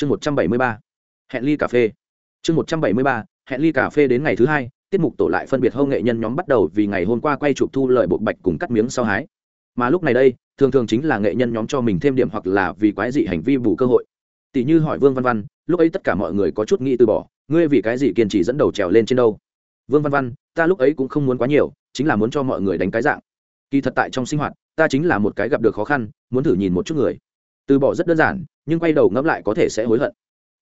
chương một trăm bảy mươi ba, hẹn ly cà phê. Chương một trăm bảy mươi ba, hẹn ly cà phê đến ngày thứ hai, tiết mục tổ lại phân biệt hâu nghệ nhân nhóm bắt đầu vì ngày hôm qua quay chụp thu lợi bộ bạch cùng cắt miếng sau hái. Mà lúc này đây, thường thường chính là nghệ nhân nhóm cho mình thêm điểm hoặc là vì quái dị hành vi bù cơ hội. Tỷ như hỏi vương văn văn, lúc ấy tất cả mọi người có chút nghĩ từ bỏ, ngươi vì cái gì kiên trì dẫn đầu trèo lên trên đâu? Vương văn văn, ta lúc ấy cũng không muốn quá nhiều, chính là muốn cho mọi người đánh cái dạng. Kỳ thật tại trong sinh hoạt, ta chính là một cái gặp được khó khăn, muốn thử nhìn một chút người từ bỏ rất đơn giản, nhưng quay đầu ngẫm lại có thể sẽ hối hận.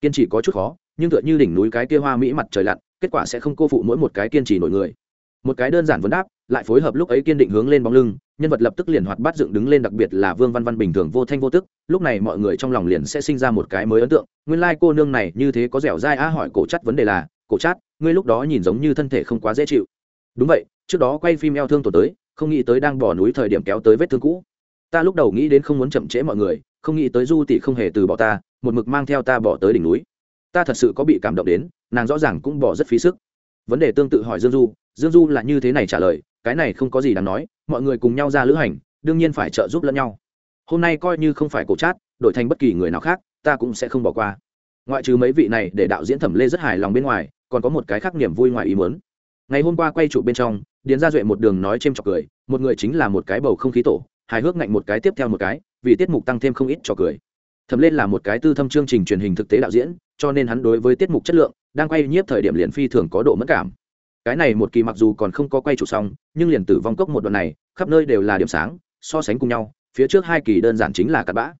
Kiên trì có chút khó, nhưng tựa như đỉnh núi cái kia hoa mỹ mặt trời lặn, kết quả sẽ không cô phụ mỗi một cái kiên trì nổi người. Một cái đơn giản vấn đáp, lại phối hợp lúc ấy kiên định hướng lên bóng lưng, nhân vật lập tức liền hoạt bát dựng đứng lên đặc biệt là vương văn văn bình thường vô thanh vô tức, lúc này mọi người trong lòng liền sẽ sinh ra một cái mới ấn tượng, nguyên lai、like、cô nương này như thế có dẻo dai á hỏi cổ chắt vấn đề là, cổ chát, ngươi lúc đó nhìn giống như thân thể không quá dễ chịu. Đúng vậy, trước đó quay phim eo thương tổ tới, không nghĩ tới đang bỏ núi thời điểm kéo tới vết thương cũ. Ta lúc đầu nghĩ đến không muốn chậm trễ mọi người không nghĩ tới du tỷ không hề từ bỏ ta, một mực mang theo ta bỏ tới đỉnh núi. Ta thật sự có bị cảm động đến, nàng rõ ràng cũng bỏ rất phí sức. Vấn đề tương tự hỏi dương du dương du là như thế này trả lời, cái này không có gì đáng nói, mọi người cùng nhau ra lữ hành, đương nhiên phải trợ giúp lẫn nhau. Hôm nay coi như không phải cổ chát, đổi thành bất kỳ người nào khác, ta cũng sẽ không bỏ qua. Ngoại trừ mấy vị này để đạo diễn thẩm lê rất hài lòng bên ngoài, còn có một cái khác niềm vui ngoài ý muốn. Ngày hôm qua quay trụ bên trong, điền gia duệ một đường nói c h chọc cười, một người chính là một cái bầu không khí tổ, hài hước ngạnh một cái tiếp theo một cái vì tiết mục tăng thêm không ít trò cười. Thẩm lên là một cái tư thâm chương trình truyền hình thực tế đạo diễn, cho nên hắn đối với tiết mục chất lượng, đang quay nhiếp thời điểm liền phi thường có độ mất cảm. Cái này một kỳ mặc dù còn không có quay trụ xong, nhưng liền tử vong cốc một đoạn này, khắp nơi đều là điểm sáng, so sánh cùng nhau, phía trước hai kỳ đơn giản chính là cặn bã.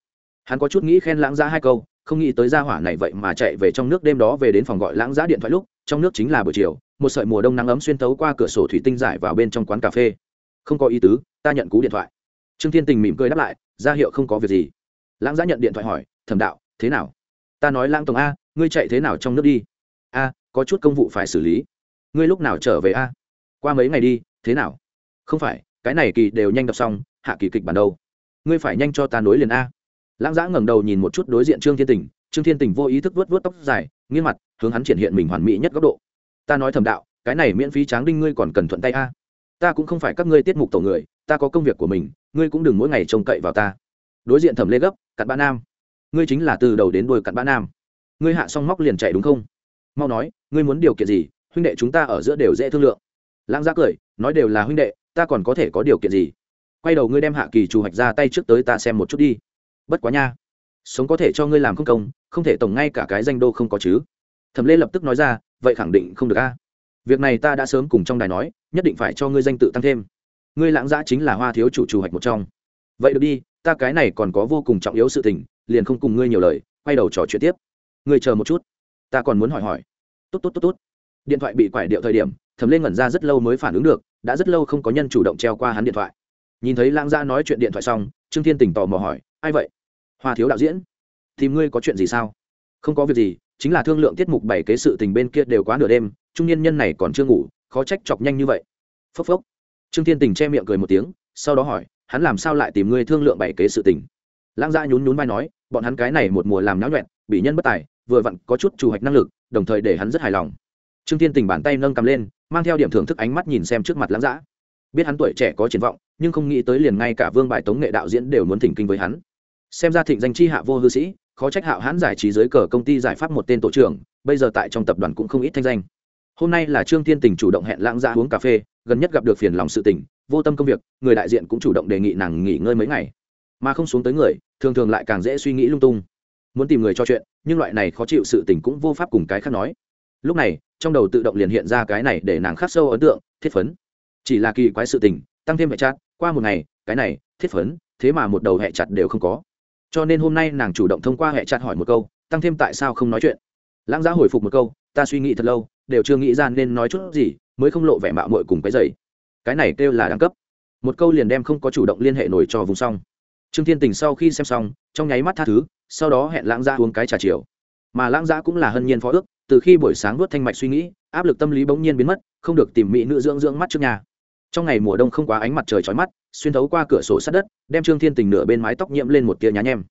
Hắn có chút nghĩ khen lãng ra hai câu, không nghĩ tới gia hỏa này vậy mà chạy về trong nước đêm đó về đến phòng gọi lãng giá điện thoại lúc, trong nước chính là buổi chiều, một sợi mùa đông nắng ấm xuyên tấu qua cửa sổ thủy tinh giải vào bên trong quán cà phê. Không có ý tứ, ta nhận cú điện thoại trương thiên tình mỉm cười đáp lại, ra hiệu không có việc gì. Lãng giã nhận điện thoại hỏi, thẩm đạo, thế nào? Ta nói lãng tổng a, ngươi chạy thế nào trong nước đi? A, có chút công vụ phải xử lý. Ngươi lúc nào trở về a? Qua mấy ngày đi, thế nào? Không phải, cái này kỳ đều nhanh đọc xong, hạ kỳ kịch bản đâu. Ngươi phải nhanh cho ta nối liền a. Lãng giã ngẩng đầu nhìn một chút đối diện trương thiên tình, trương thiên tình vô ý thức vớt vớt tóc dài, nghiêng mặt, hướng hắn triển hiện mình hoàn mỹ nhất góc độ. Ta nói thầm đạo, cái này miễn phí tráng đinh ngươi còn cần thuận tay a. Ta cũng không phải các ngươi tiết mục tổ người, ta có công việc của mình ngươi cũng đừng mỗi ngày trông cậy vào ta. Đối diện thẩm lê gấp, cặn bã nam. Ngươi chính là từ đầu đến đuôi cặn bã nam. Ngươi hạ xong móc liền chạy đúng không? Mau nói, ngươi muốn điều kiện gì? Huynh đệ chúng ta ở giữa đều dễ thương lượng. Lãng giác cười, nói đều là huynh đệ, ta còn có thể có điều kiện gì? Quay đầu ngươi đem hạ kỳ trù hoạch ra tay trước tới ta xem một chút đi. Bất quá nha, sống có thể cho ngươi làm không công, không thể tổng ngay cả cái danh đô không có chứ. Thẩm lê lập tức nói ra, vậy khẳng định không được a. Việc này ta đã sớm cùng trong đài nói, nhất định phải cho ngươi danh tự tăng thêm ngươi lãng giã chính là hoa thiếu chủ chủ hoạch một trong. Vậy được đi, ta cái này còn có vô cùng trọng yếu sự tình, liền không cùng ngươi nhiều lời, quay đầu trò chuyện tiếp. Ngươi chờ một chút, ta còn muốn hỏi hỏi. Tốt tốt tốt tốt. Điện thoại bị quải điệu thời điểm, thẩm lên ngẩn ra rất lâu mới phản ứng được, đã rất lâu không có nhân chủ động treo qua hắn điện thoại. Nhìn thấy lãng giã nói chuyện điện thoại xong, trương thiên tỉnh tò mò hỏi, ai vậy? Hoa thiếu đạo diễn thì ngươi có chuyện gì sao? Không có việc gì, chính là thương lượng tiết mục bảy kế sự tình bên kia đều quá nửa đêm, trung niên nhân này còn chưa ngủ, khó trách chọc nhanh như vậy. Phốc phốc trương thiên tình che miệng cười một tiếng, sau đó hỏi, hắn làm sao lại tìm ngươi thương lượng bảy kế sự tình? Lãng gia dạ nhún nhún vai nói, bọn hắn cái này một mùa làm náo nhuẹn, bị nhân bất tài, vừa vặn có chút chủ hoạch năng lực, đồng thời để hắn rất hài lòng. Trương thiên tình bàn tay nâng cầm lên, mang theo điểm thưởng thức ánh mắt nhìn xem trước mặt lãng giã dạ. biết hắn tuổi trẻ có triển vọng, nhưng không nghĩ tới liền ngay cả vương bài tống nghệ đạo diễn đều muốn thỉnh kinh với hắn. Xem ra thịnh danh chi hạ vô hư sĩ, khó trách hạo hãn giải trí dưới cờ công ty giải pháp một tên tổ trưởng, bây giờ tại trong tập đoàn cũng không ít thanh danh hôm nay là trương thiên tình chủ động hẹn lãng ra uống cà phê, gần nhất gặp được phiền lòng sự tình, vô tâm công việc, người đại diện cũng chủ động đề nghị nàng nghỉ ngơi mấy ngày. Mà không xuống tới người, thường thường lại càng dễ suy nghĩ lung tung. Muốn tìm người cho chuyện, nhưng loại này khó chịu sự tình cũng vô pháp cùng cái khác nói. Lúc này, trong đầu tự động liền hiện ra cái này để nàng khắc sâu ấn tượng, thiết phấn. Chỉ là kỳ quái sự tình, tăng thêm hệ chặt, qua một ngày, cái này, thiết phấn, thế mà một đầu hệ chặt đều không có. Cho nên hôm nay nàng chủ động thông qua hệ chặt hỏi một câu, tăng thêm tại sao không nói chuyện. Lãng giá hồi phục một câu, ta suy nghĩ thật lâu đều chưa nghĩ ra nên nói chút gì, mới không lộ vẻ mạo mội cùng cái dày cái này kêu là đẳng cấp. Một câu liền đem không có chủ động liên hệ nổi cho vùng xong. Trương thiên tình sau khi xem xong, trong nháy mắt tha thứ, sau đó hẹn lãng gia uống cái trà chiều. Mà lãng gia cũng là hân nhiên phó ước, từ khi buổi sáng vớt thanh mạch suy nghĩ, áp lực tâm lý bỗng nhiên biến mất, không được tìm mỹ nữ dưỡng dưỡng mắt trước nhà. Trong ngày mùa đông không quá ánh mặt trời chói mắt, xuyên thấu qua cửa sổ sát đất, đem trương thiên tình nửa bên mái tóc nhiễm lên một tia nhá nhem.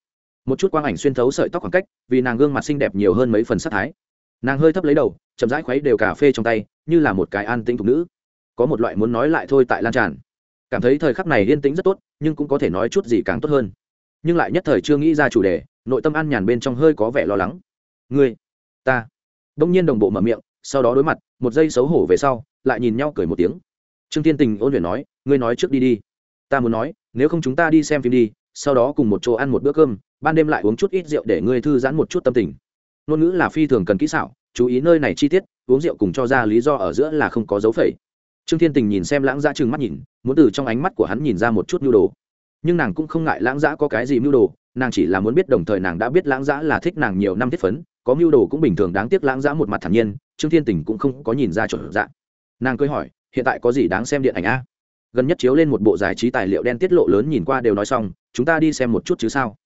Một chút quang ảnh xuyên thấu sợi tóc khoảng cách, vì nàng gương mặt xinh đẹp nhiều hơn mấy phần sắc thái nàng hơi thấp lấy đầu, chậm rãi khuấy đều cà phê trong tay, như là một cái an tĩnh thục nữ. Có một loại muốn nói lại thôi tại lan tràn. Cảm thấy thời khắc này yên tĩnh rất tốt, nhưng cũng có thể nói chút gì càng tốt hơn. Nhưng lại nhất thời chưa nghĩ ra chủ đề, nội tâm an nhàn bên trong hơi có vẻ lo lắng. Ngươi, ta. Đông nhiên đồng bộ mở miệng, sau đó đối mặt, một giây xấu hổ về sau, lại nhìn nhau cười một tiếng. Trương thiên tình ôn luyện nói, ngươi nói trước đi đi. Ta muốn nói, nếu không chúng ta đi xem phim đi, sau đó cùng một chỗ ăn một bữa cơm, ban đêm lại uống chút ít rượu để ngươi thư giãn một chút tâm tình ngôn ngữ là phi thường cần kỹ xảo, chú ý nơi này chi tiết, uống rượu cùng cho ra lý do ở giữa là không có dấu phẩy. Trương thiên tình nhìn xem lãng giã trừng mắt nhìn, muốn từ trong ánh mắt của hắn nhìn ra một chút mưu đồ. Nhưng nàng cũng không ngại lãng giã có cái gì mưu đồ, nàng chỉ là muốn biết đồng thời nàng đã biết lãng giã là thích nàng nhiều năm thiết phấn, có mưu đồ cũng bình thường đáng tiếc lãng giã một mặt thản nhiên, trương thiên tình cũng không có nhìn ra chuẩn dạng. Nàng cười hỏi, hiện tại có gì đáng xem điện ảnh a? Gần nhất chiếu lên một bộ giải trí tài liệu đen tiết lộ lớn nhìn qua đều nói xong, chúng ta đi xem một chút chứ sao?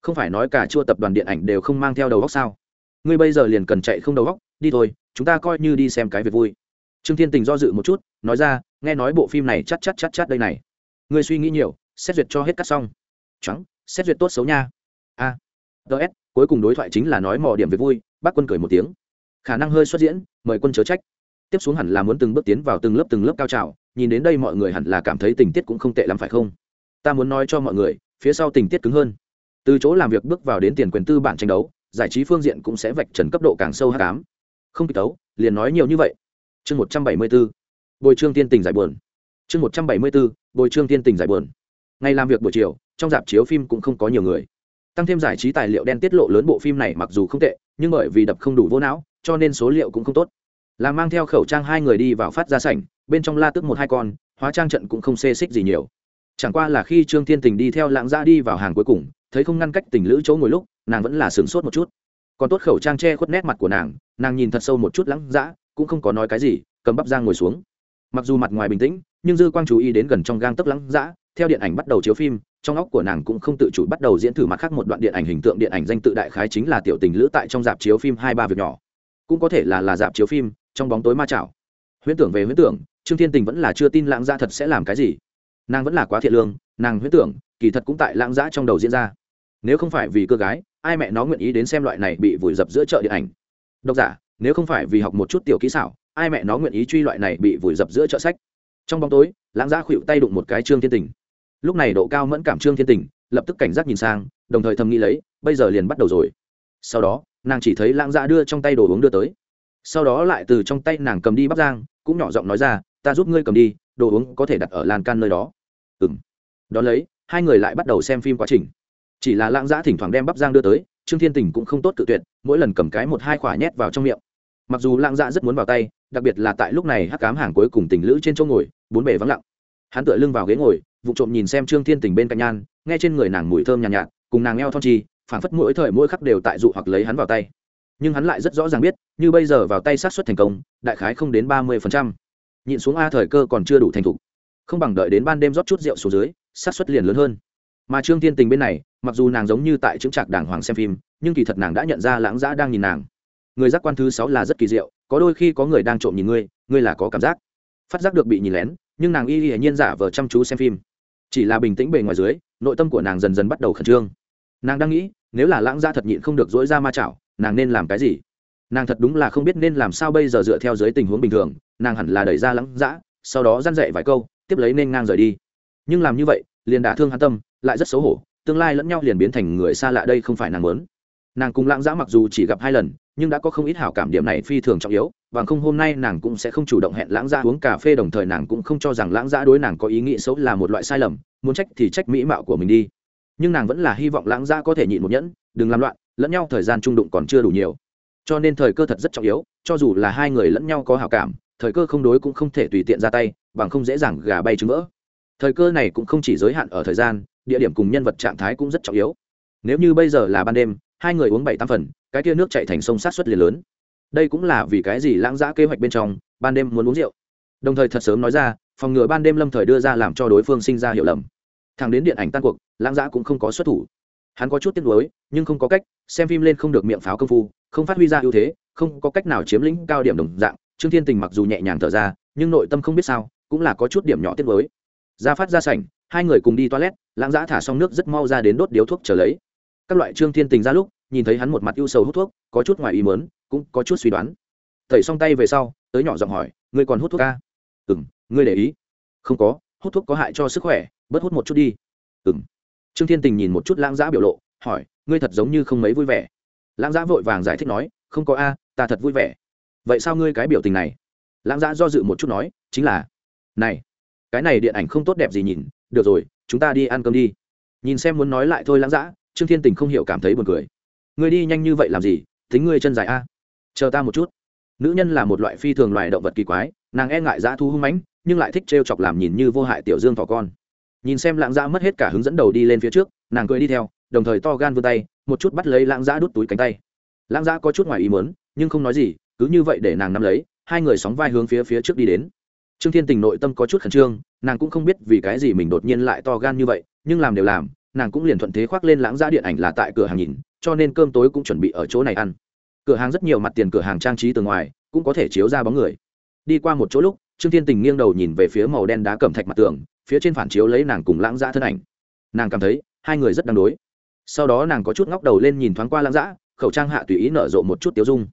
Không phải nói cả chua tập đoàn điện ảnh đều không mang theo đầu góc sao? Ngươi bây giờ liền cần chạy không đầu góc đi thôi, chúng ta coi như đi xem cái việc vui. Trương thiên tình do dự một chút, nói ra, nghe nói bộ phim này chắc chắc chắc chắc đây này. Ngươi suy nghĩ nhiều, xét duyệt cho hết cắt xong. Trắng xét duyệt tốt xấu nha. A. Ts cuối cùng đối thoại chính là nói mò điểm về vui, bác quân cười một tiếng. Khả năng hơi xuất diễn, mời quân chớ trách. Tiếp xuống hẳn là muốn từng bước tiến vào từng lớp từng lớp cao trào, nhìn đến đây mọi người hẳn là cảm thấy tình tiết cũng không tệ lắm phải không? Ta muốn nói cho mọi người, phía sau tình tiết cứng hơn từ chỗ làm việc bước vào đến tiền quyền tư bản tranh đấu, giải trí phương diện cũng sẽ vạch trần cấp độ càng sâu hát cám không kịp tấu, liền nói nhiều như vậy. Chương một trăm bảy mươi b ố bồi trương tiên tình giải buồn. Chương một trăm bảy mươi b ố bồi trương tiên tình giải buồn. Ngày làm việc buổi chiều, trong dạp chiếu phim cũng không có nhiều người. Tăng thêm giải trí tài liệu đen tiết lộ lớn bộ phim này mặc dù không tệ, nhưng bởi vì đập không đủ vô não, cho nên số liệu cũng không tốt. Là mang theo khẩu trang hai người đi vào phát ra sảnh, bên trong la tức một hai con, hóa trang trận cũng không xê xích gì nhiều. Chẳng qua là khi trương thiên tình đi theo lãng gia đi vào hàng cuối cùng thấy không ngăn cách tình lữ chỗ ngồi lúc, nàng vẫn là sửng sốt một chút. Còn tốt khẩu trang che khuất nét mặt của nàng nàng nhìn thật sâu một chút lắng dã, cũng không có nói cái gì, cầm bắp giang ngồi xuống. Mặc dù mặt ngoài bình tĩnh, nhưng dư quang chú ý đến gần trong gang tấc lắng dã, theo điện ảnh bắt đầu chiếu phim, trong óc của nàng cũng không tự chủ bắt đầu diễn thử mặt khác một đoạn điện ảnh hình tượng điện ảnh danh tự đại khái chính là tiểu tình lữ tại trong dạp chiếu phim hai ba việc nhỏ. Cũng có thể là là dạp chiếu phim, trong bóng tối ma chảo. Huyễn tưởng về huyễn tưởng, trương thiên tình vẫn là chưa tin lãng gia thật sẽ làm cái gì. Nàng vẫn là quá thiện lương, nàng huyễn tưởng kỳ thật cũng tại lãng giã trong đầu diễn ra. Nếu không phải vì cơ gái, ai mẹ nó nguyện ý đến xem loại này bị vùi dập giữa chợ điện ảnh? Độc giả, nếu không phải vì học một chút tiểu kỹ xảo, ai mẹ nó nguyện ý truy loại này bị vùi dập giữa chợ sách? Trong bóng tối, lãng giã khuỵu tay đụng một cái trương thiên tình. Lúc này độ cao mẫn cảm trương thiên tình, lập tức cảnh giác nhìn sang, đồng thời thầm nghĩ lấy, bây giờ liền bắt đầu rồi. Sau đó, nàng chỉ thấy lãng giã đưa trong tay đồ uống đưa tới. Sau đó lại từ trong tay nàng cầm đi bắp giang cũng nhỏ giọng nói ra, ta giúp ngươi cầm đi, đồ uống có thể đặt ở lan can nơi đó. Ừng đón lấy hai người lại bắt đầu xem phim quá trình. Chỉ là lãng giã thỉnh thoảng đem bắp giang đưa tới trương thiên tình cũng không tốt cự tuyệt mỗi lần cầm cái một hai khỏa nhét vào trong miệng. Mặc dù lãng giã rất muốn vào tay đặc biệt là tại lúc này hắc cám hàng cuối cùng tình lữ trên chỗ ngồi bốn bề vắng lặng. Hắn tựa lưng vào ghế ngồi vụ trộm nhìn xem trương thiên tình bên cạnh nhan nghe trên người nàng mùi thơm nhàn nhạt, nhạt cùng nàng eo thon chi phảng phất mỗi thời mỗi khắc đều tại dụ hoặc lấy hắn vào tay. Nhưng hắn lại rất rõ ràng biết như bây giờ vào tay sát xuất thành công đại khái không đến ba mươi phần trăm. Nhịn xuống a thời cơ còn chưa đủ thành thục. Không bằng đợi đến ban đêm rót chút rượu xuống dưới sát xuất liền lớn hơn. Mà trương tiên tình bên này, mặc dù nàng giống như tại chứng trạc đàng hoàng xem phim, nhưng kỳ thật nàng đã nhận ra lãng giã đang nhìn nàng. Người giác quan thứ sáu là rất kỳ diệu, có đôi khi có người đang trộm nhìn ngươi ngươi là có cảm giác. Phát giác được bị nhìn lén, nhưng nàng y y nhiên giả vờ chăm chú xem phim. Chỉ là bình tĩnh bề ngoài dưới, nội tâm của nàng dần dần bắt đầu khẩn trương. Nàng đang nghĩ, nếu là lãng gia thật nhịn không được dỗi ra ma chảo, nàng nên làm cái gì? Nàng thật đúng là không biết nên làm sao bây giờ dựa theo dưới tình huống bình thường, nàng hẳn là đẩy ra lãng giã sau đó dăn dậy vài câu, tiếp lấy nên ngang rời đi nhưng làm như vậy, liền đả thương hắn tâm, lại rất xấu hổ, tương lai lẫn nhau liền biến thành người xa lạ đây không phải nàng muốn. Nàng cùng lãng giã mặc dù chỉ gặp hai lần, nhưng đã có không ít hảo cảm điểm này phi thường trọng yếu và không hôm nay nàng cũng sẽ không chủ động hẹn lãng giã uống cà phê đồng thời nàng cũng không cho rằng lãng giã đối nàng có ý nghĩ xấu là một loại sai lầm, muốn trách thì trách mỹ mạo của mình đi. Nhưng nàng vẫn là hy vọng lãng giã có thể nhịn một nhẫn, đừng làm loạn, lẫn nhau thời gian trung đụng còn chưa đủ nhiều. Cho nên thời cơ thật rất trọng yếu, cho dù là hai người lẫn nhau có hảo cảm, thời cơ không đối cũng không thể tùy tiện ra tay, bằng không dễ dàng gà bay trứng vỡ thời cơ này cũng không chỉ giới hạn ở thời gian, địa điểm cùng nhân vật trạng thái cũng rất trọng yếu. Nếu như bây giờ là ban đêm, hai người uống bảy tám phần, cái kia nước chạy thành sông sát xuất liền lớn. Đây cũng là vì cái gì lãng giã kế hoạch bên trong, ban đêm muốn uống rượu. Đồng thời thật sớm nói ra, phòng ngừa ban đêm lâm thời đưa ra làm cho đối phương sinh ra hiểu lầm. Thằng đến điện ảnh tan cuộc, lãng giã cũng không có xuất thủ. Hắn có chút tiếc nuối, nhưng không có cách, xem phim lên không được miệng pháo công phu, không phát huy ra ưu thế, không có cách nào chiếm lĩnh cao điểm đồng dạng. Trương thiên tình mặc dù nhẹ nhàng thở ra, nhưng nội tâm không biết sao, cũng là có chút điểm nhỏ tiếc nuối ra phát ra sảnh, hai người cùng đi toilet, lãng giã thả xong nước rất mau ra đến đốt điếu thuốc trở lấy. Các loại trương thiên tình ra lúc, nhìn thấy hắn một mặt ưu sầu hút thuốc, có chút ngoài ý mớn cũng có chút suy đoán. Thầy xong tay về sau, tới nhỏ giọng hỏi, ngươi còn hút thuốc ca? Ừ m ngươi để ý. Không có, hút thuốc có hại cho sức khỏe, bớt hút một chút đi. Ừ m trương thiên tình nhìn một chút lãng giã biểu lộ, hỏi, ngươi thật giống như không mấy vui vẻ. Lãng giã vội vàng giải thích nói, không có a, ta thật vui vẻ. Vậy sao ngươi cái biểu tình này? Lãng giã do dự một chút nói, chính là, này cái này điện ảnh không tốt đẹp gì nhìn, được rồi, chúng ta đi ăn cơm đi. Nhìn xem muốn nói lại thôi lãng dã, trương thiên tình không hiểu cảm thấy buồn cười. Ngươi đi nhanh như vậy làm gì, tính ngươi chân dài a. Chờ ta một chút. Nữ nhân là một loại phi thường loài động vật kỳ quái, nàng e ngại dã thu hung mãnh, nhưng lại thích trêu chọc làm nhìn như vô hại tiểu dương thỏ con. Nhìn xem lãng dã mất hết cả hướng dẫn đầu đi lên phía trước, nàng cười đi theo, đồng thời to gan vươn tay, một chút bắt lấy lãng dã đút túi cánh tay. Lãng dã có chút ngoài ý muốn, nhưng không nói gì, cứ như vậy để nàng nắm lấy, hai người sóng vai hướng phía phía trước đi đến trương thiên tình nội tâm có chút khẩn trương, nàng cũng không biết vì cái gì mình đột nhiên lại to gan như vậy, nhưng làm đều làm, nàng cũng liền thuận thế khoác lên lãng dã điện ảnh là tại cửa hàng nhìn, cho nên cơm tối cũng chuẩn bị ở chỗ này ăn. Cửa hàng rất nhiều mặt tiền cửa hàng trang trí từ ngoài, cũng có thể chiếu ra bóng người. Đi qua một chỗ lúc, trương thiên tình nghiêng đầu nhìn về phía màu đen đá cẩm thạch mặt tường, phía trên phản chiếu lấy nàng cùng lãng dã thân ảnh. Nàng cảm thấy, hai người rất đang đối. Sau đó nàng có chút ngóc đầu lên nhìn thoáng qua lãng dã khẩu trang hạ tùy ý nở rộ một chút tiêu dung.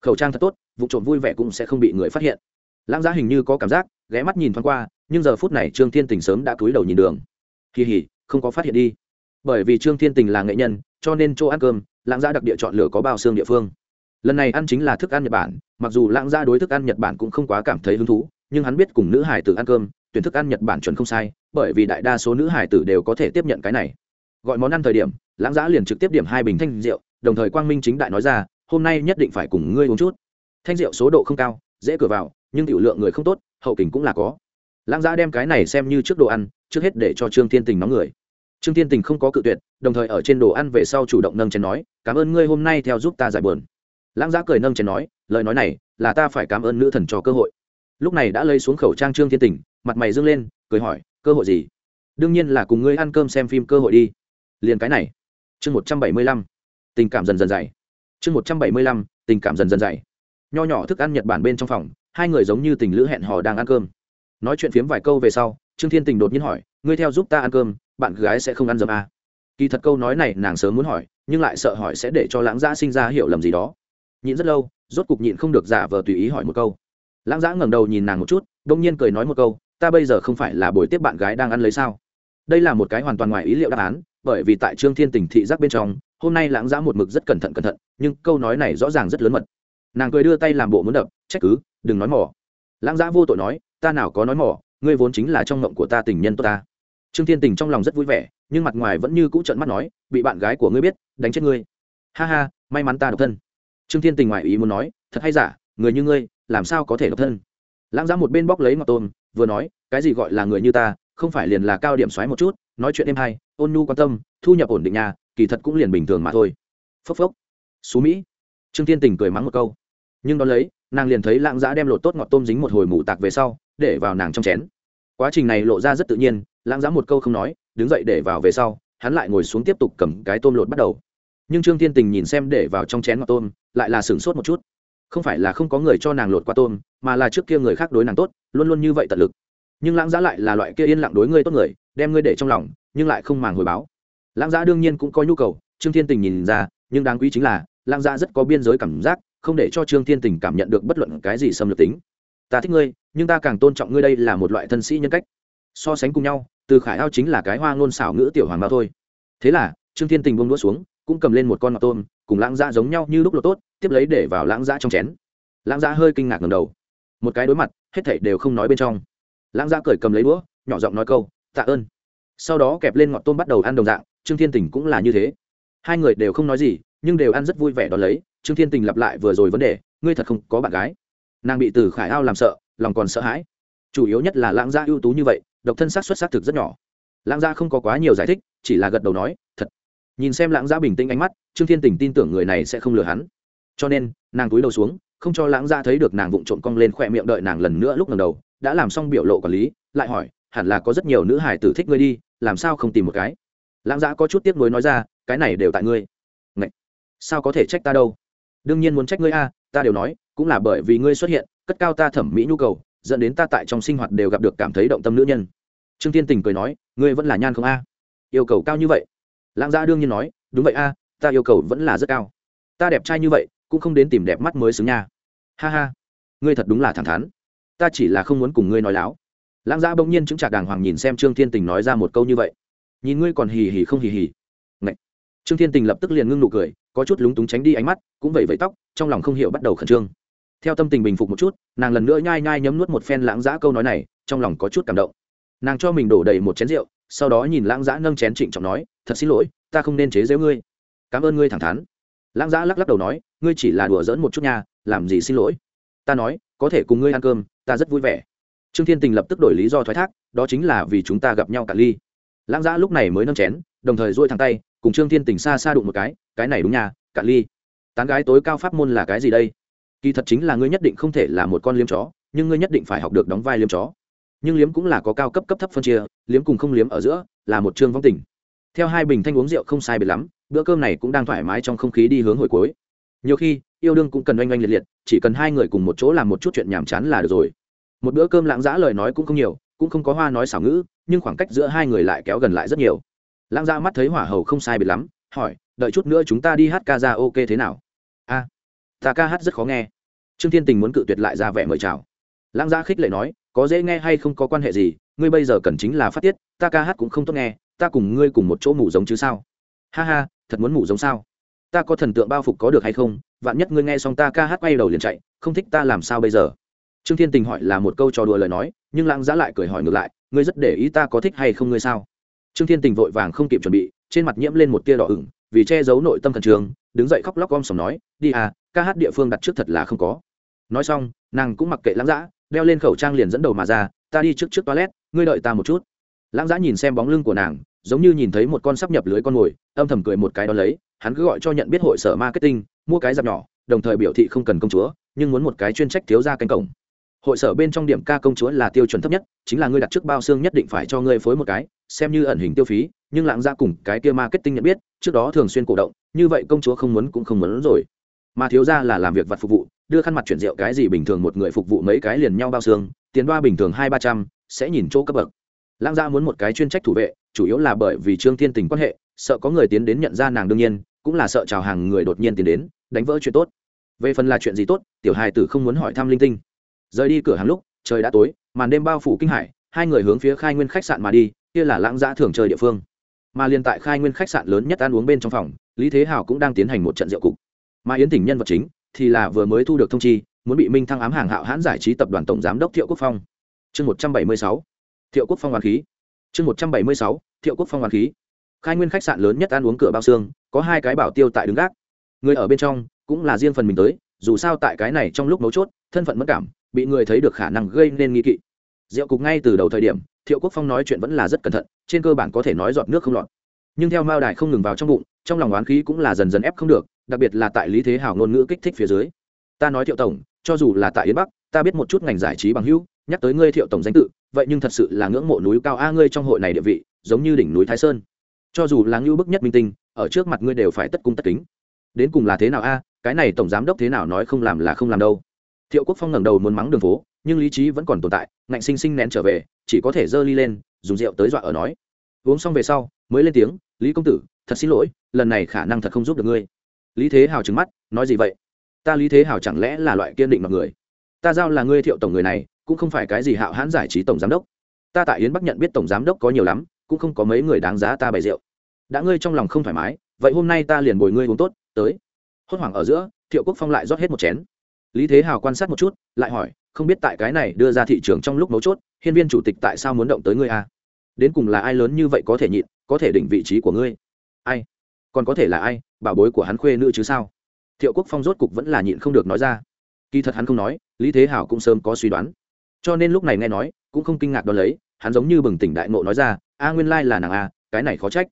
Khẩu trang thật tốt, vụ trộm vui vẻ cũng sẽ không bị người phát hiện lãng giá hình như có cảm giác, ghé mắt nhìn thoáng qua, nhưng giờ phút này trương thiên tình sớm đã cúi đầu nhìn đường. Kỳ hỉ, không có phát hiện đi. Bởi vì trương thiên tình là nghệ nhân, cho nên chỗ ăn cơm, lãng dã đặc địa chọn lựa có bao xương địa phương. Lần này ăn chính là thức ăn nhật bản, mặc dù lãng gia đối thức ăn nhật bản cũng không quá cảm thấy hứng thú, nhưng hắn biết cùng nữ hải tử ăn cơm, tuyển thức ăn nhật bản chuẩn không sai, bởi vì đại đa số nữ hải tử đều có thể tiếp nhận cái này. Gọi món ăn thời điểm, lãng giã liền trực tiếp điểm hai bình thanh rượu, đồng thời quang minh chính đại nói ra, hôm nay nhất định phải cùng ngươi uống chút. Thanh rượu số độ không cao, dễ cửa vào nhưng tiểu lượng người không tốt, hậu kình cũng là có. Lãng giã đem cái này xem như trước đồ ăn, trước hết để cho trương thiên tình nóng người. Trương thiên tình không có cự tuyệt, đồng thời ở trên đồ ăn về sau chủ động nâng chén nói, cảm ơn ngươi hôm nay theo giúp ta giải bờn lãng giã cười nâng chén nói, lời nói này là ta phải cảm ơn nữ thần cho cơ hội. Lúc này đã lấy xuống khẩu trang trương thiên tình, mặt mày dâng lên, cười hỏi, cơ hội gì? Đương nhiên là cùng ngươi ăn cơm xem phim cơ hội đi. Liền cái này. Chương một trăm bảy mươi lăm, tình cảm dần dần dày. Chương một trăm bảy mươi lăm, tình cảm dần dần dày. Nho nhỏ thức ăn nhật bản bên trong phòng hai người giống như tình lữ hẹn hò đang ăn cơm. Nói chuyện phiếm vài câu về sau, trương thiên tình đột nhiên hỏi, ngươi theo giúp ta ăn cơm, bạn gái sẽ không ăn dầm à? kỳ thật câu nói này nàng sớm muốn hỏi, nhưng lại sợ hỏi sẽ để cho lãng giã sinh ra hiểu lầm gì đó. Nhịn rất lâu, rốt cục nhịn không được giả vờ tùy ý hỏi một câu. Lãng giã ngẩng đầu nhìn nàng một chút đông nhiên cười nói một câu, ta bây giờ không phải là buổi tiếp bạn gái đang ăn lấy sao? Đây là một cái hoàn toàn ngoài ý liệu đáp án, bởi vì tại trương thiên tình thị giác bên trong, hôm nay lãng giã một mực rất cẩn thận cẩn thận, nhưng câu nói này rõ ràng rất lớn mật nàng cười đưa tay làm bộ muốn đập, trách cứ, đừng nói mỏ. Lãng giã vô tội nói, ta nào có nói mỏ, ngươi vốn chính là trong mộng của ta tình nhân tốt ta. Trương thiên tình trong lòng rất vui vẻ, nhưng mặt ngoài vẫn như cũ trợn mắt nói, bị bạn gái của ngươi biết, đánh chết ngươi. Ha ha, may mắn ta độc thân. Trương thiên tình ngoài ý muốn nói, thật hay giả, người như ngươi, làm sao có thể độc thân? Lãng giã một bên bóc lấy ngọc tôm, vừa nói, cái gì gọi là người như ta, không phải liền là cao điểm xoáy một chút, nói chuyện êm hay, ôn nhu quan tâm, thu nhập ổn định nhà, kỳ thật cũng liền bình thường mà thôi. Phốc phốc. Xú mỹ. Trương thiên tình cười mắng một câu nhưng đ ó lấy, nàng liền thấy lãng giã đem lột tốt ngọt tôm dính một hồi mù tạc về sau, để vào nàng trong chén. Quá trình này lộ ra rất tự nhiên, lãng giã một câu không nói, đứng dậy để vào về sau, hắn lại ngồi xuống tiếp tục cầm cái tôm lột bắt đầu. Nhưng trương thiên tình nhìn xem để vào trong chén ngọt tôm, lại là sửng sốt một chút. Không phải là không có người cho nàng lột qua tôm, mà là trước kia người khác đối nàng tốt, luôn luôn như vậy tận lực. Nhưng lãng giá lại là loại kia yên lặng đối ngươi tốt người, đem ngươi để trong lòng, nhưng lại không màng hồi báo. Lãng giá đương nhiên cũng có nhu cầu, trương thiên tình nhìn ra, nhưng đáng quý chính là, lãng giá rất có biên giới cảm giác không để cho trương thiên tình cảm nhận được bất luận cái gì xâm lược tính. Ta thích ngươi, nhưng ta càng tôn trọng ngươi đây là một loại thân sĩ nhân cách. So sánh cùng nhau, từ khải ao chính là cái hoa ngôn xảo ngữ tiểu hoàng bao thôi. Thế là, trương thiên tình buông đũa xuống, cũng cầm lên một con ngọc tôm, cùng lãng dã giống nhau như lúc lột tốt, tiếp lấy để vào lãng dã trong chén. Lãng dã hơi kinh ngạc ngầm đầu. Một cái đối mặt, hết thảy đều không nói bên trong. Lãng dã cởi cầm lấy đũa, nhỏ giọng nói câu, tạ ơn. Sau đó kẹp lên ngọt tôm bắt đầu ăn đồng dạng, trương thiên tình cũng là như thế. Hai người đều không nói gì, nhưng đều ăn rất vui vẻ đón lấy trương thiên tình lặp lại vừa rồi vấn đề, ngươi thật không có bạn gái. Nàng bị từ khải ao làm sợ, lòng còn sợ hãi. Chủ yếu nhất là lãng gia ưu tú như vậy, độc thân xác xuất xác thực rất nhỏ. Lãng gia không có quá nhiều giải thích, chỉ là gật đầu nói, thật. Nhìn xem lãng gia bình tĩnh ánh mắt, trương thiên tình tin tưởng người này sẽ không lừa hắn. Cho nên, nàng túi đầu xuống, không cho lãng gia thấy được nàng vụng trộm cong lên khỏe miệng đợi nàng lần nữa lúc lần đầu, đã làm xong biểu lộ quản lý, lại hỏi, hẳn là có rất nhiều nữ hải tử thích ngươi đi, làm sao không tìm một cái? Lãng Gia có chút tiếc nuối nói ra, cái này đều tại ngươi. Ngậy! sao có thể trách ta đâu? Đương nhiên muốn trách ngươi a, ta đều nói, cũng là bởi vì ngươi xuất hiện, cất cao ta thẩm mỹ nhu cầu, dẫn đến ta tại trong sinh hoạt đều gặp được cảm thấy động tâm nữ nhân. Trương thiên tình cười nói, ngươi vẫn là nhan không a. Yêu cầu cao như vậy. Lãng gia đương nhiên nói, đúng vậy a, ta yêu cầu vẫn là rất cao. Ta đẹp trai như vậy, cũng không đến tìm đẹp mắt mới xứng nha. Ha ha. Ngươi thật đúng là thẳng thắn. Ta chỉ là không muốn cùng ngươi nói láo. Lãng gia bỗng nhiên chứng trả đàng hoàng nhìn xem trương thiên tình nói ra một câu như vậy. Nhìn ngươi còn hì hì không hì hì trương thiên tình lập tức liền ngưng nụ cười, có chút lúng túng tránh đi ánh mắt, cũng vẩy vẩy tóc, trong lòng không hiểu bắt đầu khẩn trương. Theo tâm tình bình phục một chút, nàng lần nữa nhai nhai nhấm nuốt một phen lãng giã câu nói này, trong lòng có chút cảm động. Nàng cho mình đổ đầy một chén rượu, sau đó nhìn lãng giã nâng chén trịnh trọng nói, thật xin lỗi, ta không nên chế giễu ngươi. Cảm ơn ngươi thẳng thắn. Lãng giã lắc lắc đầu nói, ngươi chỉ là đùa giỡn một chút nha, làm gì xin lỗi. Ta nói, có thể cùng ngươi ăn cơm, ta rất vui vẻ. Trương thiên tình lập tức đổi lý do thoái thác, đó chính là vì chúng ta gặp nhau cả ly lãng giã lúc này mới nâng chén, đồng thời dôi thẳng tay, cùng trương thiên tình xa xa đụng một cái cái này đúng nhà cạn ly. Tán gái tối cao pháp môn là cái gì đây? Kỳ thật chính là ngươi nhất định không thể là một con liếm chó, nhưng ngươi nhất định phải học được đóng vai liếm chó. Nhưng liếm cũng là có cao cấp cấp thấp phân chia, liếm cùng không liếm ở giữa là một chương vong tình. Theo hai bình thanh uống rượu không sai biệt lắm, bữa cơm này cũng đang thoải mái trong không khí đi hướng hồi cuối. Nhiều khi, yêu đương cũng cần oanh oanh liệt liệt, chỉ cần hai người cùng một chỗ làm một chút chuyện nhàm chán là được rồi. Một bữa cơm lãng giã lời nói cũng không nhiều cũng không có hoa nói xảo ngữ nhưng khoảng cách giữa hai người lại kéo gần lại rất nhiều. Lãng giã mắt thấy hỏa hầu không sai biệt lắm hỏi đợi chút nữa chúng ta đi hát ca ra ok thế nào? A à, ta ca hát rất khó nghe. Trương thiên tình muốn cự tuyệt lại ra vẻ mời chào. Lãng gia khích lệ nói có dễ nghe hay không có quan hệ gì ngươi bây giờ cần chính là phát tiết ta ca hát cũng không tốt nghe ta cùng ngươi cùng một chỗ ngủ giống chứ sao? Ha ha thật muốn ngủ giống sao? Ta có thần tượng bao phục có được hay không? Vạn nhất ngươi nghe xong ta ca hát quay đầu liền chạy không thích ta làm sao bây giờ? Trương thiên tình hỏi là một câu trò đùa lời nói, nhưng lãng giã lại cười hỏi ngược lại, ngươi rất để ý ta có thích hay không ngươi sao? Trương thiên tình vội vàng không kịp chuẩn bị, trên mặt nhiễm lên một tia đỏ ửng, vì che giấu nội tâm thần trường đứng dậy khóc lóc om sòm nói, đi à ca hát địa phương đặt trước thật là không có. Nói xong, nàng cũng mặc kệ lãng giã, đeo lên khẩu trang liền dẫn đầu mà ra, ta đi trước trước toilet, ngươi đợi ta một chút. Lãng giã nhìn xem bóng lưng của nàng, giống như nhìn thấy một con sắp nhập lưới con mồi, âm thầm cười một cái đó lấy, hắn cứ gọi cho nhận biết hội sở marketing, mua cái dạp nhỏ, đồng thời biểu thị không cần công chúa, nhưng muốn một cái chuyên trách thiếu ra cánh cổng hội sở bên trong điểm ca công chúa là tiêu chuẩn thấp nhất, chính là ngươi đặt trước bao xương nhất định phải cho ngươi phối một cái, xem như ẩn hình tiêu phí, nhưng lãng ra cùng cái kia marketing nhận biết, trước đó thường xuyên cổ động, như vậy công chúa không muốn cũng không muốn rồi. Mà thiếu ra là làm việc vặt phục vụ, đưa khăn mặt chuyển rượu cái gì bình thường một người phục vụ mấy cái liền nhau bao xương, tiền đoa bình thường hai ba trăm, sẽ nhìn chỗ cấp bậc. Lãng gia muốn một cái chuyên trách thủ vệ, chủ yếu là bởi vì trương thiên tình quan hệ, sợ có người tiến đến nhận ra nàng đương nhiên, cũng là sợ chào hàng người đột nhiên tiến đến, đánh vỡ chuyện tốt. Về phần là chuyện gì tốt, tiểu hài tử không muốn hỏi thăm linh tinh rời đi cửa hàng lúc, trời đã tối, màn đêm bao phủ kinh hải, hai người hướng phía khai nguyên khách sạn mà đi, kia là lãng giã thường chơi địa phương. Mà liền tại khai nguyên khách sạn lớn nhất ăn uống bên trong phòng, lý thế hào cũng đang tiến hành một trận rượu cục. Mà yến tỉnh nhân vật chính, thì là vừa mới thu được thông chi, muốn bị minh thăng ám hàng hạo hãn giải trí tập đoàn tổng giám đốc thiệu quốc phong. Chương một trăm bảy mươi sáu, thiệu quốc phong hoàn khí. Chương một trăm bảy mươi sáu, thiệu quốc phong hoàn khí. Khai nguyên khách sạn lớn nhất ăn uống cửa bao xương, có hai cái bảo tiêu tại đứng gác. Người ở bên trong, cũng là riêng phần mình tới, dù sao tại cái này trong lúc mấu chốt, thân phận mất cảm bị người thấy được khả năng gây nên nghi kỵ. Diệu cục ngay từ đầu thời điểm, thiệu quốc phong nói chuyện vẫn là rất cẩn thận, trên cơ bản có thể nói giọt nước không lọt. Nhưng theo mao đài không ngừng vào trong bụng, trong lòng oán khí cũng là dần dần ép không được, đặc biệt là tại lý thế hào ngôn ngữ kích thích phía dưới. Ta nói thiệu tổng, cho dù là tại yến bắc, ta biết một chút ngành giải trí bằng hữu, nhắc tới ngươi thiệu tổng danh tự, vậy nhưng thật sự là ngưỡng mộ núi cao a ngươi trong hội này địa vị, giống như đỉnh núi thái sơn. Cho dù là ngưu bức nhất minh tinh, ở trước mặt ngươi đều phải tất cung tất kính. Đến cùng là thế nào a, cái này tổng giám đốc thế nào nói không làm là không làm đâu thiệu quốc phong ngẩng đầu muốn mắng đường phố, nhưng lý trí vẫn còn tồn tại, ngạnh sinh sinh nén trở về, chỉ có thể giơ ly lên, dùng rượu tới dọa ở nói. Uống xong về sau, mới lên tiếng, lý công tử, thật xin lỗi, lần này khả năng thật không giúp được ngươi. Lý thế hào trứng mắt, nói gì vậy? Ta lý thế hào chẳng lẽ là loại kiên định mặc người? Ta giao là ngươi thiệu tổng người này, cũng không phải cái gì hạo hãn giải trí tổng giám đốc. Ta tại yến bắc nhận biết tổng giám đốc có nhiều lắm, cũng không có mấy người đáng giá ta bày rượu. Đã ngươi trong lòng không thoải mái, vậy hôm nay ta liền bồi ngươi uống tốt, tới. Hốt hoảng ở giữa, thiệu quốc phong lại rót hết một chén lý thế hào quan sát một chút, lại hỏi, không biết tại cái này đưa ra thị trường trong lúc mấu chốt, hiên viên chủ tịch tại sao muốn động tới ngươi a? À? đến cùng là ai lớn như vậy có thể nhịn, có thể định vị trí của ngươi? Ai? Còn có thể là ai? Bảo bối của hắn khuê nữ chứ sao? Thiệu quốc phong rốt cục vẫn là nhịn không được nói ra. Kỳ thật hắn không nói, lý thế hảo cũng sớm có suy đoán. Cho nên lúc này nghe nói, cũng không kinh ngạc đón lấy, hắn giống như bừng tỉnh đại ngộ nói ra, a, nguyên lai là nàng a, cái này khó trách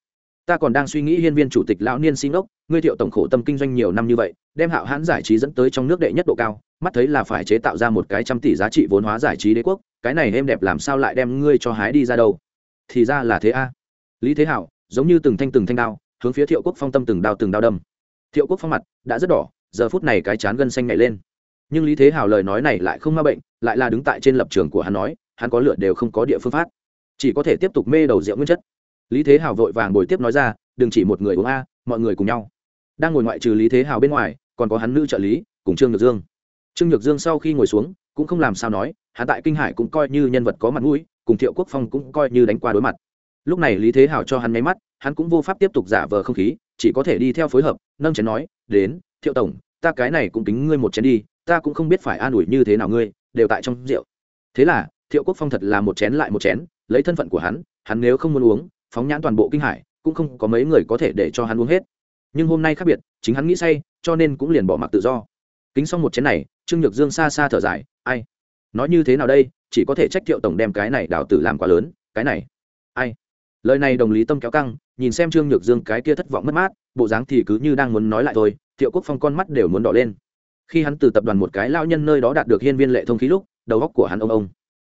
ta còn đang suy nghĩ hiên viên chủ tịch lão niên xin ốc, ngươi thiệu tổng khổ tâm kinh doanh nhiều năm như vậy, đem hạo hãn giải trí dẫn tới trong nước đệ nhất độ cao, mắt thấy là phải chế tạo ra một cái trăm tỷ giá trị vốn hóa giải trí đế quốc, cái này êm đẹp làm sao lại đem ngươi cho hái đi ra đâu? Thì ra là thế a. Lý thế hảo, giống như từng thanh từng thanh đao, hướng phía thiệu quốc phong tâm từng đao từng đao đâm. Thiệu quốc phong mặt đã rất đỏ, giờ phút này cái chán gân xanh nhảy lên. Nhưng lý thế hảo lời nói này lại không ma bệnh, lại là đứng tại trên lập trường của hắn nói, hắn có lựa đều không có địa phương phát. Chỉ có thể tiếp tục mê đầu rượu nguyên chất lý thế hào vội vàng bồi tiếp nói ra, đừng chỉ một người uống a, mọi người cùng nhau. Đang ngồi ngoại trừ lý thế hào bên ngoài, còn có hắn nữ trợ lý, cùng trương nhược dương. Trương nhược dương sau khi ngồi xuống, cũng không làm sao nói, hắn tại kinh hải cũng coi như nhân vật có mặt mũi, cùng thiệu quốc phong cũng coi như đánh qua đối mặt. Lúc này lý thế hào cho hắn nháy mắt, hắn cũng vô pháp tiếp tục giả vờ không khí, chỉ có thể đi theo phối hợp, nâng chén nói, đến, thiệu tổng, ta cái này cũng tính ngươi một chén đi, ta cũng không biết phải an ủi như thế nào ngươi, đều tại trong rượu. Thế là, thiệu quốc phong thật là một chén lại một chén, lấy thân phận của hắn hắn nếu không muốn uống phóng nhãn toàn bộ kinh hải, cũng không có mấy người có thể để cho hắn uống hết. Nhưng hôm nay khác biệt, chính hắn nghĩ say, cho nên cũng liền bỏ mặc tự do. Kính xong một chén này, trương nhược dương xa xa thở dài, ai? Nói như thế nào đây? Chỉ có thể trách thiệu tổng đem cái này đào tử làm quá lớn, cái này. Ai? Lời này đồng lý tâm kéo căng, nhìn xem trương nhược dương cái kia thất vọng mất mát, bộ dáng thì cứ như đang muốn nói lại thôi, thiệu quốc phong con mắt đều muốn đỏ lên. Khi hắn từ tập đoàn một cái lao nhân nơi đó đạt được hiên viên lệ thông khí lúc, đầu góc của hắn ông ông.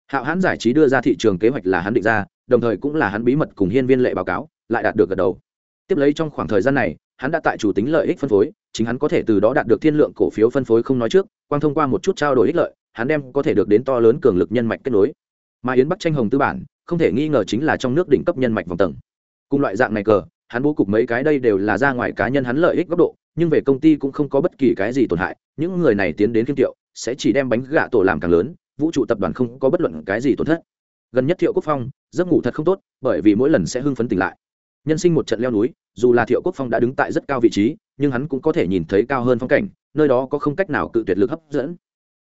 Hạo hãn giải trí đưa ra thị trường kế hoạch là hắn định ra đồng thời cũng là hắn bí mật cùng hiên viên lệ báo cáo, lại đạt được gật đầu. Tiếp lấy trong khoảng thời gian này, hắn đã tại chủ tính lợi ích phân phối, chính hắn có thể từ đó đạt được thiên lượng cổ phiếu phân phối không nói trước, quang thông qua một chút trao đổi ích lợi, hắn đem có thể được đến to lớn cường lực nhân mạch kết nối. Mà yến bắc tranh hồng tư bản, không thể nghi ngờ chính là trong nước đỉnh cấp nhân mạch vòng tầng. Cùng loại dạng này cờ, hắn bố cục mấy cái đây đều là ra ngoài cá nhân hắn lợi ích góc độ, nhưng về công ty cũng không có bất kỳ cái gì tổn hại, những người này tiến đến kiêm tiệu, sẽ chỉ đem bánh gạ tổ làm càng lớn, vũ trụ tập đoàn không có bất luận cái gì tổn thất gần nhất thiệu quốc phong, giấc ngủ thật không tốt, bởi vì mỗi lần sẽ hưng phấn tỉnh lại. Nhân sinh một trận leo núi, dù là thiệu quốc phong đã đứng tại rất cao vị trí, nhưng hắn cũng có thể nhìn thấy cao hơn phong cảnh, nơi đó có không cách nào cự tuyệt lực hấp dẫn.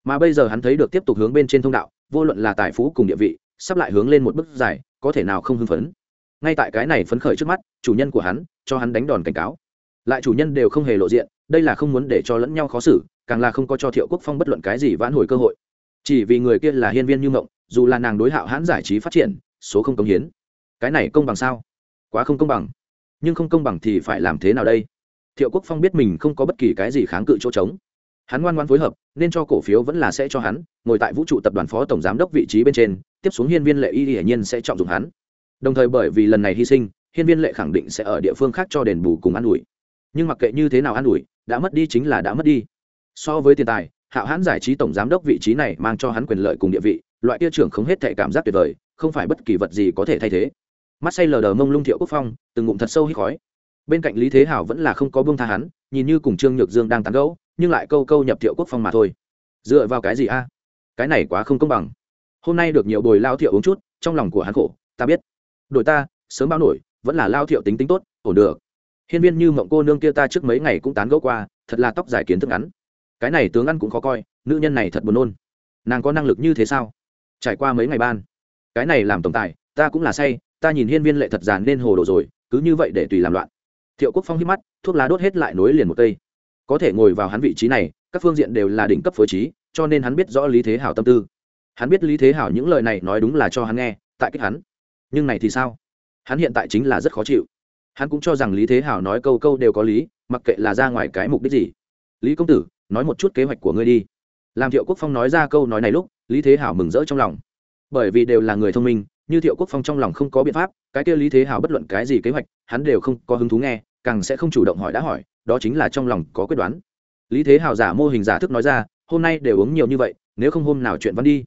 Mà bây giờ hắn thấy được tiếp tục hướng bên trên thông đạo, vô luận là tài phú cùng địa vị, sắp lại hướng lên một bước dài, có thể nào không hưng phấn. Ngay tại cái này phấn khởi trước mắt, chủ nhân của hắn cho hắn đánh đòn cảnh cáo. Lại chủ nhân đều không hề lộ diện, đây là không muốn để cho lẫn nhau khó xử, càng là không có cho thiệu quốc phong bất luận cái gì vãn hồi cơ hội. Chỉ vì người kia là hiên viên như mộng dù là nàng đối hạo hãn giải trí phát triển, số không công hiến. Cái này công bằng sao? Quá không công bằng. Nhưng không công bằng thì phải làm thế nào đây? Thiệu quốc phong biết mình không có bất kỳ cái gì kháng cự chỗ trống. Hắn ngoan ngoan phối hợp, nên cho cổ phiếu vẫn là sẽ cho hắn, ngồi tại vũ trụ tập đoàn phó tổng giám đốc vị trí bên trên, tiếp xuống hiên viên lệ y hiển nhiên sẽ trọng dụng hắn. Đồng thời bởi vì lần này hy sinh, hiên viên lệ khẳng định sẽ ở địa phương khác cho đền bù cùng an ủi. Nhưng mặc kệ như thế nào an ủi, đã mất đi chính là đã mất đi. So với tiền tài, hạo hãn giải trí tổng giám đốc vị trí này mang cho hắn quyền lợi cùng địa vị loại kia trưởng không hết thể cảm giác tuyệt vời, không phải bất kỳ vật gì có thể thay thế. Mắt say lờ đờ mông lung thiệu quốc phong, từng ngụm thật sâu hít khói. Bên cạnh lý thế hảo vẫn là không có buông tha hắn, nhìn như cùng trương nhược dương đang tán gẫu, nhưng lại câu câu nhập thiệu quốc phong mà thôi. Dựa vào cái gì a? Cái này quá không công bằng. Hôm nay được nhiều bồi lao thiệu uống chút, trong lòng của hắn khổ, ta biết. Đội ta, sớm bao nổi, vẫn là lao thiệu tính tính tốt, ổn được. Hiên viên như mộng cô nương kia ta trước mấy ngày cũng tán gẫu qua, thật là tóc dài kiến thức ngắn. Cái này tướng ăn cũng khó coi, nữ nhân này thật buồn nôn. Nàng có năng lực như thế sao? Trải qua mấy ngày ban. Cái này làm tổng tài, ta cũng là say, ta nhìn hiên viên lệ thật giàn nên hồ đồ rồi, cứ như vậy để tùy làm loạn. Thiệu quốc phong hít mắt, thuốc lá đốt hết lại nối liền một cây. Có thể ngồi vào hắn vị trí này, các phương diện đều là đỉnh cấp phối trí, cho nên hắn biết rõ lý thế hảo tâm tư. Hắn biết lý thế hảo những lời này nói đúng là cho hắn nghe, tại kích hắn. Nhưng này thì sao? Hắn hiện tại chính là rất khó chịu. Hắn cũng cho rằng lý thế hảo nói câu câu đều có lý, mặc kệ là ra ngoài cái mục đích gì. Lý công tử, nói một chút kế hoạch của ngươi đi làm thiệu quốc phong nói ra câu nói này lúc, lý thế hảo mừng rỡ trong lòng. Bởi vì đều là người thông minh, như thiệu quốc phong trong lòng không có biện pháp, cái kia lý thế hảo bất luận cái gì kế hoạch, hắn đều không có hứng thú nghe, càng sẽ không chủ động hỏi đã hỏi, đó chính là trong lòng có quyết đoán. Lý thế hảo giả mô hình giả thức nói ra, hôm nay đều uống nhiều như vậy, nếu không hôm nào chuyện văn đi.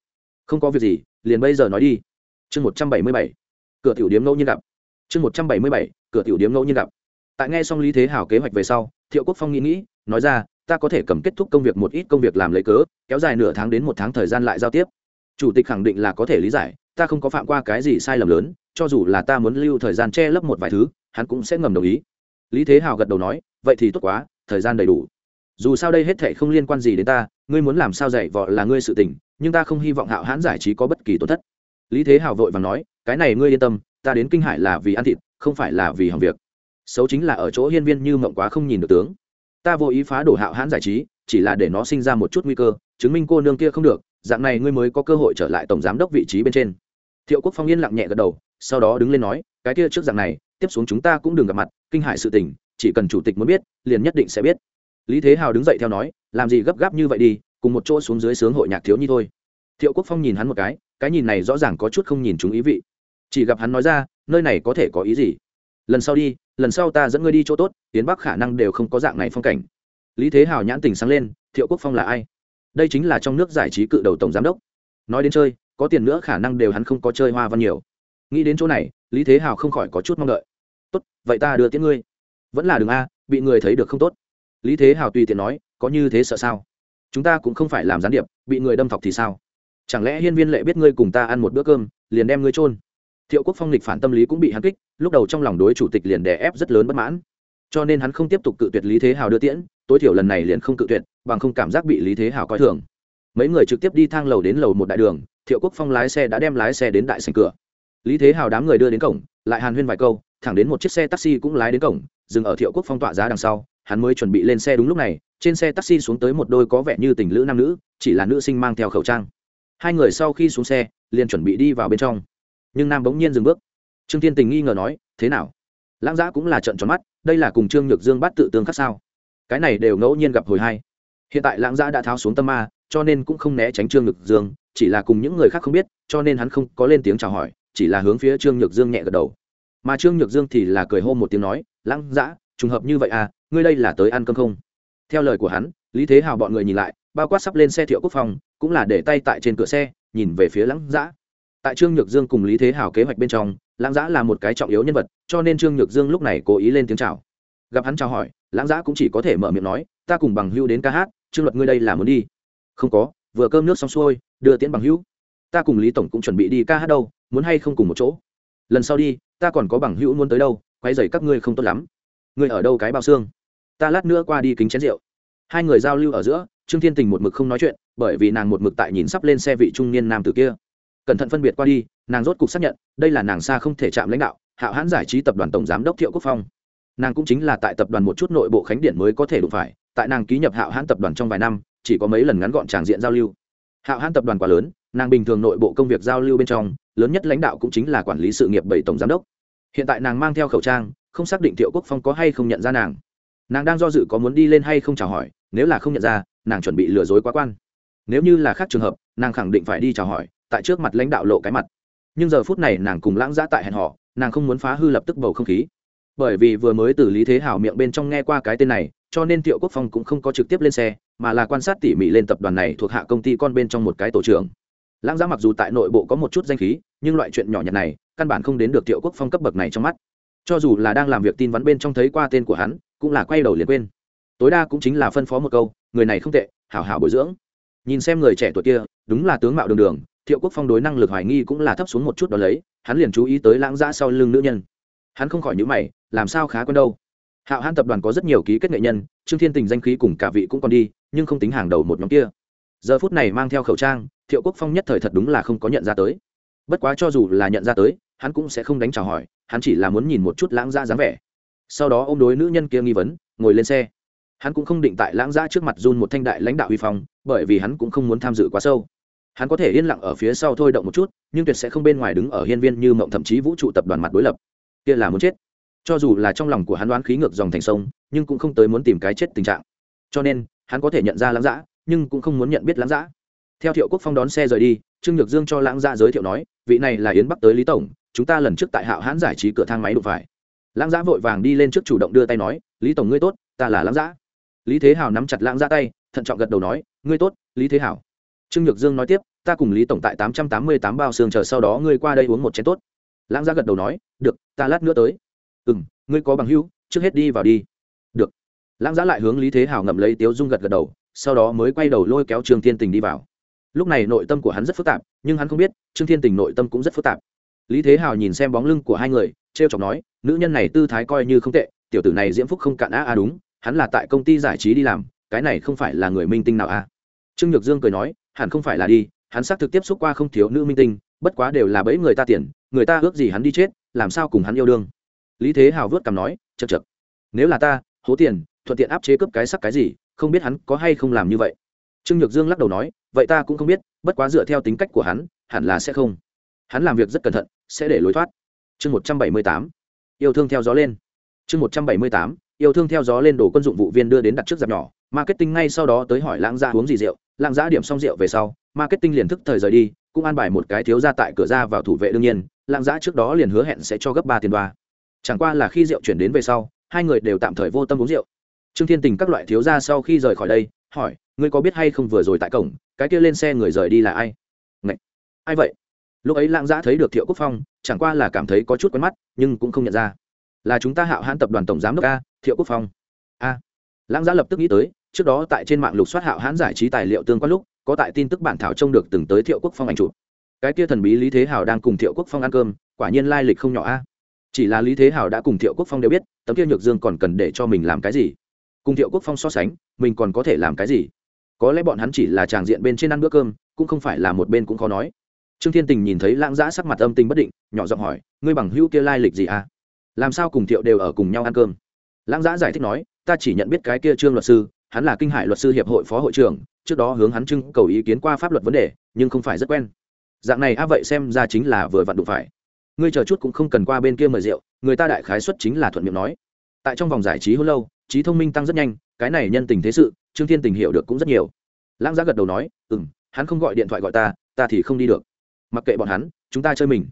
Không có việc gì, liền bây giờ nói đi. Chương một trăm bảy mươi bảy, cửa tiểu điếm ngẫu nhiên gặp. Chương một trăm bảy mươi bảy, cửa tiểu điếm ngẫu nhiên gặp. Tại nghe xong lý thế hảo kế hoạch về sau, thiệu quốc phong nghĩ nghĩ, nói ra, ta có thể cầm kết thúc công việc một ít công việc làm lấy cớ kéo dài nửa tháng đến một tháng thời gian lại giao tiếp. Chủ tịch khẳng định là có thể lý giải, ta không có phạm qua cái gì sai lầm lớn, cho dù là ta muốn lưu thời gian che lấp một vài thứ, hắn cũng sẽ ngầm đồng ý. Lý thế hào gật đầu nói, vậy thì tốt quá, thời gian đầy đủ. Dù sao đây hết thệ không liên quan gì đến ta, ngươi muốn làm sao dạy vọ là ngươi sự tình, nhưng ta không hy vọng hạo hãn giải trí có bất kỳ tổn thất. Lý thế hào vội và nói, cái này ngươi yên tâm, ta đến kinh hải là vì ăn thịt, không phải là vì hỏng việc. Xấu chính là ở chỗ hiên viên như mộng quá không nhìn được tướng. Ta vô ý phá đổ hạo hãn giải trí chỉ là để nó sinh ra một chút nguy cơ, chứng minh cô nương kia không được, dạng này ngươi mới có cơ hội trở lại tổng giám đốc vị trí bên trên. Thiệu quốc phong yên lặng nhẹ gật đầu, sau đó đứng lên nói, cái kia trước dạng này, tiếp xuống chúng ta cũng đừng gặp mặt, kinh hại sự tình, chỉ cần chủ tịch muốn biết, liền nhất định sẽ biết. Lý thế hào đứng dậy theo nói, làm gì gấp gáp như vậy đi, cùng một chỗ xuống dưới sướng hội nhạc thiếu nhi thôi. Thiệu quốc phong nhìn hắn một cái cái nhìn này rõ ràng có chút không nhìn chúng ý vị. Chỉ gặp hắn nói ra, nơi này có thể có ý gì? Lần sau đi, lần sau ta dẫn ngươi đi chỗ tốt tiến bắc khả năng đều không có dạng này phong cảnh lý thế hào nhãn tình sáng lên, thiệu quốc phong là ai? Đây chính là trong nước giải trí cự đầu tổng giám đốc. Nói đến chơi, có tiền nữa khả năng đều hắn không có chơi hoa văn nhiều. Nghĩ đến chỗ này, lý thế hào không khỏi có chút mong đợi. Tốt, vậy ta đưa tiễn ngươi. Vẫn là đường a, bị người thấy được không tốt. Lý thế hào tùy tiện nói, có như thế sợ sao? Chúng ta cũng không phải làm gián điệp, bị người đâm thọc thì sao? Chẳng lẽ hiên viên lệ biết ngươi cùng ta ăn một bữa cơm, liền đem ngươi trôn thiệu quốc phong lịch phản tâm lý cũng bị hắn kích, lúc đầu trong lòng đối chủ tịch liền đè ép rất lớn bất mãn. Cho nên hắn không tiếp tục cự tuyệt lý thế hào đưa tiễn tối thiểu lần này liền không cự tuyệt, bằng không cảm giác bị lý thế hảo coi thường. Mấy người trực tiếp đi thang lầu đến lầu một đại đường, thiệu quốc phong lái xe đã đem lái xe đến đại sành cửa. Lý thế hào đám người đưa đến cổng, lại hàn huyên vài câu, thẳng đến một chiếc xe taxi cũng lái đến cổng, dừng ở thiệu quốc phong tọa giá đằng sau, hắn mới chuẩn bị lên xe đúng lúc này, trên xe taxi xuống tới một đôi có vẻ như tình lữ nam nữ, chỉ là nữ sinh mang theo khẩu trang. Hai người sau khi xuống xe, liền chuẩn bị đi vào bên trong. Nhưng nam bỗng nhiên dừng bước. Trương thiên tình nghi ngờ nói, thế nào? Lãng giã cũng là trận tròn mắt, đây là cùng trương nhược dương bắt tự tương khác sao? Cái này đều ngẫu nhiên gặp hồi hai. Hiện tại lãng giã đã tháo xuống tâm ma, cho nên cũng không né tránh trương nhược dương, chỉ là cùng những người khác không biết, cho nên hắn không có lên tiếng chào hỏi, chỉ là hướng phía trương nhược dương nhẹ gật đầu. Mà trương nhược dương thì là cười hô một tiếng nói, lãng giã, trùng hợp như vậy à ngươi đây là tới ăn cơm không? Theo lời của hắn, lý thế hào bọn người nhìn lại, bao quát sắp lên xe thiệu quốc phòng, cũng là để tay tại trên cửa xe, nhìn về phía lãng giã. Tại trương nhược dương cùng lý thế hào kế hoạch bên trong, lãng giã là một cái trọng yếu nhân vật, cho nên trương nhược dương lúc này cố ý lên tiếng chào. Gặp hắn chào hỏi lãng giã cũng chỉ có thể mở miệng nói, ta cùng bằng hưu đến ca hát, trương luật ngươi đây là muốn đi. Không có, vừa cơm nước xong xuôi, đưa tiễn bằng hữu. Ta cùng lý tổng cũng chuẩn bị đi ca hát đâu, muốn hay không cùng một chỗ? Lần sau đi, ta còn có bằng hữu muốn tới đâu quay dày các ngươi không tốt lắm. Ngươi ở đâu cái bao xương? Ta lát nữa qua đi kính chén rượu. Hai người giao lưu ở giữa, trương thiên tình một mực không nói chuyện, bởi vì nàng một mực tại nhìn sắp lên xe vị trung niên nam tử kia. Cẩn thận phân biệt qua đi, nàng rốt cục xác nhận, đây là nàng xa không thể chạm lãnh đạo, hạo hãn giải trí tập đoàn tổng giám đốc thiệu quốc phong nàng cũng chính là tại tập đoàn một chút nội bộ khánh điển mới có thể đụng phải, tại nàng ký nhập hạo hãn tập đoàn trong vài năm, chỉ có mấy lần ngắn gọn tràng diện giao lưu. Hạo hãn tập đoàn quá lớn, nàng bình thường nội bộ công việc giao lưu bên trong, lớn nhất lãnh đạo cũng chính là quản lý sự nghiệp bảy tổng giám đốc. Hiện tại nàng mang theo khẩu trang, không xác định thiệu quốc phong có hay không nhận ra nàng. Nàng đang do dự có muốn đi lên hay không chào hỏi, nếu là không nhận ra, nàng chuẩn bị lừa dối quá quan. Nếu như là khác trường hợp, nàng khẳng định phải đi chào hỏi, tại trước mặt lãnh đạo lộ cái mặt. Nhưng giờ phút này nàng cùng lãng giã tại hẹn họ nàng không muốn phá hư lập tức bầu không khí bởi vì vừa mới từ lý thế hảo miệng bên trong nghe qua cái tên này, cho nên thiệu quốc phong cũng không có trực tiếp lên xe, mà là quan sát tỉ mỉ lên tập đoàn này thuộc hạ công ty con bên trong một cái tổ trưởng. Lãng giã mặc dù tại nội bộ có một chút danh khí, nhưng loại chuyện nhỏ nhặt này, căn bản không đến được thiệu quốc phong cấp bậc này trong mắt. Cho dù là đang làm việc tin vắn bên trong thấy qua tên của hắn, cũng là quay đầu liền quên. Tối đa cũng chính là phân phó một câu, người này không tệ, hảo hảo bồi dưỡng. Nhìn xem người trẻ tuổi kia, đúng là tướng mạo đường đường, thiệu quốc phong đối năng lực hoài nghi cũng là thấp xuống một chút đó lấy, hắn liền chú ý tới lãng giã sau lưng nữ nhân hắn không khỏi nhữ mày, làm sao khá quen đâu. Hạo hãn tập đoàn có rất nhiều ký kết nghệ nhân, trương thiên tình danh khí cùng cả vị cũng còn đi, nhưng không tính hàng đầu một nhóm kia. Giờ phút này mang theo khẩu trang, thiệu quốc phong nhất thời thật đúng là không có nhận ra tới. Bất quá cho dù là nhận ra tới, hắn cũng sẽ không đánh chào hỏi, hắn chỉ là muốn nhìn một chút lãng gia dáng vẻ. Sau đó ô m đối nữ nhân kia nghi vấn, ngồi lên xe. Hắn cũng không định tại lãng gia trước mặt run một thanh đại lãnh đạo huy phong, bởi vì hắn cũng không muốn tham dự quá sâu. Hắn có thể yên lặng ở phía sau thôi động một chút, nhưng tuyệt sẽ không bên ngoài đứng ở hiên viên như mộng thậm chí vũ trụ tập đoàn mặt đối lập kia là muốn chết. Cho dù là trong lòng của hắn đoán khí ngược dòng thành sông, nhưng cũng không tới muốn tìm cái chết tình trạng. Cho nên, hắn có thể nhận ra lãng giã nhưng cũng không muốn nhận biết lãng giã theo thiệu quốc phong đón xe rời đi, trương nhược dương cho lãng giã giới thiệu nói, vị này là yến bắc tới lý tổng, chúng ta lần trước tại hạo hãn giải trí cửa thang máy đụng phải. Lãng giã vội vàng đi lên trước chủ động đưa tay nói, lý tổng ngươi tốt, ta là lãng giã lý thế hào nắm chặt lãng giã tay, thận trọng gật đầu nói, ngươi tốt, lý thế hào trương nhược dương nói tiếp, ta cùng lý tổng tại tám trăm tám mươi tám bao xương chờ sau đó ngươi qua đây uống một chén tốt lãng gia gật đầu nói được ta lát nữa tới. Ừ m ngươi có bằng hưu, trước hết đi vào đi. Được. Lãng gia lại hướng lý thế hào ngậm lấy tiếu dung gật gật đầu sau đó mới quay đầu lôi kéo trương thiên tình đi vào. Lúc này nội tâm của hắn rất phức tạp nhưng hắn không biết trương thiên tình nội tâm cũng rất phức tạp. Lý thế hào nhìn xem bóng lưng của hai người t r e o chọc nói nữ nhân này tư thái coi như không tệ tiểu tử này diễm phúc không cạn á a đúng hắn là tại công ty giải trí đi làm cái này không phải là người minh tinh nào a trương nhược dương cười nói hẳn không phải là đi hắn xác thực tiếp xúc qua không thiếu nữ minh tinh bất quá đều là bẫy người ta tiền, người ta ước gì hắn đi chết, làm sao cùng hắn yêu đương? Lý thế hào vớt cằm nói chật chật nếu là ta, hố tiền, thuận tiện áp chế cướp cái sắc cái gì, không biết hắn có hay không làm như vậy? Trương nhược dương lắc đầu nói, vậy ta cũng không biết, bất quá dựa theo tính cách của hắn, hẳn là sẽ không. Hắn làm việc rất cẩn thận, sẽ để lối thoát. Chương một trăm bảy mươi tám, yêu thương theo gió lên. Chương một trăm bảy mươi tám, yêu thương theo gió lên đổ quân dụng vụ viên đưa đến đặt trước dạp nhỏ. Marketing ngay sau đó tới hỏi lãng gia uống gì rượu. Lãng gia điểm xong rượu về sau, marketing liền thức thời rời đi cũng an bài một cái thiếu ra tại cửa ra vào thủ vệ đương nhiên lãng giã trước đó liền hứa hẹn sẽ cho gấp ba tiền đoa. Chẳng qua là khi rượu chuyển đến về sau, hai người đều tạm thời vô tâm uống rượu. Trương thiên tình các loại thiếu gia sau khi rời khỏi đây, hỏi, ngươi có biết hay không vừa rồi tại cổng, cái kia lên xe người rời đi là ai? Ngậy! ai vậy? Lúc ấy lãng giã thấy được thiệu quốc phong, chẳng qua là cảm thấy có chút quen mắt, nhưng cũng không nhận ra. Là chúng ta hạo hãn tập đoàn tổng giám đốc a, thiệu quốc phong. A. Lãng giã lập tức nghĩ tới, trước đó tại trên mạng lục soát hạo hãn giải trí tài liệu tương quan lúc có tại tin tức bản thảo trông được từng tới thiệu quốc phong ảnh chụp. Cái kia thần bí lý thế hào đang cùng thiệu quốc phong ăn cơm, quả nhiên lai lịch không nhỏ a. Chỉ là lý thế hào đã cùng thiệu quốc phong đều biết, tấm kia nhược dương còn cần để cho mình làm cái gì? Cùng thiệu quốc phong so sánh, mình còn có thể làm cái gì? Có lẽ bọn hắn chỉ là tràng diện bên trên ăn bữa cơm, cũng không phải là một bên cũng khó nói. Trương thiên tình nhìn thấy lãng giã sắc mặt âm tình bất định, nhỏ giọng hỏi, ngươi bằng hữu kia lai lịch gì à làm sao cùng thiệu đều ở cùng nhau ăn cơm? Lãng giã giải thích nói, ta chỉ nhận biết cái kia trương luật sư, hắn là kinh hải luật sư hiệp hội phó hội trưởng trước đó hướng hắn trưng cầu ý kiến qua pháp luật vấn đề, nhưng không phải rất quen. Dạng này, a, vậy xem ra chính là vừa vặn đụng phải. Ngươi chờ chút cũng không cần qua bên kia mời rượu, người ta đại khái xuất chính là thuận miệng nói. Tại trong vòng giải trí hôn lâu, trí thông minh tăng rất nhanh, cái này nhân tình thế sự, trương thiên tình hiểu được cũng rất nhiều. Lãng giá gật đầu nói ừ m hắn không gọi điện thoại gọi ta ta thì không đi được. Mặc kệ bọn hắn, chúng ta chơi mình.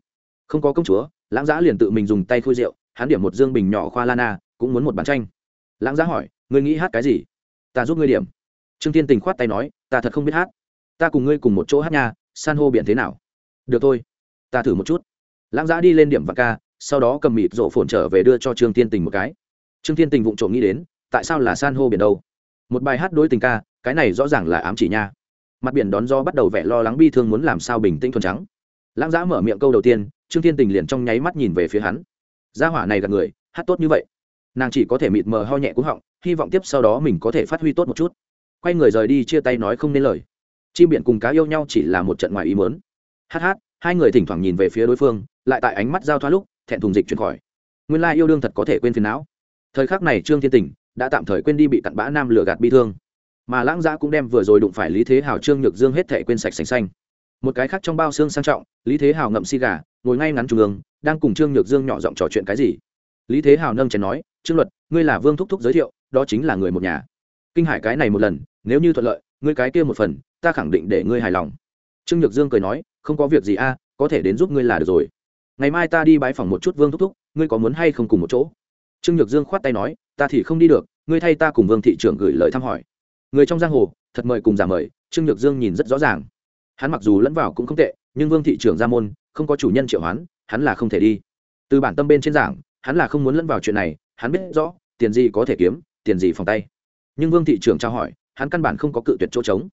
Không có công chúa, lãng giá liền tự mình dùng tay khui rượu, hắn điểm một dương bình nhỏ khoa lana, cũng muốn một bàn tranh lãng giá hỏi, ngươi nghĩ hát cái gì? Ta giúp ngươi điểm trương thiên tình khoát tay nói, ta thật không biết hát. Ta cùng ngươi cùng một chỗ hát nha, san hô biển thế nào? Được thôi, ta thử một chút. Lãng giã đi lên điểm và ca, sau đó cầm mịt rộ phồn trở về đưa cho trương thiên tình một cái. Trương thiên tình vụng trộm nghĩ đến, tại sao là san hô biển đâu? Một bài hát đối tình ca, cái này rõ ràng là ám chỉ nha. Mặt biển đón do bắt đầu vẻ lo lắng bi thương muốn làm sao bình tĩnh thuần trắng. Lãng giã mở miệng câu đầu tiên, trương thiên tình liền trong nháy mắt nhìn về phía hắn. Gia hỏa này gặp người, hát tốt như vậy. Nàng chỉ có thể mịt mờ ho nhẹ cúng họng, hy vọng tiếp sau đó mình có thể phát huy tốt một chút quay người rời đi chia tay nói không nên lời. Chim biển cùng cá yêu nhau chỉ là một trận ngoài ý mớn hát hát hai người thỉnh thoảng nhìn về phía đối phương, lại tại ánh mắt giao thoa lúc, thẹn thùng dịch chuyển khỏi. Nguyên lai yêu đương thật có thể quên phiền não. Thời khắc này trương thiên tình đã tạm thời quên đi bị cặn bã nam lừa gạt bi thương. Mà lãng giã cũng đem vừa rồi đụng phải lý thế hào trương nhược dương hết thể quên sạch sành xanh. Một cái khác trong bao xương sang trọng, lý thế hào ngậm xi gà, ngồi ngay ngắn trung ương, đang cùng trương nhược dương nhỏ giọng trò chuyện cái gì. Lý thế hào nâng chén nói, trương luật, ngươi là vương thúc thúc giới thiệu, đó chính là người một nhà kinh hải cái này một lần, nếu như thuận lợi, ngươi cái kia một phần, ta khẳng định để ngươi hài lòng. Trương nhược dương cười nói, không có việc gì a, có thể đến giúp ngươi là được rồi. Ngày mai ta đi bái phòng một chút vương thúc thúc, ngươi có muốn hay không cùng một chỗ? Trương nhược dương khoát tay nói, ta thì không đi được, ngươi thay ta cùng vương thị trưởng gửi lời thăm hỏi. Người trong giang hồ, thật mời cùng giả mời, trương nhược dương nhìn rất rõ ràng. Hắn mặc dù lẫn vào cũng không tệ, nhưng vương thị trưởng ra môn, không có chủ nhân triệu hoán, hắn là không thể đi. Từ bản tâm bên trên giảng, hắn là không muốn lẫn vào chuyện này, hắn biết rõ, tiền gì có thể kiếm, tiền gì phòng tay nhưng vương thị trưởng trao hỏi, hắn căn bản không có cự tuyệt chỗ trống.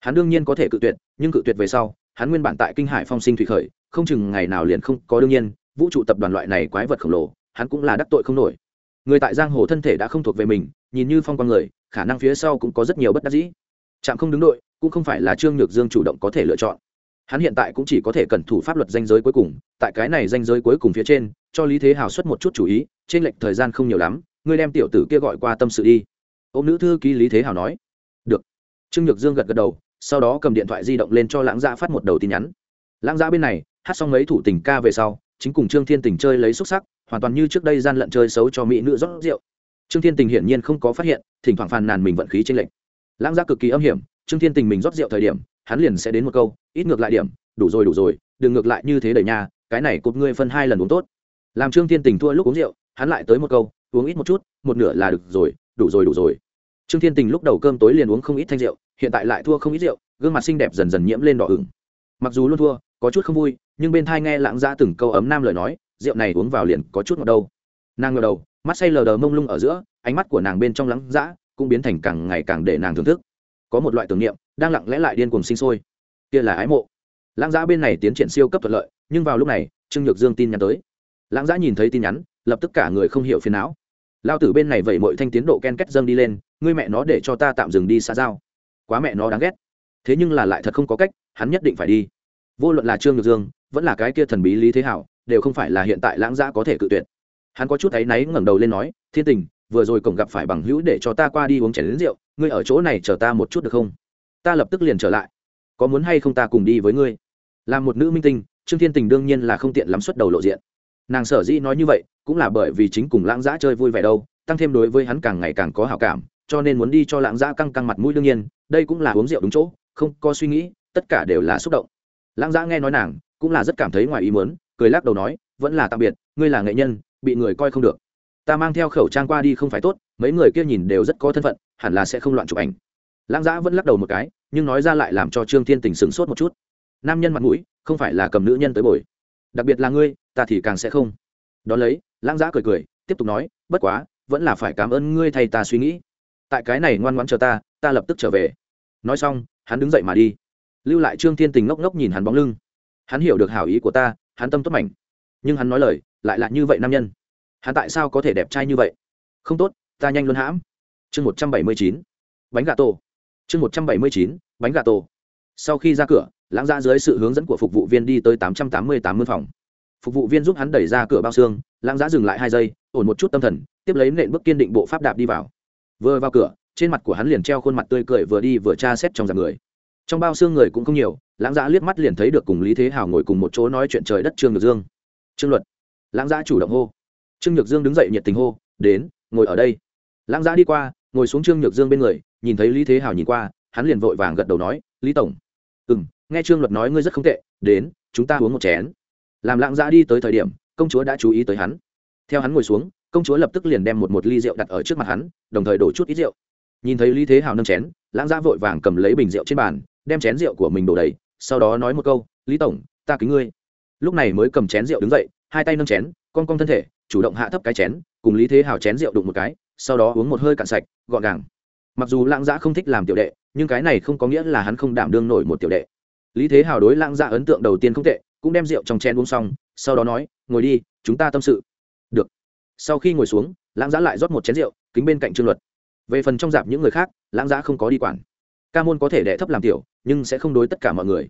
Hắn đương nhiên có thể cự tuyệt, nhưng cự tuyệt về sau, hắn nguyên bản tại kinh hải phong sinh thủy khởi, không chừng ngày nào liền không có đương nhiên, vũ trụ tập đoàn loại này quái vật khổng lồ, hắn cũng là đắc tội không nổi. Người tại giang hồ thân thể đã không thuộc về mình, nhìn như phong con người, khả năng phía sau cũng có rất nhiều bất đắc dĩ. Trạm không đứng đội, cũng không phải là trương nhược dương chủ động có thể lựa chọn. Hắn hiện tại cũng chỉ có thể cẩn thủ pháp luật danh giới cuối cùng, tại cái này danh giới cuối cùng phía trên, cho lý thế hào xuất một chút chủ ý, trên lệch thời gian không nhiều lắm, ngươi đem tiểu tử kia gọi qua tâm sự đi ô nữ thư ký lý thế hào nói. Được. Trương nhược dương gật gật đầu, sau đó cầm điện thoại di động lên cho lãng gia phát một đầu tin nhắn. Lãng gia bên này, hát xong mấy thủ tình ca về sau, chính cùng trương thiên tình chơi lấy xúc sắc, hoàn toàn như trước đây gian lận chơi xấu cho mỹ nữ rót rượu. Trương thiên tình hiển nhiên không có phát hiện, thỉnh thoảng phàn nàn mình vận khí trên lệnh lãng gia cực kỳ âm hiểm, trương thiên tình mình rót rượu thời điểm, hắn liền sẽ đến một câu, ít ngược lại điểm, đủ rồi đủ rồi, đừng ngược lại như thế đẩy nhà cái này cột ngươi phân hai lần uống tốt. Làm trương thiên tình thua lúc uống rượu, hắn lại tới một câu, uống ít một chút, một nửa là được rồi, đủ rồi đủ rồi trương thiên tình lúc đầu cơm tối liền uống không ít thanh rượu, hiện tại lại thua không ít rượu, gương mặt xinh đẹp dần dần nhiễm lên đỏ ửng. Mặc dù luôn thua, có chút không vui, nhưng bên thai nghe lãng ra từng câu ấm nam lời nói, rượu này uống vào liền có chút ngọt đâu. Nàng ngờ đầu, mắt say lờ đờ mông lung ở giữa, ánh mắt của nàng bên trong lắng dã cũng biến thành càng ngày càng để nàng thưởng thức. Có một loại tưởng niệm, đang lặng lẽ lại điên cuồng sinh sôi. Kia là ái mộ. Lãng giã bên này tiến triển siêu cấp thuận lợi, nhưng vào lúc này, trương nhược dương tin nhắn tới. Lãng giã nhìn thấy tin nhắn, lập tức cả người không hiểu phiền não. Lao tử bên này vậy mọi thanh tiến độ ken kết dâng đi lên ngươi mẹ nó để cho ta tạm dừng đi xa giao. Quá mẹ nó đáng ghét. Thế nhưng là lại thật không có cách, hắn nhất định phải đi. Vô luận là trương nhược dương, vẫn là cái kia thần bí lý thế hảo, đều không phải là hiện tại lãng giã có thể cự tuyệt. Hắn có chút áy náy ngẩng đầu lên nói, thiên tình, vừa rồi cổng gặp phải bằng hữu để cho ta qua đi uống chén đến rượu, ngươi ở chỗ này chờ ta một chút được không? Ta lập tức liền trở lại. Có muốn hay không ta cùng đi với ngươi? Là một nữ minh tinh, trương thiên tình đương nhiên là không tiện lắm xuất đầu lộ diện. Nàng sở dĩ nói như vậy, cũng là bởi vì chính cùng lãng giã chơi vui vẻ đâu, tăng thêm đối với hắn càng ngày càng có hảo cảm cho nên muốn đi cho lãng giã căng căng mặt mũi đương nhiên, đây cũng là uống rượu đúng chỗ, không có suy nghĩ, tất cả đều là xúc động. Lãng giã nghe nói nàng, cũng là rất cảm thấy ngoài ý mớn cười lắc đầu nói, vẫn là tạm biệt, ngươi là nghệ nhân, bị người coi không được. Ta mang theo khẩu trang qua đi không phải tốt, mấy người kia nhìn đều rất có thân phận, hẳn là sẽ không loạn chụp ảnh. Lãng giã vẫn lắc đầu một cái, nhưng nói ra lại làm cho trương thiên tình sửng sốt một chút. Nam nhân mặt mũi, không phải là cầm nữ nhân tới bồi. Đặc biệt là ngươi, ta thì càng sẽ không. Đón lấy, lãng giã cười cười, tiếp tục nói, bất quá, vẫn là phải cảm ơn ngươi thay ta suy nghĩ tại cái này ngoan ngoãn chờ ta ta lập tức trở về. Nói xong, hắn đứng dậy mà đi. Lưu lại trương thiên tình ngốc ngốc nhìn hắn bóng lưng. Hắn hiểu được hảo ý của ta, hắn tâm tốt mảnh. Nhưng hắn nói lời, lại là như vậy nam nhân. Hắn tại sao có thể đẹp trai như vậy? Không tốt, ta nhanh luôn hãm. Chương một trăm bảy mươi chín, bánh gà tổ. Chương một trăm bảy mươi chín, bánh gà tổ. Sau khi ra cửa, lãng ra dưới sự hướng dẫn của phục vụ viên đi tới tám trăm tám mươi tám mươi phòng. Phục vụ viên giúp hắn đẩy ra cửa bao xương, lãng giã dừng lại hai giây, ổn một chút tâm thần, tiếp lấy nện bước kiên định bộ pháp đạp đi vào vừa vào cửa, trên mặt của hắn liền treo khuôn mặt tươi cười vừa đi vừa tra xét trong dạp người. Trong bao xương người cũng không nhiều, lãng giã liếc mắt liền thấy được cùng lý thế hào ngồi cùng một chỗ nói chuyện trời đất trương nhược dương. Trương luật. Lãng giã chủ động hô. Trương nhược dương đứng dậy nhiệt tình hô, đến, ngồi ở đây. Lãng giã đi qua, ngồi xuống trương nhược dương bên người, nhìn thấy lý thế hào nhìn qua, hắn liền vội vàng gật đầu nói, lý tổng. Ừ m nghe trương luật nói ngươi rất không tệ, đến, chúng ta uống một chén. Làm lãng giã đi tới thời điểm, công chúa đã chú ý tới hắn. Theo hắn ngồi xuống công chúa lập tức liền đem một một ly rượu đặt ở trước mặt hắn, đồng thời đổ chút ít rượu. Nhìn thấy lý thế hào nâng chén, lãng gia vội vàng cầm lấy bình rượu trên bàn, đem chén rượu của mình đổ đầy, sau đó nói một câu, lý tổng, ta kính ngươi. Lúc này mới cầm chén rượu đứng dậy, hai tay nâng chén, con cong thân thể, chủ động hạ thấp cái chén, cùng lý thế hào chén rượu đụng một cái, sau đó uống một hơi cạn sạch, gọn gàng. Mặc dù lãng giã không thích làm tiểu đệ, nhưng cái này không có nghĩa là hắn không đảm đương nổi một tiểu đệ. Lý thế hào đối lãng giã ấn tượng đầu tiên không tệ, cũng đem rượu trong chén uống xong, sau đó nói, ngồi đi, chúng ta tâm sự. Được sau khi ngồi xuống, lãng giã lại rót một chén rượu, kính bên cạnh trương luật. Về phần trong dạp những người khác, lãng giã không có đi quản. Ca môn có thể đẻ thấp làm tiểu, nhưng sẽ không đối tất cả mọi người.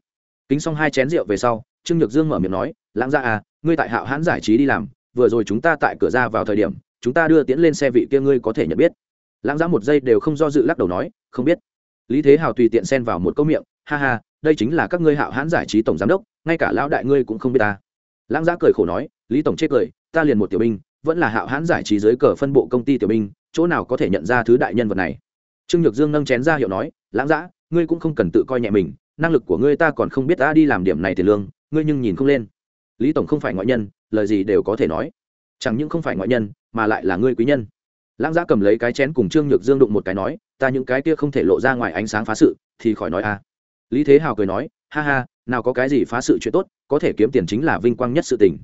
Kính xong hai chén rượu về sau, trương nhược dương mở miệng nói, lãng giã à ngươi tại hạo hãn giải trí đi làm, vừa rồi chúng ta tại cửa ra vào thời điểm, chúng ta đưa tiễn lên xe vị kia ngươi có thể nhận biết. Lãng giã một giây đều không do dự lắc đầu nói, không biết. Lý thế hào tùy tiện xen vào một câu miệng, ha ha, đây chính là các ngươi hạo hãn giải trí tổng giám đốc, ngay cả lão đại ngươi cũng không biết ta. Lãng giã cười khổ nói, lý tổng chết cười, ta liền một tiểu binh vẫn là hạo hãn giải trí dưới cờ phân bộ công ty tiểu binh, chỗ nào có thể nhận ra thứ đại nhân vật này? Trương nhược dương nâng chén ra hiệu nói, lãng giã ngươi cũng không cần tự coi nhẹ mình, năng lực của ngươi ta còn không biết ta đi làm điểm này tiền lương, ngươi nhưng nhìn không lên. Lý tổng không phải ngoại nhân, lời gì đều có thể nói. Chẳng những không phải ngoại nhân, mà lại là ngươi quý nhân. Lãng giã cầm lấy cái chén cùng trương nhược dương đụng một cái nói, ta những cái kia không thể lộ ra ngoài ánh sáng phá sự, thì khỏi nói a. Lý thế hào cười nói, ha ha, nào có cái gì phá sự chuyện tốt, có thể kiếm tiền chính là vinh quang nhất sự tình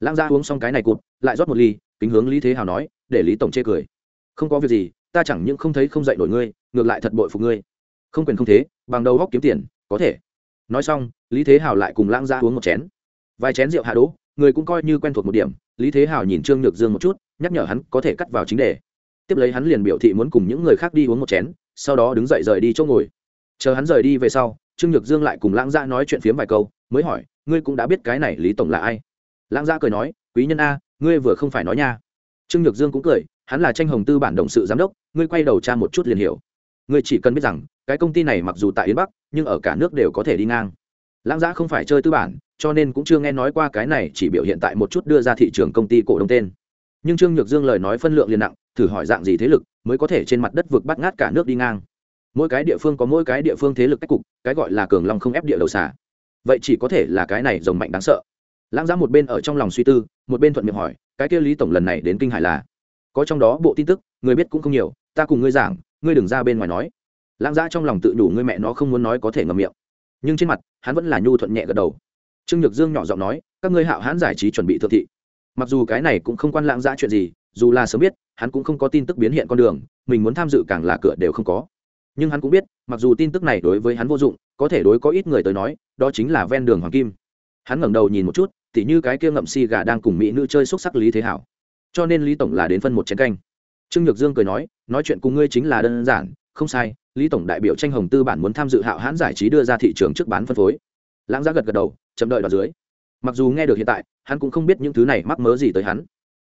lãng gia uống xong cái này cụt, lại rót một ly, kính hướng lý thế hào nói, để lý tổng chê cười. Không có việc gì, ta chẳng những không thấy không dạy nổi ngươi, ngược lại thật bội phục ngươi. Không quyền không thế, bằng đầu góc kiếm tiền, có thể. Nói xong, lý thế hào lại cùng lãng gia uống một chén. Vài chén rượu hạ đỗ, người cũng coi như quen thuộc một điểm, lý thế hào nhìn trương nhược dương một chút, nhắc nhở hắn có thể cắt vào chính đề. Tiếp lấy hắn liền biểu thị muốn cùng những người khác đi uống một chén, sau đó đứng dậy rời đi chỗ ngồi. Chờ hắn rời đi về sau, trương nhược dương lại cùng lãng gia nói chuyện phiếm vài câu, mới hỏi, ngươi cũng đã biết cái này lý tổng là ai? Lãng gia cười nói, quý nhân a, ngươi vừa không phải nói nha. Trương nhược dương cũng cười, hắn là tranh hồng tư bản động sự giám đốc, ngươi quay đầu tra một chút liền hiểu. Ngươi chỉ cần biết rằng, cái công ty này mặc dù tại yến bắc, nhưng ở cả nước đều có thể đi ngang. Lãng giã không phải chơi tư bản, cho nên cũng chưa nghe nói qua cái này, chỉ biểu hiện tại một chút đưa ra thị trường công ty cổ đông tên. Nhưng trương nhược dương lời nói phân lượng liền nặng, thử hỏi dạng gì thế lực, mới có thể trên mặt đất vực bắt ngát cả nước đi ngang. Mỗi cái địa phương có mỗi cái địa phương thế lực cách cục, cái gọi là cường long không ép địa đầu xả vậy chỉ có thể là cái này rồng mạnh đáng sợ lãng giã một bên ở trong lòng suy tư, một bên thuận miệng hỏi, cái kia lý tổng lần này đến kinh hải là? Có trong đó bộ tin tức, người biết cũng không nhiều, ta cùng ngươi giảng, ngươi đừng ra bên ngoài nói. Lãng giã trong lòng tự đủ ngươi mẹ nó không muốn nói có thể ngầm miệng. Nhưng trên mặt, hắn vẫn là nhu thuận nhẹ gật đầu. Trương nhược dương nhỏ giọng nói, các ngươi hạo hãn giải trí chuẩn bị thượng thị. Mặc dù cái này cũng không quan lãng giã chuyện gì, dù là sớm biết, hắn cũng không có tin tức biến hiện con đường, mình muốn tham dự càng là cửa đều không có. Nhưng hắn cũng biết, mặc dù tin tức này đối với hắn vô dụng, có thể đối có ít người tới nói, đó chính là ven đường hoàng kim. Hắn ngẩng đầu nhìn một chút tỉ như cái kia ngậm si gà đang cùng mỹ nữ chơi xúc sắc lý thế hảo. Cho nên lý tổng là đến phân một chén canh. Trương nhược dương cười nói nói chuyện cùng ngươi chính là đơn giản, không sai, lý tổng đại biểu tranh hồng tư bản muốn tham dự hạo hãn giải trí đưa ra thị trường trước bán phân phối. Lãng giá gật gật đầu, chậm đợi đoạt dưới. Mặc dù nghe được hiện tại, hắn cũng không biết những thứ này mắc mớ gì tới hắn.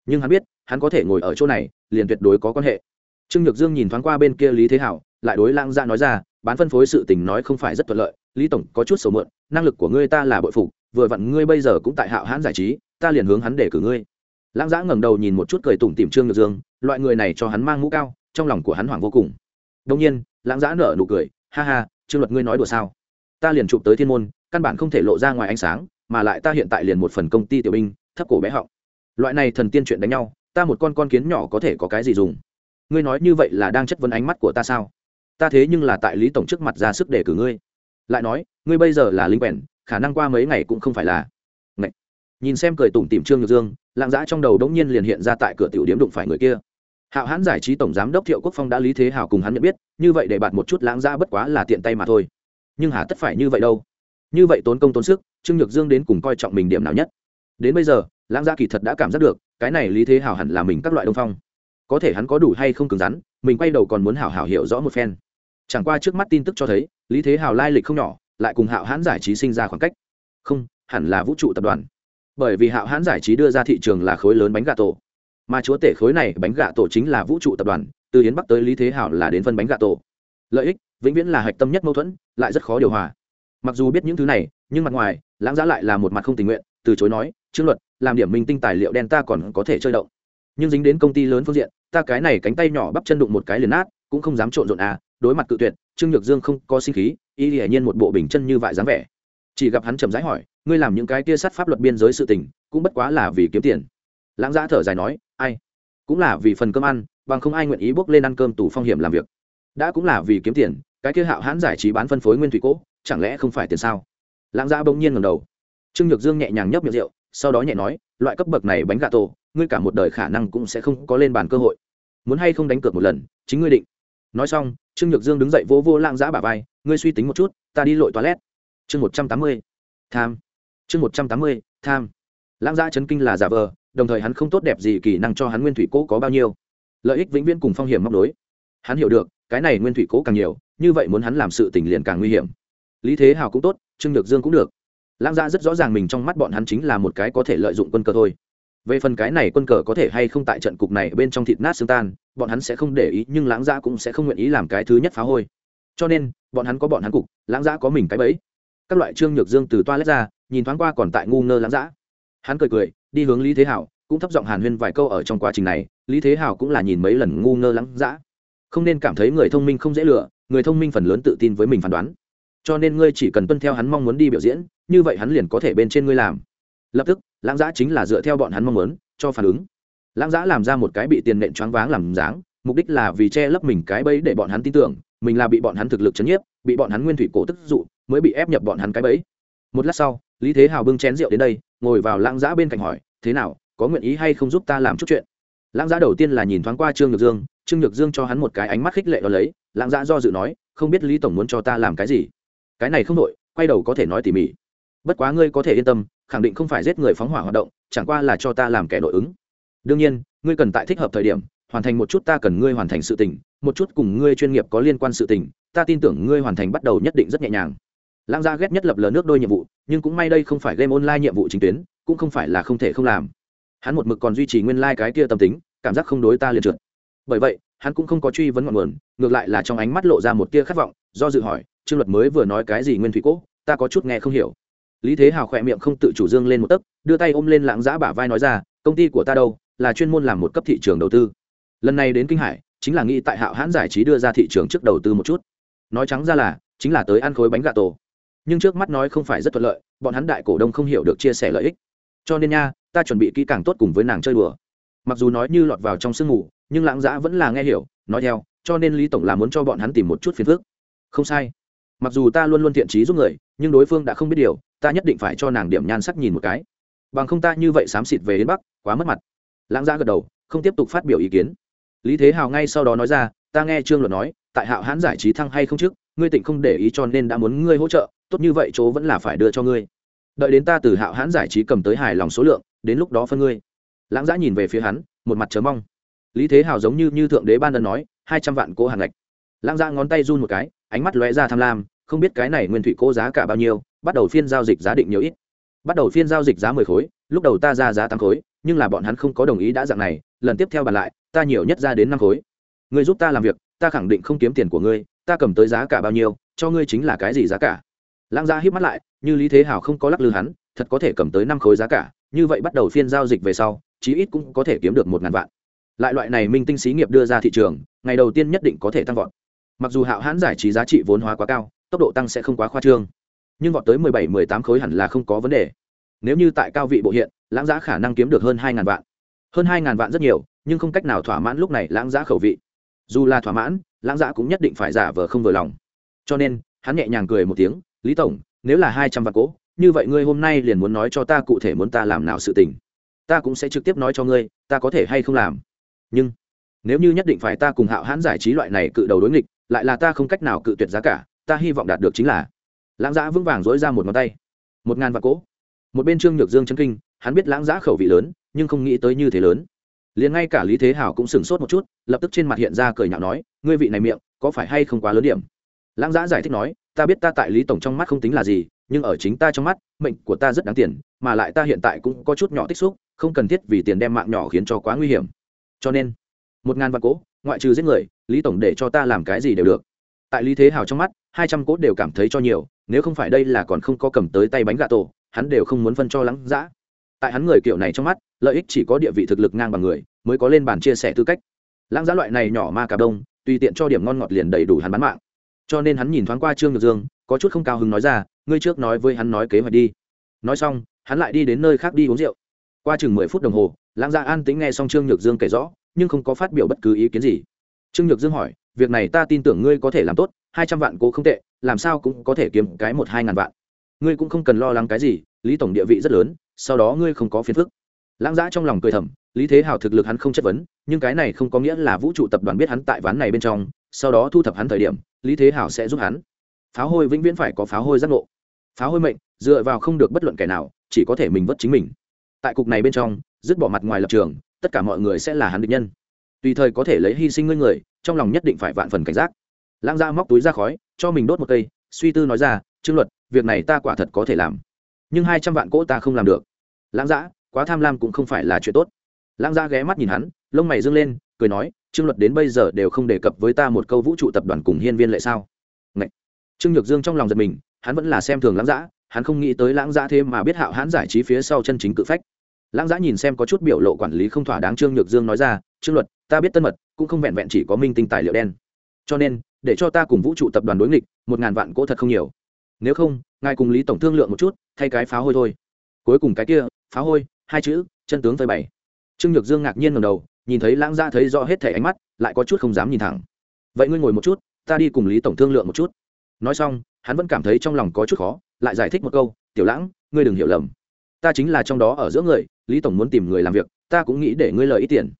Nhưng hắn biết, hắn có thể ngồi ở chỗ này, liền tuyệt đối có quan hệ. Trương nhược dương nhìn thoáng qua bên kia lý thế hảo, lại đối lãng gia nói ra, bán phân phối sự tình nói không phải rất thuận lợi, lý tổng có chút sầu mượn, năng lực của ngươi ta là bội phục vừa vặn ngươi bây giờ cũng tại hạo hãn giải trí, ta liền hướng hắn để cử ngươi. Lãng giã ngẩng đầu nhìn một chút cười tủm tìm trương nhược dương, loại người này cho hắn mang mũ cao, trong lòng của hắn hoảng vô cùng. Đông nhiên, lãng giã nở nụ cười, ha ha, trương luật ngươi nói đùa sao? Ta liền chụp tới thiên môn, căn bản không thể lộ ra ngoài ánh sáng, mà lại ta hiện tại liền một phần công ty tiểu binh, thấp cổ bé họng. Loại này thần tiên chuyện đánh nhau, ta một con con kiến nhỏ có thể có cái gì dùng? Ngươi nói như vậy là đang chất vấn ánh mắt của ta sao? Ta thế nhưng là tại lý tổng trước mặt ra sức để cử ngươi. Lại nói, ngươi bây giờ là linh quèn khả năng qua mấy ngày cũng không phải là. Ngậy. nhìn xem cười tủm tìm trương nhược dương, lạng giã trong đầu đống nhiên liền hiện ra tại cửa tiểu điếm đụng phải người kia. Hạo hãn giải trí tổng giám đốc thiệu quốc phong đã lý thế hảo cùng hắn nhận biết, như vậy để bạt một chút lãng giã bất quá là tiện tay mà thôi. Nhưng hà tất phải như vậy đâu. Như vậy tốn công tốn sức, trương nhược dương đến cùng coi trọng mình điểm nào nhất. Đến bây giờ lãng giã kỳ thật đã cảm giác được, cái này lý thế hảo hẳn là mình các loại đông phong. Có thể hắn có đủ hay không cứng rắn, mình quay đầu còn muốn hảo hảo hiểu rõ một phen. Chẳng qua trước mắt tin tức cho thấy, lý thế hào lai lịch không nhỏ lại cùng hạo hãn giải trí sinh ra khoảng cách. Không, hẳn là vũ trụ tập đoàn. Bởi vì hạo hãn giải trí đưa ra thị trường là khối lớn bánh gà tổ. Mà chúa tể khối này bánh gà tổ chính là vũ trụ tập đoàn, từ hiến bắc tới lý thế hảo là đến phân bánh gà tổ. Lợi ích, vĩnh viễn là hạch tâm nhất mâu thuẫn, lại rất khó điều hòa. Mặc dù biết những thứ này, nhưng mặt ngoài, lãng giá lại là một mặt không tình nguyện, từ chối nói chương luật, làm điểm minh tinh tài liệu đen ta còn có thể chơi động. Nhưng dính đến công ty lớn phương diện, ta cái này cánh tay nhỏ bắp chân đụng một cái liền nát, cũng không dám trộn rộn à đối mặt cự tuyệt, trương nhược dương không có sinh khí, y hiển nhiên một bộ bình chân như vại dáng vẻ. Chỉ gặp hắn chậm rãi hỏi, ngươi làm những cái tia sát pháp luật biên giới sự tình, cũng bất quá là vì kiếm tiền. Lãng giã thở dài nói, ai? Cũng là vì phần cơm ăn, bằng không ai nguyện ý bước lên ăn cơm tủ phong hiểm làm việc. Đã cũng là vì kiếm tiền, cái kia hạo hãn giải trí bán phân phối nguyên thủy cỗ, chẳng lẽ không phải tiền sao? Lãng giã bỗng nhiên ngầm đầu. Trương nhược dương nhẹ nhàng nhấp miệng rượu, sau đó nhẹ nói, loại cấp bậc này bánh gà tổ, ngươi cả một đời khả năng cũng sẽ không có lên bàn cơ hội. Muốn hay không đánh cược một lần, chính ngươi định nói xong, trương nhược dương đứng dậy vô vô lang giã bả vai, ngươi suy tính một chút, ta đi lội toilet. Chương một trăm tám mươi, tham. Chương một trăm tám mươi, tham. Lang giã chấn kinh là giả vờ, đồng thời hắn không tốt đẹp gì kỹ năng cho hắn nguyên thủy cố có bao nhiêu. Lợi ích vĩnh viễn cùng phong hiểm móc đối hắn hiểu được, cái này nguyên thủy cố càng nhiều, như vậy muốn hắn làm sự tình liền càng nguy hiểm. Lý thế hào cũng tốt, trương nhược dương cũng được. Lang giã rất rõ ràng mình trong mắt bọn hắn chính là một cái có thể lợi dụng quân cơ thôi về phần cái này quân cờ có thể hay không tại trận cục này bên trong thịt nát xương tan, bọn hắn sẽ không để ý, nhưng lãng giã cũng sẽ không nguyện ý làm cái thứ nhất phá hôi. Cho nên, bọn hắn có bọn hắn cục, lãng giã có mình cái bẫy. Các loại trương nhược dương từ toa lết ra, nhìn thoáng qua còn tại ngu ngơ lãng giã. Hắn cười cười, đi hướng lý thế hảo, cũng thấp giọng hàn huyên vài câu ở trong quá trình này, lý thế hảo cũng là nhìn mấy lần ngu ngơ lãng giã. Không nên cảm thấy người thông minh không dễ lựa người thông minh phần lớn tự tin với mình phán đoán. Cho nên ngươi chỉ cần tuân theo hắn mong muốn đi biểu diễn, như vậy hắn liền có thể bên trên ngươi làm lập tức, lãng giã chính là dựa theo bọn hắn mong muốn, cho phản ứng. Lãng giã làm ra một cái bị tiền nện choáng váng làm dáng, mục đích là vì che lấp mình cái bẫy để bọn hắn tin tưởng, mình là bị bọn hắn thực lực chấn nhiếp, bị bọn hắn nguyên thủy cổ tức dụ, mới bị ép nhập bọn hắn cái bẫy. Một lát sau, lý thế hào bưng chén rượu đến đây, ngồi vào lãng giã bên cạnh hỏi, thế nào, có nguyện ý hay không giúp ta làm chút chuyện? Lãng giã đầu tiên là nhìn thoáng qua trương nhược dương, trương nhược dương cho hắn một cái ánh mắt khích lệ đó lấy, lãng giã do dự nói, không biết lý tổng muốn cho ta làm cái gì? Cái này không đội, quay đầu có thể nói tỉ mỉ bất quá ngươi có thể yên tâm, khẳng định không phải giết người phóng hỏa hoạt động, chẳng qua là cho ta làm kẻ nội ứng. Đương nhiên, ngươi cần tại thích hợp thời điểm, hoàn thành một chút ta cần ngươi hoàn thành sự tình, một chút cùng ngươi chuyên nghiệp có liên quan sự tình, ta tin tưởng ngươi hoàn thành bắt đầu nhất định rất nhẹ nhàng. Lãng gia ghét nhất lập lờ nước đôi nhiệm vụ, nhưng cũng may đây không phải game online nhiệm vụ chính tuyến, cũng không phải là không thể không làm. Hắn một mực còn duy trì nguyên lai、like、cái kia tâm tính, cảm giác không đối ta liền trượt. Bởi vậy, hắn cũng không có truy vấn ngọn nguồn, ngược lại là trong ánh mắt lộ ra một tia khát vọng, do dự hỏi, trương luật mới vừa nói cái gì nguyên thủy cỗ ta có chút nghe không hiểu lý thế hào khỏe miệng không tự chủ dương lên một tấc, đưa tay ôm lên lãng giã bả vai nói ra, công ty của ta đâu? Là chuyên môn làm một cấp thị trường đầu tư. Lần này đến kinh hải, chính là nghĩ tại hạo hãn giải trí đưa ra thị trường trước đầu tư một chút. Nói trắng ra là, chính là tới ăn khối bánh gà tổ. Nhưng trước mắt nói không phải rất thuận lợi, bọn hắn đại cổ đông không hiểu được chia sẻ lợi ích. Cho nên nha, ta chuẩn bị kỹ càng tốt cùng với nàng chơi đùa. Mặc dù nói như lọt vào trong sương mù, nhưng lãng giã vẫn là nghe hiểu, nói theo, cho nên lý tổng là muốn cho bọn hắn tìm một chút phiền phức. Không sai mặc dù ta luôn luôn thiện trí giúp người, nhưng đối phương đã không biết điều, ta nhất định phải cho nàng điểm nhan sắc nhìn một cái. Bằng không ta như vậy xám xịt về đến bắc, quá mất mặt. Lãng giã gật đầu, không tiếp tục phát biểu ý kiến. Lý thế hào ngay sau đó nói ra, ta nghe trương luật nói, tại hạo hãn giải trí thăng hay không trước, ngươi tịnh không để ý cho nên đã muốn ngươi hỗ trợ, tốt như vậy chỗ vẫn là phải đưa cho ngươi. Đợi đến ta từ hạo hãn giải trí cầm tới hài lòng số lượng, đến lúc đó phân ngươi. Lãng giã nhìn về phía hắn, một mặt chờ mong. Lý thế hào giống như như thượng đế ban đơn nói, hai trăm vạn cố hàng lệch lãng giã ngón tay run một cái ánh mắt lóe ra tham lam, không biết cái này nguyên thủy cố giá cả bao nhiêu, bắt đầu phiên giao dịch giá định nhiều ít. Bắt đầu phiên giao dịch giá mười khối, lúc đầu ta ra giá tám khối, nhưng là bọn hắn không có đồng ý đã dạng này, lần tiếp theo bàn lại, ta nhiều nhất ra đến năm khối. Ngươi giúp ta làm việc, ta khẳng định không kiếm tiền của ngươi, ta cầm tới giá cả bao nhiêu, cho ngươi chính là cái gì giá cả? Lãng gia hít mắt lại, như lý thế hào không có lắc lư hắn, thật có thể cầm tới năm khối giá cả, như vậy bắt đầu phiên giao dịch về sau, chí ít cũng có thể kiếm được một ngàn vạn. Lại loại này minh tinh xí nghiệp đưa ra thị trường, ngày đầu tiên nhất định có thể tăng vọt mặc dù hạo hãn giải trí giá trị vốn hóa quá cao, tốc độ tăng sẽ không quá khoa trương. Nhưng vọt tới mười bảy, mười tám khối hẳn là không có vấn đề. Nếu như tại cao vị bộ hiện, lãng giá khả năng kiếm được hơn hai ngàn vạn. Hơn hai ngàn vạn rất nhiều, nhưng không cách nào thỏa mãn lúc này lãng giá khẩu vị. Dù là thỏa mãn, lãng giá cũng nhất định phải giả vờ không vừa lòng. Cho nên, hắn nhẹ nhàng cười một tiếng, lý tổng, nếu là hai trăm vạn cỗ như vậy ngươi hôm nay liền muốn nói cho ta cụ thể muốn ta làm nào sự tình. Ta cũng sẽ trực tiếp nói cho ngươi, ta có thể hay không làm. Nhưng, nếu như nhất định phải ta cùng hạo hãn giải trí loại này cự đầu đối nghịch lại là ta không cách nào cự tuyệt giá cả, ta hy vọng đạt được chính là. Lãng giã vững vàng dối ra một ngón tay. Một ngàn vạn cỗ. Một bên trương nhược dương chân kinh, hắn biết lãng giã khẩu vị lớn, nhưng không nghĩ tới như thế lớn. Liền ngay cả lý thế hảo cũng sửng sốt một chút, lập tức trên mặt hiện ra cười nhạo nói, ngươi vị này miệng, có phải hay không quá lớn điểm? Lãng giã giải thích nói, ta biết ta tại lý tổng trong mắt không tính là gì, nhưng ở chính ta trong mắt, mệnh của ta rất đáng tiền, mà lại ta hiện tại cũng có chút nhỏ tích xúc, không cần thiết vì tiền đem mạng nhỏ khiến cho quá nguy hiểm. Cho nên, một ngàn vạn cỗ ngoại trừ giết người, lý tổng để cho ta làm cái gì đều được. Tại lý thế hào trong mắt, hai trăm cốt đều cảm thấy cho nhiều, nếu không phải đây là còn không có cầm tới tay bánh gà tổ, hắn đều không muốn phân cho lắng giã tại hắn người kiểu này trong mắt, lợi ích chỉ có địa vị thực lực ngang bằng người, mới có lên bàn chia sẻ tư cách. Lãng giá loại này nhỏ ma cà đông, tùy tiện cho điểm ngon ngọt liền đầy đủ hắn bán mạng. Cho nên hắn nhìn thoáng qua trương nhược dương, có chút không cao hứng nói ra, ngươi trước nói với hắn nói kế hoạch đi. Nói xong, hắn lại đi đến nơi khác đi uống rượu. Qua chừng mười phút đồng hồ lãng gia an tính nghe xong trương nhược dương kể rõ nhưng không có phát biểu bất cứ ý kiến gì. Trương nhược dương hỏi, việc này ta tin tưởng ngươi có thể làm tốt, hai trăm vạn cố không tệ, làm sao cũng có thể kiếm cái một hai ngàn vạn. Ngươi cũng không cần lo lắng cái gì, lý tổng địa vị rất lớn, sau đó ngươi không có phiền phức. Lãng giã trong lòng cười thầm, lý thế hào thực lực hắn không chất vấn, nhưng cái này không có nghĩa là vũ trụ tập đoàn biết hắn tại ván này bên trong, sau đó thu thập hắn thời điểm, lý thế hào sẽ giúp hắn. Pháo hôi vĩnh viễn phải có pháo hôi giác ngộ. Pháo hôi mệnh, dựa vào không được bất luận kẻ nào, chỉ có thể mình vất chính mình. Tại cục này bên trong, dứt bỏ mặt ngoài lập trường tất cả mọi người sẽ là hắn địch nhân. Tùy thời có thể lấy hy sinh ngươi người, trong lòng nhất định phải vạn phần cảnh giác. Lãng ra móc túi ra khói, cho mình đốt một cây, suy tư nói ra, trương luật, việc này ta quả thật có thể làm, nhưng hai trăm vạn cỗ ta không làm được. Lãng giã quá tham lam cũng không phải là chuyện tốt. Lãng giã ghé mắt nhìn hắn, lông mày dâng lên, cười nói, trương luật đến bây giờ đều không đề cập với ta một câu vũ trụ tập đoàn cùng hiên viên lệ sao? Ngậy! trương nhược dương trong lòng giật mình, hắn vẫn là xem thường lãng giã hắn không nghĩ tới lãng giã thế mà biết hạo hãn giải trí phía sau chân chính cự phách lãng giã nhìn xem có chút biểu lộ quản lý không thỏa đáng trương nhược dương nói ra, trương luật, ta biết tân mật, cũng không vẹn vẹn chỉ có minh tinh tài liệu đen. Cho nên, để cho ta cùng vũ trụ tập đoàn đối nghịch, một ngàn vạn cỗ thật không nhiều. Nếu không, ngài cùng lý tổng thương lượng một chút, thay cái phá hôi thôi. Cuối cùng cái kia, phá hôi, hai chữ, chân tướng phơi bày. Trương nhược dương ngạc nhiên ngầm đầu, nhìn thấy lãng ra thấy rõ hết thẻ ánh mắt, lại có chút không dám nhìn thẳng. Vậy ngươi ngồi một chút, ta đi cùng lý tổng thương lượng một chút. Nói xong, hắn vẫn cảm thấy trong lòng có chút khó, lại giải thích một câu, tiểu lãng, ngươi đừng hiểu lầm ta chính là trong đó ở giữa người, lý tổng muốn tìm người làm việc, ta cũng nghĩ để ngươi lời ít tiền.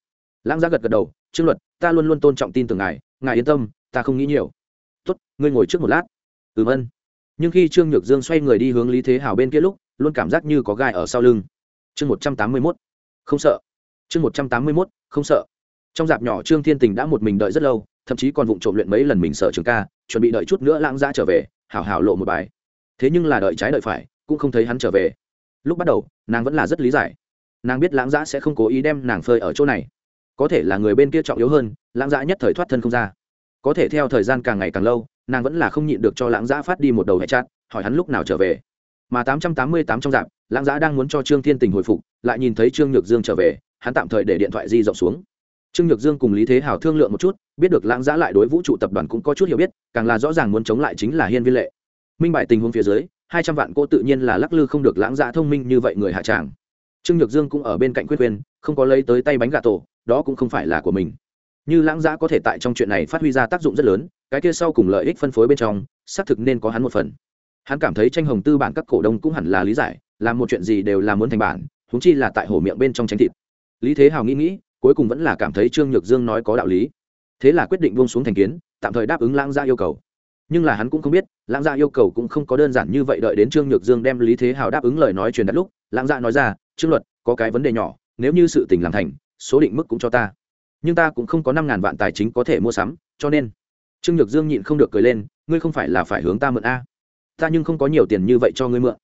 Lãng giá gật gật đầu, trương luật, ta luôn luôn tôn trọng tin tưởng ngài ngài yên tâm, ta không nghĩ nhiều. Tốt, ngươi ngồi trước một lát. Ừm ân nhưng khi trương nhược dương xoay người đi hướng lý thế hào bên kia lúc, luôn cảm giác như có gai ở sau lưng. Chương một trăm tám mươi mốt. Không sợ. Chương một trăm tám mươi mốt, không sợ. Trong dạp nhỏ trương thiên tình đã một mình đợi rất lâu, thậm chí còn vụng trộm luyện mấy lần mình sợ trường ca, chuẩn bị đợi chút nữa lãng giá trở về, hảo hảo lộ một bài. Thế nhưng là đợi trái đợi phải, cũng không thấy hắn trở về lúc bắt đầu, nàng vẫn là rất lý giải. Nàng biết lãng giã sẽ không cố ý đem nàng phơi ở chỗ này. Có thể là người bên kia trọng yếu hơn, lãng giã nhất thời thoát thân không ra. Có thể theo thời gian càng ngày càng lâu, nàng vẫn là không nhịn được cho lãng giã phát đi một đầu hệ chát hỏi hắn lúc nào trở về. Mà tám trăm tám mươi tám trong dạp, lãng giã đang muốn cho trương thiên tình hồi phục, lại nhìn thấy trương nhược dương trở về, hắn tạm thời để điện thoại di rộng xuống. Trương nhược dương cùng lý thế hào thương lượng một chút, biết được lãng giã lại đối vũ trụ tập đoàn cũng có chút hiểu biết, càng là rõ ràng muốn chống lại chính là hiên viên lệ. Minh bại tình huống phía dưới hai trăm vạn cô tự nhiên là lắc lư không được lãng giã thông minh như vậy người hạ tràng. Trương nhược dương cũng ở bên cạnh quyết quyền, không có lấy tới tay bánh gà tổ đó cũng không phải là của mình. Như lãng giã có thể tại trong chuyện này phát huy ra tác dụng rất lớn cái kia sau cùng lợi ích phân phối bên trong xác thực nên có hắn một phần. Hắn cảm thấy tranh hồng tư bản các cổ đông cũng hẳn là lý giải làm một chuyện gì đều là muốn thành bản húng chi là tại hổ miệng bên trong tranh thịt. Lý thế hào nghĩ nghĩ cuối cùng vẫn là cảm thấy trương nhược dương nói có đạo lý. Thế là quyết định buông xuống thành kiến tạm thời đáp ứng lãng gia yêu cầu nhưng là hắn cũng không biết, lãng gia yêu cầu cũng không có đơn giản như vậy đợi đến trương nhược dương đem lý thế hào đáp ứng lời nói truyền đặt lúc, lãng gia nói ra, trương luật, có cái vấn đề nhỏ, nếu như sự tình làm thành, số định mức cũng cho ta. Nhưng ta cũng không có năm ngàn vạn tài chính có thể mua sắm, cho nên. Trương nhược dương nhịn không được cười lên, ngươi không phải là phải hướng ta mượn a. Ta nhưng không có nhiều tiền như vậy cho ngươi mượn.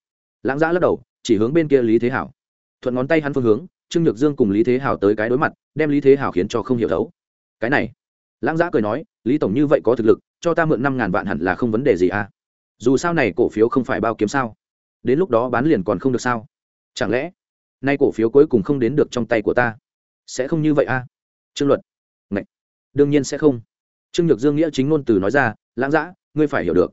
Lãng dạ lắc đầu, chỉ hướng bên kia lý thế hảo thuận ngón tay hắn phương hướng, trương nhược dương cùng lý thế hảo tới cái đối mặt, đem lý thế hảo khiến cho không hiểu thấu. Cái này lãng giã cười nói, lý tổng như vậy có thực lực, cho ta mượn năm ngàn vạn hẳn là không vấn đề gì a dù sao này cổ phiếu không phải bao kiếm sao? Đến lúc đó bán liền còn không được sao? Chẳng lẽ nay cổ phiếu cuối cùng không đến được trong tay của ta? Sẽ không như vậy à? a trương luật. Ngậy. đương nhiên sẽ không. Trương nhược dương nghĩa chính ngôn từ nói ra, lãng giã, ngươi phải hiểu được.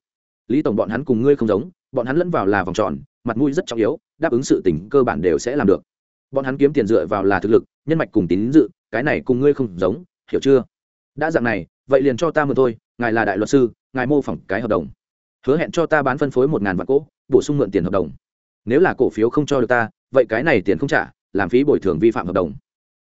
Lý tổng bọn hắn cùng ngươi không giống, bọn hắn lẫn vào là vòng tròn, mặt mũi rất trọng yếu, đáp ứng sự tỉnh cơ bản đều sẽ làm được. Bọn hắn kiếm tiền dựa vào là thực lực, nhân mạch cùng tín dự, cái này cùng ngươi không giống, hiểu chưa? Đã dạng này, vậy liền cho ta mượn thôi, ngài là đại luật sư, ngài mô phỏng cái hợp đồng. Hứa hẹn cho ta bán phân phối một ngàn vạn cỗ, bổ sung mượn tiền hợp đồng. Nếu là cổ phiếu không cho được ta, vậy cái này tiền không trả, làm phí bồi thường vi phạm hợp đồng.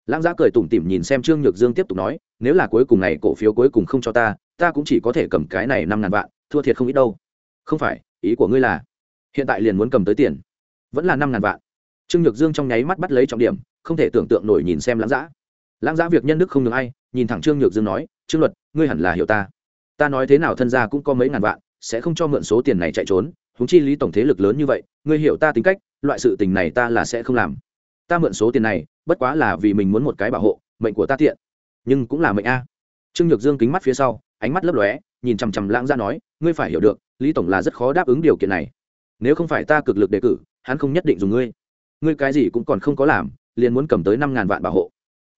Lãng giá cười tủm tỉm nhìn xem trương nhược dương tiếp tục nói, nếu là cuối cùng này cổ phiếu cuối cùng không cho ta ta cũng chỉ có thể cầm cái này năm ngàn vạn, thua thiệt không ít đâu. Không phải, ý của ngươi là, hiện tại liền muốn cầm tới tiền. Vẫn là năm ngàn vạn. Trương nhược dương trong nháy mắt bắt lấy trọng điểm, không thể tưởng tượng nổi nhìn xem lãng giã. Lãng giã việc nhân đức không được ai nhìn thẳng trương nhược dương nói, trương luật, ngươi hẳn là hiểu ta. Ta nói thế nào thân gia cũng có mấy ngàn vạn, sẽ không cho mượn số tiền này chạy trốn. Húng chi lý tổng thế lực lớn như vậy, ngươi hiểu ta tính cách, loại sự tình này ta là sẽ không làm. Ta mượn số tiền này, bất quá là vì mình muốn một cái bảo hộ, mệnh của ta tiện, nhưng cũng là mệnh a. Trương nhược dương kính mắt phía sau, ánh mắt lấp lóe, nhìn chằm chằm lãng ra nói, ngươi phải hiểu được, lý tổng là rất khó đáp ứng điều kiện này. Nếu không phải ta cực lực đề cử, hắn không nhất định dùng ngươi. Ngươi cái gì cũng còn không có làm, liền muốn cầm tới năm ngàn vạn bảo hộ.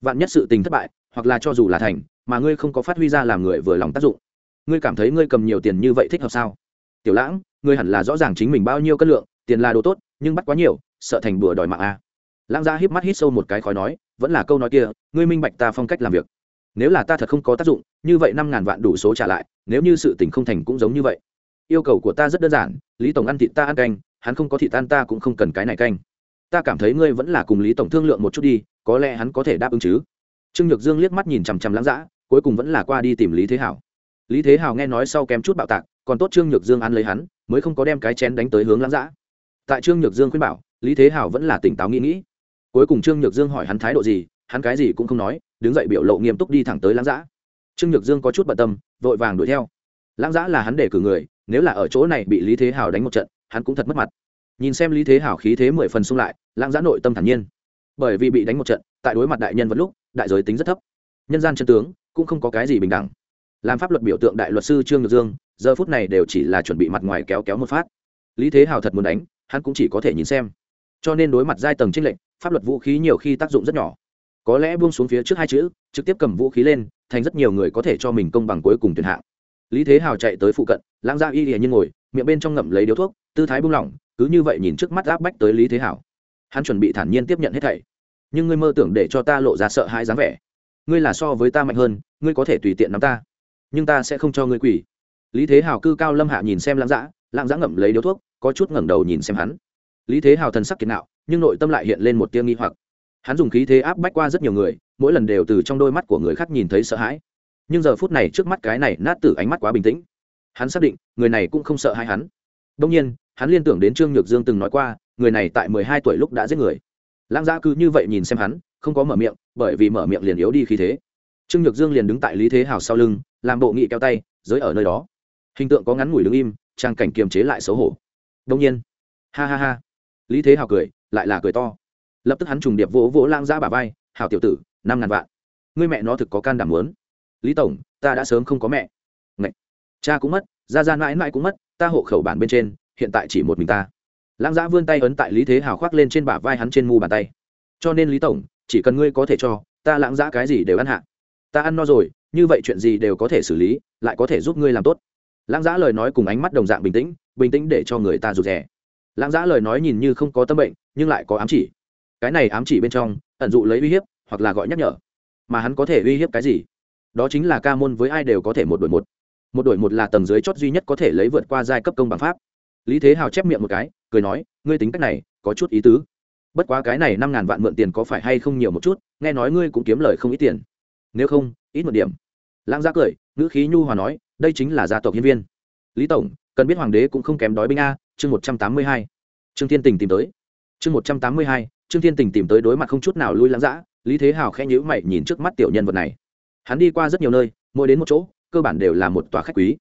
Vạn nhất sự tình thất bại hoặc là cho dù là thành, mà ngươi không có phát huy ra làm người vừa lòng tác dụng. Ngươi cảm thấy ngươi cầm nhiều tiền như vậy thích hợp sao? Tiểu lãng, ngươi hẳn là rõ ràng chính mình bao nhiêu cân lượng, tiền là đồ tốt, nhưng bắt quá nhiều, sợ thành bừa đòi mạng a. Lãng gia híp mắt hít sâu một cái khói nói, vẫn là câu nói kia, ngươi minh bạch ta phong cách làm việc. Nếu là ta thật không có tác dụng, như vậy năm ngàn vạn đủ số trả lại, nếu như sự tình không thành cũng giống như vậy. Yêu cầu của ta rất đơn giản, lý tổng ăn thịt ta ăn canh, hắn không có thịt tan ta cũng không cần cái này canh. Ta cảm thấy ngươi vẫn là cùng lý tổng thương lượng một chút đi, có lẽ hắn có thể đáp ứng chứ trương nhược dương liếc mắt nhìn chằm chằm lãng dã, cuối cùng vẫn là qua đi tìm lý thế hảo. Lý thế hảo nghe nói sau kém chút bạo tạc, còn tốt trương nhược dương ăn lấy hắn, mới không có đem cái chén đánh tới hướng lãng dã. Tại trương nhược dương khuyên bảo, lý thế hảo vẫn là tỉnh táo nghĩ nghĩ. Cuối cùng trương nhược dương hỏi hắn thái độ gì, hắn cái gì cũng không nói, đứng dậy biểu lộ nghiêm túc đi thẳng tới lãng dã. Trương nhược dương có chút bận tâm, vội vàng đuổi theo. Lãng dã là hắn để cử người, nếu là ở chỗ này bị lý thế hảo đánh một trận, hắn cũng thật mất mặt. Nhìn xem lý thế hảo khí thế mười phần xung lại, lãng dã nội tâm thản nhiên. Bởi vì bị đánh một trận, tại đối mặt đại nhân vật lúc đại giới tính rất thấp. Nhân gian chân tướng cũng không có cái gì bình đẳng. Làm pháp luật biểu tượng đại luật sư trương nhược dương, giờ phút này đều chỉ là chuẩn bị mặt ngoài kéo kéo một phát. Lý thế hào thật muốn đánh, hắn cũng chỉ có thể nhìn xem. Cho nên đối mặt giai tầng trinh lệnh pháp luật vũ khí nhiều khi tác dụng rất nhỏ. Có lẽ buông xuống phía trước hai chữ, trực tiếp cầm vũ khí lên, thành rất nhiều người có thể cho mình công bằng cuối cùng tuyển hạng. Lý thế hào chạy tới phụ cận, lãng ra y hiển như ngồi, miệng bên trong ngậm lấy điếu thuốc, tư thái buông lỏng, cứ như vậy nhìn trước mắt áp bách tới lý thế hào. Hắn chuẩn bị thản nhiên tiếp nhận hết thảy nhưng ngươi mơ tưởng để cho ta lộ ra sợ hãi dáng vẻ. Ngươi là so với ta mạnh hơn, ngươi có thể tùy tiện nắm ta, nhưng ta sẽ không cho ngươi quỷ. Lý thế hào cư cao lâm hạ nhìn xem lãng dã lãng dã ngậm lấy điếu thuốc, có chút ngẩng đầu nhìn xem hắn. Lý thế hào thần sắc kiệt nạo, nhưng nội tâm lại hiện lên một tia nghi hoặc. Hắn dùng khí thế áp bách qua rất nhiều người, mỗi lần đều từ trong đôi mắt của người khác nhìn thấy sợ hãi. Nhưng giờ phút này trước mắt cái này nát tử ánh mắt quá bình tĩnh. Hắn xác định, người này cũng không sợ hãi hắn. Đông nhiên, hắn liên tưởng đến trương nhược dương từng nói qua, người này tại mười hai tuổi lúc đã giết người lãng giã cứ như vậy nhìn xem hắn, không có mở miệng, bởi vì mở miệng liền yếu đi khí thế. Trương nhược dương liền đứng tại lý thế hào sau lưng, làm bộ nghị keo tay, giới ở nơi đó. Hình tượng có ngắn ngủi đứng im, trang cảnh kiềm chế lại xấu hổ. Đông nhiên, ha ha ha. Lý thế hào cười, lại là cười to. Lập tức hắn trùng điệp vỗ vỗ lang giã bà vai, hào tiểu tử, năm ngàn vạn. Ngươi mẹ nó thực có can đảm lớn lý tổng, ta đã sớm không có mẹ. Ngậy. cha cũng mất ra ra mãi mãi cũng mất, ta hộ khẩu bản bên trên, hiện tại chỉ một mình ta lãng giã vươn tay ấn tại lý thế hào khoác lên trên bả vai hắn trên mu bàn tay. Cho nên lý tổng, chỉ cần ngươi có thể cho, ta lãng giã cái gì đều ăn hạ. Ta ăn no rồi, như vậy chuyện gì đều có thể xử lý, lại có thể giúp ngươi làm tốt. Lãng giã lời nói cùng ánh mắt đồng dạng bình tĩnh bình tĩnh để cho người ta rụt rè. Lãng giã lời nói nhìn như không có tâm bệnh, nhưng lại có ám chỉ. Cái này ám chỉ bên trong, ẩn dụ lấy uy hiếp, hoặc là gọi nhắc nhở. Mà hắn có thể uy hiếp cái gì? Đó chính là ca môn với ai đều có thể một đổi một. Một đổi một là tầng dưới chót duy nhất có thể lấy vượt qua giai cấp công bằng pháp. Lý thế hào chép miệng một cái cười nói, ngươi tính cách này, có chút ý tứ. Bất quá cái này năm ngàn vạn mượn tiền có phải hay không nhiều một chút, nghe nói ngươi cũng kiếm lời không ít tiền. Nếu không, ít một điểm. Lãng giá cười, ngữ khí nhu hòa nói, đây chính là gia tộc nhân viên. Lý tổng, cần biết hoàng đế cũng không kém đói binh a, chương một trăm tám mươi hai. Trương thiên tình tìm tới. Chương một trăm tám mươi hai, trương thiên tình tìm tới đối mặt không chút nào lui lãng giã lý thế hào khẽ nhữ mày nhìn trước mắt tiểu nhân vật này. Hắn đi qua rất nhiều nơi, mỗi đến một chỗ, cơ bản đều là một tòa khách quý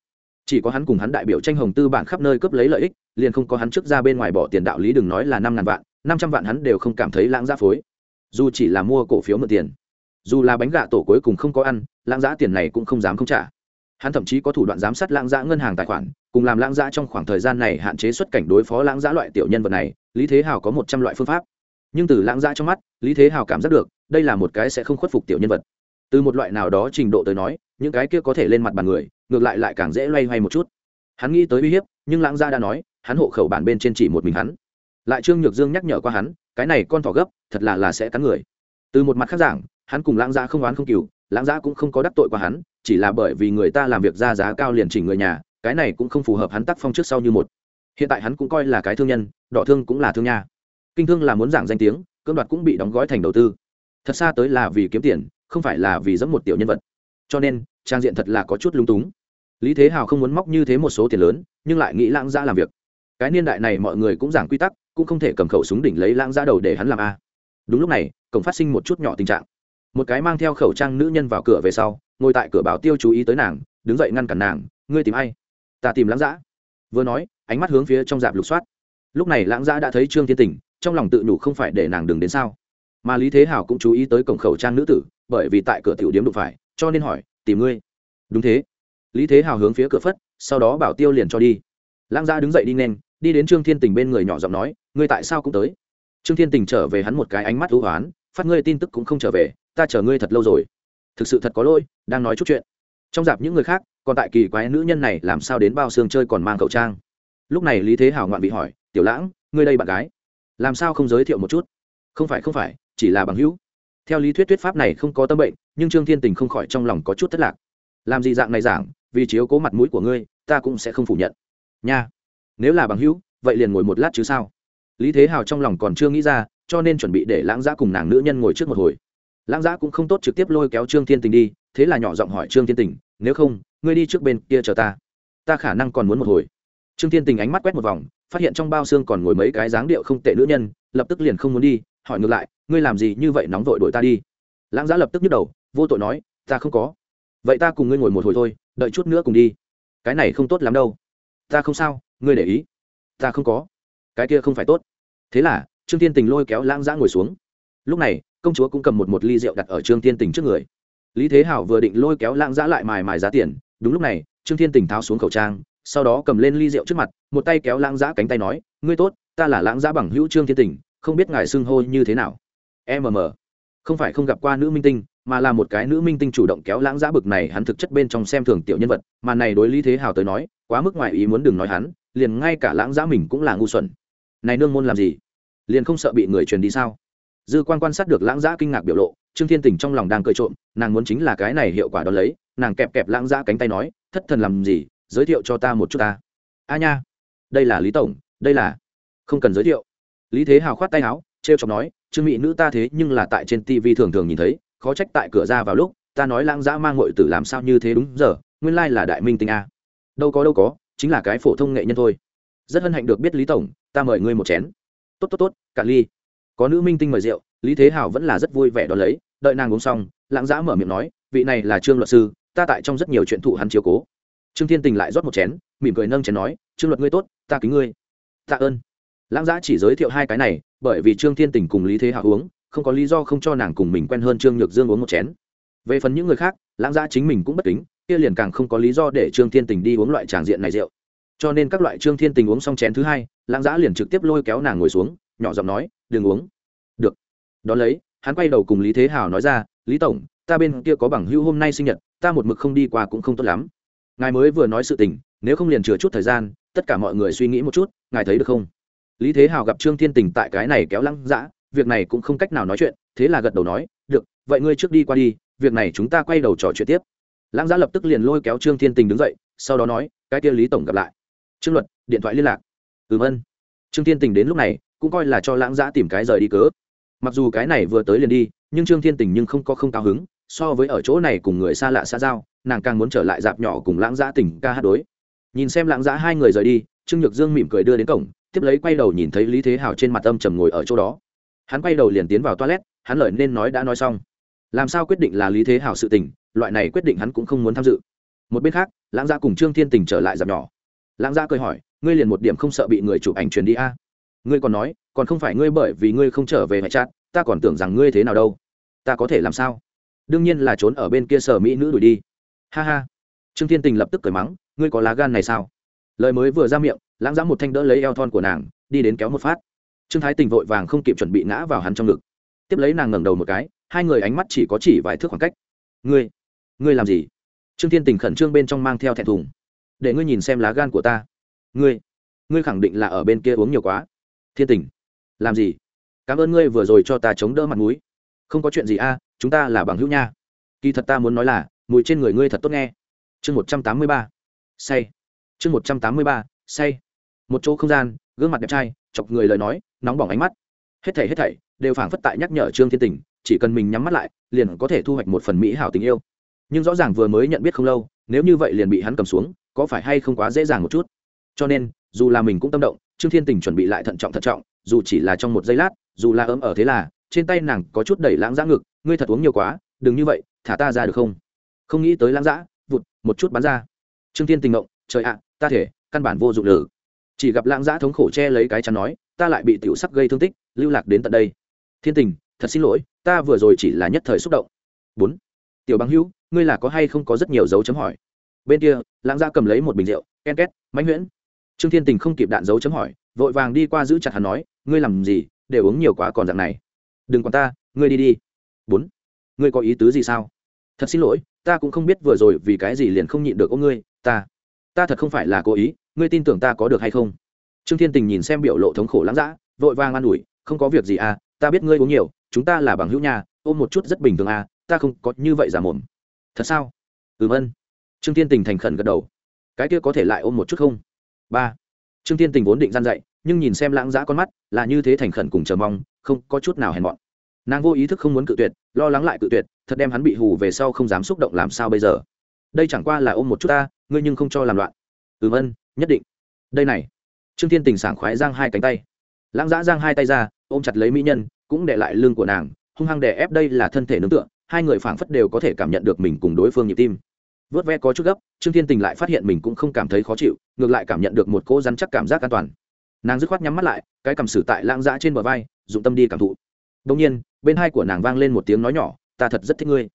chỉ có hắn cùng hắn đại biểu tranh hồng tư bản khắp nơi cướp lấy lợi ích, liền không có hắn trước ra bên ngoài bỏ tiền đạo lý đừng nói là năm ngàn vạn, năm trăm vạn hắn đều không cảm thấy lãng giá phối. Dù chỉ là mua cổ phiếu mượn tiền, dù là bánh gạ tổ cuối cùng không có ăn, lãng giá tiền này cũng không dám không trả. Hắn thậm chí có thủ đoạn giám sát lãng giá ngân hàng tài khoản, cùng làm lãng giá trong khoảng thời gian này hạn chế xuất cảnh đối phó lãng giá loại tiểu nhân vật này, lý thế hào có một trăm loại phương pháp. Nhưng từ lãng giá trong mắt, lý thế hào cảm giác được, đây là một cái sẽ không khuất phục tiểu nhân vật. Từ một loại nào đó trình độ tới nói, những cái kia có thể lên mặt bàn người ngược lại lại càng dễ loay hoay một chút. Hắn nghĩ tới uy hiếp, nhưng lãng gia đã nói, hắn hộ khẩu bản bên trên chỉ một mình hắn. Lại trương nhược dương nhắc nhở qua hắn, cái này con thỏ gấp, thật là là sẽ cắn người. Từ một mặt khác giảng, hắn cùng lãng gia không oán không cừu lãng gia cũng không có đắc tội qua hắn, chỉ là bởi vì người ta làm việc ra giá cao liền chỉnh người nhà, cái này cũng không phù hợp hắn tác phong trước sau như một. Hiện tại hắn cũng coi là cái thương nhân, đỏ thương cũng là thương nha. Kinh thương là muốn giảng danh tiếng, cưỡng đoạt cũng bị đóng gói thành đầu tư. Thật xa tới là vì kiếm tiền, không phải là vì dẫm một tiểu nhân vật. Cho nên, trang diện thật là có chút lung túng lý thế hào không muốn móc như thế một số tiền lớn, nhưng lại nghĩ lãng giã làm việc. Cái niên đại này mọi người cũng giảng quy tắc, cũng không thể cầm khẩu súng đỉnh lấy lãng giã đầu để hắn làm a. Đúng lúc này, cổng phát sinh một chút nhỏ tình trạng. Một cái mang theo khẩu trang nữ nhân vào cửa về sau, ngồi tại cửa báo tiêu chú ý tới nàng, đứng dậy ngăn cản nàng, ngươi tìm ai? Ta tìm lãng giã vừa nói, ánh mắt hướng phía trong dạp lục soát. Lúc này lãng giã đã thấy trương thiên tình, trong lòng tự nhủ không phải để nàng đừng đến sao. Mà lý thế Hào cũng chú ý tới cổng khẩu trang nữ tử, bởi vì tại cửa tiểu điếm đụng phải, cho nên hỏi, tìm ngươi? Đúng thế lý thế hào hướng phía cửa phất, sau đó bảo tiêu liền cho đi. Lang gia đứng dậy đi nên đi đến trương thiên tình bên người nhỏ giọng nói, ngươi tại sao cũng tới? Trương thiên tình trở về hắn một cái ánh mắt hữu hoán, phát ngươi tin tức cũng không trở về, ta chờ ngươi thật lâu rồi. Thực sự thật có lỗi, đang nói chút chuyện. Trong dạp những người khác, còn tại kỳ quái nữ nhân này làm sao đến bao xương chơi còn mang khẩu trang. Lúc này lý thế hào ngoạn bị hỏi, tiểu lãng, ngươi đây bạn gái, làm sao không giới thiệu một chút? Không phải không phải, chỉ là bằng hữu. Theo lý thuyết thuyết pháp này không có tâm bệnh, nhưng trương thiên tình không khỏi trong lòng có chút thất lạc. Làm gì dạng này giảng? Vì chiếu cố mặt mũi của ngươi, ta cũng sẽ không phủ nhận. Nha. Nếu là bằng hữu, vậy liền ngồi một lát chứ sao? Lý thế hào trong lòng còn chưa nghĩ ra, cho nên chuẩn bị để lãng giã cùng nàng nữ nhân ngồi trước một hồi. Lãng giã cũng không tốt trực tiếp lôi kéo trương thiên tình đi, thế là nhỏ giọng hỏi trương thiên tình, nếu không, ngươi đi trước bên kia chờ ta. Ta khả năng còn muốn một hồi. Trương thiên tình ánh mắt quét một vòng, phát hiện trong bao xương còn ngồi mấy cái dáng điệu không tệ nữ nhân, lập tức liền không muốn đi, hỏi ngược lại, ngươi làm gì như vậy nóng vội đội ta đi? Lãng giã lập tức nhức đầu, vô tội nói, ta không có. Vậy ta cùng ngươi ngồi một hồi thôi đợi chút nữa cùng đi. Cái này không tốt lắm đâu. Ta không sao, ngươi để ý. Ta không có. Cái kia không phải tốt. Thế là, trương tiên tình lôi kéo lãng giã ngồi xuống. Lúc này, công chúa cũng cầm một một ly rượu đặt ở trương tiên tình trước người. Lý thế hảo vừa định lôi kéo lãng giã lại mài mài giá tiền, đúng lúc này, trương tiên tình tháo xuống khẩu trang, sau đó cầm lên ly rượu trước mặt, một tay kéo lãng giã cánh tay nói, ngươi tốt, ta là lãng giã bằng hữu trương tiên tình, không biết ngài xưng hô như thế nào. Mm không phải không gặp qua nữ minh tinh mà là một cái nữ minh tinh chủ động kéo lãng giã bực này hắn thực chất bên trong xem thường tiểu nhân vật, mà này đối lý thế hào tới nói, quá mức ngoài ý muốn đừng nói hắn, liền ngay cả lãng giã mình cũng là ngu xuẩn. Này nương môn làm gì? Liền không sợ bị người truyền đi sao? Dư quan quan sát được lãng giã kinh ngạc biểu lộ, trương thiên tình trong lòng đang cười trộm, nàng muốn chính là cái này hiệu quả đón lấy, nàng kẹp kẹp lãng giã cánh tay nói, thất thần làm gì? Giới thiệu cho ta một chút ta. A nha, đây là lý tổng, đây là không cần giới thiệu. Lý thế hào khoát tay áo t r e o chọc nói, trương mỹ nữ ta thế nhưng là tại trên tv thường thường nhìn thấy khó trách tại cửa ra vào lúc, ta nói lãng dã mang ngội tử làm sao như thế đúng giờ, nguyên lai là đại minh tinh a. Đâu có đâu có, chính là cái phổ thông nghệ nhân thôi. Rất hân hạnh được biết lý tổng, ta mời ngươi một chén. Tốt tốt tốt, cả ly. Có nữ minh tinh mời rượu, lý thế hào vẫn là rất vui vẻ đ ó lấy, đợi nàng uống xong, lãng giã mở miệng nói, vị này là trương luật sư, ta tại trong rất nhiều chuyện thụ hắn chiếu cố. Trương thiên tình lại rót một chén, mỉm cười nâng chén nói, trương luật ngươi tốt, ta kính ngươi. Tạ ơn. Lãng giã chỉ giới thiệu hai cái này, bởi vì trương thiên tình cùng lý thế hào uống không có lý do không cho nàng cùng mình quen hơn trương nhược dương uống một chén. Về phần những người khác, lãng giã chính mình cũng bất kính, kia liền càng không có lý do để trương thiên tình đi uống loại tràng diện này rượu. Cho nên các loại trương thiên tình uống xong chén thứ hai, lãng giã liền trực tiếp lôi kéo nàng ngồi xuống, nhỏ giọng nói, đừng uống. Được. Đón lấy, hắn quay đầu cùng lý thế hào nói ra, lý tổng, ta bên kia có bằng hữu hôm nay sinh nhật, ta một mực không đi qua cũng không tốt lắm. Ngài mới vừa nói sự tình, nếu không liền chừa chút thời gian, tất cả mọi người suy nghĩ một chút, ngài thấy được không? Lý thế hào gặp trương thiên tình tại cái này kéo lăng dã việc này cũng không cách nào nói chuyện, thế là gật đầu nói, được, vậy ngươi trước đi qua đi, việc này chúng ta quay đầu trò chuyện tiếp. Lãng giã lập tức liền lôi kéo trương thiên tình đứng dậy, sau đó nói, cái kia lý tổng gặp lại. Trương luật, điện thoại liên lạc. Ừm ân trương thiên tình đến lúc này, cũng coi là cho lãng giã tìm cái rời đi cớ. Mặc dù cái này vừa tới liền đi, nhưng trương thiên tình nhưng không có không cao hứng, so với ở chỗ này cùng người xa lạ xa giao, nàng càng muốn trở lại dạp nhỏ cùng lãng giã tỉnh ca hát đối. Nhìn xem lãng giã hai người rời đi, trương nhược dương mỉm cười đưa đến cổng, tiếp lấy quay đầu nhìn thấy lý thế hào trên mặt âm trầm ngồi ở chỗ đó hắn quay đầu liền tiến vào toilet, hắn lời nên nói đã nói xong. Làm sao quyết định là lý thế hào sự tình, loại này quyết định hắn cũng không muốn tham dự. Một bên khác, lãng gia cùng trương thiên tình trở lại dạp nhỏ. Lãng gia cười hỏi, ngươi liền một điểm không sợ bị người chụp ảnh truyền đi a? Ngươi còn nói, còn không phải ngươi bởi vì ngươi không trở về mẹ chát ta còn tưởng rằng ngươi thế nào đâu. Ta có thể làm sao? Đương nhiên là trốn ở bên kia sở mỹ nữ đuổi đi. Ha ha. Trương thiên tình lập tức cười mắng, ngươi có lá gan này sao? Lời mới vừa ra miệng, lãng giã một thanh đỡ lấy eo thon của nàng, đi đến kéo một phát trương thái tình vội vàng không kịp chuẩn bị ngã vào hắn trong ngực. Tiếp lấy nàng ngẩng đầu một cái, hai người ánh mắt chỉ có chỉ vài thước khoảng cách. Ngươi ngươi làm gì? Trương thiên tình khẩn trương bên trong mang theo thẹn thùng. Để ngươi nhìn xem lá gan của ta. Ngươi ngươi khẳng định là ở bên kia uống nhiều quá. Thiên tình, làm gì? Cảm ơn ngươi vừa rồi cho ta chống đỡ mặt mũi. Không có chuyện gì a, chúng ta là bằng hữu nha. Kỳ thật ta muốn nói là, mùi trên người ngươi thật tốt nghe. Chương một trăm tám mươi ba. Say. Chương một trăm tám mươi ba. Say. Một chỗ không gian, gương mặt đẹp trai, chọc người lời nói nóng bỏng ánh mắt. Hết thảy hết thảy đều phảng phất tại nhắc nhở trương thiên tình, chỉ cần mình nhắm mắt lại, liền có thể thu hoạch một phần mỹ hảo tình yêu. Nhưng rõ ràng vừa mới nhận biết không lâu, nếu như vậy liền bị hắn cầm xuống, có phải hay không quá dễ dàng một chút? Cho nên, dù là mình cũng tâm động, trương thiên tình chuẩn bị lại thận trọng thận trọng, dù chỉ là trong một giây lát, dù là ấm ở thế là, trên tay nàng có chút đẩy lãng giã ngực, ngươi thật uống nhiều quá, đừng như vậy, thả ta ra được không? Không nghĩ tới lãng giã vụt, một chút bắn ra. Trương thiên tình ngộng, trời ạ, ta thể, căn bản vô dụng lử. Chỉ gặp lãng giã thống khổ che lấy cái chắn nói ta lại bị tiểu sắc gây thương tích, lưu lạc đến tận đây. Thiên tình, thật xin lỗi, ta vừa rồi chỉ là nhất thời xúc động. Bốn, tiểu bằng hữu, ngươi là có hay không có rất nhiều dấu chấm hỏi? Bên kia, lãng gia cầm lấy một bình rượu, ken két, mãnh nguyễn trương thiên tình không kịp đạn dấu chấm hỏi, vội vàng đi qua giữ chặt hắn nói, ngươi làm gì để uống nhiều quá còn dạng này. Đừng còn ta, ngươi đi đi. Bốn, ngươi có ý tứ gì sao? Thật xin lỗi, ta cũng không biết vừa rồi vì cái gì liền không nhịn được ông ngươi, ta ta thật không phải là cố ý, ngươi tin tưởng ta có được hay không? Trương thiên tình nhìn xem biểu lộ thống khổ lãng dã, vội vàng an ủi, không có việc gì à ta biết ngươi uống nhiều, chúng ta là bằng hữu nhà, ôm một chút rất bình thường à ta không có như vậy giả mồm. Thật sao? Ừm ân. Trương thiên tình thành khẩn gật đầu. Cái kia có thể lại ôm một chút không? Ba. Trương thiên tình vốn định gian dậy, nhưng nhìn xem lãng dã con mắt, là như thế thành khẩn cùng chờ mong, không có chút nào hèn mọn. Nàng vô ý thức không muốn cự tuyệt, lo lắng lại cự tuyệt, thật đem hắn bị hù về sau không dám xúc động làm sao bây giờ. Đây chẳng qua là ôm một chút ta, ngươi nhưng không cho làm loạn. Ừm ân, nhất định. Đây này trương thiên tình sảng khoái giang hai cánh tay. Lãng giã giang hai tay ra, ôm chặt lấy mỹ nhân, cũng để lại lưng của nàng, hung hăng đè ép đây là thân thể nướng tựa, hai người phảng phất đều có thể cảm nhận được mình cùng đối phương nhịp tim. Vớt ve có chút gấp, trương thiên tình lại phát hiện mình cũng không cảm thấy khó chịu, ngược lại cảm nhận được một cỗ rắn chắc cảm giác an toàn. Nàng dứt khoát nhắm mắt lại, cái cầm sử tại lãng giã trên bờ vai, dụng tâm đi cảm thụ. Đông nhiên, bên hai của nàng vang lên một tiếng nói nhỏ, ta thật rất thích ngươi.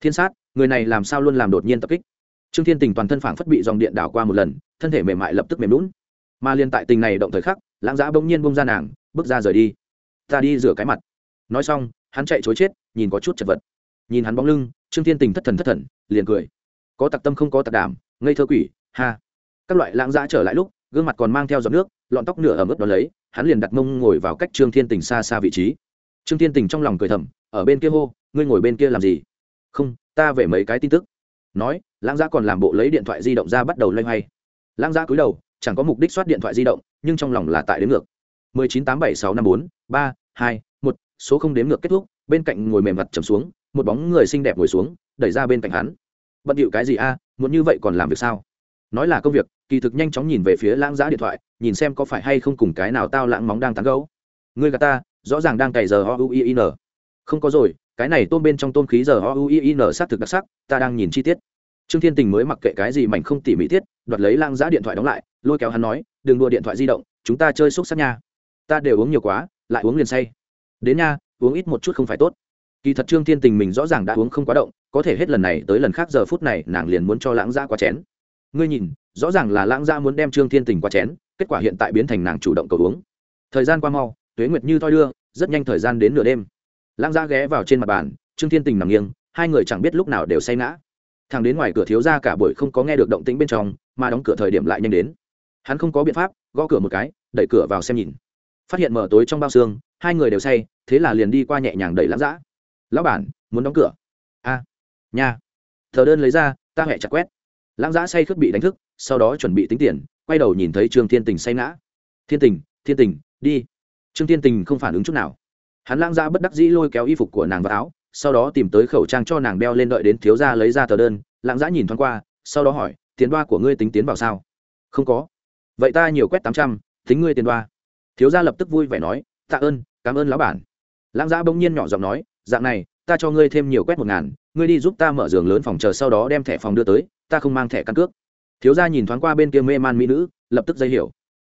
Thiên sát, người này làm sao luôn làm đột nhiên tập kích? Trương thiên tình toàn thân phảng phất bị dòng điện đảo qua một lần, thân thể mềm mại lập tức mềm lún mà liên tại tình này động thời khắc, lãng giã bỗng nhiên bông ra nàng, bước ra rời đi. Ta đi rửa cái mặt. Nói xong, hắn chạy chối chết, nhìn có chút chật vật. Nhìn hắn bóng lưng, trương thiên tình thất thần thất thần, liền cười. Có tặc tâm không có tặc đảm, ngây thơ quỷ, ha. Các loại lãng giã trở lại lúc, gương mặt còn mang theo giọt nước, lọn tóc nửa ở mức đó lấy, hắn liền đặt mông ngồi vào cách trương thiên tình xa xa vị trí. Trương thiên tình trong lòng cười thầm, ở bên kia hô, ngươi ngồi bên kia làm gì? Không, ta về mấy cái tin tức. Nói, lãng giã còn làm bộ lấy điện thoại di động ra bắt đầu loay hoay. Lãng giã cúi đầu chẳng có mục đích soát điện thoại di động, nhưng trong lòng là tại đến ngược. Mười chín tám bảy sáu năm bốn, ba, hai, một, số không đếm ngược kết thúc, bên cạnh ngồi mềm mặt trầm xuống, một bóng người xinh đẹp ngồi xuống, đẩy ra bên cạnh hắn. Bận điệu cái gì a, muốn như vậy còn làm việc sao? Nói là công việc, kỳ thực nhanh chóng nhìn về phía lãng giã điện thoại, nhìn xem có phải hay không cùng cái nào tao lãng móng đang tán gấu ngươi gà ta, rõ ràng đang cày giờ o u i n. Không có rồi, cái này tôm bên trong tôm khí giờ o u i n s á c thực đặc sắc, ta đang nhìn chi tiết. Trương thiên tình mới mặc kệ cái gì mảnh không tỉ mỹ tiết, đoạt lấy lãng giã điện thoại đóng lại lôi kéo hắn nói, đừng đua điện thoại di động, chúng ta chơi xúc sắc nha. Ta đều uống nhiều quá, lại uống liền say. Đến nha, uống ít một chút không phải tốt. Kỳ thật trương thiên tình mình rõ ràng đã uống không quá động, có thể hết lần này tới lần khác giờ phút này nàng liền muốn cho lãng gia qua chén. Ngươi nhìn, rõ ràng là lãng gia muốn đem trương thiên tình qua chén, kết quả hiện tại biến thành nàng chủ động cầu uống. Thời gian qua mau, tuế nguyệt như thoi đưa, rất nhanh thời gian đến nửa đêm. Lãng gia ghé vào trên mặt bàn, trương thiên tình nằm nghiêng, hai người chẳng biết lúc nào đều say ngã. Thằng đến ngoài cửa thiếu ra cả buổi không có nghe được động tĩnh bên trong, mà đóng cửa thời điểm lại nhanh đến hắn không có biện pháp gõ cửa một cái đẩy cửa vào xem nhìn. Phát hiện mở tối trong bao xương hai người đều say thế là liền đi qua nhẹ nhàng đẩy lãng giã lão bản muốn đóng cửa? A à, nha. Thờ đơn lấy ra ta hẹ chặt quét. Lãng giã say khước bị đánh thức sau đó chuẩn bị tính tiền quay đầu nhìn thấy trương thiên tình say ngã. Thiên tình thiên tình đi. Trương thiên tình không phản ứng chút nào. Hắn lãng giã bất đắc dĩ lôi kéo y phục của nàng vào áo sau đó tìm tới khẩu trang cho nàng đeo lên đợi đến thiếu gia lấy ra tờ đơn. Lãng giã nhìn thoáng qua sau đó hỏi tiền đoa của ngươi tính tiến vào sao? Không có vậy ta nhiều quét tám trăm tính ngươi tiền đoa. Thiếu gia lập tức vui vẻ nói, tạ ơn, cảm ơn lão bản. Lãng giã bỗng nhiên nhỏ giọng nói, dạng này, ta cho ngươi thêm nhiều quét một ngàn, ngươi đi giúp ta mở giường lớn phòng chờ sau đó đem thẻ phòng đưa tới, ta không mang thẻ căn cước. Thiếu gia nhìn thoáng qua bên kia mê man mỹ nữ, lập tức dây hiểu.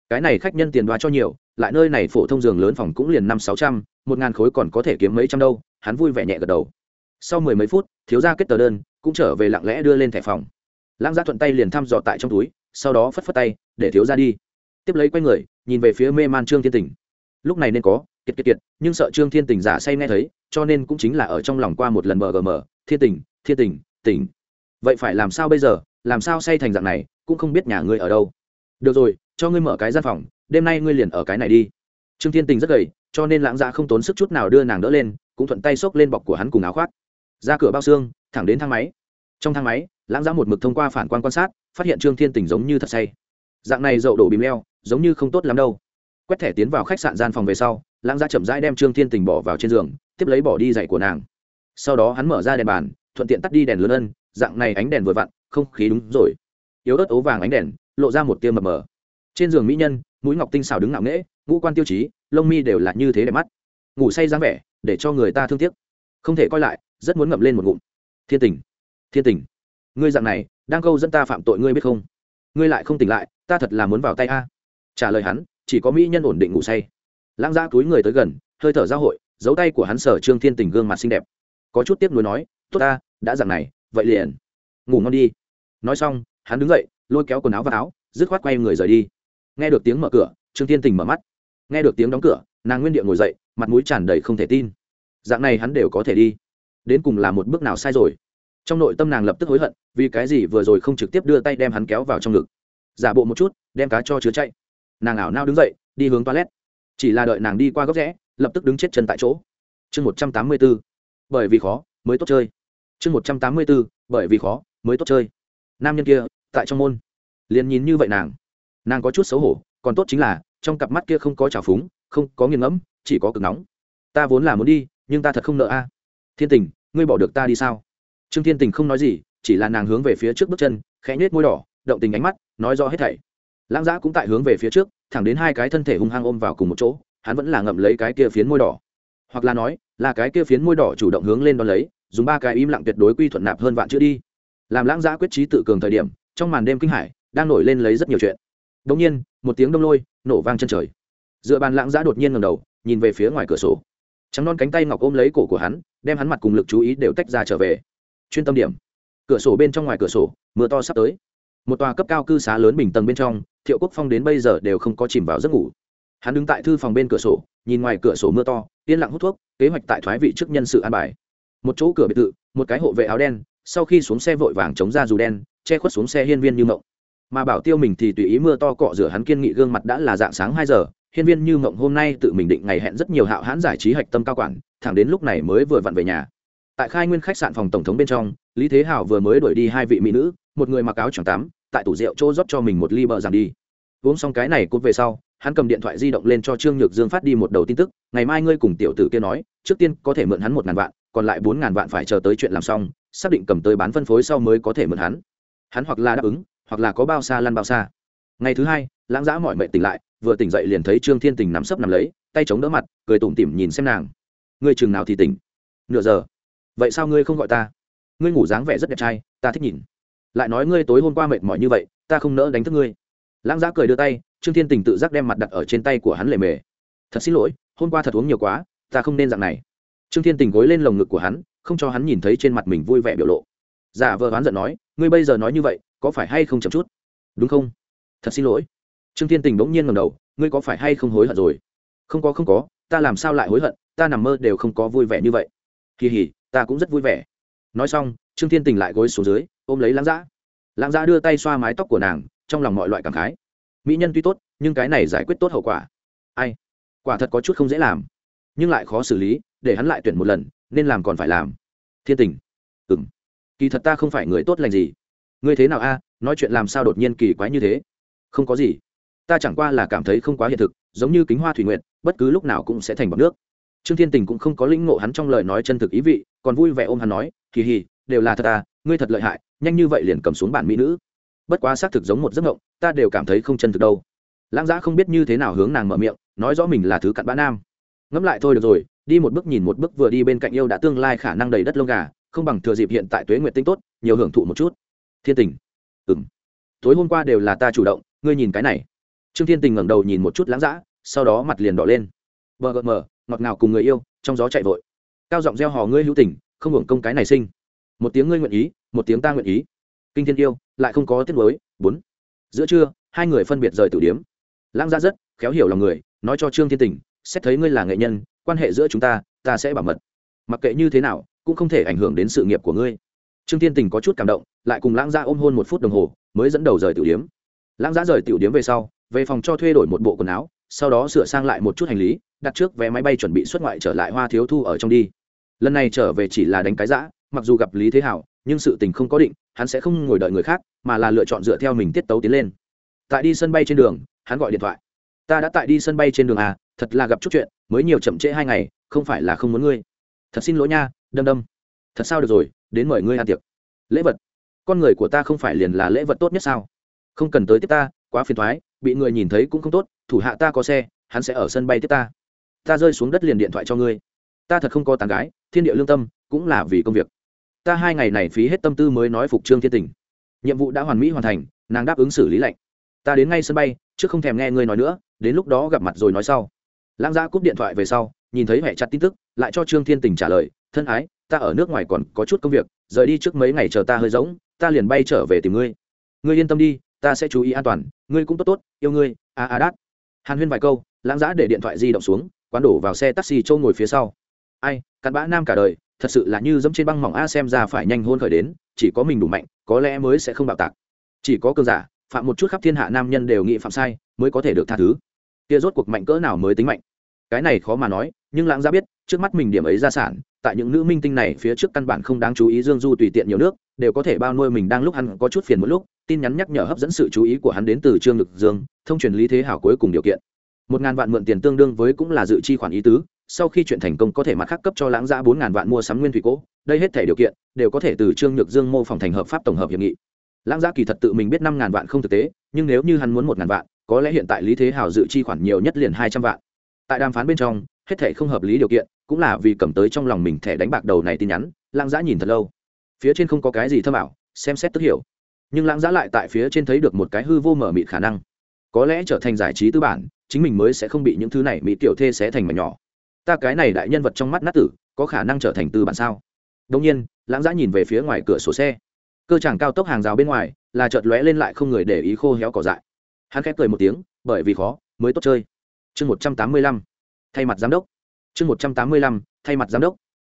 Cái này khách nhân tiền đoa cho nhiều, lại nơi này phổ thông giường lớn phòng cũng liền năm sáu trăm, một ngàn khối còn có thể kiếm mấy trăm đâu, hắn vui vẻ nhẹ gật đầu. Sau mười mấy phút, thiếu gia kết tờ đơn, cũng trở về lặng lẽ đưa lên thẻ phòng. Lãng giã thuận tay liền thăm dò tại trong túi sau đó phất phất tay, để thiếu gia đi. Tiếp lấy quay người, nhìn về phía mê man trương thiên tình. Lúc này nên có, kiệt kiệt kiệt, nhưng sợ trương thiên tình giả say nghe thấy, cho nên cũng chính là ở trong lòng qua một lần mgm thiên tình thiên tình tỉnh vậy phải làm sao bây giờ? Làm sao say thành dạng này, cũng không biết nhà ngươi ở đâu. Được rồi, cho ngươi mở cái gian phòng, đêm nay ngươi liền ở cái này đi. Trương thiên tình rất gầy, cho nên lãng dạ không tốn sức chút nào đưa nàng đỡ lên, cũng thuận tay xốc lên bọc của hắn cùng áo khoác. Ra cửa bao xương, thẳng đến thang máy. Trong thang máy, lãng dạ một mực thông qua phản quan quan sát phát hiện trương thiên tình giống như thật say. Dạng này dậu đổ bìm leo, giống như không tốt lắm đâu. Quét thẻ tiến vào khách sạn gian phòng về sau, lãng gia chậm rãi đem trương thiên tình bỏ vào trên giường, tiếp lấy bỏ đi giày của nàng. Sau đó hắn mở ra đèn bàn, thuận tiện tắt đi đèn lớn ân, dạng này ánh đèn vừa vặn, không khí đúng rồi. Yếu ớt ố vàng ánh đèn, lộ ra một tia mờ mờ. Trên giường mỹ nhân, mũi ngọc tinh xào đứng ngạo nghễ, ngũ quan tiêu chí, lông mi đều là như thế đẹp mắt. Ngủ say dáng vẻ, để cho người ta thương tiếc. Không thể coi lại, rất muốn ngậm lên một ngụm. Thiên tình thiên tình, ngươi dạng này đang câu dẫn ta phạm tội ngươi biết không? Ngươi lại không tỉnh lại, ta thật là muốn vào tay a. Trả lời hắn, chỉ có mỹ nhân ổn định ngủ say. Lãng giã túi người tới gần, hơi thở giao hội, dấu tay của hắn sở trương thiên tình gương mặt xinh đẹp. Có chút tiếp nối nói, tốt ta, đã dạng này, vậy liền ngủ ngon đi. Nói xong, hắn đứng dậy, lôi kéo quần áo và áo, dứt khoát quay người rời đi. Nghe được tiếng mở cửa, trương thiên tình mở mắt. Nghe được tiếng đóng cửa, nàng nguyên địa ngồi dậy, mặt mũi tràn đầy không thể tin. Dạng này hắn đều có thể đi. Đến cùng là một bước nào sai rồi? Trong nội tâm nàng lập tức hối hận, vì cái gì vừa rồi không trực tiếp đưa tay đem hắn kéo vào trong ngực. Giả bộ một chút, đem cá cho chứa chạy. Nàng ảo nao đứng dậy, đi hướng toilet. Chỉ là đợi nàng đi qua góc rẽ, lập tức đứng chết chân tại chỗ. Chương một trăm tám mươi b ố bởi vì khó, mới tốt chơi. Chương một trăm tám mươi b ố bởi vì khó, mới tốt chơi. Nam nhân kia, tại trong môn. Liền nhìn như vậy nàng. Nàng có chút xấu hổ, còn tốt chính là, trong cặp mắt kia không có trào phúng, không có nghiền ngẫm, chỉ có cực nóng. Ta vốn là muốn đi, nhưng ta thật không nợ a. Thiên tình, ngươi bỏ được ta đi sao? Trương thiên tình không nói gì, chỉ là nàng hướng về phía trước bước chân, khẽ nhếch môi đỏ, động tình ánh mắt, nói rõ hết thảy. Lãng giã cũng tại hướng về phía trước, thẳng đến hai cái thân thể hung hăng ôm vào cùng một chỗ, hắn vẫn là ngậm lấy cái kia phiến môi đỏ. Hoặc là nói, là cái kia phiến môi đỏ chủ động hướng lên đón lấy, dùng ba cái im lặng tuyệt đối quy thuận nạp hơn vạn chữ đi. Làm lãng giã quyết trí tự cường thời điểm, trong màn đêm kinh hải, đang nổi lên lấy rất nhiều chuyện. Đ nhiên, một tiếng đông lôi, nổ vang chân trời. Dựa bàn lãng giã đột nhiên ngầm đầu, nhìn về phía ngoài cửa sổ. Trắng non cánh tay ngọc ôm lấy cổ của hắn, đem hắn mặt cùng lực chú ý đều tách ra trở về chuyên tâm điểm. Cửa sổ bên trong ngoài cửa sổ, mưa to sắp tới. Một tòa cấp cao cư xá lớn bình tầng bên trong, thiệu quốc phong đến bây giờ đều không có chìm vào giấc ngủ. Hắn đứng tại thư phòng bên cửa sổ, nhìn ngoài cửa sổ mưa to, yên lặng hút thuốc, kế hoạch tại thoái vị trước nhân sự an bài. Một chỗ cửa biệt thự, một cái hộ vệ áo đen, sau khi xuống xe vội vàng chống ra dù đen, che khuất xuống xe hiên viên như mộng. Mà bảo tiêu mình thì tùy ý mưa to cọ rửa hắn kiên nghị gương mặt đã là dạng sáng hai giờ, hiên viên như mộng hôm nay tự mình định ngày hẹn rất nhiều hạo hãn giải trí hạch tâm cao quản, thẳng đến lúc này mới vừa vặn về nhà tại khai nguyên khách sạn phòng tổng thống bên trong, lý thế hảo vừa mới đuổi đi hai vị mỹ nữ, một người mặc áo chẳng tắm tại tủ rượu chỗ rót cho mình một ly bờ giảm đi. Uống xong cái này cút về sau, hắn cầm điện thoại di động lên cho trương nhược dương phát đi một đầu tin tức, ngày mai ngươi cùng tiểu tử kia nói, trước tiên có thể mượn hắn một ngàn vạn, còn lại bốn ngàn vạn phải chờ tới chuyện làm xong, xác định cầm tới bán phân phối sau mới có thể mượn hắn. Hắn hoặc là đáp ứng, hoặc là có bao xa lăn bao xa. Ngày thứ hai, lãng giã mọi mệnh tỉnh lại, vừa tỉnh dậy liền thấy trương thiên tình nắm sấp nằm lấy, tay chống đỡ mặt, cười tủm tỉm nhìn xem nàng. Ngươi chừng nào thì tỉnh? Nửa giờ vậy sao ngươi không gọi ta? Ngươi ngủ dáng vẻ rất đẹp trai, ta thích nhìn. Lại nói ngươi tối hôm qua mệt mỏi như vậy, ta không nỡ đánh thức ngươi. Lãng giã cười đưa tay, trương thiên tình tự giác đem mặt đặt ở trên tay của hắn lề mề. Thật xin lỗi, hôm qua thật uống nhiều quá, ta không nên dạng này. Trương thiên tình gối lên lồng ngực của hắn, không cho hắn nhìn thấy trên mặt mình vui vẻ biểu lộ. Giả vờ oán giận nói, ngươi bây giờ nói như vậy, có phải hay không chậm chút? Đúng không? Thật xin lỗi. Trương thiên tình bỗng nhiên ngầm đầu, ngươi có phải hay không hối hận rồi? Không có không có, ta làm sao lại hối hận, ta nằm mơ đều không có vui vẻ như vậy. Kỳ hỉ ta cũng rất vui vẻ. Nói xong, trương thiên tình lại gối xuống dưới, ôm lấy lãng giã lãng giã đưa tay xoa mái tóc của nàng, trong lòng mọi loại cảm khái. Mỹ nhân tuy tốt, nhưng cái này giải quyết tốt hậu quả. Ai? Quả thật có chút không dễ làm. Nhưng lại khó xử lý, để hắn lại tuyển một lần, nên làm còn phải làm. Thiên tình. Ừng kỳ thật ta không phải người tốt lành gì. Ngươi thế nào a? Nói chuyện làm sao đột nhiên kỳ quái như thế? Không có gì. Ta chẳng qua là cảm thấy không quá hiện thực, giống như kính hoa thủy nguyện bất cứ lúc nào cũng sẽ thành bọc nước. Trương thiên tình cũng không có lĩnh ngộ hắn trong lời nói chân thực ý vị còn vui vẻ ôm hắn nói kỳ hì, đều là thật à ngươi thật lợi hại, nhanh như vậy liền cầm xuống bản mỹ nữ. Bất quá xác thực giống một giấc ngộng ta đều cảm thấy không chân thực đâu. Lãng giã không biết như thế nào hướng nàng mở miệng, nói rõ mình là thứ cặn bã nam. Ngẫm lại thôi được rồi, đi một bước nhìn một bước vừa đi bên cạnh yêu đã tương lai khả năng đầy đất lông gà, không bằng thừa dịp hiện tại tuế nguyện tinh tốt, nhiều hưởng thụ một chút. Thiên tình. Ừng tối hôm qua đều là ta chủ động, ngươi nhìn cái này. Trương thiên tình ngẩng đầu nhìn một chút lãng giã, sau đó mặt liền đỏ lên. Vợ gợm mờ, ngọt ngào cùng người yêu, trong gió chạy vội cao giọng gieo hò ngươi hữu tình, không hưởng công cái này sinh. Một tiếng ngươi nguyện ý, một tiếng ta nguyện ý. Kinh thiên yêu, lại không có tiết mới bốn. Giữa trưa, hai người phân biệt rời tử điếm. Lãng gia rất khéo hiểu lòng người, nói cho trương thiên tình, xét thấy ngươi là nghệ nhân, quan hệ giữa chúng ta ta sẽ bảo mật. Mặc kệ như thế nào, cũng không thể ảnh hưởng đến sự nghiệp của ngươi. Trương thiên tình có chút cảm động, lại cùng lãng gia ôm hôn một phút đồng hồ, mới dẫn đầu rời tiểu điếm. Lãng gia rời tiểu điếm về sau, về phòng cho thuê đổi một bộ quần áo, sau đó sửa sang lại một chút hành lý, đặt trước vé máy bay chuẩn bị xuất ngoại trở lại hoa thiếu thu ở trong đi lần này trở về chỉ là đánh cái giã mặc dù gặp lý thế hảo, nhưng sự tình không có định, hắn sẽ không ngồi đợi người khác, mà là lựa chọn dựa theo mình tiết tấu tiến lên. Tại đi sân bay trên đường, hắn gọi điện thoại. Ta đã tại đi sân bay trên đường à thật là gặp chút chuyện, mới nhiều chậm trễ hai ngày, không phải là không muốn ngươi. Thật xin lỗi nha, đâm đâm. Thật sao được rồi, đến mời ngươi ăn tiệc. Lễ vật? Con người của ta không phải liền là lễ vật tốt nhất sao? Không cần tới tiếp ta, quá phiền thoái, bị người nhìn thấy cũng không tốt, thủ hạ ta có xe, hắn sẽ ở sân bay tiếp ta. Ta rơi xuống đất liền điện thoại cho ngươi ta thật không có tán gái, thiên địa lương tâm cũng là vì công việc. Ta hai ngày này phí hết tâm tư mới nói phục trương thiên tình. Nhiệm vụ đã hoàn mỹ hoàn thành, nàng đáp ứng xử lý lệnh. Ta đến ngay sân bay, chứ không thèm nghe ngươi nói nữa, đến lúc đó gặp mặt rồi nói sau. Lãng gia cúp điện thoại về sau, nhìn thấy mẹ chặt tin tức, lại cho trương thiên tình trả lời, thân ái, ta ở nước ngoài còn có chút công việc, rời đi trước mấy ngày chờ ta hơi giống ta liền bay trở về tìm ngươi. Ngươi yên tâm đi, ta sẽ chú ý an toàn, ngươi cũng tốt tốt, yêu ngươi, a a đát. Hàn huyên vài câu, lãng giã để điện thoại di động xuống, quán đổ vào xe taxi châu ngồi phía sau ai, cặn bã nam cả đời, thật sự là như dẫm trên băng mỏng a xem ra phải nhanh hôn khởi đến, chỉ có mình đủ mạnh, có lẽ mới sẽ không bạo tạc. Chỉ có cơn giả, phạm một chút khắp thiên hạ nam nhân đều nghĩ phạm sai, mới có thể được tha thứ. Kia rốt cuộc mạnh cỡ nào mới tính mạnh? Cái này khó mà nói, nhưng lãng ra biết, trước mắt mình điểm ấy gia sản, tại những nữ minh tinh này phía trước căn bản không đáng chú ý dương du tùy tiện nhiều nước, đều có thể bao nuôi mình đang lúc hắn có chút phiền một lúc, tin nhắn nhắc nhở hấp dẫn sự chú ý của hắn đến từ trương lực dương, thông truyền lý thế hảo cuối cùng điều kiện. Một ngàn vạn mượn tiền tương đương với cũng là dự chi khoản ý tứ sau khi chuyện thành công có thể mặt khác cấp cho lãng giã bốn ngàn vạn mua sắm nguyên thủy cố đây hết thể điều kiện, đều có thể từ trương nhược dương mô phỏng thành hợp pháp tổng hợp hiệp nghị. Lãng giã kỳ thật tự mình biết năm ngàn vạn không thực tế, nhưng nếu như hắn muốn một ngàn vạn, có lẽ hiện tại lý thế hảo dự chi khoản nhiều nhất liền hai trăm vạn. Tại đàm phán bên trong, hết thể không hợp lý điều kiện, cũng là vì cầm tới trong lòng mình thẻ đánh bạc đầu này tin nhắn, lãng giã nhìn thật lâu. Phía trên không có cái gì thâm ảo, xem xét tức hiểu. Nhưng lãng giã lại tại phía trên thấy được một cái hư vô mở mịt khả năng. Có lẽ trở thành giải trí tư bản, chính mình mới sẽ không bị những thứ này mỹ tiểu thê sẽ thành mà nhỏ ta cái này đại nhân vật trong mắt nát tử, có khả năng trở thành tư bản sao? Đông nhiên, lãng giã nhìn về phía ngoài cửa sổ xe. Cơ chàng cao tốc hàng rào bên ngoài, là chợt lóe lên lại không người để ý khô héo cỏ dại. Hắn khép cười một tiếng, bởi vì khó, mới tốt chơi. Chương một trăm tám mươi lăm, thay mặt giám đốc. Chương một trăm tám mươi lăm, thay mặt giám đốc.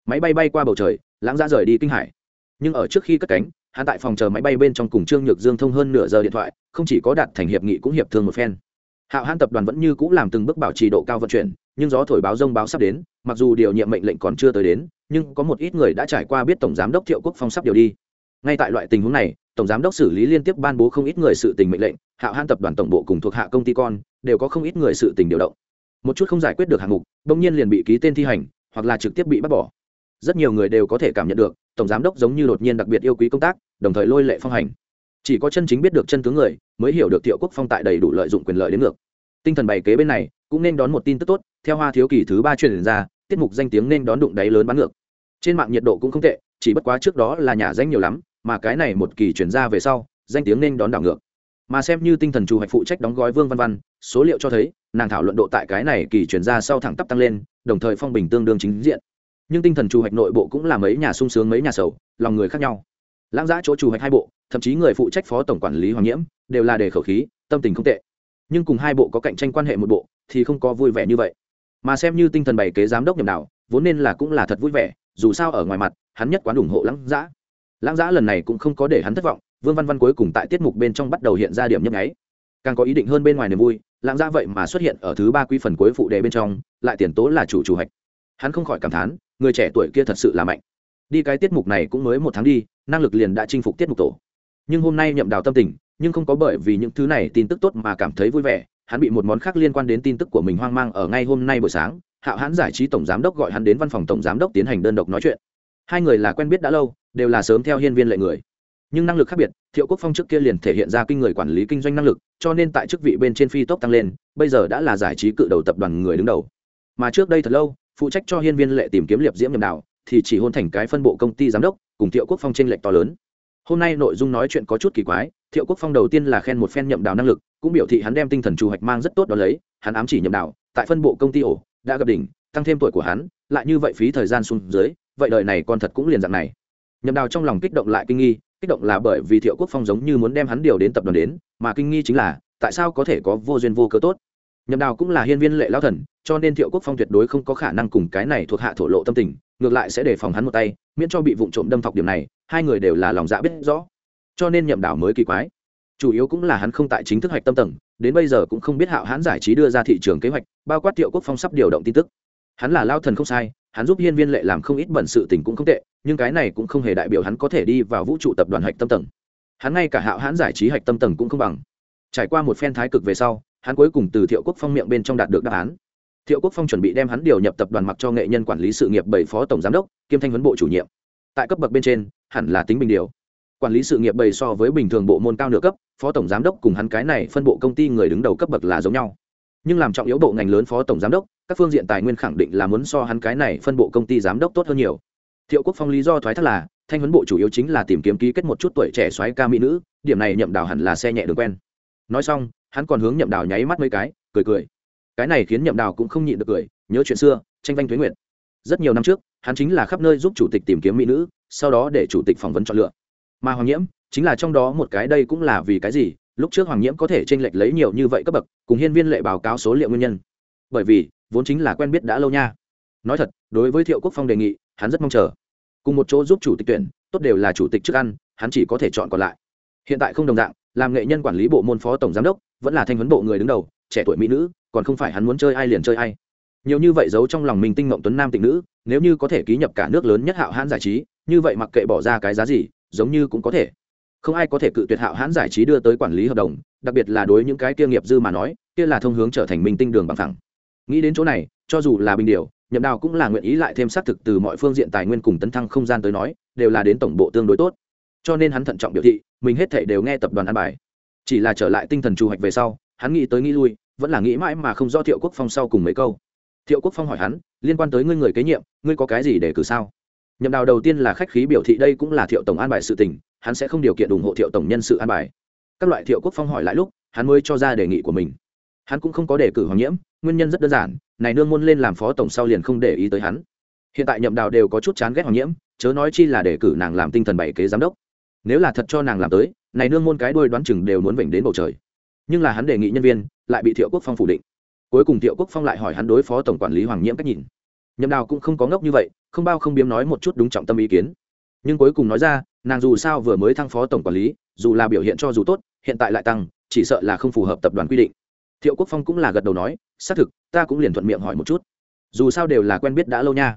Máy bay bay qua bầu trời, lãng giã rời đi kinh hải. Nhưng ở trước khi cất cánh, hắn tại phòng chờ máy bay bên trong cùng trương nhược dương thông hơn nửa giờ điện thoại, không chỉ có đạt thành hiệp nghị cũng hiệp thương một phen hạo hãn tập đoàn vẫn như c ũ làm từng bước bảo trì độ cao vận chuyển, nhưng gió thổi báo rông báo sắp đến, mặc dù điều nhiệm mệnh lệnh còn chưa tới đến, nhưng có một ít người đã trải qua biết tổng giám đốc thiệu quốc phong sắp điều đi. Ngay tại loại tình huống này, tổng giám đốc xử lý liên tiếp ban bố không ít người sự tình mệnh lệnh, hạo hãn tập đoàn tổng bộ cùng thuộc hạ công ty con đều có không ít người sự tình điều động. Một chút không giải quyết được hạng mục, bỗng nhiên liền bị ký tên thi hành, hoặc là trực tiếp bị bắt bỏ. Rất nhiều người đều có thể cảm nhận được, tổng giám đốc giống như đột nhiên đặc biệt yêu quý công tác, đồng thời lôi lệ phong hành chỉ có chân chính biết được chân tướng người mới hiểu được thiệu quốc phong tại đầy đủ lợi dụng quyền lợi đến ngược. Tinh thần bày kế bên này cũng nên đón một tin tức tốt, theo hoa thiếu kỳ thứ ba truyền ra, tiết mục danh tiếng nên đón đụng đáy lớn bắn ngược. Trên mạng nhiệt độ cũng không tệ, chỉ bất quá trước đó là nhà danh nhiều lắm, mà cái này một kỳ chuyển ra về sau, danh tiếng nên đón đảo ngược. Mà xem như tinh thần chủ hoạch phụ trách đóng gói vương văn văn, số liệu cho thấy, nàng thảo luận độ tại cái này kỳ chuyển ra sau thẳng tắp tăng lên, đồng thời phong bình tương đương chính diện. Nhưng tinh thần chủ hoạch nội bộ cũng là mấy nhà sung sướng, mấy nhà sầu, lòng người khác nhau lãng giã chỗ chủ hoạch hai bộ, thậm chí người phụ trách phó tổng quản lý hoàng nhiễm, đều là đề khẩu khí, tâm tình không tệ. Nhưng cùng hai bộ có cạnh tranh quan hệ một bộ, thì không có vui vẻ như vậy. Mà xem như tinh thần bày kế giám đốc nhầm nào vốn nên là cũng là thật vui vẻ, dù sao ở ngoài mặt, hắn nhất quán ủng hộ lãng giã. Lãng giã lần này cũng không có để hắn thất vọng, vương văn văn cuối cùng tại tiết mục bên trong bắt đầu hiện ra điểm nhấp nháy. Càng có ý định hơn bên ngoài niềm vui, lãng giã vậy mà xuất hiện ở thứ ba quý phần cuối phụ đề bên trong, lại tiền tố là chủ chủ hạch hắn không khỏi cảm thán, người trẻ tuổi kia thật sự là mạnh. Đi cái tiết mục này cũng mới một tháng đi năng lực liền đã chinh phục tiết mục tổ. Nhưng hôm nay nhậm đào tâm tình, nhưng không có bởi vì những thứ này tin tức tốt mà cảm thấy vui vẻ. Hắn bị một món khác liên quan đến tin tức của mình hoang mang ở ngay hôm nay buổi sáng, hạo hãn giải trí tổng giám đốc gọi hắn đến văn phòng tổng giám đốc tiến hành đơn độc nói chuyện. Hai người là quen biết đã lâu, đều là sớm theo hiên viên lệ người. Nhưng năng lực khác biệt, thiệu quốc phong trước kia liền thể hiện ra kinh người quản lý kinh doanh năng lực, cho nên tại chức vị bên trên phi tốc tăng lên, bây giờ đã là giải trí cự đầu tập đoàn người đứng đầu. Mà trước đây thật lâu, phụ trách cho hiên viên lệ tìm kiếm liệp diễm nhầm đạo thì chỉ hôn thành cái phân bộ công ty giám đốc cùng thiệu quốc phong trên lệch to lớn. Hôm nay nội dung nói chuyện có chút kỳ quái, thiệu quốc phong đầu tiên là khen một phen nhậm đào năng lực, cũng biểu thị hắn đem tinh thần trù hoạch mang rất tốt đó lấy, hắn ám chỉ nhậm đào, tại phân bộ công ty ổ, đã gặp đỉnh, tăng thêm tuổi của hắn, lại như vậy phí thời gian xuống dưới, vậy đời này con thật cũng liền dạng này. Nhậm đào trong lòng kích động lại kinh nghi, kích động là bởi vì thiệu quốc phong giống như muốn đem hắn điều đến tập đoàn đến, mà kinh nghi chính là, tại sao có thể có vô duyên vô cớ tốt? Nhậm đào cũng là hiên viên lệ lao thần, cho nên thiệu quốc phong tuyệt đối không có khả năng cùng cái này thuộc hạ thổ lộ tâm tình ngược lại sẽ đề phòng hắn một tay, miễn cho bị vụ trộm đâm thọc điểm này, hai người đều là lòng dạ biết rõ. Cho nên nhậm đảo mới kỳ quái. Chủ yếu cũng là hắn không tại chính thức hoạch tâm tầng, đến bây giờ cũng không biết hạo hãn giải trí đưa ra thị trường kế hoạch, bao quát thiệu quốc phong sắp điều động tin tức. Hắn là lao thần không sai, hắn giúp hiên viên lệ làm không ít bận sự tình cũng không tệ, nhưng cái này cũng không hề đại biểu hắn có thể đi vào vũ trụ tập đoàn hạch tâm tầng. Hắn ngay cả hạo hãn giải trí hạch tâm tầng cũng không bằng. Trải qua một phen thái cực về sau, hắn cuối cùng từ thiệu quốc phong miệng bên trong đạt được đáp án thiệu quốc phong chuẩn bị đem hắn điều nhập tập đoàn mặc cho nghệ nhân quản lý sự nghiệp bảy phó tổng giám đốc, kiêm thanh Huấn bộ chủ nhiệm. Tại cấp bậc bên trên, hẳn là tính bình điều. Quản lý sự nghiệp bảy so với bình thường bộ môn cao nửa cấp, phó tổng giám đốc cùng hắn cái này phân bộ công ty người đứng đầu cấp bậc là giống nhau. Nhưng làm trọng yếu bộ ngành lớn phó tổng giám đốc, các phương diện tài nguyên khẳng định là muốn so hắn cái này phân bộ công ty giám đốc tốt hơn nhiều. Thiệu quốc phong lý do thoái thác là, thanh huấn bộ chủ yếu chính là tìm kiếm ký kết một chút tuổi trẻ xoáy ca mỹ nữ, điểm này nhậm đào hẳn là xe nhẹ đường quen. Nói xong, hắn còn hướng nhậm đào nháy mắt mấy cái, cười cười cái này khiến nhậm đào cũng không nhịn được cười, nhớ chuyện xưa, tranh vanh thuế nguyện rất nhiều năm trước, hắn chính là khắp nơi giúp chủ tịch tìm kiếm mỹ nữ, sau đó để chủ tịch phỏng vấn chọn lựa. Mà hoàng nhiễm, chính là trong đó một cái đây cũng là vì cái gì, lúc trước hoàng nhiễm có thể tranh lệch lấy nhiều như vậy cấp bậc, cùng hiên viên lệ báo cáo số liệu nguyên nhân. Bởi vì, vốn chính là quen biết đã lâu nha. Nói thật, đối với thiệu quốc phong đề nghị, hắn rất mong chờ. Cùng một chỗ giúp chủ tịch tuyển, tốt đều là chủ tịch trước ăn, hắn chỉ có thể chọn còn lại. Hiện tại không đồng dạng, làm nghệ nhân quản lý bộ môn phó tổng giám đốc, vẫn là thanh huấn bộ người đứng đầu, trẻ tuổi mỹ nữ còn không phải hắn muốn chơi ai liền chơi ai. Nhiều như vậy giấu trong lòng mình tinh mộng tuấn nam tịnh nữ, nếu như có thể ký nhập cả nước lớn nhất hạo hãn giải trí, như vậy mặc kệ bỏ ra cái giá gì, giống như cũng có thể. Không ai có thể cự tuyệt hạo hãn giải trí đưa tới quản lý hợp đồng, đặc biệt là đối những cái kia nghiệp dư mà nói, kia là thông hướng trở thành minh tinh đường bằng thẳng nghĩ đến chỗ này, cho dù là bình điều, nhậm đào cũng là nguyện ý lại thêm xác thực từ mọi phương diện tài nguyên cùng tấn thăng không gian tới nói, đều là đến tổng bộ tương đối tốt. Cho nên hắn thận trọng biểu thị, mình hết thể đều nghe tập đoàn ăn bài. Chỉ là trở lại tinh thần trù hoạch về sau, hắn nghĩ tới nghĩ lui vẫn là nghĩ mãi mà không do thiệu quốc phong sau cùng mấy câu. Thiệu quốc phong hỏi hắn, liên quan tới ngươi người kế nhiệm, ngươi có cái gì để cử sao? Nhậm đào đầu tiên là khách khí biểu thị đây cũng là thiệu tổng an bài sự tình, hắn sẽ không điều kiện ủng hộ thiệu tổng nhân sự an bài. Các loại thiệu quốc phong hỏi lại lúc, hắn mới cho ra đề nghị của mình. Hắn cũng không có đề cử hoàng nhiễm, nguyên nhân rất đơn giản, này nương môn lên làm phó tổng sau liền không để ý tới hắn. Hiện tại nhậm đào đều có chút chán ghét hoàng nhiễm, chớ nói chi là đề cử nàng làm tinh thần bảy kế giám đốc. Nếu là thật cho nàng làm tới, này nương môn cái đuôi đoán chừng đều muốn vểnh đến bầu trời. Nhưng là hắn đề nghị nhân viên lại bị thiệu quốc phong phủ định cuối cùng thiệu quốc phong lại hỏi hắn đối phó tổng quản lý hoàng nhiễm cách nhìn nhậm đào cũng không có ngốc như vậy không bao không biếm nói một chút đúng trọng tâm ý kiến nhưng cuối cùng nói ra nàng dù sao vừa mới thăng phó tổng quản lý dù là biểu hiện cho dù tốt hiện tại lại tăng chỉ sợ là không phù hợp tập đoàn quy định thiệu quốc phong cũng là gật đầu nói xác thực ta cũng liền thuận miệng hỏi một chút dù sao đều là quen biết đã lâu nha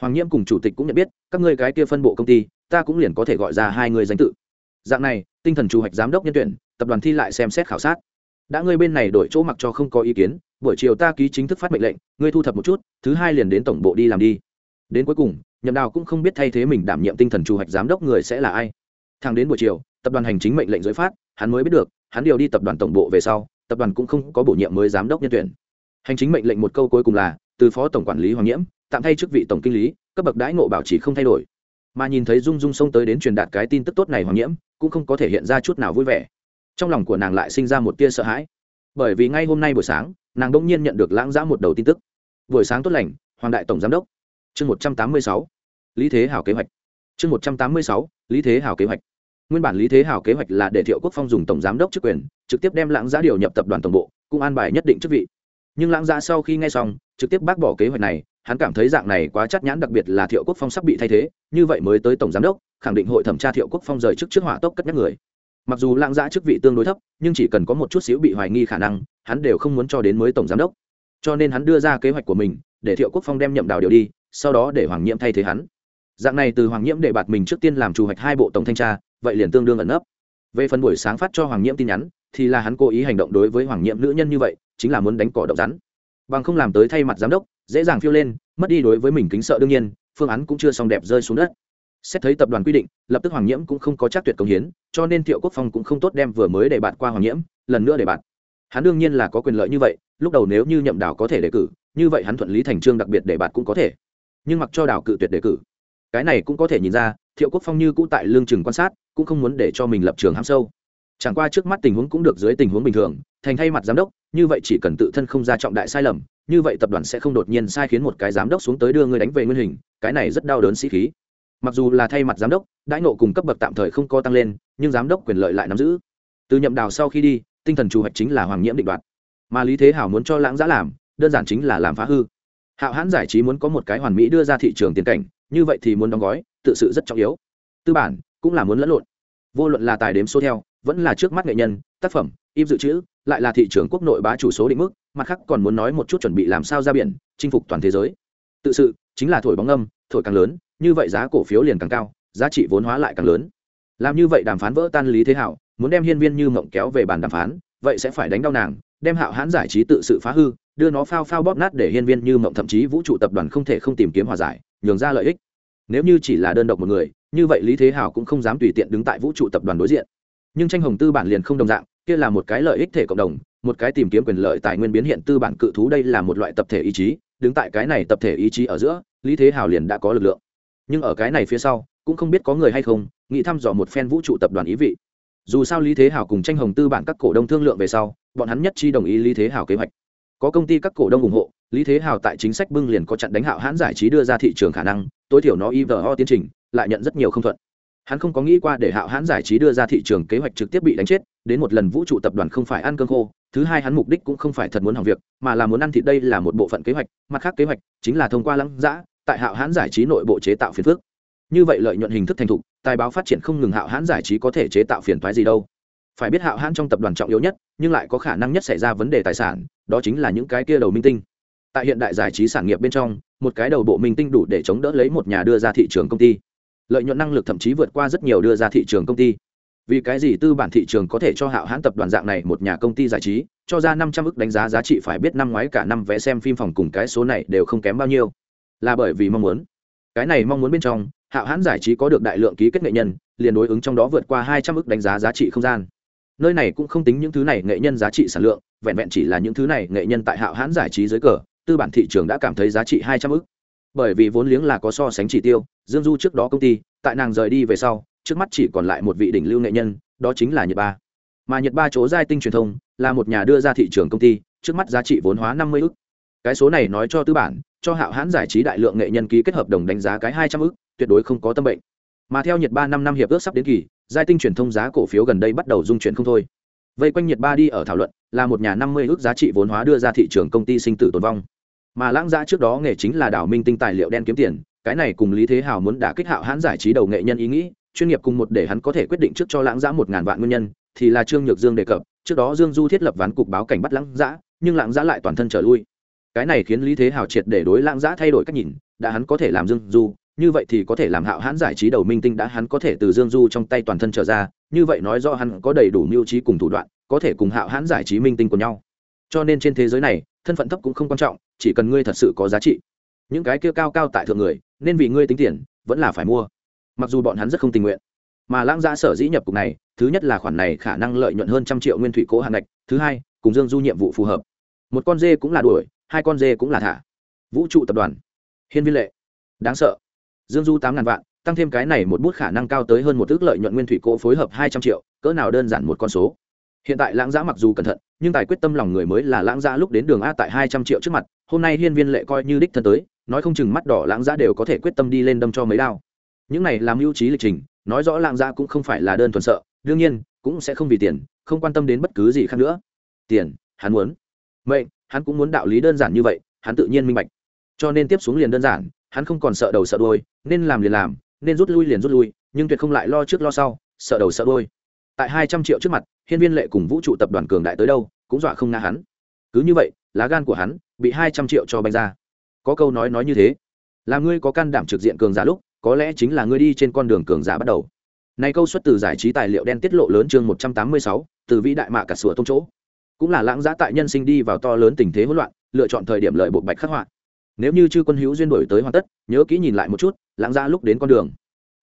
hoàng nhiễm cùng chủ tịch cũng nhận biết các ngươi cái kia phân bộ công ty ta cũng liền có thể gọi ra hai người danh tự dạng này tinh thần chủ hoạch giám đốc nhân tuyển tập đoàn thi lại xem xét khảo sát đã ngươi bên này đổi chỗ mặc cho không có ý kiến, buổi chiều ta ký chính thức phát mệnh lệnh, ngươi thu thập một chút, thứ hai liền đến tổng bộ đi làm đi. Đến cuối cùng, nhậm đào cũng không biết thay thế mình đảm nhiệm tinh thần chủ hạch giám đốc người sẽ là ai. Thang đến buổi chiều, tập đoàn hành chính mệnh lệnh giới phát, hắn mới biết được, hắn điều đi tập đoàn tổng bộ về sau, tập đoàn cũng không có bổ nhiệm mới giám đốc nhân tuyển. Hành chính mệnh lệnh một câu cuối cùng là, từ phó tổng quản lý hoàng nhiễm, tạm thay chức vị tổng kinh lý, cấp bậc đãi ngộ bảo trì không thay đổi. Mà nhìn thấy dung dung xông tới đến truyền đạt cái tin tức tốt này hoàng nhiễm, cũng không có thể hiện ra chút nào vui vẻ trong lòng của nàng lại sinh ra một tia sợ hãi. Bởi vì ngay hôm nay buổi sáng, nàng đông nhiên nhận được lãng giã một đầu tin tức. Buổi sáng tốt lành, hoàng đại tổng giám đốc. Chương một trăm tám mươi sáu, lý thế hảo kế hoạch. Chương một trăm tám mươi sáu, lý thế hảo kế hoạch. Nguyên bản lý thế hảo kế hoạch là để thiệu quốc phong dùng tổng giám đốc chức quyền, trực tiếp đem lãng giã điều nhập tập đoàn tổng bộ, cũng an bài nhất định chức vị. Nhưng lãng giã sau khi nghe xong, trực tiếp bác bỏ kế hoạch này, hắn cảm thấy dạng này quá chắc nhãn, đặc biệt là thiệu quốc phong sắp bị thay thế, như vậy mới tới tổng giám đốc, khẳng định hội thẩm tra thiệu quốc phong rời chức trước hỏa tốc cất nhắc người mặc dù lãng giã chức vị tương đối thấp, nhưng chỉ cần có một chút xíu bị hoài nghi khả năng, hắn đều không muốn cho đến mới tổng giám đốc. Cho nên hắn đưa ra kế hoạch của mình, để thiệu quốc phong đem nhậm đào điều đi, sau đó để hoàng nhiễm thay thế hắn. Dạng này từ hoàng nhiễm để bạt mình trước tiên làm chủ hoạch hai bộ tổng thanh tra, vậy liền tương đương ẩn nấp. Về phần buổi sáng phát cho hoàng nhiễm tin nhắn, thì là hắn cố ý hành động đối với hoàng nhiễm nữ nhân như vậy, chính là muốn đánh cỏ độc rắn. Bằng không làm tới thay mặt giám đốc, dễ dàng phiêu lên, mất đi đối với mình kính sợ đương nhiên, phương án cũng chưa xong đẹp rơi xuống đất xét thấy tập đoàn quy định, lập tức hoàng nhiễm cũng không có chắc tuyệt công hiến, cho nên thiệu quốc phong cũng không tốt đem vừa mới để bạn qua hoàng nhiễm, lần nữa để bạn hắn đương nhiên là có quyền lợi như vậy, lúc đầu nếu như nhậm đảo có thể đề cử, như vậy hắn thuận lý thành trương đặc biệt để bạn cũng có thể. Nhưng mặc cho đảo cự tuyệt đề cử, cái này cũng có thể nhìn ra, thiệu quốc phong như cũ tại lương trường quan sát, cũng không muốn để cho mình lập trường ham sâu. Chẳng qua trước mắt tình huống cũng được dưới tình huống bình thường, thành thay mặt giám đốc, như vậy chỉ cần tự thân không ra trọng đại sai lầm, như vậy tập đoàn sẽ không đột nhiên sai khiến một cái giám đốc xuống tới đưa người đánh về nguyên hình, cái này rất đau đớn sĩ khí mặc dù là thay mặt giám đốc, đãi nộ cùng cấp bậc tạm thời không có tăng lên, nhưng giám đốc quyền lợi lại nắm giữ. Từ nhậm đào sau khi đi, tinh thần chủ hoạch chính là hoàng nhiễm định đoạt. Mà lý thế hảo muốn cho lãng giã làm, đơn giản chính là làm phá hư. Hạo hãn giải trí muốn có một cái hoàn mỹ đưa ra thị trường tiền cảnh, như vậy thì muốn đóng gói, tự sự rất trọng yếu. Tư bản cũng là muốn lẫn lộn. Vô luận là tài đếm số theo, vẫn là trước mắt nghệ nhân, tác phẩm, im dự trữ, lại là thị trường quốc nội bá chủ số định mức, mặt khác còn muốn nói một chút chuẩn bị làm sao ra biển, chinh phục toàn thế giới. Tự sự chính là thổi bóng âm, thổi càng lớn như vậy giá cổ phiếu liền càng cao, giá trị vốn hóa lại càng lớn. Làm như vậy đàm phán vỡ tan lý thế hảo, muốn đem hiên viên như mộng kéo về bàn đàm phán, vậy sẽ phải đánh đau nàng, đem hạo hãn giải trí tự sự phá hư, đưa nó phao phao bóp nát để hiên viên như mộng thậm chí vũ trụ tập đoàn không thể không tìm kiếm hòa giải, nhường ra lợi ích. Nếu như chỉ là đơn độc một người, như vậy lý thế hảo cũng không dám tùy tiện đứng tại vũ trụ tập đoàn đối diện. Nhưng tranh hồng tư bản liền không đồng dạng, kia là một cái lợi ích thể cộng đồng, một cái tìm kiếm quyền lợi tài nguyên biến hiện tư bản cự thú đây là một loại tập thể ý chí, đứng tại cái này tập thể ý chí ở giữa, lý thế hào liền đã có lực lượng nhưng ở cái này phía sau, cũng không biết có người hay không, nghĩ thăm dò một phen vũ trụ tập đoàn ý vị. Dù sao lý thế hảo cùng tranh hồng tư bản các cổ đông thương lượng về sau, bọn hắn nhất chi đồng ý lý thế hảo kế hoạch. Có công ty các cổ đông ủng hộ, lý thế hảo tại chính sách bưng liền có chặn đánh hạo hãn giải trí đưa ra thị trường khả năng, tối thiểu nó ivo tiến trình, lại nhận rất nhiều không thuận. Hắn không có nghĩ qua để hạo hãn giải trí đưa ra thị trường kế hoạch trực tiếp bị đánh chết, đến một lần vũ trụ tập đoàn không phải ăn cơm khô, thứ hai hắn mục đích cũng không phải thật muốn hỏng việc, mà là muốn ăn thịt đây là một bộ phận kế hoạch, mặt khác kế hoạch chính là thông qua lắng giã tại hạo hãn giải trí nội bộ chế tạo phiền phức. như vậy lợi nhuận hình thức thành thục, tài báo phát triển không ngừng hạo hãn giải trí có thể chế tạo phiền thoái gì đâu. Phải biết hạo hãn trong tập đoàn trọng yếu nhất, nhưng lại có khả năng nhất xảy ra vấn đề tài sản, đó chính là những cái kia đầu minh tinh. Tại hiện đại giải trí sản nghiệp bên trong, một cái đầu bộ minh tinh đủ để chống đỡ lấy một nhà đưa ra thị trường công ty. Lợi nhuận năng lực thậm chí vượt qua rất nhiều đưa ra thị trường công ty. Vì cái gì tư bản thị trường có thể cho hạo hãn tập đoàn dạng này một nhà công ty giải trí, cho ra năm trăm ức đánh giá giá trị phải biết năm ngoái cả năm vé xem phim phòng cùng cái số này đều không kém bao nhiêu là bởi vì mong muốn. Cái này mong muốn bên trong, hạo hãn giải trí có được đại lượng ký kết nghệ nhân, liền đối ứng trong đó vượt qua hai trăm ức đánh giá giá trị không gian. Nơi này cũng không tính những thứ này nghệ nhân giá trị sản lượng, vẹn vẹn chỉ là những thứ này nghệ nhân tại hạo hãn giải trí dưới cờ, tư bản thị trường đã cảm thấy giá trị hai trăm ức bởi vì vốn liếng là có so sánh chỉ tiêu, dương du trước đó công ty, tại nàng rời đi về sau, trước mắt chỉ còn lại một vị đỉnh lưu nghệ nhân, đó chính là nhật ba. Mà nhật ba chỗ giai tinh truyền thông, là một nhà đưa ra thị trường công ty, trước mắt giá trị vốn hóa năm mươi ức cái số này nói cho tư bản cho hạo hãn giải trí đại lượng nghệ nhân ký kết hợp đồng đánh giá cái hai trăm ức, tuyệt đối không có tâm bệnh. Mà theo nhật ba năm năm hiệp ước sắp đến kỳ, giai tinh truyền thông giá cổ phiếu gần đây bắt đầu dung chuyển không thôi. Vây quanh nhật ba đi ở thảo luận, là một nhà năm mươi ước giá trị vốn hóa đưa ra thị trường công ty sinh tử tồn vong. Mà lãng giã trước đó nghề chính là đảo minh tinh tài liệu đen kiếm tiền, cái này cùng lý thế hào muốn đả kích hạo hãn giải trí đầu nghệ nhân ý nghĩ, chuyên nghiệp cùng một để hắn có thể quyết định trước cho lãng giã một ngàn vạn nguyên nhân, thì là trương nhược dương đề cập, trước đó dương du thiết lập ván cục báo cảnh bắt lãng giã nhưng lãng giã lại toàn thân trở lui cái này khiến lý thế hào triệt để đối lãng giã thay đổi cách nhìn, đã hắn có thể làm dương du, như vậy thì có thể làm hạo hãn giải trí đầu minh tinh đã hắn có thể từ dương du trong tay toàn thân trở ra, như vậy nói do hắn có đầy đủ mưu trí cùng thủ đoạn, có thể cùng hạo hãn giải trí minh tinh của nhau. Cho nên trên thế giới này, thân phận thấp cũng không quan trọng, chỉ cần ngươi thật sự có giá trị. Những cái kia cao cao tại thượng người, nên vì ngươi tính tiền, vẫn là phải mua. Mặc dù bọn hắn rất không tình nguyện, mà lãng giã sở dĩ nhập cục này, thứ nhất là khoản này khả năng lợi nhuận hơn trăm triệu nguyên thủy cố hạn ngạch, thứ hai, cùng dương du nhiệm vụ phù hợp. Một con dê cũng là đuổi hai con dê cũng là thả. Vũ trụ tập đoàn. Hiên viên lệ. Đáng sợ. Dương du tám ngàn vạn, tăng thêm cái này một bút khả năng cao tới hơn một ước lợi nhuận nguyên thủy cỗ phối hợp hai trăm triệu, cỡ nào đơn giản một con số. Hiện tại lãng giã mặc dù cẩn thận, nhưng tài quyết tâm lòng người mới là lãng giã lúc đến đường a tại hai trăm triệu trước mặt, hôm nay hiên viên lệ coi như đích thân tới, nói không chừng mắt đỏ lãng giã đều có thể quyết tâm đi lên đâm cho mấy đao. Những này làm mưu trí lịch trình, nói rõ lãng giã cũng không phải là đơn thuần sợ, đương nhiên, cũng sẽ không vì tiền, không quan tâm đến bất cứ gì khác nữa. Tiền, hắn muốn. Mệnh hắn cũng muốn đạo lý đơn giản như vậy, hắn tự nhiên minh bạch. Cho nên tiếp xuống liền đơn giản, hắn không còn sợ đầu sợ đôi nên làm liền làm, nên rút lui liền rút lui, nhưng tuyệt không lại lo trước lo sau, sợ đầu sợ đôi tại hai trăm triệu trước mặt, hiên viên lệ cùng vũ trụ tập đoàn cường đại tới đâu, cũng dọa không ngã hắn. Cứ như vậy, lá gan của hắn bị hai trăm triệu cho banh ra. Có câu nói nói như thế, là ngươi có can đảm trực diện cường giả lúc, có lẽ chính là ngươi đi trên con đường cường giả bắt đầu. Này câu xuất từ giải trí tài liệu đen tiết lộ lớn chương một trăm tám mươi sáu, từ vĩ đại mạ cả sửa tông chỗ cũng là lãng giá tại nhân sinh đi vào to lớn tình thế hỗn loạn, lựa chọn thời điểm lợi bộ bạch khắc họa. Nếu như chư quân hữu duyên đổi tới hoàn tất, nhớ kỹ nhìn lại một chút, lãng giá lúc đến con đường.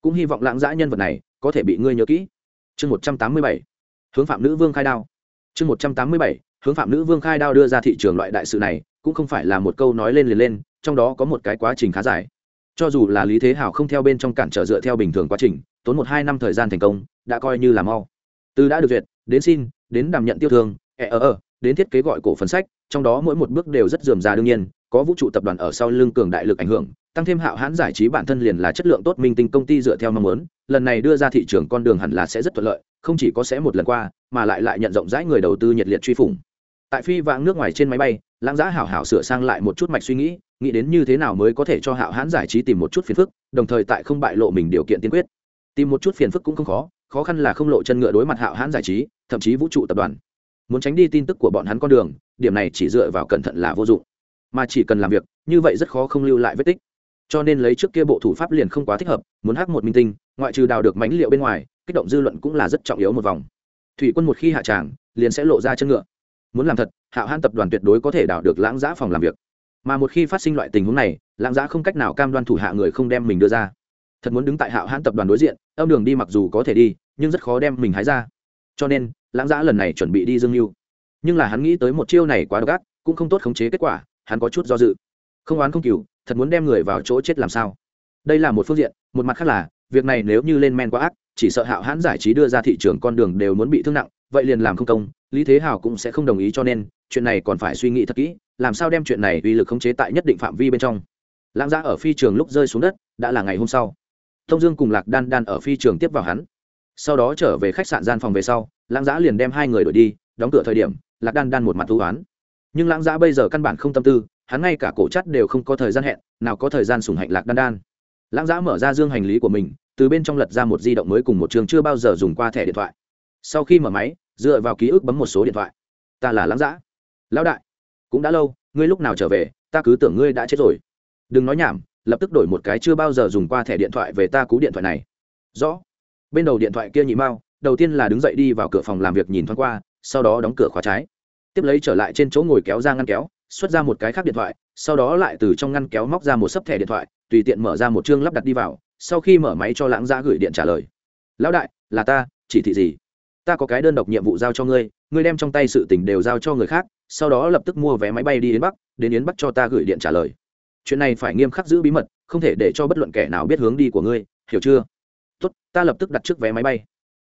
Cũng hy vọng lãng giá nhân vật này có thể bị ngươi nhớ kỹ. Chương một trăm tám mươi bảy, hướng phạm nữ vương khai đao. Chương một trăm tám mươi bảy, hướng phạm nữ vương khai đao đưa ra thị trường loại đại sự này, cũng không phải là một câu nói lên liền lên, trong đó có một cái quá trình khá dài. Cho dù là lý thế hảo không theo bên trong cản trở dựa theo bình thường quá trình, tốn một hai năm thời gian thành công, đã coi như là mau. Từ đã được duyệt, đến xin, đến đảm nhận tiêu thương ờ ờ đến thiết kế gọi cổ phần sách, trong đó mỗi một bước đều rất dườm già đương nhiên, có vũ trụ tập đoàn ở sau lưng cường đại lực ảnh hưởng, tăng thêm hạo hãn giải trí bản thân liền là chất lượng tốt, minh tinh công ty dựa theo mong muốn, lần này đưa ra thị trường con đường hẳn là sẽ rất thuận lợi, không chỉ có sẽ một lần qua, mà lại lại nhận rộng rãi người đầu tư nhiệt liệt truy phủng. Tại phi vãng nước ngoài trên máy bay, lãng giá hảo hảo sửa sang lại một chút mạch suy nghĩ nghĩ đến như thế nào mới có thể cho hạo hãn giải trí tìm một chút phiền phức, đồng thời tại không bại lộ mình điều kiện tiên quyết. Tìm một chút phiền phức cũng không khó khó khăn là không lộ chân ngựa đối mặt hạo hãn giải trí, thậm chí vũ trụ tập đoàn muốn tránh đi tin tức của bọn hắn con đường, điểm này chỉ dựa vào cẩn thận là vô dụng. Mà chỉ cần làm việc, như vậy rất khó không lưu lại vết tích. Cho nên lấy trước kia bộ thủ pháp liền không quá thích hợp, muốn hắc một minh tinh, ngoại trừ đào được mánh liệu bên ngoài, kích động dư luận cũng là rất trọng yếu một vòng. Thủy quân một khi hạ tràng, liền sẽ lộ ra chân ngựa. Muốn làm thật, hạo hãn tập đoàn tuyệt đối có thể đào được lãng giã phòng làm việc. Mà một khi phát sinh loại tình huống này, lãng giã không cách nào cam đoan thủ hạ người không đem mình đưa ra. Thật muốn đứng tại hạo hãn tập đoàn đối diện, âm đường đi mặc dù có thể đi, nhưng rất khó đem mình hái ra. Cho nên lãng giã lần này chuẩn bị đi dương mưu nhưng là hắn nghĩ tới một chiêu này quá độc ác, cũng không tốt khống chế kết quả, hắn có chút do dự. Không oán không cừu, thật muốn đem người vào chỗ chết làm sao? Đây là một phương diện, một mặt khác là, việc này nếu như lên men quá ác, chỉ sợ hạo hãn giải trí đưa ra thị trường con đường đều muốn bị thương nặng, vậy liền làm không công, lý thế hào cũng sẽ không đồng ý cho nên, chuyện này còn phải suy nghĩ thật kỹ, làm sao đem chuyện này uy lực khống chế tại nhất định phạm vi bên trong. Lãng giã ở phi trường lúc rơi xuống đất, đã là ngày hôm sau. Thông dương cùng lạc đan đan ở phi trường tiếp vào hắn. Sau đó trở về khách sạn gian phòng về sau lãng giã liền đem hai người đổi đi, đóng cửa thời điểm, lạc đan đan một mặt thú oán. Nhưng lãng giã bây giờ căn bản không tâm tư, hắn ngay cả cổ chất đều không có thời gian hẹn, nào có thời gian sùng hạnh lạc đan đan. Lãng giã mở ra dương hành lý của mình, từ bên trong lật ra một di động mới cùng một trường chưa bao giờ dùng qua thẻ điện thoại. Sau khi mở máy, dựa vào ký ức bấm một số điện thoại. Ta là lãng giã. Lão đại, cũng đã lâu, ngươi lúc nào trở về, ta cứ tưởng ngươi đã chết rồi. Đừng nói nhảm, lập tức đổi một cái chưa bao giờ dùng qua thẻ điện thoại về ta cú điện thoại này. Rõ. Bên đầu điện thoại kia nhị mao đầu tiên là đứng dậy đi vào cửa phòng làm việc nhìn thoáng qua, sau đó đóng cửa khóa trái. Tiếp lấy trở lại trên chỗ ngồi kéo ra ngăn kéo, xuất ra một cái khác điện thoại, sau đó lại từ trong ngăn kéo móc ra một sấp thẻ điện thoại, tùy tiện mở ra một chương lắp đặt đi vào, sau khi mở máy cho lãng giã gửi điện trả lời. Lão đại, là ta, chỉ thị gì? Ta có cái đơn độc nhiệm vụ giao cho ngươi ngươi đem trong tay sự tình đều giao cho người khác, sau đó lập tức mua vé máy bay đi đến bắc, đến yến bắc cho ta gửi điện trả lời. Chuyện này phải nghiêm khắc giữ bí mật, không thể để cho bất luận kẻ nào biết hướng đi của ngươi, hiểu chưa? Tốt, ta lập tức đặt trước vé máy bay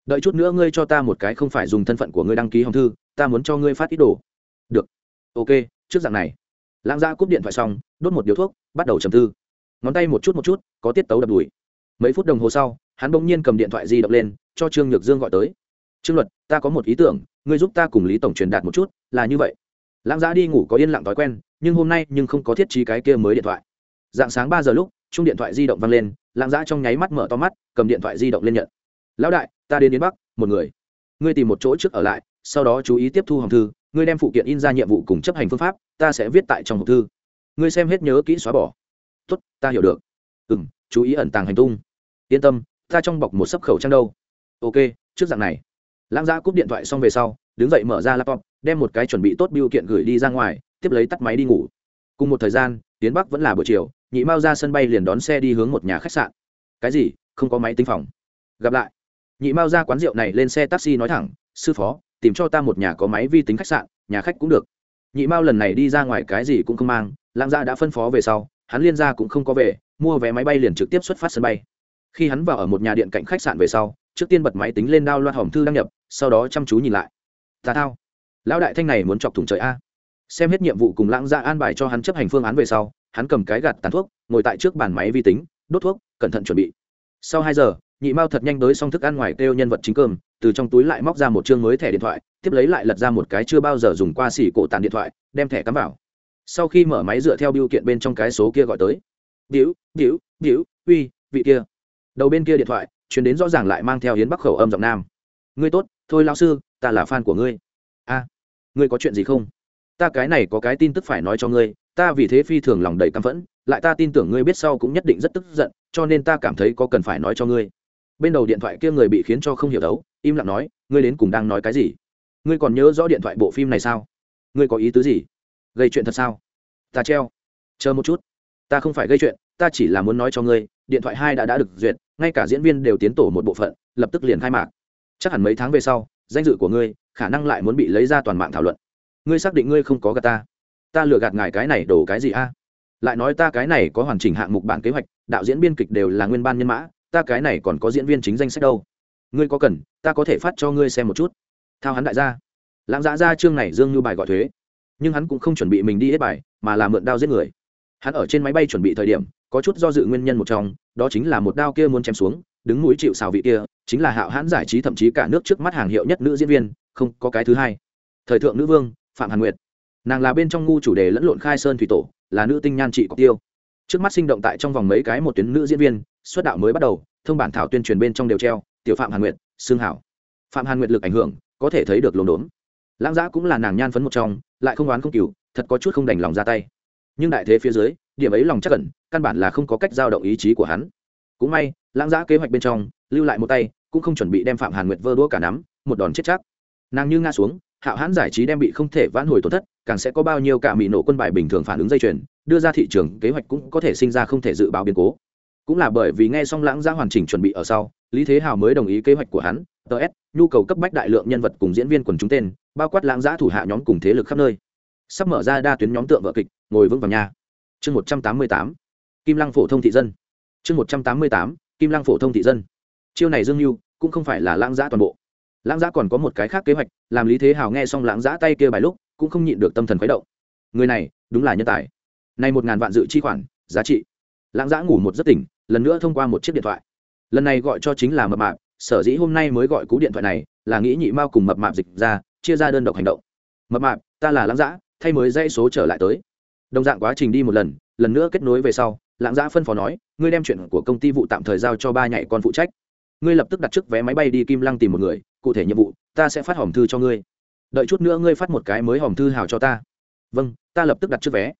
đợi chút nữa ngươi cho ta một cái không phải dùng thân phận của ngươi đăng ký hồng thư, ta muốn cho ngươi phát ít đồ. Được. Ok, trước dạng này. Lãng gia cúp điện thoại xong, đốt một điếu thuốc, bắt đầu trầm tư. Ngón tay một chút một chút, có tiết tấu đập đùi. Mấy phút đồng hồ sau, hắn bỗng nhiên cầm điện thoại di động lên, cho trương nhược dương gọi tới. Trương luật, ta có một ý tưởng, ngươi giúp ta cùng lý tổng truyền đạt một chút, là như vậy. Lãng giã đi ngủ có yên lặng thói quen, nhưng hôm nay nhưng không có thiết trí cái kia mới điện thoại. Dạng sáng ba giờ lúc chung điện thoại di động văng lên, lãng giã trong nháy mắt mở to mắt, cầm điện thoại di động lên nhận lão đại, ta đến đến bắc, một người. Ngươi tìm một chỗ trước ở lại, sau đó chú ý tiếp thu hòm thư, ngươi đem phụ kiện in ra nhiệm vụ cùng chấp hành phương pháp, ta sẽ viết tại trong hộp thư. Ngươi xem hết nhớ kỹ xóa bỏ. Tốt, ta hiểu được. Ừ m chú ý ẩn tàng hành tung. Yên tâm, ta trong bọc một sấp khẩu trang đâu. Ok, trước dạng này. Lãng giã cúp điện thoại xong về sau, đứng dậy mở ra laptop, đem một cái chuẩn bị tốt biêu kiện gửi đi ra ngoài, tiếp lấy tắt máy đi ngủ. Cùng một thời gian tiến bắc vẫn là buổi chiều, nhị mao ra sân bay liền đón xe đi hướng một nhà khách sạn. Cái gì? Không có máy tính phòng. Gặp lại nhị mao ra quán rượu này lên xe taxi nói thẳng, sư phó, tìm cho ta một nhà có máy vi tính khách sạn, nhà khách cũng được. Nhị mao lần này đi ra ngoài cái gì cũng không mang, lãng gia đã phân phó về sau, hắn liên gia cũng không có về, mua vé máy bay liền trực tiếp xuất phát sân bay. Khi hắn vào ở một nhà điện cạnh khách sạn về sau, trước tiên bật máy tính lên đao loạt hòm thư đăng nhập, sau đó chăm chú nhìn lại. Tà thao. Lão đại thanh này muốn chọc thủng trời a. Xem hết nhiệm vụ cùng lãng gia an bài cho hắn chấp hành phương án về sau, hắn cầm cái gạt tàn thuốc, ngồi tại trước bàn máy vi tính, đốt thuốc, cẩn thận chuẩn bị. Sau hai giờ nhị mao thật nhanh tới xong thức ăn ngoài kêu nhân vật chính cơm, từ trong túi lại móc ra một chương mới thẻ điện thoại, tiếp lấy lại lật ra một cái chưa bao giờ dùng qua xỉ cổ tàn điện thoại, đem thẻ cắm vào. Sau khi mở máy dựa theo biêu kiện bên trong cái số kia gọi tới. Biểu biểu biểu, uy, vị kia. Đầu bên kia điện thoại, chuyển đến rõ ràng lại mang theo hiến bắc khẩu âm giọng nam. Ngươi tốt, thôi lao sư, ta là fan của ngươi. A, ngươi có chuyện gì không? Ta cái này có cái tin tức phải nói cho ngươi, ta vì thế phi thường lòng đầy căm phẫn, lại ta tin tưởng ngươi biết sau cũng nhất định rất tức giận, cho nên ta cảm thấy có cần phải nói cho ngươi bên đầu điện thoại kia người bị khiến cho không hiểu đấu, im lặng nói, ngươi đến cùng đang nói cái gì? Ngươi còn nhớ rõ điện thoại bộ phim này sao? Ngươi có ý tứ gì? Gây chuyện thật sao? Ta treo. Chờ một chút. Ta không phải gây chuyện, ta chỉ là muốn nói cho ngươi, điện thoại hai đã đã được duyệt, ngay cả diễn viên đều tiến tổ một bộ phận, lập tức liền khai mạc. Chắc hẳn mấy tháng về sau, danh dự của ngươi khả năng lại muốn bị lấy ra toàn mạng thảo luận. Ngươi xác định ngươi không có gạt ta? Ta lừa gạt ngài cái này đổ cái gì a? Lại nói ta cái này có hoàn chỉnh hạng mục bản kế hoạch, đạo diễn biên kịch đều là nguyên ban nhân mã ta cái này còn có diễn viên chính danh sách đâu? Ngươi có cần, ta có thể phát cho ngươi xem một chút. Thao hắn đại gia. Lãng giã ra chương này dương như bài gọi thuế. Nhưng hắn cũng không chuẩn bị mình đi hết bài, mà là mượn đao giết người. Hắn ở trên máy bay chuẩn bị thời điểm, có chút do dự nguyên nhân một trong, đó chính là một đao kia muốn chém xuống, đứng núi chịu xào vị kia, chính là hạo hãn giải trí thậm chí cả nước trước mắt hàng hiệu nhất nữ diễn viên, không có cái thứ hai. Thời thượng nữ vương, phạm hàn nguyệt. Nàng là bên trong ngu chủ đề lẫn lộn khai sơn thủy tổ, là nữ tinh nhan trị cọc tiêu trước mắt sinh động tại trong vòng mấy cái một tuyến nữ diễn viên, xuất đạo mới bắt đầu, thông bản thảo tuyên truyền bên trong đều treo, tiểu phạm hàn nguyệt xương hảo. Phạm hàn nguyệt lực ảnh hưởng, có thể thấy được lồn đốn. Lãng giã cũng là nàng nhan phấn một trong, lại không oán không cừu, thật có chút không đành lòng ra tay. Nhưng đại thế phía dưới, điểm ấy lòng chắc cẩn căn bản là không có cách giao động ý chí của hắn. Cũng may, lãng giã kế hoạch bên trong, lưu lại một tay, cũng không chuẩn bị đem phạm hàn nguyệt vơ đũa cả nắm, một đòn chết chắc. Nàng như ngã xuống hạo hãn giải trí đem bị không thể vãn hồi tổn thất, càng sẽ có bao nhiêu cả mỹ nổ quân bài bình thường phản ứng dây chuyền, đưa ra thị trường, kế hoạch cũng có thể sinh ra không thể dự báo biến cố. Cũng là bởi vì nghe xong lãng giã hoàn chỉnh chuẩn bị ở sau, lý thế hào mới đồng ý kế hoạch của hắn ts nhu cầu cấp bách đại lượng nhân vật cùng diễn viên quần chúng tên, bao quát lãng giã thủ hạ nhóm cùng thế lực khắp nơi. Sắp mở ra đa tuyến nhóm tượng vợ kịch, ngồi vững vào nhà chương một trăm tám mươi tám, kim lăng phổ thông thị dân. Chương một trăm tám mươi tám, kim lăng phổ thông thị dân. Chiêu này dương mưu cũng không phải là lãng giã toàn bộ lãng giã còn có một cái khác kế hoạch, làm lý thế hào nghe xong lãng giã tay kia bài lúc, cũng không nhịn được tâm thần khuấy động. Người này, đúng là nhân tài. Nay một ngàn vạn dự chi khoản, giá trị. Lãng giã ngủ một giấc tỉnh, lần nữa thông qua một chiếc điện thoại. Lần này gọi cho chính là mập mạp, sở dĩ hôm nay mới gọi cú điện thoại này, là nghĩ nhị mao cùng mập mạp dịch ra, chia ra đơn độc hành động. Mập mạp, ta là lãng giã, thay mới dây số trở lại tới. Đồng dạng quá trình đi một lần lần nữa kết nối về sau, lãng giã phân phó nói, ngươi đem chuyện của công ty vụ tạm thời giao cho ba nhảy con phụ trách. Ngươi lập tức đặt trước vé máy bay đi kim lăng tìm một người cụ thể nhiệm vụ, ta sẽ phát hòm thư cho ngươi. Đợi chút nữa ngươi phát một cái mới hòm thư hào cho ta. Vâng ta lập tức đặt trước vé.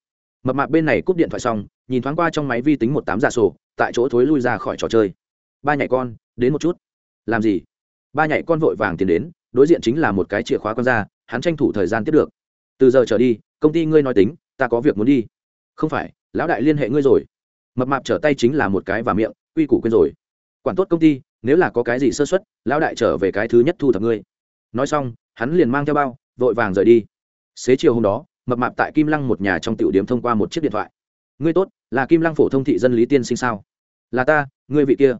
Mập mạp bên này cúp điện thoại xong, nhìn thoáng qua trong máy vi tính một tám giả sổ, tại chỗ thối lui ra khỏi trò chơi. Ba nhảy con, đến một chút. Làm gì? Ba nhảy con vội vàng tiến đến, đối diện chính là một cái chìa khóa con ra, hắn tranh thủ thời gian tiếp được. Từ giờ trở đi, công ty ngươi nói tính, ta có việc muốn đi. Không phải, lão đại liên hệ ngươi rồi. Mập mạp trở tay chính là một cái và miệng, quy củ quên rồi. Quản tốt công ty nếu là có cái gì sơ xuất lão đại trở về cái thứ nhất thu thập ngươi. Nói xong, hắn liền mang theo bao, vội vàng rời đi. Xế chiều hôm đó, mập mạp tại kim lăng một nhà trong tiểu điểm thông qua một chiếc điện thoại. Ngươi tốt, là kim lăng phổ thông thị dân lý tiên sinh sao? Là ta, ngươi vị kia.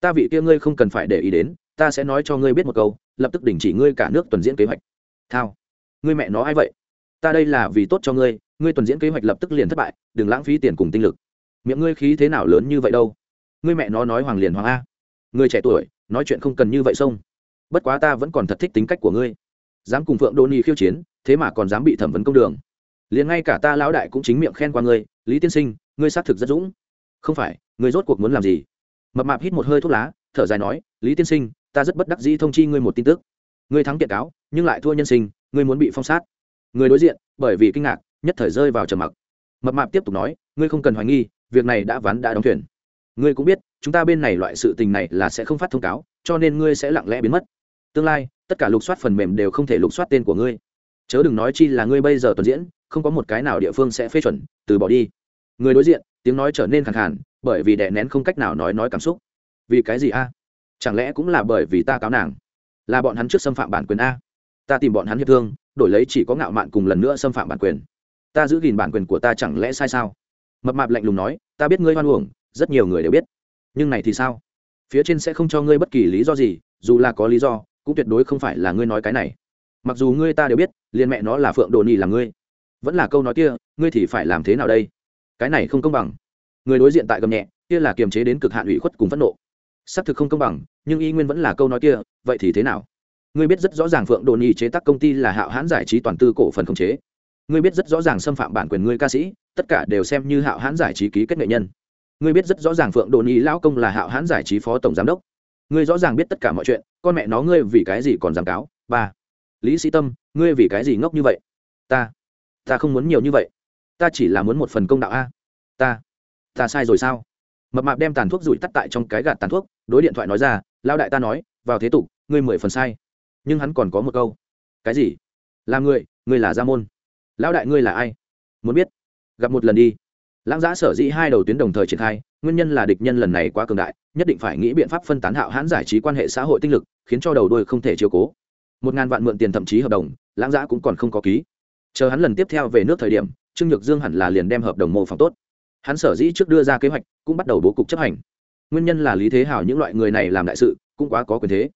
Ta vị kia ngươi không cần phải để ý đến, ta sẽ nói cho ngươi biết một câu, lập tức đình chỉ ngươi cả nước tuần diễn kế hoạch. Thao. Ngươi mẹ nó ai vậy? Ta đây là vì tốt cho ngươi ngươi tuần diễn kế hoạch lập tức liền thất bại, đừng lãng phí tiền cùng tinh lực. Miệng ngươi khí thế nào lớn như vậy đâu? Ngươi mẹ nó nói hoàng liền hoàng a người trẻ tuổi, nói chuyện không cần như vậy xông bất quá ta vẫn còn thật thích tính cách của ngươi. Dám cùng phượng đô ni khiêu chiến, thế mà còn dám bị thẩm vấn công đường. Liền ngay cả ta lão đại cũng chính miệng khen qua ngươi, lý tiên sinh, ngươi xác thực rất dũng. Không phải, ngươi rốt cuộc muốn làm gì? Mập mạp hít một hơi thuốc lá, thở dài nói, lý tiên sinh, ta rất bất đắc dĩ thông chi ngươi một tin tức. Ngươi thắng kiện cáo, nhưng lại thua nhân sinh, ngươi muốn bị phong sát. Người đối diện, bởi vì kinh ngạc, nhất thời rơi vào trầm mặc. Mập mạp tiếp tục nói, ngươi không cần hoài nghi, việc này đã ván đã đóng thuyền. Ngươi cũng biết chúng ta bên này loại sự tình này là sẽ không phát thông cáo, cho nên ngươi sẽ lặng lẽ biến mất. Tương lai, tất cả lục soát phần mềm đều không thể lục soát tên của ngươi. Chớ đừng nói chi là ngươi bây giờ tuần diễn, không có một cái nào địa phương sẽ phê chuẩn, từ bỏ đi. Người đối diện, tiếng nói trở nên khẳng khàn, bởi vì đè nén không cách nào nói nói cảm xúc. Vì cái gì a? Chẳng lẽ cũng là bởi vì ta cáo nàng? Là bọn hắn trước xâm phạm bản quyền a? Ta tìm bọn hắn hiệp thương, đổi lấy chỉ có ngạo mạn cùng lần nữa xâm phạm bản quyền. Ta giữ gìn bản quyền của ta chẳng lẽ sai sao? Mập mạp lạnh lùng nói, ta biết ngươi hoan uổng, rất nhiều người đều biết nhưng này thì sao? Phía trên sẽ không cho ngươi bất kỳ lý do gì, dù là có lý do, cũng tuyệt đối không phải là ngươi nói cái này. Mặc dù ngươi ta đều biết, liền mẹ nó là phượng đồ nì là ngươi. Vẫn là câu nói kia, ngươi thì phải làm thế nào đây? Cái này không công bằng. Người đối diện tại gầm nhẹ, kia là kiềm chế đến cực hạn ủy khuất cùng phẫn nộ. Xác thực không công bằng, nhưng y nguyên vẫn là câu nói kia, vậy thì thế nào? Ngươi biết rất rõ ràng phượng đồ nhi chế tác công ty là hạo hãn giải trí toàn tư cổ phần khống chế. Ngươi biết rất rõ ràng xâm phạm bản quyền ngươi ca sĩ, tất cả đều xem như hạo hãn giải trí ký kết nghệ nhân ngươi biết rất rõ ràng phượng đồn ý lão công là hạo hãn giải trí phó tổng giám đốc. Ngươi rõ ràng biết tất cả mọi chuyện, con mẹ nó ngươi vì cái gì còn dám cáo? Ba. Lý sĩ tâm, ngươi vì cái gì ngốc như vậy? Ta. Ta không muốn nhiều như vậy. Ta chỉ là muốn một phần công đạo a. Ta. Ta sai rồi sao? Mập mạp đem tàn thuốc rủi tắt tại trong cái gạt tàn thuốc, đối điện thoại nói ra lao đại ta nói, vào thế tục, ngươi mười phần sai. Nhưng hắn còn có một câu. Cái gì? Là ngươi ngươi là gia môn. Lão đại ngươi là ai? Muốn biết. Gặp một lần đi lãng giã sở dĩ hai đầu tuyến đồng thời triển khai, nguyên nhân là địch nhân lần này quá cường đại, nhất định phải nghĩ biện pháp phân tán hạo hãn giải trí quan hệ xã hội tinh lực, khiến cho đầu đôi không thể chiếu cố. Một ngàn vạn mượn tiền thậm chí hợp đồng, lãng giã cũng còn không có ký. Chờ hắn lần tiếp theo về nước thời điểm, trương nhược dương hẳn là liền đem hợp đồng mô phỏng tốt. Hắn sở dĩ trước đưa ra kế hoạch, cũng bắt đầu bố cục chấp hành. Nguyên nhân là lý thế hảo những loại người này làm đại sự, cũng quá có quyền thế.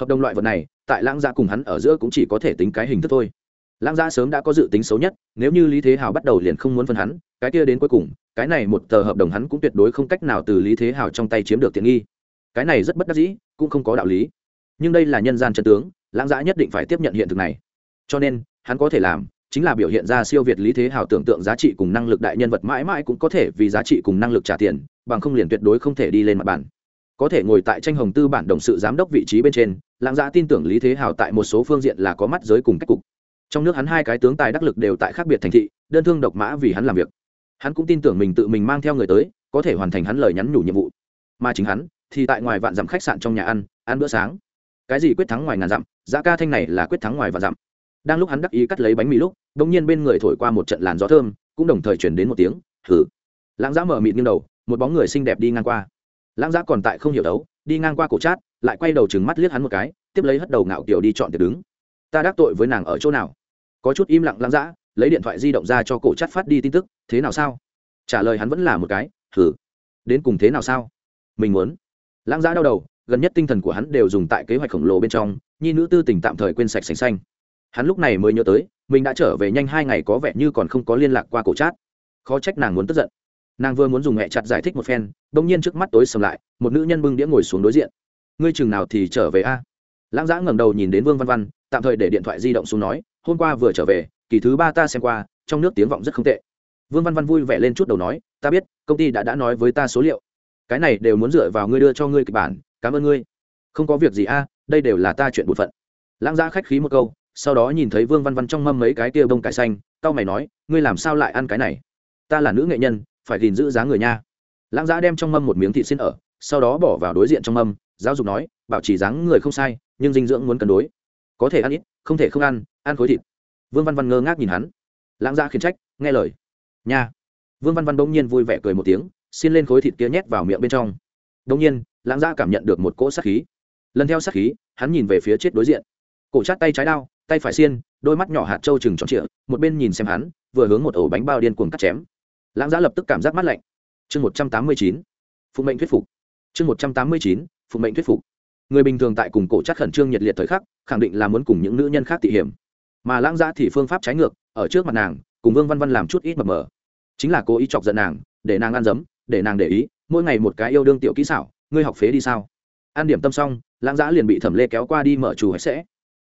Hợp đồng loại vật này, tại lãng giã cùng hắn ở giữa cũng chỉ có thể tính cái hình thức thôi lãng gia sớm đã có dự tính xấu nhất, nếu như lý thế hào bắt đầu liền không muốn phân hắn, cái kia đến cuối cùng, cái này một tờ hợp đồng hắn cũng tuyệt đối không cách nào từ lý thế hào trong tay chiếm được tiện nghi. Cái này rất bất đắc dĩ, cũng không có đạo lý. Nhưng đây là nhân gian chân tướng, lãng gia nhất định phải tiếp nhận hiện thực này. Cho nên, hắn có thể làm, chính là biểu hiện ra siêu việt lý thế hào tưởng tượng giá trị cùng năng lực đại nhân vật mãi mãi cũng có thể vì giá trị cùng năng lực trả tiền, bằng không liền tuyệt đối không thể đi lên mặt bàn. Có thể ngồi tại tranh hồng tư bản đồng sự giám đốc vị trí bên trên, lãng giã tin tưởng lý thế hào tại một số phương diện là có mắt giới cùng cách cục trong nước hắn hai cái tướng tài đắc lực đều tại khác biệt thành thị, đơn thương độc mã vì hắn làm việc. Hắn cũng tin tưởng mình tự mình mang theo người tới, có thể hoàn thành hắn lời nhắn nhủ nhiệm vụ. Mà chính hắn, thì tại ngoài vạn dặm khách sạn trong nhà ăn ăn bữa sáng. Cái gì quyết thắng ngoài ngàn dặm, giá ca thanh này là quyết thắng ngoài vạn dặm. Đang lúc hắn đắc ý cắt lấy bánh mì lúc đ ỗ n g nhiên bên người thổi qua một trận làn gió thơm, cũng đồng thời chuyển đến một tiếng thử lãng giã mở mịt nghiêng đầu, một bóng người xinh đẹp đi ngang qua. Lãng giã còn tại không hiểu đấu, đi ngang qua cổ chát, lại quay đầu chừng mắt liếc hắn một cái, tiếp lấy hất đầu ngạo kiểu đi chọn tiệc đứng. Ta đắc tội với nàng ở chỗ nào? Có chút im lặng lãng dã, lấy điện thoại di động ra cho cổ chát phát đi tin tức, thế nào sao? Trả lời hắn vẫn là một cái thử đến cùng thế nào sao? Mình muốn. Lãng dã đau đầu, gần nhất tinh thần của hắn đều dùng tại kế hoạch khổng lồ bên trong, nhi nữ tư tình tạm thời quên sạch sành xanh. Hắn lúc này mới nhớ tới, mình đã trở về nhanh hai ngày có vẻ như còn không có liên lạc qua cổ chát. Khó trách nàng muốn tức giận. Nàng vừa muốn dùng mẹ chặt giải thích một phen đ ỗ n g nhiên trước mắt tối sầm lại, một nữ nhân bưng đĩa ngồi xuống đối diện. Ngươi chừng nào thì trở về a? Lãng giã ngẩng đầu nhìn đến vương văn văn, tạm thời để điện thoại di động xuống nói hôm qua vừa trở về, kỳ thứ ba ta xem qua, trong nước tiếng vọng rất không tệ. Vương văn văn vui vẻ lên chút đầu nói, ta biết, công ty đã đã nói với ta số liệu. Cái này đều muốn dựa vào ngươi đưa cho ngươi kịch bản, cảm ơn ngươi. Không có việc gì a, đây đều là ta chuyện bụt phận. Lãng giã khách khí một câu, sau đó nhìn thấy vương văn văn trong mâm mấy cái kia bông cải xanh tao mày nói, ngươi làm sao lại ăn cái này? Ta là nữ nghệ nhân, phải gìn giữ giá người nha. Lãng giã đem trong mâm một miếng thịt xin ở, sau đó bỏ vào đối diện trong mâm, giáo dục nói, bảo trì dáng người không sai, nhưng dinh dưỡng muốn cân đối. Có thể ăn ít, không thể không ăn ăn khối thịt. Vương văn văn ngơ ngác nhìn hắn. Lãng giã khiển trách, nghe lời. Nha. Vương văn văn bỗng nhiên vui vẻ cười một tiếng xin lên khối thịt kia nhét vào miệng bên trong. Đông nhiên, lãng giã cảm nhận được một cỗ sát khí. Lần theo sát khí, hắn nhìn về phía chết đối diện. Cổ chát tay trái đao, tay phải xiên, đôi mắt nhỏ hạt trâu chừng tròn trịa, một bên nhìn xem hắn, vừa hướng một ổ bánh bao điên cuồng cắt chém. Lãng gia lập tức cảm giác mắt lạnh. Chương một trăm tám mươi chín phụ mệnh thuyết phục. Chương một trăm tám mươi chín phụ mệnh thuyết phục. Người bình thường tại cùng cổ chắc khẩn trương nhiệt liệt thời khắc, khẳng định là muốn cùng những nữ nhân khác tị hiểm mà lãng giã thì phương pháp trái ngược, ở trước mặt nàng, cùng vương văn văn làm chút ít mập mờ. Chính là cố ý chọc giận nàng, để nàng ăn dấm, để nàng để ý, mỗi ngày một cái yêu đương tiểu kỹ xảo, ngươi học phế đi sao? An điểm tâm xong, lãng giã liền bị thẩm lê kéo qua đi mở chủ hạch sẽ.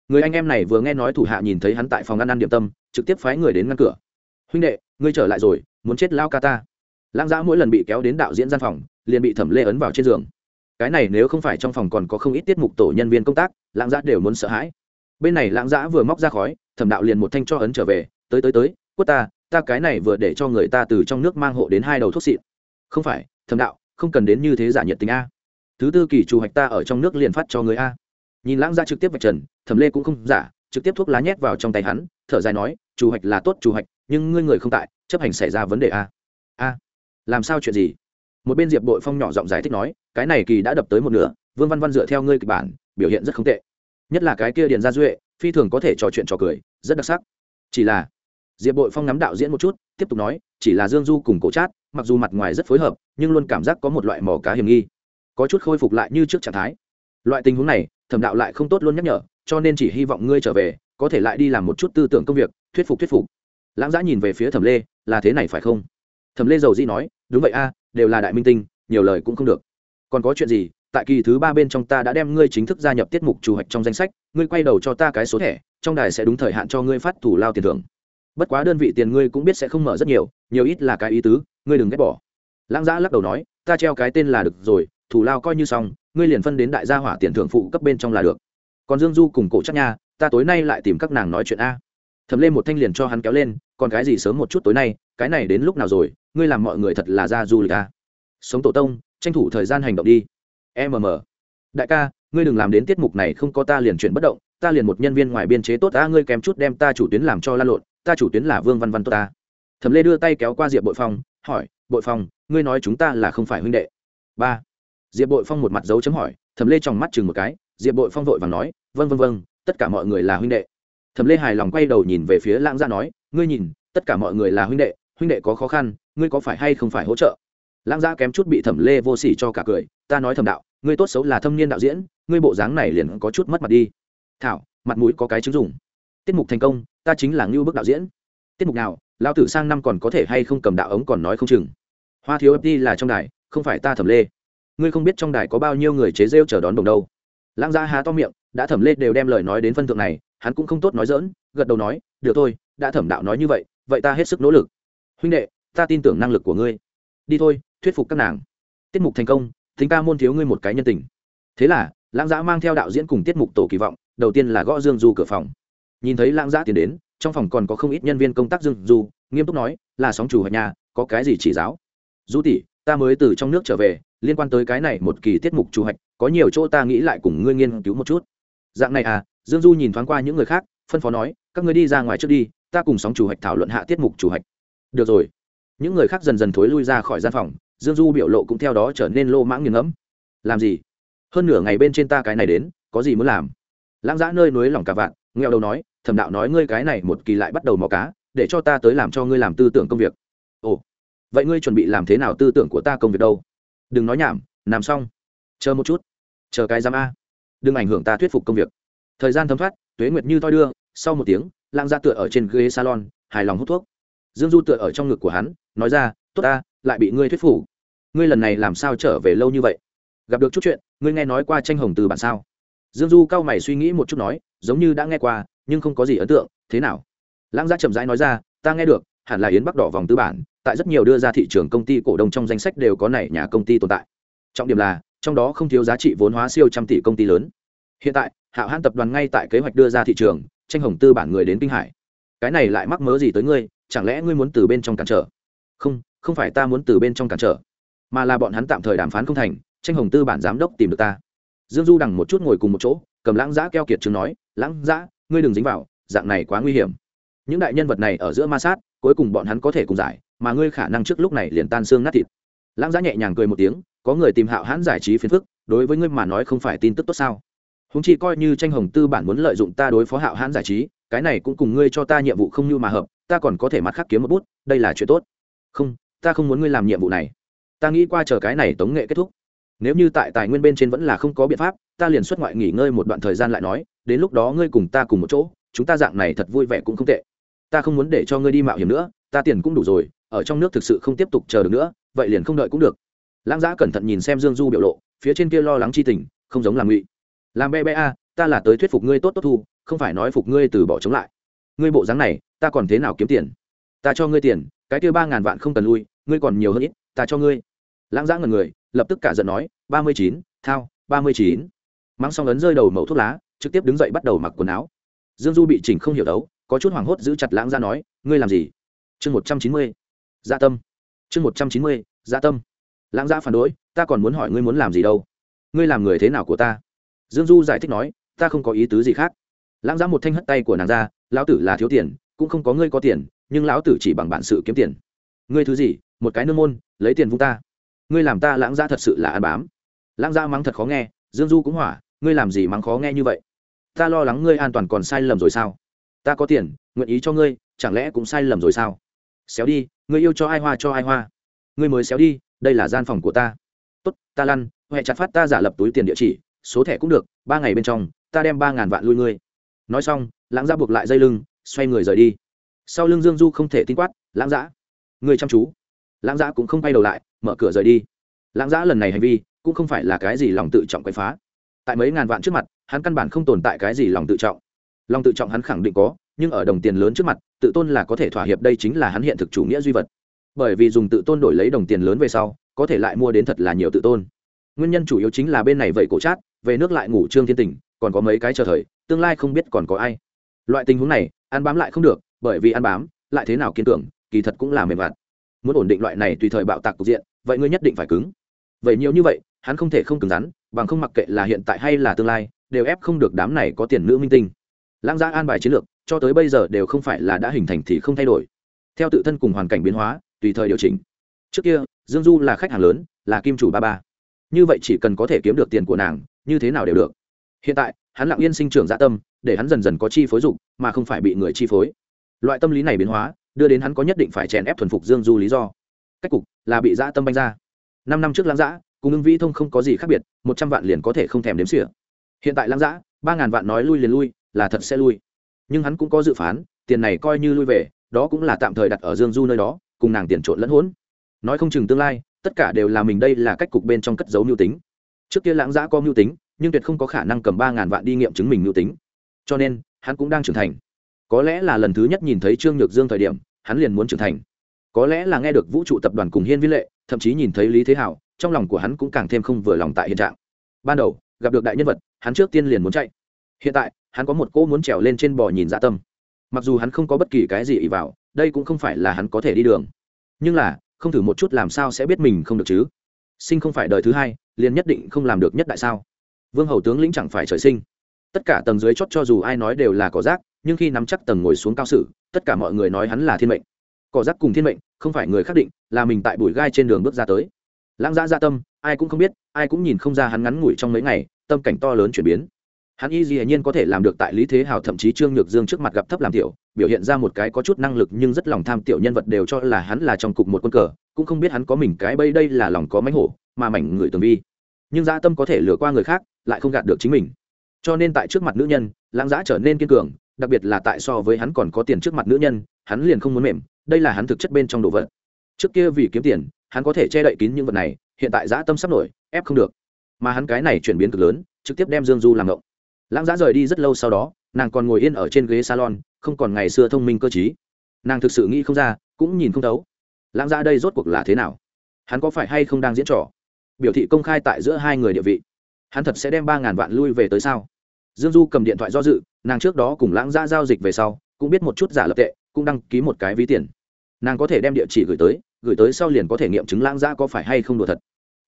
Người anh em này vừa nghe nói thủ hạ nhìn thấy hắn tại phòng ăn ăn điểm tâm, trực tiếp phái người đến ngăn cửa. Huynh đệ, ngươi trở lại rồi, muốn chết lao ca ta. Lãng giã mỗi lần bị kéo đến đạo diễn gian phòng, liền bị thẩm lê ấn vào trên giường. Cái này nếu không phải trong phòng còn có không ít tiết mục tổ nhân viên công tác, lãng giã đều muốn sợ hãi bên này lãng giã vừa móc ra khói, thẩm đạo liền một thanh cho ấn trở về, tới tới tới, quất ta ta cái này vừa để cho người ta từ trong nước mang hộ đến hai đầu thuốc xịn. Không phải, thẩm đạo, không cần đến như thế giả nhiệt tình a. Thứ tư kỳ chủ hoạch ta ở trong nước liền phát cho người a. Nhìn lãng giã trực tiếp vạch trần, thẩm lê cũng không giả, trực tiếp thuốc lá nhét vào trong tay hắn, thở dài nói, chủ hoạch là tốt chủ hoạch, nhưng ngươi người không tại, chấp hành xảy ra vấn đề a. A, làm sao chuyện gì? Một bên diệp bội phong nhỏ giọng giải thích nói, cái này kỳ đã đập tới một nửa, vương văn văn dựa theo ngươi kịch bản, biểu hiện rất không tệ nhất là cái kia điện gia duệ, phi thường có thể trò chuyện trò cười, rất đặc sắc. Chỉ là, diệp bội phong nắm đạo diễn một chút, tiếp tục nói, chỉ là dương du cùng cổ chát, mặc dù mặt ngoài rất phối hợp, nhưng luôn cảm giác có một loại mỏ cá hiểm nghi. Có chút khôi phục lại như trước trạng thái. Loại tình huống này, thẩm đạo lại không tốt luôn nhắc nhở, cho nên chỉ hy vọng ngươi trở về, có thể lại đi làm một chút tư tưởng công việc, thuyết phục thuyết phục. Lãng giã nhìn về phía thẩm lê, là thế này phải không? Thẩm lê giàu dĩ nói, đúng vậy a, đều là đại minh tinh, nhiều lời cũng không được. Còn có chuyện gì tại kỳ thứ ba bên trong ta đã đem ngươi chính thức gia nhập tiết mục chủ hạch trong danh sách, ngươi quay đầu cho ta cái số thẻ, trong đài sẽ đúng thời hạn cho ngươi phát thủ lao tiền thưởng. Bất quá đơn vị tiền ngươi cũng biết sẽ không mở rất nhiều nhiều ít là cái ý tứ, ngươi đừng ghét bỏ. Lãng giã lắc đầu nói, ta treo cái tên là được rồi thủ lao coi như xong, ngươi liền phân đến đại gia hỏa tiền thưởng phụ cấp bên trong là được. Còn dương du cùng cổ chắc nha, ta tối nay lại tìm các nàng nói chuyện a. Thầm lên một thanh liền cho hắn kéo lên, còn cái gì sớm một chút tối nay, cái này đến lúc nào rồi, ngươi làm mọi người thật là ra du lịch a. Sống tổ tông, tranh thủ thời gian hành động đi mm đại ca, ngươi đừng làm đến tiết mục này không có ta liền chuyển bất động, ta liền một nhân viên ngoài biên chế tốt ta ngươi kém chút đem ta chủ tuyến làm cho lan lộn, ta chủ tuyến là vương văn văn tốt ta thẩm lê đưa tay kéo qua diệp bội phong, hỏi, bội phong, ngươi nói chúng ta là không phải huynh đệ? Ba. Diệp bội phong một mặt dấu chấm hỏi, thẩm lê tròng mắt chừng một cái, diệp bội phong vội và nói vân vân vân tất cả mọi người là huynh đệ. Thẩm lê hài lòng quay đầu nhìn về phía lãng gia nói, ngươi nhìn, tất cả mọi người là huynh đệ huynh đệ có khó khăn, ngươi có phải hay không phải hỗ trợ? Lãng gia kém chút bị thẩm lê vô s ỉ cho cả cười, ta nói thẩm đạo, ngươi tốt xấu là thâm niên đạo diễn, ngươi bộ dáng này liền có chút mất mặt đi. Thảo, mặt mũi có cái chứng dùng tiết mục thành công, ta chính là ngưu bức đạo diễn. Tiết mục nào lao tử sang năm còn có thể hay không cầm đạo ống còn nói không chừng. Hoa thiếu fd là trong đài, không phải ta thẩm lê. Ngươi không biết trong đài có bao nhiêu người chế rêu chờ đón đồng đâu. Lãng gia há to miệng, đã thẩm lê đều đem lời nói đến phân thượng này, hắn cũng không tốt nói dỡn gật đầu nói, được thôi, đã thẩm đạo nói như vậy vậy ta hết sức nỗ lực. Huynh đệ, ta tin tưởng năng lực của ngươi. Đi thôi thuyết phục các nàng. Tiết mục thành công, thính ta môn thiếu ngươi một cái nhân tình. Thế là, lãng giã mang theo đạo diễn cùng tiết mục tổ kỳ vọng, đầu tiên là gõ dương du cửa phòng. Nhìn thấy lãng giã tiến đến, trong phòng còn có không ít nhân viên công tác dương du, nghiêm túc nói, là sóng chủ hoặc nhà, có cái gì chỉ giáo? Du tỷ, ta mới từ trong nước trở về, liên quan tới cái này một kỳ tiết mục chủ hạch, có nhiều chỗ ta nghĩ lại cùng ngươi nghiên cứu một chút. Dạng này à dương du nhìn thoáng qua những người khác, phân phó nói, các ngươi đi ra ngoài trước đi, ta cùng sóng chủ hạch thảo luận hạ tiết mục chủ hạch. Được rồi. Những người khác dần dần thối lui ra khỏi gian phòng dương du biểu lộ cũng theo đó trở nên lô mãng nghiêng ngẫm. Làm gì? Hơn nửa ngày bên trên ta cái này đến, có gì muốn làm? Lãng giã nơi núi lòng cả vạn, nghèo đầu nói, thẩm đạo nói ngươi cái này một kỳ lại bắt đầu mò cá, để cho ta tới làm cho ngươi làm tư tưởng công việc. Ồ, vậy ngươi chuẩn bị làm thế nào tư tưởng của ta công việc đâu? Đừng nói nhảm, làm xong. Chờ một chút. Chờ cái giám a. Đừng ảnh hưởng ta thuyết phục công việc. Thời gian thấm thoát, tuế nguyệt như toi đưa, sau một tiếng, lãng ra tựa ở trên ghế salon, hài lòng hút thuốc. Dương du tựa ở trong ngực của hắn, nói ra, tốt ta lại bị ngươi thuyết phục ngươi lần này làm sao trở về lâu như vậy? Gặp được chút chuyện, ngươi nghe nói qua tranh hồng từ bản sao? Dương du cao mày suy nghĩ một chút nói, giống như đã nghe qua, nhưng không có gì ấn tượng, thế nào? Lãng gia chậm rãi nói ra, ta nghe được, hẳn là yến bắc đỏ vòng tư bản, tại rất nhiều đưa ra thị trường công ty cổ đông trong danh sách đều có này nhà công ty tồn tại. Trọng điểm là, trong đó không thiếu giá trị vốn hóa siêu trăm tỷ công ty lớn. Hiện tại hạo hãn tập đoàn ngay tại kế hoạch đưa ra thị trường, tranh hồng tư bản người đến kinh hải cái này lại mắc mớ gì tới ngươi, chẳng lẽ ngươi muốn từ bên trong cản trở? Không không phải ta muốn từ bên trong cản trở mà là bọn hắn tạm thời đàm phán không thành, tranh hồng tư bản giám đốc tìm được ta. Dương du đằng một chút ngồi cùng một chỗ, cầm lãng giã keo kiệt chứng nói, lãng giã, ngươi đừng dính vào, dạng này quá nguy hiểm. Những đại nhân vật này ở giữa ma sát, cuối cùng bọn hắn có thể cùng giải, mà ngươi khả năng trước lúc này liền tan xương nát thịt. Lãng giã nhẹ nhàng cười một tiếng, có người tìm hạo hãn giải trí phiền phức, đối với ngươi mà nói không phải tin tức tốt sao? Húng chi coi như tranh hồng tư bản muốn lợi dụng ta đối phó hạo hãn giải trí, cái này cũng cùng ngươi cho ta nhiệm vụ không như mà hợp, ta còn có thể mặt khác kiếm một bút, đây là chuyện tốt. Không, ta không muốn ngươi làm nhiệm vụ này ta nghĩ qua chờ cái này tống nghệ kết thúc. Nếu như tại tài nguyên bên trên vẫn là không có biện pháp, ta liền xuất ngoại nghỉ ngơi một đoạn thời gian lại nói, đến lúc đó ngươi cùng ta cùng một chỗ, chúng ta dạng này thật vui vẻ cũng không tệ. Ta không muốn để cho ngươi đi mạo hiểm nữa, ta tiền cũng đủ rồi, ở trong nước thực sự không tiếp tục chờ được nữa, vậy liền không đợi cũng được. Lãng giã cẩn thận nhìn xem dương du biểu lộ, phía trên kia lo lắng chi tình, không giống làm ngụy. Làm bê bê a, ta là tới thuyết phục ngươi tốt tốt thu, không phải nói phục ngươi từ bỏ chống lại. Ngươi bộ dáng này, ta còn thế nào kiếm tiền? Ta cho ngươi tiền, cái kia ba ngàn vạn không cần lui, ngươi còn nhiều hơn ít, ta cho ngươi lãng giã ngần người, lập tức cả giận nói, ba mươi chín, thao, ba mươi chín. Mắng xong ấn rơi đầu mẩu thuốc lá, trực tiếp đứng dậy bắt đầu mặc quần áo. Dương du bị chỉnh không hiểu đấu, có chút hoảng hốt giữ chặt lãng ra nói, ngươi làm gì? Chương một trăm chín mươi gia tâm. Chương một trăm chín mươi gia tâm. Lãng gia phản đối, ta còn muốn hỏi ngươi muốn làm gì đâu? Ngươi làm người thế nào của ta? Dương du giải thích nói, ta không có ý tứ gì khác. Lãng gia một thanh hất tay của nàng ra, lão tử là thiếu tiền, cũng không có ngươi có tiền, nhưng lão tử chỉ bằng bản sự kiếm tiền. Ngươi thứ gì? Một cái nương môn, lấy tiền vung ta ngươi làm ta lãng gia thật sự là ăn bám. Lãng gia mắng thật khó nghe, dương du cũng hỏa, ngươi làm gì mắng khó nghe như vậy? Ta lo lắng ngươi an toàn còn sai lầm rồi sao? Ta có tiền, nguyện ý cho ngươi, chẳng lẽ cũng sai lầm rồi sao? Xéo đi, ngươi yêu cho ai hoa cho ai hoa. Ngươi mới xéo đi, đây là gian phòng của ta. Tốt, ta lăn huệ chặt phát ta giả lập túi tiền địa chỉ, số thẻ cũng được, ba ngày bên trong, ta đem ba ngàn vạn lui ngươi. Nói xong, lãng gia buộc lại dây lưng, xoay người rời đi. Sau lưng dương du không thể tin quát, lãng giã người chăm chú lãng giã cũng không bay đầu lại, mở cửa rời đi. Lãng giã lần này hành vi cũng không phải là cái gì lòng tự trọng quậy phá. Tại mấy ngàn vạn trước mặt, hắn căn bản không tồn tại cái gì lòng tự trọng. Lòng tự trọng hắn khẳng định có, nhưng ở đồng tiền lớn trước mặt, tự tôn là có thể thỏa hiệp đây chính là hắn hiện thực chủ nghĩa duy vật. Bởi vì dùng tự tôn đổi lấy đồng tiền lớn về sau, có thể lại mua đến thật là nhiều tự tôn. Nguyên nhân chủ yếu chính là bên này vậy cổ chát, về nước lại ngủ trương thiên tình, còn có mấy cái chờ thời, tương lai không biết còn có ai. Loại tình huống này, ăn bám lại không được, bởi vì ăn bám, lại thế nào kiên tưởng kỳ thật cũng là mềm vặt muốn ổn định loại này tùy thời bạo tạc cục diện, vậy ngươi nhất định phải cứng. Vậy nhiều như vậy, hắn không thể không cứng rắn, bằng không mặc kệ là hiện tại hay là tương lai, đều ép không được đám này có tiền nữ minh tinh. Lãng gia an bài chiến lược, cho tới bây giờ đều không phải là đã hình thành thì không thay đổi. Theo tự thân cùng hoàn cảnh biến hóa, tùy thời điều chỉnh. Trước kia, dương du là khách hàng lớn, là kim chủ ba ba. Như vậy chỉ cần có thể kiếm được tiền của nàng, như thế nào đều được. Hiện tại, hắn lặng yên sinh trưởng dạ tâm, để hắn dần dần có chi phối dục, mà không phải bị người chi phối. Loại tâm lý này biến hóa đưa đến hắn có nhất định phải chèn ép thuần phục dương du lý do. Cách cục là bị dã tâm banh ra. Năm năm trước lãng dã, cùng ưng vĩ thông không có gì khác biệt, một trăm vạn liền có thể không thèm đếm xỉa. Hiện tại lãng dã, ba ngàn vạn nói lui liền lui, là thật sẽ lui. Nhưng hắn cũng có dự phán, tiền này coi như lui về, đó cũng là tạm thời đặt ở dương du nơi đó, cùng nàng tiền trộn lẫn hỗn. Nói không chừng tương lai, tất cả đều là mình đây là cách cục bên trong cất giấu mưu tính. Trước kia lãng giã có mưu tính, nhưng tuyệt không có khả năng cầm ba ngàn vạn đi nghiệm chứng mình mưu tính. Cho nên, hắn cũng đang trưởng thành có lẽ là lần thứ nhất nhìn thấy trương nhược dương thời điểm, hắn liền muốn trưởng thành. Có lẽ là nghe được vũ trụ tập đoàn cùng hiên vi lệ, thậm chí nhìn thấy lý thế hảo, trong lòng của hắn cũng càng thêm không vừa lòng tại hiện trạng. Ban đầu, gặp được đại nhân vật, hắn trước tiên liền muốn chạy. Hiện tại, hắn có một cô muốn trèo lên trên bò nhìn dạ tâm. Mặc dù hắn không có bất kỳ cái gì ý vào, đây cũng không phải là hắn có thể đi đường. Nhưng là, không thử một chút làm sao sẽ biết mình không được chứ? Sinh không phải đời thứ hai, liền nhất định không làm được nhất đại sao? Vương hầu tướng lĩnh chẳng phải trời sinh. Tất cả tầng dưới chót cho dù ai nói đều là có rác nhưng khi nắm chắc tầng ngồi xuống cao sử, tất cả mọi người nói hắn là thiên mệnh. Cỏ rác cùng thiên mệnh, không phải người khác định, là mình tại bụi gai trên đường bước ra tới. Lãng giã gia tâm, ai cũng không biết, ai cũng nhìn không ra hắn ngắn ngủi trong mấy ngày, tâm cảnh to lớn chuyển biến. Hắn y dĩ nhiên có thể làm được tại lý thế hào thậm chí trương nhược dương trước mặt gặp thấp làm tiểu, biểu hiện ra một cái có chút năng lực nhưng rất lòng tham tiểu nhân vật đều cho là hắn là trong cục một quân cờ, cũng không biết hắn có mình cái bây đây là lòng có mánh hổ, mà mảnh người tường vi. Nhưng dã tâm có thể lừa qua người khác, lại không gạt được chính mình. Cho nên tại trước mặt nữ nhân, lãng giã trở nên kiên cường đặc biệt là tại so với hắn còn có tiền trước mặt nữ nhân, hắn liền không muốn mềm, đây là hắn thực chất bên trong đồ vật. Trước kia vì kiếm tiền, hắn có thể che đậy kín những vật này, hiện tại dã tâm sắp nổi, ép không được. Mà hắn cái này chuyển biến cực lớn, trực tiếp đem dương du làm ngộng. Lãng giã rời đi rất lâu sau đó, nàng còn ngồi yên ở trên ghế salon, không còn ngày xưa thông minh cơ t nàng thực sự nghĩ không ra, cũng nhìn không thấu. Lãng giã đây rốt cuộc là thế nào? Hắn có phải hay không đang diễn trò? Biểu thị công khai tại giữa hai người địa vị. Hắn thật sẽ đem ba ngàn vạn lui về tới sao? Dương du cầm điện thoại do dự nàng trước đó cùng lãng giã giao dịch về sau, cũng biết một chút giả lập tệ, cũng đăng ký một cái ví tiền. Nàng có thể đem địa chỉ gửi tới gửi tới sau liền có thể nghiệm chứng lãng giã có phải hay không đùa thật.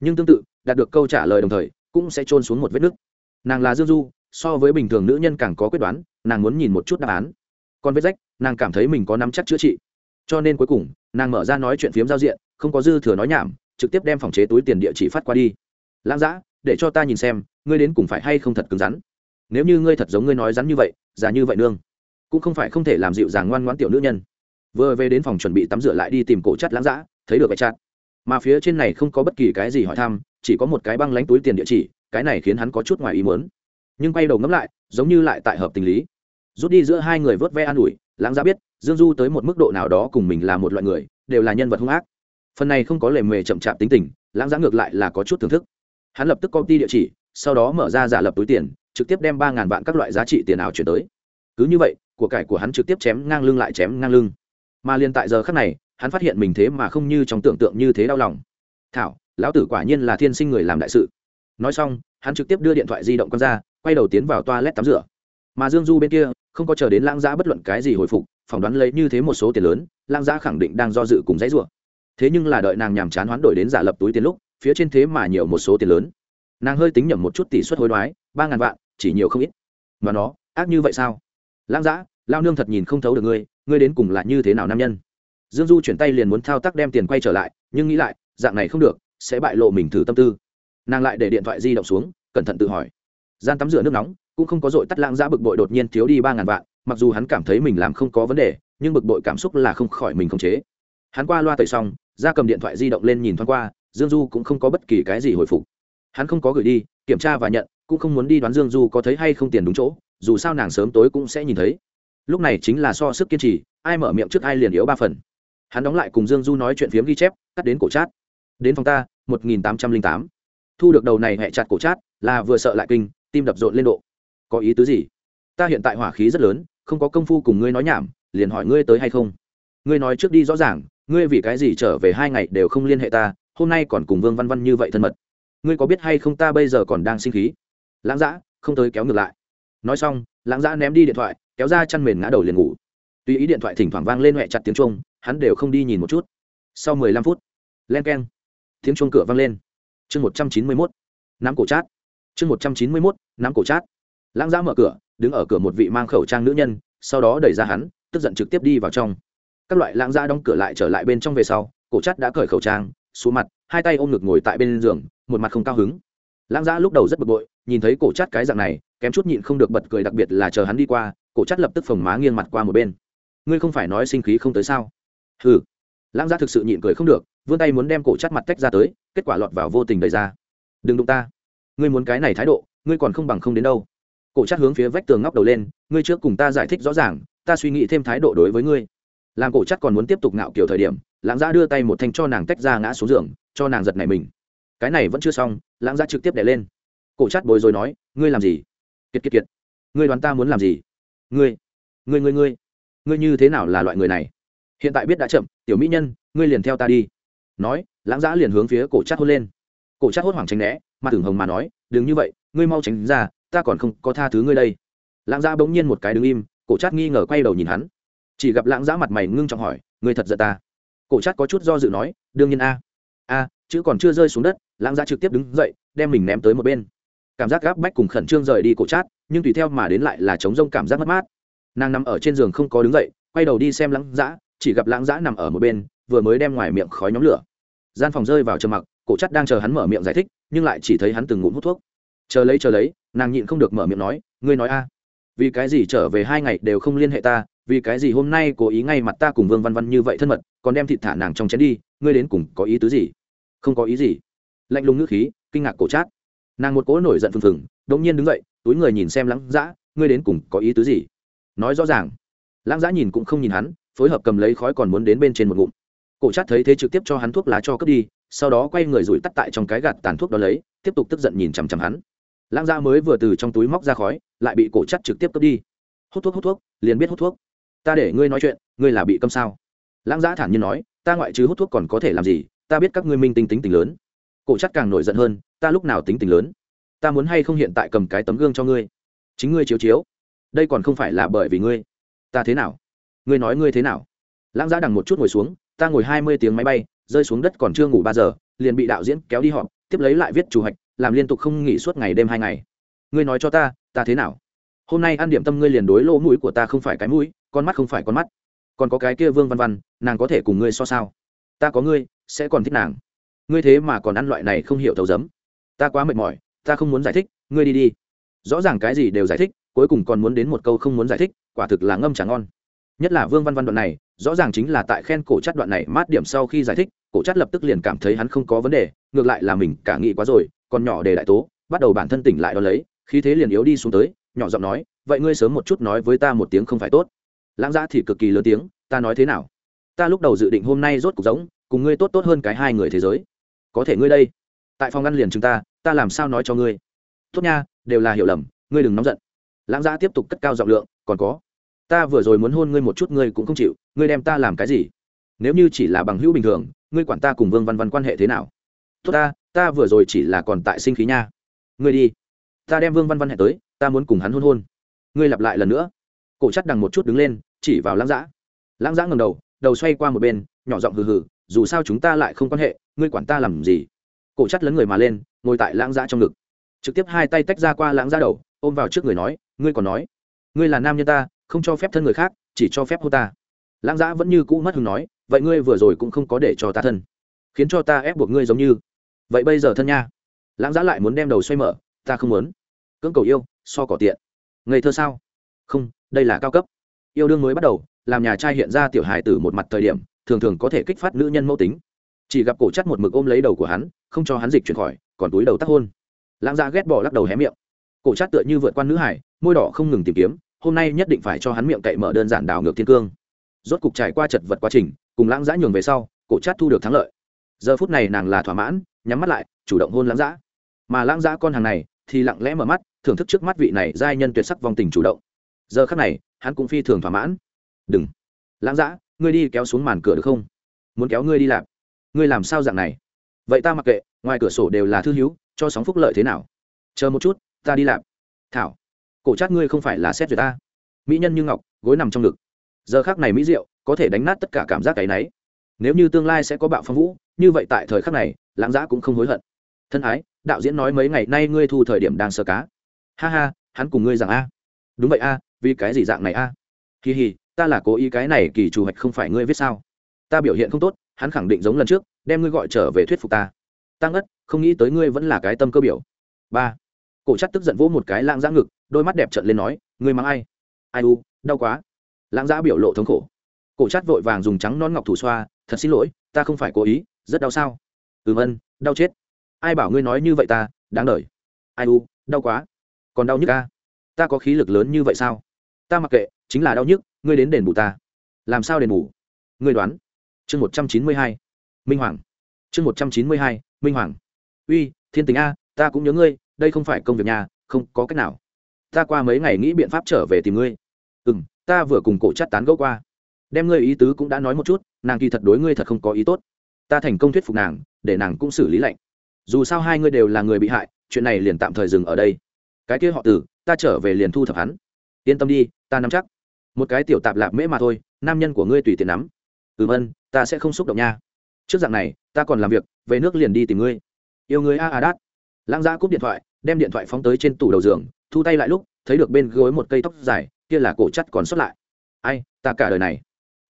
Nhưng tương tự, đạt được câu trả lời đồng thời, cũng sẽ trôn xuống một vết nứt. Nàng là dương du, so với bình thường nữ nhân càng có quyết đoán, nàng muốn nhìn một chút đáp án. Còn vết rách, nàng cảm thấy mình có nắm chắc chữa trị. Cho nên cuối cùng, nàng mở ra nói chuyện phiếm giao diện, không có dư thừa nói nhảm, trực tiếp đem phòng chế túi tiền địa chỉ phát qua đi. Lãng giã để cho ta nhìn xem, ngươi đến cùng phải hay không thật cứng rắn nếu như ngươi thật giống ngươi nói rắn như vậy, già như vậy nương, cũng không phải không thể làm dịu dàng ngoan ngoãn tiểu nữ nhân. Vừa về đến phòng chuẩn bị tắm rửa lại đi tìm cổ chắt lãng giã thấy được cái chát. Mà phía trên này không có bất kỳ cái gì hỏi thăm, chỉ có một cái băng lánh túi tiền địa chỉ, cái này khiến hắn có chút ngoài ý muốn. Nhưng quay đầu ngẫm lại, giống như lại tại hợp tình lý. Rút đi giữa hai người vớt ve an ủi, lãng giã biết, dương du tới một mức độ nào đó cùng mình là một loại người, đều là nhân vật hung ác. Phần này không có lề mề chậm chạp tính tình, lãng giã ngược lại là có chút thưởng thức. Hắn lập tức công ty địa chỉ, sau đó mở ra giả lập túi tiền trực tiếp đem ba ngàn vạn các loại giá trị tiền ảo chuyển tới. Cứ như vậy, của cải của hắn trực tiếp chém ngang lưng lại chém ngang lưng. Mà liền tại giờ khắc này, hắn phát hiện mình thế mà không như trong tưởng tượng như thế đau lòng. Thảo, lão tử quả nhiên là thiên sinh người làm đại sự. Nói xong, hắn trực tiếp đưa điện thoại di động con ra, quay đầu tiến vào toilet tắm rửa. Mà dương du bên kia, không có chờ đến lãng giã bất luận cái gì hồi phục, phỏng đoán lấy như thế một số tiền lớn, lãng giã khẳng định đang do dự cùng dãy rủa. Thế nhưng là đợi nàng nhàm chán hoán đổi đến giả lập túi tiền lúc, phía trên thế mà nhiều một số tiền lớn. Nàng hơi tính nhầm một chút tỷ suất hối đoái, ba ngàn vạn chỉ nhiều không ít. Mà nó, ác như vậy sao? Lãng giã lao nương thật nhìn không thấu được ngươi ngươi đến cùng là như thế nào nam nhân? Dương du chuyển tay liền muốn thao tác đem tiền quay trở lại, nhưng nghĩ lại, dạng này không được, sẽ bại lộ mình thử tâm tư. Nàng lại để điện thoại di động xuống, cẩn thận tự hỏi. Gian tắm rửa nước nóng, cũng không có dội tắt lãng giã bực bội đột nhiên thiếu đi ba ngàn vạn, mặc dù hắn cảm thấy mình làm không có vấn đề, nhưng bực bội cảm xúc là không khỏi mình khống chế. Hắn qua loa tẩy xong, ra cầm điện thoại di động lên nhìn thoáng qua, dương du cũng không có bất kỳ cái gì hồi phục. Hắn không có gửi đi, kiểm tra và nhận cũng không muốn đi đoán dương du có thấy hay không tiền đúng chỗ, dù sao nàng sớm tối cũng sẽ nhìn thấy. Lúc này chính là so sức kiên trì, ai mở miệng trước ai liền yếu ba phần. Hắn đóng lại cùng dương du nói chuyện phiếm ghi chép, cắt đến cổ chát đến phòng ta, một nghìn tám trăm linh tám. Thu được đầu này hẹ chặt cổ chát là vừa sợ lại kinh, tim đập rộn lên độ. Có ý tứ gì? Ta hiện tại hỏa khí rất lớn, không có công phu cùng ngươi nói nhảm, liền hỏi ngươi tới hay không? Ngươi nói trước đi rõ ràng, ngươi vì cái gì trở về hai ngày đều không liên hệ ta, hôm nay còn cùng vương văn văn như vậy thân mật. Ngươi có biết hay không ta bây giờ còn đang sinh khí? Lãng dã, không tới kéo ngược lại. Nói xong, lãng dã ném đi điện thoại, kéo ra chăn mền ngã đầu liền ngủ. Tuy ý điện thoại thỉnh thoảng vang lên huệ chặt tiếng trung hắn đều không đi nhìn một chút. Sau mười lăm phút, len k e n tiếng chuông cửa vang lên. Chương một trăm chín mươi mốt, nắm cổ chát. Chương một trăm chín mươi mốt, nắm cổ chát. Lãng giã mở cửa, đứng ở cửa một vị mang khẩu trang nữ nhân, sau đó đẩy ra hắn, tức giận trực tiếp đi vào trong. Các loại lãng giã đóng cửa lại trở lại bên trong về sau, cổ chát đã cởi khẩu trang, xuống mặt, hai tay ôm ngực ngồi tại bên giường, một mặt không cao hứng. Lãng giã lúc đầu rất bực bội nhìn thấy cổ chát cái dạng này, kém chút nhịn không được bật cười đặc biệt là chờ hắn đi qua, cổ chát lập tức phồng má nghiêng mặt qua một bên. Ngươi không phải nói sinh khí không tới sao? Ừ lãng gia thực sự nhịn cười không được, vươn tay muốn đem cổ chát mặt tách ra tới, kết quả lọt vào vô tình đẩy ra. Đừng đụng ta. Ngươi muốn cái này thái độ, ngươi còn không bằng không đến đâu. Cổ chát hướng phía vách tường ngóc đầu lên, ngươi trước cùng ta giải thích rõ ràng, ta suy nghĩ thêm thái độ đối với ngươi. Làm cổ chát còn muốn tiếp tục ngạo kiểu thời điểm, lãng giã đưa tay một thanh cho nàng tách ra ngã xuống giường, cho nàng giật này mình. Cái này vẫn chưa xong, lãng giã trực tiếp đẻ lên cổ chát bối rối nói, ngươi làm gì? Kiệt kiệt kiệt. Ngươi đoán ta muốn làm gì? Ngươi ngươi ngươi ngươi. Ngươi như thế nào là loại người này? Hiện tại biết đã chậm, tiểu mỹ nhân, ngươi liền theo ta đi. Nói, lãng giã liền hướng phía cổ chát hôn lên. Cổ chát hốt hoảng tránh né mà tưởng hồng mà nói, đừng như vậy, ngươi mau tránh ra, ta còn không có tha thứ ngươi đây. Lãng giã bỗng nhiên một cái đứng im, cổ chát nghi ngờ quay đầu nhìn hắn. Chỉ gặp lãng giã mặt mày ngưng trọng hỏi, ngươi thật giận ta? Cổ chát có chút do dự nói, đương nhiên a. A, chữ còn chưa rơi xuống đất. Lãng giã trực tiếp đứng dậy, đem mình ném tới một bên cảm giác gáp bách cùng khẩn trương rời đi cổ chát, nhưng tùy theo mà đến lại là chống rông cảm giác mất mát. Nàng nằm ở trên giường không có đứng dậy, quay đầu đi xem lãng giã chỉ gặp lãng giã nằm ở một bên, vừa mới đem ngoài miệng khói nhóm lửa. Gian phòng rơi vào trầm mặc, cổ chắt đang chờ hắn mở miệng giải thích, nhưng lại chỉ thấy hắn từng ngụm hút thuốc. Chờ lấy chờ lấy, nàng nhịn không được mở miệng nói, ngươi nói a, vì cái gì trở về hai ngày đều không liên hệ ta, vì cái gì hôm nay cố ý ngay mặt ta cùng vương văn văn như vậy thân mật, còn đem thịt thả nàng trong chén đi, ngươi đến cùng có ý tứ gì? Không có ý gì. Lạnh lùng ngữ khí, kinh ngạc cổ chát nàng một cỗ nổi giận phừng phừng đ nhiên đứng dậy, túi người nhìn xem lãng dã, ngươi đến cùng có ý tứ gì? Nói rõ ràng, lãng dã nhìn cũng không nhìn hắn, phối hợp cầm lấy khói còn muốn đến bên trên một ngụm. Cổ chát thấy thế trực tiếp cho hắn thuốc lá cho cướp đi, sau đó quay người rủi tắt tại trong cái gạt tàn thuốc đó lấy, tiếp tục tức giận nhìn chằm chằm hắn. Lãng dã mới vừa từ trong túi móc ra khói, lại bị cổ chát trực tiếp cướp đi. Hút thuốc hút thuốc, liền biết hút thuốc. Ta để ngươi nói chuyện, ngươi là bị câm sao? Lãng giã thản nhiên nói, ta ngoại trừ hút thuốc còn có thể làm gì? Ta biết các ngươi minh tinh tính tình lớn. Cổ chắc càng nổi giận hơn ta lúc nào tính tình lớn? Ta muốn hay không hiện tại cầm cái tấm gương cho ngươi? Chính ngươi chiếu chiếu. Đây còn không phải là bởi vì ngươi. Ta thế nào? Ngươi nói ngươi thế nào? Lãng giã đằng một chút ngồi xuống, ta ngồi hai mươi tiếng máy bay, rơi xuống đất còn chưa ngủ ba giờ, liền bị đạo diễn kéo đi họp, tiếp lấy lại viết chủ hoạch, làm liên tục không nghỉ suốt ngày đêm hai ngày. Ngươi nói cho ta ta thế nào? Hôm nay ăn điểm tâm ngươi liền đối lỗ mũi của ta không phải cái mũi, con mắt không phải con mắt. Còn có cái kia vương văn văn, nàng có thể cùng ngươi so sao? Ta có ngươi, sẽ còn thích nàng. Ngươi thế mà còn ăn loại này không hiểu thấu giấm ta quá mệt mỏi, ta không muốn giải thích, ngươi đi đi. Rõ ràng cái gì đều giải thích, cuối cùng còn muốn đến một câu không muốn giải thích, quả thực là ngâm trà ngon. Nhất là vương văn văn đoạn này, rõ ràng chính là tại khen cổ chắt đoạn này, mát điểm sau khi giải thích, cổ chắt lập tức liền cảm thấy hắn không có vấn đề, ngược lại là mình cả nghĩ quá rồi, còn nhỏ để đại tố, bắt đầu bản thân tỉnh lại đó lấy, khí thế liền yếu đi xuống tới, nhỏ giọng nói, vậy ngươi sớm một chút nói với ta một tiếng không phải tốt. Lãng giã thì cực kỳ lớn tiếng, ta nói thế nào? Ta lúc đầu dự định hôm nay rốt cuộc giống, cùng ngươi tốt tốt hơn cái hai người thế giới. Có thể ngươi đây tại phòng ngăn liền chúng ta ta làm sao nói cho ngươi? Tốt nha, đều là hiểu lầm, ngươi đừng nóng giận. Lãng giã tiếp tục cất cao giọng lượng, còn có, ta vừa rồi muốn hôn ngươi một chút, ngươi cũng không chịu, ngươi đem ta làm cái gì? Nếu như chỉ là bằng hữu bình thường, ngươi quản ta cùng vương văn văn quan hệ thế nào? Tốt ta ta vừa rồi chỉ là còn tại sinh khí nha. Ngươi đi, ta đem vương văn văn hẹn tới, ta muốn cùng hắn hôn hôn. Ngươi lặp lại lần nữa. Cổ chắc đằng một chút đứng lên, chỉ vào lãng giã. Lãng giã ngầm đầu đầu xoay qua một bên, nhỏ giọng hừ hừ, dù sao chúng ta lại không quan hệ, ngươi quản ta làm gì? Cổ chắt lấn người mà lên, ngồi tại lãng giã trong ngực. Trực tiếp hai tay tách ra qua lãng giã đầu, ôm vào trước người nói, ngươi còn nói, ngươi là nam nhân ta, không cho phép thân người khác, chỉ cho phép hô ta. Lãng giã vẫn như cũ mất hứng nói, vậy ngươi vừa rồi cũng không có để cho ta thân, khiến cho ta ép buộc ngươi giống như. Vậy bây giờ thân nha. Lãng giã lại muốn đem đầu xoay mở, ta không muốn. Cưỡng cầu yêu, so cỏ tiện. Ngây thơ sao? Không, đây là cao cấp. Yêu đương mới bắt đầu, làm nhà trai hiện ra tiểu hài tử một mặt thời điểm, thường thường có thể kích phát nữ nhân mẫu tính. Chỉ gặp cổ chắt một mực ôm lấy đầu của hắn không cho hắn dịch chuyển khỏi, còn túi đầu tắc hôn. Lãng ra ghét bỏ lắc đầu hé miệng. Cổ trát tựa như vượt qua nữ hải, môi đỏ không ngừng tìm kiếm, hôm nay nhất định phải cho hắn miệng cậy mở đơn giản đảo ngược thiên cương. Rốt cục trải qua chật vật quá trình, cùng lãng giã nhường về sau, cổ trát thu được thắng lợi. Giờ phút này nàng là thỏa mãn, nhắm mắt lại, chủ động hôn lãng giã mà lãng giã con hàng này, thì lặng lẽ mở mắt, thưởng thức trước mắt vị này giai nhân tuyệt sắc vong tình chủ động. Giờ khắc này, hắn cũng phi thường thỏa mãn. Đừng. Lãng dã ngươi đi kéo xuống màn cửa được không? Muốn kéo ngươi đi làm. Ngươi làm sao dạng này? Vậy ta mặc kệ, ngoài cửa sổ đều là thư hữu, cho sóng phúc lợi thế nào? Chờ một chút, ta đi làm. Thảo, cổ chát ngươi không phải là xét duyệt ta. Mỹ nhân như ngọc, gối nằm trong ngực. Giờ khác này mỹ diệu, có thể đánh nát tất cả cảm giác cái náy nếu như tương lai sẽ có bạo phong vũ, như vậy tại thời khắc này, lãng giã cũng không hối hận. Thân ái, đạo diễn nói mấy ngày nay ngươi thu thời điểm đang sơ cá. Ha ha, hắn cùng ngươi rằng a. Đúng vậy a, vì cái gì dạng này a? Kỳ hì, ta là cố ý cái này kỳ chủ hoạch không phải ngươi viết sao? Ta biểu hiện không tốt, hắn khẳng định giống lần trước, đem ngươi gọi trở về thuyết phục ta. Tăng ngất không nghĩ tới ngươi vẫn là cái tâm cơ biểu. Ba. Cổ chắc tức giận vỗ một cái lãng giã ngực, đôi mắt đẹp trận lên nói, ngươi mắng ai? Ai u, đau quá. Lãng giã biểu lộ thống khổ. Cổ chắc vội vàng dùng trắng non ngọc thủ xoa, thật xin lỗi, ta không phải cố ý, rất đau sao? Ừm ân, đau chết. Ai bảo ngươi nói như vậy ta, đáng đời. Ai u, đau quá. Còn đau nhức ta ta có khí lực lớn như vậy sao? Ta mặc kệ, chính là đau nhức, ngươi đến đền bù ta. Làm sao đền bù? Ngươi đoán chương một trăm chín mươi hai, minh hoàng. Chương một trăm chín mươi hai, minh hoàng. Uy, thiên tình a, ta cũng nhớ ngươi, đây không phải công việc nhà, không có cách nào. Ta qua mấy ngày nghĩ biện pháp trở về tìm ngươi. Ừ m ta vừa cùng cổ chắt tán gẫu qua. Đem ngươi ý tứ cũng đã nói một chút, nàng kỳ thật đối ngươi thật không có ý tốt. Ta thành công thuyết phục nàng, để nàng cũng xử lý lạnh. Dù sao hai ngươi đều là người bị hại, chuyện này liền tạm thời dừng ở đây. Cái kia họ tử, ta trở về liền thu thập hắn. Yên tâm đi, ta nắm chắc. Một cái tiểu tạp lạp mễ mà thôi, nam nhân của ngươi tùy tiện nắm. Ừm ân ta sẽ không xúc động nha. Trước dạng này, ta còn làm việc, về nước liền đi tìm ngươi. Yêu người a a đát lãng giã cúp điện thoại, đem điện thoại phóng tới trên tủ đầu giường, thu tay lại lúc, thấy được bên gối một cây tóc dài, kia là cổ chắt còn xuất lại. Ai, ta cả đời này.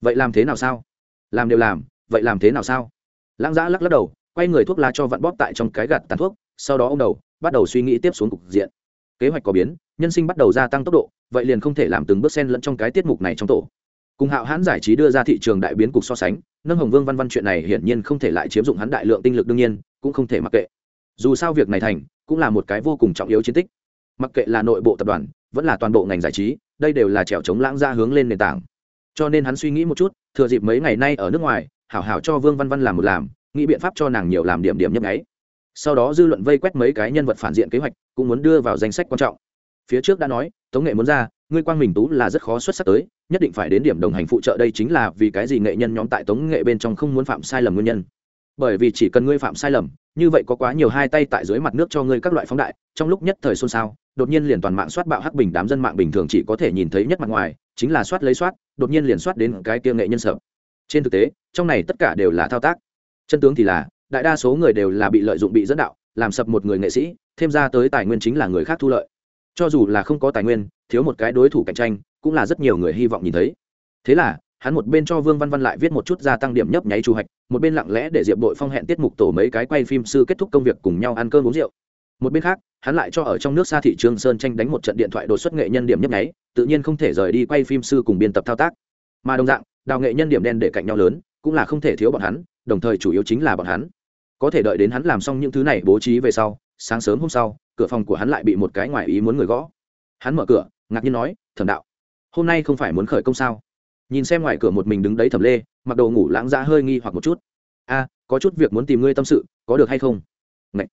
Vậy làm thế nào sao? Làm đều làm, vậy làm thế nào sao? Lãng giã lắc lắc đầu, quay người thuốc lá cho vặn bóp tại trong cái gạt tàn thuốc, sau đó ô m đầu, bắt đầu suy nghĩ tiếp xuống cục diện. Kế hoạch có biến, nhân sinh bắt đầu gia tăng tốc độ, vậy liền không thể làm từng bước sen lẫn trong cái tiết mục này trong tổ cùng hạo hãn giải trí đưa ra thị trường đại biến cục so sánh, nâng hồng vương văn văn chuyện này hiển nhiên không thể lại chiếm dụng hắn đại lượng tinh lực đương nhiên, cũng không thể mặc kệ. Dù sao việc này thành, cũng là một cái vô cùng trọng yếu chiến tích. Mặc kệ là nội bộ tập đoàn, vẫn là toàn bộ ngành giải trí, đây đều là trèo chống lãng ra hướng lên nền tảng. Cho nên hắn suy nghĩ một chút, thừa dịp mấy ngày nay ở nước ngoài, hảo hảo cho vương văn văn làm một làm, nghĩ biện pháp cho nàng nhiều làm điểm điểm nhấp nháy. Sau đó dư luận vây quét mấy cái nhân vật phản diện kế hoạch, cũng muốn đưa vào danh sách quan trọng phía trước đã nói, tống nghệ muốn ra, ngươi quang minh tú là rất khó xuất sắc tới, nhất định phải đến điểm đồng hành phụ trợ đây chính là vì cái gì nghệ nhân nhóm tại tống nghệ bên trong không muốn phạm sai lầm nguyên nhân. Bởi vì chỉ cần ngươi phạm sai lầm, như vậy có quá nhiều hai tay tại dưới mặt nước cho ngươi các loại phóng đại, trong lúc nhất thời xôn xao, đột nhiên liền toàn mạng soát bạo hắc bình đám dân mạng bình thường chỉ có thể nhìn thấy nhất mặt ngoài, chính là soát lấy soát, đột nhiên liền soát đến cái tiêu nghệ nhân sợ. Trên thực tế, trong này tất cả đều là thao tác. Chân tướng thì là, đại đa số người đều là bị lợi dụng bị dẫn đạo, làm sập một người nghệ sĩ, thêm ra tới tài nguyên chính là người khác thu lợi cho dù là không có tài nguyên, thiếu một cái đối thủ cạnh tranh, cũng là rất nhiều người hy vọng nhìn thấy. Thế là, hắn một bên cho vương văn văn lại viết một chút gia tăng điểm nhấp nháy chủ hạch, một bên lặng lẽ để diệp đội phong hẹn tiết mục tổ mấy cái quay phim sư kết thúc công việc cùng nhau ăn cơm uống rượu. Một bên khác, hắn lại cho ở trong nước xa thị trường sơn tranh đánh một trận điện thoại đột xuất nghệ nhân điểm nhấp nháy, tự nhiên không thể rời đi quay phim sư cùng biên tập thao tác. Mà đồng dạng, đào nghệ nhân điểm đen để cạnh nhau lớn, cũng là không thể thiếu bọn hắn, đồng thời chủ yếu chính là bọn hắn. Có thể đợi đến hắn làm xong những thứ này bố trí về sau, sáng sớm hôm sau cửa phòng của hắn lại bị một cái ngoài ý muốn người gõ. Hắn mở cửa, ngạc nhiên nói, thẩm đạo, hôm nay không phải muốn khởi công sao? Nhìn xem ngoài cửa một mình đứng đấy thẩm lê, mặc đồ ngủ lãng ra hơi nghi hoặc một chút. A, có chút việc muốn tìm ngươi tâm sự, có được hay không? Ngậy.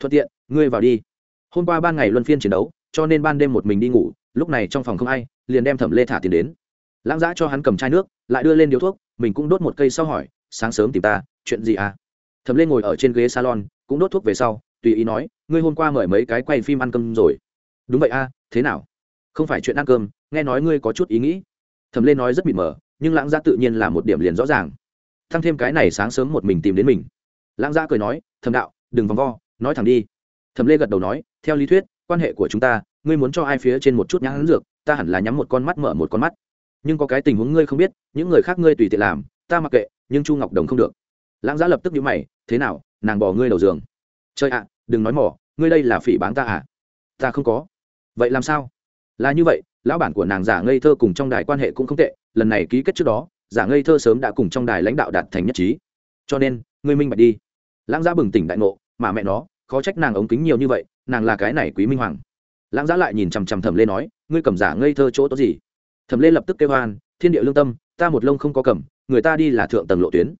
thuận tiện, ngươi vào đi. Hôm qua ban ngày luân phiên chiến đấu, cho nên ban đêm một mình đi ngủ, lúc này trong phòng không ai, liền đem thẩm lê thả tiền đến. Lãng giã cho hắn cầm chai nước, lại đưa lên điếu thuốc, mình cũng đốt một cây sau hỏi, sáng sớm tìm ta, chuyện gì à? Thẩm lê ngồi ở trên ghế salon, cũng đốt thuốc về sau tùy ý nói, ngươi hôm qua mời mấy cái quay phim ăn cơm rồi. Đúng vậy a, thế nào? Không phải chuyện ăn cơm, nghe nói ngươi có chút ý nghĩ. Thẩm lê nói rất mịt mờ, nhưng lãng gia tự nhiên là một điểm liền rõ ràng. Thăng thêm cái này sáng sớm một mình tìm đến mình. Lãng gia cười nói, thẩm đạo, đừng vòng vo, nói thẳng đi. Thẩm lê gật đầu nói, theo lý thuyết, quan hệ của chúng ta, ngươi muốn cho ai phía trên một chút nhãn dược, ta hẳn là nhắm một con mắt mở một con mắt. Nhưng có cái tình huống ngươi không biết, những người khác ngươi tùy tiện làm, ta mặc kệ, nhưng chu ngọc đồng không được. Lãng giã lập tức nhíu mày, thế nào, nàng bỏ ngươi đầu giường? Chơi ạ đừng nói mỏ ngươi đây là phỉ báng ta à? Ta không có. Vậy làm sao? Là như vậy, lão bản của nàng giả ngây thơ cùng trong đài quan hệ cũng không tệ, lần này ký kết trước đó, giả ngây thơ sớm đã cùng trong đài lãnh đạo đạt thành nhất trí. Cho nên, ngươi minh bạch đi. Lãng giá bừng tỉnh đại ngộ, mà mẹ nó, khó trách nàng ống kính nhiều như vậy, nàng là cái này quý minh hoàng. Lãng giá lại nhìn chằm chằm thẩm lê nói, ngươi cầm giả ngây thơ chỗ tốt gì? Thẩm lê lập tức kêu hoan, thiên địa lương tâm, ta một lông không có cầm, người ta đi là thượng tầng lộ tuyến.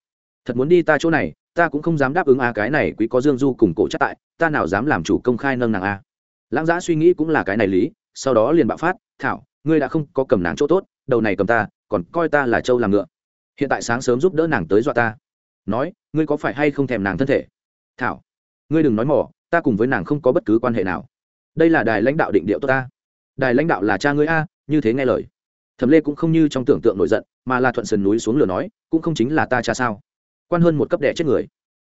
Thật muốn đi ta chỗ này ta cũng không dám đáp ứng a, cái này quý có dương du cùng cổ chắc tại, ta nào dám làm chủ công khai nâng nàng a. Lãng giã suy nghĩ cũng là cái này lý, sau đó liền bạo phát, thảo, ngươi đã không có cầm nàng chỗ tốt, đầu này cầm ta, còn coi ta là trâu làm ngựa. Hiện tại sáng sớm giúp đỡ nàng tới dọa ta. Nói, ngươi có phải hay không thèm nàng thân thể? Thảo, ngươi đừng nói mỏ, ta cùng với nàng không có bất cứ quan hệ nào. Đây là đài lãnh đạo định điệu tốt ta. Đài lãnh đạo là cha ngươi a, như thế nghe lời. Thẩm lê cũng không như trong tưởng tượng nổi giận, mà là thuận sườn núi xuống lửa nói, cũng không chính là ta cha sao? Quan hơn một cấp đẻ chết người.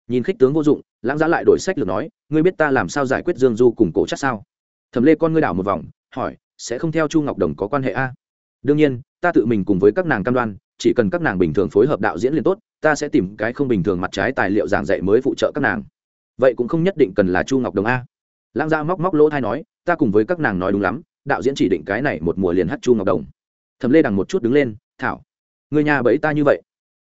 Nhìn khích tướng vô dụng, lãng giá lại đổi sách lược nói, ngươi biết ta làm sao giải quyết dương du cùng cổ chắc sao? Thẩm lê con ngươi đảo một vòng, hỏi, sẽ không theo chu ngọc đồng có quan hệ a? Đương nhiên, ta tự mình cùng với các nàng cam đoan, chỉ cần các nàng bình thường phối hợp đạo diễn liền tốt, ta sẽ tìm cái không bình thường mặt trái tài liệu giảng dạy mới phụ trợ các nàng. Vậy cũng không nhất định cần là chu ngọc đồng a? Lãng gia móc móc lỗ thai nói, ta cùng với các nàng nói đúng lắm, đạo diễn chỉ định cái này một mùa liền hát chu ngọc đồng. Thẩm lê đằng một chút đứng lên, thảo, người nhà bẫy ta như vậy.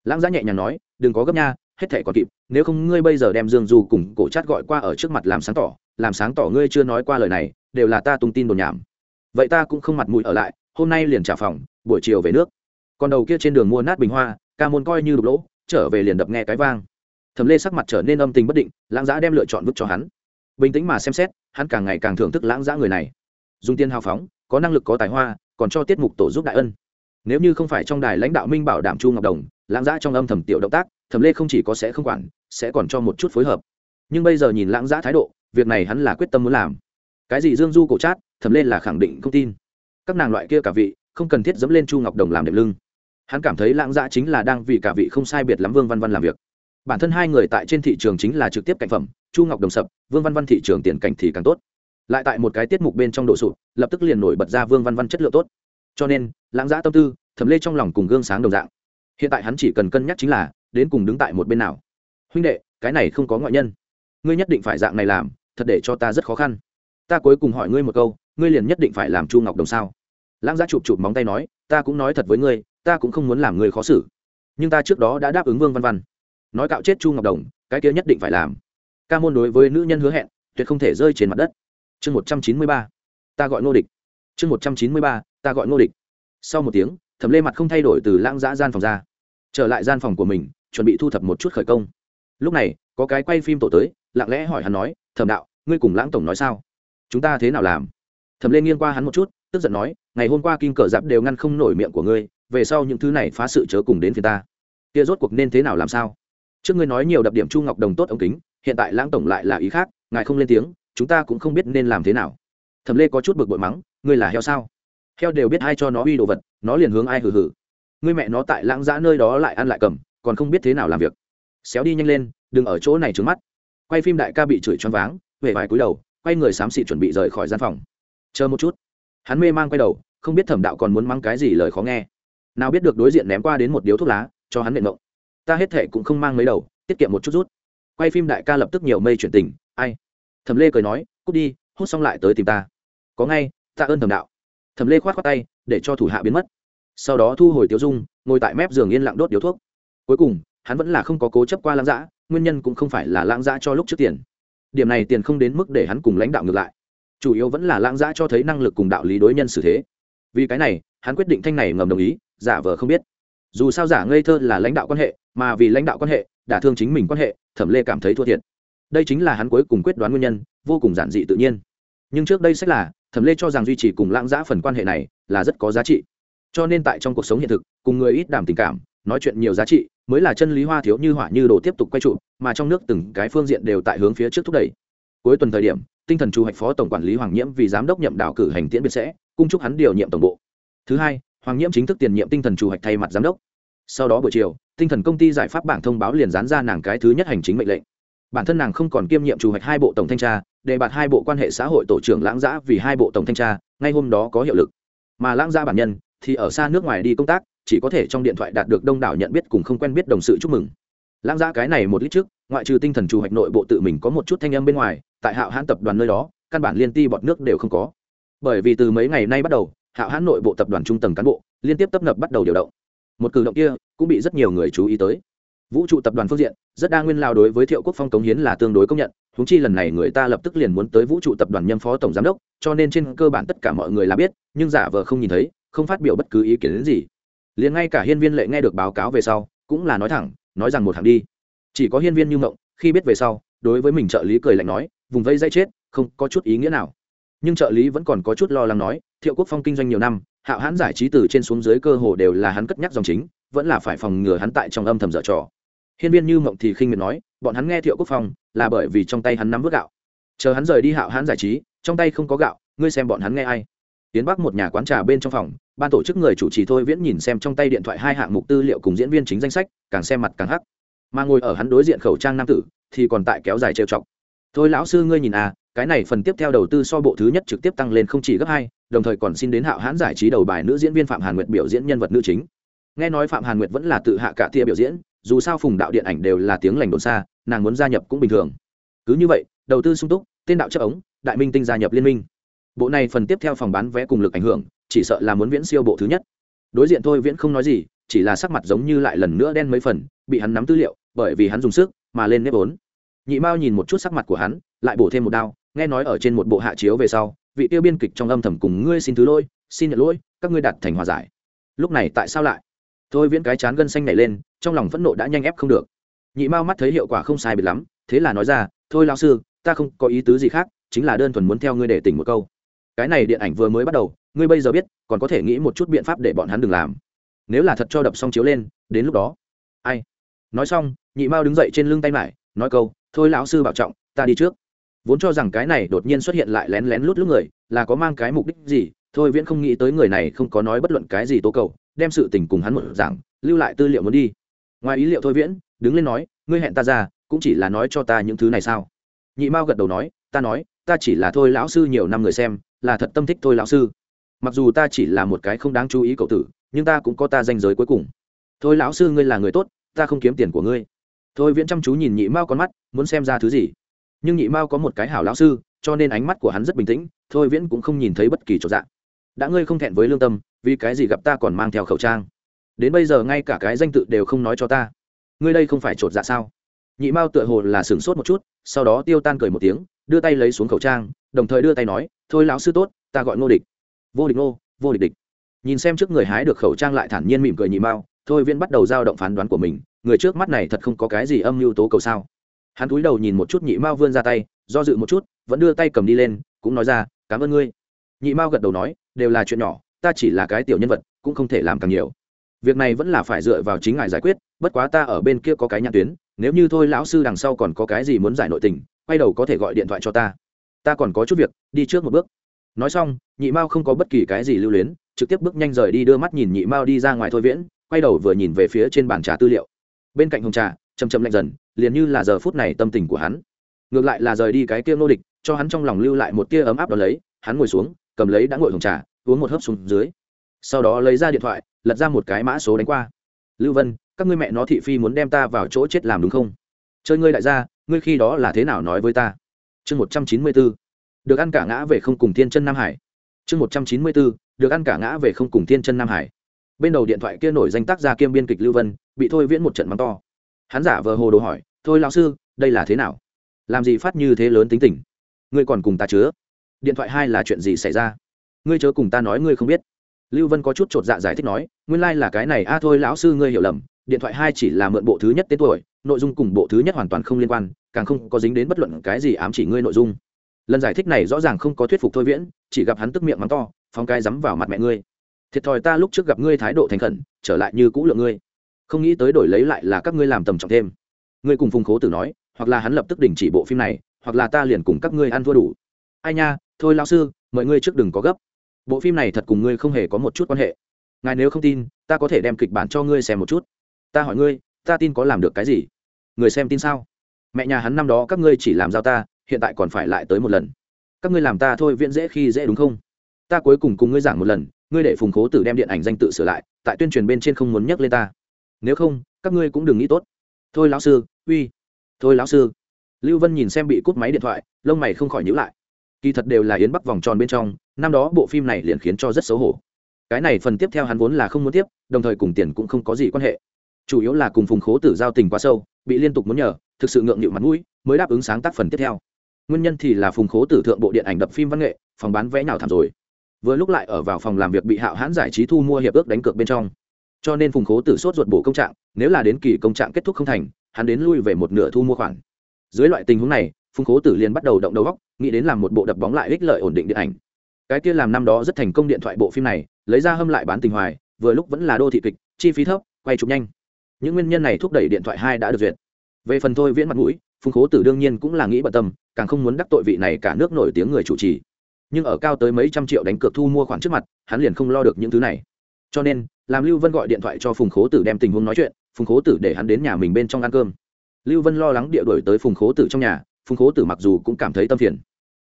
Lãng gia nhẹ nhàng nói đừng có gấp nha, hết thể còn kịp, nếu không ngươi bây giờ đem dương du cùng cổ chát gọi qua ở trước mặt làm sáng tỏ, làm sáng tỏ ngươi chưa nói qua lời này, đều là ta tung tin đồn nhảm. Vậy ta cũng không mặt mũi ở lại, hôm nay liền trả phòng, buổi chiều về nước. Còn đầu kia trên đường mua nát bình hoa, ca môn coi như đục lỗ, trở về liền đập nghe cái vang. Thẩm lê sắc mặt trở nên âm tình bất định, lãng giã đem lựa chọn vứt cho hắn. Bình tĩnh mà xem xét, hắn càng ngày càng thưởng thức lãng giã người này. Dùng tiền hào phóng, có năng lực có tài hoa, còn cho tiết mục tổ giúp đại ân nếu như không phải trong đài lãnh đạo minh bảo đảm chu ngọc đồng, lãng giã trong âm thầm tiểu động tác, thẩm lê không chỉ có sẽ không quản, sẽ còn cho một chút phối hợp. Nhưng bây giờ nhìn lãng giã thái độ, việc này hắn là quyết tâm muốn làm. Cái gì dương du cổ chát, thẩm lê là khẳng định không tin. Các nàng loại kia cả vị, không cần thiết dẫm lên chu ngọc đồng làm đệm lưng. Hắn cảm thấy lãng giã chính là đang vì cả vị không sai biệt lắm vương văn văn làm việc. Bản thân hai người tại trên thị trường chính là trực tiếp cạnh phẩm, chu ngọc đồng sập, vương văn văn thị trường tiền cảnh thì càng tốt. Lại tại một cái tiết mục bên trong độ sụp, lập tức liền nổi bật ra vương văn văn chất lượng tốt cho nên, lãng giã tâm tư, thẩm lê trong lòng cùng gương sáng đồng dạng. Hiện tại hắn chỉ cần cân nhắc chính là, đến cùng đứng tại một bên nào. Huynh đệ, cái này không có ngoại nhân. Ngươi nhất định phải dạng này làm, thật để cho ta rất khó khăn. Ta cuối cùng hỏi ngươi một câu, ngươi liền nhất định phải làm chu ngọc đồng sao? Lãng giã chụp chụp móng tay nói, ta cũng nói thật với ngươi, ta cũng không muốn làm ngươi khó xử. Nhưng ta trước đó đã đáp ứng vương văn văn. Nói cạo chết chu ngọc đồng, cái kia nhất định phải làm. Ca môn đối với nữ nhân hứa hẹn, tuyệt không thể rơi trên mặt đất. Chương một trăm chín mươi ba. Ta gọi ngô địch chương một trăm chín mươi ba, ta gọi ngô địch. Sau một tiếng, thẩm lê mặt không thay đổi từ lãng giã gian phòng ra. Trở lại gian phòng của mình, chuẩn bị thu thập một chút khởi công. Lúc này, có cái quay phim tổ tới, lặng lẽ hỏi hắn nói, thẩm đạo, ngươi cùng lãng tổng nói sao? Chúng ta thế nào làm? Thẩm lê nghiêng qua hắn một chút, tức giận nói, ngày hôm qua kim cờ giáp đều ngăn không nổi miệng của ngươi, về sau những thứ này phá sự chớ cùng đến phía ta. Kia rốt cuộc nên thế nào làm sao? Trước ngươi nói nhiều đập điểm chu ngọc đồng tốt ống kính, hiện tại lãng tổng lại là ý khác, ngài không lên tiếng, chúng ta cũng không biết nên làm thế nào. Thẩm lê có chút bực bội mắng ngươi là heo sao? Heo đều biết ai cho nó uy đồ vật, nó liền hướng ai hử hử ngươi mẹ nó tại lãng giã nơi đó lại ăn lại cầm, còn không biết thế nào làm việc. Xéo đi nhanh lên, đừng ở chỗ này trướng mắt. Quay phim đại ca bị chửi choáng váng về vài cúi đầu, quay người xám xịt chuẩn bị rời khỏi gian phòng. Chờ một chút. Hắn mê mang quay đầu, không biết thẩm đạo còn muốn mắng cái gì lời khó nghe. Nào biết được đối diện ném qua đến một điếu thuốc lá, cho hắn nện mộng ta hết thệ cũng không mang mấy đầu, tiết kiệm một chút rút. Quay phim đại ca lập tức nhiều mây chuyển tình, ai? Thẩm lê cười nói, cút đi, hút xong lại tới tìm ta. Có ngay ta ơn thẩm đạo. Thẩm lê khoát khoát tay, để cho thủ hạ biến mất. Sau đó thu hồi tiêu dung, ngồi tại mép giường yên lặng đốt điếu thuốc. Cuối cùng, hắn vẫn là không có cố chấp qua lãng giã nguyên nhân cũng không phải là lãng giã cho lúc trước tiền. Điểm này tiền không đến mức để hắn cùng lãnh đạo ngược lại. Chủ yếu vẫn là lãng giã cho thấy năng lực cùng đạo lý đối nhân xử thế. Vì cái này, hắn quyết định thanh này ngầm đồng ý, giả vờ không biết. Dù sao giả ngây thơ là lãnh đạo quan hệ, mà vì lãnh đạo quan hệ đả thương chính mình quan hệ, thẩm lê cảm thấy thua thiệt. Đây chính là hắn cuối cùng quyết đoán nguyên nhân, vô cùng giản dị tự nhiên. Nhưng trước đây sẽ là thẩm lê cho rằng duy trì cùng lãng giã phần quan hệ này là rất có giá trị. Cho nên tại trong cuộc sống hiện thực, cùng người ít đảm tình cảm, nói chuyện nhiều giá trị, mới là chân lý hoa thiếu như hỏa như đồ tiếp tục quay trụ, mà trong nước từng cái phương diện đều tại hướng phía trước thúc đẩy. Cuối tuần thời điểm, tinh thần chủ hoạch phó tổng quản lý hoàng nhiễm vì giám đốc nhậm đảo cử hành tiễn biệt sẽ, cung chúc hắn điều nhiệm tổng bộ. Thứ hai, hoàng nhiễm chính thức tiền nhiệm tinh thần chủ hoạch thay mặt giám đốc. Sau đó buổi chiều, tinh thần công ty giải pháp bảng thông báo liền dán ra nàng cái thứ nhất hành chính mệnh lệnh. Bản thân nàng không còn kiêm nhiệm chủ hoạch hai bộ tổng thanh tra đề bạt hai bộ quan hệ xã hội tổ trưởng lãng giã vì hai bộ tổng thanh tra, ngay hôm đó có hiệu lực. Mà lãng giã bản nhân thì ở xa nước ngoài đi công tác, chỉ có thể trong điện thoại đạt được đông đảo nhận biết cùng không quen biết đồng sự chúc mừng. Lãng giã cái này một lít trước, ngoại trừ tinh thần chủ hoạch nội bộ tự mình có một chút thanh âm bên ngoài, tại hạo hãn tập đoàn nơi đó, căn bản liên ti bọt nước đều không có. Bởi vì từ mấy ngày nay bắt đầu, hạo hãn nội bộ tập đoàn trung tầng cán bộ liên tiếp tấp nập bắt đầu điều động. Một cử động kia cũng bị rất nhiều người chú ý tới. Vũ trụ tập đoàn phương diện rất đa nguyên lao đối với thiệu quốc phong cống hiến là tương đối công nhận huống chi lần này người ta lập tức liền muốn tới vũ trụ tập đoàn nhâm phó tổng giám đốc, cho nên trên cơ bản tất cả mọi người là biết, nhưng giả vờ không nhìn thấy, không phát biểu bất cứ ý kiến đến gì. Liền ngay cả hiên viên lệ nghe được báo cáo về sau, cũng là nói thẳng, nói rằng một thằng đi. Chỉ có hiên viên như mộng, khi biết về sau, đối với mình trợ lý cười lạnh nói, vùng vây dây chết, không có chút ý nghĩa nào. Nhưng trợ lý vẫn còn có chút lo lắng nói, thiệu quốc phong kinh doanh nhiều năm, hạo hãn giải trí từ trên xuống dưới cơ hồ đều là hắn cất nhắc dòng chính, vẫn là phải phòng ngừa hắn tại trong âm thầm dở trò. Hiên viên như mộng thì khinh miệt nói bọn hắn nghe thiệu quốc phòng là bởi vì trong tay hắn nắm vớt gạo. Chờ hắn rời đi hạo hãn giải trí, trong tay không có gạo, ngươi xem bọn hắn nghe ai. Tiến bắc một nhà quán trà bên trong phòng, ban tổ chức người chủ trì thôi viễn nhìn xem trong tay điện thoại hai hạng mục tư liệu cùng diễn viên chính danh sách, càng xem mặt càng hắc. Mà ngồi ở hắn đối diện khẩu trang nam tử, thì còn tại kéo dài trêu chọc. Thôi lão sư ngươi nhìn à cái này phần tiếp theo đầu tư so bộ thứ nhất trực tiếp tăng lên không chỉ gấp hai, đồng thời còn xin đến hạo hãn giải trí đầu bài nữ diễn viên phạm hàn nguyệt biểu diễn nhân vật nữ chính. Nghe nói phạm hàn nguyệt vẫn là tự hạ cả tia biểu diễn, dù sao phùng đạo điện ảnh đều là tiếng lành đồn xa nàng muốn gia nhập cũng bình thường. Cứ như vậy, đầu tư sung túc, tên đạo chất ống, đại minh tinh gia nhập liên minh. Bộ này phần tiếp theo phòng bán vé cùng lực ảnh hưởng, chỉ sợ là muốn viễn siêu bộ thứ nhất. Đối diện thôi viễn không nói gì, chỉ là sắc mặt giống như lại lần nữa đen mấy phần, bị hắn nắm tư liệu, bởi vì hắn dùng sức mà lên nếp ốn nhị mao nhìn một chút sắc mặt của hắn, lại bổ thêm một đao, nghe nói ở trên một bộ hạ chiếu về sau, vị tiêu biên kịch trong âm thầm cùng ngươi xin thứ lỗi, xin nhận lỗi, các ngươi đặt thành hòa giải. Lúc này tại sao lại? Thôi viễn cái chán gân xanh nảy lên, trong lòng phẫn nộ đã nhanh ép không được nhị mao mắt thấy hiệu quả không sai biệt lắm, thế là nói ra, thôi lao sư, ta không có ý tứ gì khác, chính là đơn thuần muốn theo ngươi để tỉnh một câu. Cái này điện ảnh vừa mới bắt đầu, ngươi bây giờ biết, còn có thể nghĩ một chút biện pháp để bọn hắn đừng làm. Nếu là thật cho đập xong chiếu lên, đến lúc đó. Ai? Nói xong, nhị mao đứng dậy trên lưng tay mải, nói câu, thôi lão sư bảo trọng, ta đi trước. Vốn cho rằng cái này đột nhiên xuất hiện lại lén lén lút lút người, là có mang cái mục đích gì, thôi viễn không nghĩ tới người này không có nói bất luận cái gì tố cầu, đem sự tình cùng hắn một giảng lưu lại tư liệu muốn đi. Ngoài ý liệu thôi viễn đứng lên nói, ngươi hẹn ta ra, cũng chỉ là nói cho ta những thứ này sao? Nhị mao gật đầu nói, ta nói, ta chỉ là thôi lão sư nhiều năm người xem, là thật tâm thích thôi lão sư. Mặc dù ta chỉ là một cái không đáng chú ý cậu tử, nhưng ta cũng có ta danh giới cuối cùng. Thôi lão sư ngươi là người tốt, ta không kiếm tiền của ngươi. Thôi viễn chăm chú nhìn nhị mao con mắt, muốn xem ra thứ gì. Nhưng nhị mao có một cái hảo lão sư, cho nên ánh mắt của hắn rất bình tĩnh, thôi viễn cũng không nhìn thấy bất kỳ chỗ dạng. Đã ngươi không thẹn với lương tâm, vì cái gì gặp ta còn mang theo khẩu trang? Đến bây giờ ngay cả cái danh tự đều không nói cho ta ngươi đây không phải chột dạ sao? Nhị mao tựa hồ là sửng sốt một chút, sau đó tiêu tan cười một tiếng, đưa tay lấy xuống khẩu trang, đồng thời đưa tay nói, thôi lão sư tốt, ta gọi ngô địch. Vô địch ngô, vô địch địch. Nhìn xem trước người hái được khẩu trang lại thản nhiên mỉm cười nhị mao, thôi viên bắt đầu giao động phán đoán của mình, người trước mắt này thật không có cái gì âm mưu tố cầu sao? Hắn cúi đầu nhìn một chút nhị mao vươn ra tay, do dự một chút, vẫn đưa tay cầm đi lên, cũng nói ra, cảm ơn ngươi. Nhị mao gật đầu nói, đều là chuyện nhỏ, ta chỉ là cái tiểu nhân vật, cũng không thể làm càng nhiều việc này vẫn là phải dựa vào chính ngài giải quyết, bất quá ta ở bên kia có cái nhãn tuyến, nếu như thôi lão sư đằng sau còn có cái gì muốn giải nội tình, quay đầu có thể gọi điện thoại cho ta. Ta còn có chút việc, đi trước một bước. Nói xong, nhị mao không có bất kỳ cái gì lưu luyến, trực tiếp bước nhanh rời đi đưa mắt nhìn nhị mao đi ra ngoài thôi viễn, quay đầu vừa nhìn về phía trên bàn trà tư liệu. Bên cạnh hồng trà chầm chầm lạnh dần, liền như là giờ phút này tâm tình của hắn. Ngược lại là rời đi cái kia nô địch, cho hắn trong lòng lưu lại một tia ấm áp đó lấy, hắn ngồi xuống, cầm lấy đã ngồi hồng trà, uống một hớp xuống dưới. Sau đó lấy ra điện thoại lật ra một cái mã số đánh qua. Lưu vân, các ngươi mẹ nó thị phi muốn đem ta vào chỗ chết làm đúng không? Chơi ngươi đại gia, ngươi khi đó là thế nào nói với ta? Chương một trăm chín mươi bốn được ăn cả ngã về không cùng thiên chân nam hải. Chương một trăm chín mươi bốn được ăn cả ngã về không cùng thiên chân nam hải. Bên đầu điện thoại kia nổi danh tác gia kiêm biên kịch lưu vân, bị thôi viễn một trận mắng to. Hắn giả vờ hồ đồ hỏi, thôi lão sư, đây là thế nào? Làm gì phát như thế lớn tính tình? Ngươi còn cùng ta chứa? Điện thoại hai là chuyện gì xảy ra? Ngươi chớ cùng ta nói ngươi không biết lưu vân có chút t r ộ t dạ giải thích nói, nguyên lai、like、là cái này. A, thôi lão sư ngươi hiểu lầm. Điện thoại hai chỉ là mượn bộ thứ nhất tên tuổi, nội dung cùng bộ thứ nhất hoàn toàn không liên quan, càng không có dính đến bất luận cái gì ám chỉ ngươi nội dung. Lần giải thích này rõ ràng không có thuyết phục thôi viễn, chỉ gặp hắn tức miệng mắng to, phóng cái rắm vào mặt mẹ ngươi. Thiệt thòi ta lúc trước gặp ngươi thái độ thành khẩn, trở lại như cũ lượng ngươi. Không nghĩ tới đổi lấy lại là các ngươi làm tầm trọng thêm. Ngươi cùng phùng khố tử nói, hoặc là hắn lập tức đình chỉ bộ phim này, hoặc là ta liền cùng các ngươi ăn thua đủ. Ai nha, thôi lao sư, mời ngươi trước đừng có gấp bộ phim này thật cùng ngươi không hề có một chút quan hệ. Ngài nếu không tin, ta có thể đem kịch bản cho ngươi xem một chút. Ta hỏi ngươi, ta tin có làm được cái gì? Người xem tin sao? Mẹ nhà hắn năm đó các ngươi chỉ làm giao ta, hiện tại còn phải lại tới một lần. Các ngươi làm ta thôi viễn dễ khi dễ đúng không? Ta cuối cùng cùng ngươi giảng một lần, ngươi để phùng khố tử đem điện ảnh danh tự sửa lại, tại tuyên truyền bên trên không muốn nhắc lên ta. Nếu không, các ngươi cũng đừng nghĩ tốt. Thôi lão sư, uy. Thôi lão sư. Lưu vân nhìn xem bị cút máy điện thoại, lông mày không khỏi nhữ lại kỳ thật đều là yến bắc vòng tròn bên trong, năm đó bộ phim này liền khiến cho rất xấu hổ. Cái này phần tiếp theo hắn vốn là không muốn tiếp, đồng thời cùng tiền cũng không có gì quan hệ. Chủ yếu là cùng phùng khố tử giao tình quá sâu, bị liên tục muốn nhờ, thực sự ngượng nghịu mặt mũi, mới đáp ứng sáng tác phần tiếp theo. Nguyên nhân thì là phùng khố tử thượng bộ điện ảnh đập phim văn nghệ, phòng bán vẽ nào thảm rồi. Vừa lúc lại ở vào phòng làm việc bị hạo hãn giải trí thu mua hiệp ước đánh cược bên trong. Cho nên phùng khố tử sốt ruột bổ công trạng, nếu là đến kỳ công trạng kết thúc không thành, hắn đến lui về một nửa thu mua khoản. Dưới loại tình huống này, phùng khố tử liền bắt đầu động đầu góc nghĩ đến làm một bộ đập bóng lại ích lợi ổn định điện ảnh. Cái kia làm năm đó rất thành công điện thoại bộ phim này, lấy ra hâm lại bán tình hoài, vừa lúc vẫn là đô thị kịch, chi phí thấp, quay chụp nhanh. Những nguyên nhân này thúc đẩy điện thoại hai đã được duyệt. Về phần thôi viễn mặt mũi, phùng khố tử đương nhiên cũng là nghĩ bận tâm, càng không muốn đắc tội vị này cả nước nổi tiếng người chủ trì. Nhưng ở cao tới mấy trăm triệu đánh cược thu mua khoản trước mặt, hắn liền không lo được những thứ này. Cho nên, làm lưu vân gọi điện thoại cho phùng khố tử đem tình huống nói chuyện, phùng khố tử để hắn đến nhà mình bên trong ăn cơm. Lưu vân lo lắng địa đổi tới phùng khố tử trong nhà, phùng khố tử mặc dù cũng cảm thấy tâm phiền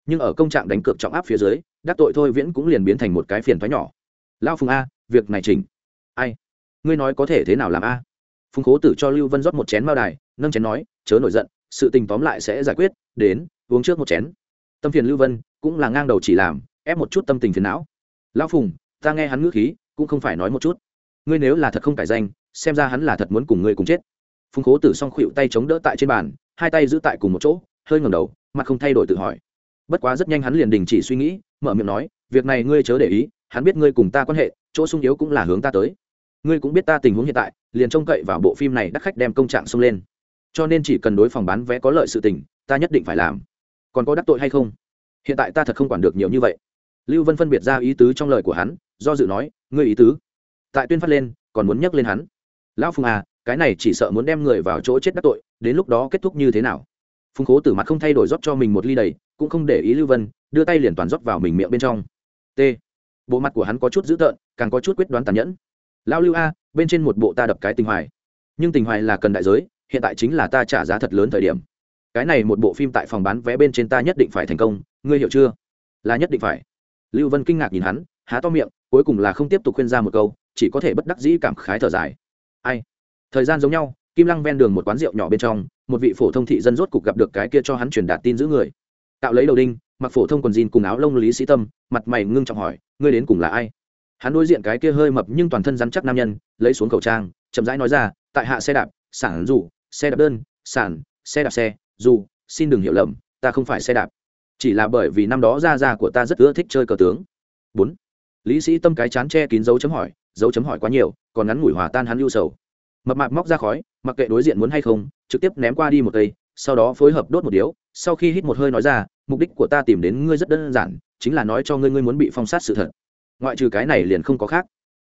nhưng ở công trạng đánh cược trọng áp phía dưới, đắc tội thôi viễn cũng liền biến thành một cái phiền thoái nhỏ. Lao phùng a, việc này chỉnh. Ai? Ngươi nói có thể thế nào làm a? Phùng khố tử cho lưu vân rót một chén mao đài, nâng chén nói, chớ nổi giận, sự tình tóm lại sẽ giải quyết, đến, uống trước một chén. Tâm phiền lưu vân cũng là ngang đầu chỉ làm, ép một chút tâm tình phiền não. Lão phùng, ta nghe hắn ngữ khí, cũng không phải nói một chút. Ngươi nếu là thật không cải danh, xem ra hắn là thật muốn cùng ngươi cùng chết. Phùng khố tử s o n g khuỵu tay chống đỡ tại trên bàn, hai tay giữ tại cùng một chỗ, hơi ngầm đầu, mặt không thay đổi tự hỏi bất quá rất nhanh hắn liền đình chỉ suy nghĩ, mở miệng nói, việc này ngươi chớ để ý, hắn biết ngươi cùng ta quan hệ, chỗ sung yếu cũng là hướng ta tới. Ngươi cũng biết ta tình huống hiện tại, liền trông cậy vào bộ phim này đắc khách đem công trạng xông lên. Cho nên chỉ cần đối phòng bán vé có lợi sự tình, ta nhất định phải làm. Còn có đắc tội hay không? Hiện tại ta thật không quản được nhiều như vậy. Lưu vân phân biệt ra ý tứ trong lời của hắn, do dự nói, ngươi ý tứ? Tại tuyên phát lên, còn muốn nhắc lên hắn. Lão phùng à cái này chỉ sợ muốn đem người vào chỗ chết đắc tội, đến lúc đó kết thúc như thế nào? Phùng khố tử mặt không thay đổi rót cho mình một ly đầy cũng không để ý lưu vân, đưa tay liền toàn rót vào mình miệng bên trong. T. Bộ mặt của hắn có chút dữ tợn, càng có chút quyết đoán tàn nhẫn. Lão lưu a, bên trên một bộ ta đập cái tình hoài. Nhưng tình hoài là cần đại giới, hiện tại chính là ta trả giá thật lớn thời điểm. Cái này một bộ phim tại phòng bán vé bên trên ta nhất định phải thành công, ngươi hiểu chưa? Là nhất định phải. Lưu vân kinh ngạc nhìn hắn, há to miệng, cuối cùng là không tiếp tục khuyên ra một câu, chỉ có thể bất đắc dĩ cảm khái thở dài. Ai? Thời gian giống nhau, kim lăng ven đường một quán rượu nhỏ bên trong, một vị phổ thông thị dân rốt cục gặp được cái kia cho hắn truyền đạt tin giữ người tạo lấy đầu đinh, mặc phổ thông quần jean cùng áo lông lý sĩ tâm, mặt mày ngưng trọng hỏi, ngươi đến cùng là ai? Hắn đối diện cái kia hơi mập nhưng toàn thân rắn chắc nam nhân, lấy xuống khẩu trang, chậm rãi nói ra, tại hạ xe đạp, sản dù, xe đạp đơn, sản, xe đạp xe, dù, xin đừng hiểu lầm, ta không phải xe đạp. Chỉ là bởi vì năm đó ra ra của ta rất ưa thích chơi cờ tướng. Bốn. Lý sĩ tâm cái chán che kín dấu chấm hỏi, dấu chấm hỏi quá nhiều, còn ngắn ngủi hòa tan hắn lưu sầu. Mập mạp móc ra khói, mặc kệ đối diện muốn hay không, trực tiếp ném qua đi một cây, sau đó phối hợp đốt một điếu, sau khi hít một hơi nói ra mục đích của ta tìm đến ngươi rất đơn giản, chính là nói cho ngươi ngươi muốn bị phong sát sự thật. Ngoại trừ cái này liền không có khác.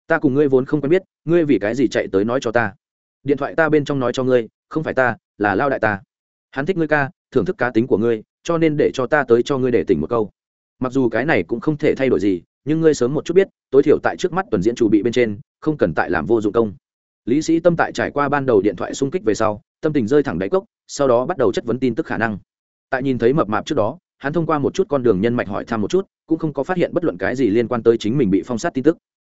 Ta cùng ngươi vốn không quen biết, ngươi vì cái gì chạy tới nói cho ta? Điện thoại ta bên trong nói cho ngươi, không phải ta, là lao đại ta. Hắn thích ngươi ca, thưởng thức cá tính của ngươi, cho nên để cho ta tới cho ngươi để tỉnh một câu. Mặc dù cái này cũng không thể thay đổi gì, nhưng ngươi sớm một chút biết, tối thiểu tại trước mắt tuần diễn chủ bị bên trên, không cần tại làm vô dụng công. Lý sĩ tâm tại trải qua ban đầu điện thoại xung kích về sau, tâm tình rơi thẳng đáy cốc, sau đó bắt đầu chất vấn tin tức khả năng. Tại nhìn thấy mập mạp trước đó hắn thông qua một chút con đường nhân mạch hỏi thăm một chút, cũng không có phát hiện bất luận cái gì liên quan tới chính mình bị phong sát tin tức.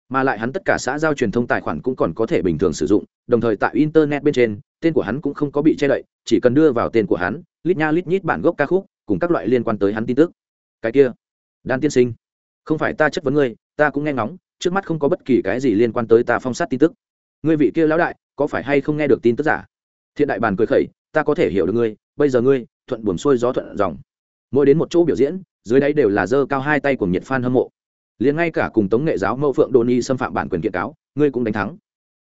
Mà lại hắn tất cả xã giao truyền thông tài khoản cũng còn có thể bình thường sử dụng, đồng thời tại internet bên trên, tên của hắn cũng không có bị che đậy, chỉ cần đưa vào tên của hắn, lít nha lít nhít bản gốc ca khúc, cùng các loại liên quan tới hắn tin tức. Cái kia, đan tiên sinh, không phải ta chất vấn ngươi, ta cũng nghe ngóng, trước mắt không có bất kỳ cái gì liên quan tới ta phong sát tin tức. Ngươi vị kia lão đại, có phải hay không nghe được tin tức giả? Thiện đại bàn cười khẩy, ta có thể hiểu được ngươi, bây giờ ngươi, thuận buồm xuôi gió thuận dòng mỗi đến một chỗ biểu diễn, dưới đáy đều là dơ cao hai tay của nhiệt fan hâm mộ. Liền ngay cả cùng tống nghệ giáo mẫu phượng đô ni xâm phạm bản quyền kiện cáo, ngươi cũng đánh thắng.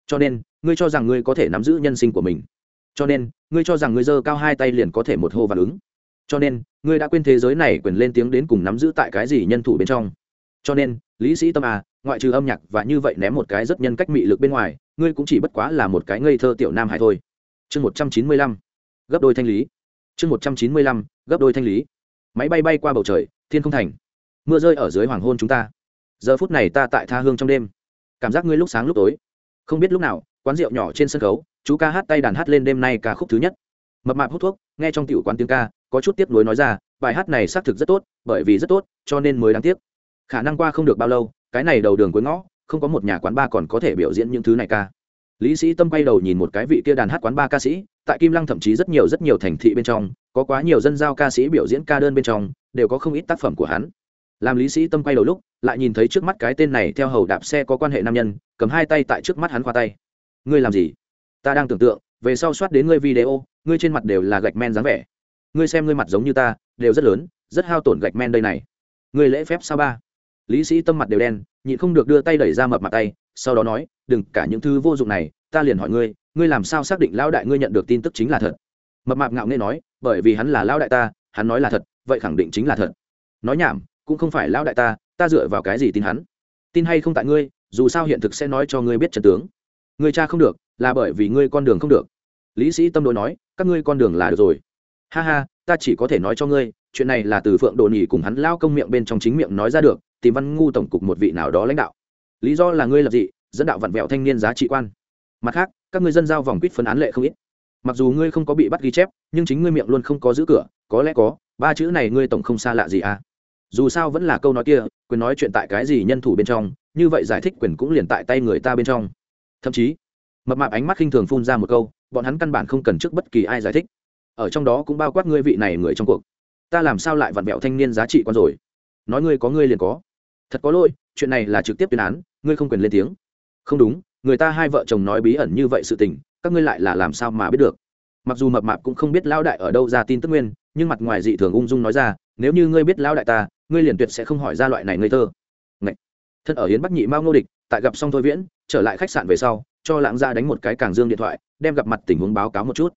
Cho nên, ngươi cho rằng ngươi có thể nắm giữ nhân sinh của mình. Cho nên, ngươi cho rằng ngươi dơ cao hai tay liền có thể một hô và ứng. Cho nên, ngươi đã quên thế giới này quyền lên tiếng đến cùng nắm giữ tại cái gì nhân thủ bên trong. Cho nên, lý sĩ tâm à ngoại trừ âm nhạc và như vậy ném một cái rất nhân cách mị lực bên ngoài, ngươi cũng chỉ bất quá là một cái ngây thơ tiểu nam hải thôi. Chương một trăm chín mươi lăm, gấp đôi thanh lý. Chương một trăm chín mươi lăm, gấp đôi thanh lý máy bay bay qua bầu trời, thiên không thành. Mưa rơi ở dưới hoàng hôn chúng ta. Giờ phút này ta tại tha hương trong đêm. Cảm giác ngươi lúc sáng lúc tối. Không biết lúc nào, quán rượu nhỏ trên sân khấu, chú ca hát tay đàn hát lên đêm nay ca khúc thứ nhất. Mập mạp hút thuốc, nghe trong tiểu quán tiếng ca, có chút tiếc nuối nói ra, bài hát này xác thực rất tốt, bởi vì rất tốt, cho nên mới đáng tiếc. Khả năng qua không được bao lâu, cái này đầu đường cuối ngõ, không có một nhà quán ba còn có thể biểu diễn những thứ này ca. Lý sĩ tâm quay đầu nhìn một cái vị kia đàn hát quán ba ca sĩ tại kim lăng thậm chí rất nhiều rất nhiều thành thị bên trong, có quá nhiều dân giao ca sĩ biểu diễn ca đơn bên trong, đều có không ít tác phẩm của hắn. Làm lý sĩ tâm quay đầu lúc, lại nhìn thấy trước mắt cái tên này theo hầu đạp xe có quan hệ nam nhân, cầm hai tay tại trước mắt hắn khoa tay. Ngươi làm gì? Ta đang tưởng tượng, về sau soát đến ngươi video, ngươi trên mặt đều là gạch men dáng vẻ. Ngươi xem ngươi mặt giống như ta, đều rất lớn, rất hao tổn gạch men đây này. Ngươi lễ phép sao ba? Lý sĩ tâm mặt đều đen, nhịn không được đưa tay đẩy ra mập mặt tay, sau đó nói, đừng, cả những thứ vô dụng này, ta liền hỏi ngươi ngươi làm sao xác định lão đại ngươi nhận được tin tức chính là thật? Mập mạp ngạo nghê nói, bởi vì hắn là lão đại ta, hắn nói là thật, vậy khẳng định chính là thật. Nói nhảm, cũng không phải lão đại ta ta dựa vào cái gì tin hắn? Tin hay không tại ngươi, dù sao hiện thực sẽ nói cho ngươi biết trần tướng. Ngươi cha không được, là bởi vì ngươi con đường không được. Lý sĩ tâm đối nói, các ngươi con đường là được rồi. Ha ha, ta chỉ có thể nói cho ngươi, chuyện này là từ phượng đồ nhì cùng hắn lao công miệng bên trong chính miệng nói ra được, tìm văn ngu tổng cục một vị nào đó lãnh đạo. Lý do là ngươi lập dị, dẫn đạo vặn vẹo thanh niên giá trị quan. Mặt khác các ngươi dân giao vòng quýt phân án lệ không ít. Mặc dù ngươi không có bị bắt ghi chép, nhưng chính ngươi miệng luôn không có giữ cửa, có lẽ có, ba chữ này ngươi tổng không xa lạ gì à? Dù sao vẫn là câu nói kia, quyền nói chuyện tại cái gì nhân thủ bên trong, như vậy giải thích quyền cũng liền tại tay người ta bên trong. Thậm chí, mập mạp ánh mắt khinh thường phun ra một câu, bọn hắn căn bản không cần trước bất kỳ ai giải thích. Ở trong đó cũng bao quát ngươi vị này người trong cuộc. Ta làm sao lại vặn vẹo thanh niên giá trị con rồi? Nói ngươi có ngươi liền có. Thật có lỗi, chuyện này là trực tiếp tuyên án, ngươi không quyền lên tiếng. Không đúng người ta hai vợ chồng nói bí ẩn như vậy sự tình, các ngươi lại là làm sao mà biết được? Mặc dù mập mạp cũng không biết lão đại ở đâu ra tin tức nguyên, nhưng mặt ngoài dị thường ung dung nói ra, nếu như ngươi biết lão đại ta, ngươi liền tuyệt sẽ không hỏi ra loại này ngây thơ. Ngậy. thân ở hiến bắc nhị mao ngô địch, tại gặp xong thôi viễn, trở lại khách sạn về sau, cho lãng gia đánh một cái càng dương điện thoại, đem gặp mặt tình huống báo cáo một chút.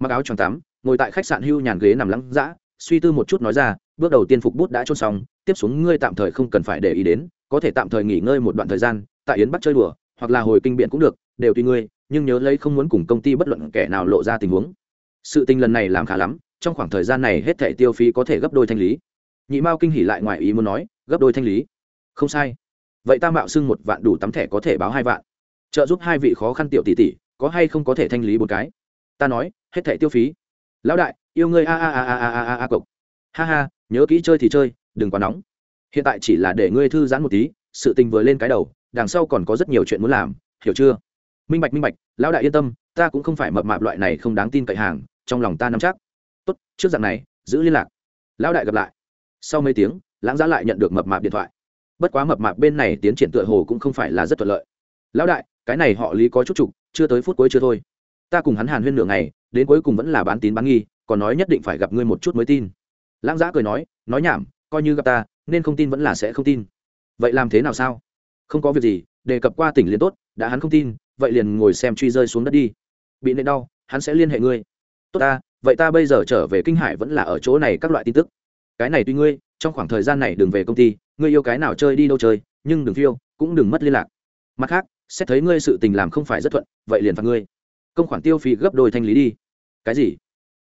Mặc áo choàng tắm, ngồi tại khách sạn hưu nhàn ghế nằm lắng dã, suy tư một chút nói ra, bước đầu tiên phục bút đã chôn xong, tiếp xuống ngươi tạm thời không cần phải để ý đến, có thể tạm thời nghỉ ngơi một đoạn thời gian, tại yến bắc chơi đùa hoặc là hồi kinh biện cũng được, đều tùy ngươi, nhưng nhớ lấy không muốn cùng công ty bất luận kẻ nào lộ ra tình huống. Sự tình lần này làm khá lắm, trong khoảng thời gian này hết thẻ tiêu phí có thể gấp đôi thanh lý. Nhị mao kinh hỉ lại ngoài ý muốn nói, gấp đôi thanh lý. Không sai. Vậy ta mạo xưng một vạn đủ tấm thẻ có thể báo hai vạn. Trợ giúp hai vị khó khăn tiểu tỷ tỷ, có hay không có thể thanh lý một cái? Ta nói, hết thẻ tiêu phí. Lão đại, yêu ngươi a a a a a a a cộc ha ha, nhớ kỹ chơi thì chơi, đừng quá nóng. Hiện tại chỉ là để ngươi thư giãn một tí, sự tình vừa lên cái đầu đằng sau còn có rất nhiều chuyện muốn làm, hiểu chưa? Minh bạch minh bạch, lão đại yên tâm, ta cũng không phải mập mạp loại này không đáng tin cậy hàng, trong lòng ta nắm chắc. Tốt, trước dạng này, giữ liên lạc. Lão đại gặp lại. Sau mấy tiếng, lãng giá lại nhận được mập mạp điện thoại. Bất quá mập mạp bên này tiến triển tựa hồ cũng không phải là rất thuận lợi. Lão đại, cái này họ lý có chút trục, chưa tới phút cuối chưa thôi. Ta cùng hắn hàn huyên nửa ngày, đến cuối cùng vẫn là bán tín bán nghi, còn nói nhất định phải gặp ngươi một chút mới tin. Lãng Giá cười nói nói nhảm, coi như gặp ta, nên không tin vẫn là sẽ không tin. Vậy làm thế nào sao? Không có việc gì, đề cập qua tỉnh liền tốt, đã hắn không tin, vậy liền ngồi xem truy rơi xuống đất đi. Bị nệ đau, hắn sẽ liên hệ ngươi. Tốt ta, vậy ta bây giờ trở về kinh hải vẫn là ở chỗ này các loại tin tức. Cái này tuy ngươi, trong khoảng thời gian này đừng về công ty, ngươi yêu cái nào chơi đi đâu chơi, nhưng đừng phiêu, cũng đừng mất liên lạc. Mặt khác, xét thấy ngươi sự tình làm không phải rất thuận, vậy liền phạt ngươi. Công khoản tiêu phí gấp đôi thanh lý đi. Cái gì?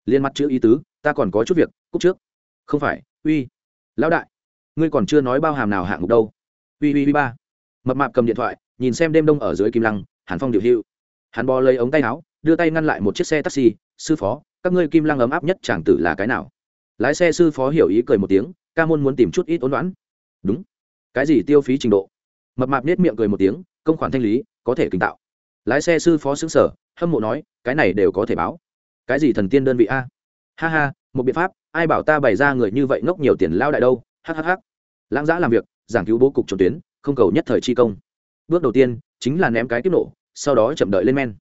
Liên mặt chữ ý tứ, ta còn có chút việc cúc trước. Không phải, uy, lão đại, ngươi còn chưa nói bao hàm nào hạng mục đâu. Uy uy uy ba mập mạp cầm điện thoại, nhìn xem đêm đông ở dưới kim lăng, hàn phong điều hưu. Hắn bò lấy ống tay áo, đưa tay ngăn lại một chiếc xe taxi, sư phó, các ngươi kim lăng ấm áp nhất chàng tử là cái nào? Lái xe sư phó hiểu ý cười một tiếng, ca môn muốn tìm chút ít ốn đoán. Đúng. Cái gì tiêu phí trình độ? Mập mạp nết miệng cười một tiếng, công khoản thanh lý, có thể kinh tạo. Lái xe sư phó xứng sở hâm mộ nói, cái này đều có thể báo. Cái gì thần tiên đơn vị a? Ha ha, một biện pháp, ai bảo ta bày ra người như vậy ngốc nhiều tiền lao đại đâu? Hhh lãng giã làm việc, giảng cứu bố cục trốn tuyến không cầu nhất thời chi công. Bước đầu tiên, chính là ném cái kiếp nổ, sau đó chậm đợi lên men.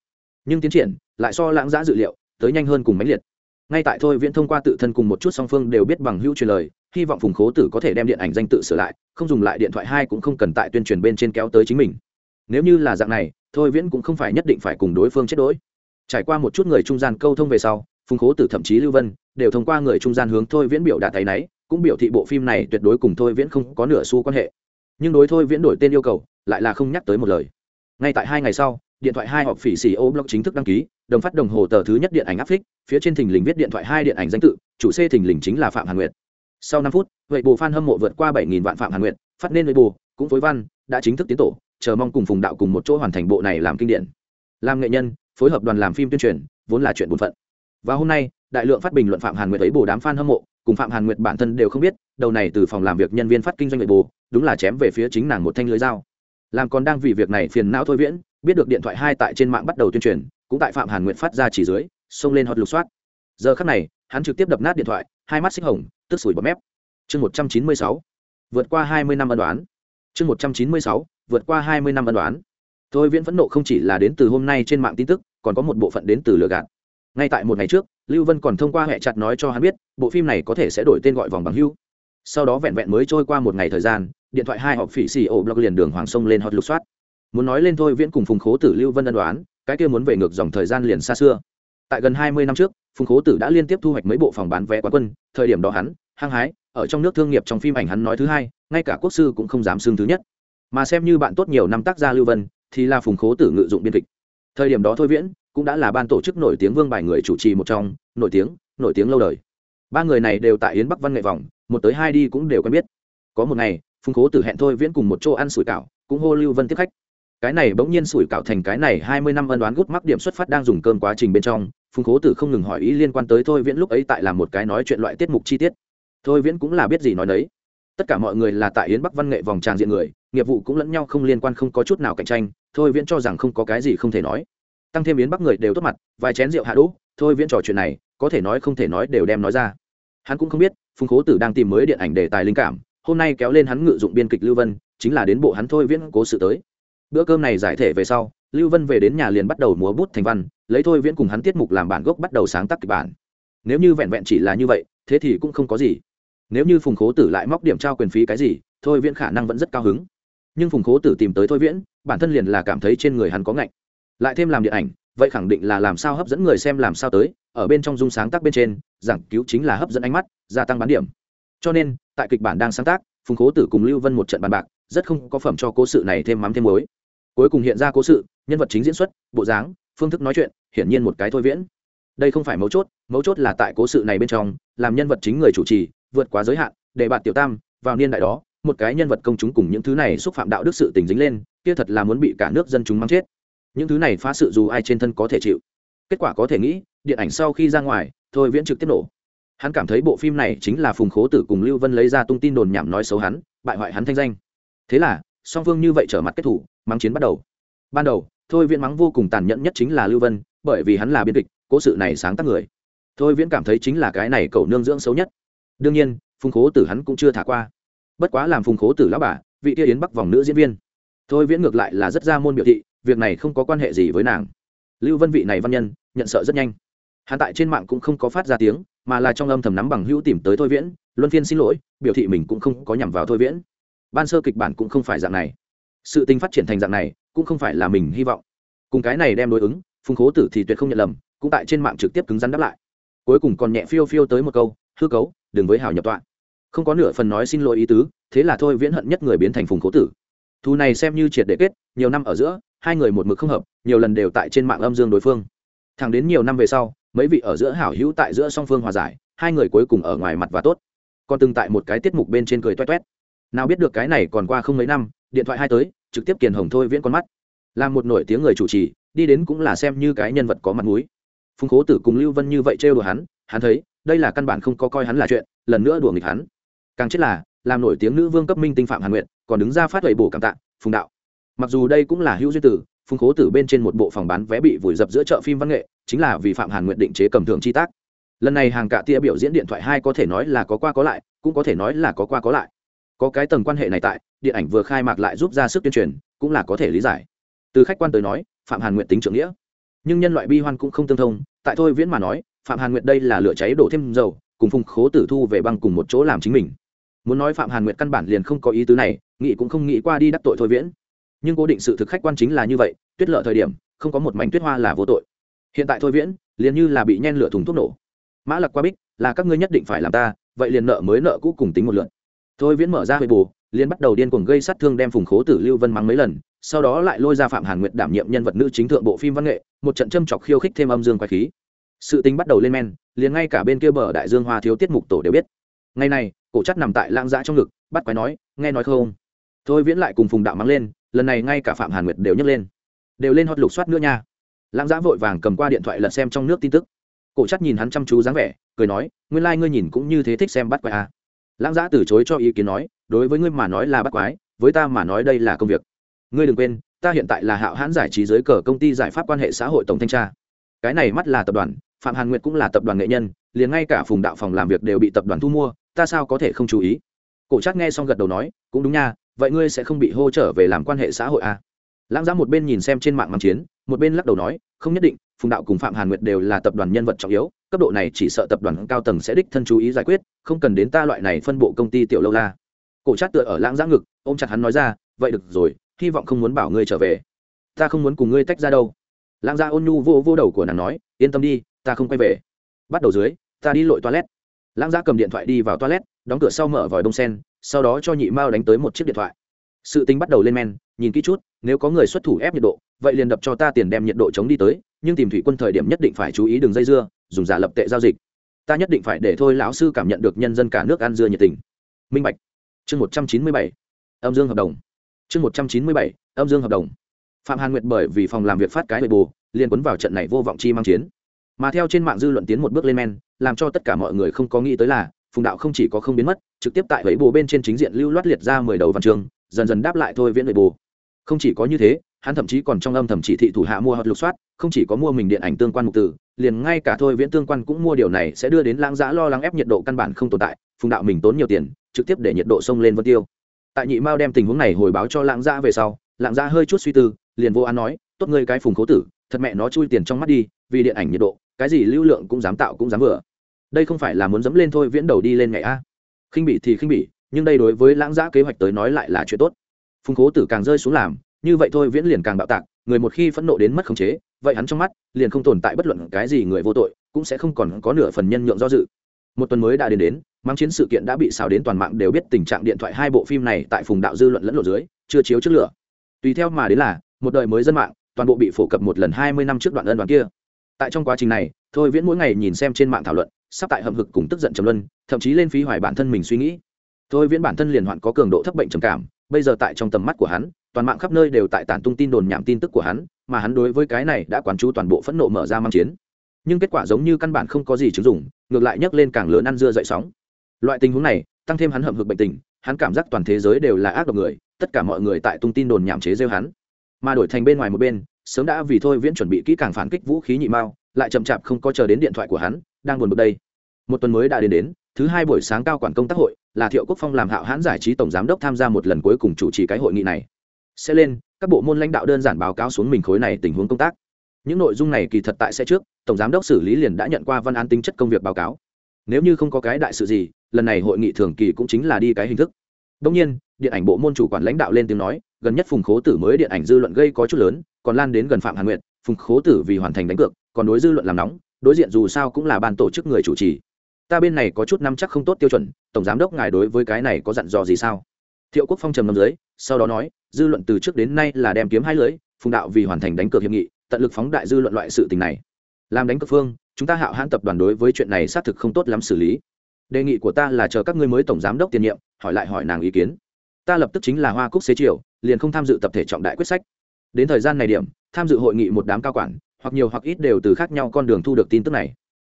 Nhưng tiến triển, lại so lãng giã dự liệu, tới nhanh hơn cùng máy liệt. Ngay tại thôi viễn thông qua tự thân cùng một chút song phương đều biết bằng hữu truyền lời, hy vọng phùng khố tử có thể đem điện ảnh danh tự sửa lại, không dùng lại điện thoại hai cũng không cần tại tuyên truyền bên trên kéo tới chính mình. Nếu như là dạng này, thôi viễn cũng không phải nhất định phải cùng đối phương chết đỗi trải qua một chút người trung gian câu thông về sau, phùng khố tử thậm chí lưu vân đều thông qua người trung gian hướng thôi viễn biểu đạt tay náy, cũng biểu thị bộ phim này tuyệt đối cùng thôi viễn không có nửa xu quan hệ nhưng đối thôi viễn đổi tên yêu cầu lại là không nhắc tới một lời ngay tại hai ngày sau điện thoại hai họp phỉ xì ô blog chính thức đăng ký đồng phát đồng hồ tờ thứ nhất điện ảnh áp phích phía trên thình lình viết điện thoại hai điện ảnh danh tự chủ c thình lình chính là phạm hàn nguyệt sau năm phút vậy bù f hâm mộ vượt qua bảy nghìn vạn phạm hàn nguyệt phát nên với bù cũng với văn đã chính thức tiến tổ chờ mong cùng phùng đạo cùng một chỗ hoàn thành bộ này làm kinh điển làm nghệ nhân phối hợp đoàn làm phim tuyên truyền vốn là chuyện bổn phận và hôm nay đại lượng phát bình luận phạm hàn nguyệt ấy bù đám f a n hâm mộ cùng phạm hàn nguyệt bản thân đều không biết đầu này từ phòng làm việc nhân viên phát kinh doanh nội bộ, đúng là chém về phía chính nàng một thanh lưới dao. Làm còn đang vì việc này phiền não thôi viễn, biết được điện thoại hai tại trên mạng bắt đầu tuyên truyền, cũng tại phạm hàn nguyệt phát ra chỉ dưới, xông lên hot lục soát. Giờ khắc này, hắn trực tiếp đập nát điện thoại, hai mắt xích hồng, tức sủi bọt mép. Chương một trăm chín mươi sáu, vượt qua hai mươi năm ân đoán. Chương một trăm chín mươi sáu, vượt qua hai mươi năm ân đoán. Thôi viễn phẫn nộ không chỉ là đến từ hôm nay trên mạng tin tức, còn có một bộ phận đến từ lừa gạt. Ngay tại một ngày trước, lưu vân còn thông qua hệ chặt nói cho hắn biết, bộ phim này có thể sẽ đổi tên gọi vòng bằng hưu sau đó vẹn vẹn mới trôi qua một ngày thời gian, điện thoại hai họp phỉ xì ổ blog liền đường hoàng sông lên hot lục soát. Muốn nói lên thôi, viễn cùng phùng khố tử, lưu vân ân đoán, cái kia muốn về ngược dòng thời gian liền xa xưa. Tại gần hai mươi năm trước, phùng khố tử đã liên tiếp thu hoạch mấy bộ phòng bán vé quán quân, thời điểm đó hắn, hăng hái, ở trong nước thương nghiệp trong phim ảnh hắn nói thứ hai, ngay cả quốc sư cũng không dám xưng thứ nhất. Mà xem như bạn tốt nhiều năm tác gia lưu vân, thì là phùng khố tử ngự dụng biên kịch. Thời điểm đó thôi viễn, cũng đã là ban tổ chức nổi tiếng vương bài người chủ trì một trong, nổi tiếng nổi tiếng lâu đời ba người này đều tại yến bắc văn nghệ vòng một tới hai đi cũng đều quen biết có một ngày phùng khố tử hẹn thôi viễn cùng một chỗ ăn sủi cảo cũng hô lưu vân tiếp khách cái này bỗng nhiên sủi cảo thành cái này hai mươi năm ân đoán gút mắc điểm xuất phát đang dùng cơm quá trình bên trong phùng khố tử không ngừng hỏi ý liên quan tới thôi viễn lúc ấy tại làm một cái nói chuyện loại tiết mục chi tiết thôi viễn cũng là biết gì nói đấy tất cả mọi người là tại yến bắc văn nghệ vòng tràng diện người nghiệp vụ cũng lẫn nhau không liên quan không có chút nào cạnh tranh thôi viễn cho rằng không có cái gì không thể nói tăng thêm yến bắc người đều tốt mặt vài chén rượu hạ đỗ thôi viễn trò chuyện này có thể nói không thể nói đều đem nói ra hắn cũng không biết, phùng khố tử đang tìm mới điện ảnh đề tài linh cảm, hôm nay kéo lên hắn ngự dụng biên kịch lưu vân, chính là đến bộ hắn thôi viễn cố sự tới. Bữa cơm này giải thể về sau, lưu vân về đến nhà liền bắt đầu múa bút thành văn, lấy thôi viễn cùng hắn tiết mục làm bản gốc bắt đầu sáng tác kịch bản. Nếu như vẹn vẹn chỉ là như vậy, thế thì cũng không có gì. Nếu như phùng khố tử lại móc điểm trao quyền phí cái gì, thôi viễn khả năng vẫn rất cao hứng. Nhưng phùng khố tử tìm tới thôi viễn, bản thân liền là cảm thấy trên người hắn có ngạnh. Lại thêm làm điện ảnh vậy khẳng định là làm sao hấp dẫn người xem làm sao tới, ở bên trong dung sáng tác bên trên, giảng cứu chính là hấp dẫn ánh mắt, gia tăng bán điểm. Cho nên, tại kịch bản đang sáng tác, phùng khố tử cùng lưu vân một trận bàn bạc, rất không có phẩm cho cố sự này thêm mắm thêm muối. Cuối cùng hiện ra cố sự, nhân vật chính diễn xuất, bộ dáng, phương thức nói chuyện, hiển nhiên một cái thôi viễn. Đây không phải mấu chốt mấu chốt là tại cố sự này bên trong, làm nhân vật chính người chủ trì, vượt quá giới hạn, để bạn tiểu tam, vào niên đại đó, một cái nhân vật công chúng cùng những thứ này xúc phạm đạo đức sự tình dính lên, kia thật là muốn bị cả nước dân chúng mắng chết những thứ này phá sự dù ai trên thân có thể chịu. Kết quả có thể nghĩ, điện ảnh sau khi ra ngoài, thôi viễn trực tiếp nổ. Hắn cảm thấy bộ phim này chính là phùng khố tử cùng lưu vân lấy ra tung tin đồn nhảm nói xấu hắn, bại hoại hắn thanh danh. Thế là, song phương như vậy trở mặt kết thủ, mắng chiến bắt đầu. Ban đầu, thôi viễn mắng vô cùng tàn nhẫn nhất chính là lưu vân, bởi vì hắn là biên kịch, cố sự này sáng tác người. Thôi viễn cảm thấy chính là cái này cầu nương dưỡng xấu nhất. Đương nhiên, phùng khố tử hắn cũng chưa thả qua. Bất quá làm phùng khố tử lão bà, vị kia yến bắc vòng nữ diễn viên. Thôi viễn ngược lại là rất ra môn biểu thị việc này không có quan hệ gì với nàng. Lưu vân vị này văn nhân, nhận sợ rất nhanh. Hắn tại trên mạng cũng không có phát ra tiếng, mà là trong âm thầm nắm bằng hữu tìm tới thôi viễn, luân phiên xin lỗi, biểu thị mình cũng không có nhằm vào thôi viễn. Ban sơ kịch bản cũng không phải dạng này. Sự tình phát triển thành dạng này, cũng không phải là mình hy vọng. Cùng cái này đem đối ứng, phùng khố tử thì tuyệt không nhận lầm, cũng tại trên mạng trực tiếp cứng rắn đáp lại. Cuối cùng còn nhẹ phiêu phiêu tới một câu, hư cấu, đừng với hào nhập tọa. Không có nửa phần nói xin lỗi ý tứ, thế là thôi viễn hận nhất người biến thành phùng khố tử. Thù này xem như triệt để kết, nhiều năm ở giữa hai người một mực không hợp, nhiều lần đều tại trên mạng âm dương đối phương. Thẳng đến nhiều năm về sau, mấy vị ở giữa hảo hữu tại giữa song phương hòa giải, hai người cuối cùng ở ngoài mặt và tốt. Còn từng tại một cái tiết mục bên trên cười toét toét. Nào biết được cái này còn qua không mấy năm, điện thoại hai tới, trực tiếp kiền hồng thôi viễn con mắt. Làm một nổi tiếng người chủ trì, đi đến cũng là xem như cái nhân vật có mặt mũi. Phùng khố tử cùng lưu vân như vậy trêu đùa hắn hắn thấy, đây là căn bản không có coi hắn là chuyện, lần nữa đùa nghịch hắn. Càng chết là, làm nổi tiếng nữ vương cấp minh tinh phạm hàn nguyện còn đứng ra phát huệ bổ cảm tạ, phùng đạo mặc dù đây cũng là hữu duy tử, phùng khố tử bên trên một bộ phòng bán vé bị vùi dập giữa chợ phim văn nghệ, chính là vì phạm hàn nguyện định chế cầm thường chi tác. Lần này hàng cạ tia biểu diễn điện thoại hai có thể nói là có qua có lại, cũng có thể nói là có qua có lại. Có cái tầng quan hệ này tại, điện ảnh vừa khai mạc lại giúp ra sức tuyên truyền, cũng là có thể lý giải. Từ khách quan tới nói, phạm hàn nguyện tính trưởng nghĩa. Nhưng nhân loại bi hoan cũng không tương thông, tại thôi viễn mà nói, phạm hàn nguyện đây là lửa cháy đổ thêm dầu, cùng phùng khố tử thu về băng cùng một chỗ làm chính mình. Muốn nói phạm hàn nguyện căn bản liền không có ý tứ này nghị cũng không nghĩ qua đi đắc tội thôi viễn nhưng cố định sự thực khách quan chính là như vậy, tuyết lợ thời điểm, không có một mảnh tuyết hoa là vô tội. Hiện tại thôi viễn, liền như là bị nhen lửa thùng thuốc nổ. Mã lặc qua bích, là các ngươi nhất định phải làm ta, vậy liền nợ mới nợ cũ cùng tính một lượn thôi viễn mở ra hơi bù, liền bắt đầu điên cuồng gây sát thương đem phùng khố tử, lưu vân mắng mấy lần, sau đó lại lôi ra phạm hàn nguyệt đảm nhiệm nhân vật nữ chính thượng bộ phim văn nghệ, một trận châm chọc khiêu khích thêm âm dương quái khí. Sự tính bắt đầu lên men, liền ngay cả bên kia bờ đại dương hoa thiếu tiết mục tổ đều biết. Ngày này, cổ chắc nằm tại lãng dã trong ngực, bắt quái nói, nghe nói không? Thôi viễn lại cùng phùng đạo mắng lên, lần này ngay cả phạm hàn nguyệt đều nhấc lên. Đều lên hót lục soát nữa nha. Lãng giã vội vàng cầm qua điện thoại lật xem trong nước tin tức. Cổ chắc nhìn hắn chăm chú dáng vẻ, cười nói, nguyên lai、like、ngươi nhìn cũng như thế thích xem bắt quái à. lãng giã từ chối cho ý kiến nói, đối với ngươi mà nói là bắt quái, với ta mà nói đây là công việc. Ngươi đừng quên, ta hiện tại là hạo hãn giải trí giới cờ công ty giải pháp quan hệ xã hội tổng thanh tra. Cái này mắt là tập đoàn, phạm hàn nguyệt cũng là tập đoàn nghệ nhân, liền ngay cả phùng đạo phòng làm việc đều bị tập đoàn thu mua, ta sao có thể không chú ý? Cổ chắc nghe xong gật đầu nói, cũng đúng nha vậy ngươi sẽ không bị hô trở về làm quan hệ xã hội à? lãng giá một bên nhìn xem trên mạng mắng chiến, một bên lắc đầu nói, không nhất định, phùng đạo cùng phạm hàn nguyệt đều là tập đoàn nhân vật trọng yếu, cấp độ này chỉ sợ tập đoàn cao tầng sẽ đích thân chú ý giải quyết, không cần đến ta loại này phân bộ công ty tiểu lâu la. Cổ chát tựa ở lãng giá ngực, ôm chặt hắn nói ra, vậy được rồi, hy vọng không muốn bảo ngươi trở về. Ta không muốn cùng ngươi tách ra đâu. Lãng giã ôn nhu vô vô đầu của nàng nói, yên tâm đi, ta không quay về. Bắt đầu dưới, ta đi lội toilet. Lãng giã cầm điện thoại đi vào toilet, đóng cửa sau mở vòi đông sen sau đó cho nhị mao đánh tới một chiếc điện thoại. Sự tính bắt đầu lên men, nhìn kỹ chút, nếu có người xuất thủ ép nhiệt độ, vậy liền đập cho ta tiền đem nhiệt độ chống đi tới, nhưng tìm thủy quân thời điểm nhất định phải chú ý đường dây dưa, dùng giả lập tệ giao dịch. Ta nhất định phải để thôi lão sư cảm nhận được nhân dân cả nước ăn dưa nhiệt tình. Minh bạch. Chương một trăm chín mươi bảy. Âm dương hợp đồng. Chương một trăm chín mươi bảy. Âm dương hợp đồng. Phạm hàn nguyệt bởi vì phòng làm việc phát cái bề bù liên quấn vào trận này vô vọng chi mang chiến. Mà theo trên mạng dư luận tiến một bước lên men, làm cho tất cả mọi người không có nghĩ tới là phùng đạo không chỉ có không biến mất, trực tiếp tại ấy bồ bên trên chính diện lưu loát liệt ra mười đầu văn trường, dần dần đáp lại thôi viễn bề bồ. Không chỉ có như thế, hắn thậm chí còn trong âm thầm chỉ thị thủ hạ mua hợp lục soát, không chỉ có mua mình điện ảnh tương quan mục tử, liền ngay cả thôi viễn tương quan cũng mua điều này sẽ đưa đến lãng giã lo lắng ép nhiệt độ căn bản không tồn tại, phùng đạo mình tốn nhiều tiền, trực tiếp để nhiệt độ sông lên vân tiêu. Tại nhị mao đem tình huống này hồi báo cho lãng giã về sau, lãng giã hơi chút suy tư, liền vô án nói, tốt ngươi cái phùng cố tử, thật mẹ nó chui tiền trong mắt đi, vì điện ảnh nhiệt độ, cái gì lưu lượng cũng dám tạo cũng dám vừa đây không phải là muốn dẫm lên thôi, viễn đầu đi lên ngày a. Khinh bị thì khinh bị nhưng đây đối với lãng giã kế hoạch tới nói lại là chuyện tốt. Phùng cố tử càng rơi xuống làm, như vậy thôi, viễn liền càng bạo tạc, người một khi phẫn nộ đến mất khống chế, vậy hắn trong mắt liền không tồn tại bất luận cái gì người vô tội, cũng sẽ không còn có nửa phần nhân nhượng do dự. Một tuần mới đã đến đến, mang chiến sự kiện đã bị xào đến toàn mạng đều biết tình trạng điện thoại hai bộ phim này tại phùng đạo dư luận lẫn lộn dưới, chưa chiếu trước lửa. Tùy theo mà đến là, một đời mới dân mạng, toàn bộ bị phổ cập một lần hai mươi năm trước đoạn ân đoạn kia. Tại trong quá trình này, thôi, viễn mỗi ngày nhìn xem trên mạng thảo luận sắp tại hầm hực cùng tức giận trầm luân, thậm chí lên phí hoài bản thân mình suy nghĩ. Thôi viễn bản thân liền hoạn có cường độ thấp bệnh trầm cảm, bây giờ tại trong tầm mắt của hắn, toàn mạng khắp nơi đều tại tản tung tin đồn nhảm tin tức của hắn, mà hắn đối với cái này đã quán chú toàn bộ phẫn nộ mở ra mang chiến. Nhưng kết quả giống như căn bản không có gì chứng dụng, ngược lại nhấc lên càng lớn ăn dưa dậy sóng. Loại tình huống này, tăng thêm hắn hậm hực bệnh tình, hắn cảm giác toàn thế giới đều là ác độc người, tất cả mọi người tại tung tin đồn nhảm chế rêu hắn. Mà đổi thành bên ngoài một bên, sớm đã vì thôi viễn chuẩn bị kỹ càng phản kích vũ khí nhị mao, lại chậm chạp không có chờ đến điện thoại của hắn, đang buồn bực đây một tuần mới đã đến đến, thứ hai buổi sáng cao quản công tác hội, là thiệu quốc phong làm hạo hãn giải trí tổng giám đốc tham gia một lần cuối cùng chủ trì cái hội nghị này. Sẽ lên, các bộ môn lãnh đạo đơn giản báo cáo xuống mình khối này tình huống công tác. Những nội dung này kỳ thật tại sẽ trước, tổng giám đốc xử lý liền đã nhận qua văn án tính chất công việc báo cáo. Nếu như không có cái đại sự gì, lần này hội nghị thường kỳ cũng chính là đi cái hình thức. Đông nhiên, điện ảnh bộ môn chủ quản lãnh đạo lên tiếng nói, gần nhất phùng khố tử mới điện ảnh dư luận gây có chút lớn, còn lan đến gần phạm hàn nguyệt, phùng khố tử vì hoàn thành đánh cược, còn đối dư luận làm nóng, đối diện dù sao cũng là ban tổ chức người chủ trì ta bên này có chút năm chắc không tốt tiêu chuẩn, tổng giám đốc ngài đối với cái này có dặn dò gì sao? Thiệu quốc phong trầm ngâm dưới, sau đó nói, dư luận từ trước đến nay là đem kiếm hai lưỡi, phùng đạo vì hoàn thành đánh cược hiệp nghị, tận lực phóng đại dư luận loại sự tình này. Làm đánh cược phương, chúng ta hạo hãn tập đoàn đối với chuyện này xác thực không tốt lắm xử lý. Đề nghị của ta là chờ các ngươi mới tổng giám đốc tiền nhiệm, hỏi lại hỏi nàng ý kiến. Ta lập tức chính là hoa cúc xế chiều, liền không tham dự tập thể trọng đại quyết sách. Đến thời gian này điểm, tham dự hội nghị một đám cao quản, hoặc nhiều hoặc ít đều từ khác nhau con đường thu được tin tức này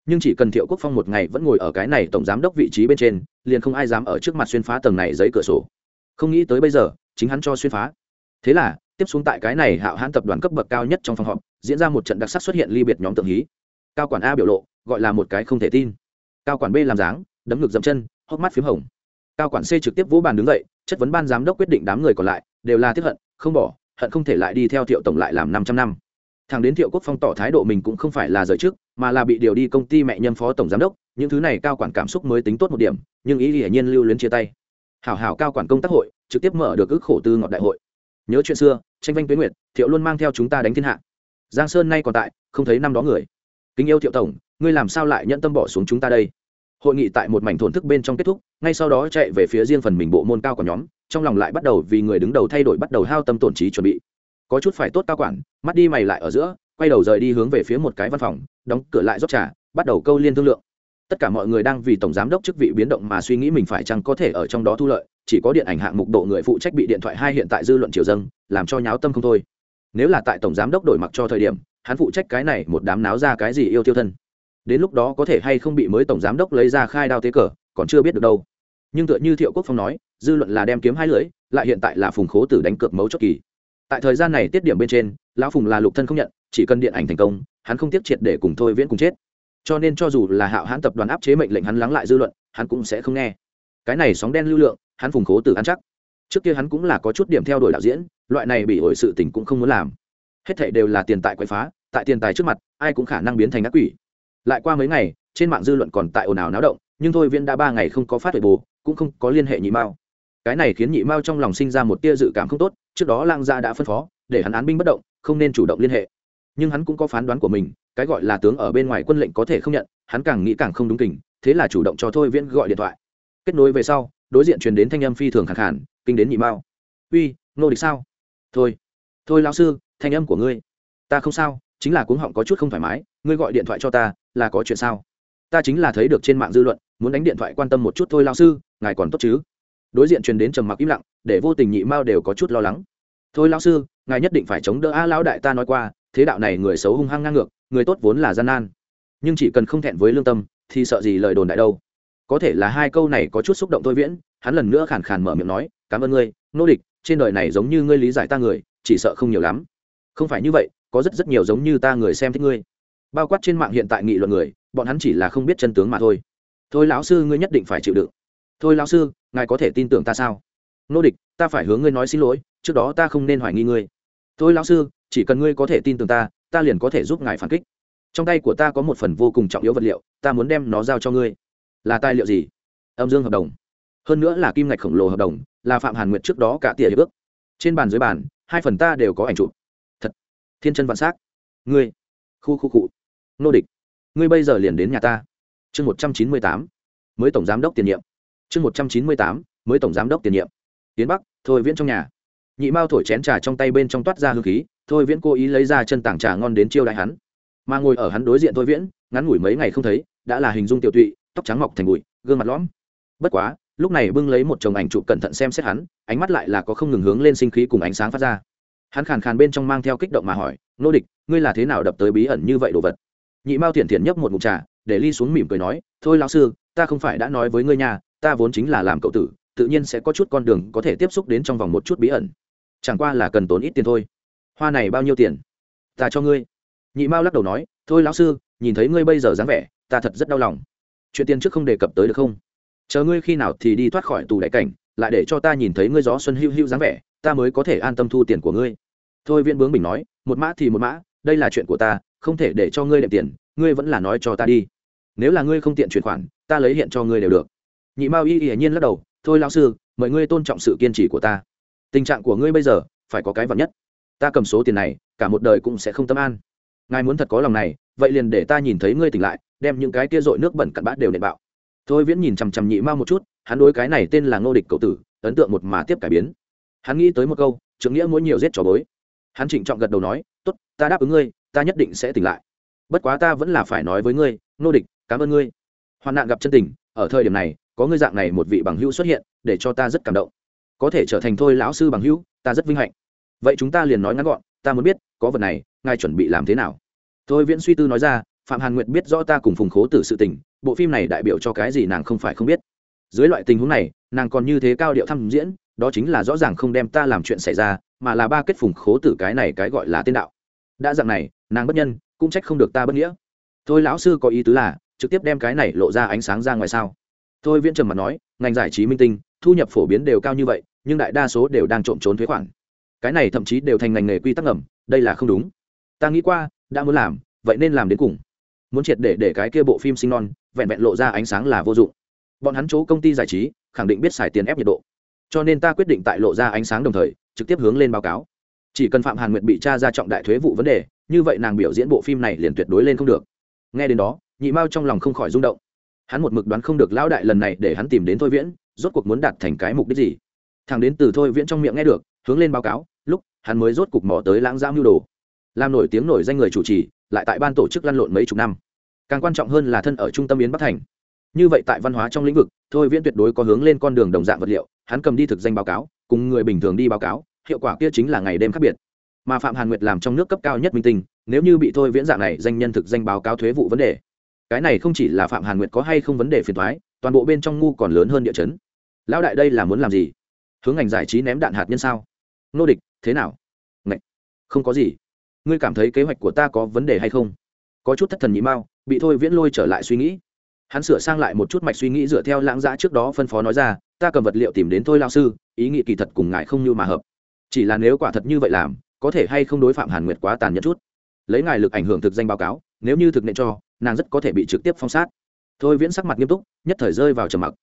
nhưng chỉ cần thiệu quốc phong một ngày vẫn ngồi ở cái này tổng giám đốc vị trí bên trên, liền không ai dám ở trước mặt xuyên phá tầng này giấy cửa sổ. Không nghĩ tới bây giờ, chính hắn cho xuyên phá. Thế là, tiếp xuống tại cái này hạo hãn tập đoàn cấp bậc cao nhất trong phòng họp, diễn ra một trận đặc sắc xuất hiện ly biệt nhóm tượng hí. Cao quản a biểu lộ, gọi là một cái không thể tin. Cao quản b làm dáng, đấm ngực dậm chân, hốc mắt p h í m hồng. Cao quản c trực tiếp vỗ bàn đứng dậy, chất vấn ban giám đốc quyết định đám người còn lại, đều là tiếp hận, không bỏ, hận không thể lại đi theo thiệu tổng lại làm năm trăm năm thằng đến thiệu quốc phong tỏ thái độ mình cũng không phải là rời trước, mà là bị điều đi công ty mẹ nhân phó tổng giám đốc, những thứ này cao quản cảm xúc mới tính tốt một điểm, nhưng ý hiển nhiên lưu luyến chia tay. Hảo hảo cao quản công tác hội, trực tiếp mở được ước khổ tư ngọt đại hội. Nhớ chuyện xưa, tranh vanh tuyến nguyệt, thiệu luôn mang theo chúng ta đánh thiên hạ. Giang sơn nay còn tại, không thấy năm đó người. Kính yêu thiệu tổng, ngươi làm sao lại nhận tâm bỏ xuống chúng ta đây? Hội nghị tại một mảnh thổn thức bên trong kết thúc, ngay sau đó chạy về phía riêng phần mình bộ môn cao của nhóm, trong lòng lại bắt đầu vì người đứng đầu thay đổi bắt đầu hao tâm tổn trí chuẩn bị có chút phải tốt cao quản, mắt đi mày lại ở giữa, quay đầu rời đi hướng về phía một cái văn phòng, đóng cửa lại rót trà, bắt đầu câu liên thương lượng. Tất cả mọi người đang vì tổng giám đốc chức vị biến động mà suy nghĩ mình phải chăng có thể ở trong đó thu lợi, chỉ có điện ảnh hạng mục độ người phụ trách bị điện thoại hai hiện tại dư luận triều dâng, làm cho nháo tâm không thôi. Nếu là tại tổng giám đốc đổi mặc cho thời điểm, hắn phụ trách cái này một đám náo ra cái gì yêu tiêu thân. Đến lúc đó có thể hay không bị mới tổng giám đốc lấy ra khai đao tế cờ, còn chưa biết được đâu. Nhưng tựa như thiệu quốc phong nói, dư luận là đem kiếm hai lưỡi, lại hiện tại là phùng khố tử đánh cược mấu chốt kỳ tại thời gian này tiết điểm bên trên, lão phùng là lục thân không nhận, chỉ cần điện ảnh thành công, hắn không tiếp triệt để cùng thôi viễn cùng chết. Cho nên cho dù là hạo hãn tập đoàn áp chế mệnh lệnh hắn lắng lại dư luận, hắn cũng sẽ không nghe. Cái này sóng đen lưu lượng, hắn phùng khố tử ăn chắc. Trước kia hắn cũng là có chút điểm theo đuổi đạo diễn, loại này bị ổi sự tình cũng không muốn làm. Hết thảy đều là tiền tài quậy phá, tại tiền tài trước mặt, ai cũng khả năng biến thành ác quỷ. Lại qua mấy ngày, trên mạng dư luận còn tại ồn ào náo động, nhưng thôi viễn đã ba ngày không có phát huệ bồ cũng không có liên hệ nhị mao. Cái này khiến nhị mao trong lòng sinh ra một tia dự cảm không tốt trước đó lang gia đã phân phó để hắn án binh bất động không nên chủ động liên hệ. Nhưng hắn cũng có phán đoán của mình cái gọi là tướng ở bên ngoài quân lệnh có thể không nhận hắn càng nghĩ càng không đúng tình, thế là chủ động cho thôi viễn gọi điện thoại. Kết nối về sau đối diện truyền đến thanh âm phi thường khẳng khản kinh đến nhị mao. Uy nô địch sao? Thôi thôi lao sư thanh âm của ngươi. Ta không sao chính là cuống họng có chút không thoải mái ngươi gọi điện thoại cho ta là có chuyện sao? Ta chính là thấy được trên mạng dư luận muốn đánh điện thoại quan tâm một chút thôi lao sư ngài còn tốt chứ? Đối diện truyền đến trầm mặc im lặng, để vô tình nhị mao đều có chút lo lắng. Thôi lão sư, ngài nhất định phải chống đỡ a lão đại ta nói qua, thế đạo này người xấu hung hăng ngang ngược, người tốt vốn là gian nan. Nhưng chỉ cần không thẹn với lương tâm, thì sợ gì lời đồn đại đâu. Có thể là hai câu này có chút xúc động thôi viễn. Hắn lần nữa khàn khàn mở miệng nói, cảm ơn ngươi, nô địch, trên đời này giống như ngươi lý giải ta người, chỉ sợ không nhiều lắm. Không phải như vậy, có rất rất nhiều giống như ta người xem thích ngươi. Bao quát trên mạng hiện tại nghị luận người, bọn hắn chỉ là không biết chân tướng mà thôi. Thôi lão sư, ngươi nhất định phải chịu đựng thôi lão sư, ngài có thể tin tưởng ta sao? Nô địch, ta phải hướng ngươi nói xin lỗi, trước đó ta không nên hoài nghi ngươi. Thôi lão sư, chỉ cần ngươi có thể tin tưởng ta ta liền có thể giúp ngài phản kích. Trong tay của ta có một phần vô cùng trọng yếu vật liệu, ta muốn đem nó giao cho ngươi. Là tài liệu gì? Âm dương hợp đồng. Hơn nữa là kim ngạch khổng lồ hợp đồng, là phạm hàn nguyệt trước đó cả tỉa hiệp ước. Trên bàn dưới bàn, hai phần ta đều có ảnh chụp. Thật, thiên chân vạn s á c ngươi, khu khu cụ nô địch, ngươi bây giờ liền đến nhà ta. Chương một trăm chín mươi tám, mới tổng giám đốc tiền nhiệm chương một trăm chín mươi tám, mới tổng giám đốc tiền nhiệm. Tiến bắc, thôi viễn trong nhà. Nhị mao thổi chén trà trong tay bên trong toát ra hương khí, thôi viễn cố ý lấy ra chân tảng trà ngon đến chiêu đại hắn. Mà ngồi ở hắn đối diện thôi viễn, ngắn ngủi mấy ngày không thấy, đã là hình dung tiểu tụy, tóc trắng mọc thành bụi, gương mặt lõm. Bất quá, lúc này bưng lấy một chồng ảnh chụp cẩn thận xem xét hắn, ánh mắt lại là có không ngừng hướng lên sinh khí cùng ánh sáng phát ra. Hắn khàn khàn bên trong mang theo kích động mà hỏi, nô địch, ngươi là thế nào đập tới bí ẩn như vậy đồ vật? Nhị mao thiện thiện nhấp một mục trà, để ly xuống mỉm cười nói, thôi lão sư ta không phải đã nói với ngươi nhà ta vốn chính là làm cậu tử, tự nhiên sẽ có chút con đường có thể tiếp xúc đến trong vòng một chút bí ẩn. Chẳng qua là cần tốn ít tiền thôi. Hoa này bao nhiêu tiền? Ta cho ngươi. Nhị mao lắc đầu nói, thôi lão sư, nhìn thấy ngươi bây giờ dáng vẻ, ta thật rất đau lòng. Chuyện tiền trước không đề cập tới được không? Chờ ngươi khi nào thì đi thoát khỏi tù đại cảnh, lại để cho ta nhìn thấy ngươi gió xuân hữu hữu dáng vẻ, ta mới có thể an tâm thu tiền của ngươi. Thôi viễn bướng bình nói, một mã thì một mã, đây là chuyện của ta, không thể để cho ngươi đệm tiền, ngươi vẫn là nói cho ta đi. Nếu là ngươi không tiện chuyển khoản ta lấy hiện cho ngươi đều được. Nhị mao y hiển nhiên lắc đầu, thôi lão sư, mời ngươi tôn trọng sự kiên trì của ta. Tình trạng của ngươi bây giờ, phải có cái vật nhất. Ta cầm số tiền này, cả một đời cũng sẽ không tâm an. Ngài muốn thật có lòng này, vậy liền để ta nhìn thấy ngươi tỉnh lại, đem những cái kia dội nước bẩn cặn bát đều nện bạo. Thôi viễn nhìn chằm chằm nhị mao một chút, hắn đối cái này tên là ngô địch cậu tử, ấn tượng một mà tiếp cải biến. Hắn nghĩ tới một câu, trưởng nghĩa mỗi nhiều giết trò bối. Hắn trịnh trọng gật đầu nói, tốt, ta đáp ứng ngươi, ta nhất định sẽ tỉnh lại. Bất quá ta vẫn là phải nói với ngươi, ngô địch, cảm ơn ngươi hoạn nạn gặp chân tình, ở thời điểm này, có ngươi dạng này một vị bằng hữu xuất hiện, để cho ta rất cảm động. Có thể trở thành thôi lão sư bằng hữu, ta rất vinh hạnh. Vậy chúng ta liền nói ngắn gọn, ta muốn biết, có vật này, ngài chuẩn bị làm thế nào? Thôi viễn suy tư nói ra, phạm hàn nguyệt biết rõ ta cùng phùng khố tử sự tình, bộ phim này đại biểu cho cái gì nàng không phải không biết. Dưới loại tình huống này, nàng còn như thế cao điệu thăm diễn, đó chính là rõ ràng không đem ta làm chuyện xảy ra, mà là ba kết phùng khố tử cái này cái gọi là tên đạo. Đã dạng này, nàng bất nhân, cũng trách không được ta bất nghĩa. Thôi lão sư có ý tứ là trực tiếp đem cái này lộ ra ánh sáng ra ngoài sao? Thôi viễn trầm mặt nói, ngành giải trí minh tinh, thu nhập phổ biến đều cao như vậy, nhưng đại đa số đều đang trộm trốn thuế khoản. Cái này thậm chí đều thành ngành nghề quy tắc ngầm, đây là không đúng. Ta nghĩ qua, đã muốn làm, vậy nên làm đến cùng. Muốn triệt để để cái kia bộ phim sinh non, vẹn vẹn lộ ra ánh sáng là vô dụng. Bọn hắn chỗ công ty giải trí, khẳng định biết xài tiền ép nhiệt độ. Cho nên ta quyết định tại lộ ra ánh sáng đồng thời, trực tiếp hướng lên báo cáo. Chỉ cần phạm hàn nguyệt bị tra ra trọng đại thuế vụ vấn đề, như vậy nàng biểu diễn bộ phim này liền tuyệt đối lên không được. Nghe đến đó nhị mao trong lòng không khỏi rung động. Hắn một mực đoán không được lão đại lần này để hắn tìm đến thôi viễn, rốt cuộc muốn đạt thành cái mục đích gì. Thằng đến từ thôi viễn trong miệng nghe được, hướng lên báo cáo, lúc, hắn mới rốt cục mò tới lãng giam mưu đồ. Làm nổi tiếng nổi danh người chủ trì, lại tại ban tổ chức lăn lộn mấy chục năm. Càng quan trọng hơn là thân ở trung tâm yến bắc thành. Như vậy tại văn hóa trong lĩnh vực, thôi viễn tuyệt đối có hướng lên con đường đồng dạng vật liệu, hắn cầm đi thực danh báo cáo, cùng người bình thường đi báo cáo, hiệu quả kia chính là ngày đêm khác biệt. Mà phạm hàn nguyệt làm trong nước cấp cao nhất minh tinh, nếu như bị thôi viễn dạng này danh nhân thực danh báo cáo thuế vụ vấn đề cái này không chỉ là phạm hàn nguyệt có hay không vấn đề phiền thoái, toàn bộ bên trong ngu còn lớn hơn địa chấn. Lão đại đây là muốn làm gì? Hướng ngành giải trí ném đạn hạt nhân sao? Nô địch, thế nào? Ngậy. không có gì. Ngươi cảm thấy kế hoạch của ta có vấn đề hay không? Có chút thất thần nhị mao bị thôi viễn lôi trở lại suy nghĩ. Hắn sửa sang lại một chút mạch suy nghĩ dựa theo lãng giã trước đó phân phó nói ra, ta cầm vật liệu tìm đến thôi lao sư, ý nghĩ kỳ thật cùng ngài không như mà hợp. Chỉ là nếu quả thật như vậy làm, có thể hay không đối phạm hàn nguyệt quá tàn nhẫn chút. Lấy ngài lực ảnh hưởng thực danh báo cáo, nếu như thực nện cho nàng rất có thể bị trực tiếp phong sát. Thôi viễn sắc mặt nghiêm túc, nhất thời rơi vào trầm mặc.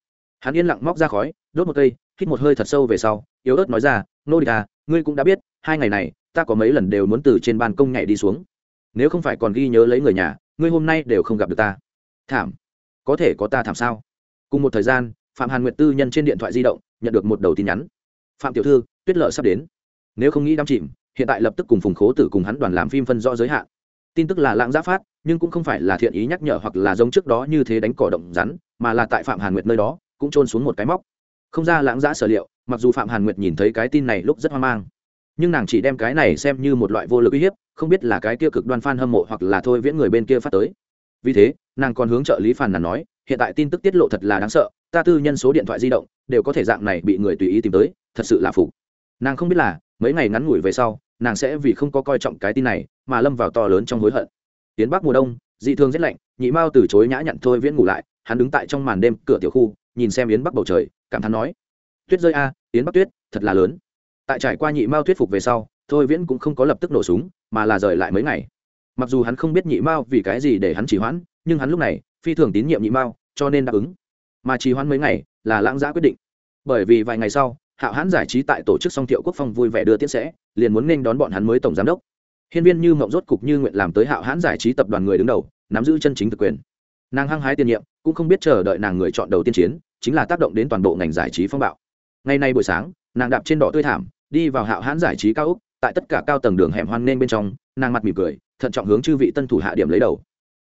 Hắn yên lặng móc ra khói, đốt một cây, hít một hơi thật sâu về sau, yếu ớt nói ra, nô địch à ngươi cũng đã biết, hai ngày này, ta có mấy lần đều muốn từ trên ban công nhảy đi xuống. Nếu không phải còn ghi nhớ lấy người nhà, ngươi hôm nay đều không gặp được ta. Thảm, có thể có ta thảm sao? Cùng một thời gian, phạm hàn nguyệt tư nhân trên điện thoại di động, nhận được một đầu tin nhắn. Phạm tiểu thư, tuyết lợi sắp đến. Nếu không nghĩ đắm chìm, hiện tại lập tức cùng phùng khố tử cùng hắn đoàn làm phim phân rõ giới hạn. Tin tức là lãng giã phát nhưng cũng không phải là thiện ý nhắc nhở hoặc là giống trước đó như thế đánh cỏ động rắn, mà là tại phạm hàn nguyệt nơi đó, cũng trôn xuống một cái móc. Không ra lãng giã sở liệu, mặc dù phạm hàn nguyệt nhìn thấy cái tin này lúc rất hoang mang, nhưng nàng chỉ đem cái này xem như một loại vô lực uy hiếp, không biết là cái kia cực đoan f a n hâm mộ hoặc là thôi viễn người bên kia phát tới. Vì thế, nàng còn hướng trợ lý phàn nàn nói, hiện tại tin tức tiết lộ thật là đáng sợ, ta tư nhân số điện thoại di động, đều có thể dạng này bị người tùy ý tìm tới, thật sự là phục nàng không biết là, mấy ngày ngắn ngủi về sau, nàng sẽ vì không có coi trọng cái tin này, mà lâm vào to lớn trong hối hận tiến bắc mùa đông, dị thương rét lạnh, nhị mao từ chối nhã nhặn thôi viễn ngủ lại, hắn đứng tại trong màn đêm cửa tiểu khu, nhìn xem yến bắc bầu trời, cảm thán nói, tuyết rơi a, yến bắc tuyết, thật là lớn. Tại trải qua nhị mao thuyết phục về sau, thôi viễn cũng không có lập tức nổ súng, mà là rời lại mấy ngày. Mặc dù hắn không biết nhị mao vì cái gì để hắn chỉ hoãn, nhưng hắn lúc này phi thường tín nhiệm nhị mao, cho nên đáp ứng. Mà trì hoãn mấy ngày là lãng giã quyết định. Bởi vì vài ngày sau, hạo hãn giải trí tại tổ chức song thiệu quốc phong vui vẻ đưa tiễn sẽ, liền muốn nên đón bọn hắn mới tổng giám đốc hiên viên như mộng rốt cục như nguyện làm tới hạo hãn giải trí tập đoàn người đứng đầu, nắm giữ chân chính thực quyền. Nàng hăng hái tiền nhiệm, cũng không biết chờ đợi nàng người chọn đầu tiên chiến, chính là tác động đến toàn bộ ngành giải trí phong bạo. Ngày nay buổi sáng, nàng đạp trên đỏ tươi thảm, đi vào hạo hãn giải trí cao úc, tại tất cả cao tầng đường hẻm hoan nên bên trong, nàng mặt mỉm cười, thận trọng hướng chư vị tân thủ hạ điểm lấy đầu.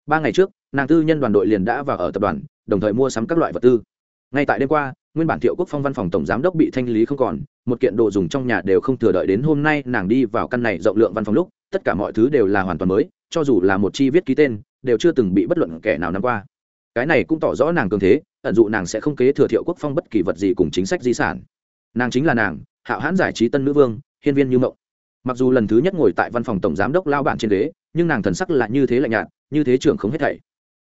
Ba ngày trước, nàng tư nhân đoàn đội liền đã vào ở tập đoàn, đồng thời mua sắm các loại vật tư. Ngay tại đêm qua nguyên bản thiệu quốc phong văn phòng tổng giám đốc bị thanh lý không còn một kiện đồ dùng trong nhà đều không thừa đợi đến hôm nay nàng đi vào căn này rộng lượng văn phòng lúc tất cả mọi thứ đều là hoàn toàn mới cho dù là một chi viết ký tên đều chưa từng bị bất luận kẻ nào nắm qua. Cái này cũng tỏ rõ nàng cường thế ẩn dụ nàng sẽ không kế thừa thiệu quốc phong bất kỳ vật gì cùng chính sách di sản. Nàng chính là nàng hạo hãn giải trí tân nữ vương hiên viên như mộng. Mặc dù lần thứ nhất ngồi tại văn phòng tổng giám đốc lao bản trên đế, nhưng nàng thần sắc là như thế lạnh nhạt như thế trưởng không hết thảy.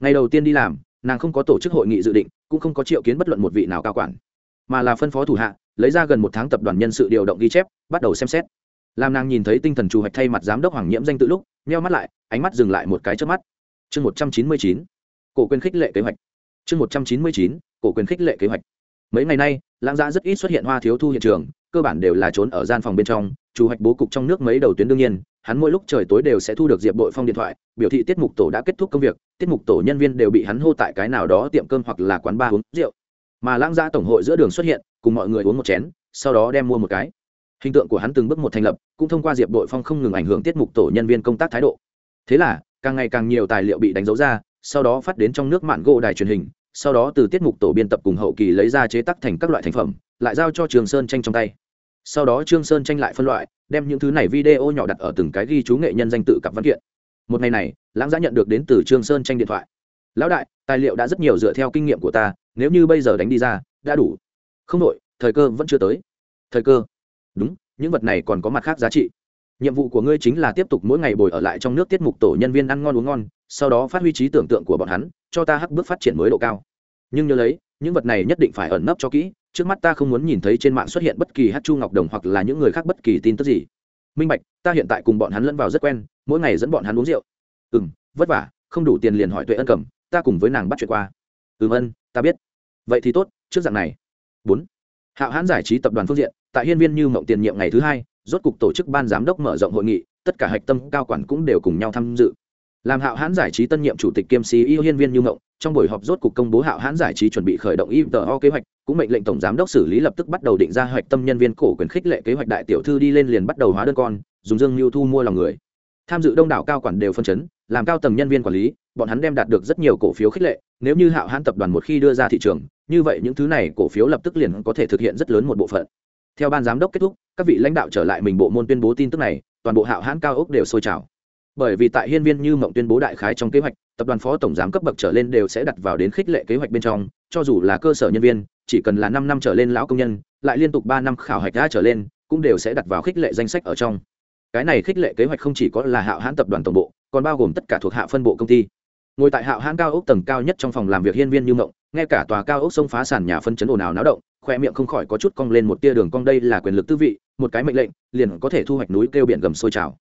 Ngày đầu tiên đi làm nàng không có tổ chức hội nghị dự định cũng không có triệu kiến bất luận một vị nào cao quản, mà là phân phó thủ hạ, lấy ra gần một tháng tập đoàn nhân sự điều động ghi chép, bắt đầu xem xét. Làm nàng nhìn thấy tinh thần chủ hoạch thay mặt giám đốc hoàng nhiễm danh tự lúc, nheo mắt lại, ánh mắt dừng lại một cái trước mắt. Chương một trăm chín mươi chín, cổ quyền khích lệ kế hoạch. Chương một trăm chín mươi chín, cổ quyền khích lệ kế hoạch. Mấy ngày nay, lãng giã rất ít xuất hiện hoa thiếu thu hiện trường, cơ bản đều là trốn ở gian phòng bên trong, chủ hoạch bố cục trong nước mấy đầu tuyến đương nhiên hắn mỗi lúc trời tối đều sẽ thu được diệp đội phong điện thoại, biểu thị tiết mục tổ đã kết thúc công việc, tiết mục tổ nhân viên đều bị hắn hô tại cái nào đó tiệm cơm hoặc là quán bar uống rượu. Mà lãng gia tổng hội giữa đường xuất hiện, cùng mọi người uống một chén, sau đó đem mua một cái. Hình tượng của hắn từng bước một thành lập, cũng thông qua diệp đội phong không ngừng ảnh hưởng tiết mục tổ nhân viên công tác thái độ. Thế là, càng ngày càng nhiều tài liệu bị đánh dấu ra, sau đó phát đến trong nước mạng gỗ đài truyền hình, sau đó từ tiết mục tổ biên tập cùng hậu kỳ lấy ra chế tác thành các loại thành phẩm, lại giao cho trường sơn tranh trong tay. Sau đó trương sơn tranh lại phân loại đem những thứ này video nhỏ đặt ở từng cái ghi chú nghệ nhân danh tự cặp văn kiện. Một ngày này, lãng giã nhận được đến từ trương sơn tranh điện thoại. Lão đại, tài liệu đã rất nhiều dựa theo kinh nghiệm của ta, nếu như bây giờ đánh đi ra, đã đủ. Không đội, thời cơ vẫn chưa tới. Thời cơ? Đúng, những vật này còn có mặt khác giá trị. Nhiệm vụ của ngươi chính là tiếp tục mỗi ngày bồi ở lại trong nước tiết mục tổ nhân viên ăn ngon uống ngon, sau đó phát huy trí tưởng tượng của bọn hắn, cho ta hắc bước phát triển mới độ cao. Nhưng nhớ lấy những vật này nhất định phải ẩn nấp cho kỹ, trước mắt ta không muốn nhìn thấy trên mạng xuất hiện bất kỳ hát chu ngọc đồng hoặc là những người khác bất kỳ tin tức gì. Minh bạch, ta hiện tại cùng bọn hắn lẫn vào rất quen, mỗi ngày dẫn bọn hắn uống rượu. Ừ m vất vả, không đủ tiền liền hỏi tuệ ân cầm, ta cùng với nàng bắt chuyện qua. Ừ ân, ta biết. Vậy thì tốt, trước dạng này. Bốn. Hạo hãn giải trí tập đoàn phương diện, tại hiên viên như mộng tiền nhiệm ngày thứ hai, rốt cục tổ chức ban giám đốc mở rộng hội nghị, tất cả hạch tâm cao quản cũng đều cùng nhau tham dự làm hạo hãn giải trí tân nhiệm chủ tịch kiêm ceo hiên viên như ngộng, trong buổi họp rốt cục công bố hạo hãn giải trí chuẩn bị khởi động ito kế hoạch, cũng mệnh lệnh tổng giám đốc xử lý lập tức bắt đầu định ra hoạch tâm nhân viên cổ quyền khích lệ kế hoạch đại tiểu thư đi lên liền bắt đầu hóa đơn con, dùng dương mưu thu mua lòng người. Tham dự đông đảo cao quản đều phân chấn, làm cao tầng nhân viên quản lý, bọn hắn đem đạt được rất nhiều cổ phiếu khích lệ, nếu như hạo hãn tập đoàn một khi đưa ra thị trường, như vậy những thứ này cổ phiếu lập tức liền có thể thực hiện rất lớn một bộ phận. Theo ban giám đốc kết thúc, các vị lãnh đạo trở lại mình bộ môn tuyên bố tin tức này, toàn bộ hạo hãn cao ốc đều sôi trào bởi vì tại hiên viên như mộng tuyên bố đại khái trong kế hoạch, tập đoàn phó tổng giám cấp bậc trở lên đều sẽ đặt vào đến khích lệ kế hoạch bên trong, cho dù là cơ sở nhân viên, chỉ cần là năm năm trở lên lão công nhân, lại liên tục ba năm khảo hạch đã trở lên, cũng đều sẽ đặt vào khích lệ danh sách ở trong. Cái này khích lệ kế hoạch không chỉ có là hạo hãn tập đoàn tổng bộ, còn bao gồm tất cả thuộc hạ phân bộ công ty. Ngồi tại hạo hãn cao ốc tầng cao nhất trong phòng làm việc hiên viên như mộng, nghe cả tòa cao ốc sông phá sàn nhà phân chấn ồn ào náo động, khoe miệng không khỏi có chút cong lên một tia đường cong đây là quyền lực tư vị, một cái mệnh lệnh, liền có thể thu hoạch núi kêu biển gầm sôi trào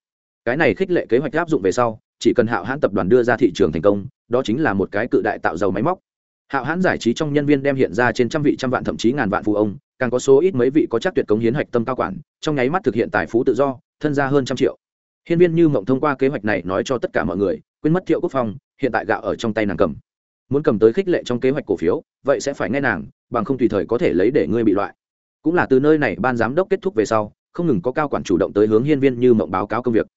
cái này khích lệ kế hoạch áp dụng về sau, chỉ cần hạo hãn tập đoàn đưa ra thị trường thành công, đó chính là một cái cự đại tạo dầu máy móc. Hạo hãn giải trí trong nhân viên đem hiện ra trên trăm vị trăm vạn thậm chí ngàn vạn phụ ông, càng có số ít mấy vị có chắc tuyệt cống hiến hạch tâm cao quản, trong nháy mắt thực hiện tài phú tự do, thân ra hơn trăm triệu. Hiên viên như mộng thông qua kế hoạch này nói cho tất cả mọi người, quên mất thiệu quốc phong, hiện tại gạo ở trong tay nàng cầm. Muốn cầm tới khích lệ trong kế hoạch cổ phiếu, vậy sẽ phải nghe nàng, bằng không tùy thời có thể lấy để ngươi bị loại. Cũng là từ nơi này ban giám đốc kết thúc về sau, không ngừng có cao quản chủ động tới hướng hiên viên như mộng báo cáo công việc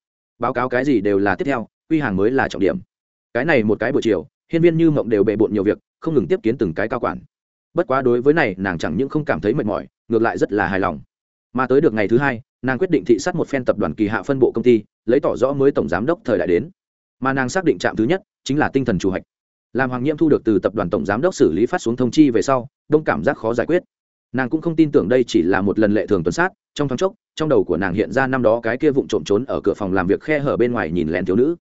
báo cáo cái gì đều là tiếp theo, quy hàng mới là trọng điểm. Cái này một cái buổi chiều, hiên viên như mộng đều bề bộn nhiều việc, không ngừng tiếp kiến từng cái cao quản. Bất quá đối với này, nàng chẳng những không cảm thấy mệt mỏi, ngược lại rất là hài lòng. Mà tới được ngày thứ hai, nàng quyết định thị sát một phen tập đoàn kỳ hạ phân bộ công ty, lấy tỏ rõ mới tổng giám đốc thời đại đến. Mà nàng xác định trạm thứ nhất chính là tinh thần chủ hạch. Làm hoàng nhiễm thu được từ tập đoàn tổng giám đốc xử lý phát xuống thông chi về sau, đông cảm giác khó giải quyết nàng cũng không tin tưởng đây chỉ là một lần lệ thường tuần sát, trong thoáng chốc, trong đầu của nàng hiện ra năm đó cái kia vụng trộm trốn ở cửa phòng làm việc khe hở bên ngoài nhìn lén thiếu nữ.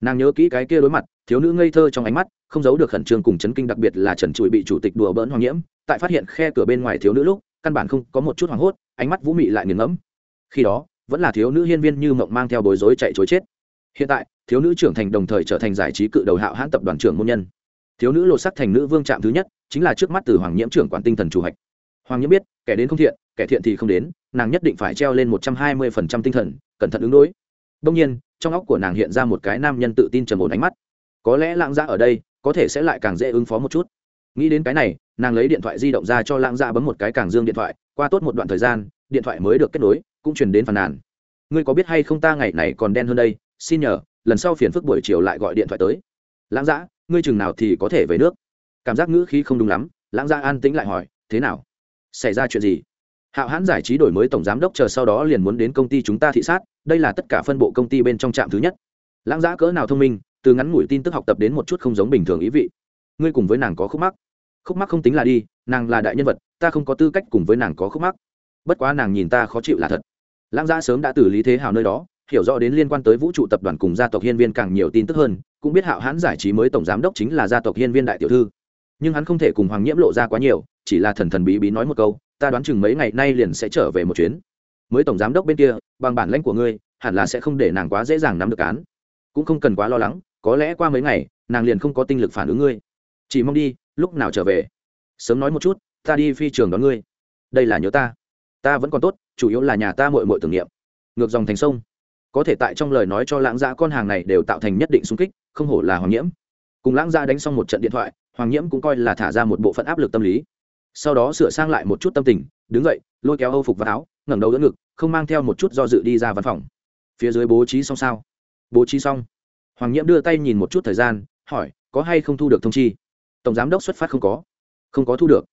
Nàng nhớ kỹ cái kia đối mặt, thiếu nữ ngây thơ trong ánh mắt, không giấu được khẩn trương cùng chấn kinh đặc biệt là trần trụi bị chủ tịch đùa bỡn hoàng nhiễm, tại phát hiện khe cửa bên ngoài thiếu nữ lúc, căn bản không có một chút hoảng hốt, ánh mắt vũ mị lại nghiền ngẫm. Khi đó, vẫn là thiếu nữ hiên viên như mộng mang theo bối rối chạy chối chết. Hiện tại, thiếu nữ trưởng thành đồng thời trở thành giải trí cự đầu hạo hãn tập đoàn trưởng môn nhân. Thiếu nữ lột sắc thành nữ vương trạm thứ nhất, chính là trước mắt từ hoàng nhiễm trưởng quản tinh thần chủ hạch hoàng nhiễm biết, kẻ đến không thiện, kẻ thiện thì không đến, nàng nhất định phải treo lên một trăm hai mươi phần trăm tinh thần, cẩn thận ứng đối. Đông nhiên, trong óc của nàng hiện ra một cái nam nhân tự tin trầm ổn ánh mắt. Có lẽ lãng dạ ở đây, có thể sẽ lại càng dễ ứng phó một chút. Nghĩ đến cái này, nàng lấy điện thoại di động ra cho lãng dạ bấm một cái càng dương điện thoại, qua tốt một đoạn thời gian, điện thoại mới được kết nối, cũng truyền đến phàn nàn. Ngươi có biết hay không ta ngày này còn đen hơn đây? Xin nhờ, lần sau phiền phức buổi chiều lại gọi điện thoại tới. Lãng dã ngươi chừng nào thì có thể về nước? Cảm giác ngữ khí không đúng lắm, lãng dã an tĩnh lại hỏi, thế nào? Xảy ra chuyện gì? Hạo hãn giải trí đổi mới tổng giám đốc chờ sau đó liền muốn đến công ty chúng ta thị sát, đây là tất cả phân bộ công ty bên trong trạm thứ nhất. Lãng giã cỡ nào thông minh, từ ngắn ngủi tin tức học tập đến một chút không giống bình thường ý vị. Ngươi cùng với nàng có khúc mắc. Khúc mắc không tính là đi, nàng là đại nhân vật, ta không có tư cách cùng với nàng có khúc mắc. Bất quá nàng nhìn ta khó chịu là thật. Lãng giã sớm đã từ lý thế hào nơi đó, hiểu rõ đến liên quan tới vũ trụ tập đoàn cùng gia tộc hiên viên càng nhiều tin tức hơn, cũng biết hạo hãn giải trí mới tổng giám đốc chính là gia tộc hiên viên đại tiểu thư. Nhưng hắn không thể cùng hoàng nhiễm lộ ra quá nhiều chỉ là thần thần bí bí nói một câu, ta đoán chừng mấy ngày nay liền sẽ trở về một chuyến. Mới tổng giám đốc bên kia, bằng bản lãnh của ngươi, hẳn là sẽ không để nàng quá dễ dàng nắm được án. Cũng không cần quá lo lắng, có lẽ qua mấy ngày, nàng liền không có tinh lực phản ứng ngươi. Chỉ mong đi, lúc nào trở về? Sớm nói một chút, ta đi phi trường đón ngươi. Đây là nhớ ta. Ta vẫn còn tốt, chủ yếu là nhà ta mội mội tưởng niệm. Ngược dòng thành sông. Có thể tại trong lời nói cho lãng gia con hàng này đều tạo thành nhất định xung kích, không hổ là hoàng nhiễm. Cùng lãng gia đánh xong một trận điện thoại, hoàng nhiễm cũng coi là thả ra một bộ phận áp lực tâm lý sau đó sửa sang lại một chút tâm tình, đứng dậy, lôi kéo âu phục vào áo, ngẩng đầu đỡ ngực, không mang theo một chút do dự đi ra văn phòng. Phía dưới bố trí xong sao? Bố trí xong. Hoàng nhiễm đưa tay nhìn một chút thời gian, hỏi, có hay không thu được thông chi? Tổng giám đốc xuất phát không có. Không có thu được.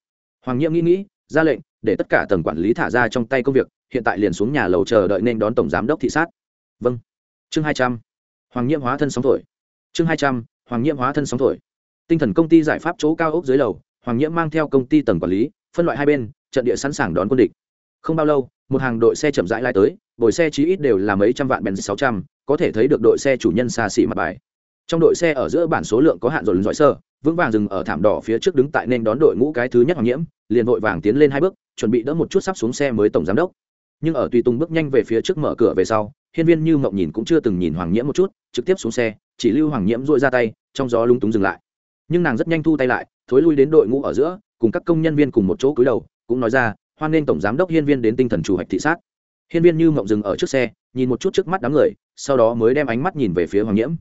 Hoàng nhiễm nghĩ nghĩ, ra lệnh, để tất cả tầng quản lý thả ra trong tay công việc, hiện tại liền xuống nhà lầu chờ đợi nên đón tổng giám đốc thị sát. Vâng. Chương hai trăm. Hoàng nhiễm hóa thân sóng thổi. Chương hai trăm, hoàng nhiễm hóa thân sóng thổi. Tinh thần công ty giải pháp chỗ cao ốc dưới lầu hoàng nhiễm mang theo công ty tầng quản lý, phân loại hai bên, trận địa sẵn sàng đón quân địch. Không bao lâu, một hàng đội xe chậm rãi lai tới, bồi xe chí ít đều là mấy trăm vạn bèn sáu trăm, có thể thấy được đội xe chủ nhân xa xỉ mặt bài. Trong đội xe ở giữa bản số lượng có hạn rồi dõi sơ, vững vàng dừng ở thảm đỏ phía trước đứng tại nên đón đội ngũ cái thứ nhất hoàng nhiễm liền vội vàng tiến lên hai bước, chuẩn bị đỡ một chút sắp xuống xe mới tổng giám đốc. Nhưng ở tùy tùng bước nhanh về phía trước mở cửa về sau, hiên viên như mộng nhìn cũng chưa từng nhìn hoàng nhiễm một chút, trực tiếp xuống xe, chỉ lưu hoàng nhiễm dội ra tay, trong gió lúng túng dừng lại. Nhưng nàng rất nhanh thu tay lại thối lui đến đội ngũ ở giữa, cùng các công nhân viên cùng một chỗ cúi đầu, cũng nói ra, hoan nghênh tổng giám đốc hiên viên đến tinh thần chủ hạch thị sát. Hiên viên như mộng dừng ở trước xe, nhìn một chút trước mắt đám người, sau đó mới đem ánh mắt nhìn về phía hoàng nhiễm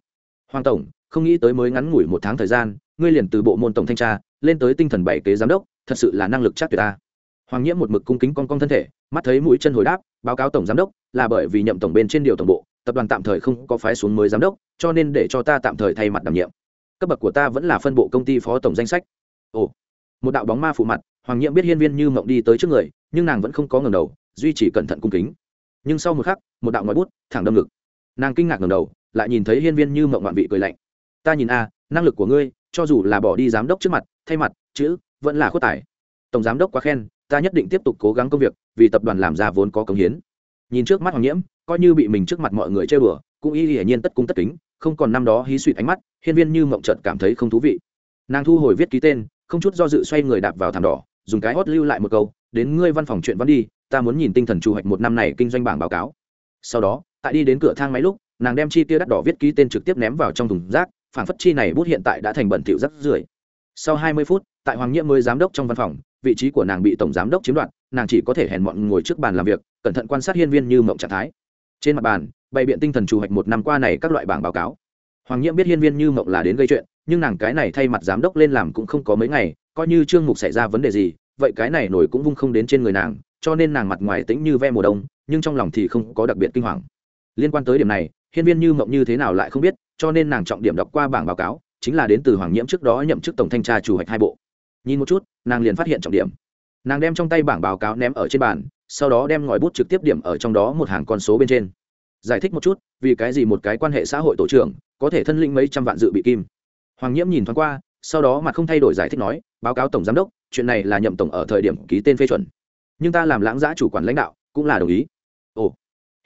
hoàng tổng, không nghĩ tới mới ngắn ngủi một tháng thời gian, ngươi liền từ bộ môn tổng thanh tra lên tới tinh thần bảy kế giám đốc, thật sự là năng lực chắc tuyệt ta. Hoàng nhiễm một mực cung kính con con thân thể, mắt thấy mũi chân hồi đáp, báo cáo tổng giám đốc là bởi vì nhậm tổng bên trên điều tổng bộ, tập đoàn tạm thời không có phái xuống mới giám đốc, cho nên để cho ta tạm thời thay mặt đảm nhiệm cấp bậc của ta vẫn là phân bộ công ty phó tổng danh sách. Ồ, một đạo bóng ma phụ mặt, hoàng nhiễm biết hiên viên như mộng đi tới trước người, nhưng nàng vẫn không có ngầm đầu, duy trì cẩn thận cung kính. Nhưng sau một khắc, một đạo ngòi bút, thẳng đâm ngực. Nàng kinh ngạc ngầm đầu, lại nhìn thấy hiên viên như mộng ngoạn vị cười lạnh. Ta nhìn a, năng lực của ngươi, cho dù là bỏ đi giám đốc trước mặt, thay mặt, chữ, vẫn là khuất tài. Tổng giám đốc quá khen, ta nhất định tiếp tục cố gắng công việc, vì tập đoàn làm ra vốn có công hiến. Nhìn trước mắt hoàng nhiễm coi như bị mình trước mặt mọi người chơi bừa cũng y hiển nhiên tất cung tất kính không còn năm đó hí suỵt ánh mắt, hiên viên như mộng trợt cảm thấy không thú vị. Nàng thu hồi viết ký tên, không chút do dự xoay người đạp vào thảm đỏ, dùng cái hót lưu lại một câu, đến ngươi văn phòng chuyện văn đi, ta muốn nhìn tinh thần chu hoạch một năm này kinh doanh bảng báo cáo. Sau đó, tại đi đến cửa thang máy lúc, nàng đem chi tiêu đắt đỏ viết ký tên trực tiếp ném vào trong thùng rác phản phất chi này bút hiện tại đã thành bẩn thỉu rác rưởi. Sau hai mươi phút, tại hoàng nhiệm mới giám đốc trong văn phòng, vị trí của nàng bị tổng giám đốc chiếm đoạt, nàng chỉ có thể hèn mọn ngồi trước bàn làm việc, cẩn thận quan sát hiên viên như mộng trạng thái. Trên mặt bàn bày biện tinh thần chủ hoạch một năm qua này các loại bảng báo cáo. Hoàng nhiễm biết hiên viên như mộng là đến gây chuyện, nhưng nàng cái này thay mặt giám đốc lên làm cũng không có mấy ngày, coi như trương mục xảy ra vấn đề gì, vậy cái này nổi cũng vung không đến trên người nàng, cho nên nàng mặt ngoài tĩnh như ve mùa đông, nhưng trong lòng thì không có đặc biệt kinh hoàng. Liên quan tới điểm này, hiên viên như mộng như thế nào lại không biết, cho nên nàng trọng điểm đọc qua bảng báo cáo, chính là đến từ hoàng nhiễm trước đó nhậm chức tổng thanh tra chủ hoạch hai bộ. Nhìn một chút, nàng liền phát hiện trọng điểm. Nàng đem trong tay bảng báo cáo ném ở trên bàn, sau đó đem ngòi bút trực tiếp điểm ở trong đó một hàng con số bên trên giải thích một chút, vì cái gì một cái quan hệ xã hội tổ trưởng có thể thân linh mấy trăm vạn dự bị kim. Hoàng nhiễm nhìn thoáng qua, sau đó mà không thay đổi giải thích nói, báo cáo tổng giám đốc, chuyện này là nhậm tổng ở thời điểm ký tên phê chuẩn. Nhưng ta làm lãng giã chủ quản lãnh đạo, cũng là đồng ý. Ồ.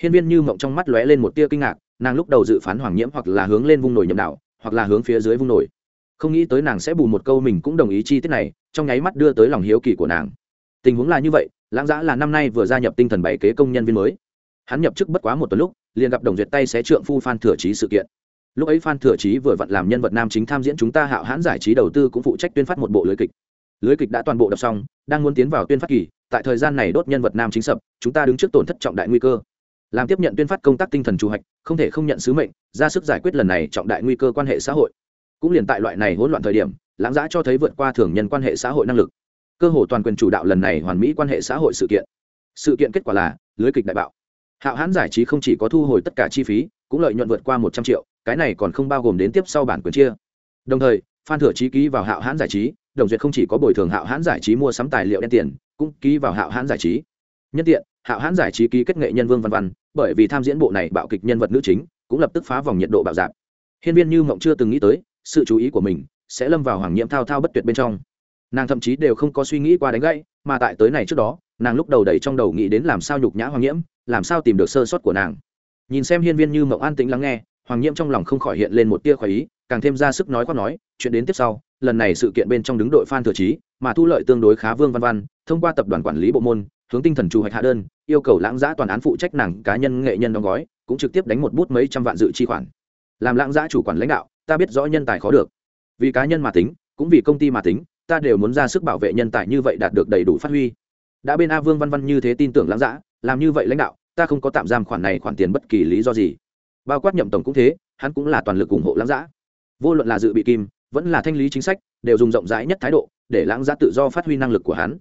Hiên viên như mộng trong mắt lóe lên một tia kinh ngạc, nàng lúc đầu dự phán hoàng nhiễm hoặc là hướng lên vung nổi nhậm đạo, hoặc là hướng phía dưới vung nổi. Không nghĩ tới nàng sẽ bù một câu mình cũng đồng ý chi tiết này, trong nháy mắt đưa tới lòng hiếu kỳ của nàng. Tình huống là như vậy, lãng giã là năm nay vừa gia nhập tinh thần bảy kế công nhân viên mới. Hắn nhập chức bất quá một tuần lúc liền gặp đồng duyệt tay xé trượng phu phan thừa trí sự kiện. Lúc ấy phan thừa trí vừa vặn làm nhân vật nam chính tham diễn chúng ta hạo hãn giải trí đầu tư cũng phụ trách tuyên phát một bộ lưới kịch. Lưới kịch đã toàn bộ đọc xong, đang muốn tiến vào tuyên phát kỳ, tại thời gian này đốt nhân vật nam chính sập, chúng ta đứng trước tổn thất trọng đại nguy cơ. Làm tiếp nhận tuyên phát công tác tinh thần chủ hạch, không thể không nhận sứ mệnh, ra sức giải quyết lần này trọng đại nguy cơ quan hệ xã hội. Cũng liền tại loại này hỗn loạn thời điểm, lãng giã cho thấy vượt qua thường nhân quan hệ xã hội năng lực. Cơ hồ toàn quyền chủ đạo lần này hoàn mỹ quan hệ xã hội sự kiện. Sự kiện kết quả là, lưới kịch đại bạo hạo hãn giải trí không chỉ có thu hồi tất cả chi phí, cũng lợi nhuận vượt qua một trăm triệu, cái này còn không bao gồm đến tiếp sau bản quyền chia. Đồng thời, phan thừa trí ký vào hạo hãn giải trí, đồng duyệt không chỉ có bồi thường hạo hãn giải trí mua sắm tài liệu đen tiền, cũng ký vào hạo hãn giải trí. Nhân tiện, hạo hãn giải trí ký kết nghệ nhân vương văn văn, bởi vì tham diễn bộ này bạo kịch nhân vật nữ chính, cũng lập tức phá vòng nhiệt độ bạo dạp hiên viên như mộng chưa từng nghĩ tới, sự chú ý của mình sẽ lâm vào hoàng nhiễm thao thao bất tuyệt bên trong. Nàng thậm chí đều không có suy nghĩ qua đánh gãy, mà tại tới này trước đó, nàng lúc đầu đầy trong đầu nghĩ đến làm sao nhục nhã hoàng nhiễm làm sao tìm được sơ sót của nàng? Nhìn xem hiên viên như mộng an tĩnh lắng nghe, hoàng nhiễm trong lòng không khỏi hiện lên một tia khỏi ý, càng thêm ra sức nói khoác nói, chuyện đến tiếp sau, lần này sự kiện bên trong đứng đội phan thừa trí, mà thu lợi tương đối khá vương văn văn, thông qua tập đoàn quản lý bộ môn, hướng tinh thần chủ hoạch hạ đơn, yêu cầu lãng giã toàn án phụ trách nàng cá nhân nghệ nhân đóng gói, cũng trực tiếp đánh một bút mấy trăm vạn dự chi khoản. Làm lãng giã chủ quản lãnh đạo, ta biết rõ nhân tài khó được. Vì cá nhân mà tính, cũng vì công ty mà tính, ta đều muốn ra sức bảo vệ nhân tài như vậy đạt được đầy đủ phát huy. Đã bên a vương văn văn như thế tin tưởng lãng giã làm như vậy lãnh đạo, ta không có tạm giam khoản này khoản tiền bất kỳ lý do gì. Bao quát nhậm tổng cũng thế, hắn cũng là toàn lực ủng hộ lãng giã. Vô luận là dự bị kim, vẫn là thanh lý chính sách, đều dùng rộng rãi nhất thái độ, để lãng giã tự do phát huy năng lực của hắn.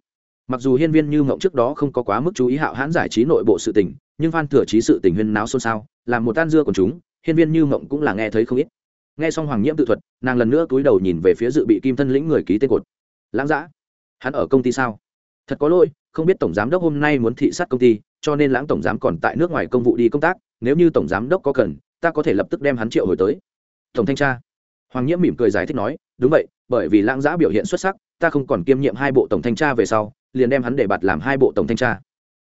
Mặc dù hiên viên như mộng trước đó không có quá mức chú ý hạo hãn giải trí nội bộ sự tình, nhưng phan thừa trí sự tình huyên náo xôn xao làm một tan dưa của chúng, hiên viên như mộng cũng là nghe thấy không ít. Nghe xong hoàng nhiễm tự thuật, nàng lần nữa cúi đầu nhìn về phía dự bị kim thân lĩnh người ký tên cột. Lãng giã, hắn ở công ty sao? Thật có lỗi không biết tổng giám đốc hôm nay muốn thị sát công ty, cho nên lãng tổng giám còn tại nước ngoài công vụ đi công tác, nếu như tổng giám đốc có cần, ta có thể lập tức đem hắn triệu hồi tới. Tổng thanh tra. Hoàng nhiễm mỉm cười giải thích nói, đúng vậy, bởi vì lãng giã biểu hiện xuất sắc, ta không còn kiêm nhiệm hai bộ tổng thanh tra về sau, liền đem hắn để bạt làm hai bộ tổng thanh tra.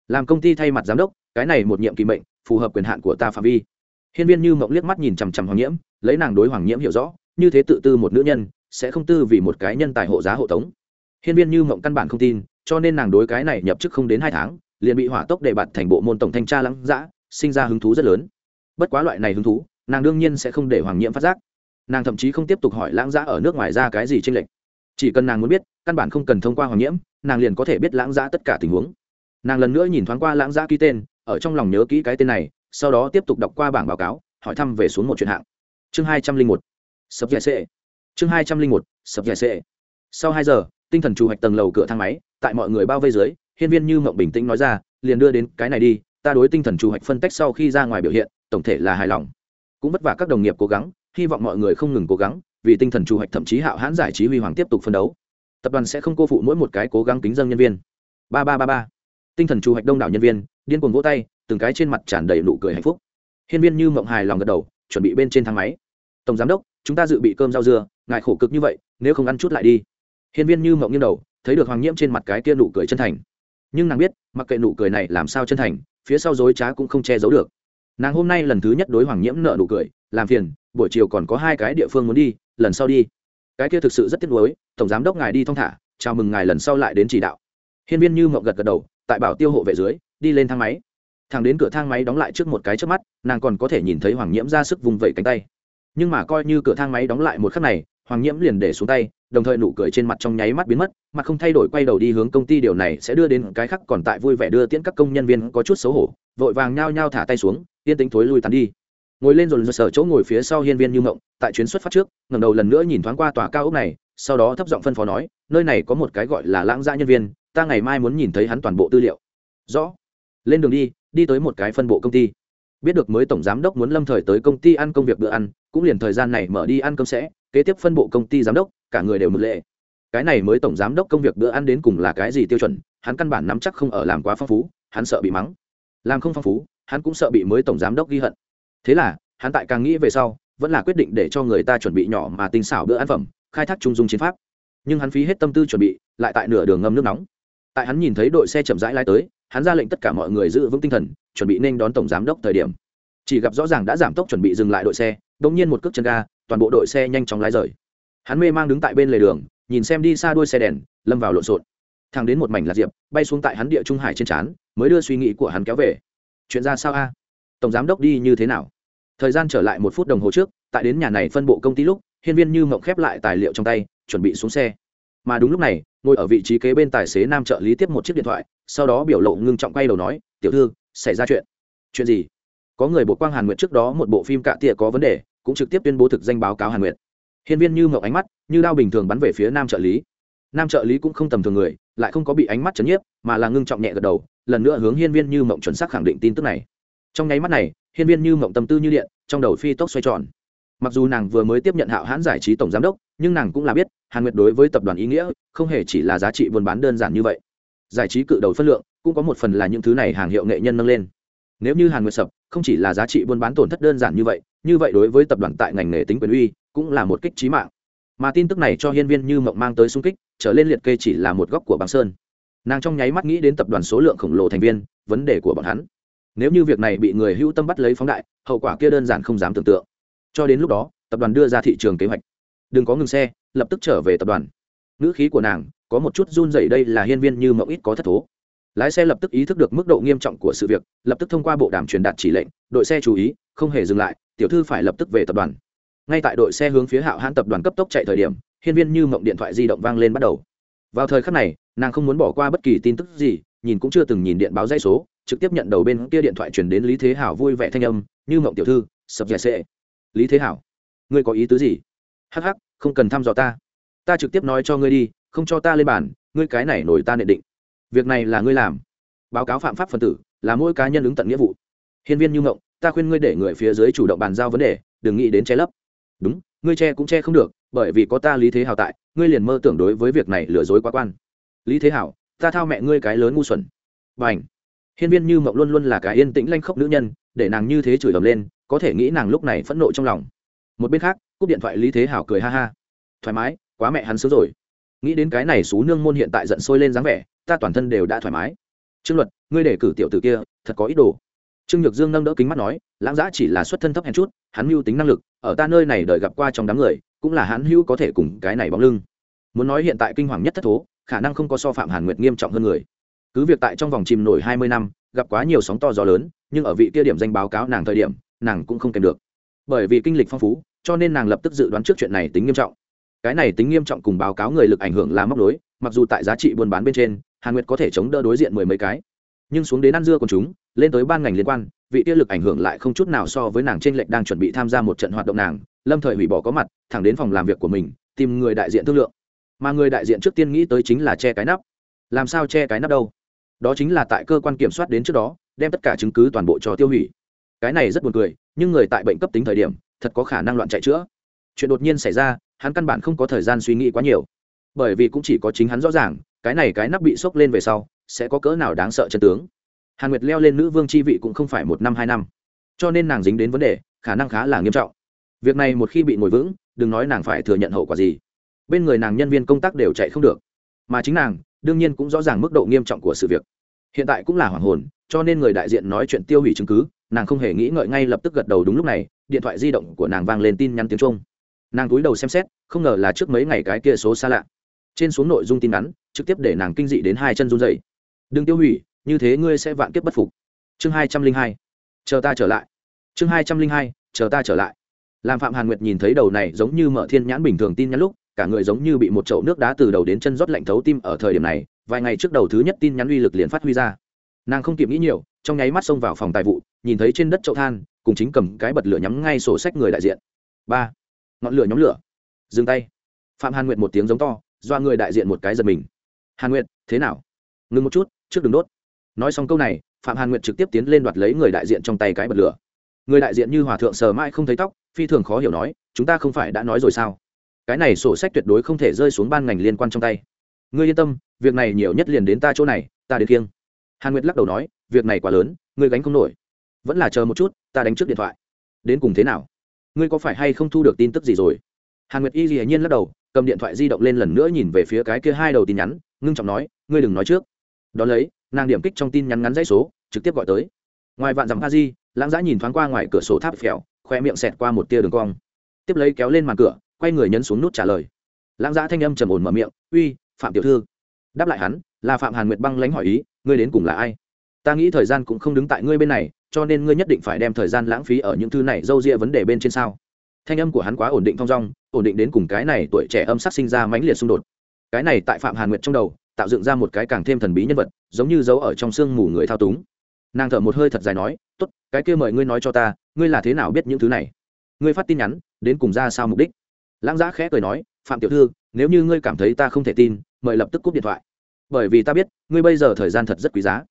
Làm công ty thay mặt giám đốc, cái này một nhiệm kỳ mệnh, phù hợp quyền hạn của ta phạm vi. Hiên viên như mộng liếc mắt nhìn chằm chằm hoàng nhiễm, lấy nàng đối hoàng nhiễm hiểu rõ, như thế tự tư một nữ nhân, sẽ không tư vì một cái nhân tài hộ giá hộ tống. Hiên viên như mộng căn bản không tin cho nên nàng đối cái này nhập chức không đến hai tháng, liền bị hỏa tốc đề bạt thành bộ môn tổng thanh tra lắng dã, sinh ra hứng thú rất lớn. Bất quá loại này hứng thú, nàng đương nhiên sẽ không để hoàng nhiễm phát giác. Nàng thậm chí không tiếp tục hỏi lãng giã ở nước ngoài ra cái gì tranh lệch. Chỉ cần nàng muốn biết, căn bản không cần thông qua hoàng nhiễm nàng liền có thể biết lãng giã tất cả tình huống. Nàng lần nữa nhìn thoáng qua lãng giã ký tên, ở trong lòng nhớ kỹ cái tên này, sau đó tiếp tục đọc qua bảng báo cáo, hỏi thăm về xuống một chuyện hạng. Chương hai trăm linh một. Sập dạy xệ chương hai trăm linh một. Sập dạy xệ sau hai giờ, tinh thần chủ hoạch tầng lầu cửa thang máy tại mọi người bao vây dưới, hiên viên như mộng bình tĩnh nói ra, liền đưa đến cái này đi, ta đối tinh thần chủ hoạch phân tách sau khi ra ngoài biểu hiện, tổng thể là hài lòng. Cũng vất vả các đồng nghiệp cố gắng, hy vọng mọi người không ngừng cố gắng, vì tinh thần chủ hoạch thậm chí hạo hãn giải trí huy hoàng tiếp tục phân đấu. Tập đoàn sẽ không cô phụ mỗi một cái cố gắng kính dân nhân viên. Ba ba ba ba. Tinh thần chủ hoạch đông đảo nhân viên, điên cuồng vỗ tay, từng cái trên mặt tràn đầy nụ cười hạnh phúc. Hiên viên như mộng hài lòng gật đầu, chuẩn bị bên trên thang máy. Tổng giám đốc, chúng ta dự bị cơm rau dưa, ngài khổ cực như vậy, nếu không ăn chút lại đi. Hiên viên như mộng nghiêng đầu thấy được hoàng nhiễm trên mặt cái kia nụ cười chân thành. Nhưng nàng biết, mặc kệ nụ cười này làm sao chân thành, phía sau dối trá cũng không che giấu được. Nàng hôm nay lần thứ nhất đối hoàng nhiễm nợ nụ cười, làm phiền, buổi chiều còn có hai cái địa phương muốn đi, lần sau đi. Cái kia thực sự rất tiếc nuối, tổng giám đốc ngài đi thong thả, chào mừng ngài lần sau lại đến chỉ đạo. Hiên viên như mộng gật gật đầu, tại bảo tiêu hộ vệ dưới, đi lên thang máy. Thằng đến cửa thang máy đóng lại trước một cái trước mắt, nàng còn có thể nhìn thấy hoàng nhiễm ra sức vùng vẫy cánh tay. Nhưng mà coi như cửa thang máy đóng lại một khắc này hoàng nhiễm liền để xuống tay, đồng thời nụ cười trên mặt trong nháy mắt biến mất mặt không thay đổi quay đầu đi hướng công ty điều này sẽ đưa đến cái khác còn tại vui vẻ đưa tiễn các công nhân viên có chút xấu hổ, vội vàng nhao nhao thả tay xuống, yên tính thối lui tắn đi. Ngồi lên rồi sở chỗ ngồi phía sau hiên viên như mộng, tại chuyến xuất phát trước, ngẩng đầu lần nữa nhìn thoáng qua tòa cao ốc này, sau đó thấp giọng phân phó nói, nơi này có một cái gọi là lãng gia nhân viên, ta ngày mai muốn nhìn thấy hắn toàn bộ tư liệu. Rõ. Lên đường đi đi tới một cái phân bộ công ty. Biết được mới tổng giám đốc muốn lâm thời tới công ty ăn công việc bữa ăn, cũng liền thời gian này mở đi ăn cơm sẽ kế tiếp phân bộ công ty giám đốc, cả người đều mực lệ. Cái này mới tổng giám đốc công việc bữa ăn đến cùng là cái gì tiêu chuẩn, hắn căn bản nắm chắc không ở làm quá phong phú, hắn sợ bị mắng. Làm không phong phú, hắn cũng sợ bị mới tổng giám đốc ghi hận. Thế là, hắn tại càng nghĩ về sau, vẫn là quyết định để cho người ta chuẩn bị nhỏ mà tinh xảo bữa ăn phẩm, khai thác trung dung chiến pháp. Nhưng hắn phí hết tâm tư chuẩn bị, lại tại nửa đường ngâm nước nóng. Tại hắn nhìn thấy đội xe chậm rãi lai tới, hắn ra lệnh tất cả mọi người giữ vững tinh thần, chuẩn bị nên đón tổng giám đốc thời điểm. Chỉ gặp rõ ràng đã giảm tốc chuẩn bị dừng lại đội xe đ ỗ n g nhiên một cước chân ga toàn bộ đội xe nhanh chóng lái rời. Hắn mê mang đứng tại bên lề đường, nhìn xem đi xa đuôi xe đèn, lâm vào lộn xộn. Thang đến một mảnh lạc diệp, bay xuống tại hắn địa trung hải trên trán, mới đưa suy nghĩ của hắn kéo về. Chuyện ra sao a? Tổng giám đốc đi như thế nào? Thời gian trở lại một phút đồng hồ trước, tại đến nhà này phân bộ công ty lúc, hiên viên như mộng khép lại tài liệu trong tay, chuẩn bị xuống xe. Mà đúng lúc này, ngồi ở vị trí kế bên tài xế nam trợ lý tiếp một chiếc điện thoại, sau đó biểu lộ ngưng trọng quay đầu nói, tiểu thư, xảy ra chuyện. Chuyện gì? Có người bộ quang hàn nguyệt trước đó một bộ phim cạ tịa có vấn đề cũng trực tiếp tuyên bố thực danh báo cáo hàn nguyệt. Hiên viên như mộng ánh mắt như đao bình thường bắn về phía nam trợ lý. Nam trợ lý cũng không tầm thường người, lại không có bị ánh mắt chấn nhiếp, mà là ngưng trọng nhẹ gật đầu, lần nữa hướng hiên viên như mộng chuẩn xác khẳng định tin tức này. Trong nháy mắt này, hiên viên như mộng tâm tư như điện, trong đầu phi tốc xoay tròn. Mặc dù nàng vừa mới tiếp nhận hạo hãn giải trí tổng giám đốc, nhưng nàng cũng là biết, hàn nguyệt đối với tập đoàn ý nghĩa, không hề chỉ là giá trị buôn bán đơn giản như vậy. Giải trí cự đầu phân lượng cũng có một phần là những thứ này hàng hiệu nghệ nhân nâng lên. Nếu như hàn nguyệt sập, không chỉ là giá trị buôn bán tổn thất đơn giản như vậy như vậy đối với tập đoàn tại ngành nghề tính quyền uy cũng là một kích trí mạng. Mà tin tức này cho hiên viên như mộng mang tới sung kích, trở lên liệt kê chỉ là một góc của băng sơn. Nàng trong nháy mắt nghĩ đến tập đoàn số lượng khổng lồ thành viên, vấn đề của bọn hắn. Nếu như việc này bị người hữu tâm bắt lấy phóng đại, hậu quả kia đơn giản không dám tưởng tượng. Cho đến lúc đó, tập đoàn đưa ra thị trường kế hoạch. Đừng có ngừng xe, lập tức trở về tập đoàn. Ngữ khí của nàng có một chút run rẩy, đây là hiên viên như Mộng ít có thất thố. Lái xe lập tức ý thức được mức độ nghiêm trọng của sự việc, lập tức thông qua bộ đàm truyền đạt chỉ lệnh, đội xe chú ý, không hề dừng lại tiểu thư phải lập tức về tập đoàn. Ngay tại đội xe hướng phía hạo hãn tập đoàn cấp tốc chạy thời điểm, hiên viên như mộng điện thoại di động vang lên bắt đầu. Vào thời khắc này, nàng không muốn bỏ qua bất kỳ tin tức gì, nhìn cũng chưa từng nhìn điện báo dây số, trực tiếp nhận đầu bên kia điện thoại chuyển đến lý thế hảo vui vẻ thanh âm, như mộng tiểu thư, sập dẻ sệ. Lý thế hảo, ngươi có ý tứ gì? Hắc hắc, không cần thăm dò ta. Ta trực tiếp nói cho ngươi đi, không cho ta lên bàn, ngươi cái này nổi ta nhận định. Việc này là ngươi làm. Báo cáo phạm pháp phần tử, là mỗi cá nhân ứng tận nghĩa vụ. Hiên viên như mộng ta khuyên ngươi để người phía dưới chủ động bàn giao vấn đề, đừng nghĩ đến che lấp. Đúng, ngươi che cũng che không được, bởi vì có ta lý thế hào tại, ngươi liền mơ tưởng đối với việc này lừa dối quá quan. Lý thế hảo, ta thao mẹ ngươi cái lớn ngu xuẩn. Và ảnh hiên viên như mộng luôn luôn là cái yên tĩnh lanh khốc nữ nhân, để nàng như thế chửi ầm lên, có thể nghĩ nàng lúc này phẫn nộ trong lòng. Một bên khác, cúp điện thoại lý thế hảo cười ha ha. Thoải mái, quá mẹ hắn sướng rồi. Nghĩ đến cái này xú nương môn hiện tại giận sôi lên dáng vẻ, ta toàn thân đều đã thoải mái. Trương luật, ngươi để cử tiểu tử kia, thật có ý đồ trương nhược dương nâng đỡ kính mắt nói, lãng giã chỉ là xuất thân thấp hèn chút, hắn mưu tính năng lực, ở ta nơi này đợi gặp qua trong đám người, cũng là hắn hữu có thể cùng cái này bóng lưng. Muốn nói hiện tại kinh hoàng nhất thất thố, khả năng không có so phạm hàn nguyệt nghiêm trọng hơn người. Cứ việc tại trong vòng chìm nổi hai mươi năm, gặp quá nhiều sóng to gió lớn, nhưng ở vị kia điểm danh báo cáo nàng thời điểm, nàng cũng không kèm được. Bởi vì kinh lịch phong phú, cho nên nàng lập tức dự đoán trước chuyện này tính nghiêm trọng. Cái này tính nghiêm trọng cùng báo cáo người lực ảnh hưởng là móc đối mặc dù tại giá trị buôn bán bên trên, hàn nguyệt có thể chống đỡ đối diện mười mấy cái. Nhưng xuống đến ăn dưa còn chúng lên tới ban ngành liên quan, vị tiêu lực ảnh hưởng lại không chút nào so với nàng trên lệnh đang chuẩn bị tham gia một trận hoạt động nàng, lâm thời hủy bỏ có mặt, thẳng đến phòng làm việc của mình, tìm người đại diện thương lượng. Mà người đại diện trước tiên nghĩ tới chính là che cái nắp. Làm sao che cái nắp đâu? Đó chính là tại cơ quan kiểm soát đến trước đó, đem tất cả chứng cứ toàn bộ cho tiêu hủy. Cái này rất buồn cười, nhưng người tại bệnh cấp tính thời điểm, thật có khả năng loạn chạy chữa. Chuyện đột nhiên xảy ra, hắn căn bản không có thời gian suy nghĩ quá nhiều. Bởi vì cũng chỉ có chính hắn rõ ràng, cái này cái nắp bị sốc lên về sau, sẽ có cỡ nào đáng sợ chân tướng hàn nguyệt leo lên nữ vương chi vị cũng không phải một năm hai năm. Cho nên nàng dính đến vấn đề, khả năng khá là nghiêm trọng. Việc này một khi bị ngồi vững, đừng nói nàng phải thừa nhận hậu quả gì. Bên người nàng nhân viên công tác đều chạy không được. Mà chính nàng, đương nhiên cũng rõ ràng mức độ nghiêm trọng của sự việc. Hiện tại cũng là hoàng hồn, cho nên người đại diện nói chuyện tiêu hủy chứng cứ, nàng không hề nghĩ ngợi ngay lập tức gật đầu đúng lúc này, điện thoại di động của nàng vang lên tin nhắn tiếng trung nàng cúi đầu xem xét, không ngờ là trước mấy ngày cái kia số xa lạ. Trên xuống nội dung tin nhắn trực tiếp để nàng kinh dị đến hai chân run dày đừng tiêu hủy như thế ngươi sẽ vạn kiếp bất phục. Chương hai trăm linh hai, chờ ta trở lại. Chương hai trăm linh hai, chờ ta trở lại. Làm phạm hàn nguyệt nhìn thấy đầu này giống như mở thiên nhãn bình thường tin nhắn lúc, cả người giống như bị một chậu nước đá từ đầu đến chân rót lạnh thấu tim ở thời điểm này, vài ngày trước đầu thứ nhất tin nhắn uy lực liền phát huy ra. Nàng không kịp nghĩ nhiều, trong nháy mắt xông vào phòng tài vụ, nhìn thấy trên đất chậu than, cùng chính cầm cái bật lửa nhắm ngay sổ sách người đại diện. Ba, ngọn lửa nhóm lửa. Dừng tay. Phạm hàn nguyệt một tiếng giống to, doa người đại diện một cái giật mình. Hàn nguyệt, thế nào? Ngừng một chút, trước đừng đốt nói xong câu này, phạm hàn nguyệt trực tiếp tiến lên đoạt lấy người đại diện trong tay cái bật lửa. Người đại diện như hòa thượng sờ mãi không thấy tóc, phi thường khó hiểu nói, chúng ta không phải đã nói rồi sao? Cái này sổ sách tuyệt đối không thể rơi xuống ban ngành liên quan trong tay. Ngươi yên tâm, việc này nhiều nhất liền đến ta chỗ này, ta đến kiêng. Hàn nguyệt lắc đầu nói, việc này quá lớn, ngươi gánh không nổi. Vẫn là chờ một chút, ta đánh trước điện thoại. Đến cùng thế nào? Ngươi có phải hay không thu được tin tức gì rồi? Hàn nguyệt y gì nhiên lắc đầu, cầm điện thoại di động lên lần nữa nhìn về phía cái kia hai đầu tin nhắn, ngưng trọng nói, ngươi đừng nói trước. Đón lấy nàng điểm kích trong tin nhắn ngắn dãy số, trực tiếp gọi tới. Ngoài vạn dặm a di, lãng giã nhìn thoáng qua ngoài cửa sổ tháp phèo, khoe miệng xẹt qua một tia đường cong. Tiếp lấy kéo lên màn cửa, quay người nhấn xuống nút trả lời. Lãng giã thanh âm trầm ổn mở miệng, uy, phạm tiểu thư. Đáp lại hắn, là phạm hàn nguyệt băng lánh hỏi ý, ngươi đến cùng là ai? Ta nghĩ thời gian cũng không đứng tại ngươi bên này, cho nên ngươi nhất định phải đem thời gian lãng phí ở những thứ này d â ria vấn đề bên trên sao? Thanh âm của hắn quá ổn định thong dong, ổn định đến cùng cái này tuổi trẻ âm sắc sinh ra mãnh liệt xung đột. Cái này tại phạm hàn nguyệt trong đầu tạo dựng ra một cái càng thêm thần bí nhân vật, giống như giấu ở trong sương mù người thao túng. Nàng thở một hơi thật dài nói, tốt, cái kia mời ngươi nói cho ta, ngươi là thế nào biết những thứ này? Ngươi phát tin nhắn, đến cùng ra sao mục đích? Lãng giã khẽ cười nói, phạm tiểu thư, nếu như ngươi cảm thấy ta không thể tin, mời lập tức cúp điện thoại. Bởi vì ta biết, ngươi bây giờ thời gian thật rất quý giá.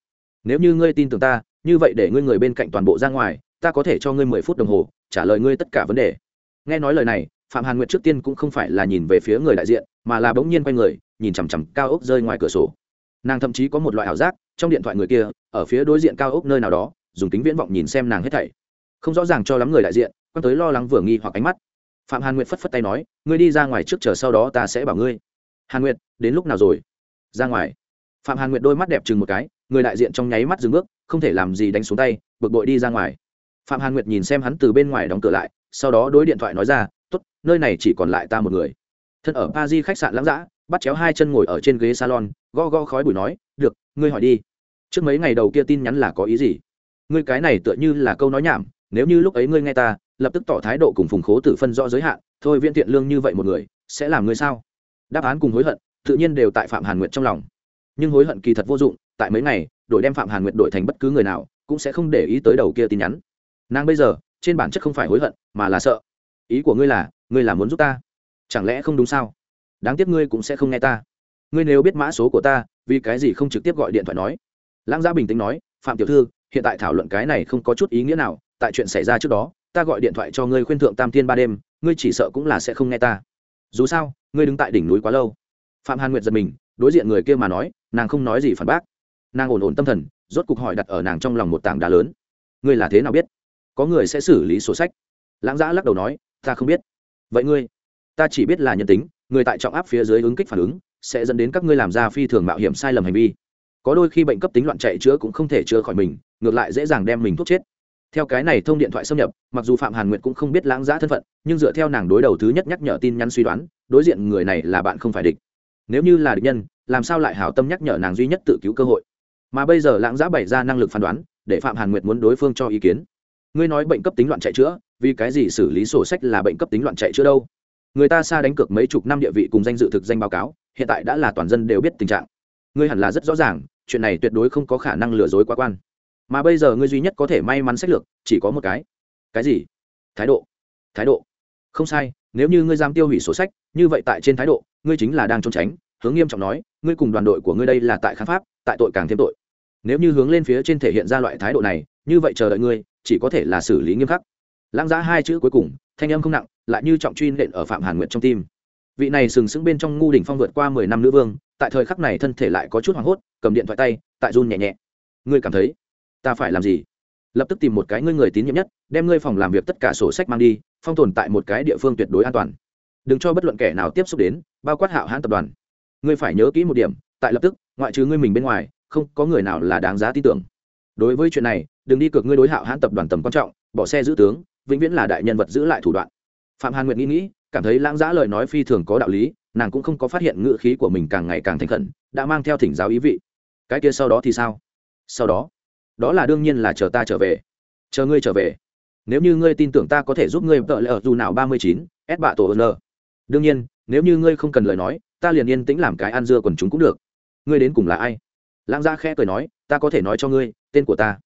Nếu như ngươi tin tưởng ta, như vậy để ngươi người bên cạnh toàn bộ ra ngoài, ta có thể cho ngươi mười phút đồng hồ, trả lời ngươi tất cả vấn đề. Nghe nói lời này phạm hàn nguyệt trước tiên cũng không phải là nhìn về phía người đại diện, mà là bỗng nhiên quay người, nhìn chằm chằm cao ốc rơi ngoài cửa sổ. Nàng thậm chí có một loại ảo giác, trong điện thoại người kia, ở phía đối diện cao ốc nơi nào đó, dùng tính viễn vọng nhìn xem nàng hết thảy. Không rõ ràng cho lắm người đại diện, quan tới lo lắng vừa nghi hoặc ánh mắt. Phạm hàn nguyệt phất phất tay nói, ngươi đi ra ngoài trước chờ sau đó ta sẽ bảo ngươi. Hàn nguyệt, đến lúc nào rồi? Ra ngoài. Phạm hàn nguyệt đôi mắt đẹp chừng một cái, người đại diện trong nháy mắt dừng bước, không thể làm gì đánh xuống tay, bực bội đi ra ngoài. Phạm hàn nguyệt nhìn xem hắn từ bên ngoài đóng cửa lại, sau đó đối điện thoại nói ra tốt, nơi này chỉ còn lại ta một người. Thân ở pa di khách sạn lãng dã, bắt chéo hai chân ngồi ở trên ghế salon go go khói bụi nói, được, ngươi hỏi đi. Trước mấy ngày đầu kia tin nhắn là có ý gì? Ngươi cái này tựa như là câu nói nhảm, nếu như lúc ấy ngươi nghe ta, lập tức tỏ thái độ cùng phùng khố tử phân rõ giới hạn, thôi viễn thiện lương như vậy một người, sẽ làm ngươi sao? Đáp án cùng hối hận, tự nhiên đều tại phạm hàn nguyệt trong lòng. Nhưng hối hận kỳ thật vô dụng, tại mấy ngày đội đem phạm hàn nguyệt đổi thành bất cứ người nào, cũng sẽ không để ý tới đầu kia tin nhắn. Nàng bây giờ, trên bản chất không phải hối hận, mà là sợ ý của ngươi là ngươi là muốn giúp ta? Chẳng lẽ không đúng sao? Đáng tiếc ngươi cũng sẽ không nghe ta. Ngươi nếu biết mã số của ta, vì cái gì không trực tiếp gọi điện thoại nói? Lãng gia bình tĩnh nói, phạm tiểu thư, hiện tại thảo luận cái này không có chút ý nghĩa nào. Tại chuyện xảy ra trước đó, ta gọi điện thoại cho ngươi khuyên thượng tam thiên ba đêm, ngươi chỉ sợ cũng là sẽ không nghe ta. Dù sao, ngươi đứng tại đỉnh núi quá lâu. Phạm hàn nguyệt giật mình, đối diện người kia mà nói, nàng không nói gì phản bác. Nàng ổn ổn tâm thần, rốt cục hỏi đặt ở nàng trong lòng một tảng đá lớn. Ngươi là thế nào biết? Có người sẽ xử lý sổ sách? Lãng giã lắc đầu nói ta không biết. Vậy ngươi, ta chỉ biết là nhân tính, người tại trọng áp phía dưới ứng kích phản ứng, sẽ dẫn đến các ngươi làm ra phi thường mạo hiểm sai lầm hành vi. Có đôi khi bệnh cấp tính loạn chạy chữa cũng không thể chữa khỏi mình, ngược lại dễ dàng đem mình thuốc chết. Theo cái này thông điện thoại xâm nhập, mặc dù phạm hàn nguyệt cũng không biết lãng giã thân phận, nhưng dựa theo nàng đối đầu thứ nhất nhắc nhở tin nhắn suy đoán, đối diện người này là bạn không phải địch. Nếu như là địch nhân, làm sao lại hảo tâm nhắc nhở nàng duy nhất tự cứu cơ hội? Mà bây giờ lãng giã bày ra năng lực phán đoán, để phạm hàn nguyệt muốn đối phương cho ý kiến. Ngươi nói bệnh cấp tính loạn chạy chữa vì cái gì xử lý sổ sách là bệnh cấp tính loạn chạy chưa đâu? Người ta xa đánh cược mấy chục năm địa vị cùng danh dự thực danh báo cáo, hiện tại đã là toàn dân đều biết tình trạng. Ngươi hẳn là rất rõ ràng, chuyện này tuyệt đối không có khả năng lừa dối quá quan. Mà bây giờ ngươi duy nhất có thể may mắn sách lược, chỉ có một cái. Cái gì? Thái độ. Thái độ. Không sai, nếu như ngươi dám tiêu hủy sổ sách, như vậy tại trên thái độ, ngươi chính là đang trốn tránh, hướng nghiêm trọng nói, ngươi cùng đoàn đội của ngươi đây là tại kháng pháp, tại tội càng thêm tội. Nếu như hướng lên phía trên thể hiện ra loại thái độ này, như vậy chờ đợi ngươi, chỉ có thể là xử lý nghiêm khắc lãng giá hai chữ cuối cùng, thanh âm không nặng, lại như trọng truy nện ở phạm hàn nguyệt trong tim. Vị này sừng sững bên trong ngu đỉnh phong vượt qua mười năm nữ vương, tại thời khắc này thân thể lại có chút hoảng hốt, cầm điện thoại tay, tại run nhẹ nhẹ. Ngươi cảm thấy, ta phải làm gì? Lập tức tìm một cái ngươi người tín nhiệm nhất, đem ngươi phòng làm việc tất cả sổ sách mang đi, phong tồn tại một cái địa phương tuyệt đối an toàn. Đừng cho bất luận kẻ nào tiếp xúc đến, bao quát hạo hãn tập đoàn. Ngươi phải nhớ kỹ một điểm, tại lập tức, ngoại trừ ngươi mình bên ngoài, không có người nào là đáng giá tin tưởng. Đối với chuyện này, đừng đi cược ngươi đối hạo hãn tập đoàn tầm quan trọng, bỏ xe giữ tướng vĩnh viễn là đại nhân vật giữ lại thủ đoạn. Phạm hàn nguyệt nghĩ nghĩ, cảm thấy lãng giã lời nói phi thường có đạo lý, nàng cũng không có phát hiện ngữ khí của mình càng ngày càng thành khẩn, đã mang theo thỉnh giáo ý vị. Cái kia sau đó thì sao? Sau đó? Đó là đương nhiên là chờ ta trở về. Chờ ngươi trở về. Nếu như ngươi tin tưởng ta có thể giúp ngươi vợ ở dù nào ba mươi chín ép bạ tổ ơn đương nhiên, nếu như ngươi không cần lời nói, ta liền yên tĩnh làm cái ăn dưa quần chúng cũng được. Ngươi đến cùng là ai? Lãng gia khẽ cười nói, ta có thể nói cho ngươi, tên của ta.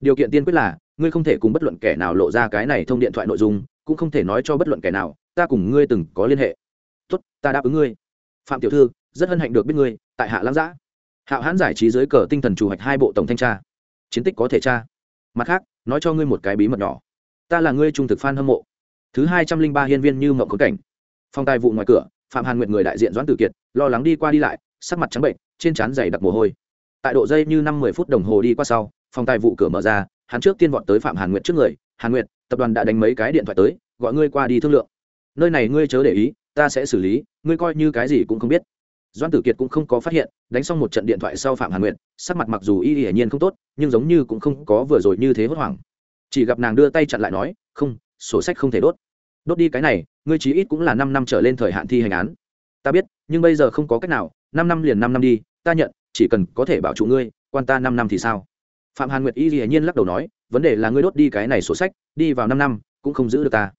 Điều kiện tiên quyết là ngươi không thể cùng bất luận kẻ nào lộ ra cái này thông điện thoại nội dung, cũng không thể nói cho bất luận kẻ nào, ta cùng ngươi từng có liên hệ. Tốt, ta đáp ứng ngươi. Phạm tiểu thư, rất hân hạnh được biết ngươi, tại hạ lãng giã. Hạo hãn giải trí dưới cờ tinh thần chủ hoạch hai bộ tổng thanh tra. Chiến tích có thể tra. Mặt khác, nói cho ngươi một cái bí mật nhỏ. Ta là ngươi trung thực f hâm mộ. Thứ hai trăm linh ba hiên viên như mộng khốn cảnh. Phong tài vụ ngoài cửa, phạm hàn nguyệt người đại diện doãn tử kiệt, lo lắng đi qua đi lại, sắc mặt trắng bệnh, trên trán dày đặc mồ hôi. Tại độ dây như năm mười phút đồng hồ đi qua sau phòng tài vụ cửa mở ra hắn trước tiên vọt tới phạm hàn nguyệt trước người, hàn nguyệt, tập đoàn đã đánh mấy cái điện thoại tới, gọi ngươi qua đi thương lượng. Nơi này ngươi chớ để ý, ta sẽ xử lý, ngươi coi như cái gì cũng không biết. Doan tử kiệt cũng không có phát hiện, đánh xong một trận điện thoại sau phạm hàn nguyệt, sắc mặt mặc dù y hiển nhiên không tốt, nhưng giống như cũng không có vừa rồi như thế hốt hoảng. Chỉ gặp nàng đưa tay chặn lại nói, không, sổ sách không thể đốt. Đốt đi cái này, ngươi chí ít cũng là năm năm trở lên thời hạn thi hành án. Ta biết, nhưng bây giờ không có cách nào, năm năm liền năm năm đi, ta nhận, chỉ cần có thể bảo trụ ngươi, quan ta năm năm thì sao? Phạm hàn nguyệt y hiển nhiên lắc đầu nói, vấn đề là ngươi đốt đi cái này sổ sách, đi vào năm năm, cũng không giữ được ta.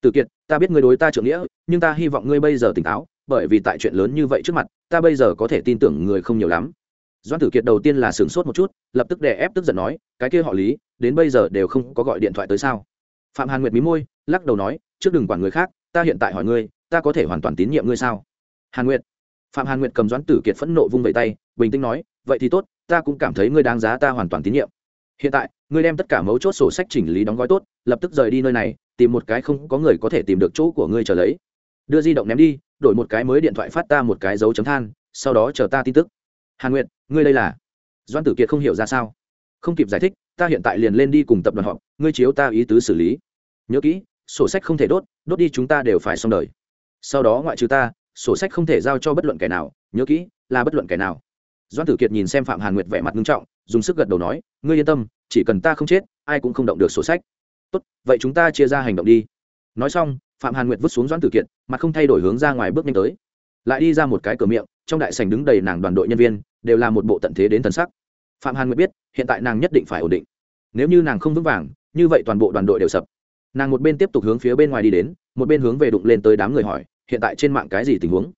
Từ kiệt, ta biết ngươi đối ta trưởng nghĩa, nhưng ta hy vọng ngươi bây giờ tỉnh táo, bởi vì tại chuyện lớn như vậy trước mặt, ta bây giờ có thể tin tưởng người không nhiều lắm. Doan tử kiệt đầu tiên là sửng sốt một chút, lập tức đè ép tức giận nói, cái kia họ lý, đến bây giờ đều không có gọi điện thoại tới sao? Phạm hàn nguyệt mí môi, lắc đầu nói, trước đừng quản người khác, ta hiện tại hỏi ngươi, ta có thể hoàn toàn tín nhiệm ngươi sao? Hàn nguyệt. Phạm hàn nguyệt cầm doãn tử kiệt phẫn nộ vung vẩy tay, bình tĩnh nói, vậy thì tốt ta cũng cảm thấy ngươi đáng giá ta hoàn toàn tín nhiệm. Hiện tại, ngươi đem tất cả mấu chốt sổ sách chỉnh lý đóng gói tốt, lập tức rời đi nơi này, tìm một cái không có người có thể tìm được chỗ của ngươi trở lấy. Đưa di động ném đi, đổi một cái mới điện thoại phát ta một cái dấu chấm than, sau đó chờ ta tin tức. Hàn nguyện ngươi đây là? Doan tử kiệt không hiểu ra sao. Không kịp giải thích, ta hiện tại liền lên đi cùng tập đoàn họp, ngươi chiếu ta ý tứ xử lý. Nhớ kỹ, sổ sách không thể đốt đốt đi chúng ta đều phải xong đời. Sau đó ngoại trừ ta, sổ sách không thể giao cho bất luận kẻ nào, nhớ kỹ, là bất luận kẻ nào doan tử kiệt nhìn xem phạm hàn nguyệt vẻ mặt nghiêm trọng, dùng sức gật đầu nói, ngươi yên tâm, chỉ cần ta không chết, ai cũng không động được sổ sách. Tốt, vậy chúng ta chia ra hành động đi. Nói xong, phạm hàn nguyệt vứt xuống doãn tử kiệt, mặt không thay đổi hướng ra ngoài bước nhanh tới. Lại đi ra một cái cửa miệng, trong đại sảnh đứng đầy nàng đoàn đội nhân viên, đều là một bộ tận thế đến thần sắc. Phạm hàn nguyệt biết, hiện tại nàng nhất định phải ổn định. Nếu như nàng không vững vàng, như vậy toàn bộ đoàn đội đều sập. Nàng một bên tiếp tục hướng phía bên ngoài đi đến, một bên hướng về đụng lên tới đám người hỏi, hiện tại trên mạng cái gì tình huống?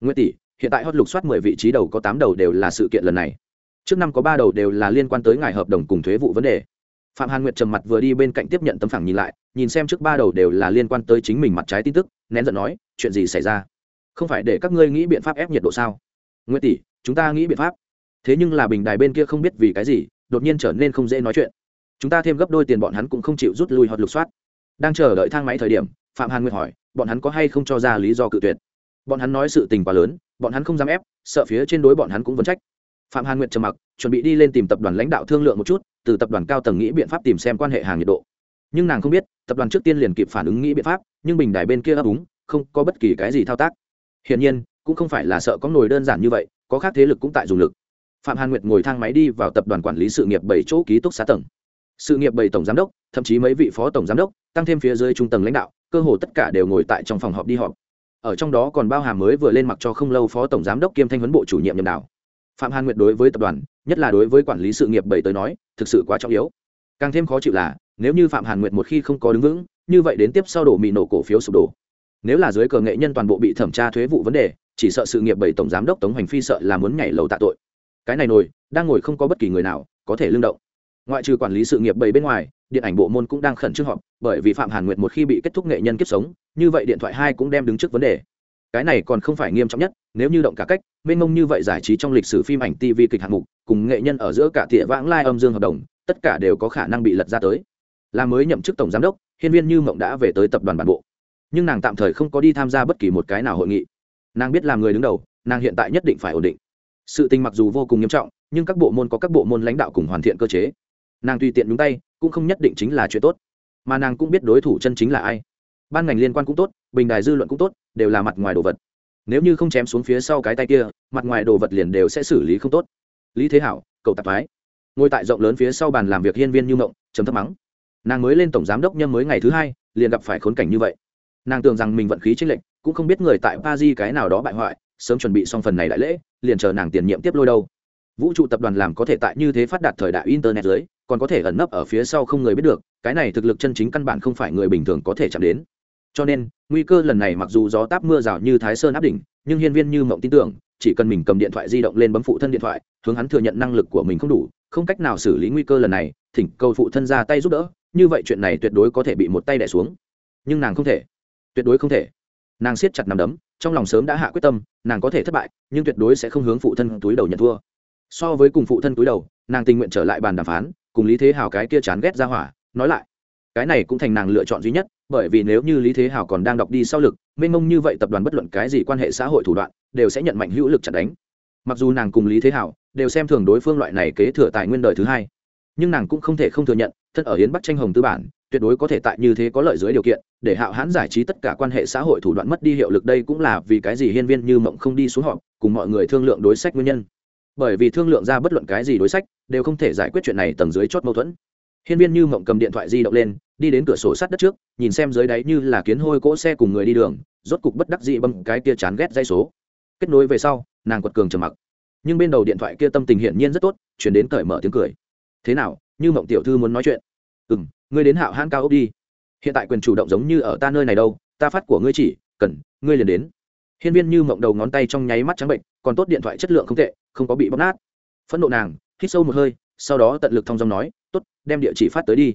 Nguyễn tỷ hiện tại hot lục soát mười vị trí đầu có tám đầu đều là sự kiện lần này. Trước năm có ba đầu đều là liên quan tới ngài hợp đồng cùng thuế vụ vấn đề. Phạm hàn nguyệt trầm mặt vừa đi bên cạnh tiếp nhận tấm phẳng nhìn lại, nhìn xem trước ba đầu đều là liên quan tới chính mình mặt trái tin tức, nén giận nói, chuyện gì xảy ra? Không phải để các ngươi nghĩ biện pháp ép nhiệt độ sao? Nguyễn tỷ, chúng ta nghĩ biện pháp. Thế nhưng là bình đài bên kia không biết vì cái gì, đột nhiên trở nên không dễ nói chuyện. Chúng ta thêm gấp đôi tiền bọn hắn cũng không chịu rút lui hoặc lục soát. Đang chờ đợi thang máy thời điểm, phạm hàn nguyệt hỏi, bọn hắn có hay không cho ra lý do cự tuyệt? Bọn hắn nói sự tình quá lớn bọn hắn không dám ép, sợ phía trên đối bọn hắn cũng vấn trách. Phạm hàn nguyệt trầm mặc, chuẩn bị đi lên tìm tập đoàn lãnh đạo thương lượng một chút, từ tập đoàn cao tầng nghĩ biện pháp tìm xem quan hệ hàng nhiệt độ. Nhưng nàng không biết, tập đoàn trước tiên liền kịp phản ứng nghĩ biện pháp, nhưng bình đài bên kia ấp úng, không có bất kỳ cái gì thao tác. Hiển nhiên, cũng không phải là sợ có nồi đơn giản như vậy, có khác thế lực cũng tại dùng lực. Phạm hàn nguyệt ngồi thang máy đi vào tập đoàn quản lý sự nghiệp bảy chỗ ký túc xá tầng. Sự nghiệp bảy tổng giám đốc, thậm chí mấy vị phó tổng giám đốc, tăng thêm phía dưới trung tầng lãnh đạo, cơ hồ tất cả đều ngồi tại trong phòng họp đi họp ở trong đó còn bao hàm mới vừa lên mặc cho không lâu phó tổng giám đốc kiêm thanh huấn bộ chủ nhiệm nhầm đạo. Phạm hàn nguyệt đối với tập đoàn, nhất là đối với quản lý sự nghiệp bảy tới nói, thực sự quá trọng yếu. Càng thêm khó chịu là, nếu như phạm hàn nguyệt một khi không có đứng vững, như vậy đến tiếp sau đổ mì nổ cổ phiếu sụp đổ. Nếu là dưới cờ nghệ nhân toàn bộ bị thẩm tra thuế vụ vấn đề, chỉ sợ sự nghiệp bảy tổng giám đốc tống hoành phi sợ là muốn nhảy lầu tạ tội. Cái này nổi đang ngồi không có bất kỳ người nào có thể lương động ngoại trừ quản lý sự nghiệp bảy bên ngoài, điện ảnh bộ môn cũng đang khẩn trương họp, bởi vì phạm hàn nguyệt một khi bị kết thúc nghệ nhân kiếp sống, như vậy điện thoại hai cũng đem đứng trước vấn đề. Cái này còn không phải nghiêm trọng nhất, nếu như động cả cách, mênh mông như vậy giải trí trong lịch sử phim ảnh tv kịch hạng mục, cùng nghệ nhân ở giữa cả tỉa vãng lai âm dương hợp đồng, tất cả đều có khả năng bị lật ra tới. Là mới nhậm chức tổng giám đốc, hiên viên như mộng đã về tới tập đoàn bản bộ. Nhưng nàng tạm thời không có đi tham gia bất kỳ một cái nào hội nghị. Nàng biết làm người đứng đầu, nàng hiện tại nhất định phải ổn định. Sự tình mặc dù vô cùng nghiêm trọng, nhưng các bộ môn có các bộ môn lãnh đạo cùng hoàn thiện cơ chế nàng tùy tiện nhúng tay, cũng không nhất định chính là chuyện tốt. Mà nàng cũng biết đối thủ chân chính là ai. Ban ngành liên quan cũng tốt, bình đài dư luận cũng tốt, đều là mặt ngoài đồ vật. Nếu như không chém xuống phía sau cái tay kia, mặt ngoài đồ vật liền đều sẽ xử lý không tốt. Lý thế hảo, cậu tạp mái ngồi tại rộng lớn phía sau bàn làm việc hiên viên như mộng chấm thấp mắng. Nàng mới lên tổng giám đốc nhâm mới ngày thứ hai, liền gặp phải khốn cảnh như vậy. Nàng tưởng rằng mình vận khí chênh lệnh cũng không biết người tại pa di cái nào đó bại hoại, sớm chuẩn bị xong phần này đại lễ, liền chờ nàng tiền nhiệm tiếp lôi đâu vũ trụ tập đoàn làm có thể tại như thế phát đạt thời đại internet dưới, còn có thể ẩn nấp ở phía sau không người biết được, cái này thực lực chân chính căn bản không phải người bình thường có thể chạm đến. Cho nên, nguy cơ lần này mặc dù gió táp mưa rào như thái sơn áp đỉnh, nhưng hiên viên như mộng tin tưởng, chỉ cần mình cầm điện thoại di động lên bấm phụ thân điện thoại, hướng hắn thừa nhận năng lực của mình không đủ, không cách nào xử lý nguy cơ lần này, thỉnh cầu phụ thân ra tay giúp đỡ, như vậy chuyện này tuyệt đối có thể bị một tay đẻ xuống. Nhưng nàng không thể. Tuyệt đối không thể. Nàng siết chặt nằm đấm, trong lòng sớm đã hạ quyết tâm, nàng có thể thất bại, nhưng tuyệt đối sẽ không hướng phụ thân túi đầu nhận thua so với cùng phụ thân túi đầu, nàng tình nguyện trở lại bàn đàm phán, cùng lý thế hào cái kia chán ghét ra hỏa, nói lại. Cái này cũng thành nàng lựa chọn duy nhất, bởi vì nếu như lý thế hào còn đang đọc đi sau lực, mênh mông như vậy tập đoàn bất luận cái gì quan hệ xã hội thủ đoạn, đều sẽ nhận mạnh hữu lực chặt đánh. Mặc dù nàng cùng lý thế hào đều xem thường đối phương loại này kế thừa tài nguyên đời thứ hai, nhưng nàng cũng không thể không thừa nhận, thân ở hiến bắc tranh hồng tư bản, tuyệt đối có thể tại như thế có lợi dưới điều kiện, để hạo hãn giải trí tất cả quan hệ xã hội thủ đoạn mất đi hiệu lực đây cũng là vì cái gì hiên viên như mộng không đi xuống họp, cùng mọi người thương lượng đối sách nguyên nhân bởi vì thương lượng ra bất luận cái gì đối sách, đều không thể giải quyết chuyện này tầng dưới chót mâu thuẫn. Hiên viên như mộng cầm điện thoại di động lên, đi đến cửa sổ sát đất trước, nhìn xem dưới đáy như là kiến hôi cỗ xe cùng người đi đường, rốt cục bất đắc dị bấm cái kia chán ghét dây số. Kết nối về sau, nàng quật cường trầm mặc. Nhưng bên đầu điện thoại kia tâm tình hiển nhiên rất tốt, chuyển đến cởi mở tiếng cười. Thế nào, như mộng tiểu thư muốn nói chuyện? Ừ m ngươi đến hạo hãn cao ốc đi. Hiện tại quyền chủ động giống như ở ta nơi này đâu, ta phát của ngươi chỉ, cần ngươi liền đến hiên viên như mộng đầu ngón tay trong nháy mắt trắng bệnh, còn tốt điện thoại chất lượng không tệ, không có bị bóc nát. Phẫn nộ nàng, hít sâu một hơi, sau đó tận lực thông giọng nói t ố t đem địa chỉ phát tới đi.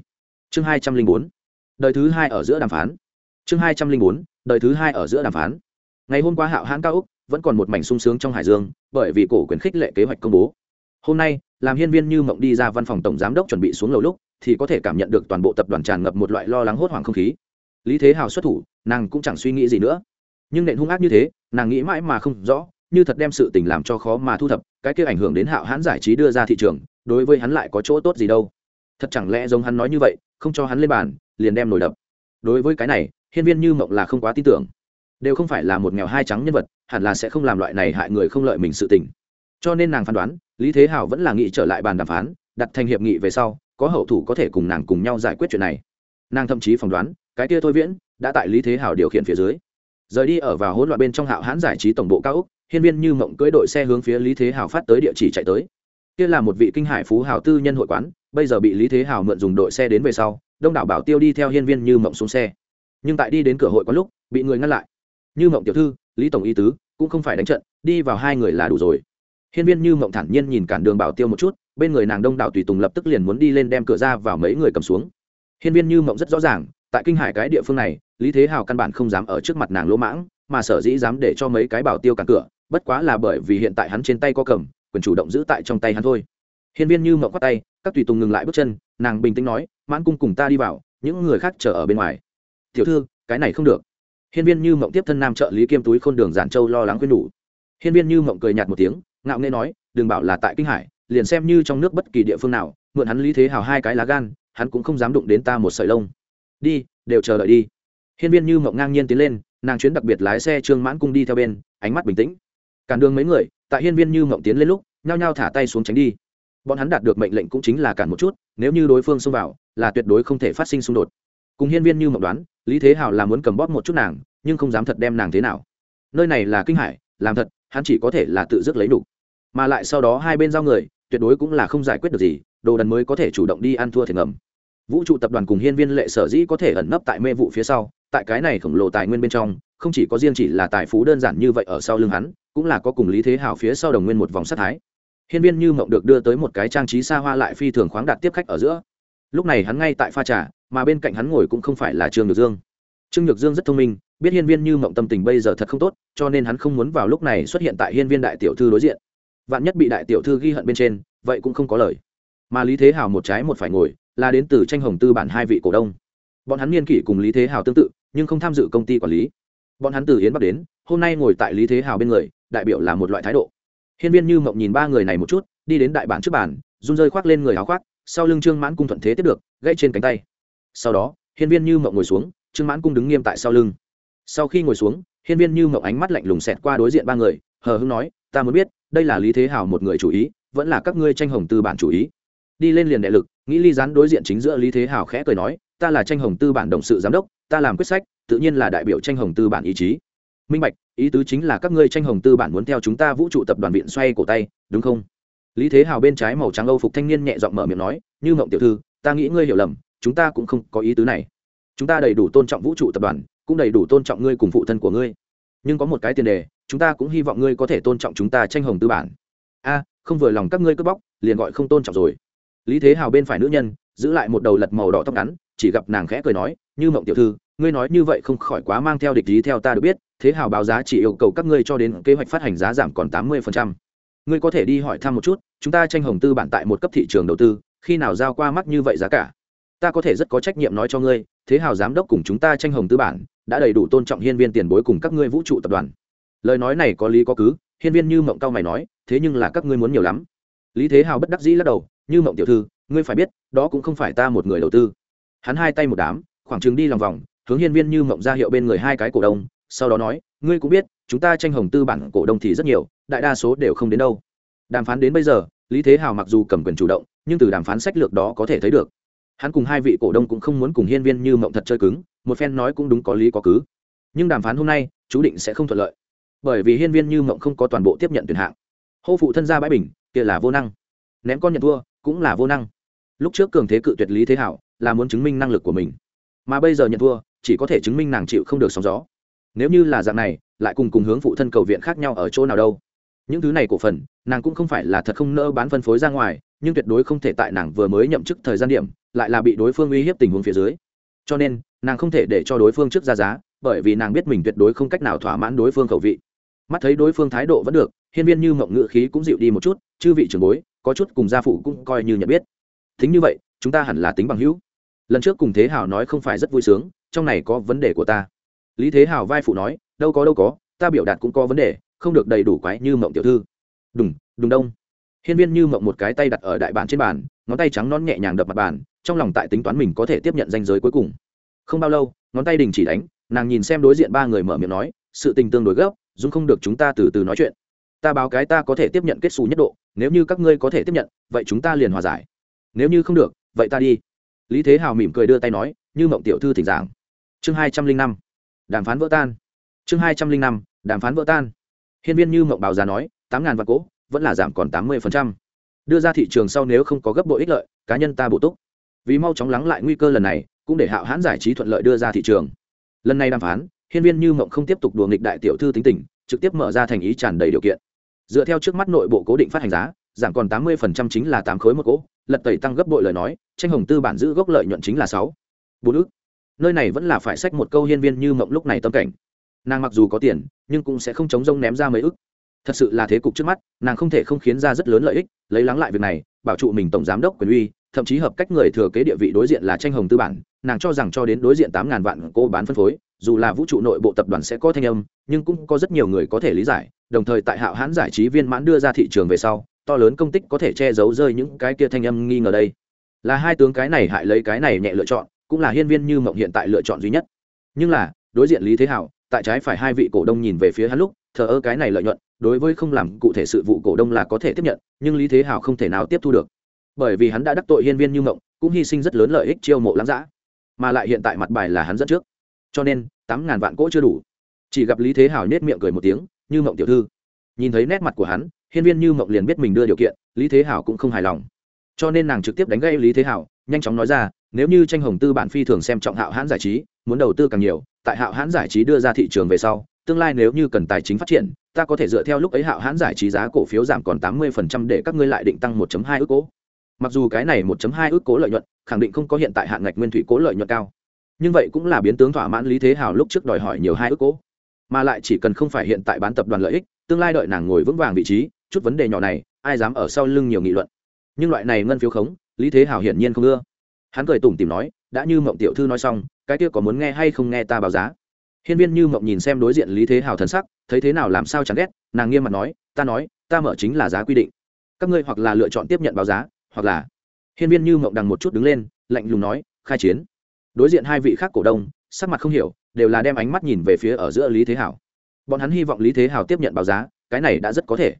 Chương hai trăm linh bốn. Đời thứ hai ở giữa đàm phán. Chương hai trăm linh bốn. Đời thứ hai ở giữa đàm phán. Ngày hôm qua hạo hãng cao úc vẫn còn một mảnh sung sướng trong hải dương, bởi vì cổ quyền khích lệ kế hoạch công bố. Hôm nay, làm hiên viên như mộng đi ra văn phòng tổng giám đốc chuẩn bị xuống lầu lúc, thì có thể cảm nhận được toàn bộ tập đoàn tràn ngập một loại lo lắng hốt hoảng không khí. Lý thế hào xuất thủ, nàng cũng chẳng suy nghĩ gì nữa nhưng nện hung ác như thế, nàng nghĩ mãi mà không rõ, như thật đem sự tình làm cho khó mà thu thập, cái kia ảnh hưởng đến hạo hãn giải trí đưa ra thị trường, đối với hắn lại có chỗ tốt gì đâu. Thật chẳng lẽ giống hắn nói như vậy, không cho hắn lên bàn, liền đem nổi đập. Đối với cái này, hiên viên như mộng là không quá tin tưởng. Đều không phải là một nghèo hai trắng nhân vật, hẳn là sẽ không làm loại này hại người không lợi mình sự tình. Cho nên nàng phán đoán, lý thế hảo vẫn là nghĩ trở lại bàn đàm phán, đặt thành hiệp nghị về sau, có hậu thủ có thể cùng nàng cùng nhau giải quyết chuyện này. Nàng thậm chí phỏng đoán, cái kia thôi viễn, đã tại lý thế hảo điều khiển phía dưới rời đi ở vào hỗn loạn bên trong hạo hãn giải trí tổng bộ cao úc hiên viên như mộng cưỡi đội xe hướng phía lý thế hào phát tới địa chỉ chạy tới. Kia là một vị kinh hải phú hào tư nhân hội quán, bây giờ bị lý thế hào mượn dùng đội xe đến về sau, đông đảo bảo tiêu đi theo hiên viên như mộng xuống xe. Nhưng tại đi đến cửa hội quán lúc, bị người ngăn lại. Như mộng tiểu thư, lý tổng y tứ, cũng không phải đánh trận, đi vào hai người là đủ rồi. Hiên viên như mộng thản nhiên nhìn cản đường bảo tiêu một chút, bên người nàng đông đảo tùy tùng lập tức liền muốn đi lên đem cửa ra vào mấy người cầm xuống. Hiên viên như mộng rất rõ ràng tại kinh hải cái địa phương này, lý thế hào căn bản không dám ở trước mặt nàng lỗ mãng, mà sở dĩ dám để cho mấy cái bảo tiêu cản cửa, bất quá là bởi vì hiện tại hắn trên tay có cầm, quyền chủ động giữ tại trong tay hắn thôi. Hiên viên như mộng quát tay, các tùy tùng ngừng lại bước chân, nàng bình tĩnh nói, mãn cung cùng ta đi vào, những người khác chờ ở bên ngoài. Tiểu thư, cái này không được. Hiên viên như mộng tiếp thân nam trợ lý kiêm túi khôn đường giản châu lo lắng khuyên nhủ. Hiên viên như mộng cười nhạt một tiếng, ngạo nghễ nói, đừng bảo là tại kinh hải, liền xem như trong nước bất kỳ địa phương nào, mượn hắn lý thế hào hai cái lá gan, hắn cũng không dám đụng đến ta một sợi lông đi, đều chờ đợi đi. Hiên viên như mộng ngang nhiên tiến lên, nàng chuyến đặc biệt lái xe trương mãn cung đi theo bên, ánh mắt bình tĩnh. Cản đường mấy người, tại hiên viên như mộng tiến lên lúc, nhao nhao thả tay xuống tránh đi. Bọn hắn đạt được mệnh lệnh cũng chính là cản một chút, nếu như đối phương xông vào, là tuyệt đối không thể phát sinh xung đột. Cùng hiên viên như mộng đoán, lý thế hào là muốn cầm bóp một chút nàng, nhưng không dám thật đem nàng thế nào. Nơi này là kinh hải, làm thật, hắn chỉ có thể là tự dứt lấy đủ. Mà lại sau đó hai bên giao người, tuyệt đối cũng là không giải quyết được gì, đồ đần mới có thể chủ động đi ăn thua thể ngầm vũ trụ tập đoàn cùng hiên viên lệ sở dĩ có thể ẩn nấp tại mê vụ phía sau, tại cái này khổng lồ tài nguyên bên trong, không chỉ có riêng chỉ là tài phú đơn giản như vậy ở sau lưng hắn, cũng là có cùng lý thế hào phía sau đồng nguyên một vòng sát thái. Hiên viên như mộng được đưa tới một cái trang trí xa hoa lại phi thường khoáng đạt tiếp khách ở giữa. Lúc này hắn ngay tại pha trà, mà bên cạnh hắn ngồi cũng không phải là trương nhược dương. Trương nhược dương rất thông minh, biết hiên viên như mộng tâm tình bây giờ thật không tốt, cho nên hắn không muốn vào lúc này xuất hiện tại hiên viên đại tiểu thư đối diện. Vạn nhất bị đại tiểu thư ghi hận bên trên, vậy cũng không có lời. Mà lý thế hào một trái một phải ngồi là đến từ tranh hồng tư bản hai vị cổ đông. Bọn hắn niên kỷ cùng lý thế hào tương tự, nhưng không tham dự công ty quản lý. Bọn hắn từ hiến bắc đến, hôm nay ngồi tại lý thế hào bên người, đại biểu là một loại thái độ. Hiên viên như mộng nhìn ba người này một chút, đi đến đại bản trước bàn, run rơi khoác lên người áo khoác, sau lưng trương mãn cung thuận thế tiếp được, gãy trên cánh tay. Sau đó, hiên viên như mộng ngồi xuống, trương mãn cung đứng nghiêm tại sau lưng. Sau khi ngồi xuống, hiên viên như mộng ánh mắt lạnh lùng xẹt qua đối diện ba người, hờ hưng nói, ta muốn biết, đây là lý thế hào một người chủ ý, vẫn là các ngươi tranh hồng tư bản chủ ý? Đi lên liền đệ lực, nghĩ ly gián đối diện chính giữa lý thế hào khẽ cười nói, ta là tranh hồng tư bản đồng sự giám đốc, ta làm quyết sách, tự nhiên là đại biểu tranh hồng tư bản ý chí. Minh bạch, ý tứ chính là các ngươi tranh hồng tư bản muốn theo chúng ta vũ trụ tập đoàn viện xoay cổ tay, đúng không? Lý thế hào bên trái màu trắng âu phục thanh niên nhẹ giọng mở miệng nói, như mộng tiểu thư, ta nghĩ ngươi hiểu lầm, chúng ta cũng không có ý tứ này. Chúng ta đầy đủ tôn trọng vũ trụ tập đoàn, cũng đầy đủ tôn trọng ngươi cùng phụ thân của ngươi. Nhưng có một cái tiền đề, chúng ta cũng hy vọng ngươi có thể tôn trọng chúng ta tranh hồng tư bản. A, không vừa lòng các ngươi cướp bóc, liền gọi không tôn trọng rồi lý thế hào bên phải nữ nhân, giữ lại một đầu lật màu đỏ tóc ngắn, chỉ gặp nàng khẽ cười nói, như mộng tiểu thư, ngươi nói như vậy không khỏi quá mang theo địch ý theo ta được biết, thế hào báo giá chỉ yêu cầu các ngươi cho đến kế hoạch phát hành giá giảm còn tám mươi ngươi có thể đi hỏi thăm một chút, chúng ta tranh hồng tư bản tại một cấp thị trường đầu tư, khi nào giao qua mắt như vậy giá cả? Ta có thể rất có trách nhiệm nói cho ngươi, thế hào giám đốc cùng chúng ta tranh hồng tư bản, đã đầy đủ tôn trọng hiên viên tiền bối cùng các ngươi vũ trụ tập đoàn. Lời nói này có lý có cứ, hiên viên như mộng cao mày nói, thế nhưng là các ngươi muốn nhiều lắm. Lý thế hào bất đắc dĩ lắc đầu như mộng tiểu thư, ngươi phải biết, đó cũng không phải ta một người đầu tư. Hắn hai tay một đám, khoảng chừng đi lòng vòng, hướng hiên viên như mộng ra hiệu bên người hai cái cổ đông, sau đó nói, ngươi cũng biết, chúng ta tranh hồng tư bản cổ đông thì rất nhiều, đại đa số đều không đến đâu. Đàm phán đến bây giờ, lý thế hào mặc dù cầm quyền chủ động, nhưng từ đàm phán sách lược đó có thể thấy được. Hắn cùng hai vị cổ đông cũng không muốn cùng hiên viên như mộng thật chơi cứng, một phen nói cũng đúng có lý có cứ. Nhưng đàm phán hôm nay, chú định sẽ không thuận lợi. Bởi vì hiên viên như mộng không có toàn bộ tiếp nhận tuyển hạng. Hô phụ thân ra bãi bình, kia là vô năng. Ném con nhận thua cũng là vô năng. Lúc trước cường thế cự tuyệt lý thế hảo, là muốn chứng minh năng lực của mình. Mà bây giờ nhận thua, chỉ có thể chứng minh nàng chịu không được sóng gió. Nếu như là dạng này, lại cùng cùng hướng phụ thân cầu viện khác nhau ở chỗ nào đâu. Những thứ này cổ phần, nàng cũng không phải là thật không nỡ bán phân phối ra ngoài, nhưng tuyệt đối không thể tại nàng vừa mới nhậm chức thời gian điểm, lại là bị đối phương uy hiếp tình huống phía dưới. Cho nên, nàng không thể để cho đối phương trước ra giá, bởi vì nàng biết mình tuyệt đối không cách nào thỏa mãn đối phương khẩu vị. Mắt thấy đối phương thái độ vẫn được, hiên viên như mộng ngự khí cũng dịu đi một chút, chư vị trưởng bối có chút cùng gia phụ cũng coi như nhận biết. Thính như vậy, chúng ta hẳn là tính bằng hữu. Lần trước cùng thế hảo nói không phải rất vui sướng, trong này có vấn đề của ta. Lý thế hảo vai phụ nói, đâu có đâu có, ta biểu đạt cũng có vấn đề, không được đầy đủ quái như mộng tiểu thư. Đùng đùng đông. Hiên viên như mộng một cái tay đặt ở đại bản trên bàn, ngón tay trắng non nhẹ nhàng đập mặt bàn, trong lòng tại tính toán mình có thể tiếp nhận danh giới cuối cùng. Không bao lâu, ngón tay đình chỉ đánh, nàng nhìn xem đối diện ba người mở miệng nói, sự tình tương đối gấp dung không được chúng ta từ từ nói chuyện ta báo cái ta có thể tiếp nhận kết xù nhất độ, nếu như các ngươi có thể tiếp nhận, vậy chúng ta liền hòa giải. Nếu như không được, vậy ta đi. Lý thế hào mỉm cười đưa tay nói, như mộng tiểu thư thỉnh giảng. Chương hai trăm linh năm, đàm phán vỡ tan. Chương hai trăm linh năm, đàm phán vỡ tan. Hiên viên như mộng báo giá nói, tám ngàn vạn cỗ vẫn là giảm còn tám mươi đưa ra thị trường sau nếu không có gấp bội ích lợi, cá nhân ta bổ túc. Vì mau chóng lắng lại nguy cơ lần này, cũng để hạo hãn giải trí thuận lợi đưa ra thị trường. Lần này đàm phán, hiên viên như mộng không tiếp tục đùa nghịch đại tiểu thư tính tình trực tiếp mở ra thành ý tràn đầy điều kiện. Dựa theo trước mắt nội bộ cố định phát hành giá, giảm còn tám mươi chính là tám khối một cỗ, lật tẩy tăng gấp bội lời nói, tranh hồng tư bản giữ gốc lợi nhuận chính là sáu. Bốn ước nơi này vẫn là phải sách một câu hiên viên như mộng lúc này tâm cảnh. Nàng mặc dù có tiền, nhưng cũng sẽ không chống rông ném ra mấy ức. Thật sự là thế cục trước mắt, nàng không thể không khiến ra rất lớn lợi ích, lấy lắng lại việc này bảo trụ mình tổng giám đốc quyền uy, thậm chí hợp cách người thừa kế địa vị đối diện là tranh hồng tư bản, nàng cho rằng cho đến đối diện tám ngàn vạn cô bán phân phối, dù là vũ trụ nội bộ tập đoàn sẽ có thanh âm, nhưng cũng có rất nhiều người có thể lý giải, đồng thời tại hạo hãn giải trí viên mãn đưa ra thị trường về sau, to lớn công tích có thể che giấu rơi những cái kia thanh âm nghi ngờ đây. Là hai tướng cái này hại lấy cái này nhẹ lựa chọn, cũng là hiên viên như mộng hiện tại lựa chọn duy nhất. Nhưng là, đối diện lý thế hảo, tại trái phải hai vị cổ đông nhìn về phía hắn lúc thờ ơ cái này lợi nhuận, đối với không làm cụ thể sự vụ cổ đông là có thể tiếp nhận, nhưng lý thế hảo không thể nào tiếp thu được. Bởi vì hắn đã đắc tội hiên viên như mộng, cũng hy sinh rất lớn lợi ích chiêu mộ lãng giã mà lại hiện tại mặt bài là hắn dẫn trước. Cho nên, tám ngàn vạn cỗ chưa đủ. Chỉ gặp lý thế hảo nhét miệng cười một tiếng, như mộng tiểu thư. Nhìn thấy nét mặt của hắn, hiên viên như mộng liền biết mình đưa điều kiện, lý thế hảo cũng không hài lòng. Cho nên nàng trực tiếp đánh gây lý thế hảo nhanh chóng nói ra, nếu như tranh hồng tư bản phi thường xem trọng hạo hãn giải trí, muốn đầu tư càng nhiều, tại hạo hãn giải trí đưa ra thị trường về sau tương lai nếu như cần tài chính phát triển, ta có thể dựa theo lúc ấy hạo hãn giải trí giá cổ phiếu giảm còn tám mươi để các ngươi lại định tăng 1 hai ước cố. Mặc dù cái này 1 hai ước cố lợi nhuận, khẳng định không có hiện tại hạn ngạch nguyên thủy cố lợi nhuận cao. Nhưng vậy cũng là biến tướng thỏa mãn lý thế hào lúc trước đòi hỏi nhiều hai ước cố. Mà lại chỉ cần không phải hiện tại bán tập đoàn lợi ích, tương lai đợi nàng ngồi vững vàng vị trí, chút vấn đề nhỏ này, ai dám ở sau lưng nhiều nghị luận. Nhưng loại này ngân phiếu khống, lý thế hào hiển nhiên không ưa. Hắn cười tủm tìm nói, đã như mộng tiểu thư nói xong, cái kia có muốn nghe hay không nghe ta báo giá? Hiên viên như mộng nhìn xem đối diện lý thế hào thần sắc, thấy thế nào làm sao chẳng ghét, nàng nghiêm mặt nói, ta nói, ta mở chính là giá quy định. Các ngươi hoặc là lựa chọn tiếp nhận báo giá, hoặc là hiên viên như mộng đằng một chút đứng lên, lạnh lùng nói, khai chiến. Đối diện hai vị khác cổ đông, sắc mặt không hiểu, đều là đem ánh mắt nhìn về phía ở giữa lý thế hảo bọn hắn hy vọng lý thế hảo tiếp nhận báo giá, cái này đã rất có thể.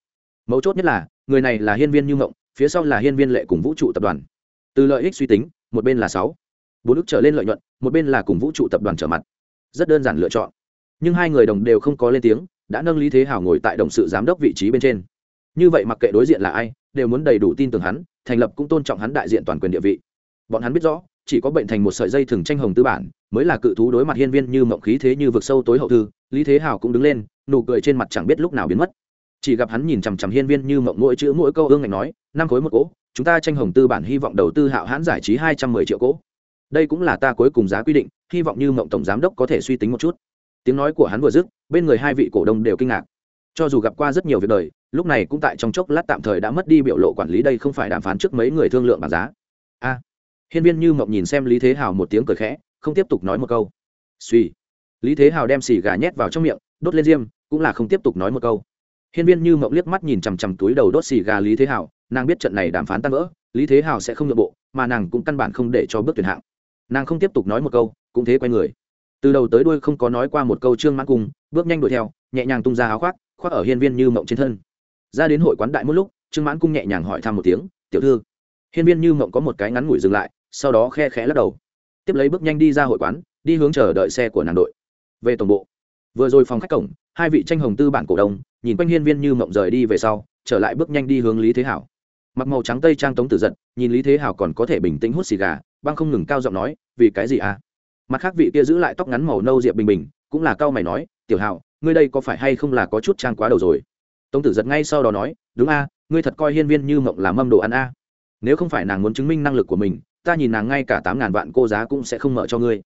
Mấu chốt nhất là, người này là hiên viên như mộng, phía sau là hiên viên lệ cùng vũ trụ tập đoàn. Từ lợi ích suy tính, một bên là sáu. Bốn ức trở lên lợi nhuận, một bên là cùng vũ trụ tập đoàn trở mặt rất đơn giản lựa chọn. Nhưng hai người đồng đều không có lên tiếng, đã nâng lý thế hảo ngồi tại đồng sự giám đốc vị trí bên trên. Như vậy mặc kệ đối diện là ai, đều muốn đầy đủ tin tưởng hắn, thành lập cũng tôn trọng hắn đại diện toàn quyền địa vị. Bọn hắn biết rõ, chỉ có bệnh thành một sợi dây thừng tranh hồng tư bản, mới là cự thú đối mặt hiên viên như mộng khí thế như vực sâu tối hậu thư, lý thế hảo cũng đứng lên, nụ cười trên mặt chẳng biết lúc nào biến mất. Chỉ gặp hắn nhìn chằm chằm hiên viên như mộng mỗi chữ mỗi câu ương ngạnh nói, năm khối một cỗ, chúng ta tranh hồng tư bản hy vọng đầu tư hạo hãn giải trí hai trăm mười triệu cỗ. Đây cũng là ta cuối cùng giá quy định hy vọng như mộng tổng giám đốc có thể suy tính một chút. Tiếng nói của hắn vừa dứt, bên người hai vị cổ đông đều kinh ngạc. Cho dù gặp qua rất nhiều việc đời, lúc này cũng tại trong chốc lát tạm thời đã mất đi biểu lộ quản lý đây không phải đàm phán trước mấy người thương lượng bảng giá. A. Hiên viên như mộng nhìn xem lý thế hào một tiếng cười khẽ, không tiếp tục nói một câu. Suy lý thế hào đem xì gà nhét vào trong miệng, đốt lên diêm, cũng là không tiếp tục nói một câu. Hiên viên như mộng liếc mắt nhìn chằm chằm túi đầu đốt xì gà lý thế hào, nàng biết trận này đàm phán tan vỡ, lý thế hào sẽ không nhượng bộ, mà nàng cũng căn bản không để cho bước tuyển hạng nàng không tiếp tục nói một câu, cũng thế quay người. Từ đầu tới đuôi không có nói qua một câu trương mãn cung, bước nhanh đuổi theo, nhẹ nhàng tung ra áo khoác khoác ở hiên viên như mộng trên thân. Ra đến hội quán đại một lúc, trương mãn cung nhẹ nhàng hỏi thăm một tiếng, tiểu thư. Hiên viên như mộng có một cái ngắn ngủi dừng lại, sau đó khe khẽ lắc đầu. Tiếp lấy bước nhanh đi ra hội quán, đi hướng chờ đợi xe của nàng đội. Về tổng bộ. Vừa rồi phòng khách cổng, hai vị tranh hồng tư bản cổ đông, nhìn quanh hiên viên như mộng rời đi về sau, trở lại bước nhanh đi hướng lý thế hảo. Mặc màu trắng tây trang tống tử giận nhìn lý thế hảo còn có thể bình tĩnh hút xì gà băng không ngừng cao giọng nói vì cái gì à? Mặt khác vị kia giữ lại tóc ngắn màu nâu diệp bình bình cũng là cao mày nói tiểu hạo, ngươi đây có phải hay không là có chút trang quá đầu rồi? Tống tử giật ngay sau đó nói đúng a ngươi thật coi hiên viên như mộng làm mâm đồ ăn a. Nếu không phải nàng muốn chứng minh năng lực của mình ta nhìn nàng ngay cả tám ngàn vạn cô giá cũng sẽ không mở cho ngươi.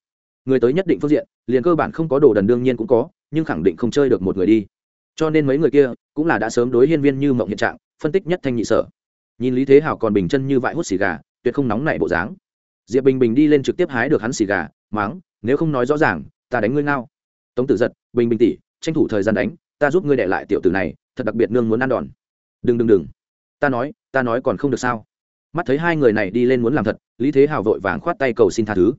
Người tới nhất định phương diện liền cơ bản không có đồ đần đương nhiên cũng có nhưng khẳng định không chơi được một người đi. Cho nên mấy người kia cũng là đã sớm đối hiên viên như mộng hiện trạng phân tích nhất thanh nhị sở. Nhìn lý thế hảo còn bình chân như vại hút xì gà tuyệt không nóng nảy bộ dáng diệp bình bình đi lên trực tiếp hái được hắn xì gà, máng, nếu không nói rõ ràng, ta đánh ngươi ngao. Tống tử giật, bình bình tỉ tranh thủ thời gian đánh, ta giúp ngươi đệ lại tiểu tử này, thật đặc biệt nương muốn ăn đòn. Đừng đừng đừng. Ta nói ta nói còn không được sao? Mắt thấy hai người này đi lên muốn làm thật, lý thế hào vội vàng khoát tay cầu xin tha thứ.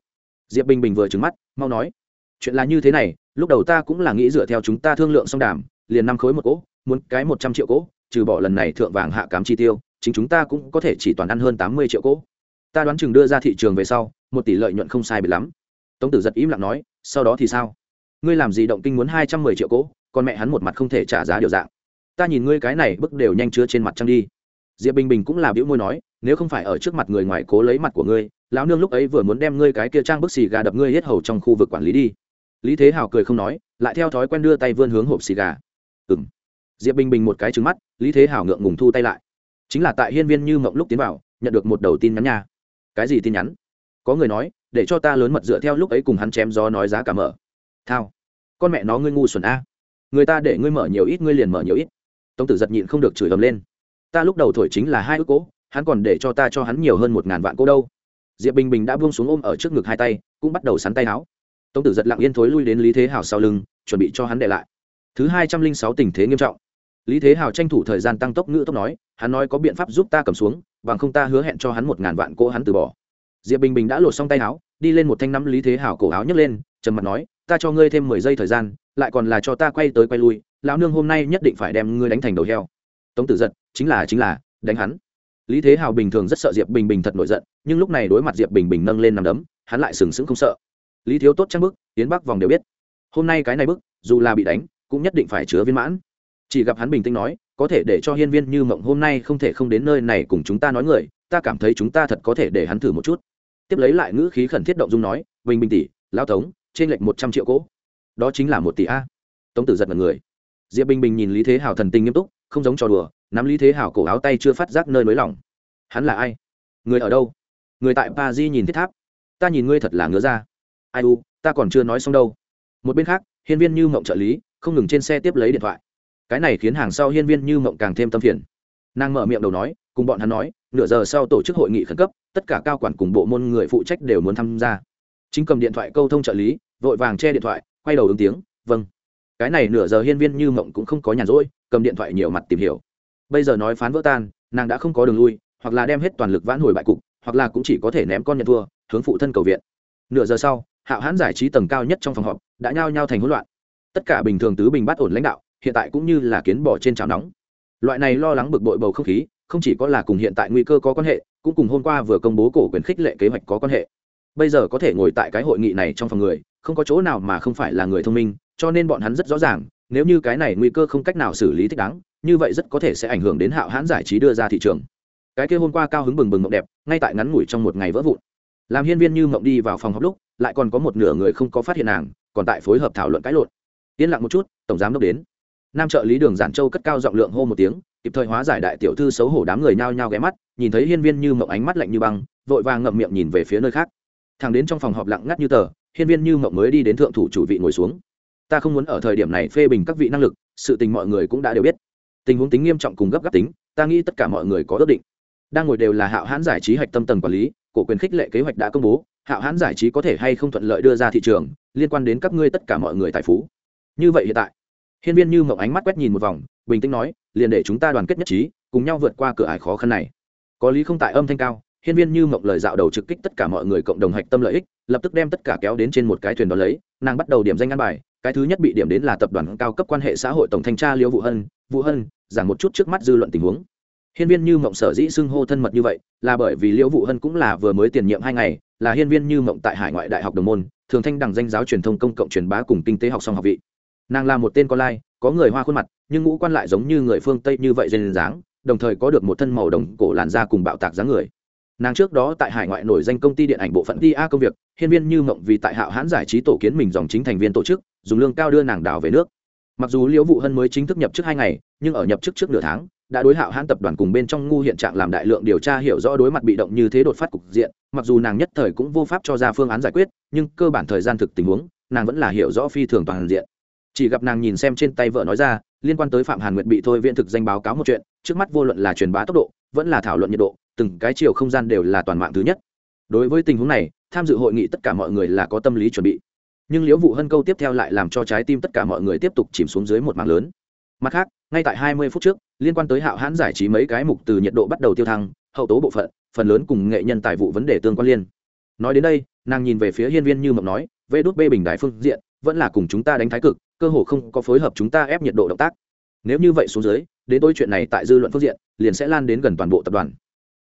Diệp bình bình vừa trứng mắt, mau nói, chuyện là như thế này, lúc đầu ta cũng là nghĩ dựa theo chúng ta thương lượng xong đàm, liền năm khối một cỗ, muốn cái một trăm triệu cỗ, trừ bỏ lần này thượng vàng hạ cám chi tiêu, chính chúng ta cũng có thể chỉ toàn ăn hơn tám mươi triệu cỗ ta đoán chừng đưa ra thị trường về sau, một tỷ lợi nhuận không sai bị lắm. Tống tử giật im lặng nói, sau đó thì sao? Ngươi làm gì động kinh muốn hai trăm mười triệu cỗ, còn mẹ hắn một mặt không thể trả giá điều dạng. Ta nhìn ngươi cái này bức đều nhanh chứa trên mặt trăng đi. Diệp bình bình cũng là biểu môi nói, nếu không phải ở trước mặt người ngoài cố lấy mặt của ngươi, lão nương lúc ấy vừa muốn đem ngươi cái kia trang bức xì gà đập ngươi hết hầu trong khu vực quản lý đi. Lý thế hào cười không nói, lại theo thói quen đưa tay vươn hướng hộp xì gà. Ừ m diệp bình bình một cái trứng mắt, lý thế hào ngượng ngùng thu tay lại. Chính là tại hiên viên như mộng lúc tiến vào, nhận được một đầu tin nhắn nha cái gì tin nhắn? Có người nói, để cho ta lớn mật dựa theo lúc ấy cùng hắn chém gió nói giá cả mở. Thao, con mẹ nó ngươi ngu xuẩn a. Người ta để ngươi mở nhiều ít, ngươi liền mở nhiều ít. Tống tử giật nhịn không được chửi ầm lên. Ta lúc đầu thổi chính là hai ước cố, hắn còn để cho ta cho hắn nhiều hơn một ngàn vạn cô đâu. Diệp bình bình đã buông xuống ôm ở trước ngực hai tay, cũng bắt đầu sắn tay áo. Tống tử giật lặng yên thối lui đến lý thế hào sau lưng, chuẩn bị cho hắn để lại. Thứ hai trăm linh sáu tình thế nghiêm trọng. Lý thế hào tranh thủ thời gian tăng tốc ngữ tốc nói, hắn nói có biện pháp giúp ta cầm xuống bằng không ta hứa hẹn cho hắn một ngàn vạn cô hắn từ bỏ. Diệp bình bình đã lột xong tay áo, đi lên một thanh năm lý thế hảo cổ áo nhấc lên, trầm mặt nói, ta cho ngươi thêm mười giây thời gian, lại còn là cho ta quay tới quay lui, lão nương hôm nay nhất định phải đem ngươi đánh thành đầu heo. Tống tử giật, chính là chính là, đánh hắn. Lý thế hào bình thường rất sợ diệp bình bình thật nổi giận, nhưng lúc này đối mặt diệp bình bình nâng lên nằm đấm, hắn lại sừng sững không sợ. Lý thiếu tốt trang bức tiến bắc vòng đều biết. Hôm nay cái này bức, dù là bị đánh, cũng nhất định phải chứa viên mãn. Chỉ gặp hắn bình tĩnh nói có thể để cho hiên viên như mộng hôm nay không thể không đến nơi này cùng chúng ta nói người, ta cảm thấy chúng ta thật có thể để hắn thử một chút. Tiếp lấy lại ngữ khí khẩn thiết động dung nói, bình bình tỷ lao tống, trên lệnh một trăm triệu cỗ. Đó chính là một tỷ a. Tống tử giật mật người. Diệp bình bình nhìn lý thế hào thần tình nghiêm túc, không giống trò đùa, nắm lý thế hào cổ áo tay chưa phát giác nơi nới lỏng hắn là ai? Người ở đâu? Người tại pa di nhìn thiết tháp. Ta nhìn ngươi thật là ngứa ra ai u, ta còn chưa nói xong đâu. Một bên khác, hiên viên như mộng trợ lý, không ngừng trên xe tiếp lấy điện thoại cái này khiến hàng sau hiên viên như mộng càng thêm tâm phiền. Nàng mở miệng đầu nói, cùng bọn hắn nói, nửa giờ sau tổ chức hội nghị khẩn cấp, tất cả cao quản cùng bộ môn người phụ trách đều muốn tham gia. Chính cầm điện thoại câu thông trợ lý, vội vàng che điện thoại, quay đầu ứng tiếng vâng. Cái này nửa giờ hiên viên như mộng cũng không có nhàn rỗi, cầm điện thoại nhiều mặt tìm hiểu. Bây giờ nói phán vỡ tan, nàng đã không có đường lui, hoặc là đem hết toàn lực vãn hồi bại cục, hoặc là cũng chỉ có thể ném con nhận thua, hướng phụ thân cầu viện. Nửa giờ sau, hạo hãn giải trí tầng cao nhất trong phòng họp, đã nhao nhao thành hỗn loạn. Tất cả bình thường tứ bình bắt ổn lãnh đạo hiện tại cũng như là kiến bỏ trên chảo nóng. Loại này lo lắng bực bội bầu không khí, không chỉ có là cùng hiện tại nguy cơ có quan hệ, cũng cùng hôm qua vừa công bố cổ quyền khích lệ kế hoạch có quan hệ. Bây giờ có thể ngồi tại cái hội nghị này trong phòng người, không có chỗ nào mà không phải là người thông minh, cho nên bọn hắn rất rõ ràng, nếu như cái này nguy cơ không cách nào xử lý thích đáng, như vậy rất có thể sẽ ảnh hưởng đến hạo hãn giải trí đưa ra thị trường. Cái kia hôm qua cao hứng bừng bừng mộng đẹp, ngay tại ngắn ngủi trong một ngày vỡ vụn. Làm hiên viên như mộng đi vào phòng họp lúc, lại còn có một nửa người không có phát hiện nàng, còn tại phối hợp thảo luận cãi lộn. Yên lặng một chút, tổng giám đốc đến nam trợ lý đường giản châu cất cao giọng lượng hô một tiếng, kịp thời hóa giải đại tiểu thư xấu hổ đám người nhao nhao ghé mắt, nhìn thấy hiên viên như mộng ánh mắt lạnh như băng, vội vàng ngậm miệng nhìn về phía nơi khác. Thằng đến trong phòng họp lặng ngắt như tờ, hiên viên như mộng mới đi đến thượng thủ chủ vị ngồi xuống. Ta không muốn ở thời điểm này phê bình các vị năng lực, sự tình mọi người cũng đã đều biết. Tình huống tính nghiêm trọng cùng gấp gáp tính, ta nghĩ tất cả mọi người có ước định. Đang ngồi đều là hạo hãn giải trí hạch tâm tầng quản lý, cổ quyền khích lệ kế hoạch đã công bố, hạo hãn giải trí có thể hay không thuận lợi đưa ra thị trường, liên quan đến các ngươi tất cả mọi người tài phú. Như vậy hiện tại hiên viên như mộng ánh mắt quét nhìn một vòng, bình tĩnh nói, liền để chúng ta đoàn kết nhất trí, cùng nhau vượt qua cửa ải khó khăn này. Có lý không tại âm thanh cao, hiên viên như mộng lời dạo đầu trực kích tất cả mọi người cộng đồng hạch tâm lợi ích, lập tức đem tất cả kéo đến trên một cái thuyền đó lấy, nàng bắt đầu điểm danh ăn bài, cái thứ nhất bị điểm đến là tập đoàn cao cấp quan hệ xã hội tổng thanh tra liễu vũ hân vũ hân, giảng một chút trước mắt dư luận tình huống. Hiên viên như mộng sở dĩ xưng hô thân mật như vậy, là bởi vì liễu vũ hân cũng là vừa mới tiền nhiệm hai ngày, là hiên viên như mộng tại hải ngoại đại học đồng môn, thường thanh đẳng danh giáo truyền thông công cộng truyền bá cùng kinh tế học song học vị nàng là một tên con lai, có người hoa khuôn mặt, nhưng ngũ quan lại giống như người phương tây như vậy duyên dáng, đồng thời có được một thân màu đồng cổ làn da cùng bạo tạc dáng người. Nàng trước đó tại hải ngoại nổi danh công ty điện ảnh bộ phận đi a công việc, hiên viên như mộng vì tại hạo hãn giải trí tổ kiến mình dòng chính thành viên tổ chức, dùng lương cao đưa nàng đào về nước. Mặc dù liễu vụ hân mới chính thức nhập chức hai ngày, nhưng ở nhập chức trước nửa tháng, đã đối hạo hãn tập đoàn cùng bên trong ngu hiện trạng làm đại lượng điều tra hiểu rõ đối mặt bị động như thế đột phát cục diện, mặc dù nàng nhất thời cũng vô pháp cho ra phương án giải quyết, nhưng cơ bản thời gian thực tình huống, nàng vẫn là hiểu rõ phi thường toàn diện chỉ gặp nàng nhìn xem trên tay vợ nói ra, liên quan tới phạm hàn nguyệt bị thôi viện thực danh báo cáo một chuyện, trước mắt vô luận là truyền bá tốc độ, vẫn là thảo luận nhiệt độ, từng cái chiều không gian đều là toàn mạng thứ nhất. Đối với tình huống này, tham dự hội nghị tất cả mọi người là có tâm lý chuẩn bị. Nhưng liễu vụ hân câu tiếp theo lại làm cho trái tim tất cả mọi người tiếp tục chìm xuống dưới một mạng lớn. Mặt khác, ngay tại 20 phút trước, liên quan tới hạo hãn giải trí mấy cái mục từ nhiệt độ bắt đầu tiêu thăng, hậu tố bộ phận, phần lớn cùng nghệ nhân tài vụ vấn đề tương quan liên. Nói đến đây, nàng nhìn về phía hiên viên như mộng nói, vê đốt bê bình đại phương diện vẫn là cùng chúng ta đánh thái cực, cơ hồ không có phối hợp chúng ta ép nhiệt độ động tác. Nếu như vậy xuống dưới, đến tôi chuyện này tại dư luận phương diện, liền sẽ lan đến gần toàn bộ tập đoàn.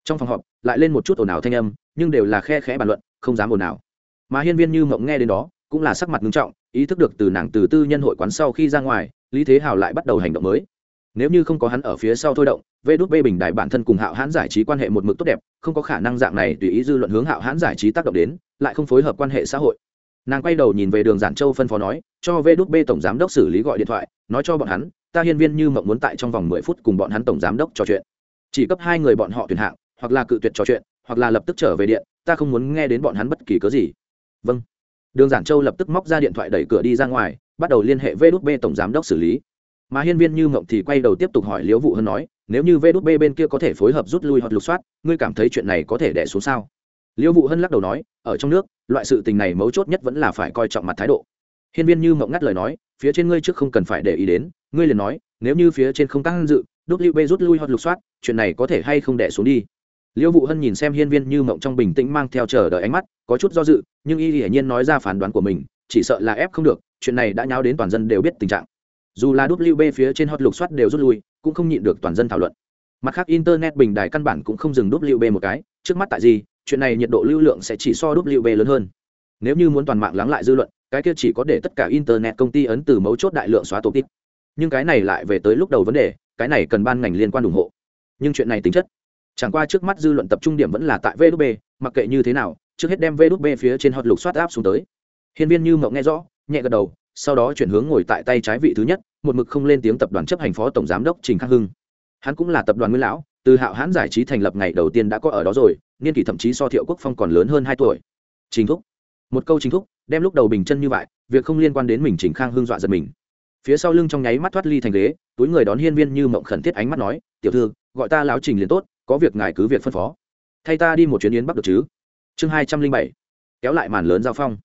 Trong phòng họp, lại lên một chút ồn ào thanh âm, nhưng đều là khe khẽ bàn luận, không dám ồn ào. Mà hiên viên như mộng nghe đến đó, cũng là sắc mặt nghiêm trọng, ý thức được từ nàng từ tư nhân hội quán sau khi ra ngoài, lý thế hào lại bắt đầu hành động mới. Nếu như không có hắn ở phía sau thôi động, vê đút bê bình đại bản thân cùng hạo hãn giải trí quan hệ một mực tốt đẹp, không có khả năng dạng này tùy ý dư luận hướng hạo hãn giải trí tác động đến, lại không phối hợp quan hệ xã hội nàng quay đầu nhìn về đường giản châu phân phó nói, cho vê đút b tổng giám đốc xử lý gọi điện thoại, nói cho bọn hắn, ta hiên viên như mộng muốn tại trong vòng mười phút cùng bọn hắn tổng giám đốc trò chuyện. Chỉ cấp hai người bọn họ tuyển hạng, hoặc là cự tuyệt trò chuyện, hoặc là lập tức trở về điện, ta không muốn nghe đến bọn hắn bất kỳ cớ gì. Vâng. Đường giản châu lập tức móc ra điện thoại đẩy cửa đi ra ngoài, bắt đầu liên hệ vê đút b tổng giám đốc xử lý. Mà hiên viên như mộng thì quay đầu tiếp tục hỏi liễu vụ hơn nói, nếu như vê đút b bên kia có thể phối hợp rút lui hoặc lục soát, ngươi cảm thấy chuyện này có thể đẻ xuống sao? Liêu vụ hân lắc đầu nói, ở trong nước, loại sự tình này mấu chốt nhất vẫn là phải coi trọng mặt thái độ. Hiên viên như mộng ngắt lời nói, phía trên ngươi trước không cần phải để ý đến, ngươi liền nói, nếu như phía trên không tăng dự wb rút lui hoặc lục soát, chuyện này có thể hay không đẻ xuống đi? Liêu vụ hân nhìn xem hiên viên như mộng trong bình tĩnh mang theo chờ đợi ánh mắt, có chút do dự, nhưng y hiển nhiên nói ra phán đoán của mình, chỉ sợ là ép không được, chuyện này đã nháo đến toàn dân đều biết tình trạng. Dù là wb phía trên hot lục soát đều rút lui, cũng không nhịn được toàn dân thảo luận. Mặt khác, internet bình đài căn bản cũng không dừng wb một cái, trước mắt tại gì chuyện này nhiệt độ lưu lượng sẽ chỉ so wb lớn hơn. Nếu như muốn toàn mạng lắng lại dư luận cái kia chỉ có để tất cả internet công ty ấn từ mấu chốt đại lượng xóa tổ tít nhưng cái này lại về tới lúc đầu vấn đề cái này cần ban ngành liên quan ủng hộ. Nhưng chuyện này tính chất chẳng qua trước mắt dư luận tập trung điểm vẫn là tại VDB, mặc kệ như thế nào trước hết đem VDB phía trên hot lục soát áp xuống tới. Hiên viên như mộng nghe rõ nhẹ gật đầu sau đó chuyển hướng ngồi tại tay trái vị thứ nhất một mực không lên tiếng tập đoàn chấp hành phó tổng giám đốc trình khắc hưng. Hắn cũng là tập đoàn nguyên lão từ hạo hãn giải trí thành lập ngày đầu tiên đã có ở đó rồi, niên kỷ thậm chí so thiệu quốc phong còn lớn hơn hai tuổi. Chính thúc. Một câu chính thúc, đem lúc đầu bình chân như vậy, việc không liên quan đến mình chỉnh khang hưng dọa giật mình. Phía sau lưng trong nháy mắt thoát ly thành ghế, túi người đón hiên viên như mộng khẩn thiết ánh mắt nói, tiểu thư, gọi ta láo trình liền tốt, có việc ngài cứ việc phân phó. Thay ta đi một chuyến yến bắc được chứ? Chương hai trăm linh bảy. Kéo lại màn lớn giao phong.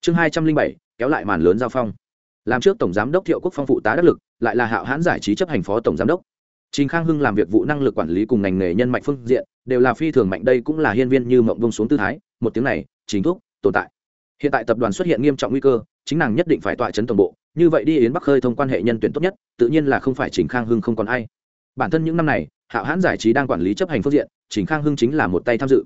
Chương hai trăm linh bảy, kéo lại màn lớn giao phong. Làm trước tổng giám đốc thiệu quốc phong phụ tá đắc lực, lại là hạo hãn giải trí chấp hành phó tổng giám đốc trình khang hưng làm việc vụ năng lực quản lý cùng ngành nghề nhân mạnh phương diện, đều là phi thường mạnh, đây cũng là hiên viên như mộng bông xuống tư thái, một tiếng này chính thức tồn tại. Hiện tại tập đoàn xuất hiện nghiêm trọng nguy cơ, chính nàng nhất định phải tọa chấn tổng bộ, như vậy đi yến bắc khơi thông quan hệ nhân tuyển tốt nhất, tự nhiên là không phải trình khang hưng không còn ai. Bản thân những năm này hạo hãn giải trí đang quản lý chấp hành phương diện, trình khang hưng chính là một tay tham dự.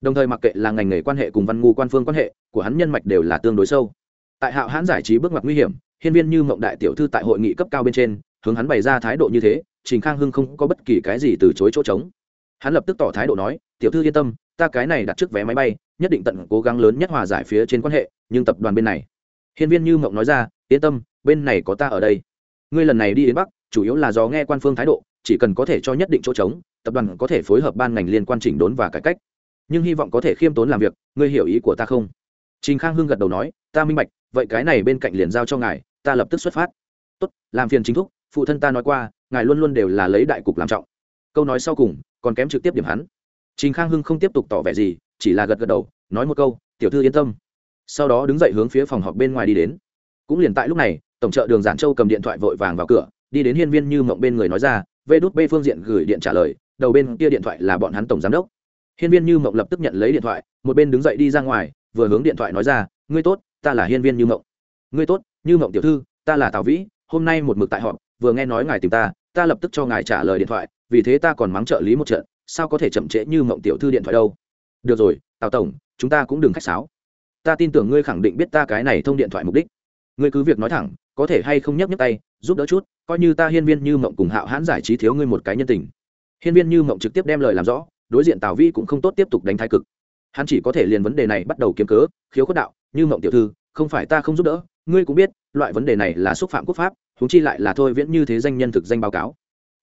Đồng thời mặc kệ là ngành nghề quan hệ cùng văn ngu quan phương quan hệ, của hắn nhân mạch đều là tương đối sâu. Tại hạo hãn giải trí bước ngoặt nguy hiểm, hiên viên như mộng đại tiểu thư tại hội nghị cấp cao bên trên, hướng hắn bày ra thái độ như thế trình khang hưng không có bất kỳ cái gì từ chối chỗ trống. Hắn lập tức tỏ thái độ nói, tiểu thư yên tâm, ta cái này đặt trước vé máy bay, nhất định tận cố gắng lớn nhất hòa giải phía trên quan hệ, nhưng tập đoàn bên này. Hiên viên như mộng nói ra, yên tâm, bên này có ta ở đây. Ngươi lần này đi đến bắc, chủ yếu là do nghe quan phương thái độ, chỉ cần có thể cho nhất định chỗ trống, tập đoàn có thể phối hợp ban ngành liên quan chỉnh đốn và cải cách. Nhưng hy vọng có thể khiêm tốn làm việc, ngươi hiểu ý của ta không? Trình khang hưng gật đầu nói, ta minh bạch, vậy cái này bên cạnh liền giao cho ngài, ta lập tức xuất phát. Tốt, làm phiền chính thúc, phụ thân ta nói qua ngài luôn luôn đều là lấy đại cục làm trọng. Câu nói sau cùng, còn kém trực tiếp điểm hắn. Trình khang hưng không tiếp tục tỏ vẻ gì, chỉ là gật gật đầu, nói một câu, tiểu thư yên tâm. Sau đó đứng dậy hướng phía phòng họp bên ngoài đi đến. Cũng liền tại lúc này, tổng trợ đường giản châu cầm điện thoại vội vàng vào cửa, đi đến hiên viên như mộng bên người nói ra, vê đút b phương diện gửi điện trả lời, đầu bên kia điện thoại là bọn hắn tổng giám đốc. Hiên viên như mộng lập tức nhận lấy điện thoại, một bên đứng dậy đi ra ngoài, vừa hướng điện thoại nói ra, ngươi tốt, ta là hiên viên như mộng. Ngươi tốt, như mộng tiểu thư, ta là tào vĩ, hôm nay một mực tại họp, vừa nghe nói ngài tìm ta ta lập tức cho ngài trả lời điện thoại, vì thế ta còn mắng trợ lý một trận, sao có thể chậm trễ như mộng tiểu thư điện thoại đâu? Được rồi, tào tổng, chúng ta cũng đừng khách sáo. Ta tin tưởng ngươi khẳng định biết ta cái này thông điện thoại mục đích. Ngươi cứ việc nói thẳng, có thể hay không nhấc nhấc tay, giúp đỡ chút, coi như ta hiên viên như mộng cùng hạo hãn giải trí thiếu ngươi một cái nhân tình. Hiên viên như mộng trực tiếp đem lời làm rõ, đối diện tào vi cũng không tốt tiếp tục đánh thái cực. Hắn chỉ có thể liền vấn đề này bắt đầu kiếm cớ, khiếu khuất đạo, như mộng tiểu thư không phải ta không giúp đỡ, ngươi cũng biết, loại vấn đề này là xúc phạm quốc pháp húng chi lại là thôi viễn như thế danh nhân thực danh báo cáo.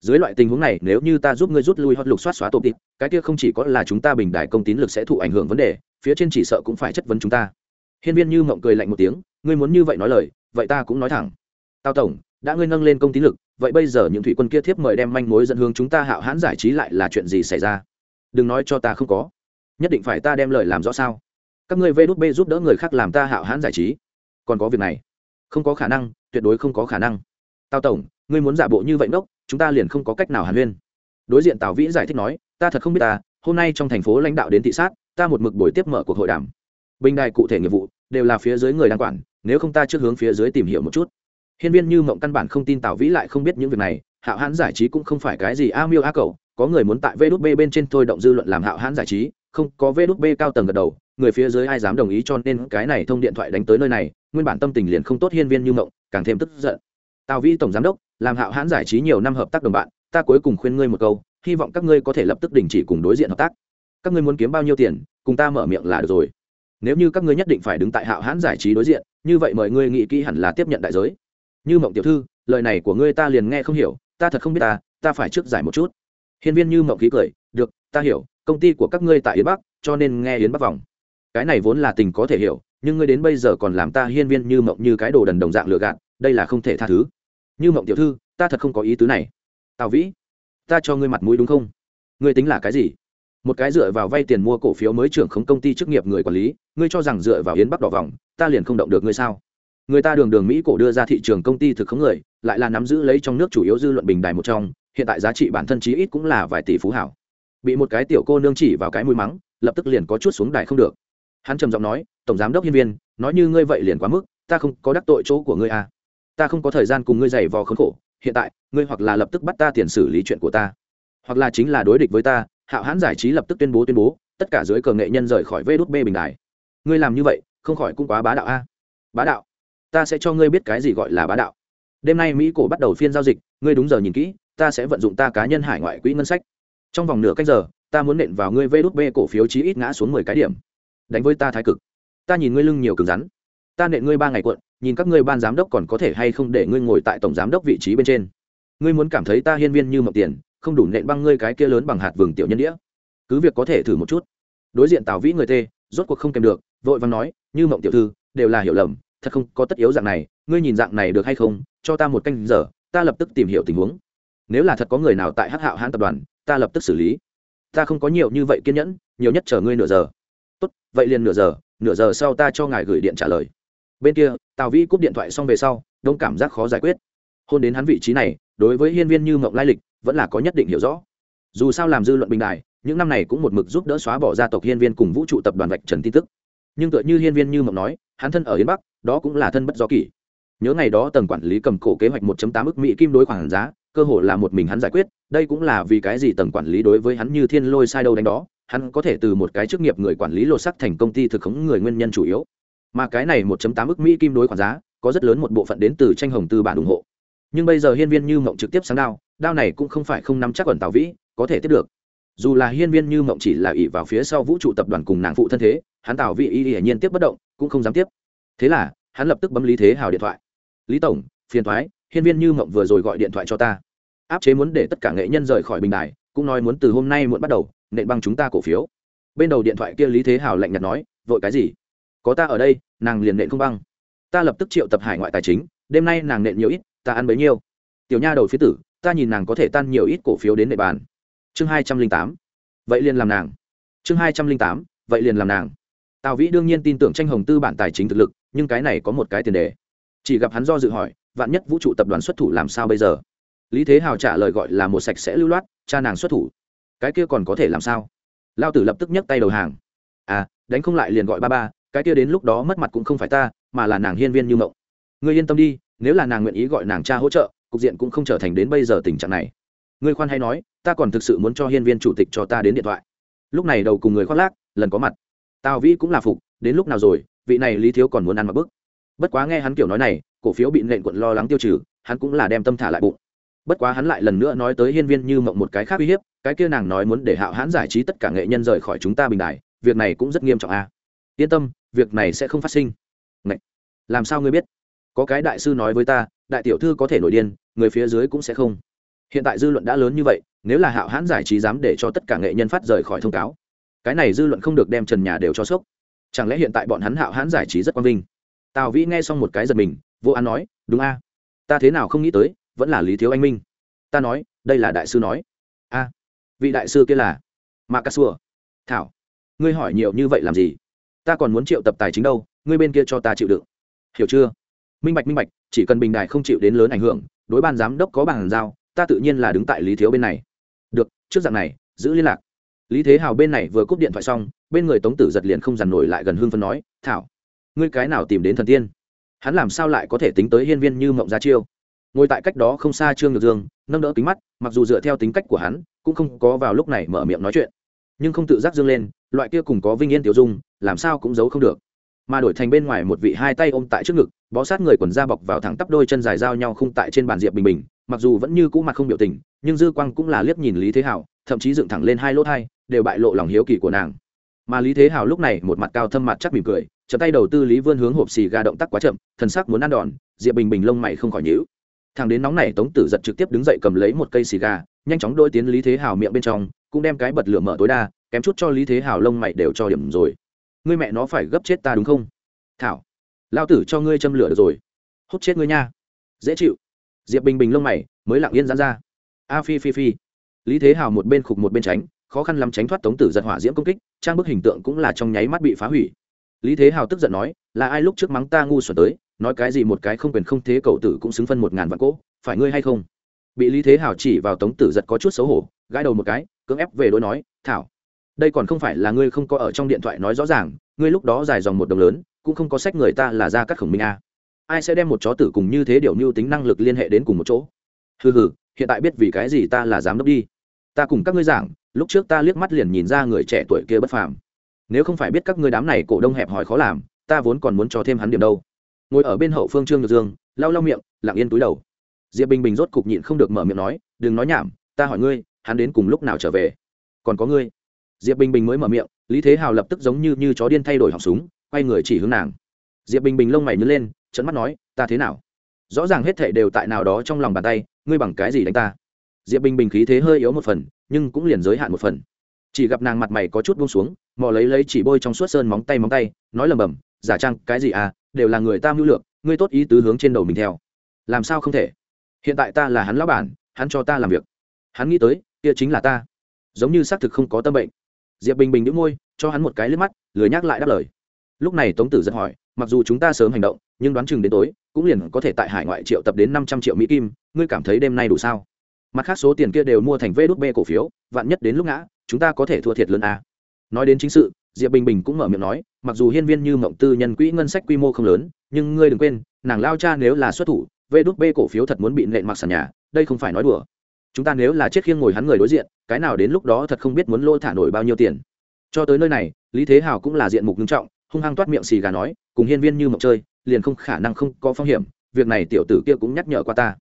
Dưới loại tình huống này, nếu như ta giúp ngươi rút lui hoặc lục soát xóa tổ tịp cái kia không chỉ có là chúng ta bình đại công tín lực sẽ thụ ảnh hưởng vấn đề, phía trên chỉ sợ cũng phải chất vấn chúng ta. Hiên viên như mộng cười lạnh một tiếng, ngươi muốn như vậy nói lời, vậy ta cũng nói thẳng. Tao tổng, đã ngươi nâng lên công tín lực, vậy bây giờ những thủy quân kia thiếp mời đem manh mối dẫn hướng chúng ta hạo hãn giải trí lại là chuyện gì xảy ra? Đừng nói cho ta không có. Nhất định phải ta đem lời làm rõ sao? Các ngươi vê đút bê giúp đỡ người khác làm ta hạo hãn giải trí. Còn có việc này. Không có khả năng, tuyệt đối không có khả năng. Tao tổng, ngươi muốn giả bộ như vậy ngốc, chúng ta liền không có cách nào hàn huyên. Đối diện tào vĩ giải thích nói, ta thật không biết ta, hôm nay trong thành phố lãnh đạo đến thị sát, ta một mực buổi tiếp mở cuộc hội đàm. Bình đài cụ thể nghiệp vụ, đều là phía dưới người đang quản, nếu không ta trước hướng phía dưới tìm hiểu một chút. Hiên viên như mộng căn bản không tin tào vĩ lại không biết những việc này, hạo hãn giải trí cũng không phải cái gì a miêu a cầu có người muốn tại vê đút b bên trên thôi động dư luận làm hạo hãn giải trí, không, có vê đút b cao tầng gật đầu người phía dưới ai dám đồng ý cho nên cái này thông điện thoại đánh tới nơi này, nguyên bản tâm tình liền không tốt hiên viên như mộng, càng thêm tức giận. Tào Vi tổng giám đốc, làm hạo hãn giải trí nhiều năm hợp tác đồng bạn, ta cuối cùng khuyên ngươi một câu, hy vọng các ngươi có thể lập tức đình chỉ cùng đối diện hợp tác. Các ngươi muốn kiếm bao nhiêu tiền, cùng ta mở miệng là được rồi. Nếu như các ngươi nhất định phải đứng tại hạo hãn giải trí đối diện, như vậy mời ngươi nghĩ kỹ hẳn là tiếp nhận đại giới. Như mộng tiểu thư, lời này của ngươi ta liền nghe không hiểu, ta thật không biết ta ta phải trước giải một chút. Hiên viên như mộng khí cười, được, ta hiểu, công ty của các ngươi tại yến bắc, cho nên nghe yến bắc vòng cái này vốn là tình có thể hiểu, nhưng ngươi đến bây giờ còn làm ta hiên viên như mộng như cái đồ đần đồng dạng lừa gạt, đây là không thể tha thứ. Như mộng tiểu thư, ta thật không có ý tứ này. Tào vĩ, ta cho ngươi mặt mũi đúng không? Ngươi tính là cái gì? Một cái dựa vào vay tiền mua cổ phiếu mới trưởng khống công ty chức nghiệp người quản lý, ngươi cho rằng dựa vào yến bắc đỏ vòng, ta liền không động được ngươi sao? Người ta đường đường mỹ cổ đưa ra thị trường công ty thực khống người, lại là nắm giữ lấy trong nước chủ yếu dư luận bình đài một trong, hiện tại giá trị bản thân chí ít cũng là vài tỷ phú hảo. Bị một cái tiểu cô nương chỉ vào cái mũi mắng, lập tức liền có chút xuống đài không được hắn trầm giọng nói, tổng giám đốc nhân viên, nói như ngươi vậy liền quá mức, ta không có đắc tội chỗ của ngươi à. ta không có thời gian cùng ngươi giày vò khốn khổ, hiện tại, ngươi hoặc là lập tức bắt ta tiền xử lý chuyện của ta, hoặc là chính là đối địch với ta, hạo hãn giải trí lập tức tuyên bố tuyên bố, tất cả dưới cờ nghệ nhân rời khỏi vê đốt bê bình đài. Ngươi làm như vậy, không khỏi cũng quá bá đạo a bá đạo? Ta sẽ cho ngươi biết cái gì gọi là bá đạo. Đêm nay mỹ cổ bắt đầu phiên giao dịch, ngươi đúng giờ nhìn kỹ, ta sẽ vận dụng ta cá nhân hải ngoại quỹ ngân sách. Trong vòng nửa cách giờ, ta muốn nện vào ngươi vê đốt bê cổ phiếu chí ít ngã xuống mười cái điểm đánh với ta thái cực. Ta nhìn ngươi lưng nhiều cứng rắn. Ta nện ngươi ba ngày cuộn, nhìn các ngươi ban giám đốc còn có thể hay không để ngươi ngồi tại tổng giám đốc vị trí bên trên. Ngươi muốn cảm thấy ta hiên viên như mộng tiền, không đủ nện băng ngươi cái kia lớn bằng hạt vừng tiểu nhân đĩa. Cứ việc có thể thử một chút. Đối diện tào vĩ người tê, rốt cuộc không kèm được, vội vàng nói, như mộng tiểu thư, đều là hiểu lầm, thật không có tất yếu dạng này, ngươi nhìn dạng này được hay không? Cho ta một canh giờ, ta lập tức tìm hiểu tình huống. Nếu là thật có người nào tại hắc hạo hãn tập đoàn, ta lập tức xử lý. Ta không có nhiều như vậy kiên nhẫn, nhiều nhất chờ ngươi nửa giờ tốt, vậy liền nửa giờ nửa giờ sau ta cho ngài gửi điện trả lời. Bên kia, tào vĩ cúp điện thoại xong về sau, đông cảm giác khó giải quyết. Hôn đến hắn vị trí này, đối với hiên viên như mộng lai lịch, vẫn là có nhất định hiểu rõ. Dù sao làm dư luận bình đại những năm này cũng một mực giúp đỡ xóa bỏ gia tộc hiên viên cùng vũ trụ tập đoàn vạch trần tin tức. Nhưng tựa như hiên viên như mộng nói, hắn thân ở Yên bắc, đó cũng là thân bất do kỷ. Nhớ ngày đó tầng quản lý cầm cổ kế hoạch 1 tám ức mỹ kim đối khoản giá, cơ hội là một mình hắn giải quyết, đây cũng là vì cái gì tầng quản lý đối với hắn như thiên lôi sai đâu đánh đó hắn có thể từ một cái chức nghiệp người quản lý lột sắc thành công ty thực khống người nguyên nhân chủ yếu. Mà cái này 1 tám ức mỹ kim đối khoản giá, có rất lớn một bộ phận đến từ tranh hồng tư bản ủng hộ. Nhưng bây giờ hiên viên như mộng trực tiếp sáng đao đao này cũng không phải không nắm chắc quần tào vĩ, có thể tiếp được. Dù là hiên viên như mộng chỉ là ỷ vào phía sau vũ trụ tập đoàn cùng nàng phụ thân thế, hắn tào vĩ y hiển nhiên tiếp bất động, cũng không dám tiếp. Thế là, hắn lập tức bấm lý thế hào điện thoại. Lý tổng, phiền thoái hiên viên như mộng vừa rồi gọi điện thoại cho ta. Áp chế muốn để tất cả nghệ nhân rời khỏi bình đài, cũng nói muốn từ hôm nay muộn bắt đầu nện băng chúng ta cổ phiếu. Bên đầu điện thoại kia lý thế hào lạnh nhạt nói, vội cái gì? Có ta ở đây, nàng liền nện không băng. Ta lập tức triệu tập hải ngoại tài chính, đêm nay nàng nện nhiều ít, ta ăn bấy nhiêu. Tiểu nha đầu phía tử, ta nhìn nàng có thể tan nhiều ít cổ phiếu đến nệ bàn. Chương hai trăm linh tám. Vậy liền làm nàng. Chương hai trăm linh tám. Vậy liền làm nàng. Tào vĩ đương nhiên tin tưởng tranh hồng tư bản tài chính thực lực, nhưng cái này có một cái tiền đề. Chỉ gặp hắn do dự hỏi, vạn nhất vũ trụ tập đoàn xuất thủ làm sao bây giờ? Lý thế hào trả lời gọi là một sạch sẽ lưu loát, cha nàng xuất thủ cái kia còn có thể làm sao? Lao tử lập tức nhấc tay đầu hàng. À đánh không lại liền gọi ba ba, cái kia đến lúc đó mất mặt cũng không phải ta, mà là nàng hiên viên như mộng. Ngươi yên tâm đi, nếu là nàng nguyện ý gọi nàng cha hỗ trợ, cục diện cũng không trở thành đến bây giờ tình trạng này. Ngươi khoan hay nói, ta còn thực sự muốn cho hiên viên chủ tịch cho ta đến điện thoại. Lúc này đầu cùng người khoác lác, lần có mặt. Tào vĩ cũng là phục, đến lúc nào rồi, vị này lý thiếu còn muốn ăn mặc bức. Bất quá nghe hắn kiểu nói này, cổ phiếu bị nện quận lo lắng tiêu trừ, hắn cũng là đem tâm thả lại bụng. Bất quá hắn lại lần nữa nói tới hiên viên như mộng một cái khác uy hiếp cái kia nàng nói muốn để hạo hãn giải trí tất cả nghệ nhân rời khỏi chúng ta bình đài, việc này cũng rất nghiêm trọng a. Yên tâm, việc này sẽ không phát sinh. Ngậy! làm sao ngươi biết? Có cái đại sư nói với ta, đại tiểu thư có thể nổi điên, người phía dưới cũng sẽ không. Hiện tại dư luận đã lớn như vậy, nếu là hạo hãn giải trí dám để cho tất cả nghệ nhân phát rời khỏi thông cáo, cái này dư luận không được đem trần nhà đều cho sốc. Chẳng lẽ hiện tại bọn hắn hạo hãn giải trí rất quang vinh? Tào vĩ nghe xong một cái giật mình, vô an nói, đúng a. Ta thế nào không nghĩ tới, vẫn là lý thiếu anh minh. Ta nói, đây là đại sư nói. A vị đại sư kia là Mạc ca xua thảo, ngươi hỏi nhiều như vậy làm gì? Ta còn muốn triệu tập tài chính đâu, ngươi bên kia cho ta chịu đựng. Hiểu chưa? Minh bạch minh bạch, chỉ cần bình đại không chịu đến lớn ảnh hưởng, đối ban giám đốc có bàn giao, ta tự nhiên là đứng tại lý thiếu bên này. Được, trước dạng này, giữ liên lạc. Lý thế hào bên này vừa cúp điện thoại xong, bên người tống tử giật liền không dằn nổi lại gần hương phân nói, thảo, ngươi cái nào tìm đến thần tiên? Hắn làm sao lại có thể tính tới hiên viên như mộng gia chiêu? Ngồi tại cách đó không xa trương nhược dương, nâng đỡ kính mắt, mặc dù dựa theo tính cách của hắn cũng không có vào lúc này mở miệng nói chuyện. Nhưng không tự giác dương lên, loại kia cùng có vinh yên tiểu dung, làm sao cũng giấu không được. Mà đổi thành bên ngoài một vị hai tay ôm tại trước ngực, bó sát người quần da bọc vào thẳng tắp đôi chân dài giao nhau khung tại trên bàn diệp bình bình, mặc dù vẫn như cũ mặt không biểu tình, nhưng dư quang cũng là liếc nhìn lý thế hảo, thậm chí dựng thẳng lên hai lỗ thai, đều bại lộ lòng hiếu kỳ của nàng. Mà lý thế hảo lúc này một mặt cao thâm mặt chắc mỉm cười chậm tay đầu tư lý vươn hướng hộp xì gà động tác quá chậm, thần sắc muốn ăn đòn, diệp bình bình lông mày không khỏi nhữ thằng đến nóng này tống tử giật trực tiếp đứng dậy cầm lấy một cây xì gà nhanh chóng đôi tiến lý thế hào miệng bên trong, cũng đem cái bật lửa mở tối đa, kém chút cho lý thế hào lông mày đều cho điểm rồi. Ngươi mẹ nó phải gấp chết ta đúng không? Thảo, lao tử cho ngươi châm lửa được rồi. Hút chết ngươi nha. Dễ chịu. Diệp bình bình lông mày mới lặng yên dán ra. A phi phi phi. Lý thế hào một bên khục một bên tránh, khó khăn lắm tránh thoát tống tử giật hỏa diễm công kích, trang bức hình tượng cũng là trong nháy mắt bị phá hủy. Lý thế hào tức giận nói, là ai lúc trước mắng ta ngu xuẩn tới, nói cái gì một cái không quyền không thế cậu tử cũng xứng phân một ngàn vạn cỗ, phải ngươi hay không? Bị lý thế hào chỉ vào tống tử giật có chút xấu hổ, gãi đầu một cái, cưỡng ép về đối nói, thảo, đây còn không phải là ngươi không có ở trong điện thoại nói rõ ràng, ngươi lúc đó dài dòng một đồng lớn, cũng không có sách người ta là ra cắt khổng minh a. Ai sẽ đem một chó tử cùng như thế điều mưu tính năng lực liên hệ đến cùng một chỗ? Hừ hừ, hiện tại biết vì cái gì ta là giám đốc đi. Ta cùng các ngươi giảng, lúc trước ta liếc mắt liền nhìn ra người trẻ tuổi kia bất phàm. Nếu không phải biết các ngươi đám này cổ đông hẹp hòi khó làm, ta vốn còn muốn cho thêm hắn điểm đâu. Ngồi ở bên hậu phương trương nhược dương, lau lau miệng, lặng yên túi đầu diệp bình bình rốt cục nhịn không được mở miệng nói, đừng nói nhảm, ta hỏi ngươi, hắn đến cùng lúc nào trở về? Còn có ngươi? Diệp bình bình mới mở miệng, lý thế hào lập tức giống như như chó điên thay đổi họng súng, quay người chỉ hướng nàng. Diệp bình bình lông mày nhớ lên trận mắt nói, ta thế nào? Rõ ràng hết thệ đều tại nào đó trong lòng bàn tay, ngươi bằng cái gì đánh ta? Diệp bình bình khí thế hơi yếu một phần, nhưng cũng liền giới hạn một phần. Chỉ gặp nàng mặt mày có chút buông xuống, mò lấy lấy chỉ bôi trong suốt sơn móng tay móng tay, nói lầm bầm, giả trăng cái gì à đều là người ta mưu lược, ngươi tốt ý tứ hướng trên đầu mình theo. Làm sao không thể? Hiện tại ta là hắn lão bản, hắn cho ta làm việc. Hắn nghĩ tới, kia chính là ta. Giống như xác thực không có tâm bệnh. Diệp bình bình đĩu môi, cho hắn một cái liếc mắt, lười nhắc lại đáp lời. Lúc này tống tử giật hỏi, mặc dù chúng ta sớm hành động, nhưng đoán chừng đến tối, cũng liền có thể tại hải ngoại triệu tập đến năm trăm triệu mỹ kim, ngươi cảm thấy đêm nay đủ sao? Mặt khác số tiền kia đều mua thành vê đốt bê cổ phiếu, vạn nhất đến lúc ngã, chúng ta có thể thua thiệt lớn à. nói đến chính sự, diệp bình bình cũng mở miệng nói, mặc dù hiên viên như mộng tư nhân quỹ ngân sách quy mô không lớn, nhưng ngươi đừng quên, nàng lao cha nếu là xuất thủ vê đút bê cổ phiếu thật muốn bị nện mặc sàn nhà, đây không phải nói đùa. Chúng ta nếu là chết khiêng ngồi hắn người đối diện, cái nào đến lúc đó thật không biết muốn lô thả nổi bao nhiêu tiền. Cho tới nơi này, lý thế hào cũng là diện mục nghiêm trọng, hung hăng toát miệng xì gà nói, cùng hiên viên như mộng chơi, liền không khả năng không có phong hiểm, việc này tiểu tử kia cũng nhắc nhở qua ta.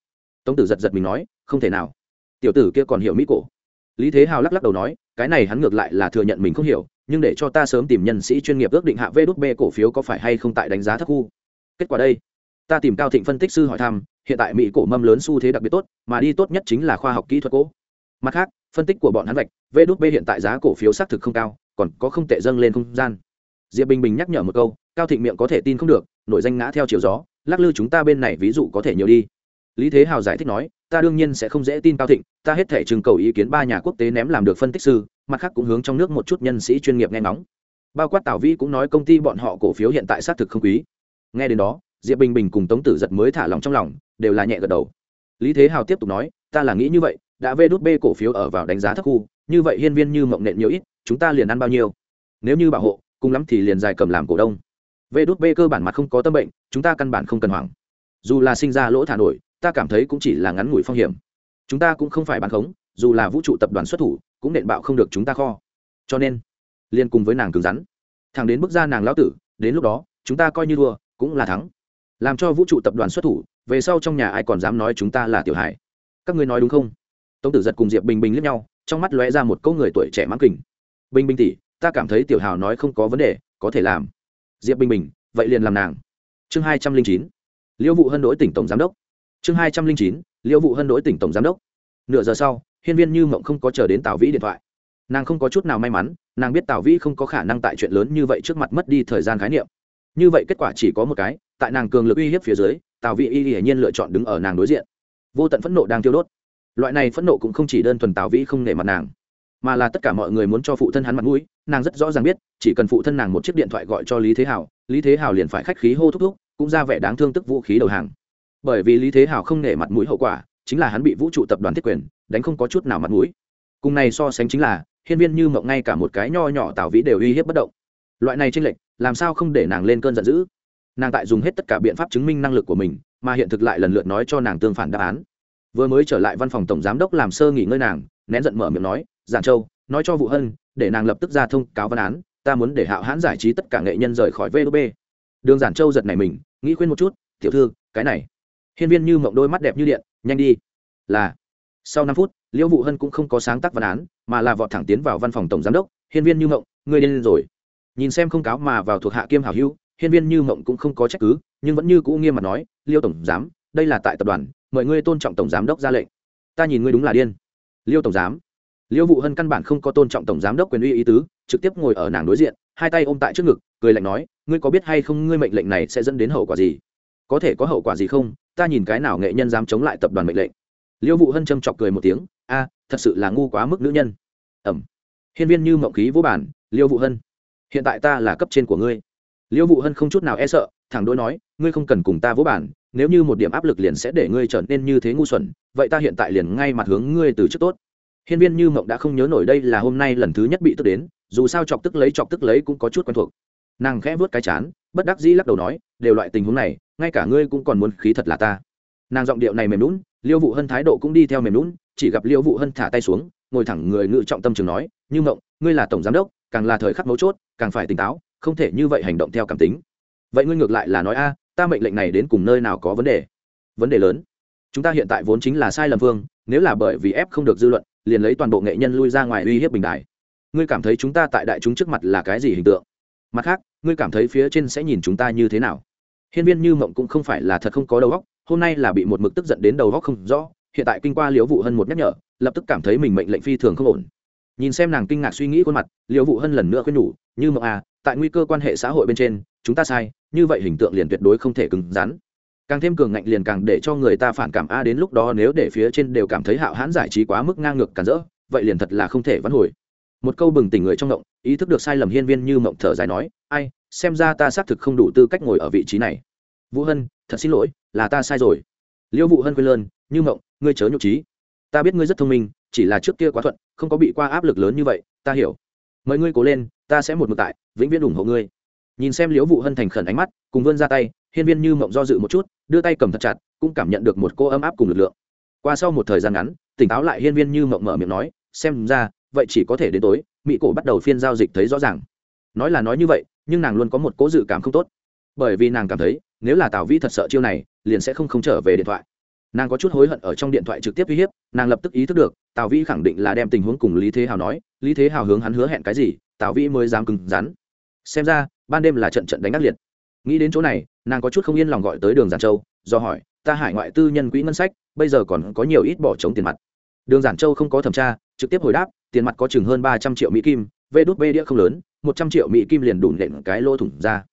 Tống tử giật giật mình nói, không thể nào. Tiểu tử kia còn hiểu mỹ cổ. Lý thế hào lắc lắc đầu nói, cái này hắn ngược lại là thừa nhận mình không hiểu, nhưng để cho ta sớm tìm nhân sĩ chuyên nghiệp ước định hạ vê đút b cổ phiếu có phải hay không tại đánh giá thấp khu. Kết quả đây ta tìm cao thịnh phân tích sư hỏi thăm, hiện tại mỹ cổ mâm lớn xu thế đặc biệt tốt, mà đi tốt nhất chính là khoa học kỹ thuật cỗ mặt khác, phân tích của bọn hắn vạch vê đốt b hiện tại giá cổ phiếu xác thực không cao, còn có không tệ dâng lên không gian. Diệp bình bình nhắc nhở một câu, cao thịnh miệng có thể tin không được nội danh ngã theo chiều gió, lắc lư chúng ta bên này ví dụ có thể nhiều đi. Lý thế hào giải thích nói, ta đương nhiên sẽ không dễ tin cao thịnh, ta hết thể trưng cầu ý kiến ba nhà quốc tế ném làm được phân tích sư, mặt khác cũng hướng trong nước một chút nhân sĩ chuyên nghiệp nghe ngóng. Bao quát tào vĩ cũng nói công ty bọn họ cổ phiếu hiện tại xác thực không quý. Nghe đến đó diệp bình bình cùng tống tử giật mới thả lòng trong lòng, đều là nhẹ gật đầu. Lý thế hào tiếp tục nói, ta là nghĩ như vậy, đã vê đút bê cổ phiếu ở vào đánh giá thấp khu, như vậy hiên viên như mộng nện nhiều ít, chúng ta liền ăn bao nhiêu? Nếu như bảo hộ, cùng lắm thì liền dài cầm làm cổ đông. Vê đút bê cơ bản mặt không có tâm bệnh, chúng ta căn bản không cần hoảng. Dù là sinh ra lỗ thả nổi, ta cảm thấy cũng chỉ là ngắn ngủi phong hiểm. Chúng ta cũng không phải bán khống, dù là vũ trụ tập đoàn xuất thủ, cũng nện bạo không được chúng ta kho. Cho nên liên cùng với nàng cứng rắn. Thằng đến bước ra nàng lão tử, đến lúc đó, chúng ta coi như thua, cũng là thắng làm cho vũ trụ tập đoàn xuất thủ, về sau trong nhà ai còn dám nói chúng ta là tiểu hải các ngươi nói đúng không? Tống tử giật cùng diệp bình bình lướt nhau, trong mắt lóe ra một câu người tuổi trẻ mãn kình. Bình bình tỷ, ta cảm thấy tiểu hào nói không có vấn đề, có thể làm. Diệp bình bình, vậy liền làm nàng. Chương hai trăm linh chín. Liễu vụ hân đối tỉnh tổng giám đốc. Chương hai trăm linh chín. Liễu vụ hân đối tỉnh tổng giám đốc. Nửa giờ sau, hiên viên như mộng không có chờ đến tào vĩ điện thoại. Nàng không có chút nào may mắn, nàng biết tào vĩ không có khả năng tại chuyện lớn như vậy trước mặt mất đi thời gian khái niệm như vậy kết quả chỉ có một cái, tại nàng cường lực uy hiếp phía dưới, tào vị y hiển nhiên lựa chọn đứng ở nàng đối diện. Vô tận phẫn nộ đang tiêu đốt. Loại này phẫn nộ cũng không chỉ đơn thuần tào vĩ không nể mặt nàng, mà là tất cả mọi người muốn cho phụ thân hắn mặt mũi, nàng rất rõ ràng biết, chỉ cần phụ thân nàng một chiếc điện thoại gọi cho lý thế hảo, lý thế hảo liền phải khách khí hô thúc thúc, cũng ra vẻ đáng thương tức vũ khí đầu hàng. Bởi vì lý thế hảo không nể mặt mũi hậu quả, chính là hắn bị vũ trụ tập đoàn thiết quyền, đánh không có chút nào mặt mũi. Cùng này so sánh chính là, hiên viên như mộng ngay cả một cái nho nhỏ tào vĩ đều uy hiếp bất động. Loại này tranh lệch làm sao không để nàng lên cơn giận dữ? Nàng tại dùng hết tất cả biện pháp chứng minh năng lực của mình, mà hiện thực lại lần lượt nói cho nàng tương phản đáp án. Vừa mới trở lại văn phòng tổng giám đốc làm sơ nghỉ ngơi nàng, nén giận mở miệng nói, giản châu, nói cho vụ hân, để nàng lập tức ra thông cáo văn án, ta muốn để hạo hãn giải trí tất cả nghệ nhân rời khỏi vb đường giản châu giật này mình, nghĩ khuyên một chút, tiểu thư, cái này. Hiên viên như mộng đôi mắt đẹp như điện, nhanh đi. Là, sau năm phút, liễu vụ hân cũng không có sáng tác văn án, mà là vọt thẳng tiến vào văn phòng tổng giám đốc. Hiên viên như mộng, ngươi điên rồi nhìn xem không cáo mà vào thuộc hạ kiêm hảo hữu, hiên viên như mộng cũng không có trách cứ, nhưng vẫn như cũ nghiêm mặt nói, liêu tổng giám, đây là tại tập đoàn, mời ngươi tôn trọng tổng giám đốc ra lệnh. Ta nhìn ngươi đúng là điên. Liêu tổng giám. Liêu vụ hân căn bản không có tôn trọng tổng giám đốc quyền uy ý tứ, trực tiếp ngồi ở nàng đối diện, hai tay ôm tại trước ngực, cười lạnh nói, ngươi có biết hay không ngươi mệnh lệnh này sẽ dẫn đến hậu quả gì? Có thể có hậu quả gì không? Ta nhìn cái nào nghệ nhân dám chống lại tập đoàn mệnh lệnh. Liêu vụ hân châm chọc cười một tiếng, a, thật sự là ngu quá mức nữ nhân. Ẩm. Hiên viên như mộng khí vô bản, liêu vụ hân hiện tại ta là cấp trên của ngươi. Liêu vụ hân không chút nào e sợ, thẳng đối nói, ngươi không cần cùng ta vỗ bản nếu như một điểm áp lực liền sẽ để ngươi trở nên như thế ngu xuẩn, vậy ta hiện tại liền ngay mặt hướng ngươi từ trước tốt. Hiên viên như mộng đã không nhớ nổi đây là hôm nay lần thứ nhất bị tức đến, dù sao chọc tức lấy chọc tức lấy cũng có chút quen thuộc. Nàng khẽ vớt cái chán, bất đắc dĩ lắc đầu nói, đều loại tình huống này, ngay cả ngươi cũng còn muốn khí thật là ta. Nàng giọng điệu này mềm lún liêu vụ hân thái độ cũng đi theo mềm lún chỉ gặp liêu vụ hân thả tay xuống, ngồi thẳng người ngự trọng tâm trường nói, như mộng, ngươi là tổng giám đốc càng là thời khắc mấu chốt, càng phải tỉnh táo, không thể như vậy hành động theo cảm tính. Vậy ngươi ngược lại là nói, a, ta mệnh lệnh này đến cùng nơi nào có vấn đề? Vấn đề lớn. Chúng ta hiện tại vốn chính là sai lầm phương, nếu là bởi vì ép không được dư luận, liền lấy toàn bộ nghệ nhân lui ra ngoài uy hiếp bình đại. Ngươi cảm thấy chúng ta tại đại chúng trước mặt là cái gì hình tượng? Mặt khác, ngươi cảm thấy phía trên sẽ nhìn chúng ta như thế nào? Hiên viên như mộng cũng không phải là thật không có đầu óc, hôm nay là bị một mực tức giận đến đầu óc không rõ, hiện tại kinh qua liễu vụ hơn một nhắc nhở, lập tức cảm thấy mình mệnh lệnh phi thường không ổn nhìn xem nàng kinh ngạc suy nghĩ khuôn mặt liệu vụ hân lần nữa khuyên nhủ như mộng à tại nguy cơ quan hệ xã hội bên trên chúng ta sai như vậy hình tượng liền tuyệt đối không thể cứng rắn. Càng thêm cường ngạnh liền càng để cho người ta phản cảm a đến lúc đó nếu để phía trên đều cảm thấy hạo hãn giải trí quá mức ngang ngược cản rỡ vậy liền thật là không thể vãn hồi. Một câu bừng tỉnh người trong động, ý thức được sai lầm hiên viên như mộng thở dài nói ai xem ra ta xác thực không đủ tư cách ngồi ở vị trí này. Vũ hân thật xin lỗi là ta sai rồi. Liêu vũ hân quên lơn như mộng ngươi chớ nhục trí ta biết ngươi rất thông minh chỉ là trước kia quá thuận không có bị qua áp lực lớn như vậy, ta hiểu. Mời ngươi cố lên, ta sẽ một mực tại, vĩnh viễn ủng hộ ngươi. Nhìn xem liễu vụ hân thành khẩn ánh mắt, cùng vươn ra tay, hiên viên như mộng do dự một chút, đưa tay cầm thật chặt, cũng cảm nhận được một cô ấm áp cùng lực lượng. Qua sau một thời gian ngắn, tỉnh táo lại hiên viên như mộng mở miệng nói, xem ra, vậy chỉ có thể đến tối, mỹ cổ bắt đầu phiên giao dịch thấy rõ ràng. Nói là nói như vậy, nhưng nàng luôn có một cố dự cảm không tốt. Bởi vì nàng cảm thấy, nếu là tào vi thật sợ chiêu này, liền sẽ không không trở về điện thoại nàng có chút hối hận ở trong điện thoại trực tiếp uy hiếp, nàng lập tức ý thức được, tào vĩ khẳng định là đem tình huống cùng lý thế hào nói, lý thế hào hướng hắn hứa hẹn cái gì, tào vĩ mới dám cứng rắn. Xem ra, ban đêm là trận trận đánh ác liệt. Nghĩ đến chỗ này, nàng có chút không yên lòng gọi tới đường giản châu, do hỏi, ta hải ngoại tư nhân quỹ ngân sách, bây giờ còn có nhiều ít bỏ trống tiền mặt? Đường giản châu không có thẩm tra, trực tiếp hồi đáp, tiền mặt có chừng hơn ba trăm triệu mỹ kim, vê đốt bê đĩa không lớn, một trăm triệu mỹ kim liền đủ nện cái lỗ thủng ra.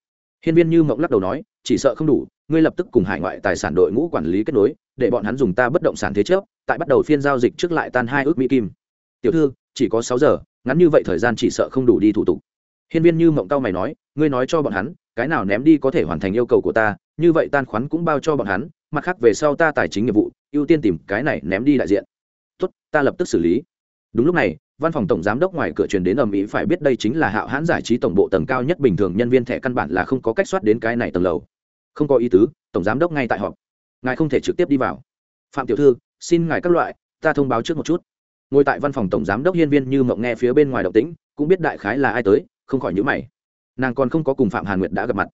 Hiên viên như mộng lắc đầu nói, chỉ sợ không đủ ngươi lập tức cùng hải ngoại tài sản đội ngũ quản lý kết nối, để bọn hắn dùng ta bất động sản thế chấp, tại bắt đầu phiên giao dịch trước lại tan hai ước mỹ kim. Tiểu thư, chỉ có sáu giờ, ngắn như vậy thời gian chỉ sợ không đủ đi thủ tục. Hiên viên như mộng cao mày nói, ngươi nói cho bọn hắn, cái nào ném đi có thể hoàn thành yêu cầu của ta, như vậy tan khoán cũng bao cho bọn hắn, mặt khác về sau ta tài chính nghiệp vụ, ưu tiên tìm cái này ném đi đại diện. Tốt, ta lập tức xử lý. Đúng lúc này, văn phòng tổng giám đốc ngoài cửa truyền đến ầm ĩ, phải biết đây chính là hạo hãn giải trí tổng bộ tầng cao nhất bình thường, nhân viên thẻ căn bản là không có cách soát đến cái này tầng lầu không có ý tứ, tổng giám đốc ngay tại họp. Ngài không thể trực tiếp đi vào. Phạm tiểu thư, xin ngài các loại, ta thông báo trước một chút. Ngồi tại văn phòng tổng giám đốc hiên viên như mộng nghe phía bên ngoài động tĩnh, cũng biết đại khái là ai tới, không khỏi nhữ mày. Nàng còn không có cùng phạm hàn nguyệt đã gặp mặt.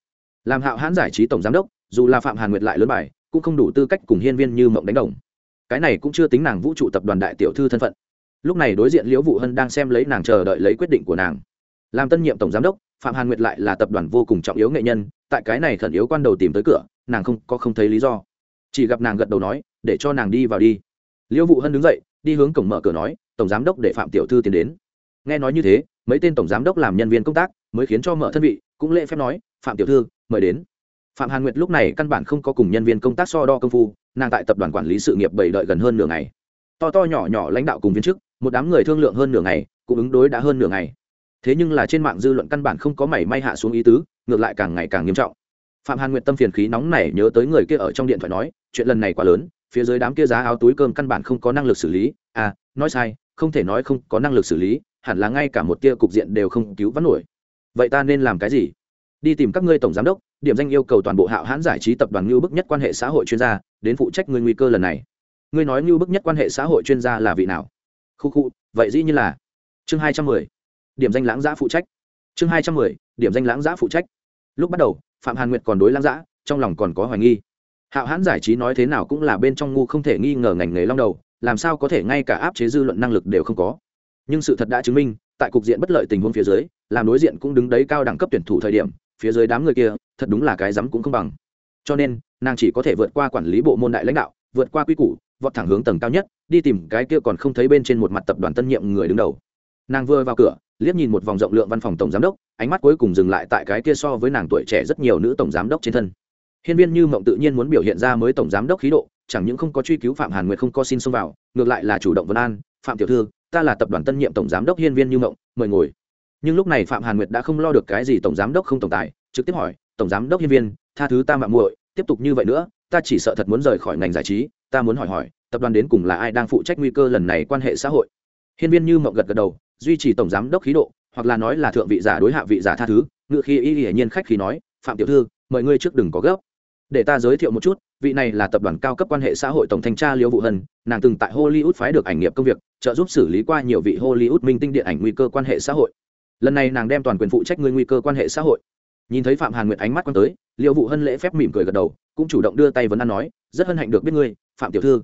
Làm hạo hãn giải trí tổng giám đốc, dù là phạm hàn nguyệt lại lớn bài, cũng không đủ tư cách cùng hiên viên như mộng đánh đồng. Cái này cũng chưa tính nàng vũ trụ tập đoàn đại tiểu thư thân phận. Lúc này đối diện liễu vụ hân đang xem lấy nàng chờ đợi lấy quyết định của nàng. Làm tân nhiệm tổng giám đốc phạm hàn nguyệt lại là tập đoàn vô cùng trọng yếu nghệ nhân, tại cái này khẩn yếu quan đầu tìm tới cửa, nàng không có không thấy lý do. Chỉ gặp nàng gật đầu nói, để cho nàng đi vào đi. Liễu vụ hân đứng dậy, đi hướng cổng mở cửa nói, tổng giám đốc để phạm tiểu thư tiến đến. Nghe nói như thế, mấy tên tổng giám đốc làm nhân viên công tác mới khiến cho mở thân vị, cũng lễ phép nói, phạm tiểu thư, mời đến. Phạm hàn nguyệt lúc này căn bản không có cùng nhân viên công tác so đo công phu, nàng tại tập đoàn quản lý sự nghiệp bảy đợi gần hơn nửa ngày. To to nhỏ nhỏ lãnh đạo cùng viên chức, một đám người thương lượng hơn nửa ngày, cũng ứng đối đã hơn nửa ngày thế nhưng là trên mạng dư luận căn bản không có mảy may hạ xuống ý tứ, ngược lại càng ngày càng nghiêm trọng. Phạm hàn nguyện tâm phiền khí nóng này nhớ tới người kia ở trong điện thoại nói, chuyện lần này quá lớn, phía dưới đám kia giá áo túi cơm căn bản không có năng lực xử lý. À nói sai, không thể nói không có năng lực xử lý, hẳn là ngay cả một tia cục diện đều không cứu vãn nổi. Vậy ta nên làm cái gì? Đi tìm các ngươi tổng giám đốc, điểm danh yêu cầu toàn bộ hạo hãn giải trí tập đoàn ngưu bức nhất quan hệ xã hội chuyên gia, đến phụ trách người nguy cơ lần này. Ngươi nói ngưu bức nhất quan hệ xã hội chuyên gia là vị nào? Khu khu, vậy dĩ như là. Chương hai trăm mười điểm danh lãng giã phụ trách. Chương hai trăm mười, điểm danh lãng giã phụ trách. Lúc bắt đầu, phạm hàn nguyệt còn đối lãng giã, trong lòng còn có hoài nghi. Hạo hãn giải trí nói thế nào cũng là bên trong ngu không thể nghi ngờ ngành nghề long đầu, làm sao có thể ngay cả áp chế dư luận năng lực đều không có. Nhưng sự thật đã chứng minh, tại cục diện bất lợi tình huống phía dưới, làm đối diện cũng đứng đấy cao đẳng cấp tuyển thủ thời điểm, phía dưới đám người kia, thật đúng là cái rắm cũng không bằng. Cho nên, nàng chỉ có thể vượt qua quản lý bộ môn đại lãnh đạo, vượt qua quy củ, vọt thẳng hướng tầng cao nhất, đi tìm cái kia còn không thấy bên trên một mặt tập đoàn tân nhiệm người đứng đầu. Nàng vừa vào cửa liếc nhìn một vòng rộng lượng văn phòng tổng giám đốc, ánh mắt cuối cùng dừng lại tại cái kia so với nàng tuổi trẻ rất nhiều nữ tổng giám đốc trên thân. Hiên viên như mộng tự nhiên muốn biểu hiện ra mới tổng giám đốc khí độ, chẳng những không có truy cứu phạm hàn nguyệt không có xin xông vào, ngược lại là chủ động vân an, phạm tiểu thư, ta là tập đoàn tân nhiệm tổng giám đốc hiên viên như mộng, mời ngồi. Nhưng lúc này phạm hàn nguyệt đã không lo được cái gì tổng giám đốc không tổng tài trực tiếp hỏi, tổng giám đốc hiên viên, tha thứ ta mạng muội, tiếp tục như vậy nữa, ta chỉ sợ thật muốn rời khỏi ngành giải trí, ta muốn hỏi hỏi, tập đoàn đến cùng là ai đang phụ trách nguy cơ lần này quan hệ xã hội? Hiên viên như mộng gật gật đầu duy trì tổng giám đốc khí độ, hoặc là nói là thượng vị giả đối hạ vị giả tha thứ, ngự khi y hiển nhiên khách khí nói, phạm tiểu thư, mời ngươi trước đừng có gấp. Để ta giới thiệu một chút, vị này là tập đoàn cao cấp quan hệ xã hội tổng thanh tra liễu vũ hân, nàng từng tại hollywood phái được ảnh nghiệp công việc, trợ giúp xử lý qua nhiều vị hollywood minh tinh điện ảnh nguy cơ quan hệ xã hội. Lần này nàng đem toàn quyền phụ trách ngươi nguy cơ quan hệ xã hội. Nhìn thấy phạm hàn nguyệt ánh mắt quan tới, liễu vũ hân lễ phép mỉm cười gật đầu, cũng chủ động đưa tay vấn an nói, rất hân hạnh được biết ngươi, phạm tiểu thư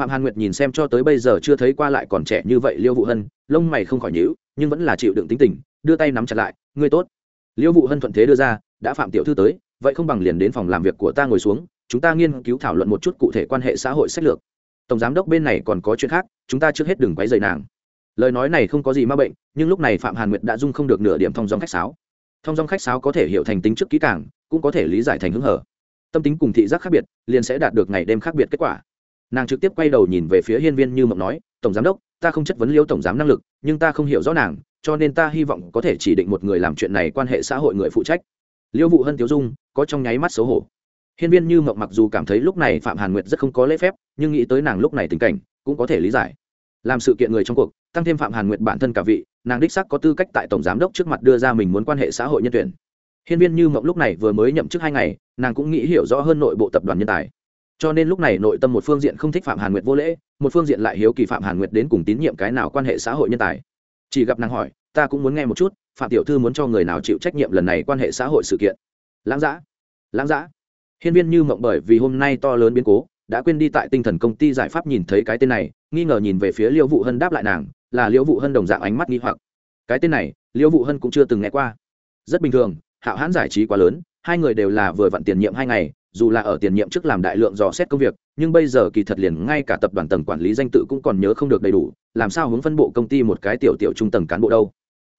phạm hàn nguyệt nhìn xem cho tới bây giờ chưa thấy qua lại còn trẻ như vậy liêu vụ hân, lông mày không khỏi nhữ nhưng vẫn là chịu đựng tính tình, đưa tay nắm chặt lại, ngươi tốt. Liêu vụ hân thuận thế đưa ra, đã phạm tiểu thư tới, vậy không bằng liền đến phòng làm việc của ta ngồi xuống, chúng ta nghiên cứu thảo luận một chút cụ thể quan hệ xã hội sách lược. Tổng giám đốc bên này còn có chuyện khác, chúng ta trước hết đừng quấy rầy nàng. Lời nói này không có gì ma bệnh, nhưng lúc này phạm hàn nguyệt đã dung không được nửa điểm thông dòng khách sáo. Thông dòng khách sáo có thể hiểu thành tính trước kỹ càng, cũng có thể lý giải thành hứng hở. Tâm tính cùng thị giác khác biệt, liền sẽ đạt được ngày đêm khác biệt kết quả nàng trực tiếp quay đầu nhìn về phía hiên viên như mộng nói, tổng giám đốc, ta không chất vấn liêu tổng giám năng lực, nhưng ta không hiểu rõ nàng, cho nên ta hy vọng có thể chỉ định một người làm chuyện này quan hệ xã hội người phụ trách. Liêu vụ hân tiếu dung, có trong nháy mắt xấu hổ. Hiên viên như mộng mặc dù cảm thấy lúc này phạm hàn nguyệt rất không có lễ phép, nhưng nghĩ tới nàng lúc này tình cảnh, cũng có thể lý giải. Làm sự kiện người trong cuộc, tăng thêm phạm hàn nguyệt bản thân cả vị, nàng đích sắc có tư cách tại tổng giám đốc trước mặt đưa ra mình muốn quan hệ xã hội nhân tuyển. Hiên viên như mộng lúc này vừa mới nhậm chức hai ngày, nàng cũng nghĩ hiểu rõ hơn nội bộ tập đoàn nhân tài cho nên lúc này nội tâm một phương diện không thích phạm hàn nguyệt vô lễ, một phương diện lại hiếu kỳ phạm hàn nguyệt đến cùng tín nhiệm cái nào quan hệ xã hội nhân tài. Chỉ gặp nàng hỏi, ta cũng muốn nghe một chút, phạm tiểu thư muốn cho người nào chịu trách nhiệm lần này quan hệ xã hội sự kiện? Lãng giã lãng giã hiên viên như mộng bởi vì hôm nay to lớn biến cố, đã quên đi tại tinh thần công ty giải pháp nhìn thấy cái tên này, nghi ngờ nhìn về phía liễu vụ hân đáp lại nàng, là liễu vụ hân đồng dạng ánh mắt nghi hoặc. Cái tên này, liễu vụ hân cũng chưa từng nghe qua. Rất bình thường, hạo hãn giải trí quá lớn, hai người đều là vừa vặn tiền nhiệm hai ngày dù là ở tiền nhiệm trước làm đại lượng dò xét công việc, nhưng bây giờ kỳ thật liền ngay cả tập đoàn tầng quản lý danh tự cũng còn nhớ không được đầy đủ, làm sao hướng phân bộ công ty một cái tiểu tiểu trung tầng cán bộ đâu?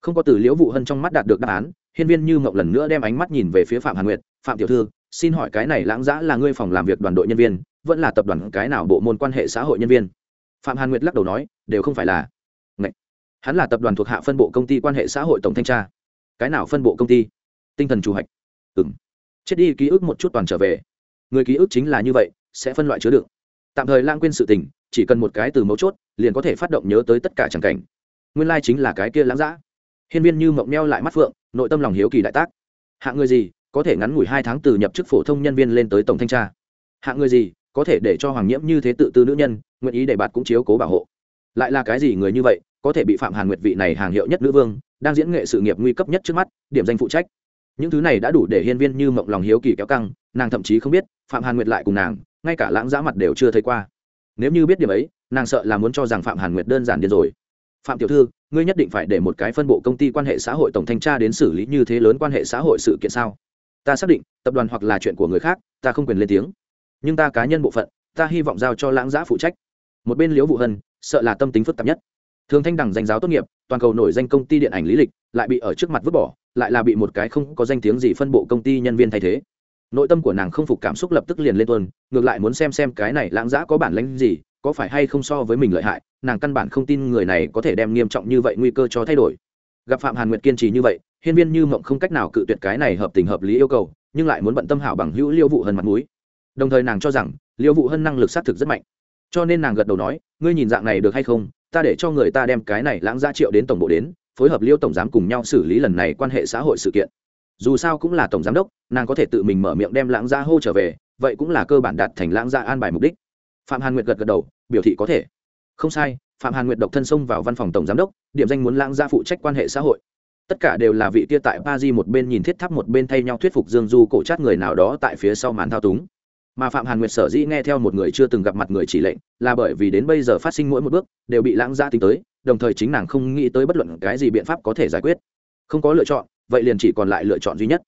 Không có từ liễu vụ hân trong mắt đạt được đáp án, hiên viên như mộng lần nữa đem ánh mắt nhìn về phía phạm hàn nguyệt, phạm tiểu thư, xin hỏi cái này lãng giã là ngươi phòng làm việc đoàn đội nhân viên, vẫn là tập đoàn cái nào bộ môn quan hệ xã hội nhân viên? Phạm hàn nguyệt lắc đầu nói, đều không phải là. Ngậy. hắn là tập đoàn thuộc hạ phân bộ công ty quan hệ xã hội tổng thanh tra. Cái nào phân bộ công ty? Tinh thần chủ hạch. Ừm chết đi ký ức một chút toàn trở về. Người ký ức chính là như vậy, sẽ phân loại chứa đựng. Tạm thời lãng quên sự tình, chỉ cần một cái từ mấu chốt, liền có thể phát động nhớ tới tất cả tràng cảnh. Nguyên lai、like、chính là cái kia lãng giã hiên viên như mộng meo lại mắt phượng, nội tâm lòng hiếu kỳ đại tác. Hạng người gì, có thể ngắn ngủi hai tháng từ nhập chức phổ thông nhân viên lên tới tổng thanh tra. Hạng người gì, có thể để cho hoàng nhiễm như thế tự tư nữ nhân, nguyện ý để bạt cũng chiếu cố bảo hộ. Lại là cái gì người như vậy, có thể bị phạm hàn nguyệt vị này hàng hiệu nhất nữ vương, đang diễn nghệ sự nghiệp nguy cấp nhất trước mắt, điểm danh phụ trách những thứ này đã đủ để hiên viên như mộng lòng hiếu kỳ kéo căng, nàng thậm chí không biết, phạm hàn nguyệt lại cùng nàng, ngay cả lãng giã mặt đều chưa thấy qua. Nếu như biết điểm ấy, nàng sợ là muốn cho rằng phạm hàn nguyệt đơn giản điên rồi. Phạm tiểu thư, ngươi nhất định phải để một cái phân bộ công ty quan hệ xã hội tổng thanh tra đến xử lý như thế lớn quan hệ xã hội sự kiện sao? Ta xác định, tập đoàn hoặc là chuyện của người khác, ta không quyền lên tiếng. Nhưng ta cá nhân bộ phận, ta hy vọng giao cho lãng giã phụ trách. Một bên liễu vụ hân, sợ là tâm tính phức tạp nhất. Thường thanh đẳng danh giáo tốt nghiệp, toàn cầu nổi danh công ty điện ảnh lý lịch, lại bị ở trước mặt vứt bỏ lại là bị một cái không có danh tiếng gì phân bộ công ty nhân viên thay thế. Nội tâm của nàng không phục cảm xúc lập tức liền lên tuần ngược lại muốn xem xem cái này lãng giã có bản lãnh gì, có phải hay không so với mình lợi hại, nàng căn bản không tin người này có thể đem nghiêm trọng như vậy nguy cơ cho thay đổi. Gặp phạm hàn nguyệt kiên trì như vậy, hiên viên như mộng không cách nào cự tuyệt cái này hợp tình hợp lý yêu cầu, nhưng lại muốn bận tâm hảo bằng hữu liêu vụ hân mặt mũi. Đồng thời nàng cho rằng, liêu vụ hân năng lực xác thực rất mạnh. Cho nên nàng gật đầu nói, ngươi nhìn dạng này được hay không? Ta để cho người ta đem cái này lãng gia triệu đến tổng bộ đến phối hợp liêu tổng giám cùng nhau xử lý lần này quan hệ xã hội sự kiện. Dù sao cũng là tổng giám đốc, nàng có thể tự mình mở miệng đem lãng gia hô trở về, vậy cũng là cơ bản đạt thành lãng gia an bài mục đích. Phạm hàn nguyệt gật gật đầu, biểu thị có thể. Không sai, phạm hàn nguyệt độc thân xông vào văn phòng tổng giám đốc, điểm danh muốn lãng gia phụ trách quan hệ xã hội. Tất cả đều là vị tia tại ba di một bên nhìn thiết tháp một bên thay nhau thuyết phục dương du cổ chát người nào đó tại phía sau màn thao túng mà phạm hàn nguyệt sở dĩ nghe theo một người chưa từng gặp mặt người chỉ lệnh là bởi vì đến bây giờ phát sinh mỗi một bước đều bị lãng gia tính tới, đồng thời chính nàng không nghĩ tới bất luận cái gì biện pháp có thể giải quyết. Không có lựa chọn, vậy liền chỉ còn lại lựa chọn duy nhất.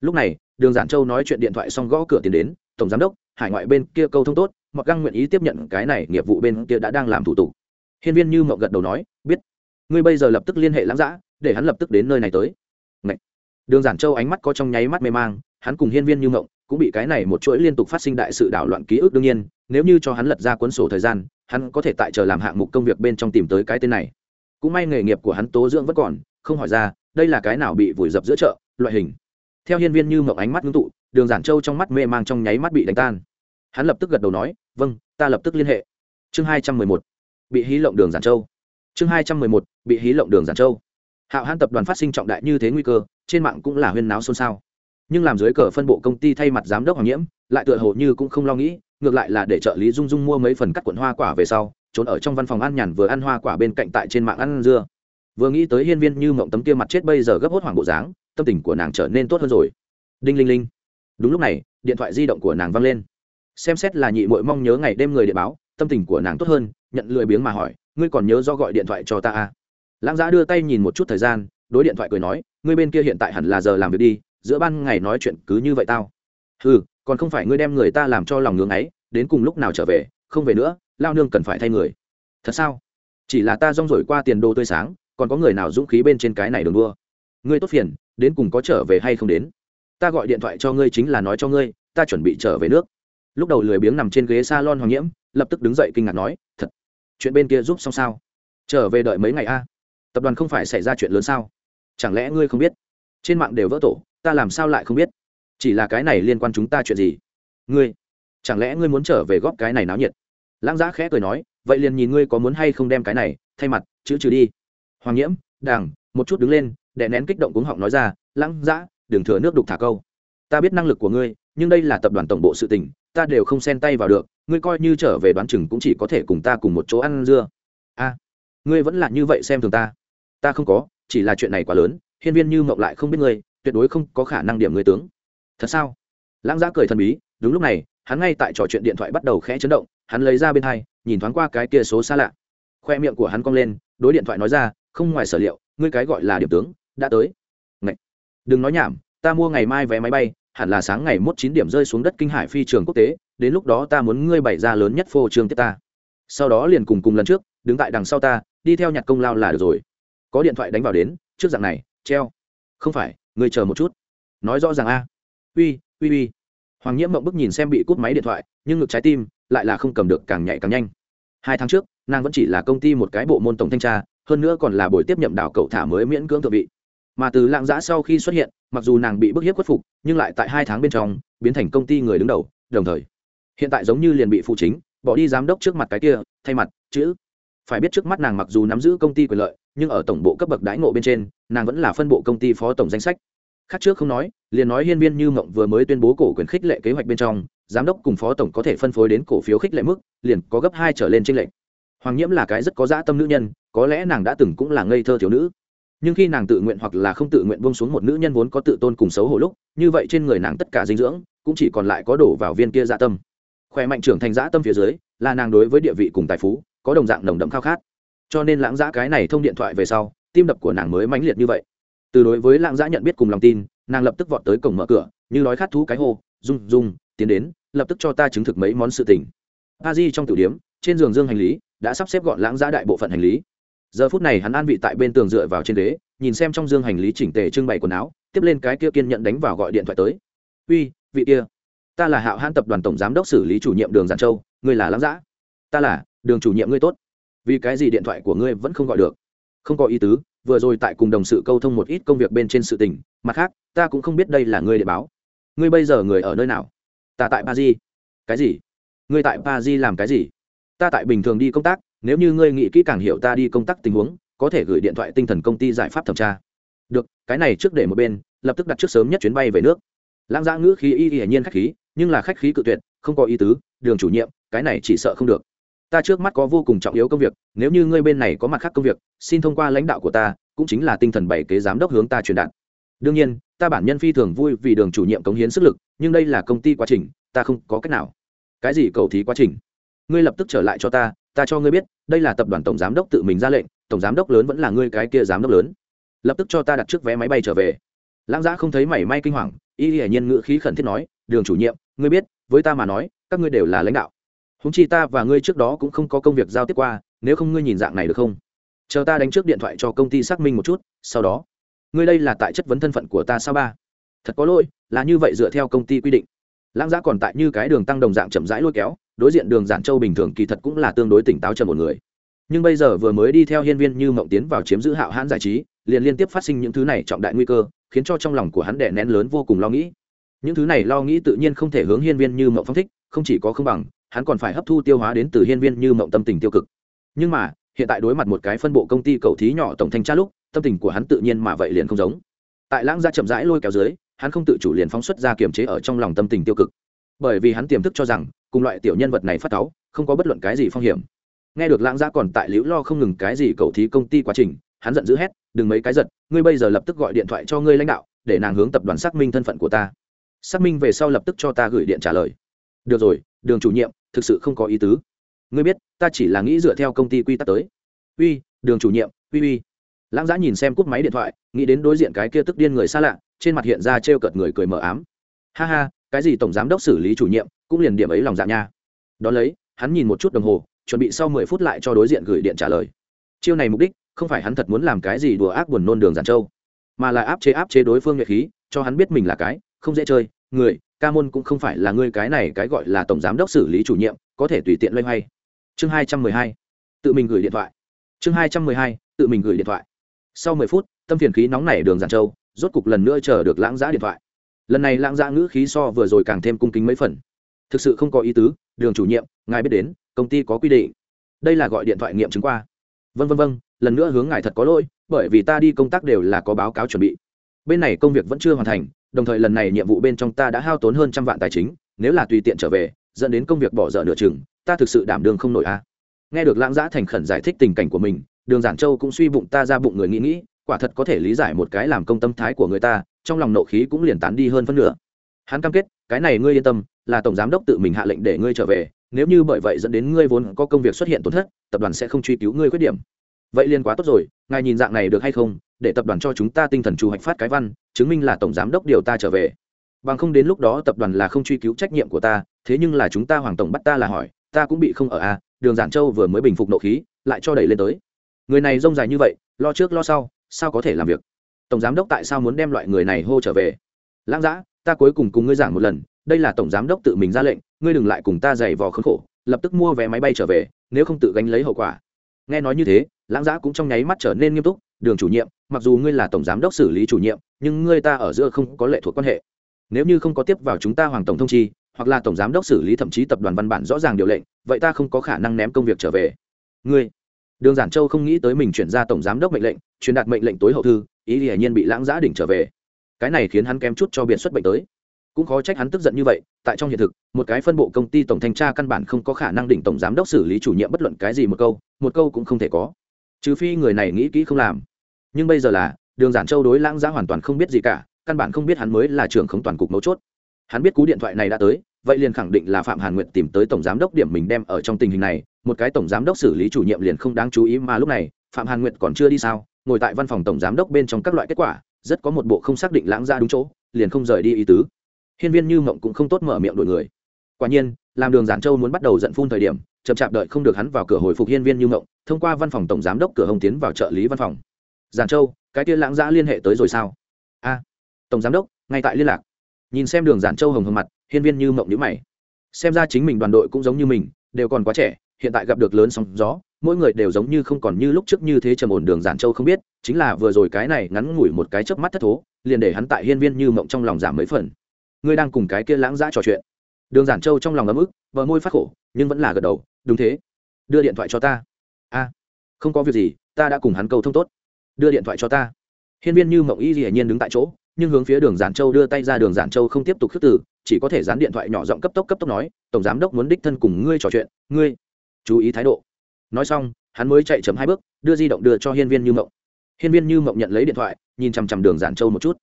Lúc này, đường giản châu nói chuyện điện thoại xong gõ cửa tiền đến, tổng giám đốc, hải ngoại bên kia câu thông tốt mặc găng nguyện ý tiếp nhận cái này, nghiệp vụ bên kia đã đang làm thủ tục. Hiên viên như mậu gật đầu nói, biết. Ngươi bây giờ lập tức liên hệ lãng giã, để hắn lập tức đến nơi này tới. Ngậy. đường giản châu ánh mắt có trong nháy mắt mê mang, hắn cùng hiên viên như mộng cũng bị cái này một chuỗi liên tục phát sinh đại sự đảo loạn ký ức đương nhiên, nếu như cho hắn lật ra cuốn sổ thời gian, hắn có thể tại chờ làm hạng mục công việc bên trong tìm tới cái tên này. Cũng may nghề nghiệp của hắn tố dưỡng vẫn còn, không hỏi ra, đây là cái nào bị vùi dập giữa chợ, loại hình. Theo hiên viên như mộng ánh mắt ngưng tụ, đường giản châu trong mắt mê mang trong nháy mắt bị đánh tan. Hắn lập tức gật đầu nói vâng ta lập tức liên hệ. Chương hai trăm mười một, bị hí lộng đường giản châu. Chương hai trăm mười một, bị hí lộng đường giản châu. Hạo hãn tập đoàn phát sinh trọng đại như thế nguy cơ, trên mạng cũng là huyên náo xôn xao nhưng làm dưới cờ phân bộ công ty thay mặt giám đốc hoàng nhiễm, lại tựa hồ như cũng không lo nghĩ, ngược lại là để trợ lý dung dung mua mấy phần cắt quận hoa quả về sau, trốn ở trong văn phòng ăn nhàn vừa ăn hoa quả bên cạnh tại trên mạng ăn dưa. Vừa nghĩ tới hiên viên như mộng tấm kia mặt chết bây giờ gấp hốt hoảng bộ dáng, tâm tình của nàng trở nên tốt hơn rồi. Đinh linh linh. Đúng lúc này, điện thoại di động của nàng văng lên. Xem xét là nhị mội mong nhớ ngày đêm người điện báo, tâm tình của nàng tốt hơn, nhận lười biếng mà hỏi, ngươi còn nhớ do gọi điện thoại cho ta à? lãng giã đưa tay nhìn một chút thời gian, đối điện thoại cười nói, ngươi bên kia hiện tại hẳn là giờ làm việc đi giữa ban ngày nói chuyện cứ như vậy tao. Ừ còn không phải ngươi đem người ta làm cho lòng ngưỡng ấy, đến cùng lúc nào trở về, không về nữa, lao nương cần phải thay người. Thật sao? Chỉ là ta rong rổi qua tiền đồ tươi sáng, còn có người nào dũng khí bên trên cái này đường đua? Ngươi tốt phiền, đến cùng có trở về hay không đến? Ta gọi điện thoại cho ngươi chính là nói cho ngươi, ta chuẩn bị trở về nước. Lúc đầu lười biếng nằm trên ghế s a lon hoàng nhiễm, lập tức đứng dậy kinh ngạc nói, thật, chuyện bên kia giúp xong sao? Trở về đợi mấy ngày a? Tập đoàn không phải xảy ra chuyện lớn sao? Chẳng lẽ ngươi không biết? Trên mạng đều vỡ tổ ta làm sao lại không biết? Chỉ là cái này liên quan chúng ta chuyện gì? Ngươi, chẳng lẽ ngươi muốn trở về góp cái này náo nhiệt? Lãng giã khẽ cười nói, vậy liền nhìn ngươi có muốn hay không đem cái này, thay mặt, chữ trừ đi. Hoàng nhiễm đảng một chút đứng lên, đè nén kích động cuống họng nói ra, lãng giã, đừng thừa nước đục thả câu. Ta biết năng lực của ngươi, nhưng đây là tập đoàn tổng bộ sự tình, ta đều không xen tay vào được, ngươi coi như trở về đoán chừng cũng chỉ có thể cùng ta cùng một chỗ ăn dưa. A, ngươi vẫn là như vậy xem thường ta. Ta không có, chỉ là chuyện này quá lớn, hiên viên như mộng lại không biết ngươi tuyệt đối không có khả năng điểm người tướng. Thật sao? Lãng giã cười thần bí, đúng lúc này, hắn ngay tại trò chuyện điện thoại bắt đầu khẽ chấn động, hắn lấy ra bên hai, nhìn thoáng qua cái kia số xa lạ. Khoe miệng của hắn cong lên, đối điện thoại nói ra, không ngoài sở liệu, ngươi cái gọi là điểm tướng, đã tới. Ngậy! đừng nói nhảm, ta mua ngày mai vé máy bay, hẳn là sáng ngày mốt chín điểm rơi xuống đất kinh hải phi trường quốc tế, đến lúc đó ta muốn ngươi bày ra lớn nhất phô trương tiếp ta. Sau đó liền cùng cùng lần trước, đứng tại đằng sau ta, đi theo nhặt công lao là được rồi. Có điện thoại đánh vào đến, trước dạng này, treo. Không phải ngươi chờ một chút. Nói rõ ràng a. Uy uy uy. Hoàng nhiễm mộng bức nhìn xem bị cút máy điện thoại, nhưng ngực trái tim lại là không cầm được, càng nhạy càng nhanh. Hai tháng trước, nàng vẫn chỉ là công ty một cái bộ môn tổng thanh tra, hơn nữa còn là buổi tiếp nhậm đảo cậu thả mới miễn cưỡng thượng vị. Mà từ lạng giã sau khi xuất hiện, mặc dù nàng bị bức hiếp khuất phục, nhưng lại tại hai tháng bên trong biến thành công ty người đứng đầu, đồng thời. Hiện tại giống như liền bị phụ chính, bỏ đi giám đốc trước mặt cái kia, thay mặt, chữ. Phải biết trước mắt nàng mặc dù nắm giữ công ty quyền lợi nhưng ở tổng bộ cấp bậc đãi ngộ bên trên, nàng vẫn là phân bộ công ty phó tổng danh sách. Khác trước không nói, liền nói hiên viên như mộng vừa mới tuyên bố cổ quyền khích lệ kế hoạch bên trong, giám đốc cùng phó tổng có thể phân phối đến cổ phiếu khích lệ mức, liền có gấp hai trở lên trên lệnh hoàng nhiễm là cái rất có dã tâm nữ nhân, có lẽ nàng đã từng cũng là ngây thơ thiếu nữ. Nhưng khi nàng tự nguyện hoặc là không tự nguyện bông xuống một nữ nhân vốn có tự tôn cùng xấu hổ lúc, như vậy trên người nàng tất cả dinh dưỡng, cũng chỉ còn lại có đổ vào viên kia dã tâm. Khỏe mạnh trưởng thành dã tâm phía dưới, là nàng đối với địa vị cùng tài phú, có đồng dạng nồng đậm khao khát cho nên lãng giã cái này thông điện thoại về sau, tim đập của nàng mới mãnh liệt như vậy. Từ đối với lãng giã nhận biết cùng lòng tin, nàng lập tức vọt tới cổng mở cửa, như nói khát thú cái hô, rung rung, tiến đến, lập tức cho ta chứng thực mấy món sự tình. A di trong tử điếm trên giường dương hành lý, đã sắp xếp gọn lãng giã đại bộ phận hành lý. Giờ phút này hắn an vị tại bên tường dựa vào trên đế nhìn xem trong dương hành lý chỉnh tề trưng bày quần áo, tiếp lên cái kia kiên nhận đánh vào gọi điện thoại tới. Uy, vị kia, ta là hạo hãn tập đoàn tổng giám đốc xử lý chủ nhiệm đường giản châu, ngươi là lãng giã. Ta là, đường chủ nhiệm ngươi tốt vì cái gì điện thoại của ngươi vẫn không gọi được? Không có ý tứ, vừa rồi tại cùng đồng sự câu thông một ít công việc bên trên sự tình, mặt khác, ta cũng không biết đây là ngươi để báo. Ngươi bây giờ người ở nơi nào? Ta tại pa di cái gì? Ngươi tại pa di làm cái gì? Ta tại bình thường đi công tác, nếu như ngươi nghĩ kỹ càng hiểu ta đi công tác tình huống, có thể gửi điện thoại tinh thần công ty giải pháp thẩm tra. Được, cái này trước để một bên, lập tức đặt trước sớm nhất chuyến bay về nước. Lãng giã ngữ khí y hiển nhiên khách khí, nhưng là khách khí cự tuyệt, không có ý tứ, đường chủ nhiệm, cái này chỉ sợ không được ta trước mắt có vô cùng trọng yếu công việc, nếu như ngươi bên này có mặt khác công việc, xin thông qua lãnh đạo của ta, cũng chính là tinh thần bảy kế giám đốc hướng ta truyền đạt. Đương nhiên, ta bản nhân phi thường vui vì đường chủ nhiệm cống hiến sức lực, nhưng đây là công ty quá trình, ta không có cách nào. Cái gì cầu thí quá trình? Ngươi lập tức trở lại cho ta ta cho ngươi biết, đây là tập đoàn tổng giám đốc tự mình ra lệnh, tổng giám đốc lớn vẫn là ngươi cái kia giám đốc lớn. Lập tức cho ta đặt trước vé máy bay trở về. Lãng giã không thấy mảy may kinh hoàng, y hiển nhiên ngữ khí khẩn thiết nói, đường chủ nhiệm, ngươi biết, với ta mà nói, các ngươi đều là lãnh đạo húng chi ta và ngươi trước đó cũng không có công việc giao tiếp qua, nếu không ngươi nhìn dạng này được không? Chờ ta đánh trước điện thoại cho công ty xác minh một chút, sau đó. Ngươi đây là tại chất vấn thân phận của ta sao ba? Thật có lỗi, là như vậy dựa theo công ty quy định. Lãng giã còn tại như cái đường tăng đồng dạng chậm rãi lôi kéo, đối diện đường giản châu bình thường kỳ thật cũng là tương đối tỉnh táo cho một người. Nhưng bây giờ vừa mới đi theo hiên viên như mộng tiến vào chiếm giữ hạo hãn giải trí, liền liên tiếp phát sinh những thứ này trọng đại nguy cơ, khiến cho trong lòng của hắn đẻ nén lớn vô cùng lo nghĩ. Những thứ này lo nghĩ tự nhiên không thể hướng hiên viên như mộng phong thích, không chỉ có không bằng hắn còn phải hấp thu tiêu hóa đến từ hiên viên như mộng tâm tình tiêu cực. Nhưng mà, hiện tại đối mặt một cái phân bộ công ty cầu thí nhỏ tổng thanh tra lúc, tâm tình của hắn tự nhiên mà vậy liền không giống. Tại lãng gia chậm rãi lôi kéo dưới, hắn không tự chủ liền phóng xuất ra kiềm chế ở trong lòng tâm tình tiêu cực. Bởi vì hắn tiềm thức cho rằng, cùng loại tiểu nhân vật này phát cáu, không có bất luận cái gì phong hiểm. Nghe được lãng gia còn tại liễu lo không ngừng cái gì cầu thí công ty quá trình, hắn giận dữ hét, đừng mấy cái giật, ngươi bây giờ lập tức gọi điện thoại cho ngươi lãnh đạo, để nàng hướng tập đoàn xác minh thân phận của ta. Xác minh về sau lập tức cho ta gửi điện trả lời. Được rồi, đường chủ nhiệm thực sự không có ý tứ. Ngươi biết, ta chỉ là nghĩ dựa theo công ty quy tắc tới. Uy, đường chủ nhiệm, uy uy. Lãng giã nhìn xem cúp máy điện thoại, nghĩ đến đối diện cái kia tức điên người xa lạ, trên mặt hiện ra t r e o cợt người cười mờ ám. Ha ha, cái gì tổng giám đốc xử lý chủ nhiệm, cũng liền điểm ấy lòng dạ nha. Đón lấy, hắn nhìn một chút đồng hồ, chuẩn bị sau mười phút lại cho đối diện gửi điện trả lời. Chiêu này mục đích, không phải hắn thật muốn làm cái gì đùa ác buồn nôn đường giản châu, mà là áp chế áp chế đối phương nhuệ khí, cho hắn biết mình là cái, không dễ chơi, người ca môn cũng không phải là ngươi cái này cái gọi là tổng giám đốc xử lý chủ nhiệm, có thể tùy tiện loay hoay. Chương hai trăm mười hai, tự mình gửi điện thoại. Chương hai trăm mười hai, tự mình gửi điện thoại. Sau mười phút, tâm phiền khí nóng nảy đường giàn châu, rốt cục lần nữa chờ được lãng giã điện thoại. Lần này lãng giã ngữ khí so vừa rồi càng thêm cung kính mấy phần. Thực sự không có ý tứ, đường chủ nhiệm, ngài biết đến, công ty có quy định. Đây là gọi điện thoại nghiệm chứng qua. Vân vân vân lần nữa hướng ngài thật có lỗi, bởi vì ta đi công tác đều là có báo cáo chuẩn bị. Bên này công việc vẫn chưa hoàn thành đồng thời lần này nhiệm vụ bên trong ta đã hao tốn hơn trăm vạn tài chính, nếu là tùy tiện trở về, dẫn đến công việc bỏ dở nửa chừng, ta thực sự đảm đương không nổi a. Nghe được lãng giã thành khẩn giải thích tình cảnh của mình, đường giản châu cũng suy bụng ta ra bụng người nghĩ nghĩ, quả thật có thể lý giải một cái làm công tâm thái của người ta, trong lòng nộ khí cũng liền tán đi hơn phân nửa. Hắn cam kết, cái này ngươi yên tâm, là tổng giám đốc tự mình hạ lệnh để ngươi trở về, nếu như bởi vậy dẫn đến ngươi vốn có công việc xuất hiện tổn thất, tập đoàn sẽ không truy cứu ngươi khuyết điểm vậy liền quá tốt rồi, ngài nhìn dạng này được hay không, để tập đoàn cho chúng ta tinh thần chủ hạch phát cái văn, chứng minh là tổng giám đốc điều ta trở về. Bằng không đến lúc đó tập đoàn là không truy cứu trách nhiệm của ta, thế nhưng là chúng ta hoàng tổng bắt ta là hỏi, ta cũng bị không ở a đường giản châu vừa mới bình phục nộ khí, lại cho đẩy lên tới. Người này rông dài như vậy, lo trước lo sau, sao có thể làm việc? Tổng giám đốc tại sao muốn đem loại người này hô trở về? Lãng giã ta cuối cùng cùng ngươi giảng một lần, đây là tổng giám đốc tự mình ra lệnh, ngươi đừng lại cùng ta giày vò khốn khổ, lập tức mua vé máy bay trở về, nếu không tự gánh lấy hậu quả nghe nói như thế, lãng giã cũng trong nháy mắt trở nên nghiêm túc, đường chủ nhiệm, mặc dù ngươi là tổng giám đốc xử lý chủ nhiệm, nhưng ngươi ta ở giữa không có lệ thuộc quan hệ. Nếu như không có tiếp vào chúng ta hoàng tổng thông chi, hoặc là tổng giám đốc xử lý thậm chí tập đoàn văn bản rõ ràng điều lệnh, vậy ta không có khả năng ném công việc trở về. Ngươi? Đường giản châu không nghĩ tới mình chuyển ra tổng giám đốc mệnh lệnh, truyền đạt mệnh lệnh tối hậu thư, ý hiển nhiên bị lãng giã đỉnh trở về. Cái này khiến hắn kém chút cho biện xuất bệnh tới cũng khó trách hắn tức giận như vậy, tại trong hiện thực, một cái phân bộ công ty tổng thanh tra căn bản không có khả năng đỉnh tổng giám đốc xử lý chủ nhiệm bất luận cái gì một câu một câu cũng không thể có. Trừ phi người này nghĩ kỹ không làm. Nhưng bây giờ là, đường giản châu đối lãng giá hoàn toàn không biết gì cả, căn bản không biết hắn mới là trưởng không toàn cục mấu chốt. Hắn biết cú điện thoại này đã tới, vậy liền khẳng định là phạm hàn nguyệt tìm tới tổng giám đốc điểm mình đem ở trong tình hình này, một cái tổng giám đốc xử lý chủ nhiệm liền không đáng chú ý mà lúc này, phạm hàn nguyệt còn chưa đi sao, ngồi tại văn phòng tổng giám đốc bên trong các loại kết quả, rất có một bộ không xác định lãng ra đúng chỗ, liền không rời đi ý tứ hiên viên như mộng cũng không tốt mở miệng đổi người. Quả nhiên, làm đường giản châu muốn bắt đầu giận phun thời điểm, chậm chạp đợi không được hắn vào cửa hồi phục hiên viên như mộng, thông qua văn phòng tổng giám đốc cửa hồng tiến vào trợ lý văn phòng. Giản châu, cái kia lãng giã liên hệ tới rồi sao? A, tổng giám đốc, ngay tại liên lạc. Nhìn xem đường giản châu hồng hồng mặt, hiên viên như mộng nhữ mày. Xem ra chính mình đoàn đội cũng giống như mình, đều còn quá trẻ, hiện tại gặp được lớn sóng gió, mỗi người đều giống như không còn như lúc trước như thế trầm ổn đường giản châu không biết, chính là vừa rồi cái này ngắn ngủi một cái chớp mắt thất thố, liền để hắn tại hiên viên như mộng trong lòng giảm mấy phần ngươi đang cùng cái kia lãng giã trò chuyện. Đường giản châu trong lòng ấm ức vợ môi phát khổ, nhưng vẫn là gật đầu, đúng thế. Đưa điện thoại cho ta. A, không có việc gì, ta đã cùng hắn câu thông tốt. Đưa điện thoại cho ta. Hiên viên như mộng y dĩ nhiên đứng tại chỗ, nhưng hướng phía đường giản châu đưa tay ra, đường giản châu không tiếp tục khước từ, chỉ có thể dán điện thoại nhỏ giọng cấp tốc cấp tốc nói, tổng giám đốc muốn đích thân cùng ngươi trò chuyện, ngươi chú ý thái độ. Nói xong, hắn mới chạy chấm hai bước, đưa di động đưa cho hiên viên như mộng. Hiên viên như mộng nhận lấy điện thoại, nhìn chằm chằm đường giản châu một chút.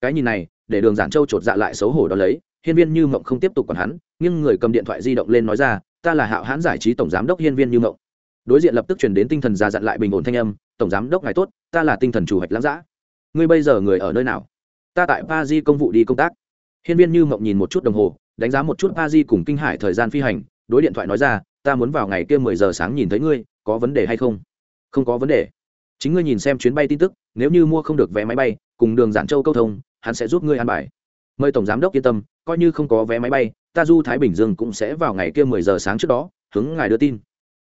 Cái nhìn này để đường giản châu chột dạ lại xấu hổ đó lấy, hiên viên như mộng không tiếp tục còn hắn, nhưng người cầm điện thoại di động lên nói ra, ta là hạo hãn giải trí tổng giám đốc hiên viên như mộng. Đối diện lập tức chuyển đến tinh thần già dặn lại bình ổn thanh âm, tổng giám đốc ngài tốt, ta là tinh thần chủ hạch lãng giã ngươi bây giờ người ở nơi nào? Ta tại pa di công vụ đi công tác. Hiên viên như mộng nhìn một chút đồng hồ, đánh giá một chút pa di cùng kinh hải thời gian phi hành, đối điện thoại nói ra, ta muốn vào ngày kia mười giờ sáng nhìn thấy ngươi, có vấn đề hay không? Không có vấn đề. Chính ngươi nhìn xem chuyến bay tin tức, nếu như mua không được vé máy bay, cùng đường giản châu câu thông hắn sẽ giúp ngươi an bài. Mời tổng giám đốc yên tâm, coi như không có vé máy bay, ta du thái bình dương cũng sẽ vào ngày kia mười giờ sáng trước đó, hướng ngài đưa tin.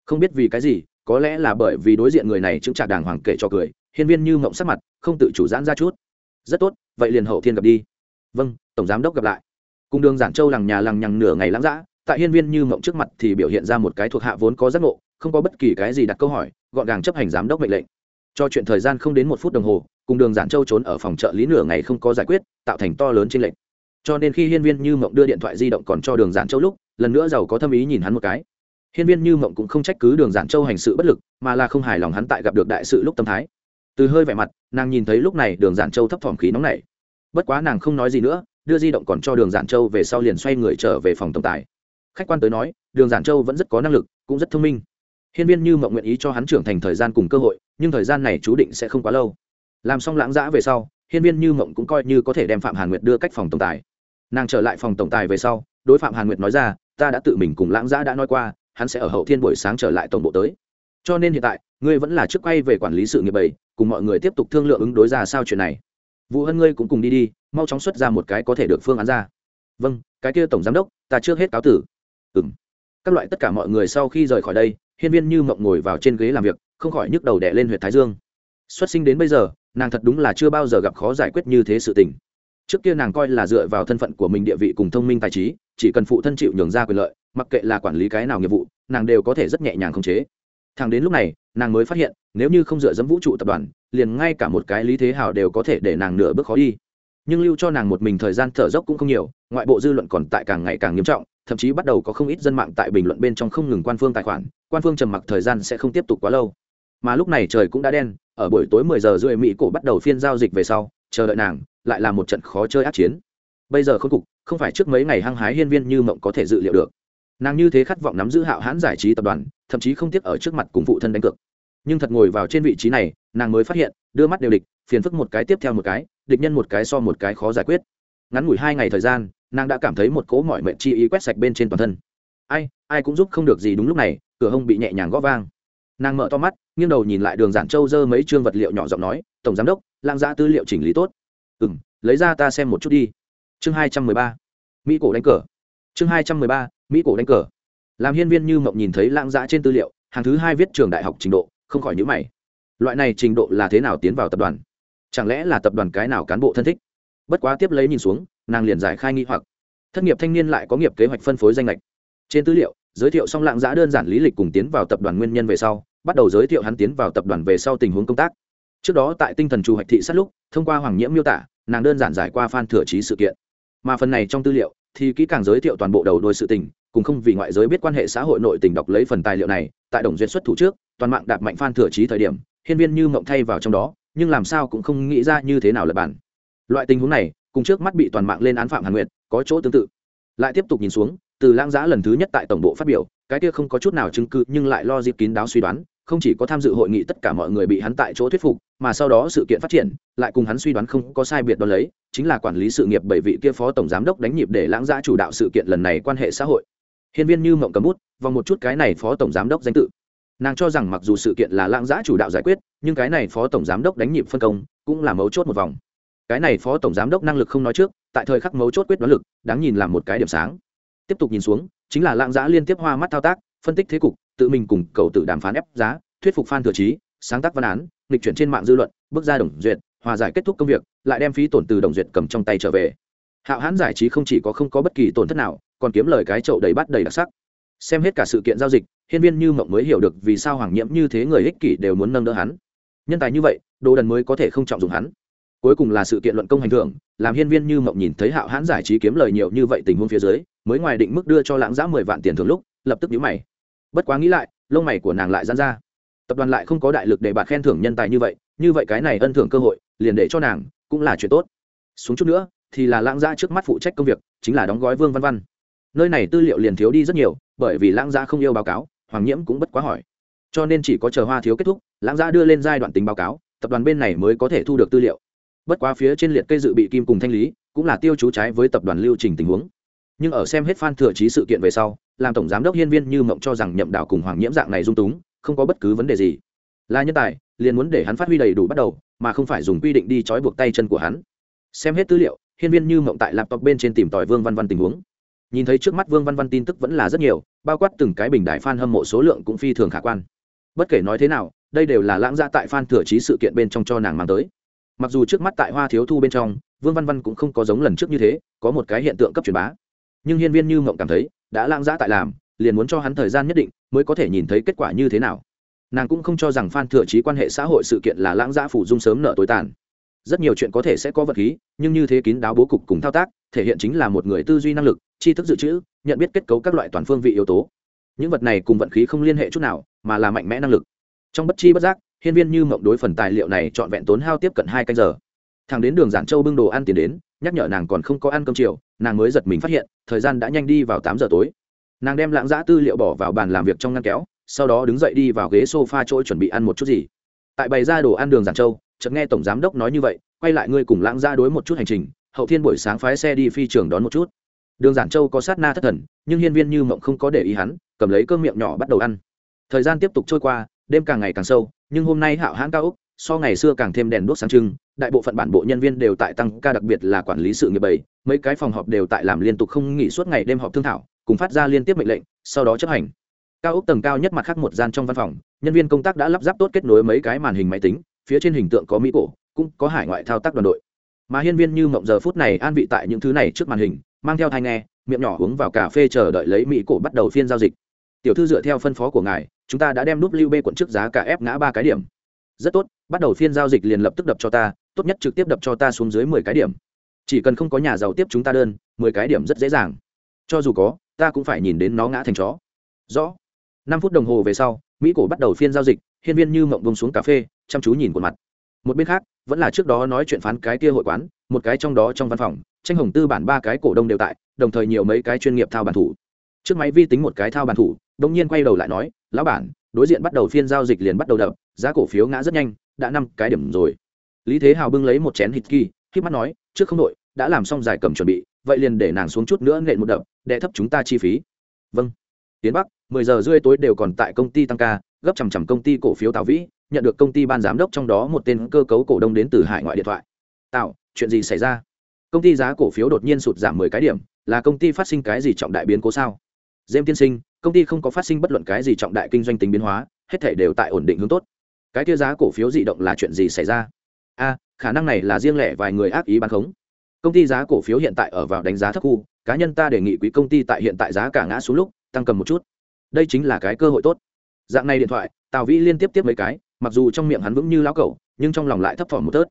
Không biết vì cái gì, có lẽ là bởi vì đối diện người này chứng trạc đàng hoàng kể cho cười, hiên viên như mộng sắc mặt, không tự chủ giãn ra chút. Rất tốt, vậy liền hậu thiên gặp đi. Vâng tổng giám đốc gặp lại. Cùng đường giản châu lằng nhà lằng nhằng nửa ngày lãng dã, tại hiên viên như mộng trước mặt thì biểu hiện ra một cái thuộc hạ vốn có giác ngộ, không có bất kỳ cái gì đặt câu hỏi, gọn gàng chấp hành giám đốc mệnh lệnh. Cho chuyện thời gian không đến một phút đồng hồ cùng đường giản châu trốn ở phòng trợ lý nửa ngày không có giải quyết, tạo thành to lớn trên lệnh cho nên khi hiên viên như mộng đưa điện thoại di động còn cho đường giản châu lúc, lần nữa giàu có thâm ý nhìn hắn một cái. Hiên viên như mộng cũng không trách cứ đường giản châu hành sự bất lực, mà là không hài lòng hắn tại gặp được đại sự lúc tâm thái. Từ hơi vẻ mặt, nàng nhìn thấy lúc này đường giản châu thấp thỏm khí nóng nảy. Bất quá nàng không nói gì nữa, đưa di động còn cho đường giản châu về sau liền xoay người trở về phòng tổng tài. Khách quan tới nói, đường giản châu vẫn rất có năng lực, cũng rất thông minh. Hiên viên như mộng nguyện ý cho hắn trưởng thành thời gian cùng cơ hội, nhưng thời gian này chú định sẽ không quá lâu làm xong lãng giã về sau, hiên viên như mộng cũng coi như có thể đem phạm hàn nguyệt đưa cách phòng tổng tài. Nàng trở lại phòng tổng tài về sau, đối phạm hàn nguyệt nói ra, ta đã tự mình cùng lãng giã đã nói qua, hắn sẽ ở hậu thiên buổi sáng trở lại tổng bộ tới. Cho nên hiện tại, ngươi vẫn là trước quay về quản lý sự nghiệp bảy, cùng mọi người tiếp tục thương lượng ứng đối ra sao chuyện này. Vụ hân ngươi cũng cùng đi đi, mau chóng xuất ra một cái có thể được phương án ra. Vâng cái kia tổng giám đốc, ta trước hết cáo tử. Ừ m các loại tất cả mọi người sau khi rời khỏi đây, hiên viên như mộng ngồi vào trên ghế làm việc, không khỏi nhức đầu đẻ lên huyện thái dương. Xuất sinh đến bây giờ nàng thật đúng là chưa bao giờ gặp khó giải quyết như thế sự tình. Trước kia nàng coi là dựa vào thân phận của mình địa vị cùng thông minh tài trí, chỉ cần phụ thân chịu nhường ra quyền lợi, mặc kệ là quản lý cái nào nghiệp vụ, nàng đều có thể rất nhẹ nhàng khống chế. Thằng đến lúc này, nàng mới phát hiện, nếu như không dựa dẫm vũ trụ tập đoàn, liền ngay cả một cái lý thế hào đều có thể để nàng nửa bước khó đi. Nhưng lưu cho nàng một mình thời gian thở dốc cũng không nhiều, ngoại bộ dư luận còn tại càng ngày càng nghiêm trọng, thậm chí bắt đầu có không ít dân mạng tại bình luận bên trong không ngừng quan phương tài khoản, quan phương trầm mặc thời gian sẽ không tiếp tục quá lâu mà lúc này trời cũng đã đen, ở buổi tối mười giờ rưỡi mỹ cổ bắt đầu phiên giao dịch về sau, chờ đợi nàng, lại là một trận khó chơi ác chiến. Bây giờ khôi cục, không phải trước mấy ngày hăng hái hiên viên như mộng có thể dự liệu được. Nàng như thế khát vọng nắm giữ hạo hãn giải trí tập đoàn, thậm chí không tiếc ở trước mặt cùng phụ thân đánh cược. Nhưng thật ngồi vào trên vị trí này, nàng mới phát hiện, đưa mắt đều địch, phiền phức một cái tiếp theo một cái, địch nhân một cái so một cái khó giải quyết. Ngắn ngủi hai ngày thời gian, nàng đã cảm thấy một cỗ mọi mệnh chi ý quét sạch bên trên toàn thân. Ai ai cũng giúp không được gì đúng lúc này, cửa hông bị nhẹ nhàng gõ vang nàng mở to mắt, nghiêng đầu nhìn lại đường giản châu dơ mấy chương vật liệu nhỏ giọng nói, tổng giám đốc lang giã tư liệu chỉnh lý tốt. Ừ m lấy ra ta xem một chút đi. Chương hai trăm mười ba, mỹ cổ đánh cờ. Chương hai trăm mười ba, mỹ cổ đánh cờ. Làm hiên viên như mộng nhìn thấy Lang giã trên tư liệu, hàng thứ hai viết trường đại học trình độ, không khỏi nhữ mày. Loại này trình độ là thế nào tiến vào tập đoàn? Chẳng lẽ là tập đoàn cái nào cán bộ thân thích? Bất quá tiếp lấy nhìn xuống, nàng liền giải khai nghi hoặc. Thất nghiệp thanh niên lại có nghiệp kế hoạch phân phối danh lệch trên tư liệu, giới thiệu xong lạng giã đơn giản lý lịch cùng tiến vào tập đoàn nguyên nhân về sau bắt đầu giới thiệu hắn tiến vào tập đoàn về sau tình huống công tác. Trước đó tại tinh thần trù hoạch thị sát lúc, thông qua hoàng nhiễm miêu tả, nàng đơn giản giải qua phan thừa trí sự kiện. Mà phần này trong tư liệu, thì kỹ càng giới thiệu toàn bộ đầu đôi sự tình, cùng không vì ngoại giới biết quan hệ xã hội nội tình đọc lấy phần tài liệu này, tại đồng duyệt xuất thủ trước, toàn mạng đạp mạnh phan thừa trí thời điểm, hiên viên như mộng thay vào trong đó, nhưng làm sao cũng không nghĩ ra như thế nào là bản. Loại tình huống này, cùng trước mắt bị toàn mạng lên án phạm hàn nguyệt, có chỗ tương tự. Lại tiếp tục nhìn xuống, từ lãng giã lần thứ nhất tại tổng bộ phát biểu cái kia không có chút nào chứng cứ nhưng lại lo dịp kín đáo suy đoán, không chỉ có tham dự hội nghị tất cả mọi người bị hắn tại chỗ thuyết phục, mà sau đó sự kiện phát triển, lại cùng hắn suy đoán không có sai biệt đó lấy, chính là quản lý sự nghiệp bảy vị kia phó tổng giám đốc đánh nhịp để lãng giã chủ đạo sự kiện lần này quan hệ xã hội. Hiên viên như mộng cầm bút, vòng một chút cái này phó tổng giám đốc danh tự. Nàng cho rằng mặc dù sự kiện là lãng giã chủ đạo giải quyết, nhưng cái này phó tổng giám đốc đánh nhịp phân công cũng là mấu chốt một vòng. Cái này phó tổng giám đốc năng lực không nói trước, tại thời khắc mấu chốt quyết đoán lực, đáng nhìn làm một cái điểm sáng. Tiếp tục nhìn xuống chính là lãng giã liên tiếp hoa mắt thao tác, phân tích thế cục, tự mình cùng cầu tự đàm phán ép giá, thuyết phục phan thừa trí sáng tác văn án, nghịch chuyển trên mạng dư luận, bước ra đồng duyệt, hòa giải kết thúc công việc, lại đem phí tổn từ đồng duyệt cầm trong tay trở về. Hạo hãn giải trí không chỉ có không có bất kỳ tổn thất nào, còn kiếm lời cái chậu đầy bát đầy đặc sắc. Xem hết cả sự kiện giao dịch, hiên viên như mộng mới hiểu được vì sao hoàng nhiễm như thế người ích kỷ đều muốn nâng đỡ hắn. Nhân tài như vậy, đồ đần mới có thể không trọng dụng hắn cuối cùng là sự kiện luận công hành thưởng, làm hiên viên như mộng nhìn thấy hạo hãn giải trí kiếm lời nhiều như vậy tình huống phía dưới, mới ngoài định mức đưa cho lãng giã mười vạn tiền thường lúc, lập tức nhíu mày. Bất quá nghĩ lại, lông mày của nàng lại dán ra. Tập đoàn lại không có đại lực để bà khen thưởng nhân tài như vậy như vậy cái này ân thưởng cơ hội, liền để cho nàng, cũng là chuyện tốt. Xuống chút nữa, thì là lãng gia trước mắt phụ trách công việc, chính là đóng gói vương văn văn. Nơi này tư liệu liền thiếu đi rất nhiều, bởi vì lãng gia không yêu báo cáo, hoàng nhiễm cũng bất quá hỏi. Cho nên chỉ có chờ hoa thiếu kết thúc, lãng gia đưa lên giai đoạn tính báo cáo, tập đoàn bên này mới có thể thu được tư liệu bất quá phía trên liệt cây dự bị kim cùng thanh lý, cũng là tiêu chú trái với tập đoàn lưu trình tình huống. Nhưng ở xem hết phan thừa trí sự kiện về sau, làm tổng giám đốc hiên viên như mộng cho rằng nhậm đạo cùng hoàng nhiễm dạng này dung túng, không có bất cứ vấn đề gì. Là nhân tài, liền muốn để hắn phát huy đầy đủ bắt đầu, mà không phải dùng quy định đi trói buộc tay chân của hắn. Xem hết tư liệu, hiên viên như mộng tại laptop bên trên tìm tòi vương văn văn tình huống. Nhìn thấy trước mắt vương văn văn tin tức vẫn là rất nhiều, bao quát từng cái bình đại f a n hâm mộ số lượng cũng phi thường khả quan. Bất kể nói thế nào, đây đều là lãng gia tại f a n thừa trí sự kiện bên trong cho nàng mang tới mặc dù trước mắt tại hoa thiếu thu bên trong, vương văn văn cũng không có giống lần trước như thế, có một cái hiện tượng cấp truyền bá. Nhưng hiên viên như mộng cảm thấy, đã lãng giã tại làm, liền muốn cho hắn thời gian nhất định, mới có thể nhìn thấy kết quả như thế nào. Nàng cũng không cho rằng phan thừa trí quan hệ xã hội sự kiện là lãng giã phủ dung sớm nợ tối tàn. Rất nhiều chuyện có thể sẽ có vật khí, nhưng như thế kín đáo bố cục cùng thao tác, thể hiện chính là một người tư duy năng lực, tri thức dự trữ, nhận biết kết cấu các loại toàn phương vị yếu tố. Những vật này cùng vận khí không liên hệ chút nào, mà là mạnh mẽ năng lực. Trong bất chi bất giác hiên viên như mộng đối phần tài liệu này trọn vẹn tốn hao tiếp cận hai canh giờ. Thằng đến đường giản châu bưng đồ ăn tiền đến, nhắc nhở nàng còn không có ăn cơm chiều, nàng mới giật mình phát hiện, thời gian đã nhanh đi vào tám giờ tối. Nàng đem lãng giã tư liệu bỏ vào bàn làm việc trong ngăn kéo, sau đó đứng dậy đi vào ghế s o f a chỗ chuẩn bị ăn một chút gì. Tại bày ra đồ ăn đường giản châu, chợt nghe tổng giám đốc nói như vậy, quay lại ngươi cùng lãng giã đối một chút hành trình, hậu thiên buổi sáng phái xe đi phi trường đón một chút. Đường giản châu có sát na thất thần, nhưng hiên viên như mộng không có để ý hắn, cầm lấy cơm miệng nhỏ bắt đầu ăn. Thời gian tiếp tục trôi qua, đêm càng ngày càng sâu nhưng hôm nay hạo hãn cao úc, so ngày xưa càng thêm đèn đuốc sáng trưng, đại bộ phận bản bộ nhân viên đều tại tăng ca đặc biệt là quản lý sự nghiệp bảy mấy cái phòng họp đều tại làm liên tục không nghỉ suốt ngày đêm họp thương thảo, cùng phát ra liên tiếp mệnh lệnh, sau đó chấp hành. Cao ốc tầng cao nhất mặt khác một gian trong văn phòng, nhân viên công tác đã lắp ráp tốt kết nối mấy cái màn hình máy tính, phía trên hình tượng có mỹ cổ, cũng có hải ngoại thao tác đoàn đội. Mà hiên viên như mộng giờ phút này an vị tại những thứ này trước màn hình, mang theo thai nghe, miệng nhỏ uống vào cà phê chờ đợi lấy mỹ cổ bắt đầu phiên giao dịch. Tiểu thư dựa theo phân phó của ngài chúng ta đã đem núp lưu bê quận trước giá cả ép ngã ba cái điểm. Rất tốt, bắt đầu phiên giao dịch liền lập tức đập cho ta, tốt nhất trực tiếp đập cho ta xuống dưới mười cái điểm. Chỉ cần không có nhà giàu tiếp chúng ta đơn, mười cái điểm rất dễ dàng. Cho dù có, ta cũng phải nhìn đến nó ngã thành chó. Rõ. Năm phút đồng hồ về sau, mỹ cổ bắt đầu phiên giao dịch, hiên viên như mộng bông xuống cà phê, chăm chú nhìn khuôn mặt. Một bên khác, vẫn là trước đó nói chuyện phán cái kia hội quán, một cái trong đó trong văn phòng, tranh hồng tư bản ba cái cổ đông đều tại, đồng thời nhiều mấy cái chuyên nghiệp thao bản thủ. Trước máy vi tính một cái thao bản thủ đông nhiên quay đầu lại nói lão bản, đối diện bắt đầu phiên giao dịch liền bắt đầu đập, giá cổ phiếu ngã rất nhanh, đã năm cái điểm rồi. Lý thế hào bưng lấy một chén hít kỳ khi mắt nói, trước không đội, đã làm xong giải cầm chuẩn bị, vậy liền để nàng xuống chút nữa nện một đập để thấp chúng ta chi phí. Vâng. Tiến bắc, mười giờ rưỡi tối đều còn tại công ty tăng ca, gấp chằm chằm công ty cổ phiếu tào vĩ, nhận được công ty ban giám đốc trong đó một tên cơ cấu cổ đông đến từ hải ngoại điện thoại. Tạo chuyện gì xảy ra? Công ty giá cổ phiếu đột nhiên sụt giảm mười cái điểm, là công ty phát sinh cái gì trọng đại biến cố sao? Dêm tiên sinh công ty không có phát sinh bất luận cái gì trọng đại kinh doanh tính biến hóa, hết thể đều tại ổn định hướng tốt. Cái kia giá cổ phiếu dị động là chuyện gì xảy ra? A, khả năng này là riêng lẻ vài người ác ý bán khống. Công ty giá cổ phiếu hiện tại ở vào đánh giá thấp khu, cá nhân ta đề nghị quý công ty tại hiện tại giá cả ngã xuống lúc, tăng cầm một chút. Đây chính là cái cơ hội tốt. Dạng này điện thoại, tào vĩ liên tiếp tiếp mấy cái, mặc dù trong miệng hắn vững như lão cẩu, nhưng trong lòng lại thấp thỏm một tớt.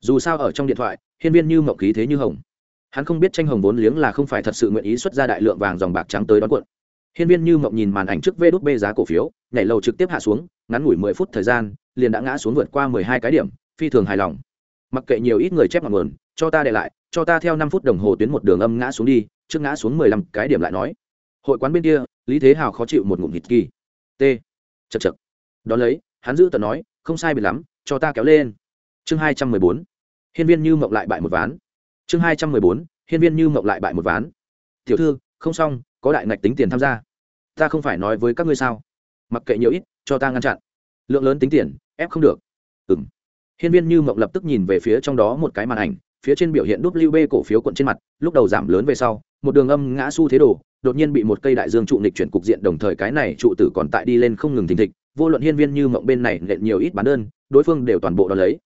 Dù sao ở trong điện thoại, hiên viên như mộng khí thế như hồng. Hắn không biết tranh hồng vốn liếng là không phải thật sự nguyện ý xuất ra đại lượng vàng dòng bạc trắng tới đón cuộn hiên viên như mộng nhìn màn ảnh trước Vđb đốt bê giá cổ phiếu, nhảy lầu trực tiếp hạ xuống, ngắn ngủi mười phút thời gian, liền đã ngã xuống vượt qua mười hai cái điểm, phi thường hài lòng. Mặc kệ nhiều ít người chép ngọn nguồn, cho ta để lại, cho ta theo năm phút đồng hồ tuyến một đường âm ngã xuống đi, trước ngã xuống mười lăm cái điểm lại nói. Hội quán bên kia, lý thế hào khó chịu một ngụm thịt kỳ. T. Chậc chậc. Đó lấy, hắn giữ tận nói, không sai biệt lắm, cho ta kéo lên. Chương hai trăm mười bốn. Hiên viên như mộng lại bại một ván. Chương hai trăm mười bốn, hiên viên như mộng lại bại một ván. Tiểu thư, không xong có đại ngạch tính tiền tham gia. Ta không phải nói với các ngươi sao? Mặc kệ nhiều ít, cho ta ngăn chặn. Lượng lớn tính tiền, ép không được. Ừng hiên viên như mộng lập tức nhìn về phía trong đó một cái màn ảnh, phía trên biểu hiện wb cổ phiếu cuộn trên mặt, lúc đầu giảm lớn về sau, một đường âm ngã xu thế đồ, đột nhiên bị một cây đại dương trụ nịch chuyển cục diện đồng thời cái này trụ tử còn tại đi lên không ngừng thình thịch, vô luận hiên viên như mộng bên này nện nhiều ít bán đơn, đối phương đều toàn bộ đ ó lấy.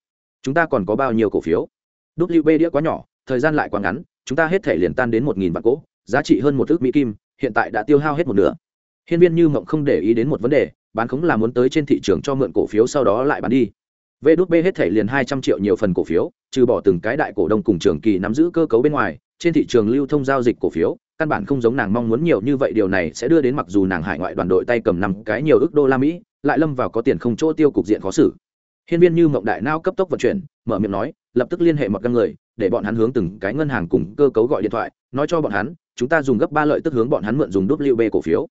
Chúng ta còn có bao nhiêu cổ phiếu? Wb đĩa quá nhỏ, thời gian lại quá ngắn, chúng ta hết thể liền tan đến một nghìn vạn cỗ giá trị hơn một thước mỹ kim hiện tại đã tiêu hao hết một nửa. Hiên viên như mộng không để ý đến một vấn đề, bán khống là muốn tới trên thị trường cho mượn cổ phiếu sau đó lại bán đi. Vê đút hết thể liền hai trăm triệu nhiều phần cổ phiếu, trừ bỏ từng cái đại cổ đông cùng trường kỳ nắm giữ cơ cấu bên ngoài, trên thị trường lưu thông giao dịch cổ phiếu, căn bản không giống nàng mong muốn nhiều như vậy, điều này sẽ đưa đến mặc dù nàng hải ngoại đoàn đội tay cầm năm cái nhiều ước đô la mỹ, lại lâm vào có tiền không chỗ tiêu cục diện khó xử. Hiên viên như mộng đại nao cấp tốc vận chuyển, mở miệng nói lập tức liên hệ mọi căn người, để bọn hắn hướng từng cái ngân hàng cùng cơ cấu gọi điện thoại, nói cho bọn hắn, chúng ta dùng gấp ba lợi tức hướng bọn hắn mượn dùng wb cổ phiếu.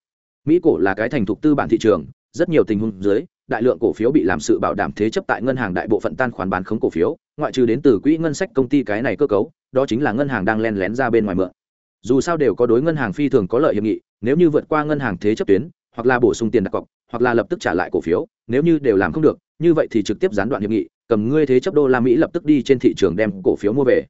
Mỹ cổ là cái thành thục tư bản thị trường, rất nhiều tình huống dưới, đại lượng cổ phiếu bị làm sự bảo đảm thế chấp tại ngân hàng đại bộ phận tan khoản bán khống cổ phiếu, ngoại trừ đến từ quỹ ngân sách công ty cái này cơ cấu, đó chính là ngân hàng đang len lén ra bên ngoài mượn. Dù sao đều có đối ngân hàng phi thường có lợi hiệp nghị, nếu như vượt qua ngân hàng thế chấp tuyến, hoặc là bổ sung tiền đặt cọc, hoặc là lập tức trả lại cổ phiếu, nếu như đều làm không được, như vậy thì trực tiếp gián đoạn hiệp nghị cầm ngươi thế chấp đô la mỹ lập tức đi trên thị trường đem cổ phiếu mua về.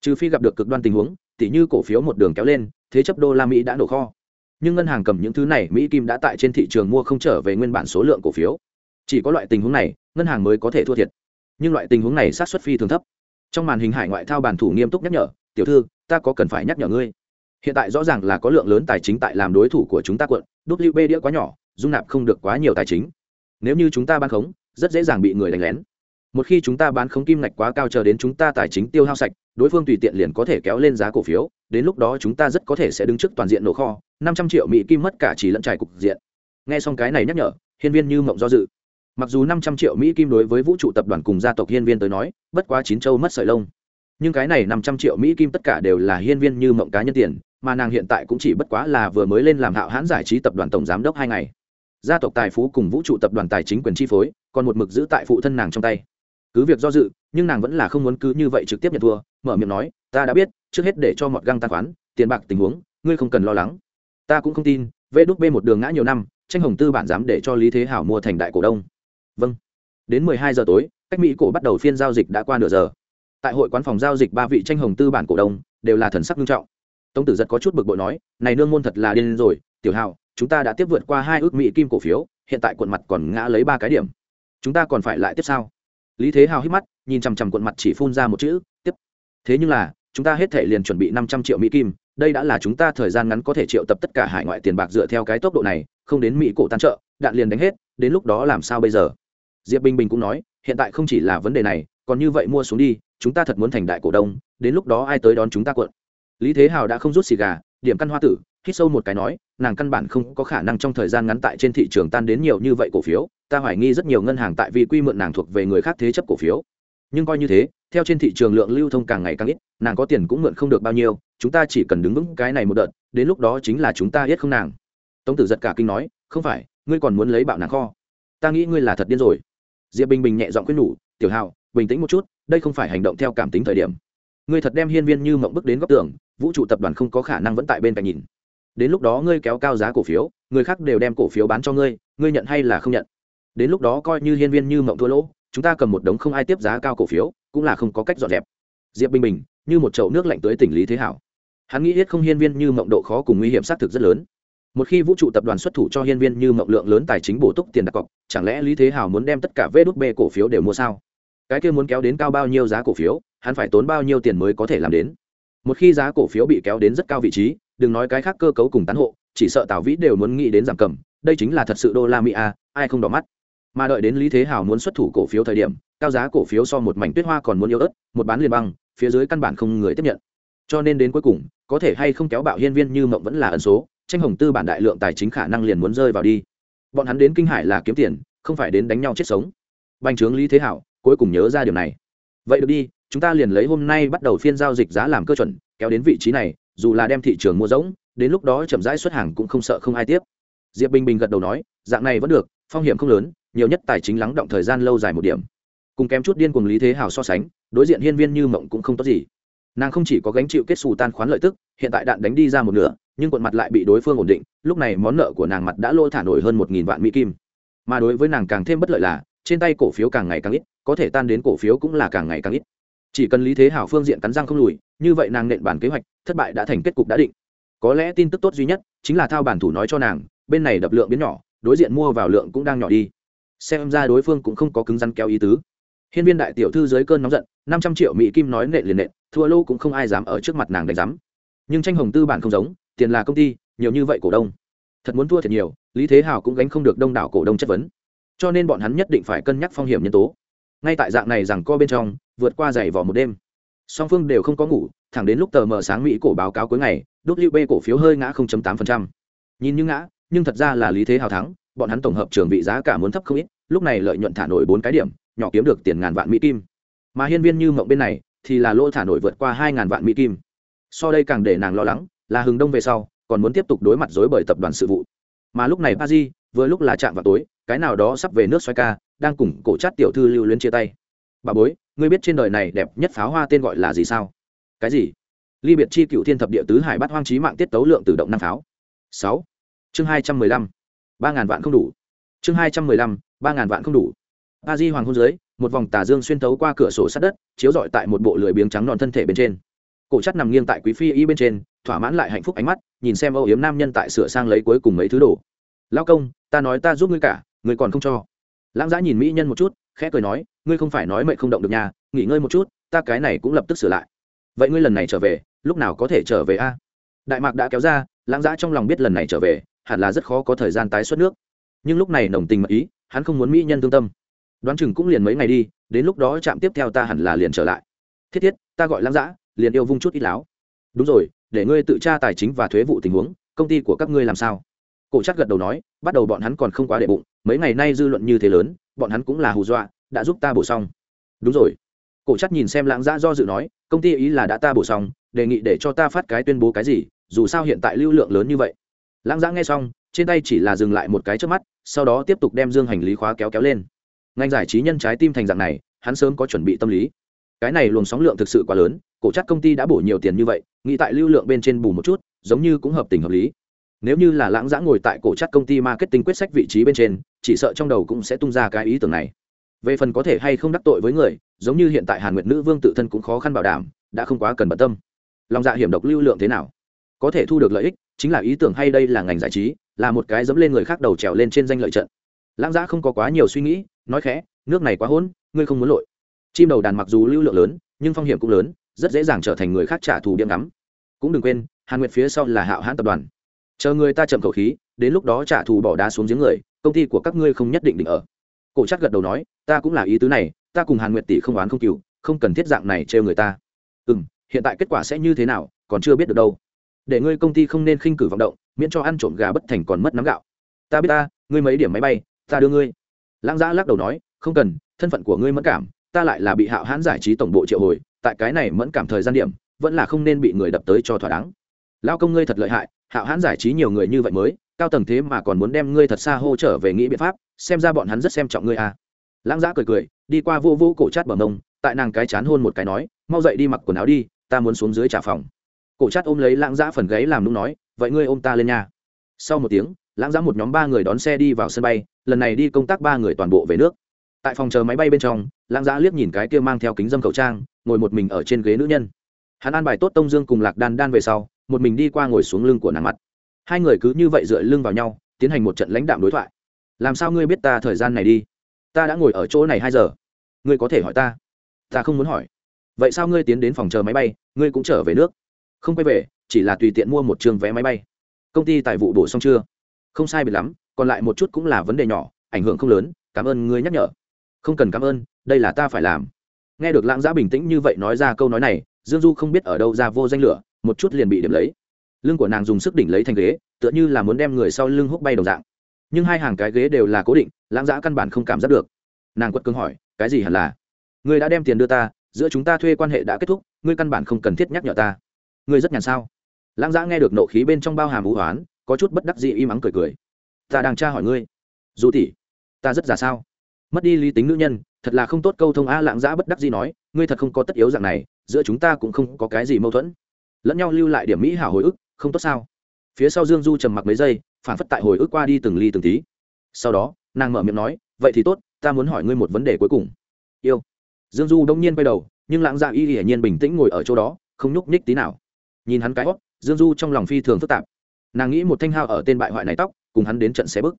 Trừ phi gặp được cực đoan tình huống, tỉ như cổ phiếu một đường kéo lên, thế chấp đô la mỹ đã nổ kho. Nhưng ngân hàng cầm những thứ này, mỹ kim đã tại trên thị trường mua không trở về nguyên bản số lượng cổ phiếu. Chỉ có loại tình huống này, ngân hàng mới có thể thua thiệt. Nhưng loại tình huống này sát xuất phi thường thấp. Trong màn hình hải ngoại thao bản thủ nghiêm túc nhắc nhở, tiểu thư, ta có cần phải nhắc nhở ngươi. Hiện tại rõ ràng là có lượng lớn tài chính tại làm đối thủ của chúng ta quận wb đĩa quá nhỏ, dung nạp không được quá nhiều tài chính. Nếu như chúng ta bán khống, rất dễ dàng bị người đánh lén một khi chúng ta bán khống kim ngạch quá cao chờ đến chúng ta tài chính tiêu hao sạch, đối phương tùy tiện liền có thể kéo lên giá cổ phiếu, đến lúc đó chúng ta rất có thể sẽ đứng trước toàn diện nổ kho, năm trăm triệu mỹ kim mất cả chỉ lẫn trải cục diện. Nghe xong cái này nhắc nhở, hiên viên như mộng do dự. Mặc dù năm trăm triệu mỹ kim đối với vũ trụ tập đoàn cùng gia tộc hiên viên tới nói, bất quá chín châu mất sợi lông. Nhưng cái này năm trăm triệu mỹ kim tất cả đều là hiên viên như mộng cá nhân tiền, mà nàng hiện tại cũng chỉ bất quá là vừa mới lên làm hạo hãn giải trí tập đoàn tổng giám đốc hai ngày. Gia tộc tài phú cùng vũ trụ tập đoàn tài chính quyền chi phối, còn một mực giữ tại phụ thân nàng trong tay cứ việc do dự, nhưng nàng vẫn là không muốn cứ như vậy trực tiếp nhận thua, mở miệng nói, ta đã biết, trước hết để cho mọt găng tàn khoán, tiền bạc tình huống, ngươi không cần lo lắng. Ta cũng không tin vê đúc bê một đường ngã nhiều năm, tranh hồng tư bản dám để cho lý thế hảo mua thành đại cổ đông. Vâng. Đến mười hai giờ tối, cách mỹ cổ bắt đầu phiên giao dịch đã qua nửa giờ. Tại hội quán phòng giao dịch ba vị tranh hồng tư bản cổ đông, đều là thần sắc nghiêm trọng. Tống tử giật có chút bực bội nói, này nương môn thật là điên rồi, tiểu hào chúng ta đã tiếp vượt qua hai ước mỹ kim cổ phiếu, hiện tại quận mặt còn ngã lấy ba cái điểm. Chúng ta còn phải lại tiếp sao? Lý thế hào hít mắt, nhìn chằm chằm cuộn mặt chỉ phun ra một chữ, tiếp. Thế nhưng là, chúng ta hết thể liền chuẩn bị năm trăm triệu mỹ kim, đây đã là chúng ta thời gian ngắn có thể triệu tập tất cả hải ngoại tiền bạc dựa theo cái tốc độ này, không đến mỹ cổ tan trợ đạn liền đánh hết, đến lúc đó làm sao bây giờ? Diệp bình bình cũng nói, hiện tại không chỉ là vấn đề này, còn như vậy mua xuống đi, chúng ta thật muốn thành đại cổ đông, đến lúc đó ai tới đón chúng ta cuộn? Lý thế hào đã không rút xì gà, điểm căn hoa tử, hít sâu một cái nói, nàng căn bản không có khả năng trong thời gian ngắn tại trên thị trường tan đến nhiều như vậy cổ phiếu ta hoài nghi rất nhiều ngân hàng tại vì quy mượn nàng thuộc về người khác thế chấp cổ phiếu. Nhưng coi như thế, theo trên thị trường lượng lưu thông càng ngày càng ít, nàng có tiền cũng mượn không được bao nhiêu, chúng ta chỉ cần đứng vững cái này một đợt, đến lúc đó chính là chúng ta biết không nàng. Tống tử giật cả kinh nói, không phải, ngươi còn muốn lấy bạo nàng kho. Ta nghĩ ngươi là thật điên rồi. Diệp bình bình nhẹ giọng quyết nhủ, tiểu hào bình tĩnh một chút, đây không phải hành động theo cảm tính thời điểm. Ngươi thật đem hiên viên như mộng bước đến góc tường, vũ trụ tập đoàn không có khả năng vẫn tại bên cạnh nhìn. Đến lúc đó ngươi kéo cao giá cổ phiếu, người khác đều đem cổ phiếu bán cho ngươi ngươi nhận hay là không nhận? Đến lúc đó coi như hiên viên như mộng thua lỗ, chúng ta cầm một đống không ai tiếp giá cao cổ phiếu, cũng là không có cách dọn dẹp. Diệp bình bình, như một chậu nước lạnh tới tỉnh lý thế hảo. Hắn nghĩ hết không hiên viên như mộng độ khó cùng nguy hiểm xác thực rất lớn. Một khi vũ trụ tập đoàn xuất thủ cho hiên viên như mộng lượng lớn tài chính bổ túc tiền đặt cọc, chẳng lẽ lý thế hảo muốn đem tất cả vê đốt bê cổ phiếu đều mua sao? Cái kia muốn kéo đến cao bao nhiêu giá cổ phiếu, hắn phải tốn bao nhiêu tiền mới có thể làm đến? Một khi giá cổ phiếu bị kéo đến rất cao vị trí, đừng nói cái khác cơ cấu cùng tán hộ, chỉ sợ tào vĩ đều muốn nghĩ đến giảm cầm, đây chính là thật sự đô la mỹ a, ai không đỏ mắt? Mà đợi đến lý thế hào muốn xuất thủ cổ phiếu thời điểm, cao giá cổ phiếu so một mảnh tuyết hoa còn muốn yêu ớt, một bán liền băng, phía dưới căn bản không người tiếp nhận. Cho nên đến cuối cùng, có thể hay không kéo bạo hiên viên như mộng vẫn là ẩn số, tranh hồng tư bản đại lượng tài chính khả năng liền muốn rơi vào đi. Bọn hắn đến kinh hải là kiếm tiền, không phải đến đánh nhau chết sống. Bành trướng lý thế hảo cuối cùng nhớ ra điều này. Vậy được đi, chúng ta liền lấy hôm nay bắt đầu phiên giao dịch giá làm cơ chuẩn, kéo đến vị trí này, dù là đem thị trường mua rỗng, đến lúc đó chậm rãi xuất hàng cũng không sợ không ai tiếp. Diệp bình bình gật đầu nói, dạng này vẫn được, phong hiểm không lớn nhiều nhất tài chính lắng động thời gian lâu dài một điểm. Cùng kém chút điên cùng lý thế hào so sánh, đối diện hiên viên như mộng cũng không tốt gì. Nàng không chỉ có gánh chịu kết xù tan khoán lợi tức, hiện tại đạn đánh đi ra một nửa, nhưng quận mặt lại bị đối phương ổn định, lúc này món nợ của nàng mặt đã lô thả nổi hơn một nghìn vạn mỹ kim. Mà đối với nàng càng thêm bất lợi là, trên tay cổ phiếu càng ngày càng ít, có thể tan đến cổ phiếu cũng là càng ngày càng ít. Chỉ cần lý thế hảo phương diện cắn răng không lùi, như vậy nàng nện bản kế hoạch, thất bại đã thành kết cục đã định. Có lẽ tin tức tốt duy nhất chính là thao bản thủ nói cho nàng, bên này đập lượng biến nhỏ, đối diện mua vào lượng cũng đang nhỏ đi xem ra đối phương cũng không có cứng rắn kéo ý tứ. Hiên viên đại tiểu thư dưới cơn nóng giận, năm trăm triệu mỹ kim nói nện liền nện, thua lô cũng không ai dám ở trước mặt nàng đánh giám. Nhưng tranh hồng tư bản không giống, tiền là công ty, nhiều như vậy cổ đông. Thật muốn thua thiệt nhiều, lý thế hào cũng gánh không được đông đảo cổ đông chất vấn. Cho nên bọn hắn nhất định phải cân nhắc phong hiểm nhân tố. Ngay tại dạng này rằng co bên trong, vượt qua giày vỏ một đêm. Song phương đều không có ngủ, thẳng đến lúc tờ mờ sáng mỹ cổ báo cáo cuối ngày wb cổ phiếu hơi ngã 0.8%. nhìn như ngã, nhưng thật ra là lý thế hào thắng bọn hắn tổng hợp trường vị giá cả muốn thấp không ít, lúc này lợi nhuận thả nổi bốn cái điểm, nhỏ kiếm được tiền ngàn vạn mỹ kim. Mà hiên viên như mộng bên này, thì là lỗ thả nổi vượt qua hai ngàn vạn mỹ kim. So đây càng để nàng lo lắng, là hừng đông về sau, còn muốn tiếp tục đối mặt dối bởi tập đoàn sự vụ. Mà lúc này paji vừa lúc là chạm vào tối, cái nào đó sắp về nước xoay ca, đang cùng cổ chát tiểu thư lưu luyến chia tay. Bà bối, ngươi biết trên đời này đẹp nhất pháo hoa tên gọi là gì sao? Cái gì? Ly biệt chi cựu thiên thập địa tứ hải bắt hoang trí mạng tiết tấu lượng tự động năm pháo. Sáu. Chương hai trăm mười lăm ba ngàn vạn không đủ. Chương hai trăm mười lăm, ba ngàn vạn không đủ. A di hoàng hôn dưới, một vòng tà dương xuyên tấu qua cửa sổ sát đất, chiếu rọi tại một bộ lười biếng trắng non thân thể bên trên. Cổ chất nằm nghiêng tại quý phi y bên trên, thỏa mãn lại hạnh phúc ánh mắt, nhìn xem âu yếm nam nhân tại sửa sang lấy cuối cùng mấy thứ đồ. Lao công, ta nói ta giúp ngươi cả, ngươi còn không cho. Lãng giã nhìn mỹ nhân một chút, khẽ cười nói, ngươi không phải nói mệnh không động được nhà, nghỉ ngơi một chút, ta cái này cũng lập tức sửa lại. Vậy ngươi lần này trở về, lúc nào có thể trở về a? Đại mạc đã kéo ra, lãng giã trong lòng biết lần này trở về hẳn là rất khó có thời gian tái xuất nước. Nhưng lúc này nồng tình mật ý, hắn không muốn mỹ nhân thương tâm. Đoán chừng cũng liền mấy ngày đi, đến lúc đó chạm tiếp theo ta hẳn là liền trở lại. Thiết thiết, ta gọi lãng giã liền yêu vung chút ít láo. Đúng rồi, để ngươi tự tra tài chính và thuế vụ tình huống, công ty của các ngươi làm sao? Cổ chắc gật đầu nói, bắt đầu bọn hắn còn không quá đệ bụng, mấy ngày nay dư luận như thế lớn, bọn hắn cũng là hù dọa, đã giúp ta bổ xong. Đúng rồi. Cổ chắc nhìn xem lãng giã do dự nói, công ty ý là đã ta bổ xong, đề nghị để cho ta phát cái tuyên bố cái gì, dù sao hiện tại lưu lượng lớn như vậy lãng giã nghe xong, trên tay chỉ là dừng lại một cái trước mắt, sau đó tiếp tục đem dương hành lý khóa kéo kéo lên. Ngành giải trí nhân trái tim thành dạng này, hắn sớm có chuẩn bị tâm lý. Cái này luồng sóng lượng thực sự quá lớn, cổ chắc công ty đã bổ nhiều tiền như vậy, nghĩ tại lưu lượng bên trên bù một chút, giống như cũng hợp tình hợp lý. Nếu như là lãng giã ngồi tại cổ chắc công ty marketing quyết sách vị trí bên trên, chỉ sợ trong đầu cũng sẽ tung ra cái ý tưởng này. Về phần có thể hay không đắc tội với người, giống như hiện tại hàn nguyệt nữ vương tự thân cũng khó khăn bảo đảm, đã không quá cần bận tâm. Lòng dạ hiểm độc lưu lượng thế nào? Có thể thu được lợi ích chính là ý tưởng hay đây là ngành giải trí, là một cái dẫm lên người khác đầu trèo lên trên danh lợi trận. Lãng giã không có quá nhiều suy nghĩ, nói khẽ, nước này quá hỗn, ngươi không muốn lội. Chim đầu đàn mặc dù lưu lượng lớn, nhưng phong hiểm cũng lớn, rất dễ dàng trở thành người khác trả thù điểm ngắm. Cũng đừng quên, hàn nguyệt phía sau là hạo hãn tập đoàn. Chờ người ta chậm khẩu khí, đến lúc đó trả thù bỏ đá xuống giếng người, công ty của các ngươi không nhất định định ở. Cổ chắc gật đầu nói, ta cũng là ý tứ này, ta cùng hàn nguyệt tỷ không oán không cừu, không cần thiết dạng này trêu người ta. Ừ m hiện tại kết quả sẽ như thế nào, còn chưa biết được đâu để ngươi công ty không nên khinh cử vọng động, miễn cho ăn trộm gà bất thành còn mất nắm gạo. Ta biết ta, ngươi mấy điểm máy bay, ta đưa ngươi. Lãng giã lắc đầu nói, không cần, thân phận của ngươi mẫn cảm, ta lại là bị hạo hãn giải trí tổng bộ triệu hồi, tại cái này mẫn cảm thời gian điểm, vẫn là không nên bị người đập tới cho thỏa đáng. Lao công ngươi thật lợi hại, hạo hãn giải trí nhiều người như vậy mới, cao tầng thế mà còn muốn đem ngươi thật xa hô trở về nghĩ biện pháp, xem ra bọn hắn rất xem trọng ngươi à. lãng giã cười cười, đi qua vô vô cổ chát bờ mông, tại nàng cái chán hôn một cái nói, mau dậy đi mặc quần áo đi, ta muốn xuống dưới trả phòng cổ chát ôm lấy lãng giã phần gáy làm đúng nói, vậy ngươi ôm ta lên nhà sau một tiếng, lãng giã một nhóm ba người đón xe đi vào sân bay, lần này đi công tác ba người toàn bộ về nước. Tại phòng chờ máy bay bên trong, lãng giã liếc nhìn cái kia mang theo kính dâm khẩu trang, ngồi một mình ở trên ghế nữ nhân. Hắn an bài tốt tông dương cùng lạc đan đan về sau, một mình đi qua ngồi xuống lưng của nàng mặt. Hai người cứ như vậy dựa lưng vào nhau, tiến hành một trận lãnh đạm đối thoại. Làm sao ngươi biết ta thời gian này đi? Ta đã ngồi ở chỗ này hai giờ. Ngươi có thể hỏi ta? Ta không muốn hỏi. Vậy sao ngươi tiến đến phòng chờ máy bay? Ngươi cũng trở về nước không quay về, chỉ là tùy tiện mua một trường vé máy bay. Công ty tài vụ bổ xong chưa? Không sai biệt lắm, còn lại một chút cũng là vấn đề nhỏ, ảnh hưởng không lớn, cảm ơn ngươi nhắc nhở. Không cần cảm ơn, đây là ta phải làm. Nghe được lãng giã bình tĩnh như vậy nói ra câu nói này, dương du không biết ở đâu ra vô danh lửa, một chút liền bị điểm lấy. Lưng của nàng dùng sức đỉnh lấy thành ghế, tựa như là muốn đem người sau lưng hút bay đồng dạng. Nhưng hai hàng cái ghế đều là cố định, lãng giã căn bản không cảm giác được. Nàng quất cứng hỏi, cái gì hẳn là? Ngươi đã đem tiền đưa ta, giữa chúng ta thuê quan hệ đã kết thúc, ngươi căn bản không cần thiết nhắc nhở ta ngươi rất nhàn sao? Lãng giã nghe được nộ khí bên trong bao hàm vũ hoán, có chút bất đắc dị im ắng cười cười. Ta đang tra hỏi ngươi. Dù tỷ, ta rất già sao? Mất đi lý tính nữ nhân, thật là không tốt câu thông a lãng giã bất đắc dĩ nói, ngươi thật không có tất yếu dạng này, giữa chúng ta cũng không có cái gì mâu thuẫn. Lẫn nhau lưu lại điểm mỹ hảo hồi ức, không tốt sao? Phía sau dương du trầm mặc mấy giây, phản phất tại hồi ức qua đi từng ly từng tí. Sau đó, nàng mở miệng nói, vậy thì tốt, ta muốn hỏi ngươi một vấn đề cuối cùng. Yêu. Dương du đông nhiên quay đầu, nhưng lãng dạ y hiển nhiên bình tĩnh ngồi ở chỗ đó, không nhúc nhích tí nào nhìn hắn cái hót dương du trong lòng phi thường phức tạp. Nàng nghĩ một thanh hao ở tên bại hoại này tóc, cùng hắn đến trận xé bức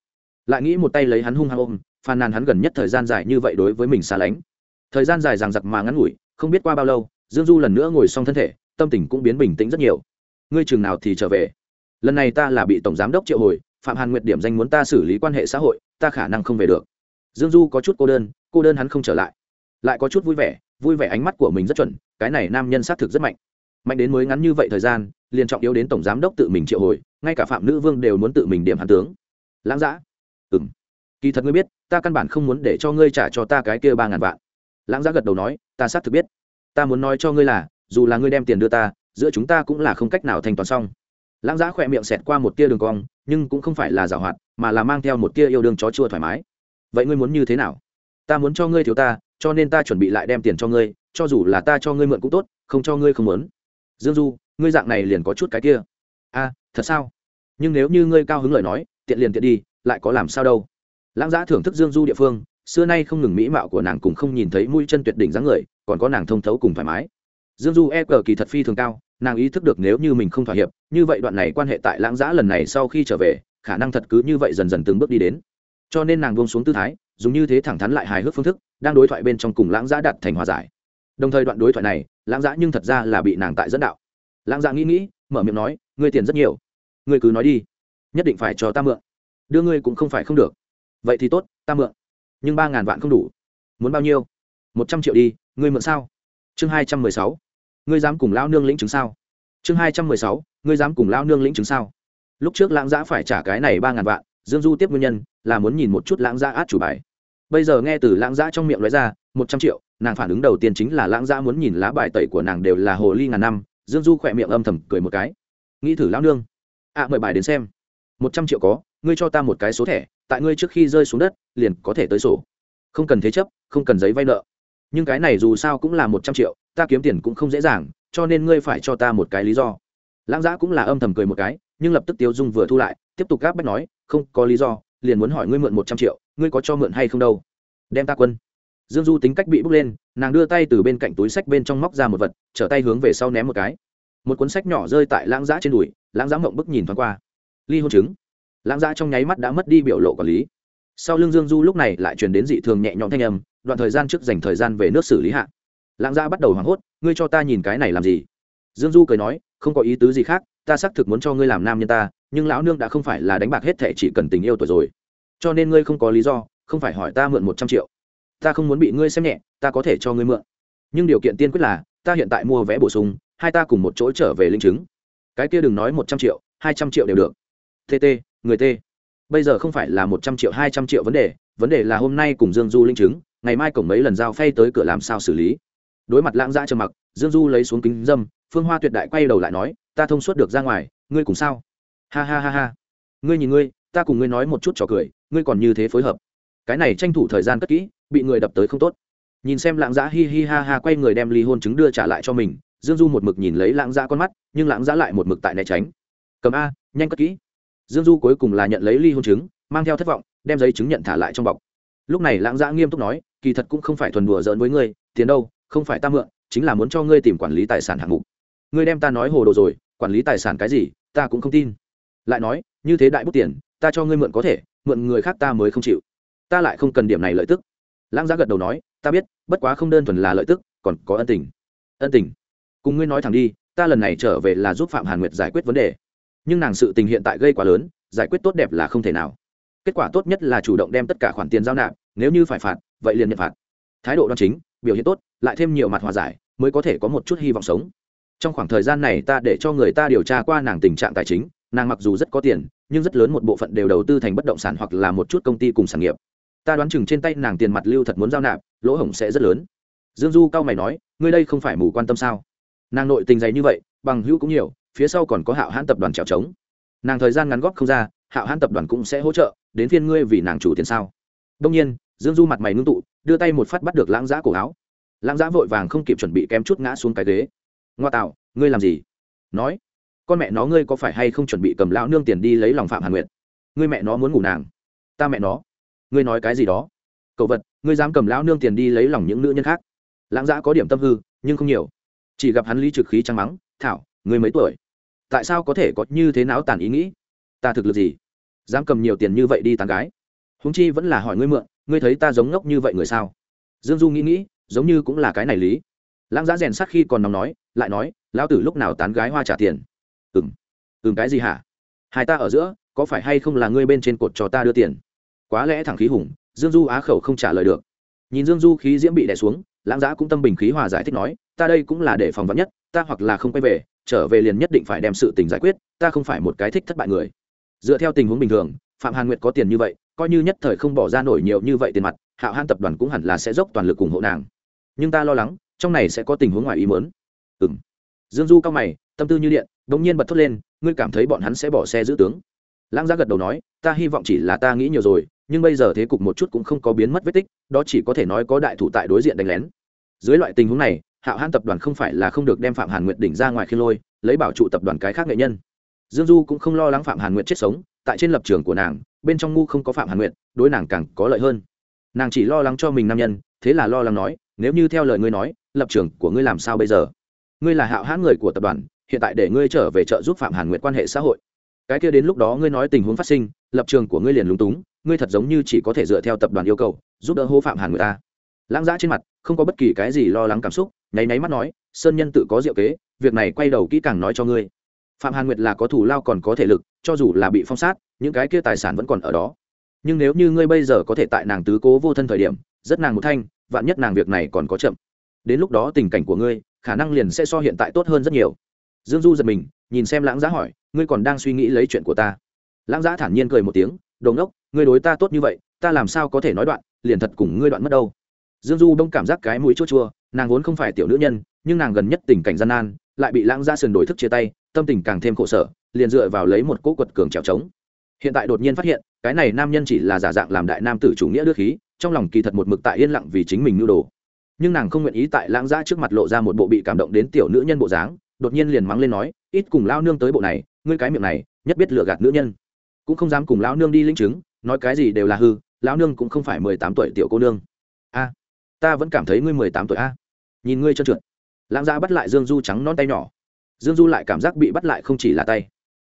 lại nghĩ một tay lấy hắn hung hăng ôm, phàn nàn hắn gần nhất thời gian dài như vậy đối với mình xa lánh. Thời gian dài ràng giặc mà ngắn ngủi, không biết qua bao lâu, dương du lần nữa ngồi xong thân thể, tâm tình cũng biến bình tĩnh rất nhiều. Ngươi chừng nào thì trở về? Lần này ta là bị tổng giám đốc triệu hồi, phạm hàn nguyệt điểm danh muốn ta xử lý quan hệ xã hội, ta khả năng không về được. Dương du có chút cô đơn cô đơn hắn không trở lại. Lại có chút vui vẻ vui vẻ ánh mắt của mình rất chuẩn, cái này nam nhân xác thực rất mạnh mạnh đến mới ngắn như vậy thời gian, liền trọng yếu đến tổng giám đốc tự mình triệu hồi, ngay cả phạm nữ vương đều muốn tự mình điểm hàn tướng. Lãng giã ừng kỳ thật ngươi biết, ta căn bản không muốn để cho ngươi trả cho ta cái kia ba ngàn vạn. Lãng giã gật đầu nói, ta xác thực biết. Ta muốn nói cho ngươi là, dù là ngươi đem tiền đưa ta, giữa chúng ta cũng là không cách nào thanh toán xong. Lãng giã khỏe miệng xẹt qua một tia đường cong, nhưng cũng không phải là giảo hoạt, mà là mang theo một tia yêu đương chó chua thoải mái. Vậy ngươi muốn như thế nào? Ta muốn cho ngươi thiếu ta, cho nên ta chuẩn bị lại đem tiền cho ngươi, cho dù là ta cho ngươi mượn cũng tốt, không cho ngươi không muốn dương du, ngươi dạng này liền có chút cái kia. A, thật sao? Nhưng nếu như ngươi cao hứng lời nói, tiện liền tiện đi, lại có làm sao đâu. Lãng giã thưởng thức dương du địa phương, xưa nay không ngừng mỹ mạo của nàng cùng không nhìn thấy mũi chân tuyệt đỉnh dáng người, còn có nàng thông thấu cùng thoải mái. Dương du e cờ kỳ thật phi thường cao, nàng ý thức được nếu như mình không thỏa hiệp, như vậy đoạn này quan hệ tại lãng giã lần này sau khi trở về, khả năng thật cứ như vậy dần dần từng bước đi đến. Cho nên nàng buông xuống tư thái, dùng như thế thẳng thắn lại hài hước phương thức, đang đối thoại bên trong cùng lãng giã đặt thành hòa giải đồng thời đoạn đối thoại này, lãng giã nhưng thật ra là bị nàng tại dẫn đạo. Lãng giã nghĩ nghĩ, mở miệng nói, ngươi tiền rất nhiều. Ngươi cứ nói đi. Nhất định phải cho ta mượn. Đưa ngươi cũng không phải không được. Vậy thì tốt, ta mượn. Nhưng ba ngàn vạn không đủ. Muốn bao nhiêu? Một trăm triệu đi, ngươi mượn sao? Chương hai trăm mười sáu. Ngươi dám cùng lao nương lĩnh chứng sao? Chương hai trăm mười sáu. Ngươi dám cùng lao nương lĩnh chứng sao? Lúc trước lãng giã phải trả cái này ba ngàn vạn, dương du tiếp nguyên nhân là muốn nhìn một chút lãng giã át chủ bài. Bây giờ nghe từ lãng giã trong miệng nói ra, một trăm triệu nàng phản ứng đầu tiên chính là lãng dã muốn nhìn lá bài tẩy của nàng đều là hồ ly ngàn năm dương du khỏe miệng âm thầm cười một cái. Nghĩ thử lão nương. Ạ à, mời bài đến xem. Một trăm triệu có ngươi cho ta một cái số thẻ tại ngươi trước khi rơi xuống đất liền có thể tới sổ. Không cần thế chấp không cần giấy vay nợ. Nhưng cái này dù sao cũng là một trăm triệu ta kiếm tiền cũng không dễ dàng cho nên ngươi phải cho ta một cái lý do. Lãng giã cũng là âm thầm cười một cái nhưng lập tức tiêu dung vừa thu lại tiếp tục gáp bách nói không có lý do liền muốn hỏi ngươi mượn một trăm triệu ngươi có cho mượn hay không đâu? Đem ta quân dương du tính cách bị bốc lên, nàng đưa tay từ bên cạnh túi sách bên trong móc ra một vật, trở tay hướng về sau ném một cái. Một cuốn sách nhỏ rơi tại lãng giã trên đùi, lãng giã mộng bức nhìn thoáng qua. Ly hôn chứng. Lãng giã trong nháy mắt đã mất đi biểu lộ quản lý. Sau lưng dương du lúc này lại truyền đến dị thường nhẹ nhõm thanh âm, đoạn thời gian trước dành thời gian về nước xử lý hạ. Lãng giã bắt đầu hoảng hốt, ngươi cho ta nhìn cái này làm gì? Dương du cười nói, không có ý tứ gì khác, ta xác thực muốn cho ngươi làm nam nhân ta, nhưng lão nương đã không phải là đánh bạc hết thệ chỉ cần tình yêu tuổi rồi. Cho nên ngươi không có lý do, không phải hỏi ta mượn một trăm triệu ta không muốn bị ngươi xem nhẹ, ta có thể cho ngươi mượn. Nhưng điều kiện tiên quyết là, ta hiện tại mua vé bổ sung, hai ta cùng một chỗ trở về linh chứng. Cái kia đừng nói một trăm triệu, hai trăm triệu đều được. Tt người t bây giờ không phải là một trăm triệu, hai trăm triệu vấn đề vấn đề là hôm nay cùng dương du linh chứng, ngày mai cổng mấy lần giao phay tới cửa làm sao xử lý. Đối mặt lãng dã trầm mặc, dương du lấy xuống kính dâm, phương hoa tuyệt đại quay đầu lại nói, ta thông suốt được ra ngoài, ngươi cùng sao? Ha ha ha ha. Ngươi nhìn ngươi, ta cùng ngươi nói một chút trò cười, ngươi còn như thế phối hợp. Cái này tranh thủ thời gian cất kỹ bị người đập tới không tốt. Nhìn xem lãng giã hi hi ha ha quay người đem ly hôn chứng đưa trả lại cho mình, dương du một mực nhìn lấy lãng giã con mắt, nhưng lãng giã lại một mực tại né tránh. Cầm a, nhanh cất kỹ. Dương du cuối cùng là nhận lấy ly hôn chứng mang theo thất vọng, đem giấy chứng nhận thả lại trong bọc. Lúc này lãng giã nghiêm túc nói, kỳ thật cũng không phải thuần đùa giỡn với ngươi, tiền đâu, không phải ta mượn, chính là muốn cho ngươi tìm quản lý tài sản hạng mục. Ngươi đem ta nói hồ đồ rồi, quản lý tài sản cái gì, ta cũng không tin. Lại nói, như thế đại bút tiền, ta cho ngươi mượn có thể, mượn người khác ta mới không chịu. Ta lại không cần điểm này lợi tức lãng giá gật đầu nói, ta biết, bất quá không đơn thuần là lợi tức, còn có ân tình. Ân tình? Cùng ngươi nói thẳng đi, ta lần này trở về là giúp phạm hàn nguyệt giải quyết vấn đề. Nhưng nàng sự tình hiện tại gây quá lớn, giải quyết tốt đẹp là không thể nào. Kết quả tốt nhất là chủ động đem tất cả khoản tiền giao nạp, nếu như phải phạt, vậy liền nhận phạt. Thái độ đoan chính, biểu hiện tốt, lại thêm nhiều mặt hòa giải, mới có thể có một chút hy vọng sống. Trong khoảng thời gian này ta để cho người ta điều tra qua nàng tình trạng tài chính, nàng mặc dù rất có tiền, nhưng rất lớn một bộ phận đều đầu tư thành bất động sản hoặc là một chút công ty cùng sản nghiệp ta đoán chừng trên tay nàng tiền mặt lưu thật muốn giao nạp, lỗ hổng sẽ rất lớn. Dương du cao mày nói, ngươi đây không phải mù quan tâm sao? Nàng nội tình dày như vậy, bằng hữu cũng nhiều, phía sau còn có hạo hãn tập đoàn trèo trống. Nàng thời gian ngắn góp không ra, hạo hãn tập đoàn cũng sẽ hỗ trợ, đến phiên ngươi vì nàng chủ tiền sao? Đông nhiên, dương du mặt mày ngưng tụ, đưa tay một phát bắt được lãng giã cổ áo. Lãng giã vội vàng không kịp chuẩn bị kém chút ngã xuống cái ghế. Ngoa tạo, ngươi làm gì? Nói, con mẹ nó ngươi có phải hay không chuẩn bị cầm lão nương tiền đi lấy lòng phạm hàn nguyệt? Ngươi mẹ nó muốn ngủ nàng. Ta mẹ nó ngươi nói cái gì đó? Cậu vật, ngươi dám cầm lão nương tiền đi lấy lòng những nữ nhân khác. Lãng giã có điểm tâm hư, nhưng không nhiều. Chỉ gặp hắn lý trực khí trăng mắng, thảo, ngươi mấy tuổi? Tại sao có thể có như thế não tàn ý nghĩ? Ta thực lực gì? Dám cầm nhiều tiền như vậy đi tàn gái? Húng chi vẫn là hỏi ngươi mượn, ngươi thấy ta giống ngốc như vậy người sao? Dương du nghĩ nghĩ, giống như cũng là cái này lý. Lãng giã rèn sát khi còn nóng nói, lại nói, lão tử lúc nào tán gái hoa trả tiền? Ừng ừng cái gì hả? Hai ta ở giữa, có phải hay không là ngươi bên trên cột cho ta đưa tiền? Quá lẽ thẳng khí hùng, dương du á khẩu không trả lời được. Nhìn dương du khí diễm bị đè xuống, lãng giã cũng tâm bình khí hòa giải thích nói, ta đây cũng là để phòng vắn nhất, ta hoặc là không quay về, trở về liền nhất định phải đem sự tình giải quyết, ta không phải một cái thích thất bại người. Dựa theo tình huống bình thường, phạm hàn nguyệt có tiền như vậy, coi như nhất thời không bỏ ra nổi nhiều như vậy tiền mặt, hạo han tập đoàn cũng hẳn là sẽ dốc toàn lực ủng hộ nàng. Nhưng ta lo lắng, trong này sẽ có tình huống ngoài ý mớn ừ m dương du cao mày, tâm tư như điện đ ỗ n g nhiên bật thốt lên, ngươi cảm thấy bọn hắn sẽ bỏ xe giữ tướng? Lãng giá gật đầu nói, ta hy vọng chỉ là ta nghĩ nhiều rồi nhưng bây giờ thế cục một chút cũng không có biến mất vết tích, đó chỉ có thể nói có đại thủ tại đối diện đánh lén. Dưới loại tình huống này, hạo hãn tập đoàn không phải là không được đem phạm hàn nguyệt đỉnh ra ngoài khi lôi, lấy bảo trụ tập đoàn cái khác nghệ nhân. Dương du cũng không lo lắng phạm hàn nguyệt chết sống, tại trên lập trường của nàng, bên trong ngu không có phạm hàn nguyệt, đối nàng càng có lợi hơn. Nàng chỉ lo lắng cho mình nam nhân, thế là lo lắng nói, nếu như theo lời ngươi nói, lập trường của ngươi làm sao bây giờ? Ngươi là hạo hãn người của tập đoàn, hiện tại để ngươi trở về trợ giúp phạm hàn nguyệt quan hệ xã hội. Cái kia đến lúc đó ngươi nói tình huống phát sinh, lập trường của ngươi liền lúng túng ngươi thật giống như chỉ có thể dựa theo tập đoàn yêu cầu, giúp đỡ hô phạm hàn người ta. Lãng giã trên mặt, không có bất kỳ cái gì lo lắng cảm xúc, nháy náy mắt nói, sơn nhân tự có diệu kế, việc này quay đầu kỹ càng nói cho ngươi. Phạm hàn nguyệt là có thủ lao còn có thể lực, cho dù là bị phong sát, những cái kia tài sản vẫn còn ở đó. Nhưng nếu như ngươi bây giờ có thể tại nàng tứ cố vô thân thời điểm, rất nàng một thanh, vạn nhất nàng việc này còn có chậm. Đến lúc đó tình cảnh của ngươi, khả năng liền sẽ so hiện tại tốt hơn rất nhiều. Dương du giật mình, nhìn xem lãng giá hỏi, ngươi còn đang suy nghĩ lấy chuyện của ta? Lãng giá thản nhiên cười một tiếng đồ ngốc, ngươi đối ta tốt như vậy ta làm sao có thể nói đoạn liền thật cùng ngươi đoạn mất đâu. Dương du đông cảm giác cái mũi chua chua nàng vốn không phải tiểu nữ nhân nhưng nàng gần nhất tình cảnh gian nan lại bị lãng gia sườn đổi thức chia tay tâm tình càng thêm khổ sở liền dựa vào lấy một cỗ quật cường trèo trống. Hiện tại đột nhiên phát hiện cái này nam nhân chỉ là giả dạng làm đại nam tử chủ nghĩa đưa khí trong lòng kỳ thật một mực tại yên lặng vì chính mình nưu đồ. Nhưng nàng không nguyện ý tại lãng giã trước mặt lộ ra một bộ bị cảm động đến tiểu nữ nhân bộ dáng đột nhiên liền mắng lên nói ít cùng lao nương tới bộ này ngươi cái miệng này nhất biết lừa gạt nữ nhân cũng không dám cùng lão nương đi linh chứng, nói cái gì đều là hư, lão nương cũng không phải mười tám tuổi tiểu cô nương. A, ta vẫn cảm thấy ngươi mười tám tuổi a. Nhìn ngươi trơn trượt. Lãng gia bắt lại dương du trắng non tay nhỏ. Dương du lại cảm giác bị bắt lại không chỉ là tay.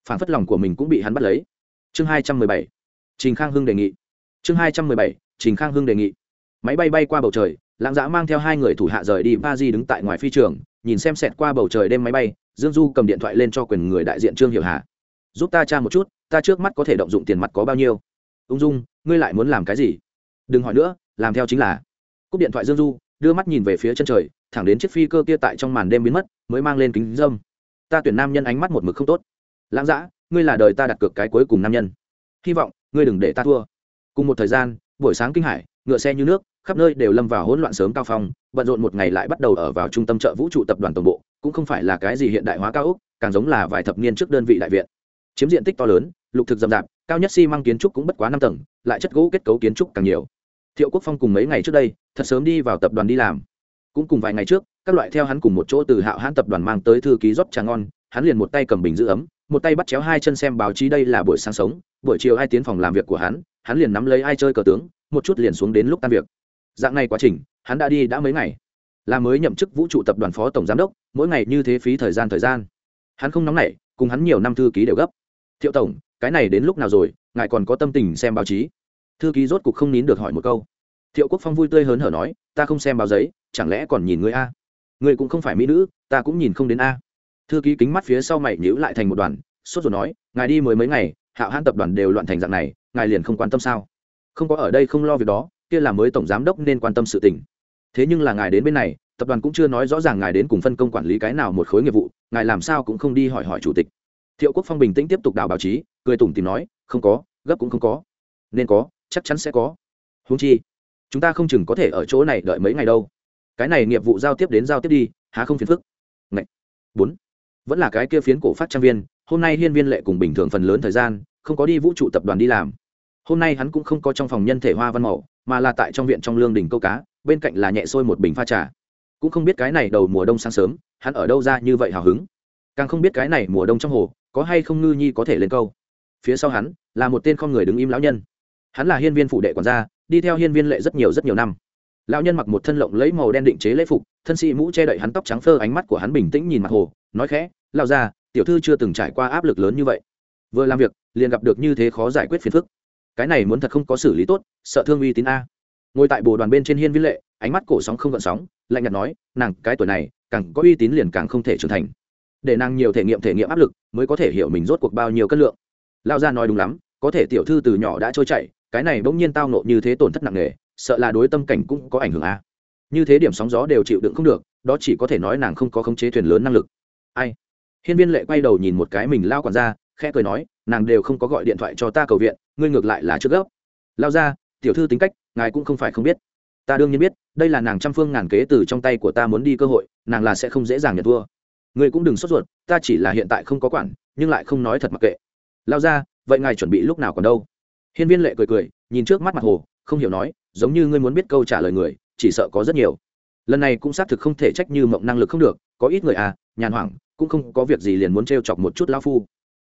Phản phất lòng của mình cũng bị hắn bắt lấy. Chương hai trăm mười bảy. Trình khang hưng đề nghị. Chương hai trăm mười bảy. Trình khang hưng đề nghị. Máy bay bay qua bầu trời, lãng giã mang theo hai người thủ hạ rời đi ba di đứng tại ngoài phi trường, nhìn xem xẹt qua bầu trời đêm máy bay, dương du cầm điện thoại lên cho quyền người đại diện trương hiệu hà. Giúp ta tra một chút ta trước mắt có thể động dụng tiền mặt có bao nhiêu? Ung dung ngươi lại muốn làm cái gì? Đừng hỏi nữa làm theo chính là. Cúp điện thoại dương du đưa mắt nhìn về phía chân trời thẳng đến chiếc phi cơ kia tại trong màn đêm biến mất mới mang lên kính dâm. Ta tuyển nam nhân ánh mắt một mực không tốt. Lãng Dã, ngươi là đời ta đặt cược cái cuối cùng nam nhân. Hy vọng ngươi đừng để ta thua. Cùng một thời gian buổi sáng kinh hải ngựa xe như nước khắp nơi đều lâm vào hỗn loạn sớm cao phong bận rộn một ngày lại bắt đầu ở vào trung tâm chợ vũ trụ tập đoàn tổng bộ cũng không phải là cái gì hiện đại hóa cao úc, càng giống là vài thập niên trước đơn vị đại viện chiếm diện tích to lớn, lục thực rậm rạp, cao nhất xi、si、măng kiến trúc cũng bất quá năm tầng, lại chất gỗ kết cấu kiến trúc càng nhiều. Thiệu quốc phong cùng mấy ngày trước đây, thật sớm đi vào tập đoàn đi làm. Cũng cùng vài ngày trước, các loại theo hắn cùng một chỗ từ hạo hãn tập đoàn mang tới thư ký rót trà ngon, hắn liền một tay cầm bình giữ ấm, một tay bắt chéo hai chân xem báo chí đây là buổi sáng sống, buổi chiều ai tiến phòng làm việc của hắn hắn liền nắm lấy ai chơi cờ tướng, một chút liền xuống đến lúc tan việc. Dạng này quá trình, hắn đã đi đã mấy ngày. Là mới nhậm chức vũ trụ tập đoàn phó tổng giám đốc, mỗi ngày như thế phí thời gian thời gian. Hắn không nóng nảy, cùng hắn nhiều năm thư ký đều gấp thiệu tổng, cái này đến lúc nào rồi, ngài còn có tâm tình xem báo chí? Thư ký rốt cục không nín được hỏi một câu. Thiệu quốc phong vui tươi hớn hở nói, ta không xem báo giấy, chẳng lẽ còn nhìn người a? Người cũng không phải mỹ nữ, ta cũng nhìn không đến a. Thư ký kính mắt phía sau mày nhíu lại thành một đoàn, sốt rồi nói, ngài đi mới mấy ngày hạo hãn tập đoàn đều loạn thành dạng này, ngài liền không quan tâm sao? Không có ở đây không lo việc đó, kia là mới tổng giám đốc nên quan tâm sự tình. Thế nhưng là ngài đến bên này, tập đoàn cũng chưa nói rõ ràng ngài đến cùng phân công quản lý cái nào một khối nghiệp vụ, ngài làm sao cũng không đi hỏi hỏi chủ tịch thiệu quốc phong bình tĩnh tiếp tục đào báo chí cười tủm tìm nói không có gấp cũng không có. Nên có chắc chắn sẽ có. Húng chi chúng ta không chừng có thể ở chỗ này đợi mấy ngày đâu. Cái này nghiệp vụ giao tiếp đến giao tiếp đi há không phiền phức. Ngậy. bốn. Vẫn là cái kia phiến cổ phát trang viên hôm nay hiên viên lệ cùng bình thường phần lớn thời gian không có đi vũ trụ tập đoàn đi làm. Hôm nay hắn cũng không có trong phòng nhân thể hoa văn Mậu, mà là tại trong viện trong lương đỉnh câu cá bên cạnh là nhẹ sôi một bình pha trà. Cũng không biết cái này đầu mùa đông sáng sớm hắn ở đâu ra như vậy hào hứng càng không biết cái này mùa đông trong hồ có hay không ngư nhi có thể lên câu. Phía sau hắn là một tên con người đứng im lão nhân. Hắn là hiên viên phụ đệ quản gia, đi theo hiên viên lệ rất nhiều rất nhiều năm. Lão nhân mặc một thân lộng lấy màu đen định chế lễ phục, thân sĩ mũ che đậy hắn tóc trắng phơ, ánh mắt của hắn bình tĩnh nhìn mặt hồ, nói khẽ lao ra tiểu thư chưa từng trải qua áp lực lớn như vậy. Vừa làm việc, liền gặp được như thế khó giải quyết phiền phức. Cái này muốn thật không có xử lý tốt, sợ thương uy tín a. Ngồi tại bồ đoàn bên trên hiên viên lệ, ánh mắt cổ sóng không gợn sóng, lạnh nhạt nói, nàng, cái tuổi này, càng có uy tín liền càng không thể trưởng thành để nàng nhiều thể nghiệm thể nghiệm áp lực mới có thể hiểu mình rốt cuộc bao nhiêu cân lượng. Lao ra nói đúng lắm, có thể tiểu thư từ nhỏ đã trôi chảy, cái này bỗng nhiên tao nộ như thế tổn thất nặng nề, sợ là đối tâm cảnh cũng có ảnh hưởng a. Như thế điểm sóng gió đều chịu đựng không được, đó chỉ có thể nói nàng không có khống chế thuyền lớn năng lực. Ai? Hiên viên lệ quay đầu nhìn một cái mình lao còn ra khẽ cười nói, nàng đều không có gọi điện thoại cho ta cầu viện, ngươi ngược lại là trước gấp. Lao ra tiểu thư tính cách, ngài cũng không phải không biết. Ta đương nhiên biết, đây là nàng trăm phương ngàn kế từ trong tay của ta muốn đi cơ hội, nàng là sẽ không dễ dàng nhận thua ngươi cũng đừng sốt ruột, ta chỉ là hiện tại không có quản, nhưng lại không nói thật mặc kệ. Lao ra, vậy ngài chuẩn bị lúc nào còn đâu? Hiên viên lệ cười cười, nhìn trước mắt mặt hồ, không hiểu nói, giống như ngươi muốn biết câu trả lời người, chỉ sợ có rất nhiều. Lần này cũng xác thực không thể trách như mộng năng lực không được, có ít người à nhàn hoảng, cũng không có việc gì liền muốn t chọc một chút lao phu.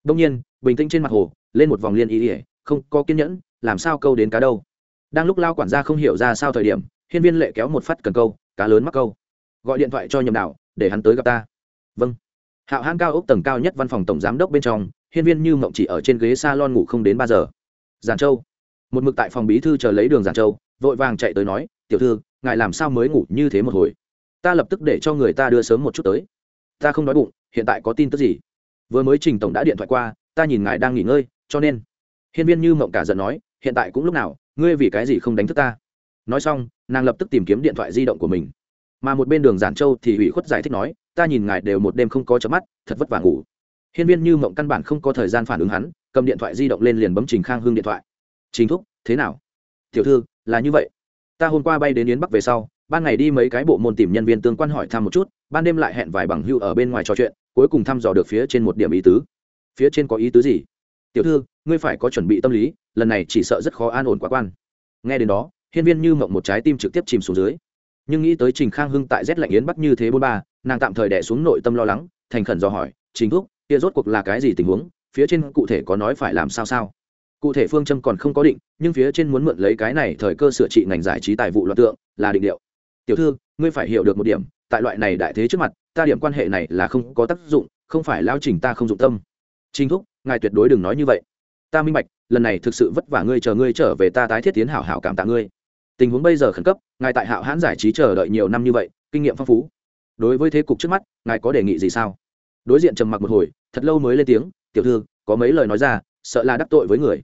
Đông nhiên, bình tĩnh trên mặt hồ, lên một vòng liên ý ỉa, không có kiên nhẫn, làm sao câu đến cá đâu? Đang lúc lao quản gia không hiểu ra sao thời điểm, hiên viên lệ kéo một phát cần câu, cá lớn mắc câu. Gọi điện thoại cho nhầm đạo, để hắn tới gặp ta vâng. Hạo hãn cao ốc tầng cao nhất văn phòng tổng giám đốc bên trong, hiên viên như mộng chỉ ở trên ghế s a lon ngủ không đến ba giờ. Giàn châu. Một mực tại phòng bí thư chờ lấy đường giàn châu, vội vàng chạy tới nói, tiểu thư, ngài làm sao mới ngủ như thế một hồi? Ta lập tức để cho người ta đưa sớm một chút tới. Ta không đói bụng, hiện tại có tin tức gì? Vừa mới trình tổng đã điện thoại qua, ta nhìn ngài đang nghỉ ngơi, cho nên. Hiên viên như mộng cả giận nói, hiện tại cũng lúc nào, ngươi vì cái gì không đánh thức ta? Nói xong, nàng lập tức tìm kiếm điện thoại di động của mình. Mà một bên đường giản châu thì ủy khuất giải thích nói ta nhìn ngài đều một đêm không có chớp mắt, thật vất vả ngủ. Hiên viên như mộng căn bản không có thời gian phản ứng hắn, cầm điện thoại di động lên liền bấm trình khang hương điện thoại. Trình thúc, thế nào? Tiểu thư, là như vậy. Ta hôm qua bay đến yến bắc về sau, ban ngày đi mấy cái bộ môn tìm nhân viên tương quan hỏi thăm một chút, ban đêm lại hẹn vài bằng hưu ở bên ngoài trò chuyện, cuối cùng thăm dò được phía trên một điểm ý tứ. Phía trên có ý tứ gì? Tiểu thư, ngươi phải có chuẩn bị tâm lý, lần này chỉ sợ rất khó an ổn quá quan. Nghe đến đó, hiên viên như mộng một trái tim trực tiếp chìm xuống dưới nhưng nghĩ tới trình khang hưng tại rét lạnh yến bắc như thế bôn ba, nàng tạm thời đẻ xuống nội tâm lo lắng, thành khẩn do hỏi chính thúc, kia rốt cuộc là cái gì tình huống? Phía trên cụ thể có nói phải làm sao sao? Cụ thể phương châm còn không có định, nhưng phía trên muốn mượn lấy cái này thời cơ sửa trị ngành giải trí tài vụ loạt tượng, là định điệu tiểu thư, ngươi phải hiểu được một điểm, tại loại này đại thế trước mặt, ta điểm quan hệ này là không có tác dụng, không phải lao trình ta không dụng tâm. Chính thúc, ngài tuyệt đối đừng nói như vậy. Ta minh bạch, lần này thực sự vất vả ngươi chờ ngươi trở về ta tái thiết tiến hảo hảo cảm tạ ngươi. Tình huống bây giờ khẩn cấp ngài tại hạo hãn giải trí chờ đợi nhiều năm như vậy, kinh nghiệm phong phú. Đối với thế cục trước mắt, ngài có đề nghị gì sao? Đối diện trầm mặc một hồi, thật lâu mới lên tiếng, tiểu thư, có mấy lời nói ra, sợ là đắc tội với người.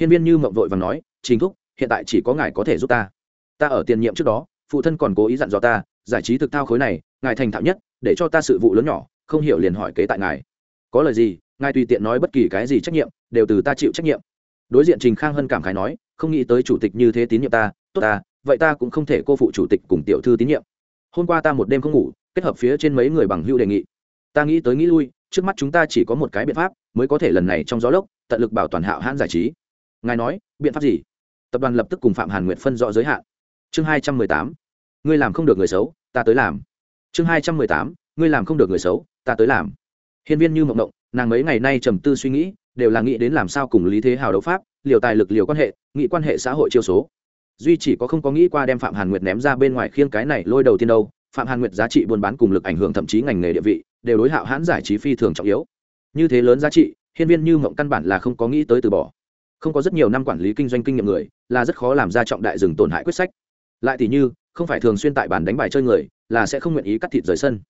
Hiên viên như mộng vội và nói chính thúc, hiện tại chỉ có ngài có thể giúp ta. Ta ở tiền nhiệm trước đó, phụ thân còn cố ý dặn dò ta, giải trí thực thao khối này, ngài thành thạo nhất, để cho ta sự vụ lớn nhỏ, không hiểu liền hỏi kế tại ngài. Có lời gì, ngài tùy tiện nói bất kỳ cái gì trách nhiệm, đều từ ta chịu trách nhiệm. Đối diện trình khang hân cảm khái nói, không nghĩ tới chủ tịch như thế tín nhiệm ta, tốt ta vậy ta cũng không thể cô phụ chủ tịch cùng tiểu thư tín nhiệm. Hôm qua ta một đêm không ngủ, kết hợp phía trên mấy người bằng hưu đề nghị. Ta nghĩ tới nghĩ lui, trước mắt chúng ta chỉ có một cái biện pháp, mới có thể lần này trong gió lốc, tận lực bảo toàn hạo hãn giải trí. Ngài nói, biện pháp gì? Tập đoàn lập tức cùng phạm hàn nguyện phân rõ giới hạn. Chương hai trăm mười tám, ngươi làm không được người xấu, ta tới làm. Chương hai trăm mười tám, ngươi làm không được người xấu, ta tới làm. Hiên viên như mộng động, nàng mấy ngày nay trầm tư suy nghĩ, đều là nghĩ đến làm sao cùng lý thế hào đấu pháp, liều tài lực, liều quan hệ nghĩ quan hệ xã hội chiêu số duy chỉ có không có nghĩ qua đem phạm hàn nguyệt ném ra bên ngoài khiêng cái này lôi đầu tiên đâu. Phạm hàn nguyệt giá trị buôn bán cùng lực ảnh hưởng thậm chí ngành nghề địa vị đều đối hạo hãn giải trí phi thường trọng yếu. Như thế lớn giá trị, hiên viên như mộng căn bản là không có nghĩ tới từ bỏ. Không có rất nhiều năm quản lý kinh doanh kinh nghiệm người, là rất khó làm ra trọng đại rừng tổn hại quyết sách. Lại thì như, không phải thường xuyên tại bàn đánh bài chơi người, là sẽ không nguyện ý cắt thịt rời sân.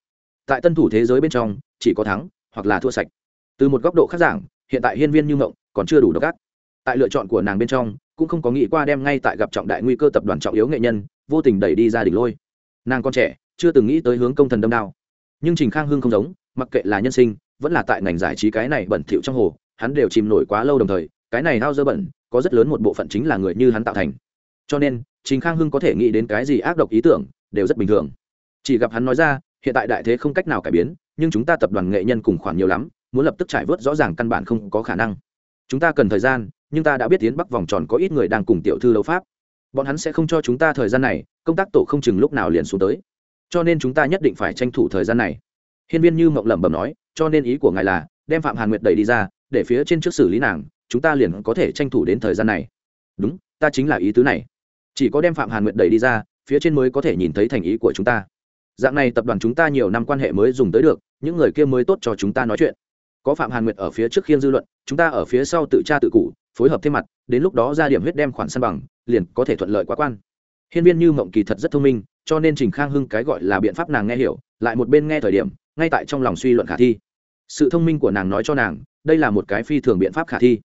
Tại tân thủ thế giới bên trong, chỉ có thắng hoặc là thua sạch. Từ một góc độ khác giảng, hiện tại hiên viên như mộng còn chưa đủ độc ác. Tại lựa chọn của nàng bên trong cũng không có nghĩ qua đem ngay tại gặp trọng đại nguy cơ tập đoàn trọng yếu nghệ nhân, vô tình đẩy đi ra đỉnh lôi. Nàng con trẻ, chưa từng nghĩ tới hướng công thần đâm đao. Nhưng trình khang hưng không giống, mặc kệ là nhân sinh, vẫn là tại ngành giải trí cái này bẩn thỉu trong hồ, hắn đều chìm nổi quá lâu đồng thời, cái này hao dơ bẩn, có rất lớn một bộ phận chính là người như hắn tạo thành. Cho nên, trình khang hưng có thể nghĩ đến cái gì ác độc ý tưởng, đều rất bình thường. Chỉ gặp hắn nói ra, hiện tại đại thế không cách nào cải biến, nhưng chúng ta tập đoàn nghệ nhân cùng khoản nhiều lắm, muốn lập tức trải vớt rõ ràng căn bản không có khả năng. Chúng ta cần thời gian nhưng ta đã biết tiến bắc vòng tròn có ít người đang cùng tiểu thư đấu pháp. Bọn hắn sẽ không cho chúng ta thời gian này, công tác tổ không chừng lúc nào liền xuống tới. Cho nên chúng ta nhất định phải tranh thủ thời gian này. Hiên viên như mộng lẩm bẩm nói, cho nên ý của ngài là, đem phạm hàn nguyệt đẩy đi ra, để phía trên trước xử lý nàng, chúng ta liền có thể tranh thủ đến thời gian này. Đúng, ta chính là ý tứ này. Chỉ có đem phạm hàn nguyệt đẩy đi ra, phía trên mới có thể nhìn thấy thành ý của chúng ta. Dạng này tập đoàn chúng ta nhiều năm quan hệ mới dùng tới được, những người kia mới tốt cho chúng ta nói chuyện. Có phạm hàn nguyệt ở phía trước khiên dư luận, chúng ta ở phía sau tự tra tự cụ phối hợp thêm mặt, đến lúc đó ra điểm huyết đem khoản săn bằng, liền có thể thuận lợi quá quan. Hiên viên như mộng kỳ thật rất thông minh, cho nên trình khang hưng cái gọi là biện pháp nàng nghe hiểu, lại một bên nghe thời điểm, ngay tại trong lòng suy luận khả thi. Sự thông minh của nàng nói cho nàng, đây là một cái phi thường biện pháp khả thi.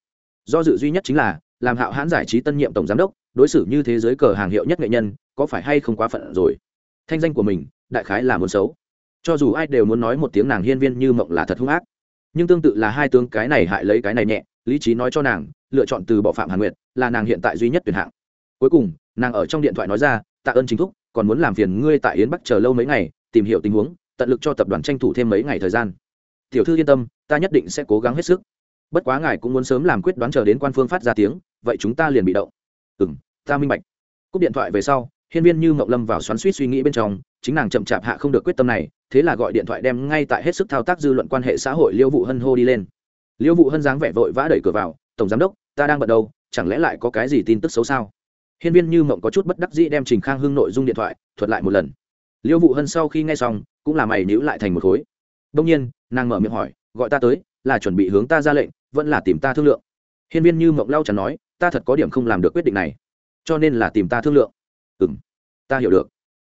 Do dự duy nhất chính là, làm hạo hãn giải trí tân nhiệm tổng giám đốc, đối xử như thế giới cờ hàng hiệu nhất nghệ nhân, có phải hay không quá phận rồi? Thanh danh của mình, đại khái là muốn xấu. Cho dù ai đều muốn nói một tiếng nàng hiên viên như mộng là thật hung ác, nhưng tương tự là hai tướng cái này hại lấy cái này nhẹ lý trí nói cho nàng, lựa chọn từ bỏ phạm hàn nguyệt là nàng hiện tại duy nhất tuyển hạng. Cuối cùng, nàng ở trong điện thoại nói ra, tạ ơn chính thúc, còn muốn làm phiền ngươi tại yến bắc chờ lâu mấy ngày, tìm hiểu tình huống, tận lực cho tập đoàn tranh thủ thêm mấy ngày thời gian. Tiểu thư yên tâm, ta nhất định sẽ cố gắng hết sức. Bất quá ngài cũng muốn sớm làm quyết đoán chờ đến quan phương phát ra tiếng, vậy chúng ta liền bị động. Ừ m ta minh bạch. Cúp điện thoại về sau, hiên viên như mộng lâm vào xoắn suýt suy nghĩ bên trong, chính nàng chậm chạp hạ không được quyết tâm này, thế là gọi điện thoại đem ngay tại hết sức thao tác dư luận quan hệ xã hội liêu vụ hân hô đi lên liêu vụ hân dáng vẻ vội vã đẩy cửa vào, tổng giám đốc, ta đang bận đâu, chẳng lẽ lại có cái gì tin tức xấu sao? Hiên viên như mộng có chút bất đắc dĩ đem trình khang hưng nội dung điện thoại thuật lại một lần. Liêu vụ hân sau khi nghe xong, cũng là mày nhữ lại thành một khối. Đông nhiên, nàng mở miệng hỏi, gọi ta tới, là chuẩn bị hướng ta ra lệnh, vẫn là tìm ta thương lượng? Hiên viên như mộng lau chẳng nói, ta thật có điểm không làm được quyết định này, cho nên là tìm ta thương lượng. Ừ m ta hiểu được.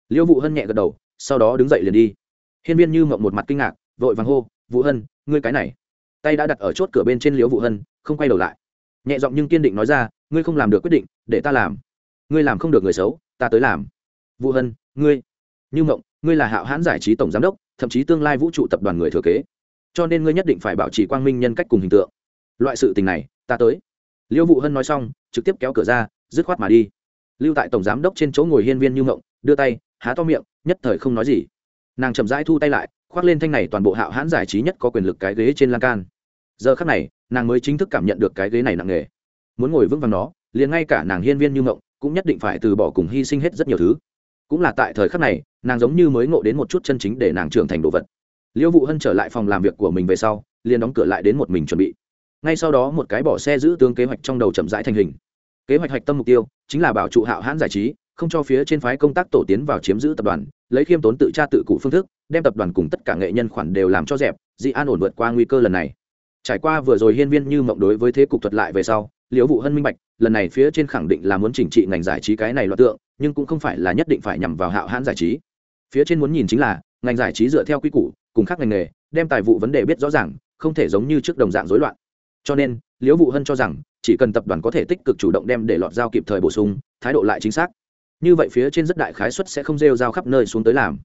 Liêu vụ hân nhẹ gật đầu, sau đó đứng dậy liền đi. Hiên viên như mộng một mặt kinh ngạc, vội vàng hô, vũ hân, ngươi cái này tay đã đặt ở chốt cửa bên trên liễu vụ hân, không quay đầu lại. Nhẹ giọng nhưng kiên định nói ra, ngươi không làm được quyết định, để ta làm. Ngươi làm không được người xấu, ta tới làm. Vũ hân, ngươi? Như mộng, ngươi là hạo hãn giải trí tổng giám đốc, thậm chí tương lai vũ trụ tập đoàn người thừa kế. Cho nên ngươi nhất định phải bảo trì quang minh nhân cách cùng hình tượng. Loại sự tình này, ta tới. Liễu vụ hân nói xong, trực tiếp kéo cửa ra, dứt khoát mà đi. Lưu tại tổng giám đốc trên chỗ ngồi hiên viên như mộng, đưa tay, há to miệng, nhất thời không nói gì. Nàng chậm rãi thu tay lại, khoác lên thanh này toàn bộ hạo hãn giải trí nhất có quyền lực cái ghế trên lan can giờ khắc này, nàng mới chính thức cảm nhận được cái ghế này nặng nề. Muốn ngồi vững vàng nó, liền ngay cả nàng hiên viên như mộng, cũng nhất định phải từ bỏ cùng hy sinh hết rất nhiều thứ. Cũng là tại thời khắc này, nàng giống như mới ngộ đến một chút chân chính để nàng trưởng thành đồ vật. Liêu vụ hân trở lại phòng làm việc của mình về sau, liền đóng cửa lại đến một mình chuẩn bị. Ngay sau đó một cái bỏ xe giữ tướng kế hoạch trong đầu chậm rãi thành hình. Kế hoạch hạch tâm mục tiêu chính là bảo trụ hạo hãn giải trí, không cho phía trên phái công tác tổ tiến vào chiếm giữ tập đoàn, lấy khiêm tốn tự tra tự cụ phương thức, đem tập đoàn cùng tất cả nghệ nhân khoản đều làm cho dẹp, dị an ổn vượt qua nguy cơ lần này trải qua vừa rồi hiên viên như mộng đối với thế cục thuật lại về sau, liễu vụ hân minh bạch, lần này phía trên khẳng định là muốn chỉnh trị ngành giải trí cái này loạt tượng, nhưng cũng không phải là nhất định phải nhằm vào hạo hãn giải trí. Phía trên muốn nhìn chính là, ngành giải trí dựa theo quy củ, cùng khác ngành nghề, đem tài vụ vấn đề biết rõ ràng, không thể giống như trước đồng dạng rối loạn. Cho nên, liễu vụ hân cho rằng, chỉ cần tập đoàn có thể tích cực chủ động đem để lọt giao kịp thời bổ sung, thái độ lại chính xác. Như vậy phía trên rất đại khái suất sẽ không rêu rao khắp nơi xuống tới làm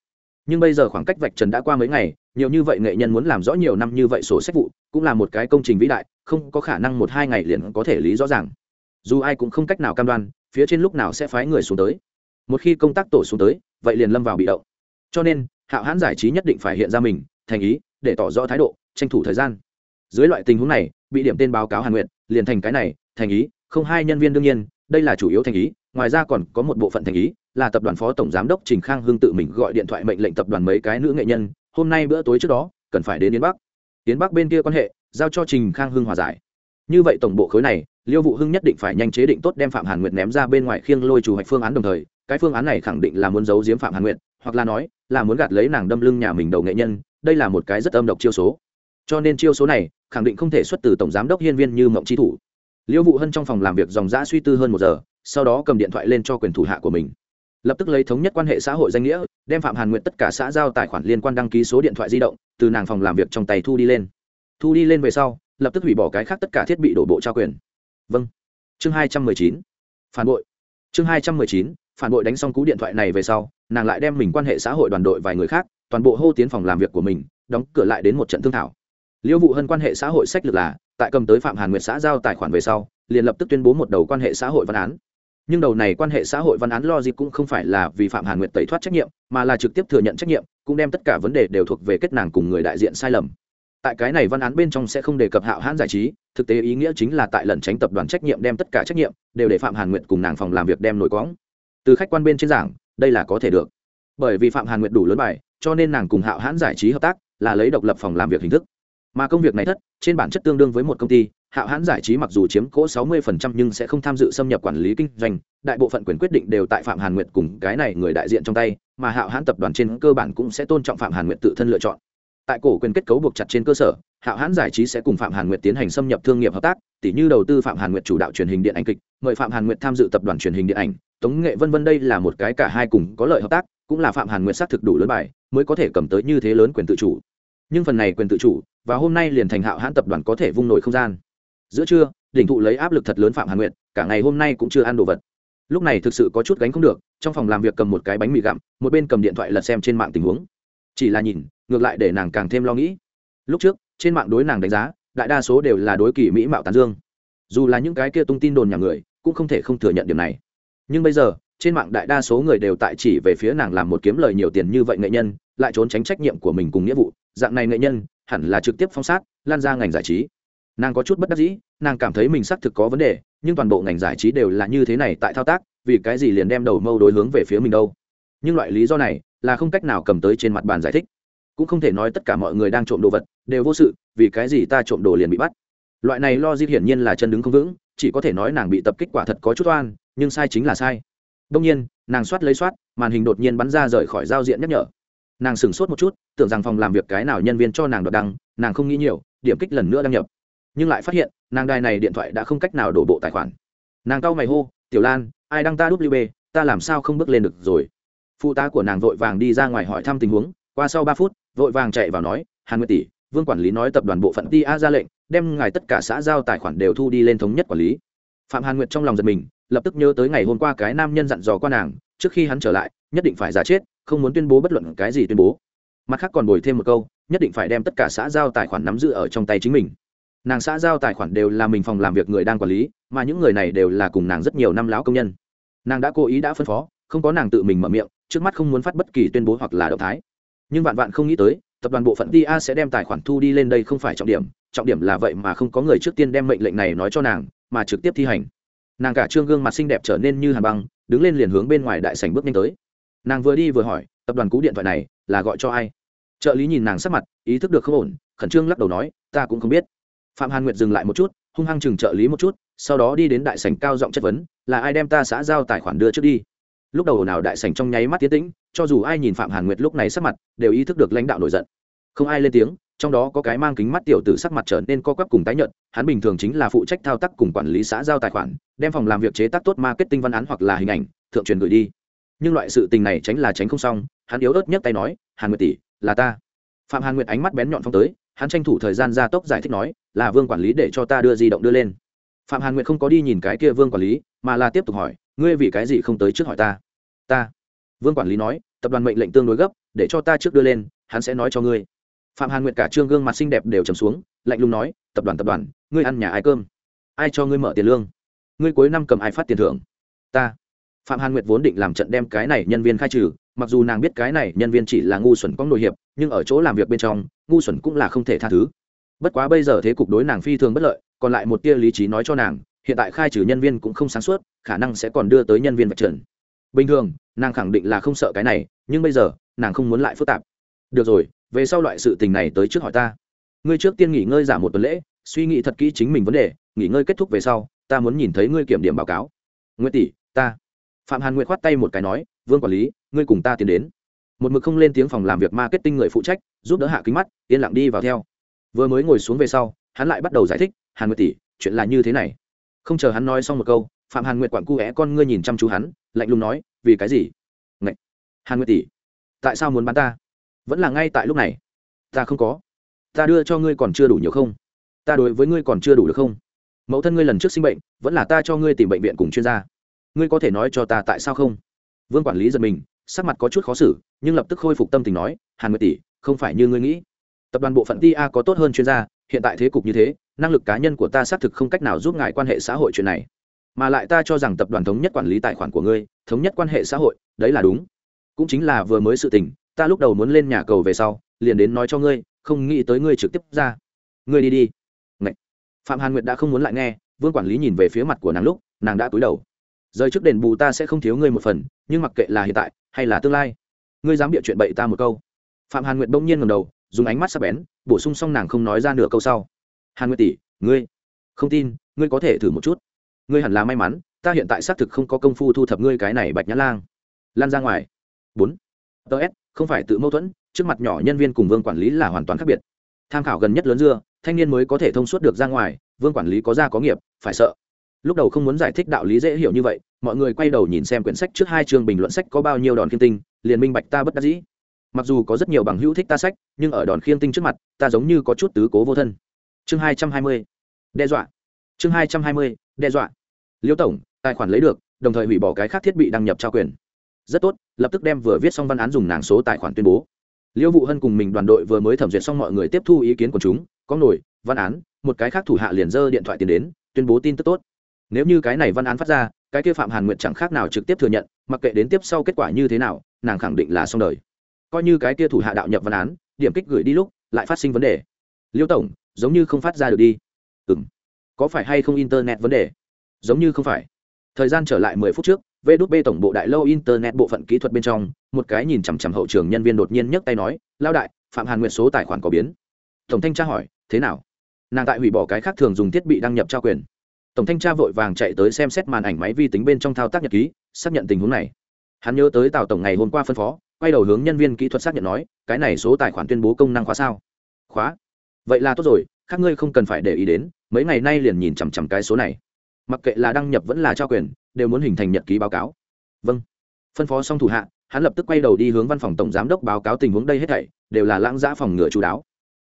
nhưng bây giờ khoảng cách vạch trần đã qua mấy ngày, nhiều như vậy nghệ nhân muốn làm rõ nhiều năm như vậy sổ sách vụ, cũng là một cái công trình vĩ đại, không có khả năng một hai ngày liền có thể lý rõ ràng. Dù ai cũng không cách nào cam đoan, phía trên lúc nào sẽ phái người xuống tới. Một khi công tác tổ xuống tới, vậy liền lâm vào bị động. Cho nên, hạo hãn giải trí nhất định phải hiện ra mình, thành ý, để tỏ rõ thái độ, tranh thủ thời gian. Dưới loại tình huống này, bị điểm tên báo cáo hàn nguyện liền thành cái này, thành ý, không hai nhân viên đương nhiên, đây là chủ yếu thành ý, ngoài ra còn có một bộ phận thành ý là tập đoàn phó tổng giám đốc trình khang hưng tự mình gọi điện thoại mệnh lệnh tập đoàn mấy cái nữ nghệ nhân, hôm nay bữa tối trước đó, cần phải đến yến bắc. Yến bắc bên kia quan hệ, giao cho trình khang hưng hòa giải. Như vậy tổng bộ khối này, liêu vụ hưng nhất định phải nhanh chế định tốt đem phạm hàn nguyệt ném ra bên ngoài khiêng lôi chủ hoạch phương án đồng thời, cái phương án này khẳng định là muốn giấu giếm phạm hàn nguyệt, hoặc là nói, là muốn gạt lấy nàng đâm lưng nhà mình đầu nghệ nhân, đây là một cái rất âm độc chiêu số. Cho nên chiêu số này, khẳng định không thể xuất từ tổng giám đốc hiên viên như mộng chi thủ. Liêu vụ hân trong phòng làm việc dòng dã suy tư hơn một giờ, sau đó cầm điện thoại lên cho quyền thủ hạ của mình lập tức lấy thống nhất quan hệ xã hội danh nghĩa, đem phạm hàn nguyện tất cả xã giao tài khoản liên quan đăng ký số điện thoại di động, từ nàng phòng làm việc trong tay thu đi lên. Thu đi lên về sau, lập tức hủy bỏ cái khác tất cả thiết bị đổ bộ trao quyền. Vâng. Chương hai trăm mười chín. Phản bội. Chương hai trăm mười chín, phản bội đánh xong cú điện thoại này về sau, nàng lại đem mình quan hệ xã hội đoàn đội vài người khác, toàn bộ hô tiến phòng làm việc của mình, đóng cửa lại đến một trận thương thảo. Liêu vụ hơn quan hệ xã hội sách lược là, tại cầm tới phạm hàn nguyệt xã giao tài khoản về sau, liền lập tức tuyên bố một đầu quan hệ xã hội văn án nhưng đầu này quan hệ xã hội văn án lo gì cũng không phải là vì phạm hàn nguyệt tẩy thoát trách nhiệm, mà là trực tiếp thừa nhận trách nhiệm, cũng đem tất cả vấn đề đều thuộc về kết nàng cùng người đại diện sai lầm. Tại cái này văn án bên trong sẽ không đề cập hạo hãn giải trí, thực tế ý nghĩa chính là tại lần tránh tập đoàn trách nhiệm đem tất cả trách nhiệm đều để phạm hàn nguyệt cùng nàng phòng làm việc đem nổi quõng từ khách quan bên trên giảng, đây là có thể được. Bởi vì phạm hàn nguyệt đủ lớn bài, cho nên nàng cùng hạo hãn giải trí hợp tác là lấy độc lập phòng làm việc hình thức. Mà công việc này thất, trên bản chất tương đương với một công ty hạo hãn giải trí mặc dù chiếm cỗ 60% nhưng sẽ không tham dự xâm nhập quản lý kinh doanh, đại bộ phận quyền quyết định đều tại phạm hàn nguyệt cùng cái này người đại diện trong tay, mà hạo hãn tập đoàn trên cơ bản cũng sẽ tôn trọng phạm hàn nguyệt tự thân lựa chọn. Tại cổ quyền kết cấu buộc chặt trên cơ sở, hạo hãn giải trí sẽ cùng phạm hàn nguyệt tiến hành xâm nhập thương nghiệp hợp tác tỷ như đầu tư phạm hàn nguyệt chủ đạo truyền hình điện ảnh kịch, mời phạm hàn nguyệt tham dự tập đoàn truyền hình điện ảnh, tống nghệ vân vân đây là một cái cả hai cùng có lợi hợp tác, cũng là phạm hàn nguyệt xác thực đủ lớn bài, mới có thể cầm tới như thế lớn quyền tự chủ. Nhưng phần này quyền tự chủ, và hôm nay liền thành hạo hãn tập đoàn có thể vung nổi không gian giữa trưa, đỉnh thụ lấy áp lực thật lớn phạm hàn nguyệt, cả ngày hôm nay cũng chưa ăn đồ vật. Lúc này thực sự có chút gánh không được, trong phòng làm việc cầm một cái bánh mì gặm, một bên cầm điện thoại lật xem trên mạng tình huống. Chỉ là nhìn, ngược lại để nàng càng thêm lo nghĩ. Lúc trước, trên mạng đối nàng đánh giá, đại đa số đều là đối kỳ mỹ mạo tán dương. Dù là những cái kia tung tin đồn nhà người, cũng không thể không thừa nhận điểm này. Nhưng bây giờ, trên mạng đại đa số người đều tại chỉ về phía nàng làm một kiếm lời nhiều tiền như vậy nghệ nhân, lại trốn tránh trách nhiệm của mình cùng nghĩa vụ. Dạng này nghệ nhân, hẳn là trực tiếp phong sát, lan ra ngành giải trí nàng có chút bất đắc dĩ, nàng cảm thấy mình xác thực có vấn đề, nhưng toàn bộ ngành giải trí đều là như thế này tại thao tác, vì cái gì liền đem đầu mâu đối hướng về phía mình đâu? Nhưng loại lý do này là không cách nào cầm tới trên mặt bàn giải thích. Cũng không thể nói tất cả mọi người đang trộm đồ vật đều vô sự, vì cái gì ta trộm đồ liền bị bắt? Loại này lo di hiển nhiên là chân đứng không vững, chỉ có thể nói nàng bị tập kích quả thật có chút oan, nhưng sai chính là sai. Đông nhiên, nàng soát lấy soát, màn hình đột nhiên bắn ra rời khỏi giao diện nhắc nhở. Nàng sửng sốt một chút, tưởng rằng phòng làm việc cái nào nhân viên cho nàng đọc đăng, nàng không nghĩ nhiều, điểm kích lần nữa đăng nhập nhưng lại phát hiện, nàng đài này điện thoại đã không cách nào đổ bộ tài khoản. Nàng cau mày hô, tiểu lan, ai đăng ta wb ta làm sao không bước lên được rồi? Phụ tá của nàng vội vàng đi ra ngoài hỏi thăm tình huống. Qua sau ba phút, vội vàng chạy vào nói, hàn nguyệt tỷ, vương quản lý nói tập đoàn bộ phận ti a ra lệnh, đem ngài tất cả xã giao tài khoản đều thu đi lên thống nhất quản lý. Phạm hàn nguyệt trong lòng giật mình, lập tức nhớ tới ngày hôm qua cái nam nhân dặn dò qua nàng, trước khi hắn trở lại, nhất định phải giả chết, không muốn tuyên bố bất luận cái gì tuyên bố. Mặt khác còn bồi thêm một câu, nhất định phải đem tất cả xã giao tài khoản nắm giữ ở trong tay chính mình nàng xã giao tài khoản đều là mình phòng làm việc người đang quản lý, mà những người này đều là cùng nàng rất nhiều năm lão công nhân. Nàng đã cố ý đã phân phó, không có nàng tự mình mở miệng, trước mắt không muốn phát bất kỳ tuyên bố hoặc là động thái. Nhưng vạn vạn không nghĩ tới, tập đoàn bộ phận ta sẽ đem tài khoản thu đi lên đây không phải trọng điểm trọng điểm là vậy mà không có người trước tiên đem mệnh lệnh này nói cho nàng, mà trực tiếp thi hành. Nàng cả trương gương mặt xinh đẹp trở nên như hàn băng, đứng lên liền hướng bên ngoài đại sảnh bước nhanh tới. Nàng vừa đi vừa hỏi, tập đoàn cú điện thoại này là gọi cho ai? Trợ lý nhìn nàng sắc mặt, ý thức được không ổn, khẩn trương lắc đầu nói, ta cũng không biết phạm hàn nguyệt dừng lại một chút, hung hăng chừng trợ lý một chút, sau đó đi đến đại sảnh cao giọng chất vấn, là ai đem ta xã giao tài khoản đưa trước đi? Lúc đầu nào đại sảnh trong nháy mắt tiến tĩnh, cho dù ai nhìn phạm hàn nguyệt lúc này sắc mặt, đều ý thức được lãnh đạo nổi giận. Không ai lên tiếng, trong đó có cái mang kính mắt tiểu tử sắc mặt trở nên co quắp cùng tái nhợt, hắn bình thường chính là phụ trách thao tác cùng quản lý xã giao tài khoản, đem phòng làm việc chế tác tốt marketing văn án hoặc là hình ảnh, thượng truyền gửi đi. Nhưng loại sự tình này tránh là tránh không xong, hắn yếu ớt nhất tay nói, hàn nguyệt tỷ, là ta. Phạm hàn nguyệt ánh mắt bén nhọn phong tới hắn tranh thủ thời gian ra tốc giải thích nói, là vương quản lý để cho ta đưa di động đưa lên. Phạm hàn nguyện không có đi nhìn cái kia vương quản lý, mà là tiếp tục hỏi, ngươi vì cái gì không tới trước hỏi ta? Ta? Vương quản lý nói, tập đoàn mệnh lệnh tương đối gấp, để cho ta trước đưa lên, hắn sẽ nói cho ngươi. Phạm hàn nguyện cả trương gương mặt xinh đẹp đều trầm xuống, lạnh lùng nói, tập đoàn tập đoàn, ngươi ăn nhà ai cơm? Ai cho ngươi mở tiền lương? Ngươi cuối năm cầm ai phát tiền thưởng? Ta. Phạm hàn nguyệt vốn định làm trận đem cái này nhân viên khai trừ mặc dù nàng biết cái này nhân viên chỉ là ngu xuẩn có nội hiệp, nhưng ở chỗ làm việc bên trong, ngu xuẩn cũng là không thể tha thứ. Bất quá bây giờ thế cục đối nàng phi thường bất lợi, còn lại một tia lý trí nói cho nàng, hiện tại khai trừ nhân viên cũng không sáng suốt, khả năng sẽ còn đưa tới nhân viên vật trần. Bình thường, nàng khẳng định là không sợ cái này, nhưng bây giờ, nàng không muốn lại phức tạp. Được rồi, về sau loại sự tình này tới trước hỏi ta. Ngươi trước tiên nghỉ ngơi giả một tuần lễ, suy nghĩ thật kỹ chính mình vấn đề, nghỉ ngơi kết thúc về sau, ta muốn nhìn thấy ngươi kiểm điểm báo cáo. Nguyễn tỷ, ta. Phạm hàn nguyệt khoát tay một cái nói, vương quản lý ngươi cùng ta tiến đến. Một mực không lên tiếng phòng làm việc marketing người phụ trách, giúp đỡ hạ kính mắt, yên lặng đi vào theo. Vừa mới ngồi xuống về sau, hắn lại bắt đầu giải thích, hàn nguyệt tỷ, chuyện là như thế này. Không chờ hắn nói xong một câu, phạm hàn nguyệt quặn cu vẽ con ngươi nhìn chăm chú hắn, lạnh lùng nói, vì cái gì? Ngậy! hàn nguyệt tỷ, tại sao muốn bán ta? Vẫn là ngay tại lúc này. Ta không có. Ta đưa cho ngươi còn chưa đủ nhiều không? Ta đối với ngươi còn chưa đủ được không? Mẫu thân ngươi lần trước sinh bệnh, vẫn là ta cho ngươi tìm bệnh viện cùng chuyên gia. Ngươi có thể nói cho ta tại sao không? Vương quản lý giật mình sắc mặt có chút khó xử, nhưng lập tức khôi phục tâm tình nói, hàn nguyệt tỷ, không phải như ngươi nghĩ. Tập đoàn bộ phận ti a có tốt hơn chuyên gia, hiện tại thế cục như thế, năng lực cá nhân của ta xác thực không cách nào giúp ngài quan hệ xã hội chuyện này. Mà lại ta cho rằng tập đoàn thống nhất quản lý tài khoản của ngươi, thống nhất quan hệ xã hội, đấy là đúng. Cũng chính là vừa mới sự tình, ta lúc đầu muốn lên nhà cầu về sau, liền đến nói cho ngươi, không nghĩ tới ngươi trực tiếp ra. Ngươi đi đi. Ngậy. phạm hàn nguyệt đã không muốn lại nghe, vương quản lý nhìn về phía mặt của nàng lúc, nàng đã cúi đầu. Rời trước đền bù ta sẽ không thiếu ngươi một phần, nhưng mặc kệ là hiện tại hay là tương lai? Ngươi dám bịa chuyện bậy ta một câu. Phạm hàn nguyệt bỗng nhiên ngầm đầu, dùng ánh mắt sắc bén, bổ sung xong nàng không nói ra nửa câu sau. Hàn nguyệt tỷ, ngươi không tin, ngươi có thể thử một chút. Ngươi hẳn là may mắn, ta hiện tại xác thực không có công phu thu thập ngươi cái này bạch nhã lang. Lan ra ngoài. Bốn. Ts không phải tự mâu thuẫn, trước mặt nhỏ nhân viên cùng vương quản lý là hoàn toàn khác biệt. Tham khảo gần nhất lớn dưa, thanh niên mới có thể thông suốt được ra ngoài, vương quản lý có gia có nghiệp, phải sợ. Lúc đầu không muốn giải thích đạo lý dễ hiểu như vậy mọi người quay đầu nhìn xem quyển sách trước hai chương bình luận sách có bao nhiêu đòn khiêm tinh, liền minh bạch ta bất đắc dĩ. Mặc dù có rất nhiều bằng hữu thích ta sách, nhưng ở đòn khiêm tinh trước mặt, ta giống như có chút tứ cố vô thân. Chương hai trăm hai mươi, đe dọa. Chương hai trăm hai mươi, đe dọa. Liêu tổng, tài khoản lấy được, đồng thời hủy bỏ cái khác thiết bị đăng nhập trao quyền. Rất tốt, lập tức đem vừa viết xong văn án dùng nàng số tài khoản tuyên bố. Liêu vụ hân cùng mình đoàn đội vừa mới thẩm duyệt xong mọi người tiếp thu ý kiến của chúng, có nổi, văn án, một cái khác thủ hạ liền dơ điện thoại tiền đến, tuyên bố tin tức tốt. Nếu như cái này văn án phát ra cái kia phạm hàn nguyệt chẳng khác nào trực tiếp thừa nhận, mặc kệ đến tiếp sau kết quả như thế nào, nàng khẳng định là xong đời. Coi như cái kia thủ hạ đạo nhập văn án, điểm kích gửi đi lúc, lại phát sinh vấn đề. Liêu tổng, giống như không phát ra được đi. Ừ m có phải hay không internet vấn đề? Giống như không phải. Thời gian trở lại mười phút trước vê đút bê tổng bộ đại lâu internet bộ phận kỹ thuật bên trong, một cái nhìn chằm chằm hậu trường nhân viên đột nhiên nhấc tay nói lao đại, phạm hàn nguyện số tài khoản có biến. Tổng thanh tra hỏi, thế nào? Nàng tại hủy bỏ cái khác thường dùng thiết bị đăng nhập trao quyền tổng thanh tra vội vàng chạy tới xem xét màn ảnh máy vi tính bên trong thao tác nhật ký, xác nhận tình huống này. Hắn nhớ tới tào tổng ngày hôm qua phân phó, quay đầu hướng nhân viên kỹ thuật xác nhận nói, cái này số tài khoản tuyên bố công năng khóa sao? Khóa. Vậy là tốt rồi, các ngươi không cần phải để ý đến, mấy ngày nay liền nhìn chằm chằm cái số này. Mặc kệ là đăng nhập vẫn là trao quyền, đều muốn hình thành nhật ký báo cáo. Vâng. Phân phó xong thủ hạ, hắn lập tức quay đầu đi hướng văn phòng tổng giám đốc báo cáo tình huống đây hết thảy, đều là lãng giã phòng ngừa chú đáo.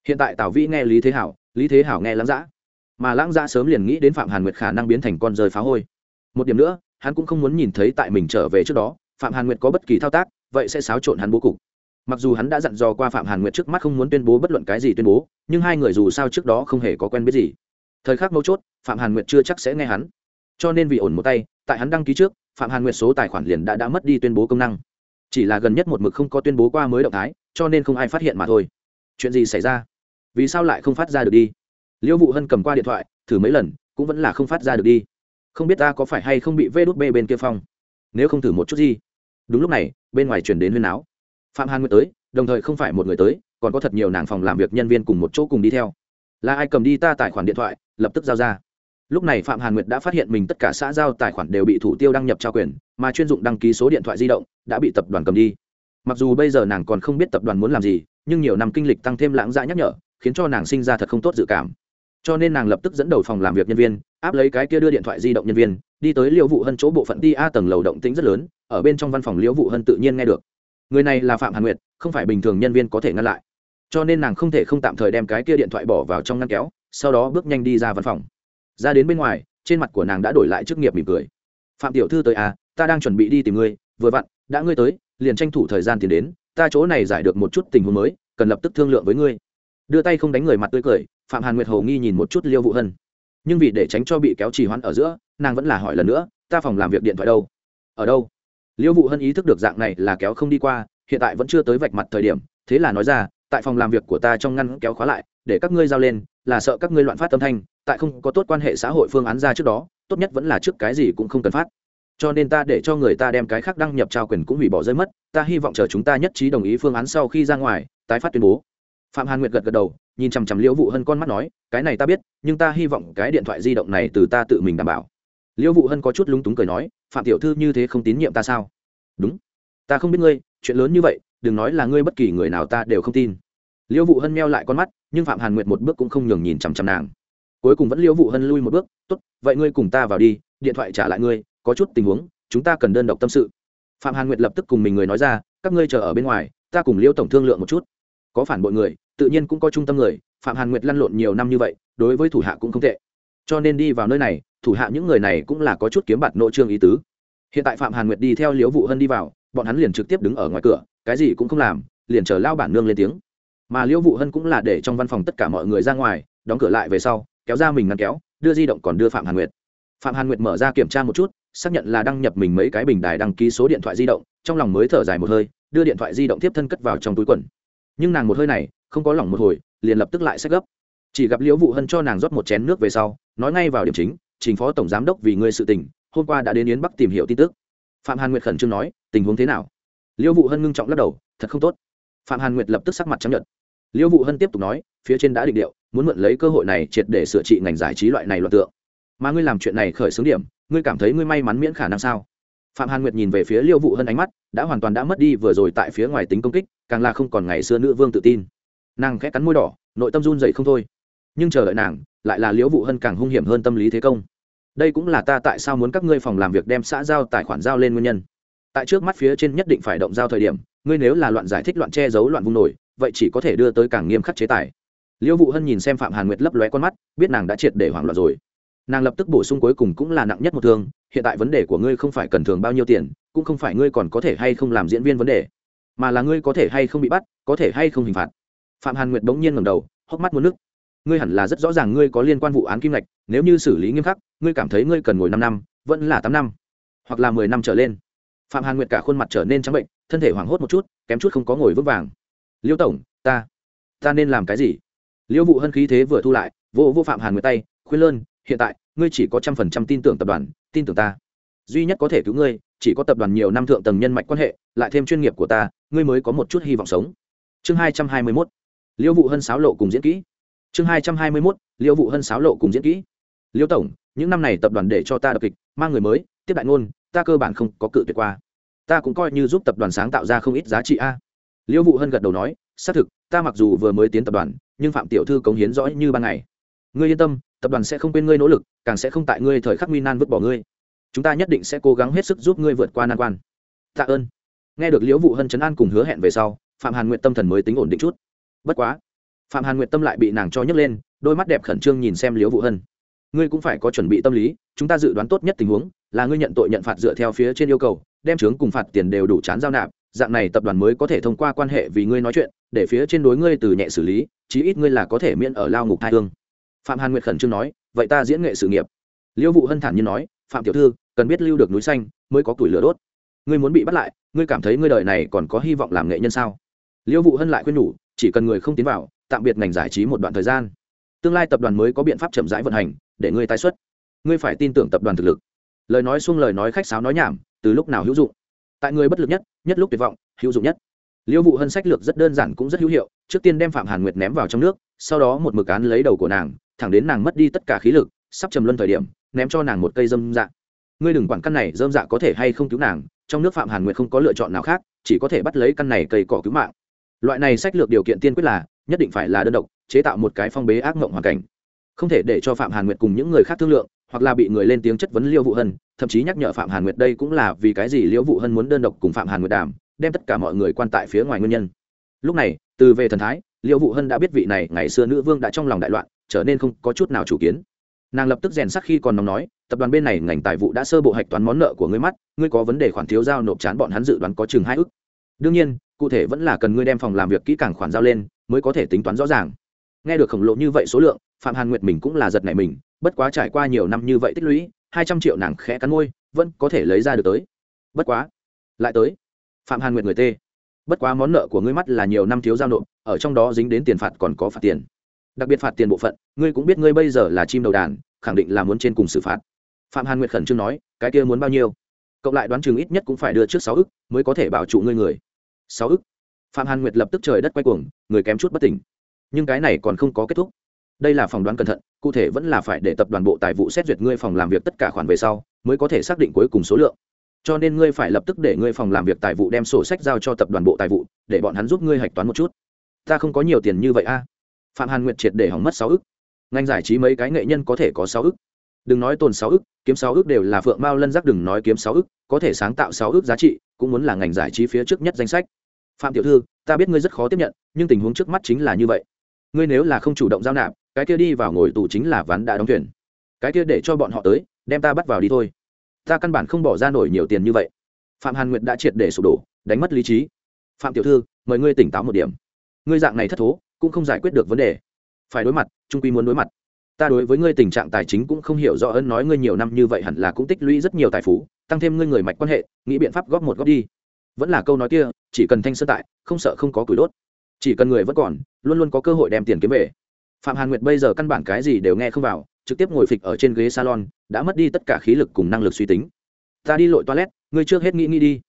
Hiện tại tào vĩ nghe lý thế hảo, lý thế hảo nghe lãng giã mà lãng gia sớm liền nghĩ đến phạm hàn nguyệt khả năng biến thành con rơi phá hôi. Một điểm nữa, hắn cũng không muốn nhìn thấy tại mình trở về trước đó, phạm hàn nguyệt có bất kỳ thao tác, vậy sẽ xáo trộn hắn bố cục. Mặc dù hắn đã dặn dò qua phạm hàn nguyệt trước mắt không muốn tuyên bố bất luận cái gì tuyên bố, nhưng hai người dù sao trước đó không hề có quen biết gì. Thời khắc mấu chốt, phạm hàn nguyệt chưa chắc sẽ nghe hắn. Cho nên vì ổn một tay, tại hắn đăng ký trước, phạm hàn nguyệt số tài khoản liền đã đã mất đi tuyên bố công năng. Chỉ là gần nhất một mực không có tuyên bố qua mới động thái, cho nên không ai phát hiện mà thôi. Chuyện gì xảy ra? Vì sao lại không phát ra được đi? Liễu vụ hân cầm qua điện thoại, thử mấy lần, cũng vẫn là không phát ra được đi. Không biết ta có phải hay không bị vê đốt bê bên kia phong. Nếu không thử một chút gì. Đúng lúc này, bên ngoài chuyển đến huyên áo phạm hàn nguyệt tới, đồng thời không phải một người tới, còn có thật nhiều nàng phòng làm việc nhân viên cùng một chỗ cùng đi theo. Là ai cầm đi ta tài khoản điện thoại, lập tức giao ra. Lúc này phạm hàn nguyệt đã phát hiện mình tất cả xã giao tài khoản đều bị thủ tiêu đăng nhập trao quyền, mà chuyên dụng đăng ký số điện thoại di động đã bị tập đoàn cầm đi. Mặc dù bây giờ nàng còn không biết tập đoàn muốn làm gì, nhưng nhiều năm kinh lịch tăng thêm lãng dã nhắc nhở, khiến cho nàng sinh ra thật không tốt dự cảm cho nên nàng lập tức dẫn đầu phòng làm việc nhân viên, áp lấy cái kia đưa điện thoại di động nhân viên, đi tới liễu vụ hân chỗ bộ phận đi a tầng lầu động tĩnh rất lớn, ở bên trong văn phòng liễu vụ hân tự nhiên nghe được. Người này là phạm hàn nguyệt, không phải bình thường nhân viên có thể ngăn lại. Cho nên nàng không thể không tạm thời đem cái kia điện thoại bỏ vào trong ngăn kéo, sau đó bước nhanh đi ra văn phòng. Ra đến bên ngoài, trên mặt của nàng đã đổi lại chức nghiệp mỉm cười. Phạm tiểu thư tới à ta đang chuẩn bị đi tìm ngươi, vừa vặn, đã ngươi tới, liền tranh thủ thời gian tìm đến, ta chỗ này giải được một chút tình huống mới, cần lập tức thương lượng với ngươi. Đưa tay không đánh người mặt tươi cười phạm hàn nguyệt Hồ nghi nhìn một chút liêu vụ hân nhưng vì để tránh cho bị kéo trì hoãn ở giữa nàng vẫn là hỏi lần nữa ta phòng làm việc điện thoại đâu ở đâu liêu vụ hân ý thức được dạng này là kéo không đi qua hiện tại vẫn chưa tới vạch mặt thời điểm thế là nói ra tại phòng làm việc của ta trong ngăn kéo khóa lại để các ngươi giao lên là sợ các ngươi loạn phát âm thanh tại không có tốt quan hệ xã hội phương án ra trước đó tốt nhất vẫn là trước cái gì cũng không cần phát cho nên ta để cho người ta đem cái khác đăng nhập trao quyền cũng hủy bỏ rơi mất ta hy vọng chờ chúng ta nhất trí đồng ý phương án sau khi ra ngoài tái phát tuyên bố phạm hàn nguyệt gật gật đầu, nhìn chằm chằm liễu vụ hân con mắt nói, cái này ta biết, nhưng ta hy vọng cái điện thoại di động này từ ta tự mình đảm bảo. Liễu vụ hân có chút lúng túng cười nói, phạm tiểu thư như thế không tín nhiệm ta sao? Đúng. Ta không biết ngươi, chuyện lớn như vậy, đừng nói là ngươi bất kỳ người nào ta đều không tin. Liễu vụ hân meo lại con mắt, nhưng phạm hàn nguyệt một bước cũng không nhường nhìn chằm chằm nàng. Cuối cùng vẫn liễu vụ hân lui một bước, tốt, vậy ngươi cùng ta vào đi, điện thoại trả lại ngươi, có chút tình huống, chúng ta cần đơn độc tâm sự. Phạm hàn nguyệt lập tức cùng mình người nói ra, các ngươi chờ ở bên ngoài, ta cùng liễu tổng thương lượng một chút. Có phản bội người tự nhiên cũng có trung tâm người, phạm hàn nguyệt lăn lộn nhiều năm như vậy, đối với thủ hạ cũng không tệ. Cho nên đi vào nơi này, thủ hạ những người này cũng là có chút kiếm bạt nội trương ý tứ. Hiện tại phạm hàn nguyệt đi theo liễu vụ hân đi vào, bọn hắn liền trực tiếp đứng ở ngoài cửa, cái gì cũng không làm, liền chờ lao bản nương lên tiếng. Mà liễu vụ hân cũng là để trong văn phòng tất cả mọi người ra ngoài, đóng cửa lại về sau, kéo ra mình ngăn kéo, đưa di động còn đưa phạm hàn nguyệt. Phạm hàn nguyệt mở ra kiểm tra một chút, xác nhận là đăng nhập mình mấy cái bình đài đăng ký số điện thoại di động, trong lòng mới thở dài một hơi, đưa điện thoại di động tiếp thân cất vào trong túi quần nhưng nàng một hơi này, không có lòng một hồi, liền lập tức lại sách gấp. Chỉ gặp liễu vụ hân cho nàng rót một chén nước về sau, nói ngay vào điểm chính, trình phó tổng giám đốc vì ngươi sự tình, hôm qua đã đến yến bắc tìm hiểu tin tức. Phạm hàn nguyệt khẩn trương nói, tình huống thế nào? Liễu vụ hân ngưng trọng lắc đầu, thật không tốt. Phạm hàn nguyệt lập tức sắc mặt chấp nhận liễu vụ hân tiếp tục nói, phía trên đã định điệu muốn mượn lấy cơ hội này triệt để sửa trị ngành giải trí loại này loạn tượng. Mà ngươi làm chuyện này khởi xướng điểm, ngươi cảm thấy ngươi may mắn miễn khả năng sao? Phạm hàn nguyệt nhìn về phía liêu vụ hân ánh mắt, đã hoàn toàn đã mất đi vừa rồi tại phía ngoài tính công kích, càng là không còn ngày xưa nữ vương tự tin. Nàng khẽ cắn môi đỏ, nội tâm run dậy không thôi. Nhưng chờ đợi nàng, lại là liễu vụ hân càng hung hiểm hơn tâm lý thế công. Đây cũng là ta tại sao muốn các ngươi phòng làm việc đem xã giao tài khoản giao lên nguyên nhân. Tại trước mắt phía trên nhất định phải động giao thời điểm, ngươi nếu là loạn giải thích loạn che giấu loạn vung nổi, vậy chỉ có thể đưa tới càng nghiêm khắc chế tài. Liễu vụ hân nhìn xem phạm hàn nguyệt lấp lóe con mắt, biết nàng đã triệt để hoảng loạn rồi. Nàng lập tức bổ sung cuối cùng cũng là nặng nhất một thương hiện tại vấn đề của ngươi không phải cần thường bao nhiêu tiền, cũng không phải ngươi còn có thể hay không làm diễn viên vấn đề, mà là ngươi có thể hay không bị bắt, có thể hay không hình phạt. Phạm hàn nguyệt bỗng nhiên ngầm đầu, hốc mắt muốn nước. Ngươi hẳn là rất rõ ràng ngươi có liên quan vụ án kim ngạch, nếu như xử lý nghiêm khắc, ngươi cảm thấy ngươi cần ngồi năm năm, vẫn là tám năm, hoặc là mười năm trở lên. Phạm hàn nguyệt cả khuôn mặt trở nên trắng bệnh, thân thể hoảng hốt một chút, kém chút không có ngồi vững vàng. Liêu tổng, ta ta nên làm cái gì? Liêu vụ hân khí thế vừa thu lại vô vô phạm hàn nguyệt tay, khuyên lơn, hiện tại ngươi chỉ có trăm phần trăm tin tưởng tập đoàn, tin tưởng ta. Duy nhất có thể cứu ngươi, chỉ có tập đoàn nhiều năm thượng tầng nhân mạch quan hệ, lại thêm chuyên nghiệp của ta, ngươi mới có một chút hy vọng sống. Chương hai trăm hai mươi mốt. Liêu vụ hân sáo lộ cùng diễn kỹ. Chương hai trăm hai mươi mốt. Liêu vụ hân sáo lộ cùng diễn kỹ. Liêu tổng, những năm này tập đoàn để cho ta đập kịch, mang người mới, tiếp đại ngôn, ta cơ bản không có cự tuyệt qua. Ta cũng coi như giúp tập đoàn sáng tạo ra không ít giá trị a. Liêu vụ hân gật đầu nói, xác thực, ta mặc dù vừa mới tiến tập đoàn, nhưng phạm tiểu thư cống hiến rõ như ban ngày. Ngươi yên tâm tập đoàn sẽ không quên ngươi nỗ lực, càng sẽ không tại ngươi thời khắc nguy nan vứt bỏ ngươi. Chúng ta nhất định sẽ cố gắng hết sức giúp ngươi vượt qua nan quan. Tạ ơn. Nghe được liễu vụ hân chấn an cùng hứa hẹn về sau, phạm hàn nguyện tâm thần mới tính ổn định chút. Bất quá, phạm hàn nguyện tâm lại bị nàng cho nhấc lên, đôi mắt đẹp khẩn trương nhìn xem liễu vụ hân. Ngươi cũng phải có chuẩn bị tâm lý, chúng ta dự đoán tốt nhất tình huống là ngươi nhận tội nhận phạt dựa theo phía trên yêu cầu, đem chướng cùng phạt tiền đều đủ chán giao nạp, dạng này tập đoàn mới có thể thông qua quan hệ vì ngươi nói chuyện, để phía trên đối ngươi từ nhẹ xử lý, chí ít ngươi là có thể miễn ở lao ngục thai hương phạm hàn nguyệt khẩn trương nói, vậy ta diễn nghệ sự nghiệp. Liễu vụ hân thản như nói, phạm tiểu thư, cần biết lưu được núi xanh mới có củi lửa đốt. Ngươi muốn bị bắt lại, ngươi cảm thấy ngươi đời này còn có hy vọng làm nghệ nhân sao? Liễu vụ hân lại khuyên nhủ, chỉ cần người không tiến vào, tạm biệt ngành giải trí một đoạn thời gian. Tương lai tập đoàn mới có biện pháp chậm rãi vận hành, để ngươi tái xuất. Ngươi phải tin tưởng tập đoàn thực lực. Lời nói xuông lời nói khách sáo nói nhảm, từ lúc nào hữu dụng. Tại người bất lực nhất nhất lúc tuyệt vọng, hữu dụng nhất. Liễu vụ hân sách lược rất đơn giản cũng rất hữu hiệu, trước tiên đem phạm hàn nguyệt ném vào trong nước, sau đó một mực án lấy đầu của nàng thẳng đến nàng mất đi tất cả khí lực, sắp trầm luân thời điểm, ném cho nàng một cây dâm dạ. Ngươi đừng quản căn này dơm dạ có thể hay không cứu nàng, trong nước phạm hàn nguyệt không có lựa chọn nào khác, chỉ có thể bắt lấy căn này cây cỏ cứu mạng. Loại này sách lược điều kiện tiên quyết là, nhất định phải là đơn độc, chế tạo một cái phong bế ác mộng hoàn cảnh. Không thể để cho phạm hàn nguyệt cùng những người khác thương lượng, hoặc là bị người lên tiếng chất vấn liêu vụ hân, thậm chí nhắc nhở phạm hàn nguyệt đây cũng là vì cái gì Liễu vụ hân muốn đơn độc cùng phạm hàn nguyệt đàm, đem tất cả mọi người quan tại phía ngoài nguyên nhân. Lúc này, từ về thần thái liệu vụ hân đã biết vị này ngày xưa nữ vương đã trong lòng đại loạn, trở nên không có chút nào chủ kiến. Nàng lập tức rèn sắc khi còn nóng nói, tập đoàn bên này ngành tài vụ đã sơ bộ hạch toán món nợ của ngươi mắt, ngươi có vấn đề khoản thiếu giao nộp chán bọn hắn dự đoán có chừng hai ức. Đương nhiên, cụ thể vẫn là cần ngươi đem phòng làm việc kỹ càng khoản giao lên, mới có thể tính toán rõ ràng. Nghe được khổng lồ như vậy số lượng, phạm hàn nguyệt mình cũng là giật này mình, bất quá trải qua nhiều năm như vậy tích lũy, hai trăm triệu nàng khẽ cắn môi, vẫn có thể lấy ra được tới. Bất quá, lại tới. Phạm hàn nguyệt người tê. Bất quá món nợ của ngươi mắt là nhiều năm thiếu giao nộp ở trong đó dính đến tiền phạt còn có phạt tiền. Đặc biệt phạt tiền bộ phận, ngươi cũng biết ngươi bây giờ là chim đầu đàn, khẳng định là muốn trên cùng xử phạt. Phạm hàn nguyệt khẩn trương nói, cái kia muốn bao nhiêu? Cộng lại đoán chừng ít nhất cũng phải đưa trước sáu ức, mới có thể bảo trụ ngươi người. Sáu ức? Phạm hàn nguyệt lập tức trời đất quay cuồng, người kém chút bất tỉnh. Nhưng cái này còn không có kết thúc. Đây là phòng đoán cẩn thận, cụ thể vẫn là phải để tập đoàn bộ tài vụ xét duyệt ngươi phòng làm việc tất cả khoản về sau, mới có thể xác định cuối cùng số lượng. Cho nên ngươi phải lập tức để ngươi phòng làm việc tài vụ đem sổ sách giao cho tập đoàn bộ tài vụ, để bọn hắn giúp ngươi hạch toán một chút ta không có nhiều tiền như vậy a. Phạm hàn nguyệt triệt để hỏng mất sáu ức. Ngành giải trí mấy cái nghệ nhân có thể có sáu ức. Đừng nói tồn sáu ức, kiếm sáu ức đều là phượng mao lân giác đừng nói kiếm sáu ức, có thể sáng tạo sáu ức giá trị, cũng muốn là ngành giải trí phía trước nhất danh sách. Phạm tiểu thư, ta biết ngươi rất khó tiếp nhận, nhưng tình huống trước mắt chính là như vậy. Ngươi nếu là không chủ động giao nạp, cái kia đi vào ngồi tù chính là ván đã đóng thuyền. Cái kia để cho bọn họ tới, đem ta bắt vào đi thôi. Ta căn bản không bỏ ra nổi nhiều tiền như vậy. Phạm hàn nguyệt đã triệt để sụp đổ, đánh mất lý trí. Phạm tiểu thư, mời ngươi tỉnh táo một điểm ngươi dạng này thất thố, cũng không giải quyết được vấn đề. Phải đối mặt, trung quy muốn đối mặt. Ta đối với ngươi tình trạng tài chính cũng không hiểu rõ ơn nói ngươi nhiều năm như vậy hẳn là cũng tích lũy rất nhiều tài phú, tăng thêm ngươi người mạch quan hệ, nghĩ biện pháp góp một góp đi. Vẫn là câu nói kia, chỉ cần thanh sơ tại, không sợ không có củi đốt. Chỉ cần người vẫn còn, luôn luôn có cơ hội đem tiền kiếm về. Phạm hàn nguyệt bây giờ căn bản cái gì đều nghe không vào, trực tiếp ngồi phịch ở trên ghế salon, đã mất đi tất cả khí lực cùng năng lực suy tính. Ta đi lội toilet, ngươi trước hết nghĩ nghĩ đi.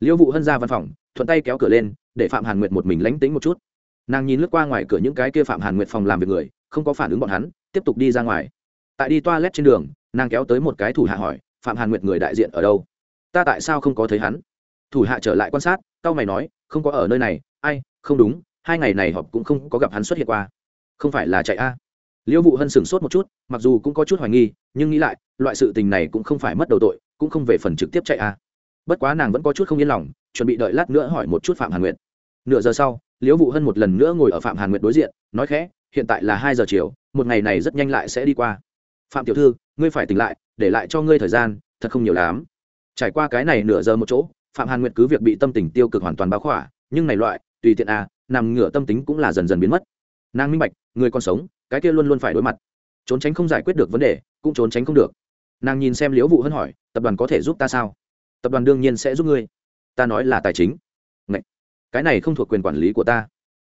Liêu vụ hân ra văn phòng, thuận tay kéo cửa lên, để phạm hàn nguyệt một mình lánh tính một chút nàng nhìn lướt qua ngoài cửa những cái kia phạm hàn nguyệt phòng làm việc người, không có phản ứng bọn hắn, tiếp tục đi ra ngoài. Tại đi toilet trên đường, nàng kéo tới một cái thủ hạ hỏi, phạm hàn nguyệt người đại diện ở đâu? Ta tại sao không có thấy hắn? Thủ hạ trở lại quan sát cao mày nói, không có ở nơi này, ai, không đúng, hai ngày này họp cũng không có gặp hắn xuất hiện qua. Không phải là chạy a? Liễu vụ hân sửng sốt một chút, mặc dù cũng có chút hoài nghi, nhưng nghĩ lại, loại sự tình này cũng không phải mất đầu tội, cũng không về phần trực tiếp chạy a. Bất quá nàng vẫn có chút không yên lòng, chuẩn bị đợi lát nữa hỏi một chút phạm hàn nguyệt. Nửa giờ sau liễu vụ hân một lần nữa ngồi ở phạm hàn nguyệt đối diện, nói khẽ, hiện tại là hai giờ chiều, một ngày này rất nhanh lại sẽ đi qua. Phạm tiểu thư, ngươi phải tỉnh lại, để lại cho ngươi thời gian, thật không nhiều lắm. Trải qua cái này nửa giờ một chỗ, phạm hàn nguyệt cứ việc bị tâm tình tiêu cực hoàn toàn báo khỏa, nhưng này loại, tùy tiện à nằm ngửa tâm tính cũng là dần dần biến mất. Nàng minh bạch, người còn sống, cái kia luôn luôn phải đối mặt. Trốn tránh không giải quyết được vấn đề, cũng trốn tránh không được. Nàng nhìn xem liễu vụ hân hỏi, tập đoàn có thể giúp ta sao? Tập đoàn đương nhiên sẽ giúp ngươi. Ta nói là tài chính cái này không thuộc quyền quản lý của ta.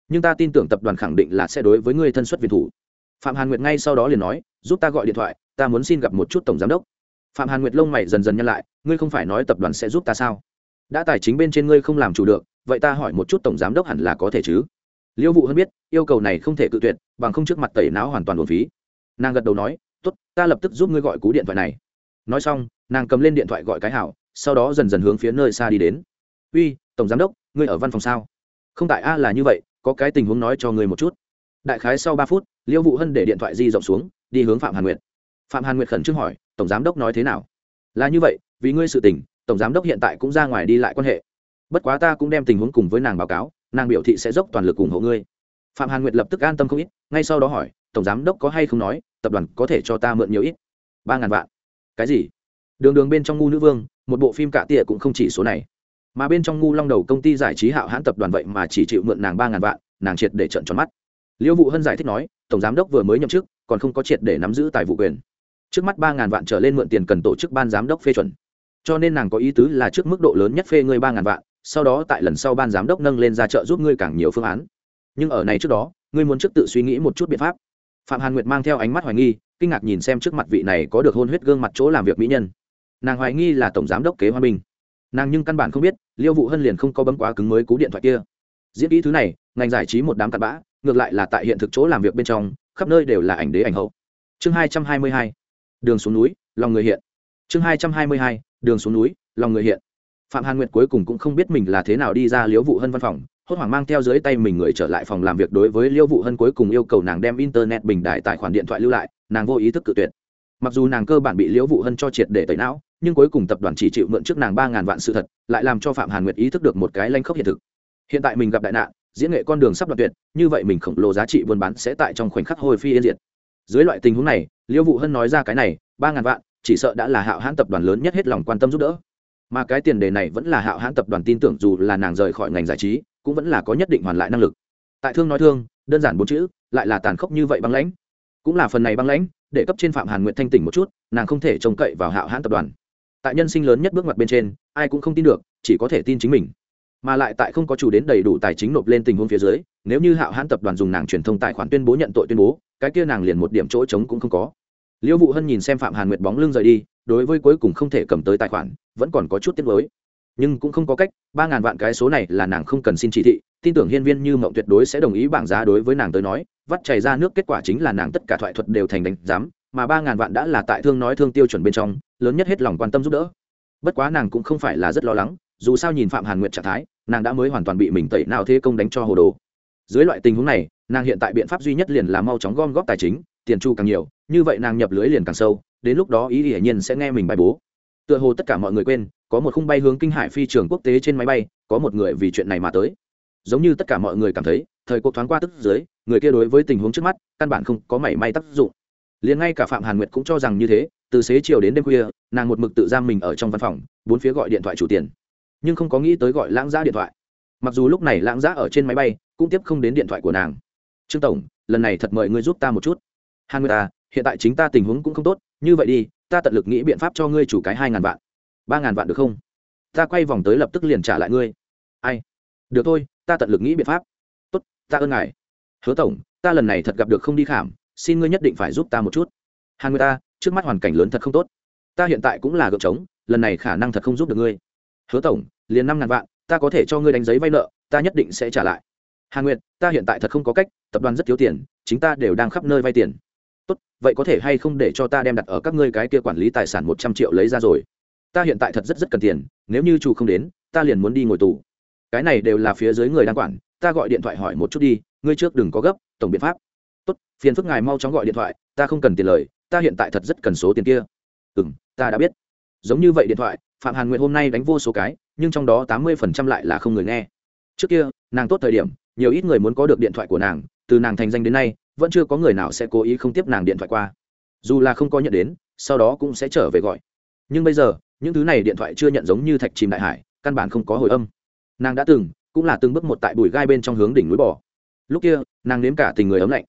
Nhưng ta tin tưởng tập đoàn khẳng định là sẽ đối với ngươi thân xuất viên thủ. Phạm hàn nguyệt ngay sau đó liền nói, giúp ta gọi điện thoại, ta muốn xin gặp một chút tổng giám đốc. Phạm hàn nguyệt lông mày dần dần nhăn lại, ngươi không phải nói tập đoàn sẽ giúp ta sao? Đã tài chính bên trên ngươi không làm chủ được, vậy ta hỏi một chút tổng giám đốc hẳn là có thể chứ? Liêu vụ hơn biết, yêu cầu này không thể cự tuyệt, bằng không trước mặt tẩy não hoàn toàn buồn phí. Nàng gật đầu nói t ố t ta lập tức giúp ngươi gọi cú điện thoại này. Nói xong, nàng cầm lên điện thoại gọi cái hảo, sau đó dần dần hướng phía nơi xa đi đến uy, tổng giám đốc, ngươi ở văn phòng sao? Không tại a, là như vậy, có cái tình huống nói cho ngươi một chút. Đại khái sau ba phút, liêu vụ hân để điện thoại di rộng xuống, đi hướng phạm hàn nguyệt. Phạm hàn nguyệt khẩn trương hỏi, tổng giám đốc nói thế nào? Là như vậy, vì ngươi sự tình, tổng giám đốc hiện tại cũng ra ngoài đi lại quan hệ. Bất quá ta cũng đem tình huống cùng với nàng báo cáo, nàng biểu thị sẽ dốc toàn lực ủng hộ ngươi. Phạm hàn nguyệt lập tức an tâm không ít, ngay sau đó hỏi, tổng giám đốc có hay không nói, tập đoàn có thể cho ta mượn nhiều ít? Ba ngàn vạn. Cái gì? Đường đường bên trong ngu nữ vương, một bộ phim cạ tịa cũng không chỉ số này mà bên trong ngu long đầu công ty giải trí hạo hãn tập đoàn vậy mà chỉ chịu mượn nàng ba ngàn vạn, nàng triệt để trận tròn mắt. Liêu vụ hân giải thích nói, tổng giám đốc vừa mới nhậm chức, còn không có triệt để nắm giữ tài vụ quyền. Trước mắt ba ngàn vạn trở lên mượn tiền cần tổ chức ban giám đốc phê chuẩn. Cho nên nàng có ý tứ là trước mức độ lớn nhất phê ngươi ba ngàn vạn, sau đó tại lần sau ban giám đốc nâng lên ra chợ giúp ngươi càng nhiều phương án. Nhưng ở này trước đó, ngươi muốn trước tự suy nghĩ một chút biện pháp. Phạm hàn nguyệt mang theo ánh mắt hoài nghi, kinh ngạc nhìn xem trước mặt vị này có được hôn huyết gương mặt chỗ làm việc mỹ nhân. Nàng hoài nghi là tổng giám đốc kế hoa Minh nàng nhưng căn bản không biết, liêu vụ hân liền không có bấm quá cứng mới cú điện thoại kia. Diễn kỹ thứ này, ngành giải trí một đám cặn bã, ngược lại là tại hiện thực chỗ làm việc bên trong, khắp nơi đều là ảnh đế ảnh hậu. Chương hai trăm hai mươi hai, đường xuống núi, lòng người hiện. Chương hai trăm hai mươi hai, đường xuống núi, lòng người hiện. Phạm hàn nguyệt cuối cùng cũng không biết mình là thế nào đi ra liễu vụ hân văn phòng, hốt hoảng mang theo dưới tay mình người trở lại phòng làm việc đối với liễu vụ hân cuối cùng yêu cầu nàng đem internet bình đại tài khoản điện thoại lưu lại, nàng vô ý thức cự tuyệt. Mặc dù nàng cơ bản bị liễu vụ hân cho triệt để tẩy não nhưng cuối cùng tập đoàn chỉ chịu mượn trước nàng ba ngàn vạn sự thật, lại làm cho phạm hàn nguyệt ý thức được một cái lanh khốc hiện thực. Hiện tại mình gặp đại nạn, diễn nghệ con đường sắp đoạn tuyệt, như vậy mình khổng lồ giá trị buôn bán sẽ tại trong khoảnh khắc hồi phi yên diệt. Dưới loại tình huống này, liêu vụ hân nói ra cái này, ba ngàn vạn, chỉ sợ đã là hạo hãn tập đoàn lớn nhất hết lòng quan tâm giúp đỡ. Mà cái tiền đề này vẫn là hạo hãn tập đoàn tin tưởng dù là nàng rời khỏi ngành giải trí, cũng vẫn là có nhất định hoàn lại năng lực. Tại thương nói thương, đơn giản bốn chữ, lại là tàn khốc như vậy băng lãnh. Cũng là phần này băng lãnh, để cấp trên phạm hàn nguyện thanh tỉnh một chút, nàng không thể trông cậy vào hạo hãn tập đoàn tại nhân sinh lớn nhất bước ngoặt bên trên, ai cũng không tin được, chỉ có thể tin chính mình. Mà lại tại không có chủ đến đầy đủ tài chính nộp lên tình huống phía dưới, nếu như hạo hãn tập đoàn dùng nàng truyền thông tài khoản tuyên bố nhận tội tuyên bố, cái kia nàng liền một điểm chỗ trống cũng không có. Liêu vụ hân nhìn xem phạm hàn nguyệt bóng lưng rời đi, đối với cuối cùng không thể cầm tới tài khoản, vẫn còn có chút tiếc mới nhưng cũng không có cách, ba ngàn vạn cái số này là nàng không cần xin chỉ thị, tin tưởng hiên viên như mộng tuyệt đối sẽ đồng ý bảng giá đối với nàng tới nói, vắt chảy ra nước kết quả chính là nàng tất cả thoại thuật đều thành đánh giám, mà ba ngàn vạn đã là tại thương nói thương tiêu chuẩn bên trong lớn nhất hết lòng quan tâm giúp đỡ. Bất quá nàng cũng không phải là rất lo lắng, dù sao nhìn phạm hàn nguyệt trạng thái, nàng đã mới hoàn toàn bị mình tẩy nào thế công đánh cho hồ đồ. Dưới loại tình huống này, nàng hiện tại biện pháp duy nhất liền là mau chóng gom góp tài chính, tiền chu càng nhiều, như vậy nàng nhập lưới liền càng sâu, đến lúc đó ý hiển nhiên sẽ nghe mình bài bố. Tựa hồ tất cả mọi người quên, có một khung bay hướng kinh hải phi trường quốc tế trên máy bay, có một người vì chuyện này mà tới. Giống như tất cả mọi người cảm thấy, thời cuộc thoáng qua tức dưới, người kia đối với tình huống trước mắt, căn bản không có mảy may tác dụng. Liền ngay cả phạm hàn nguyệt cũng cho rằng như thế từ xế chiều đến đêm khuya, nàng một mực tự giam mình ở trong văn phòng, bốn phía gọi điện thoại chủ tiền. Nhưng không có nghĩ tới gọi lãng giã điện thoại. Mặc dù lúc này lãng giã ở trên máy bay, cũng tiếp không đến điện thoại của nàng. Trương tổng, lần này thật mời ngươi giúp ta một chút. Hàn người ta, hiện tại chính ta tình huống cũng không tốt, như vậy đi, ta tận lực nghĩ biện pháp cho ngươi chủ cái hai ngàn vạn. Ba ngàn vạn được không? Ta quay vòng tới lập tức liền trả lại ngươi. Ai? Được thôi, ta tận lực nghĩ biện pháp. Tốt, ta ơn ngài. Hứa tổng, ta lần này thật gặp được không đi khảm, xin ngươi nhất định phải giúp ta một chút. Hàn người ta trước mắt hoàn cảnh lớn thật không tốt. Ta hiện tại cũng là gợp trống, lần này khả năng thật không giúp được ngươi. Hứa tổng, liền năm ngàn vạn, ta có thể cho ngươi đánh giấy vay nợ, ta nhất định sẽ trả lại. Hà nguyệt, ta hiện tại thật không có cách, tập đoàn rất thiếu tiền, chính ta đều đang khắp nơi vay tiền. Tốt, vậy có thể hay không để cho ta đem đặt ở các ngươi cái kia quản lý tài sản một trăm triệu lấy ra rồi? Ta hiện tại thật rất rất cần tiền, nếu như chủ không đến, ta liền muốn đi ngồi tù. Cái này đều là phía dưới người đang quản, ta gọi điện thoại hỏi một chút đi, ngươi trước đừng có gấp, tổng biện pháp. Tốt, phiền phức ngài mau chóng gọi điện thoại, ta không cần tiền lời ta hiện tại thật rất cần số tiền kia. Ừ m ta đã biết. Giống như vậy điện thoại, phạm hàn Nguyệt hôm nay đánh vô số cái, nhưng trong đó tám mươi phần trăm lại là không người nghe. Trước kia, nàng tốt thời điểm, nhiều ít người muốn có được điện thoại của nàng, từ nàng thành danh đến nay, vẫn chưa có người nào sẽ cố ý không tiếp nàng điện thoại qua. Dù là không có nhận đến, sau đó cũng sẽ trở về gọi. Nhưng bây giờ, những thứ này điện thoại chưa nhận giống như thạch chìm đại hải, căn bản không có hồi âm. Nàng đã từng, cũng là từng bước một tại bụi gai bên trong hướng đỉnh núi bò. lúc kia, nàng nếm cả tình người ấm lạnh.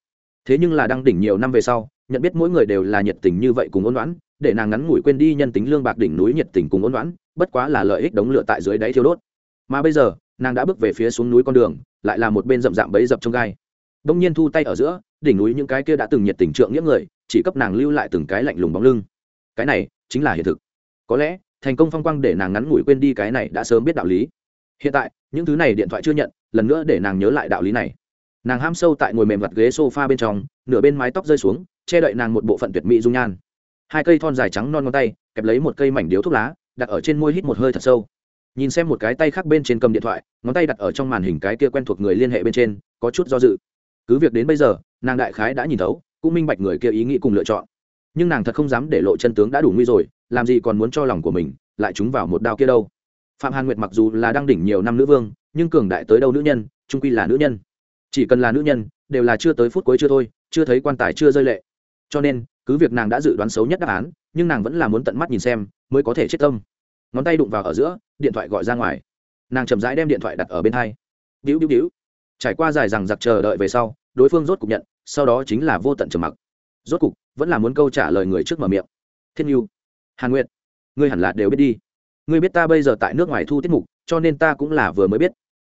Thế nhưng là đang đỉnh nhiều năm về sau nhận biết mỗi người đều là nhiệt tình như vậy cùng ôn đoán, để nàng ngắn ngủi quên đi nhân tính lương bạc đỉnh núi nhiệt tình cùng ôn đoán, bất quá là lợi ích đống lửa tại dưới đáy thiêu đốt. Mà bây giờ, nàng đã bước về phía xuống núi con đường, lại là một bên rậm rạm bấy dập trong gai. Đông nhiên thu tay ở giữa, đỉnh núi những cái kia đã từng nhiệt tình trượng nghĩa người, chỉ cấp nàng lưu lại từng cái lạnh lùng bóng lưng. Cái này, chính là hiện thực. Có lẽ, thành công phong quang để nàng ngắn ngủi quên đi cái này đã sớm biết đạo lý. Hiện tại, những thứ này điện thoại chưa nhận, lần nữa để nàng nhớ lại đạo lý này nàng ham sâu tại ngồi mềm mặt ghế s o f a bên trong, nửa bên mái tóc rơi xuống, che đậy nàng một bộ phận tuyệt mỹ dung nhan. Hai cây thon dài trắng non ngón tay, kẹp lấy một cây mảnh điếu thuốc lá, đặt ở trên môi hít một hơi thật sâu. Nhìn xem một cái tay khác bên trên cầm điện thoại, ngón tay đặt ở trong màn hình cái kia quen thuộc người liên hệ bên trên, có chút do dự. Cứ việc đến bây giờ, nàng đại khái đã nhìn thấu, cũng minh bạch người kia ý nghĩ cùng lựa chọn. Nhưng nàng thật không dám để lộ chân tướng đã đủ nguy rồi, làm gì còn muốn cho lòng của mình lại trúng vào một đao kia đâu. Phạm hàn nguyệt mặc dù là đang đỉnh nhiều năm nữ vương, nhưng cường đại tới đâu nữ nhân, trung quy là nữ nhân chỉ cần là nữ nhân, đều là chưa tới phút cuối chưa thôi, chưa thấy quan tài chưa rơi lệ. Cho nên, cứ việc nàng đã dự đoán xấu nhất đáp án, nhưng nàng vẫn là muốn tận mắt nhìn xem, mới có thể chết tâm. Ngón tay đụng vào ở giữa, điện thoại gọi ra ngoài. Nàng chậm rãi đem điện thoại đặt ở bên hai. Víu víu víu trải qua dài rằng giặc chờ đợi về sau, đối phương rốt cục nhận, sau đó chính là vô tận trầm mặc. Rốt cục, vẫn là muốn câu trả lời người trước mở miệng. Thiên nhu, hàn nguyệt, ngươi hẳn là đều biết đi. Ngươi biết ta bây giờ tại nước ngoài thu tiết mục, cho nên ta cũng là vừa mới biết.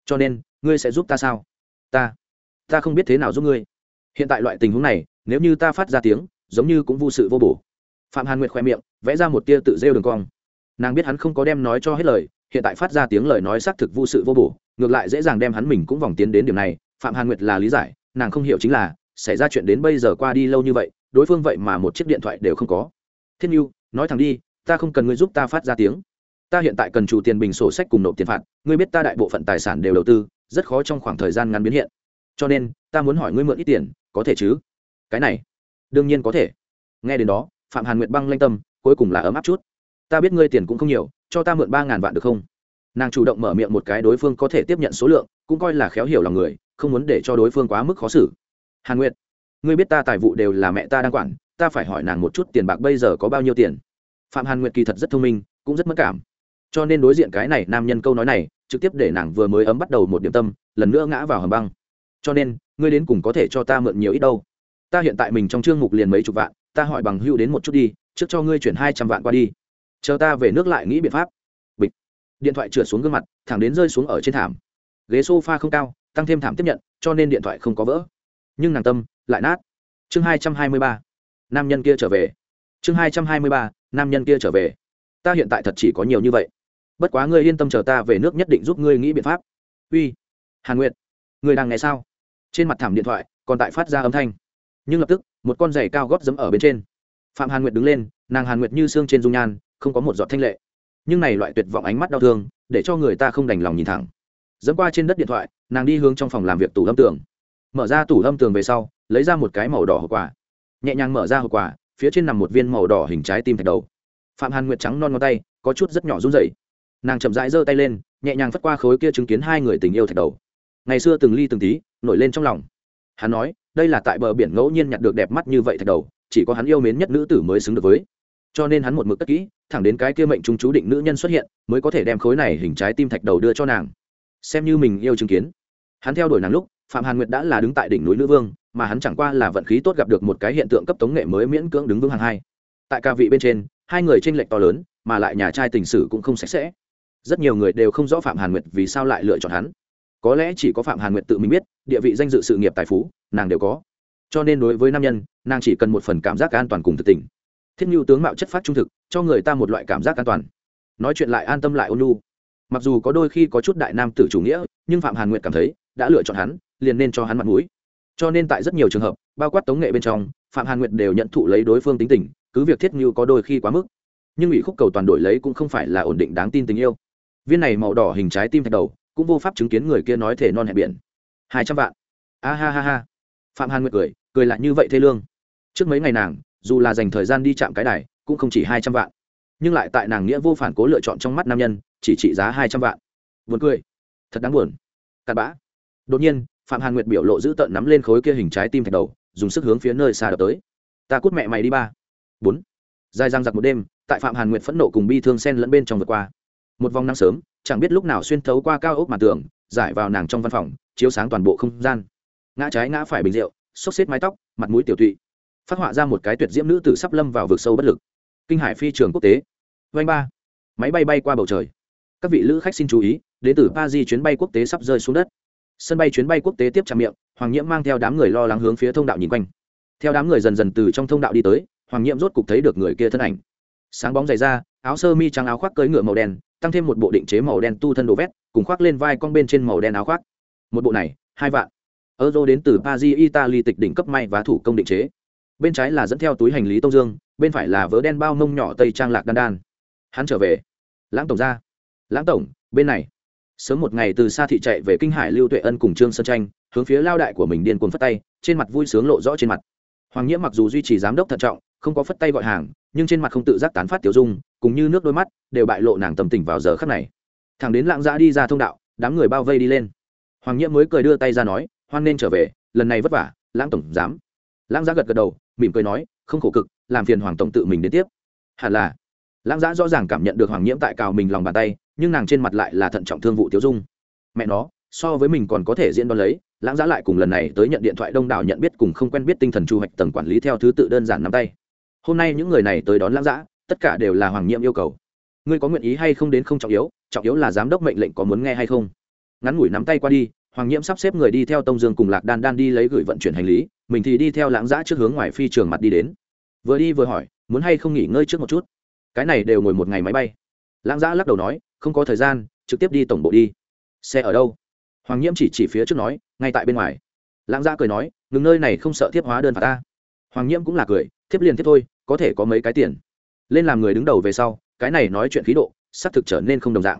Cho nên, ngươi sẽ giúp ta sao? Ta ta không biết thế nào giúp ngươi. Hiện tại loại tình huống này, nếu như ta phát ra tiếng, giống như cũng vô sự vô bổ. Phạm hàn nguyệt khoe miệng, vẽ ra một tia tự rêu đường cong. Nàng biết hắn không có đem nói cho hết lời, hiện tại phát ra tiếng lời nói xác thực vô sự vô bổ, ngược lại dễ dàng đem hắn mình cũng vòng tiến đến điểm này. Phạm hàn nguyệt là lý giải, nàng không hiểu chính là, xảy ra chuyện đến bây giờ qua đi lâu như vậy, đối phương vậy mà một chiếc điện thoại đều không có. Thiên nhu, nói thẳng đi, ta không cần ngươi giúp ta phát ra tiếng. Ta hiện tại cần chủ tiền bình sổ sách cùng nộp tiền phạt, ngươi biết ta đại bộ phận tài sản đều đầu tư, rất khó trong khoảng thời gian ngắn biến hiện cho nên, ta muốn hỏi ngươi mượn ít tiền, có thể chứ? Cái này, đương nhiên có thể. Nghe đến đó, phạm hàn nguyệt băng lanh tâm, cuối cùng là ấm áp chút. Ta biết ngươi tiền cũng không nhiều, cho ta mượn ba ngàn vạn được không? Nàng chủ động mở miệng một cái đối phương có thể tiếp nhận số lượng, cũng coi là khéo hiểu lòng người, không muốn để cho đối phương quá mức khó xử. Hàn nguyệt, ngươi biết ta tài vụ đều là mẹ ta đang quản, ta phải hỏi nàng một chút tiền bạc bây giờ có bao nhiêu tiền? Phạm hàn nguyệt kỳ thật rất thông minh, cũng rất mất cảm. Cho nên đối diện cái này nam nhân câu nói này, trực tiếp để nàng vừa mới ấm bắt đầu một điểm tâm, lần nữa ngã vào hầm băng cho nên, ngươi đến cùng có thể cho ta mượn nhiều ít đâu. Ta hiện tại mình trong chương mục liền mấy chục vạn, ta hỏi bằng hưu đến một chút đi, trước cho ngươi chuyển hai trăm vạn qua đi. Chờ ta về nước lại nghĩ biện pháp. Bịch. Điện thoại trượt xuống gương mặt, thẳng đến rơi xuống ở trên thảm. Ghế s o f a không cao, tăng thêm thảm tiếp nhận, cho nên điện thoại không có vỡ. Nhưng nàng tâm, lại nát. Chương hai trăm hai mươi ba. Nam nhân kia trở về. Chương hai trăm hai mươi ba, nam nhân kia trở về. Ta hiện tại thật chỉ có nhiều như vậy. Bất quá ngươi yên tâm chờ ta về nước nhất định giúp ngươi nghĩ biện pháp. Uy. Hàn nguyệt. Ngươi đang nghe sao? Trên mặt thảm điện thoại, còn tại phát ra âm thanh. Nhưng lập tức, một con giày cao gót dẫm ở bên trên. Phạm hàn nguyệt đứng lên, nàng hàn nguyệt như xương trên dung nhan, không có một giọt thanh lệ. Nhưng này loại tuyệt vọng ánh mắt đau thương, để cho người ta không đành lòng nhìn thẳng. Dẫm qua trên đất điện thoại, nàng đi hướng trong phòng làm việc tủ lâm tường. Mở ra tủ lâm tường về sau, lấy ra một cái màu đỏ hộp quà. Nhẹ nhàng mở ra hộp quà, phía trên nằm một viên màu đỏ hình trái tim thạch đầu. Phạm hàn nguyệt trắng non ngón tay, có chút rất nhỏ run rẩy. Nàng chậm rãi giơ tay lên, nhẹ nhàng phất qua khối kia chứng kiến hai người tình yêu thạch đầu ngày xưa từng ly từng tí, nổi lên trong lòng. Hắn nói, đây là tại bờ biển ngẫu nhiên nhặt được đẹp mắt như vậy thạch đầu, chỉ có hắn yêu mến nhất nữ tử mới xứng được với. Cho nên hắn một mực cất kỹ, thẳng đến cái kia mệnh trung chú định nữ nhân xuất hiện, mới có thể đem khối này hình trái tim thạch đầu đưa cho nàng. Xem như mình yêu chứng kiến. Hắn theo đuổi nàng lúc, phạm hàn nguyệt đã là đứng tại đỉnh núi nữ vương, mà hắn chẳng qua là vận khí tốt gặp được một cái hiện tượng cấp tống nghệ mới miễn cưỡng đứng vững hàng hai. Tại ca vị bên trên, hai người tranh lệch to lớn, mà lại nhà trai tình sử cũng không sạch sẽ. Rất nhiều người đều không rõ phạm hàn nguyệt vì sao lại lựa chọn hắn có lẽ chỉ có phạm hàn nguyệt tự mình biết, địa vị danh dự sự nghiệp tài phú, nàng đều có. Cho nên đối với nam nhân, nàng chỉ cần một phần cảm giác an toàn cùng thực tình. Thiết nhu tướng mạo chất phát trung thực, cho người ta một loại cảm giác an toàn. Nói chuyện lại an tâm lại ôn lu mặc dù có đôi khi có chút đại nam tử chủ nghĩa, nhưng phạm hàn nguyệt cảm thấy, đã lựa chọn hắn, liền nên cho hắn mặt mũi. Cho nên tại rất nhiều trường hợp, bao quát tống nghệ bên trong, phạm hàn nguyệt đều nhận thụ lấy đối phương tính tình, cứ việc thiết như có đôi khi quá mức. Nhưng ủy khúc cầu toàn đổi lấy cũng không phải là ổn định đáng tin tình yêu. Viên này màu đỏ hình trái tim thạch đầu cũng vô pháp chứng kiến người kia nói thể non hẹn biển. Hai trăm vạn. A ha ha ha. Phạm hàn nguyệt cười cười lại như vậy thê lương. Trước mấy ngày nàng, dù là dành thời gian đi chạm cái đài, cũng không chỉ hai trăm vạn. Nhưng lại tại nàng nghĩa vô phản cố lựa chọn trong mắt nam nhân, chỉ trị giá hai trăm vạn. Buồn cười. Thật đáng buồn. Cặn bã. Đột nhiên, phạm hàn nguyệt biểu lộ giữ tợn nắm lên khối kia hình trái tim thạch đầu, dùng sức hướng phía nơi xa đập tới. Ta cút mẹ mày đi ba. Bốn. Dài răng giặc một đêm, tại phạm hàn nguyệt phẫn nộ cùng bi thương sen lẫn bên trong vượt qua một vòng nắng sớm, chẳng biết lúc nào xuyên thấu qua cao ốc màn tường, giải vào nàng trong văn phòng, chiếu sáng toàn bộ không gian. Ngã trái ngã phải bình rượu, xốc xếp mái tóc, mặt mũi tiểu tụy. Phát họa ra một cái tuyệt diễm nữ tử sắp lâm vào vực sâu bất lực. Kinh hải phi trường quốc tế. Vanh ba. Máy bay bay qua bầu trời. Các vị lữ khách xin chú ý, đến từ ba di chuyến bay quốc tế sắp rơi xuống đất. Sân bay chuyến bay quốc tế tiếp chạm miệng, hoàng nhiễm mang theo đám người lo lắng hướng phía thông đạo nhìn quanh. Theo đám người dần dần từ trong thông đạo đi tới, hoàng nhiễm rốt cục thấy được người kia thân ảnh. Sáng bóng dày ra áo sơ mi trắng áo khoác cưỡi ngựa màu đen tăng thêm một bộ định chế màu đen tu thân đồ vét, cùng khoác lên vai con bên trên màu đen áo khoác. Một bộ này, hai vạn. Euro đến từ paris, italy, tịch đỉnh cấp may và thủ công định chế. Bên trái là dẫn theo túi hành lý tông dương, bên phải là vớ đen bao mông nhỏ tây trang lạc đan đan. Hắn trở về. Lãng tổng ra. Lãng tổng, bên này. Sớm một ngày từ xa thị chạy về kinh hải lưu tuệ ân cùng trương sơn tranh, hướng phía lao đại của mình điên cuồng phất tay, trên mặt vui sướng lộ rõ trên mặt. Hoàng nhiễm mặc dù duy trì giám đốc thận trọng, không có phất tay gọi hàng, nhưng trên mặt không tự giác tán phát tiểu dung cùng như nước đôi mắt, đều bại lộ nàng tầm tình vào giờ khắc này. Thằng đến lãng giã đi ra thông đạo, đám người bao vây đi lên. Hoàng nhiễm mới cười đưa tay ra nói, hoan nên trở về, lần này vất vả, lãng tổng dám lãng giã gật gật đầu, mỉm cười nói, không khổ cực, làm phiền hoàng tổng tự mình đến tiếp. Hẳn là lãng giã rõ ràng cảm nhận được hoàng nhiễm tại cào mình lòng bàn tay, nhưng nàng trên mặt lại là thận trọng thương vụ tiêu dung. Mẹ nó, so với mình còn có thể diễn đoán lấy. Lãng giã lại cùng lần này tới nhận điện thoại đông đảo nhận biết cùng không quen biết tinh thần chu hoạch tầng quản lý theo thứ tự đơn giản nắm tay. Hôm nay những người này tới đón lãng giã tất cả đều là hoàng nhiễm yêu cầu. Ngươi có nguyện ý hay không đến không trọng yếu trọng yếu là giám đốc mệnh lệnh có muốn nghe hay không. Ngắn ngủi nắm tay qua đi, hoàng nhiễm sắp xếp người đi theo tông dương cùng lạc đan đan đi lấy gửi vận chuyển hành lý, mình thì đi theo lãng giã trước hướng ngoài phi trường mặt đi đến. Vừa đi vừa hỏi, muốn hay không nghỉ ngơi trước một chút? Cái này đều ngồi một ngày máy bay. Lãng giã lắc đầu nói, không có thời gian, trực tiếp đi tổng bộ đi. Xe ở đâu? Hoàng nhiễm chỉ chỉ phía trước nói, ngay tại bên ngoài. Lãng giã cười nói, ngừng nơi này không sợ thiếp hóa đơn phạt ta. Hoàng nhiễm cũng là cười, thiếp liền thiếp thôi, có thể có mấy cái tiền lên làm người đứng đầu về sau, cái này nói chuyện khí độ, xác thực trở nên không đồng dạng.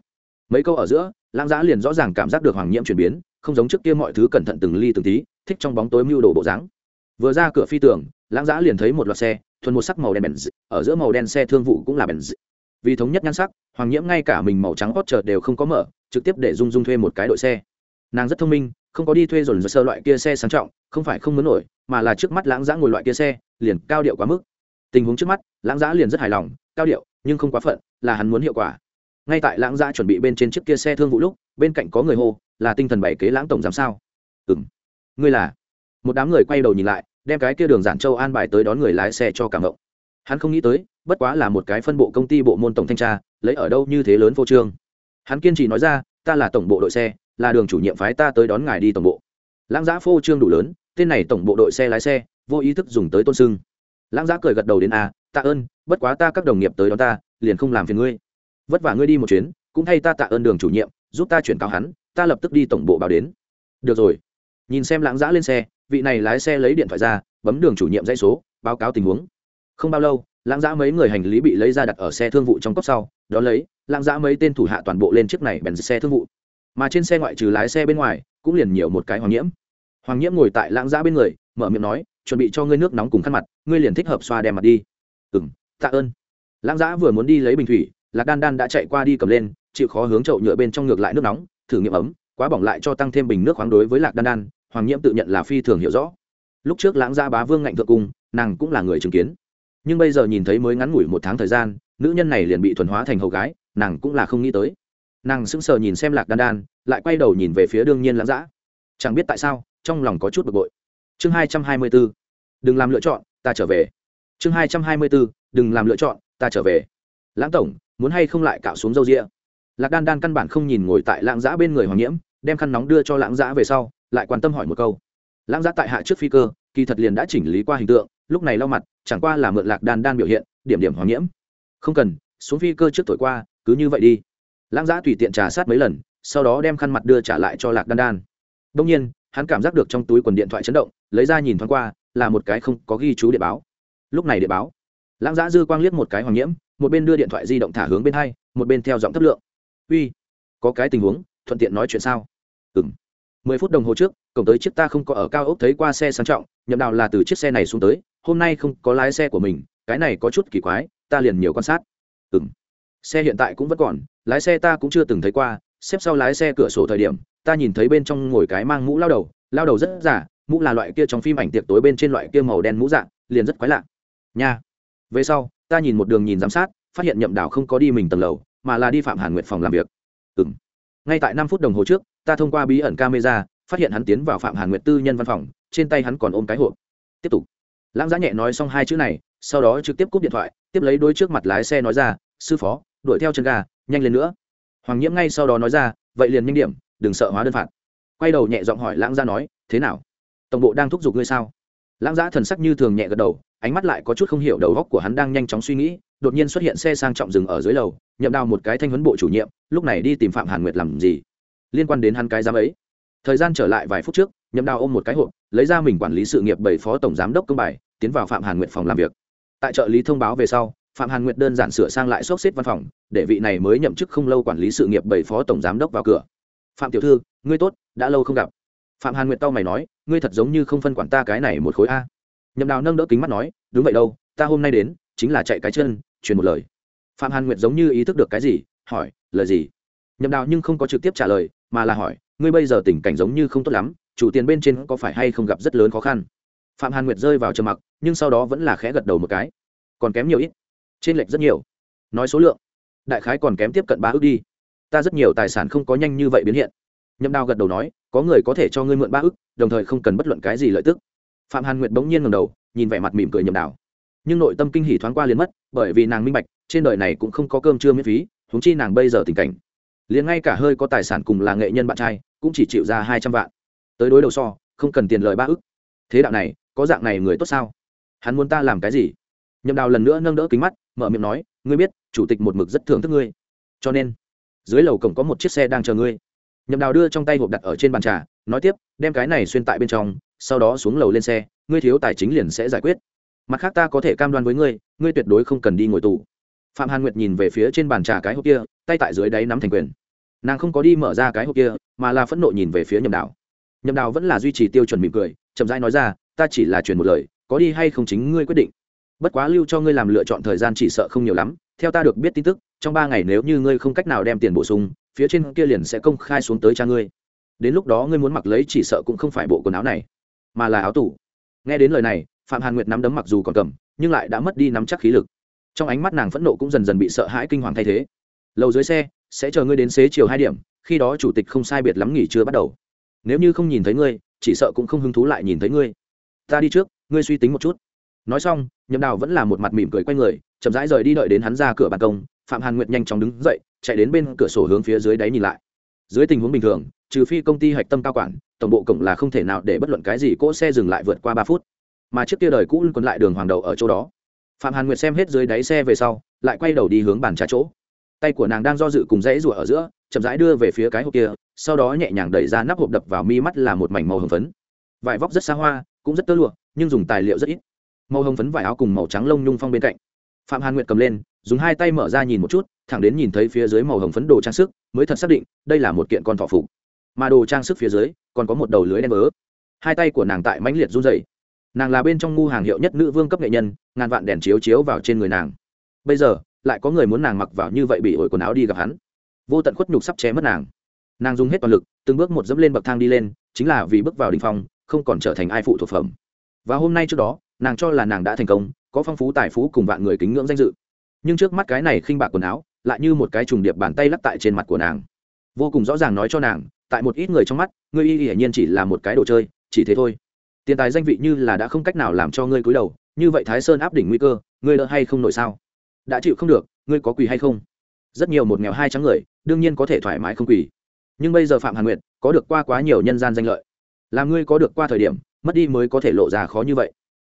Mấy câu ở giữa, lãng giã liền rõ ràng cảm giác được hoàng nhiễm chuyển biến, không giống trước kia mọi thứ cẩn thận từng ly từng tí, thích trong bóng tối mưu đồ bộ dáng. Vừa ra cửa phi tường, lãng giã liền thấy một loạt xe, thuần một sắc màu đen bèn d... ở giữa màu đen xe thương vụ cũng là bèn d... vì thống nhất nhan sắc, hoàng nhiễm ngay cả mình màu trắng hót chợt đều không có mở, trực tiếp để dung dung thuê một cái đội xe. Nàng rất thông minh, không có đi thuê dồn dơ sơ loại kia xe sang trọng, không phải không muốn nổi, mà là trước mắt lãng giã ngồi loại kia xe, liền cao điệu quá mức tình huống trước mắt, lãng giã liền rất hài lòng, cao điệu, nhưng không quá phận, là hắn muốn hiệu quả. Ngay tại lãng giã chuẩn bị bên trên chiếc kia xe thương vụ lúc, bên cạnh có người hô, là tinh thần bảy kế lãng tổng giám sao? Ừ m ngươi là? Một đám người quay đầu nhìn lại, đem cái kia đường giản châu an bài tới đón người lái xe cho cảm động. Hắn không nghĩ tới, bất quá là một cái phân bộ công ty bộ môn tổng thanh tra, lấy ở đâu như thế lớn vô trương. Hắn kiên trì nói ra, ta là tổng bộ đội xe, là đường chủ nhiệm phái ta tới đón ngài đi tổng bộ. Lãng giã phô trương đủ lớn, tên này tổng bộ đội xe lái xe, vô ý thức dùng tới tôn sưng lãng giá cười gật đầu đến a à, tạ ơn bất quá ta các đồng nghiệp tới đó ta liền không làm phiền ngươi. Vất vả ngươi đi một chuyến cũng thay ta tạ ơn đường chủ nhiệm giúp ta chuyển cáo hắn ta lập tức đi tổng bộ báo đến. Được rồi. Nhìn xem lãng giã lên xe vị này lái xe lấy điện thoại ra bấm đường chủ nhiệm dãy số báo cáo tình huống. Không bao lâu lãng giã mấy người hành lý bị lấy ra đặt ở xe thương vụ trong cốc sau đó lấy lãng giã mấy tên thủ hạ toàn bộ lên chiếc này bèn xe thương vụ. Mà trên xe ngoại trừ lái xe bên ngoài cũng liền nhiều một cái hoàng nhiễm. Hoàng nhiễm ngồi tại lãng giã bên người mở miệng nói chuẩn bị cho ngươi nước nóng cùng khăn mặt, ngươi liền thích hợp xoa đem mặt đi. Ừ m tạ ơn. Lãng giã vừa muốn đi lấy bình thủy, lạc đan đan đã chạy qua đi cầm lên, chịu khó hướng chậu nhựa bên trong ngược lại nước nóng, thử nghiệm ấm, quá bỏng lại cho tăng thêm bình nước khoáng đối với lạc đan đan, hoàng nhiễm tự nhận là phi thường hiểu rõ. Lúc trước lãng gia bá vương ngạnh thượng cung, nàng cũng là người chứng kiến. Nhưng bây giờ nhìn thấy mới ngắn ngủi một tháng thời gian, nữ nhân này liền bị thuần hóa thành hầu gái, nàng cũng là không nghĩ tới. Nàng sững sờ nhìn xem lạc đan đan, lại quay đầu nhìn về phía đương nhiên lãng giã. Chẳng biết tại sao, trong lòng có chút bực bội. Chương hai trăm hai mươi bốn đừng làm lựa chọn, ta trở về. Chương hai trăm hai mươi bốn đừng làm lựa chọn, ta trở về. Lãng tổng, muốn hay không lại cạo xuống râu ria? Lạc đan đan căn bản không nhìn ngồi tại lãng giã bên người hoàng nhiễm, đem khăn nóng đưa cho lãng giã về sau, lại quan tâm hỏi một câu. Lãng giã tại hạ trước phi cơ, kỳ thật liền đã chỉnh lý qua hình tượng, lúc này lau mặt, chẳng qua là mượn lạc đan đan biểu hiện, điểm điểm hoàng nhiễm. Không cần, xuống phi cơ trước tuổi qua, cứ như vậy đi. Lãng giã tùy tiện trà sát mấy lần, sau đó đem khăn mặt đưa trả lại cho lạc đan đan. Đông nhiên, hắn cảm giác được trong túi quần điện thoại chấn động, lấy ra nhìn thoáng qua là một cái không có ghi chú điện báo. Lúc này điện báo, lãng giã dư quang liếc một cái hoàng nhiễm, một bên đưa điện thoại di động thả hướng bên hai, một bên theo giọng thấp lượng. Uy, có cái tình huống, thuận tiện nói chuyện sao? Ừ m mười phút đồng hồ trước, cổng tới chiếc ta không có ở cao ốc thấy qua xe sang trọng, nhậm đạo là từ chiếc xe này xuống tới, hôm nay không có lái xe của mình, cái này có chút kỳ quái, ta liền nhiều quan sát. Ừ m xe hiện tại cũng vẫn còn, lái xe ta cũng chưa từng thấy qua, xếp sau lái xe cửa sổ thời điểm, ta nhìn thấy bên trong ngồi cái mang mũ lao đầu lao đầu rất giả mũ là loại kia trong phim ảnh tiệc tối bên trên loại kia màu đen mũ dạng, liền rất quái lạ. Nha. Về sau, ta nhìn một đường nhìn giám sát, phát hiện nhậm đào không có đi mình tầng lầu, mà là đi phạm hàn nguyệt phòng làm việc. Ừ m ngay tại năm phút đồng hồ trước, ta thông qua bí ẩn camera, phát hiện hắn tiến vào phạm hàn nguyệt tư nhân văn phòng, trên tay hắn còn ôm cái hộp. Tiếp tục. Lãng giá nhẹ nói xong hai chữ này, sau đó trực tiếp cúp điện thoại, tiếp lấy đôi trước mặt lái xe nói ra, sư phó, đuổi theo chân ga, nhanh lên nữa. Hoàng nhiễm ngay sau đó nói ra, vậy liền nhanh điểm, đừng sợ hóa đơn phạt. Quay đầu nhẹ giọng hỏi lãng gia nói, thế nào? Tổng bộ đang thúc giục ngươi sao? Lãng giã thần sắc như thường nhẹ gật đầu, ánh mắt lại có chút không hiểu đầu góc của hắn đang nhanh chóng suy nghĩ, đột nhiên xuất hiện xe sang trọng dừng ở dưới lầu, nhậm đào một cái thanh huấn bộ chủ nhiệm, lúc này đi tìm phạm hàn nguyệt làm gì? Liên quan đến hắn cái giám ấy. Thời gian trở lại vài phút trước, nhậm đào ôm một cái hộp, lấy ra mình quản lý sự nghiệp bảy phó tổng giám đốc công bài, tiến vào phạm hàn nguyệt phòng làm việc. Tại trợ lý thông báo về sau, phạm hàn nguyệt đơn giản sửa sang lại xốc xếp văn phòng, để vị này mới nhậm chức không lâu quản lý sự nghiệp bảy phó tổng giám đốc vào cửa. Phạm tiểu thư, ngươi tốt, đã lâu không gặp phạm hàn nguyệt tao mày nói, ngươi thật giống như không phân quản ta cái này một khối a. Nhậm đào nâng đỡ kính mắt nói, đúng vậy đâu, ta hôm nay đến, chính là chạy cái chân, truyền một lời. Phạm hàn nguyệt giống như ý thức được cái gì, hỏi, lời gì? Nhậm đào nhưng không có trực tiếp trả lời, mà là hỏi, ngươi bây giờ tình cảnh giống như không tốt lắm, chủ tiền bên trên có phải hay không gặp rất lớn khó khăn? Phạm hàn nguyệt rơi vào trầm mặc, nhưng sau đó vẫn là khẽ gật đầu một cái. Còn kém nhiều ít, trên lệch rất nhiều. Nói số lượng, đại khái còn kém tiếp cận ba ước đi. Ta rất nhiều tài sản không có nhanh như vậy biến hiện. Nhậm đào gật đầu nói có người có thể cho ngươi mượn ba ước đồng thời không cần bất luận cái gì lợi tức. Phạm hàn nguyệt bỗng nhiên ngầm đầu, nhìn vẻ mặt mỉm cười nhầm đào nhưng nội tâm kinh hỉ thoáng qua liền mất, bởi vì nàng minh bạch, trên đời này cũng không có cơm trưa miễn phí húng chi nàng bây giờ tình cảnh. Liền ngay cả hơi có tài sản cùng là nghệ nhân bạn trai, cũng chỉ chịu ra hai trăm vạn. Tới đối đầu so, không cần tiền lời ba ức. Thế đạo này, có dạng này người tốt sao? Hắn muốn ta làm cái gì? Nhầm đào lần nữa nâng đỡ kính mắt, mở miệng nói, ngươi biết, chủ tịch một mực rất thưởng thức ngươi. Cho nên, dưới lầu cổng có một chiếc xe đang chờ ngươi nhậm đào đưa trong tay hộp đặt ở trên bàn trà, nói tiếp, đem cái này xuyên tại bên trong, sau đó xuống lầu lên xe, ngươi thiếu tài chính liền sẽ giải quyết. Mặt khác ta có thể cam đoan với ngươi ngươi tuyệt đối không cần đi ngồi tù. Phạm hàn nguyệt nhìn về phía trên bàn trà cái hộp kia, tay tại dưới đáy nắm thành quyền. Nàng không có đi mở ra cái hộp kia, mà là phẫn nộ nhìn về phía nhậm đào. Nhậm đào vẫn là duy trì tiêu chuẩn mỉm cười, chậm rãi nói ra, ta chỉ là truyền một lời, có đi hay không chính ngươi quyết định. Bất quá lưu cho ngươi làm lựa chọn thời gian chỉ sợ không nhiều lắm, theo ta được biết tin tức, trong ba ngày nếu như ngươi không cách nào đem tiền bổ sung phía trên kia liền sẽ công khai xuống tới cha ngươi. Đến lúc đó ngươi muốn mặc lấy chỉ sợ cũng không phải bộ quần áo này, mà là áo tủ. Nghe đến lời này, phạm hàn nguyệt nắm đấm mặc dù còn cầm, nhưng lại đã mất đi nắm chắc khí lực. Trong ánh mắt nàng phẫn nộ cũng dần dần bị sợ hãi kinh hoàng thay thế. Lầu dưới xe, sẽ chờ ngươi đến xế chiều hai điểm, khi đó chủ tịch không sai biệt lắm nghỉ chưa bắt đầu. Nếu như không nhìn thấy ngươi, chỉ sợ cũng không hứng thú lại nhìn thấy ngươi. Ta đi trước, ngươi suy tính một chút. Nói xong, nhậm đào vẫn là một mặt mỉm cười quay người, chậm rãi rời đi đợi đến hắn ra cửa ban công, phạm hàn nguyệt nhanh chóng đứng dậy chạy đến bên cửa sổ hướng phía dưới đáy nhìn lại. Dưới tình huống bình thường, trừ phi công ty hạch tâm cao quản, tổng bộ cổng là không thể nào để bất luận cái gì cỗ xe dừng lại vượt qua ba phút. Mà trước kia đời cũ còn lại đường hoàng đầu ở chỗ đó. Phạm hàn nguyệt xem hết dưới đáy xe về sau, lại quay đầu đi hướng bàn trà chỗ. Tay của nàng đang do dự cùng dãy rủa ở giữa, chậm rãi đưa về phía cái hộp kia, sau đó nhẹ nhàng đẩy ra nắp hộp đập vào mi mắt là một mảnh màu hồng phấn. Vải vóc rất xa hoa, cũng rất tơ lụa, nhưng dùng tài liệu rất ít. Màu hồng phấn vải áo cùng màu trắng lông nhung phong bên cạnh. Phạm hàn nguyệt cầm lên dùng hai tay mở ra nhìn một chút, thẳng đến nhìn thấy phía dưới màu hồng phấn đồ trang sức, mới thật xác định, đây là một kiện con thỏ phục. Mà đồ trang sức phía dưới, còn có một đầu lưới đen vớ. Hai tay của nàng tại mãnh liệt run dày nàng là bên trong ngu hàng hiệu nhất nữ vương cấp nghệ nhân, ngàn vạn đèn chiếu chiếu vào trên người nàng. Bây giờ, lại có người muốn nàng mặc vào như vậy bị ổi quần áo đi gặp hắn. Vô tận khuất nhục sắp ché mất nàng. Nàng dùng hết toàn lực, từng bước một dẫm lên bậc thang đi lên, chính là vì bước vào đình phong, không còn trở thành ai phụ thuộc phẩm. Và hôm nay trước đó, nàng cho là nàng đã thành công, có phong phú tài phú cùng vạn người kính ngưỡng danh dự nhưng trước mắt cái này khinh bạc quần áo lại như một cái trùng điệp bàn tay lắc tại trên mặt của nàng. Vô cùng rõ ràng nói cho nàng, tại một ít người trong mắt, ngươi y hiển nhiên chỉ là một cái đồ chơi, chỉ thế thôi. Tiền tài danh vị như là đã không cách nào làm cho ngươi cúi đầu, như vậy thái sơn áp đỉnh nguy cơ, ngươi đỡ hay không nổi sao? Đã chịu không được, ngươi có quỳ hay không? Rất nhiều một nghèo hai trắng người, đương nhiên có thể thoải mái không quỳ. Nhưng bây giờ phạm hàn nguyện có được qua quá nhiều nhân gian danh lợi. Làm ngươi có được qua thời điểm, mất đi mới có thể lộ ra khó như vậy.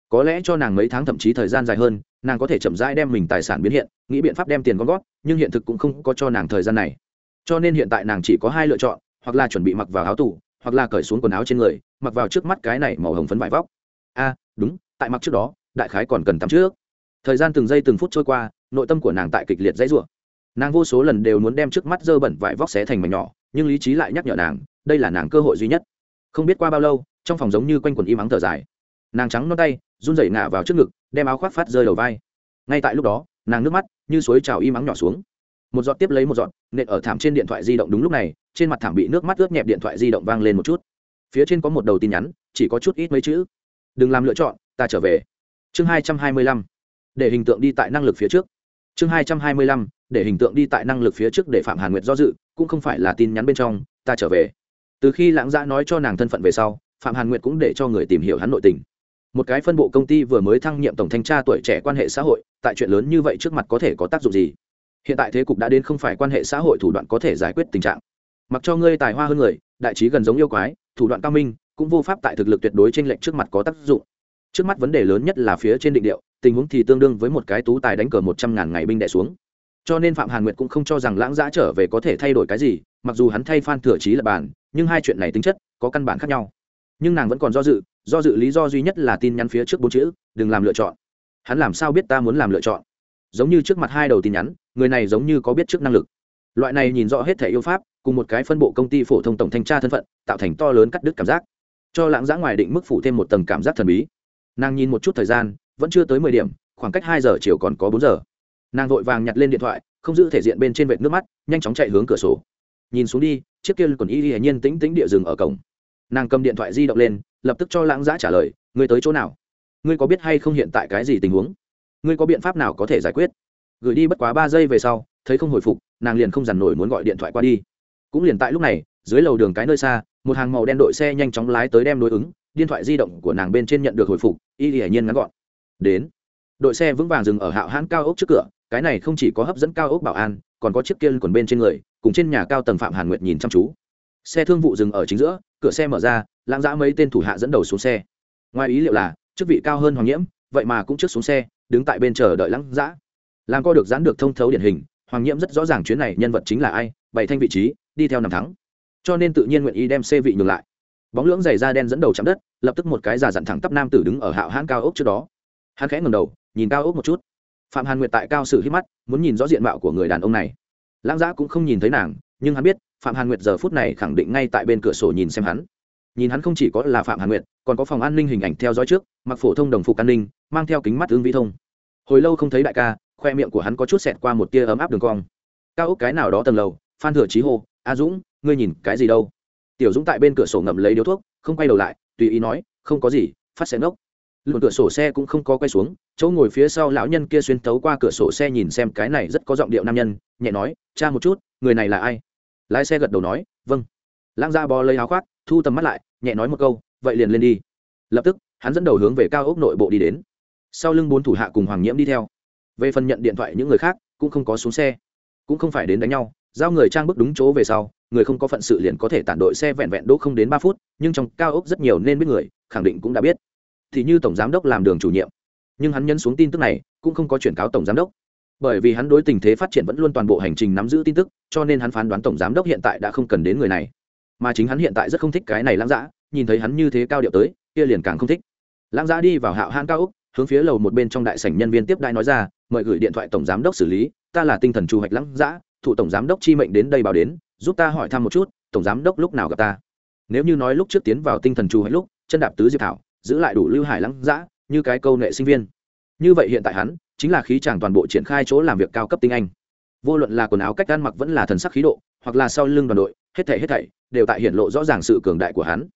Có lẽ cho nàng mấy tháng thậm chí thời gian dài hơn nàng có thể chậm rãi đem mình tài sản biến hiện, nghĩ biện pháp đem tiền con gót nhưng hiện thực cũng không có cho nàng thời gian này. Cho nên hiện tại nàng chỉ có hai lựa chọn, hoặc là chuẩn bị mặc vào áo tủ hoặc là cởi xuống quần áo trên người, mặc vào trước mắt cái này màu hồng phấn vải vóc. A, đúng, tại mặc trước đó, đại khái còn cần tắm trước. Thời gian từng giây từng phút trôi qua, nội tâm của nàng tại kịch liệt dãy rủa. Nàng vô số lần đều muốn đem trước mắt dơ bẩn vải vóc xé thành mảnh nhỏ, nhưng lý trí lại nhắc nhở nàng, đây là nàng cơ hội duy nhất. Không biết qua bao lâu, trong phòng giống như quanh quần im ắng thở dài nàng trắng non tay, run rẩy ngả vào trước ngực, đem áo khoác phát rơi đầu vai. Ngay tại lúc đó, nàng nước mắt như suối trào im ắng nhỏ xuống. Một giọt tiếp lấy một giọt, nện ở thảm trên điện thoại di động đúng lúc này, trên mặt thảm bị nước mắt ướt nhẹp điện thoại di động vang lên một chút. Phía trên có một đầu tin nhắn, chỉ có chút ít mấy chữ. Đừng làm lựa chọn, ta trở về. Chương hai trăm hai mươi lăm. Để hình tượng đi tại năng lực phía trước. Chương hai trăm hai mươi lăm. Để hình tượng đi tại năng lực phía trước để phạm hàn nguyệt do dự, cũng không phải là tin nhắn bên trong, ta trở về. Từ khi lãng giã nói cho nàng thân phận về sau, phạm hàn nguyệt cũng để cho người tìm hiểu hắn nội tình một cái phân bộ công ty vừa mới thăng nhiệm tổng thanh tra tuổi trẻ quan hệ xã hội, tại chuyện lớn như vậy trước mặt có thể có tác dụng gì? Hiện tại thế cục đã đến không phải quan hệ xã hội thủ đoạn có thể giải quyết tình trạng. Mặc cho ngươi tài hoa hơn người, đại trí gần giống yêu quái, thủ đoạn cao minh, cũng vô pháp tại thực lực tuyệt đối trên lệnh trước mặt có tác dụng. Trước mắt vấn đề lớn nhất là phía trên định điệu, tình huống thì tương đương với một cái tú tài đánh cờ một trăm ngàn ngày binh đẻ xuống. Cho nên phạm hàn nguyệt cũng không cho rằng lãng giã trở về có thể thay đổi cái gì, mặc dù hắn thay phan thừa trí là bàn nhưng hai chuyện này tính chất, có căn bản khác nhau. Nhưng nàng vẫn còn do dự do dự lý do duy nhất là tin nhắn phía trước bốn chữ, đừng làm lựa chọn. Hắn làm sao biết ta muốn làm lựa chọn? Giống như trước mặt hai đầu tin nhắn, người này giống như có biết trước năng lực. Loại này nhìn rõ hết thẻ yêu pháp, cùng một cái phân bộ công ty phổ thông tổng thanh tra thân phận, tạo thành to lớn cắt đứt cảm giác. Cho lãng giã ngoài định mức phủ thêm một tầng cảm giác thần bí. Nàng nhìn một chút thời gian, vẫn chưa tới mười điểm, khoảng cách hai giờ chiều còn có bốn giờ. Nàng vội vàng nhặt lên điện thoại, không giữ thể diện bên trên vệt nước mắt, nhanh chóng chạy hướng cửa sổ. Nhìn xuống đi, chiếc kia còn y hiển nhiên tĩnh tĩnh địa rừng ở cổng. Nàng cầm điện thoại di động lên lập tức cho lãng giã trả lời, ngươi tới chỗ nào? Ngươi có biết hay không hiện tại cái gì tình huống? Ngươi có biện pháp nào có thể giải quyết? Gửi đi bất quá ba giây về sau, thấy không hồi phục, nàng liền không dằn nổi muốn gọi điện thoại qua đi. Cũng liền tại lúc này, dưới lầu đường cái nơi xa, một hàng màu đen đội xe nhanh chóng lái tới đem đối ứng, điện thoại di động của nàng bên trên nhận được hồi phục, y hiển nhiên ngắn gọn. Đến. Đội xe vững vàng dừng ở hạo hãn cao ốc trước cửa, cái này không chỉ có hấp dẫn cao ốc bảo an, còn có chiếc kia quần bên trên người, cùng trên nhà cao tầng phạm hàn nguyệt nhìn chăm chú. Xe thương vụ dừng ở chính giữa, cửa xe mở ra lãng giã mấy tên thủ hạ dẫn đầu xuống xe. Ngoài ý liệu là, chức vị cao hơn hoàng nhiễm, vậy mà cũng trước xuống xe, đứng tại bên chờ đợi lãng giã làm co được giãn được thông thấu điển hình, hoàng nhiễm rất rõ ràng chuyến này nhân vật chính là ai, bày thanh vị trí, đi theo năm thắng. Cho nên tự nhiên nguyện ý đem xe vị nhường lại. Bóng lưỡng giày da đen dẫn đầu chạm đất, lập tức một cái già dặn thẳng tắp nam tử đứng ở hạo hãn cao ốc trước đó. Hắn khẽ ngầm đầu, nhìn cao ốc một chút. Phạm hàn nguyệt tại cao sử hít mắt, muốn nhìn rõ diện mạo của người đàn ông này. Lãng giã cũng không nhìn thấy nàng, nhưng hắn biết, phạm hàn nguyệt giờ phút này khẳng định ngay tại bên cửa sổ nhìn xem hắn nhìn hắn không chỉ có là phạm hàn nguyệt, còn có phòng an ninh hình ảnh theo dõi trước, mặc phổ thông đồng phục an ninh, mang theo kính mắt ứng vi thông. Hồi lâu không thấy đại ca, khoe miệng của hắn có chút xẹt qua một tia ấm áp đường cong. Cao ốc cái nào đó tầng lầu, phan thừa trí hô, a dũng, ngươi nhìn cái gì đâu? Tiểu dũng tại bên cửa sổ ngậm lấy điếu thuốc, không quay đầu lại, tùy ý nói, không có gì, phát xe ngốc. Luận cửa sổ xe cũng không có quay xuống, chỗ ngồi phía sau lão nhân kia xuyên tấu qua cửa sổ xe nhìn xem cái này rất có giọng điệu nam nhân, nhẹ nói, cha một chút, người này là ai? Lái xe gật đầu nói vâng. Lãng ra bò lấy áo khoác thu tầm mắt lại, nhẹ nói một câu, vậy liền lên đi. Lập tức, hắn dẫn đầu hướng về cao ốc nội bộ đi đến. Sau lưng bốn thủ hạ cùng hoàng nhiễm đi theo. Về phần nhận điện thoại những người khác, cũng không có xuống xe. Cũng không phải đến đánh nhau, giao người trang bước đúng chỗ về sau, người không có phận sự liền có thể tản đội xe vẹn vẹn đỗ không đến ba phút, nhưng trong cao ốc rất nhiều nên biết người, khẳng định cũng đã biết. Thì như tổng giám đốc làm đường chủ nhiệm. Nhưng hắn nhấn xuống tin tức này, cũng không có chuyển cáo tổng giám đốc. Bởi vì hắn đối tình thế phát triển vẫn luôn toàn bộ hành trình nắm giữ tin tức, cho nên hắn phán đoán tổng giám đốc hiện tại đã không cần đến người này mà chính hắn hiện tại rất không thích cái này lãng dã, nhìn thấy hắn như thế cao điệu tới, kia liền càng không thích. Lãng dã đi vào hạo hãn cao úc hướng phía lầu một bên trong đại sảnh nhân viên tiếp đai nói ra, mời gửi điện thoại tổng giám đốc xử lý, ta là tinh thần chu hoạch lãng dã, thủ tổng giám đốc chi mệnh đến đây báo đến, giúp ta hỏi thăm một chút, tổng giám đốc lúc nào gặp ta? Nếu như nói lúc trước tiến vào tinh thần chu hoạch lúc, chân đạp tứ diệp thảo, giữ lại đủ lưu hải lãng dã, như cái câu nệ sinh viên. Như vậy hiện tại hắn, chính là khí chàng toàn bộ triển khai chỗ làm việc cao cấp tinh anh. Vô luận là quần áo cách ăn mặc vẫn là thần sắc khí độ hoặc là sau lưng đoàn đội, hết thảy hết thảy, đều tại hiện lộ rõ ràng sự cường đại của hắn.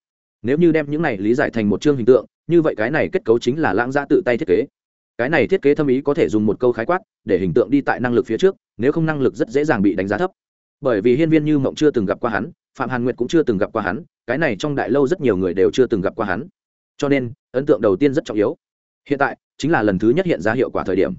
Nếu như đem những này lý giải thành một chương hình tượng, như vậy cái này kết cấu chính là lãng gia tự tay thiết kế. Cái này thiết kế thâm ý có thể dùng một câu khái quát, để hình tượng đi tại năng lực phía trước, nếu không năng lực rất dễ dàng bị đánh giá thấp. Bởi vì hiên viên như mộng chưa từng gặp qua hắn, phạm hàn nguyệt cũng chưa từng gặp qua hắn, cái này trong đại lâu rất nhiều người đều chưa từng gặp qua hắn. Cho nên, ấn tượng đầu tiên rất trọng yếu. Hiện tại, chính là lần thứ nhất hiện ra hiệu quả thời điểm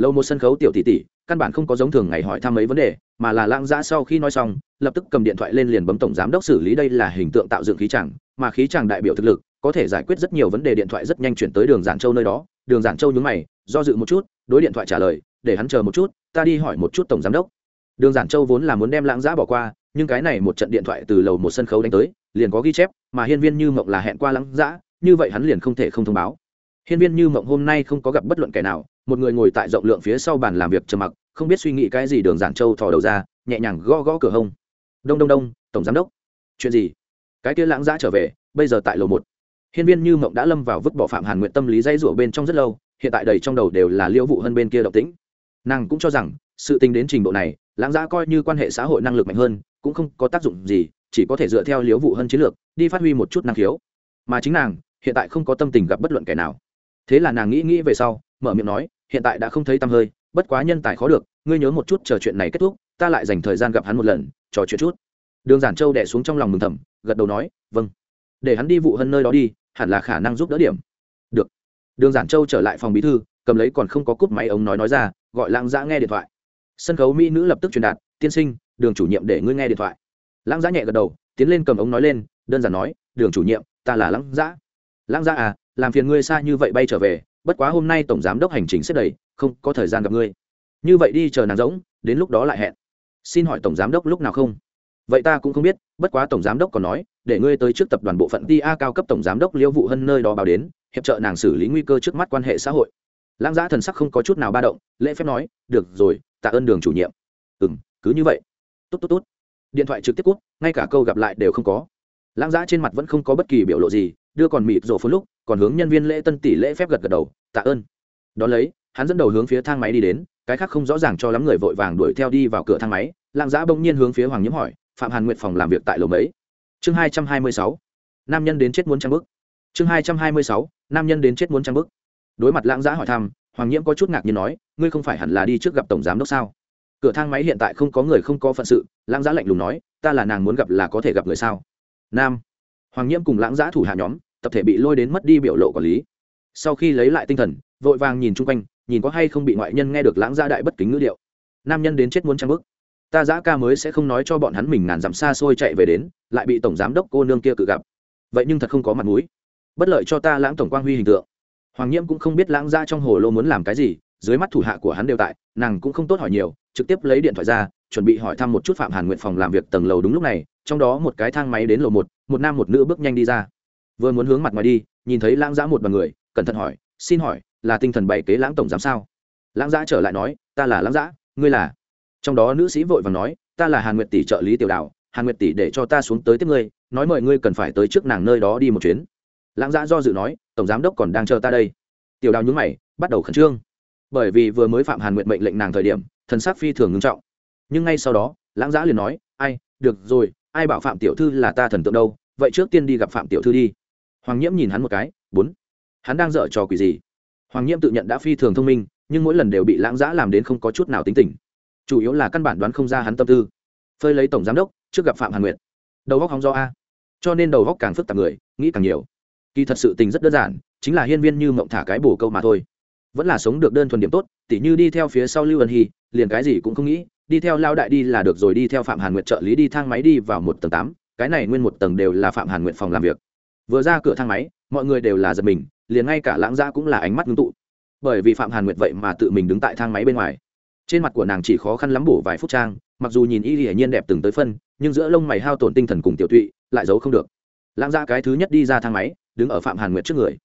lâu một sân khấu tiểu tỷ tỷ, căn bản không có giống thường ngày hỏi thăm mấy vấn đề, mà là lãng giã sau khi nói xong, lập tức cầm điện thoại lên liền bấm tổng giám đốc xử lý đây là hình tượng tạo dựng khí chẳng mà khí chẳng đại biểu thực lực, có thể giải quyết rất nhiều vấn đề điện thoại rất nhanh chuyển tới đường giản châu nơi đó. Đường giản châu nhúng mày, do dự một chút, đối điện thoại trả lời, để hắn chờ một chút, ta đi hỏi một chút tổng giám đốc. Đường giản châu vốn là muốn đem lãng giã bỏ qua, nhưng cái này một trận điện thoại từ lầu một sân khấu đánh tới, liền có ghi chép, mà hiên viên như mộng là hẹn qua lãng giã như vậy hắn liền không thể không thông báo. Hiên viên như mộng hôm nay không có gặp bất luận kẻ nào một người ngồi tại rộng lượng phía sau bàn làm việc trầm mặc, không biết suy nghĩ cái gì đường giản châu thò đầu ra, nhẹ nhàng gõ gõ cửa hông. Đông đông đông, tổng giám đốc. Chuyện gì? Cái kia lãng giã trở về, bây giờ tại lầu một. Hiên viên như mộng đã lâm vào vứt bỏ phạm hàn nguyện tâm lý dây rủa bên trong rất lâu, hiện tại đầy trong đầu đều là liễu vụ hơn bên kia độc tĩnh. Nàng cũng cho rằng, sự tình đến trình độ này, lãng giã coi như quan hệ xã hội năng lực mạnh hơn, cũng không có tác dụng gì, chỉ có thể dựa theo liễu vụ hơn chiến lược, đi phát huy một chút năng khiếu. Mà chính nàng, hiện tại không có tâm tình gặp bất luận kẻ nào. Thế là nàng nghĩ nghĩ về sau, mở miệng nói hiện tại đã không thấy tăm hơi, bất quá nhân tài khó được, ngươi nhớ một chút chờ chuyện này kết thúc, ta lại dành thời gian gặp hắn một lần, trò chuyện chút. Đường giản châu đẻ xuống trong lòng mừng thầm, gật đầu nói vâng. Để hắn đi vụ hơn nơi đó đi, hẳn là khả năng giúp đỡ điểm. Được. Đường giản châu trở lại phòng bí thư, cầm lấy còn không có cúp máy ống nói nói ra, gọi lãng giã nghe điện thoại. Sân khấu mỹ nữ lập tức truyền đạt, tiên sinh, đường chủ nhiệm để ngươi nghe điện thoại. Lãng giã nhẹ gật đầu, tiến lên cầm ống nói lên, đơn giản nói, đường chủ nhiệm, ta là lãng giã. Lãng giã à làm phiền ngươi xa như vậy bay trở về bất quá hôm nay tổng giám đốc hành trình xếp đầy, không có thời gian gặp ngươi. Như vậy đi chờ nàng rỗng, đến lúc đó lại hẹn. Xin hỏi tổng giám đốc lúc nào không? Vậy ta cũng không biết, bất quá tổng giám đốc còn nói, để ngươi tới trước tập đoàn bộ phận Tia cao cấp tổng giám đốc liễu vụ hân nơi đó báo đến, hiệp trợ nàng xử lý nguy cơ trước mắt quan hệ xã hội. Lãng giã thần sắc không có chút nào ba động, lễ phép nói, được rồi, tạ ơn đường chủ nhiệm. Ừ m cứ như vậy. Tốt tốt tốt. Điện thoại trực tiếp cút ngay cả câu gặp lại đều không có. Lãng giã trên mặt vẫn không có bất kỳ biểu lộ gì, đưa còn mịt rổ phun lúc còn hướng nhân viên lễ tân tỷ lễ phép gật gật đầu, tạ ơn. Đón lấy, hắn dẫn đầu hướng phía thang máy đi đến, cái khác không rõ ràng cho lắm người vội vàng đuổi theo đi vào cửa thang máy lãng giã bỗng nhiên hướng phía hoàng nhiễm hỏi, phạm hàn nguyện phòng làm việc tại lầu mấy? Chương hai trăm hai mươi sáu. Nam nhân đến chết muốn trang bức chương hai trăm hai mươi sáu, nam nhân đến chết muốn trang bức đối mặt lãng giã hỏi thăm, hoàng nhiễm có chút ngạc nhiên nói, ngươi không phải hẳn là đi trước gặp tổng giám đốc sao? Cửa thang máy hiện tại không có người không có phận sự lãng giã lạnh lùng nói, ta là nàng muốn gặp là có thể gặp người sao? Nam. Hoàng nhiễm cùng lãng giã thủ hạ nhóm tập thể bị lôi đến mất đi biểu lộ quản lý. Sau khi lấy lại tinh thần, vội vàng nhìn chung quanh, nhìn có hay không bị ngoại nhân nghe được lãng gia đại bất kính ngữ điệu. Nam nhân đến chết muốn trang bức ta giã ca mới sẽ không nói cho bọn hắn mình ngàn dặm xa xôi chạy về đến, lại bị tổng giám đốc cô nương kia cự gặp. Vậy nhưng thật không có mặt mũi. Bất lợi cho ta lãng tổng quang huy hình tượng. Hoàng nhiễm cũng không biết lãng gia trong hồ lô muốn làm cái gì, dưới mắt thủ hạ của hắn đều tại, nàng cũng không tốt hỏi nhiều, trực tiếp lấy điện thoại ra, chuẩn bị hỏi thăm một chút phạm hàn nguyện phòng làm việc tầng lầu đúng lúc này, trong đó một cái thang máy đến lầu một một nam một nữ bước nhanh đi ra vừa muốn hướng mặt ngoài đi, nhìn thấy lãng giã một bằng người, cẩn thận hỏi, xin hỏi, là tinh thần bày kế lãng tổng giám sao? Lãng giã trở lại nói, ta là lãng giã ngươi là? Trong đó nữ sĩ vội và nói, ta là hàn nguyệt tỷ trợ lý tiểu đạo hàn nguyệt tỷ để cho ta xuống tới tiếp ngươi, nói mời ngươi cần phải tới trước nàng nơi đó đi một chuyến. Lãng giã do dự nói, tổng giám đốc còn đang chờ ta đây. Tiểu đào nhúng mày, bắt đầu khẩn trương. Bởi vì vừa mới phạm hàn nguyệt mệnh lệnh nàng thời điểm, thần sắc phi thường ngưng trọng. Nhưng ngay sau đó, lãng giã liền nói, ai, được rồi, ai bảo phạm tiểu thư là ta thần tượng đâu, vậy trước tiên đi gặp phạm tiểu thư đi hoàng nhiễm nhìn hắn một cái, bốn. Hắn đang dở trò quỷ gì? Hoàng nhiễm tự nhận đã phi thường thông minh, nhưng mỗi lần đều bị lãng giã làm đến không có chút nào tính tình. Chủ yếu là căn bản đoán không ra hắn tâm tư. Phơi lấy tổng giám đốc, trước gặp phạm hàn nguyệt. Đầu góc hóng do a. Cho nên đầu góc càng phức tạp người, nghĩ càng nhiều. Kỳ thật sự tình rất đơn giản, chính là hiên viên như mộng thả cái bổ câu mà thôi. Vẫn là sống được đơn thuần điểm tốt, tỉ như đi theo phía sau lưu ân hy, liền cái gì cũng không nghĩ, đi theo lao đại đi là được rồi, đi theo phạm hàn nguyệt trợ lý đi thang máy đi vào một tầng tám, cái này nguyên một tầng đều là phạm hàn nguyệt phòng làm việc vừa ra cửa thang máy, mọi người đều là giật mình, liền ngay cả lãng gia cũng là ánh mắt ngưng tụ. Bởi vì phạm hàn nguyệt vậy mà tự mình đứng tại thang máy bên ngoài. Trên mặt của nàng chỉ khó khăn lắm bổ vài phút trang, mặc dù nhìn y hiển nhiên đẹp từng tới phân, nhưng giữa lông mày hao tổn tinh thần cùng tiểu tụy, lại giấu không được. Lãng gia cái thứ nhất đi ra thang máy, đứng ở phạm hàn nguyệt trước người.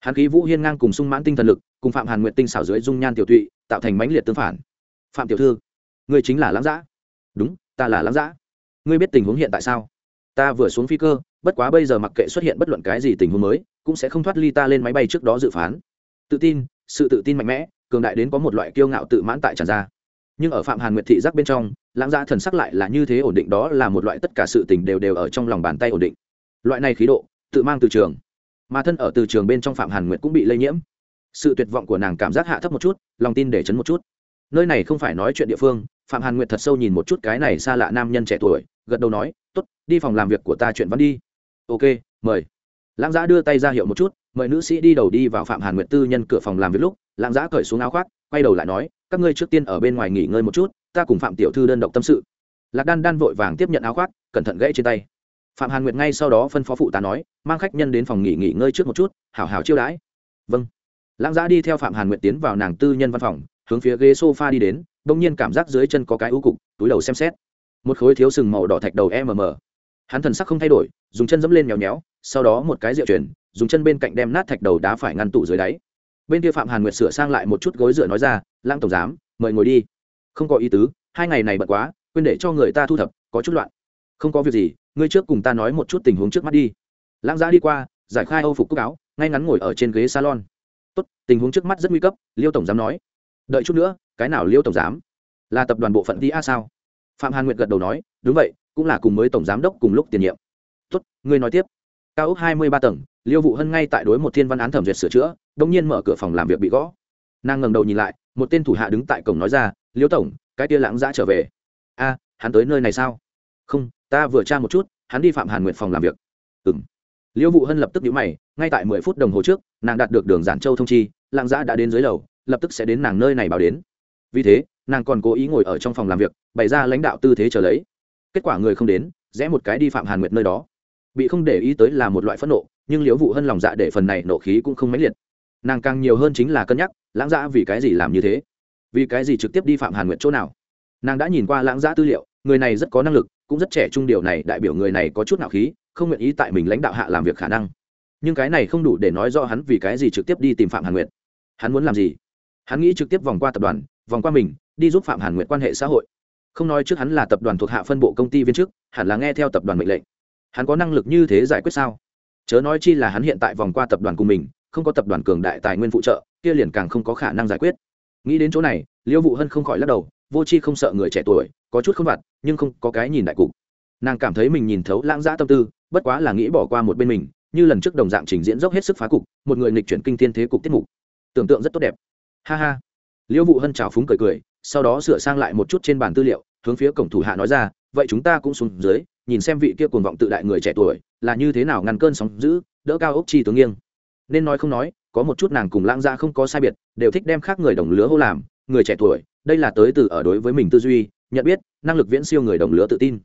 Hàn khí vũ hiên ngang cùng sung mãn tinh thần lực, cùng phạm hàn nguyệt tinh xảo dưới dung nhan tiểu tụy, tạo thành mãnh liệt tương phản. Phạm tiểu thư, ngươi chính là lãng giã. Đúng, ta là lãng giã. Ngươi biết tình huống hiện tại sao? Ta vừa xuống phi cơ, bất quá bây giờ mặc kệ xuất hiện bất luận cái gì tình huống mới, cũng sẽ không thoát ly ta lên máy bay trước đó dự phán. Tự tin, sự tự tin mạnh mẽ, cường đại đến có một loại kiêu ngạo tự mãn tại tràn ra. Nhưng ở phạm hàn nguyệt thị giác bên trong, lãng gia thần sắc lại là như thế ổn định, đó là một loại tất cả sự tình đều đều ở trong lòng bàn tay ổn định. Loại này khí độ, tự mang từ trường. Mà thân ở từ trường bên trong phạm hàn nguyệt cũng bị lây nhiễm. Sự tuyệt vọng của nàng cảm giác hạ thấp một chút, lòng tin để chấn một chút. Nơi này không phải nói chuyện địa phương, phạm hàn nguyệt thật sâu nhìn một chút cái này xa lạ nam nhân trẻ tuổi gật đầu nói t ố t đi phòng làm việc của ta chuyện văn đi. Ok, mời. Lãng giã đưa tay ra hiệu một chút, mời nữ sĩ đi đầu đi vào phạm hàn nguyệt tư nhân cửa phòng làm việc lúc, lãng giã cởi xuống áo khoác, quay đầu lại nói, các ngươi trước tiên ở bên ngoài nghỉ ngơi một chút, ta cùng phạm tiểu thư đơn độc tâm sự. Lạc đan đan vội vàng tiếp nhận áo khoác, cẩn thận gãy trên tay. Phạm hàn nguyệt ngay sau đó phân phó phụ tá nói, mang khách nhân đến phòng nghỉ nghỉ ngơi trước một chút, hảo hảo chiêu đãi. Vâng. Lãng giã đi theo phạm hàn nguyệt tiến vào nàng tư nhân văn phòng, hướng phía ghế s o f a đi đến đ ỗ n g nhiên cảm giác dưới chân có cái ưu cục, túi đầu xem xét một khối thiếu sừng màu đỏ thạch đầu mm hắn thần sắc không thay đổi, dùng chân dẫm lên nhéo nhéo, sau đó một cái rượu chuyển dùng chân bên cạnh đem nát thạch đầu đá phải ngăn tủ dưới đáy. Bên kia phạm hàn nguyệt sửa sang lại một chút gối dựa nói ra lãng tổng giám, mời ngồi đi. Không có ý tứ, hai ngày này bận quá, quên để cho người ta thu thập, có chút loạn. Không có việc gì, ngươi trước cùng ta nói một chút tình huống trước mắt đi. Lãng giã đi qua, giải khai âu phục cúc áo, ngay ngắn ngồi ở trên ghế salon. Tốt, tình huống trước mắt rất nguy cấp, liêu tổng giám nói. Đợi chút nữa, cái nào liêu tổng giám? Là tập đoàn bộ phận đi a sao? Phạm hàn nguyệt gật đầu nói, đúng vậy, cũng là cùng mới tổng giám đốc cùng lúc tiền nhiệm. Tốt, ngươi nói tiếp. Cao ốc hai mươi ba tầng, liêu vụ hân ngay tại đối một thiên văn án thẩm duyệt sửa chữa đông nhiên mở cửa phòng làm việc bị gõ. Nàng ngẩng đầu nhìn lại, một tên thủ hạ đứng tại cổng nói ra, Liêu tổng, cái tia lãng giã trở về. A, hắn tới nơi này sao? Không, ta vừa tra một chút, hắn đi phạm hàn nguyện phòng làm việc. Ừ m liêu vụ hân lập tức nhíu mày, ngay tại mười phút đồng hồ trước, nàng đạt được đường giản châu thông chi, lãng giã đã đến dưới lầu, lập tức sẽ đến nàng nơi này báo đến. Vì thế nàng còn cố ý ngồi ở trong phòng làm việc, bày ra lãnh đạo tư thế chờ lấy. Kết quả người không đến, rẽ một cái đi phạm hàn nguyệt nơi đó. Bị không để ý tới là một loại phẫn nộ, nhưng liễu vụ hơn lòng dạ để phần này nộ khí cũng không mãnh liệt. Nàng càng nhiều hơn chính là cân nhắc, lãng dã vì cái gì làm như thế? Vì cái gì trực tiếp đi phạm hàn nguyệt chỗ nào? Nàng đã nhìn qua lãng dã tư liệu, người này rất có năng lực, cũng rất trẻ trung điều này đại biểu người này có chút nạo khí, không nguyện ý tại mình lãnh đạo hạ làm việc khả năng. Nhưng cái này không đủ để nói rõ hắn vì cái gì trực tiếp đi tìm phạm hàn nguyệt. Hắn muốn làm gì? Hắn nghĩ trực tiếp vòng qua tập đoàn, vòng qua mình đi giúp phạm hàn nguyện quan hệ xã hội. Không nói trước hắn là tập đoàn thuộc hạ phân bộ công ty viên chức, hẳn là nghe theo tập đoàn mệnh lệnh. Hắn có năng lực như thế giải quyết sao? Chớ nói chi là hắn hiện tại vòng qua tập đoàn cùng mình, không có tập đoàn cường đại tài nguyên phụ trợ, kia liền càng không có khả năng giải quyết. Nghĩ đến chỗ này, liêu vụ hân không khỏi lắc đầu, vô chi không sợ người trẻ tuổi, có chút không vặt, nhưng không có cái nhìn đại cục. Nàng cảm thấy mình nhìn thấu lãng giã tâm tư, bất quá là nghĩ bỏ qua một bên mình, như lần trước đồng dạng trình diễn dốc hết sức phá cục, một người nghịch chuyển kinh thiên thế cục tiết mục. Tưởng tượng rất tốt đẹp. Ha ha. Liêu vụ hân trào phúng cười cười sau đó sửa sang lại một chút trên bàn tư liệu hướng phía cổng thủ hạ nói ra vậy chúng ta cũng xuống dưới nhìn xem vị kia cuồng vọng tự đại người trẻ tuổi là như thế nào ngăn cơn sóng giữ đỡ cao ốc chi tướng nghiêng. Nên nói không nói có một chút nàng cùng lãng gia không có sai biệt đều thích đem khác người đồng lứa hô làm người trẻ tuổi đây là tới từ ở đối với mình tư duy nhận biết năng lực viễn siêu người đồng lứa tự tin.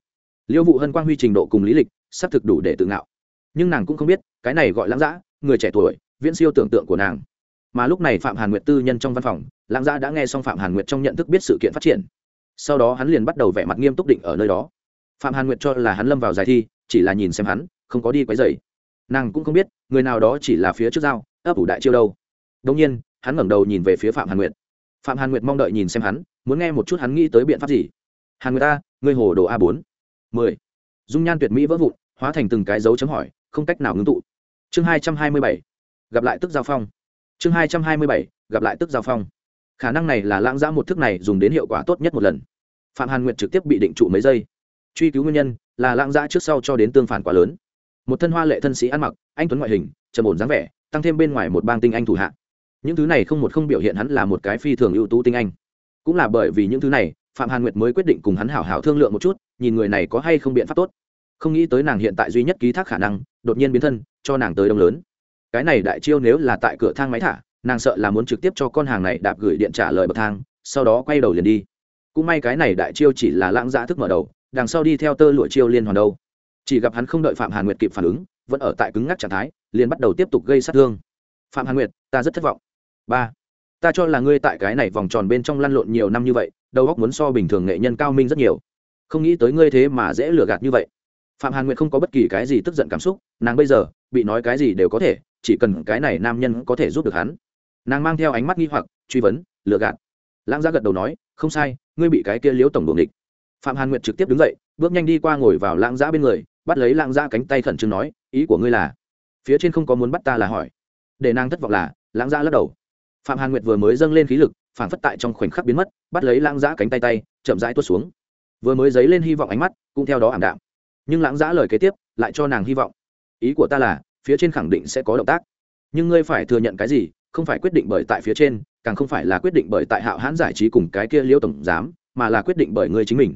Liêu vụ hân quang huy trình độ cùng lý lịch sắp thực đủ để tự ngạo. Nhưng nàng cũng không biết cái này gọi lãng dã, người trẻ tuổi viễn siêu tưởng tượng của nàng mà lúc này phạm hàn nguyệt tư nhân trong văn phòng, lãng gia đã nghe xong phạm hàn nguyệt trong nhận thức biết sự kiện phát triển. Sau đó hắn liền bắt đầu vẻ mặt nghiêm túc định ở nơi đó. Phạm hàn nguyệt cho là hắn lâm vào giải thi, chỉ là nhìn xem hắn, không có đi quấy dày nàng cũng không biết, người nào đó chỉ là phía trước dao ấp ủ đại chiêu đâu. Đông nhiên, hắn ngẩng đầu nhìn về phía phạm hàn nguyệt. Phạm hàn nguyệt mong đợi nhìn xem hắn, muốn nghe một chút hắn nghĩ tới biện pháp gì. Hàn nguyệt ta, ngươi hồ đồ a bốn. Mười. Dung nhan tuyệt mỹ vỡ vụn, hóa thành từng cái dấu chấm hỏi, không cách nào ngưng tụ. Chương hai trăm hai mươi bảy. Gặp lại tức giao phong chương hai trăm hai mươi bảy, gặp lại tức giao phong. Khả năng này là lãng giã một thức này dùng đến hiệu quả tốt nhất một lần. Phạm hàn nguyệt trực tiếp bị định trụ mấy giây. Truy cứu nguyên nhân, là lãng giã trước sau cho đến tương phản quá lớn. Một thân hoa lệ thân sĩ ăn mặc, anh tuấn ngoại hình, trầm ổn dáng vẻ, tăng thêm bên ngoài một bang tinh anh thủ hạ. Những thứ này không một không biểu hiện hắn là một cái phi thường ưu tú tinh anh. Cũng là bởi vì những thứ này, phạm hàn nguyệt mới quyết định cùng hắn hảo hảo thương lượng một chút, nhìn người này có hay không biện pháp tốt. Không nghĩ tới nàng hiện tại duy nhất ký thác khả năng, đột nhiên biến thân, cho nàng tới đông lớn cái này đại chiêu nếu là tại cửa thang máy thả, nàng sợ là muốn trực tiếp cho con hàng này đạp gửi điện trả lời bậc thang, sau đó quay đầu liền đi. Cũng may cái này đại chiêu chỉ là lãng giã thức mở đầu, đằng sau đi theo tơ lụa chiêu liên hoàn đâu. Chỉ gặp hắn không đợi phạm hàn nguyệt kịp phản ứng, vẫn ở tại cứng ngắc trạng thái, liền bắt đầu tiếp tục gây sát thương. Phạm hàn nguyệt, ta rất thất vọng. Ba, ta cho là ngươi tại cái này vòng tròn bên trong lăn lộn nhiều năm như vậy, đầu óc muốn so bình thường nghệ nhân cao minh rất nhiều. Không nghĩ tới ngươi thế mà dễ lừa gạt như vậy. Phạm hàn nguyệt không có bất kỳ cái gì tức giận cảm xúc, nàng bây giờ, bị nói cái gì đều có thể chỉ cần cái này nam nhân có thể giúp được hắn. Nàng mang theo ánh mắt nghi hoặc, truy vấn lừa gạt. Lãng giá gật đầu nói, không sai, ngươi bị cái kia liếu tổng đuồng địch phạm hàn nguyệt trực tiếp đứng dậy, bước nhanh đi qua ngồi vào lãng giã bên người, bắt lấy lãng giã cánh tay khẩn trương nói, ý của ngươi là? Phía trên không có muốn bắt ta là hỏi. Để nàng thất vọng là, lãng giã lắc đầu. Phạm hàn nguyệt vừa mới dâng lên khí lực phản phất tại trong khoảnh khắc biến mất, bắt lấy lãng giã cánh tay tay, chậm rãi tuốt xuống. Vừa mới dấy lên hy vọng ánh mắt, cũng theo đó ảm đạm. Nhưng lãng giã lời kế tiếp, lại cho nàng hy vọng. Ý của ta là phía trên khẳng định sẽ có động tác. Nhưng ngươi phải thừa nhận cái gì, không phải quyết định bởi tại phía trên, càng không phải là quyết định bởi tại hạo hãn giải trí cùng cái kia liêu tổng giám, mà là quyết định bởi ngươi chính mình.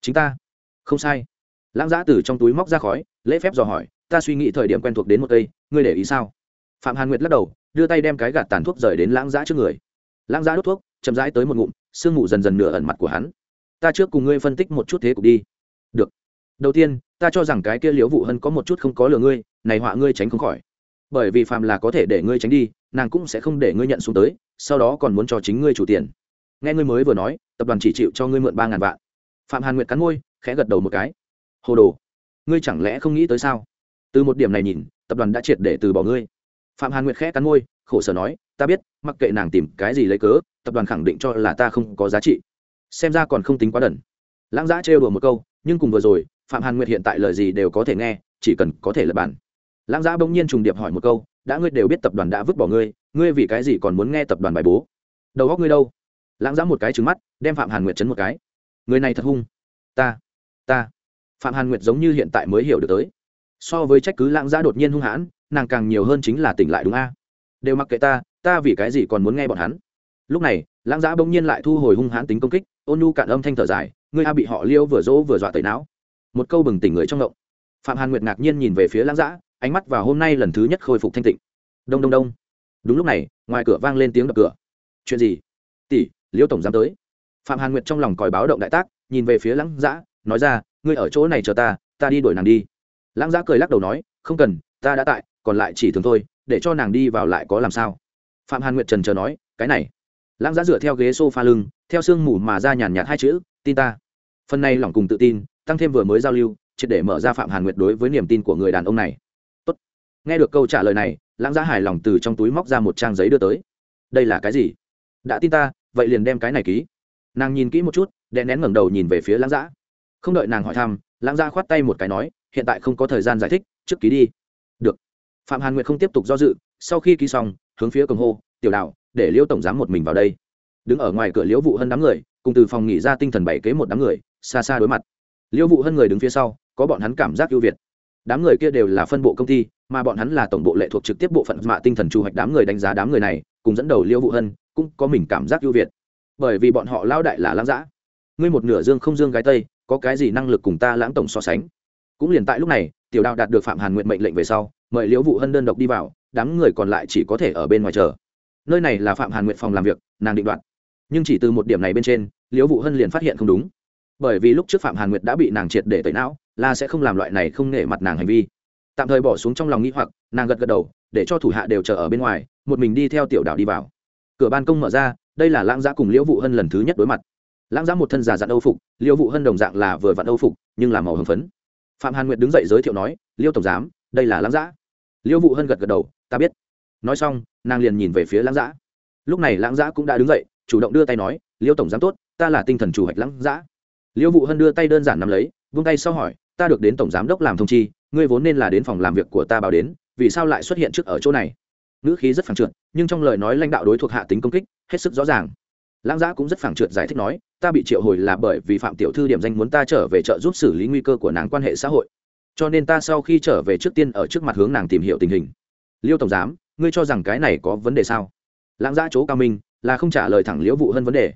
Chính ta. Không sai. Lãng giã từ trong túi móc ra khói, lễ phép dò hỏi, ta suy nghĩ thời điểm quen thuộc đến một cây, ngươi để ý sao? Phạm hàn nguyệt lắc đầu, đưa tay đem cái gạt tàn thuốc rời đến lãng giã trước người. Lãng giã đốt thuốc, chậm rãi tới một ngụm, sương mù dần dần nửa ẩn mặt của hắn. Ta trước cùng ngươi phân tích một chút thế cục đi. Được. Đầu tiên, ta cho rằng cái kia liễu vụ hân có một chút không có lừa ngươi này họa ngươi tránh không khỏi. Bởi vì phàm là có thể để ngươi tránh đi, nàng cũng sẽ không để ngươi nhận xuống tới, sau đó còn muốn cho chính ngươi chủ tiền. Nghe ngươi mới vừa nói, tập đoàn chỉ chịu cho ngươi mượn ba ngàn vạn. Phạm hàn nguyệt cắn môi, khẽ gật đầu một cái. Hồ đồ, ngươi chẳng lẽ không nghĩ tới sao? Từ một điểm này nhìn, tập đoàn đã triệt để từ bỏ ngươi. Phạm hàn nguyệt khẽ cắn môi, khổ sở nói, ta biết, mặc kệ nàng tìm cái gì lấy cớ, tập đoàn khẳng định cho là ta không có giá trị. Xem ra còn không tính quá đần. Lãng giã trêu đùa một câu, nhưng cùng vừa rồi, phạm hàn nguyệt hiện tại lời gì đều có thể nghe, chỉ cần có thể lập bản lãng giã bỗng nhiên trùng điệp hỏi một câu, đã ngươi đều biết tập đoàn đã vứt bỏ ngươi ngươi vì cái gì còn muốn nghe tập đoàn bài bố? Đầu góc ngươi đâu? Lãng giã một cái trứng mắt, đem phạm hàn nguyệt chấn một cái. Người này thật hung. Ta ta. Phạm hàn nguyệt giống như hiện tại mới hiểu được tới. So với trách cứ lãng giã đột nhiên hung hãn, nàng càng nhiều hơn chính là tỉnh lại đúng a. Đều mặc kệ ta ta vì cái gì còn muốn nghe bọn hắn? Lúc này, lãng giã bỗng nhiên lại thu hồi hung hãn tính công kích, ôn nhu cạn âm thanh thở dài, ngươi a bị họ liêu vừa dỗ vừa dọa tẩy não. Một câu bừng tỉnh người trong động phạm hàn nguyệt ngạc nhiên nhìn về phía lãng giã ánh mắt vào hôm nay lần thứ nhất khôi phục thanh tịnh. Đông đông đông. Đúng lúc này, ngoài cửa vang lên tiếng đập cửa. Chuyện gì? Tỷ liêu tổng giám tới. Phạm hàn nguyệt trong lòng còi báo động đại tác, nhìn về phía lãng giã nói ra, ngươi ở chỗ này chờ ta ta đi đuổi nàng đi. Lãng giã cười lắc đầu nói, không cần, ta đã tại, còn lại chỉ thường thôi, để cho nàng đi vào lại có làm sao? Phạm hàn nguyệt trần chờ nói, cái này. Lãng giã dựa theo ghế s o f a lưng, theo sương mù mà ra nhàn nhạt hai chữ, tin ta. Phần này lỏng cùng tự tin, tăng thêm vừa mới giao lưu, triệt để mở ra phạm hàn nguyệt đối với niềm tin của người đàn ông này nghe được câu trả lời này, lãng giá hài lòng từ trong túi móc ra một trang giấy đưa tới. Đây là cái gì? Đã tin ta, vậy liền đem cái này ký. Nàng nhìn kỹ một chút, đè nén ngẩng đầu nhìn về phía lãng giã không đợi nàng hỏi thăm, lãng giã khoát tay một cái nói, hiện tại không có thời gian giải thích, trước ký đi. Được. Phạm hàn nguyệt không tiếp tục do dự, sau khi ký xong, hướng phía cổng hô, tiểu đạo, để liễu tổng giám một mình vào đây. Đứng ở ngoài cửa liễu vụ hơn đám người, cùng từ phòng nghỉ ra tinh thần bảy kế một đám người, xa xa đối mặt. Liễu vụ hơn người đứng phía sau, có bọn hắn cảm giác ưu việt. Đám người kia đều là phân bộ công ty mà bọn hắn là tổng bộ lệ thuộc trực tiếp bộ phận mạ tinh thần chu hoạch đám người đánh giá đám người này, cùng dẫn đầu liêu vụ hân, cũng có mình cảm giác ưu việt. Bởi vì bọn họ lao đại là lãng giã ngươi một nửa dương không dương gái tây, có cái gì năng lực cùng ta lãng tổng so sánh? Cũng liền tại lúc này, tiểu đạo đạt được phạm hàn nguyện mệnh lệnh về sau, mời liễu vụ hân đơn độc đi vào, đám người còn lại chỉ có thể ở bên ngoài chờ. Nơi này là phạm hàn nguyện phòng làm việc, nàng định đoạt. Nhưng chỉ từ một điểm này bên trên liễu vụ hân liền phát hiện không đúng. Bởi vì lúc trước phạm hàn nguyệt đã bị nàng triệt để tẩy não là sẽ không làm loại này không nể mặt nàng hành vi tạm thời bỏ xuống trong lòng nghĩ hoặc, nàng gật gật đầu, để cho thủ hạ đều chờ ở bên ngoài, một mình đi theo tiểu đảo đi vào. Cửa ban công mở ra, đây là lãng giã cùng liễu vụ hân lần thứ nhất đối mặt. Lãng giã một thân già dặn âu phục, liễu vụ hân đồng dạng là vừa vặn âu phục, nhưng là màu hồng phấn. Phạm hàn nguyệt đứng dậy giới thiệu nói, liêu tổng giám, đây là lãng giã. Liễu vụ hân gật gật đầu, ta biết. Nói xong, nàng liền nhìn về phía lãng giã. Lúc này lãng giã cũng đã đứng dậy, chủ động đưa tay nói, liêu tổng giám tốt, ta là tinh thần chủ hạch lãng giã. Liễu vụ hân đưa tay đơn giản nắm lấy, vung tay sau hỏi, ta được đến tổng giám đốc làm thông chi ngươi vốn nên là đến phòng làm việc của ta báo đến, vì sao lại xuất hiện trước ở chỗ này? Ngữ khí rất phẳng trượt, nhưng trong lời nói lãnh đạo đối thuộc hạ tính công kích, hết sức rõ ràng. Lãng giã cũng rất phẳng trượt giải thích nói, ta bị triệu hồi là bởi vì phạm tiểu thư điểm danh muốn ta trở về trợ giúp xử lý nguy cơ của nàng quan hệ xã hội. Cho nên ta sau khi trở về trước tiên ở trước mặt hướng nàng tìm hiểu tình hình. Liêu tổng giám, ngươi cho rằng cái này có vấn đề sao? Lãng giã chỗ cao minh, là không trả lời thẳng liễu vụ Hân vấn đề.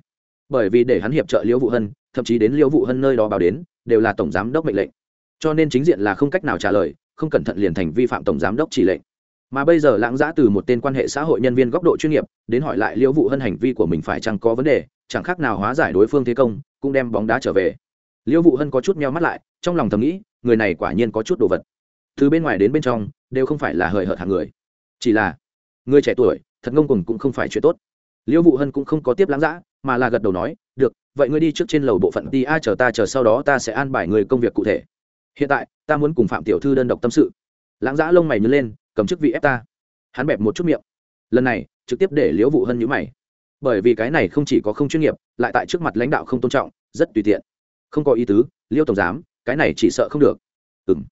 Bởi vì để hắn hiệp trợ liễu vụ hân, thậm chí đến liễu vụ hân nơi đó báo đến, đều là tổng giám đốc mệnh lệnh cho nên chính diện là không cách nào trả lời, không cẩn thận liền thành vi phạm tổng giám đốc chỉ lệnh. Mà bây giờ lãng giã từ một tên quan hệ xã hội nhân viên góc độ chuyên nghiệp, đến hỏi lại liễu vụ hân hành vi của mình phải chăng có vấn đề, chẳng khác nào hóa giải đối phương thế công, cũng đem bóng đá trở về. Liễu vụ hân có chút meo mắt lại, trong lòng thầm nghĩ, người này quả nhiên có chút đồ vật. Từ bên ngoài đến bên trong, đều không phải là hời hợt hàng người. Chỉ là, người trẻ tuổi, thật ngông cùng cũng không phải chuyện tốt. Liễu vụ hân cũng không có tiếp lãng giã, mà là gật đầu nói, được, vậy ngươi đi trước trên lầu bộ phận ti a chờ ta, chờ sau đó ta sẽ an bài người công việc cụ thể hiện tại, ta muốn cùng phạm tiểu thư đơn độc tâm sự. Lãng giã lông mày nhớ lên, cầm chức vị ép ta. Hắn bẹp một chút miệng. Lần này, trực tiếp để liễu vụ hân nhữ mày. Bởi vì cái này không chỉ có không chuyên nghiệp, lại tại trước mặt lãnh đạo không tôn trọng, rất tùy tiện. Không có ý tứ, liêu tổng giám, cái này chỉ sợ không được. Ừng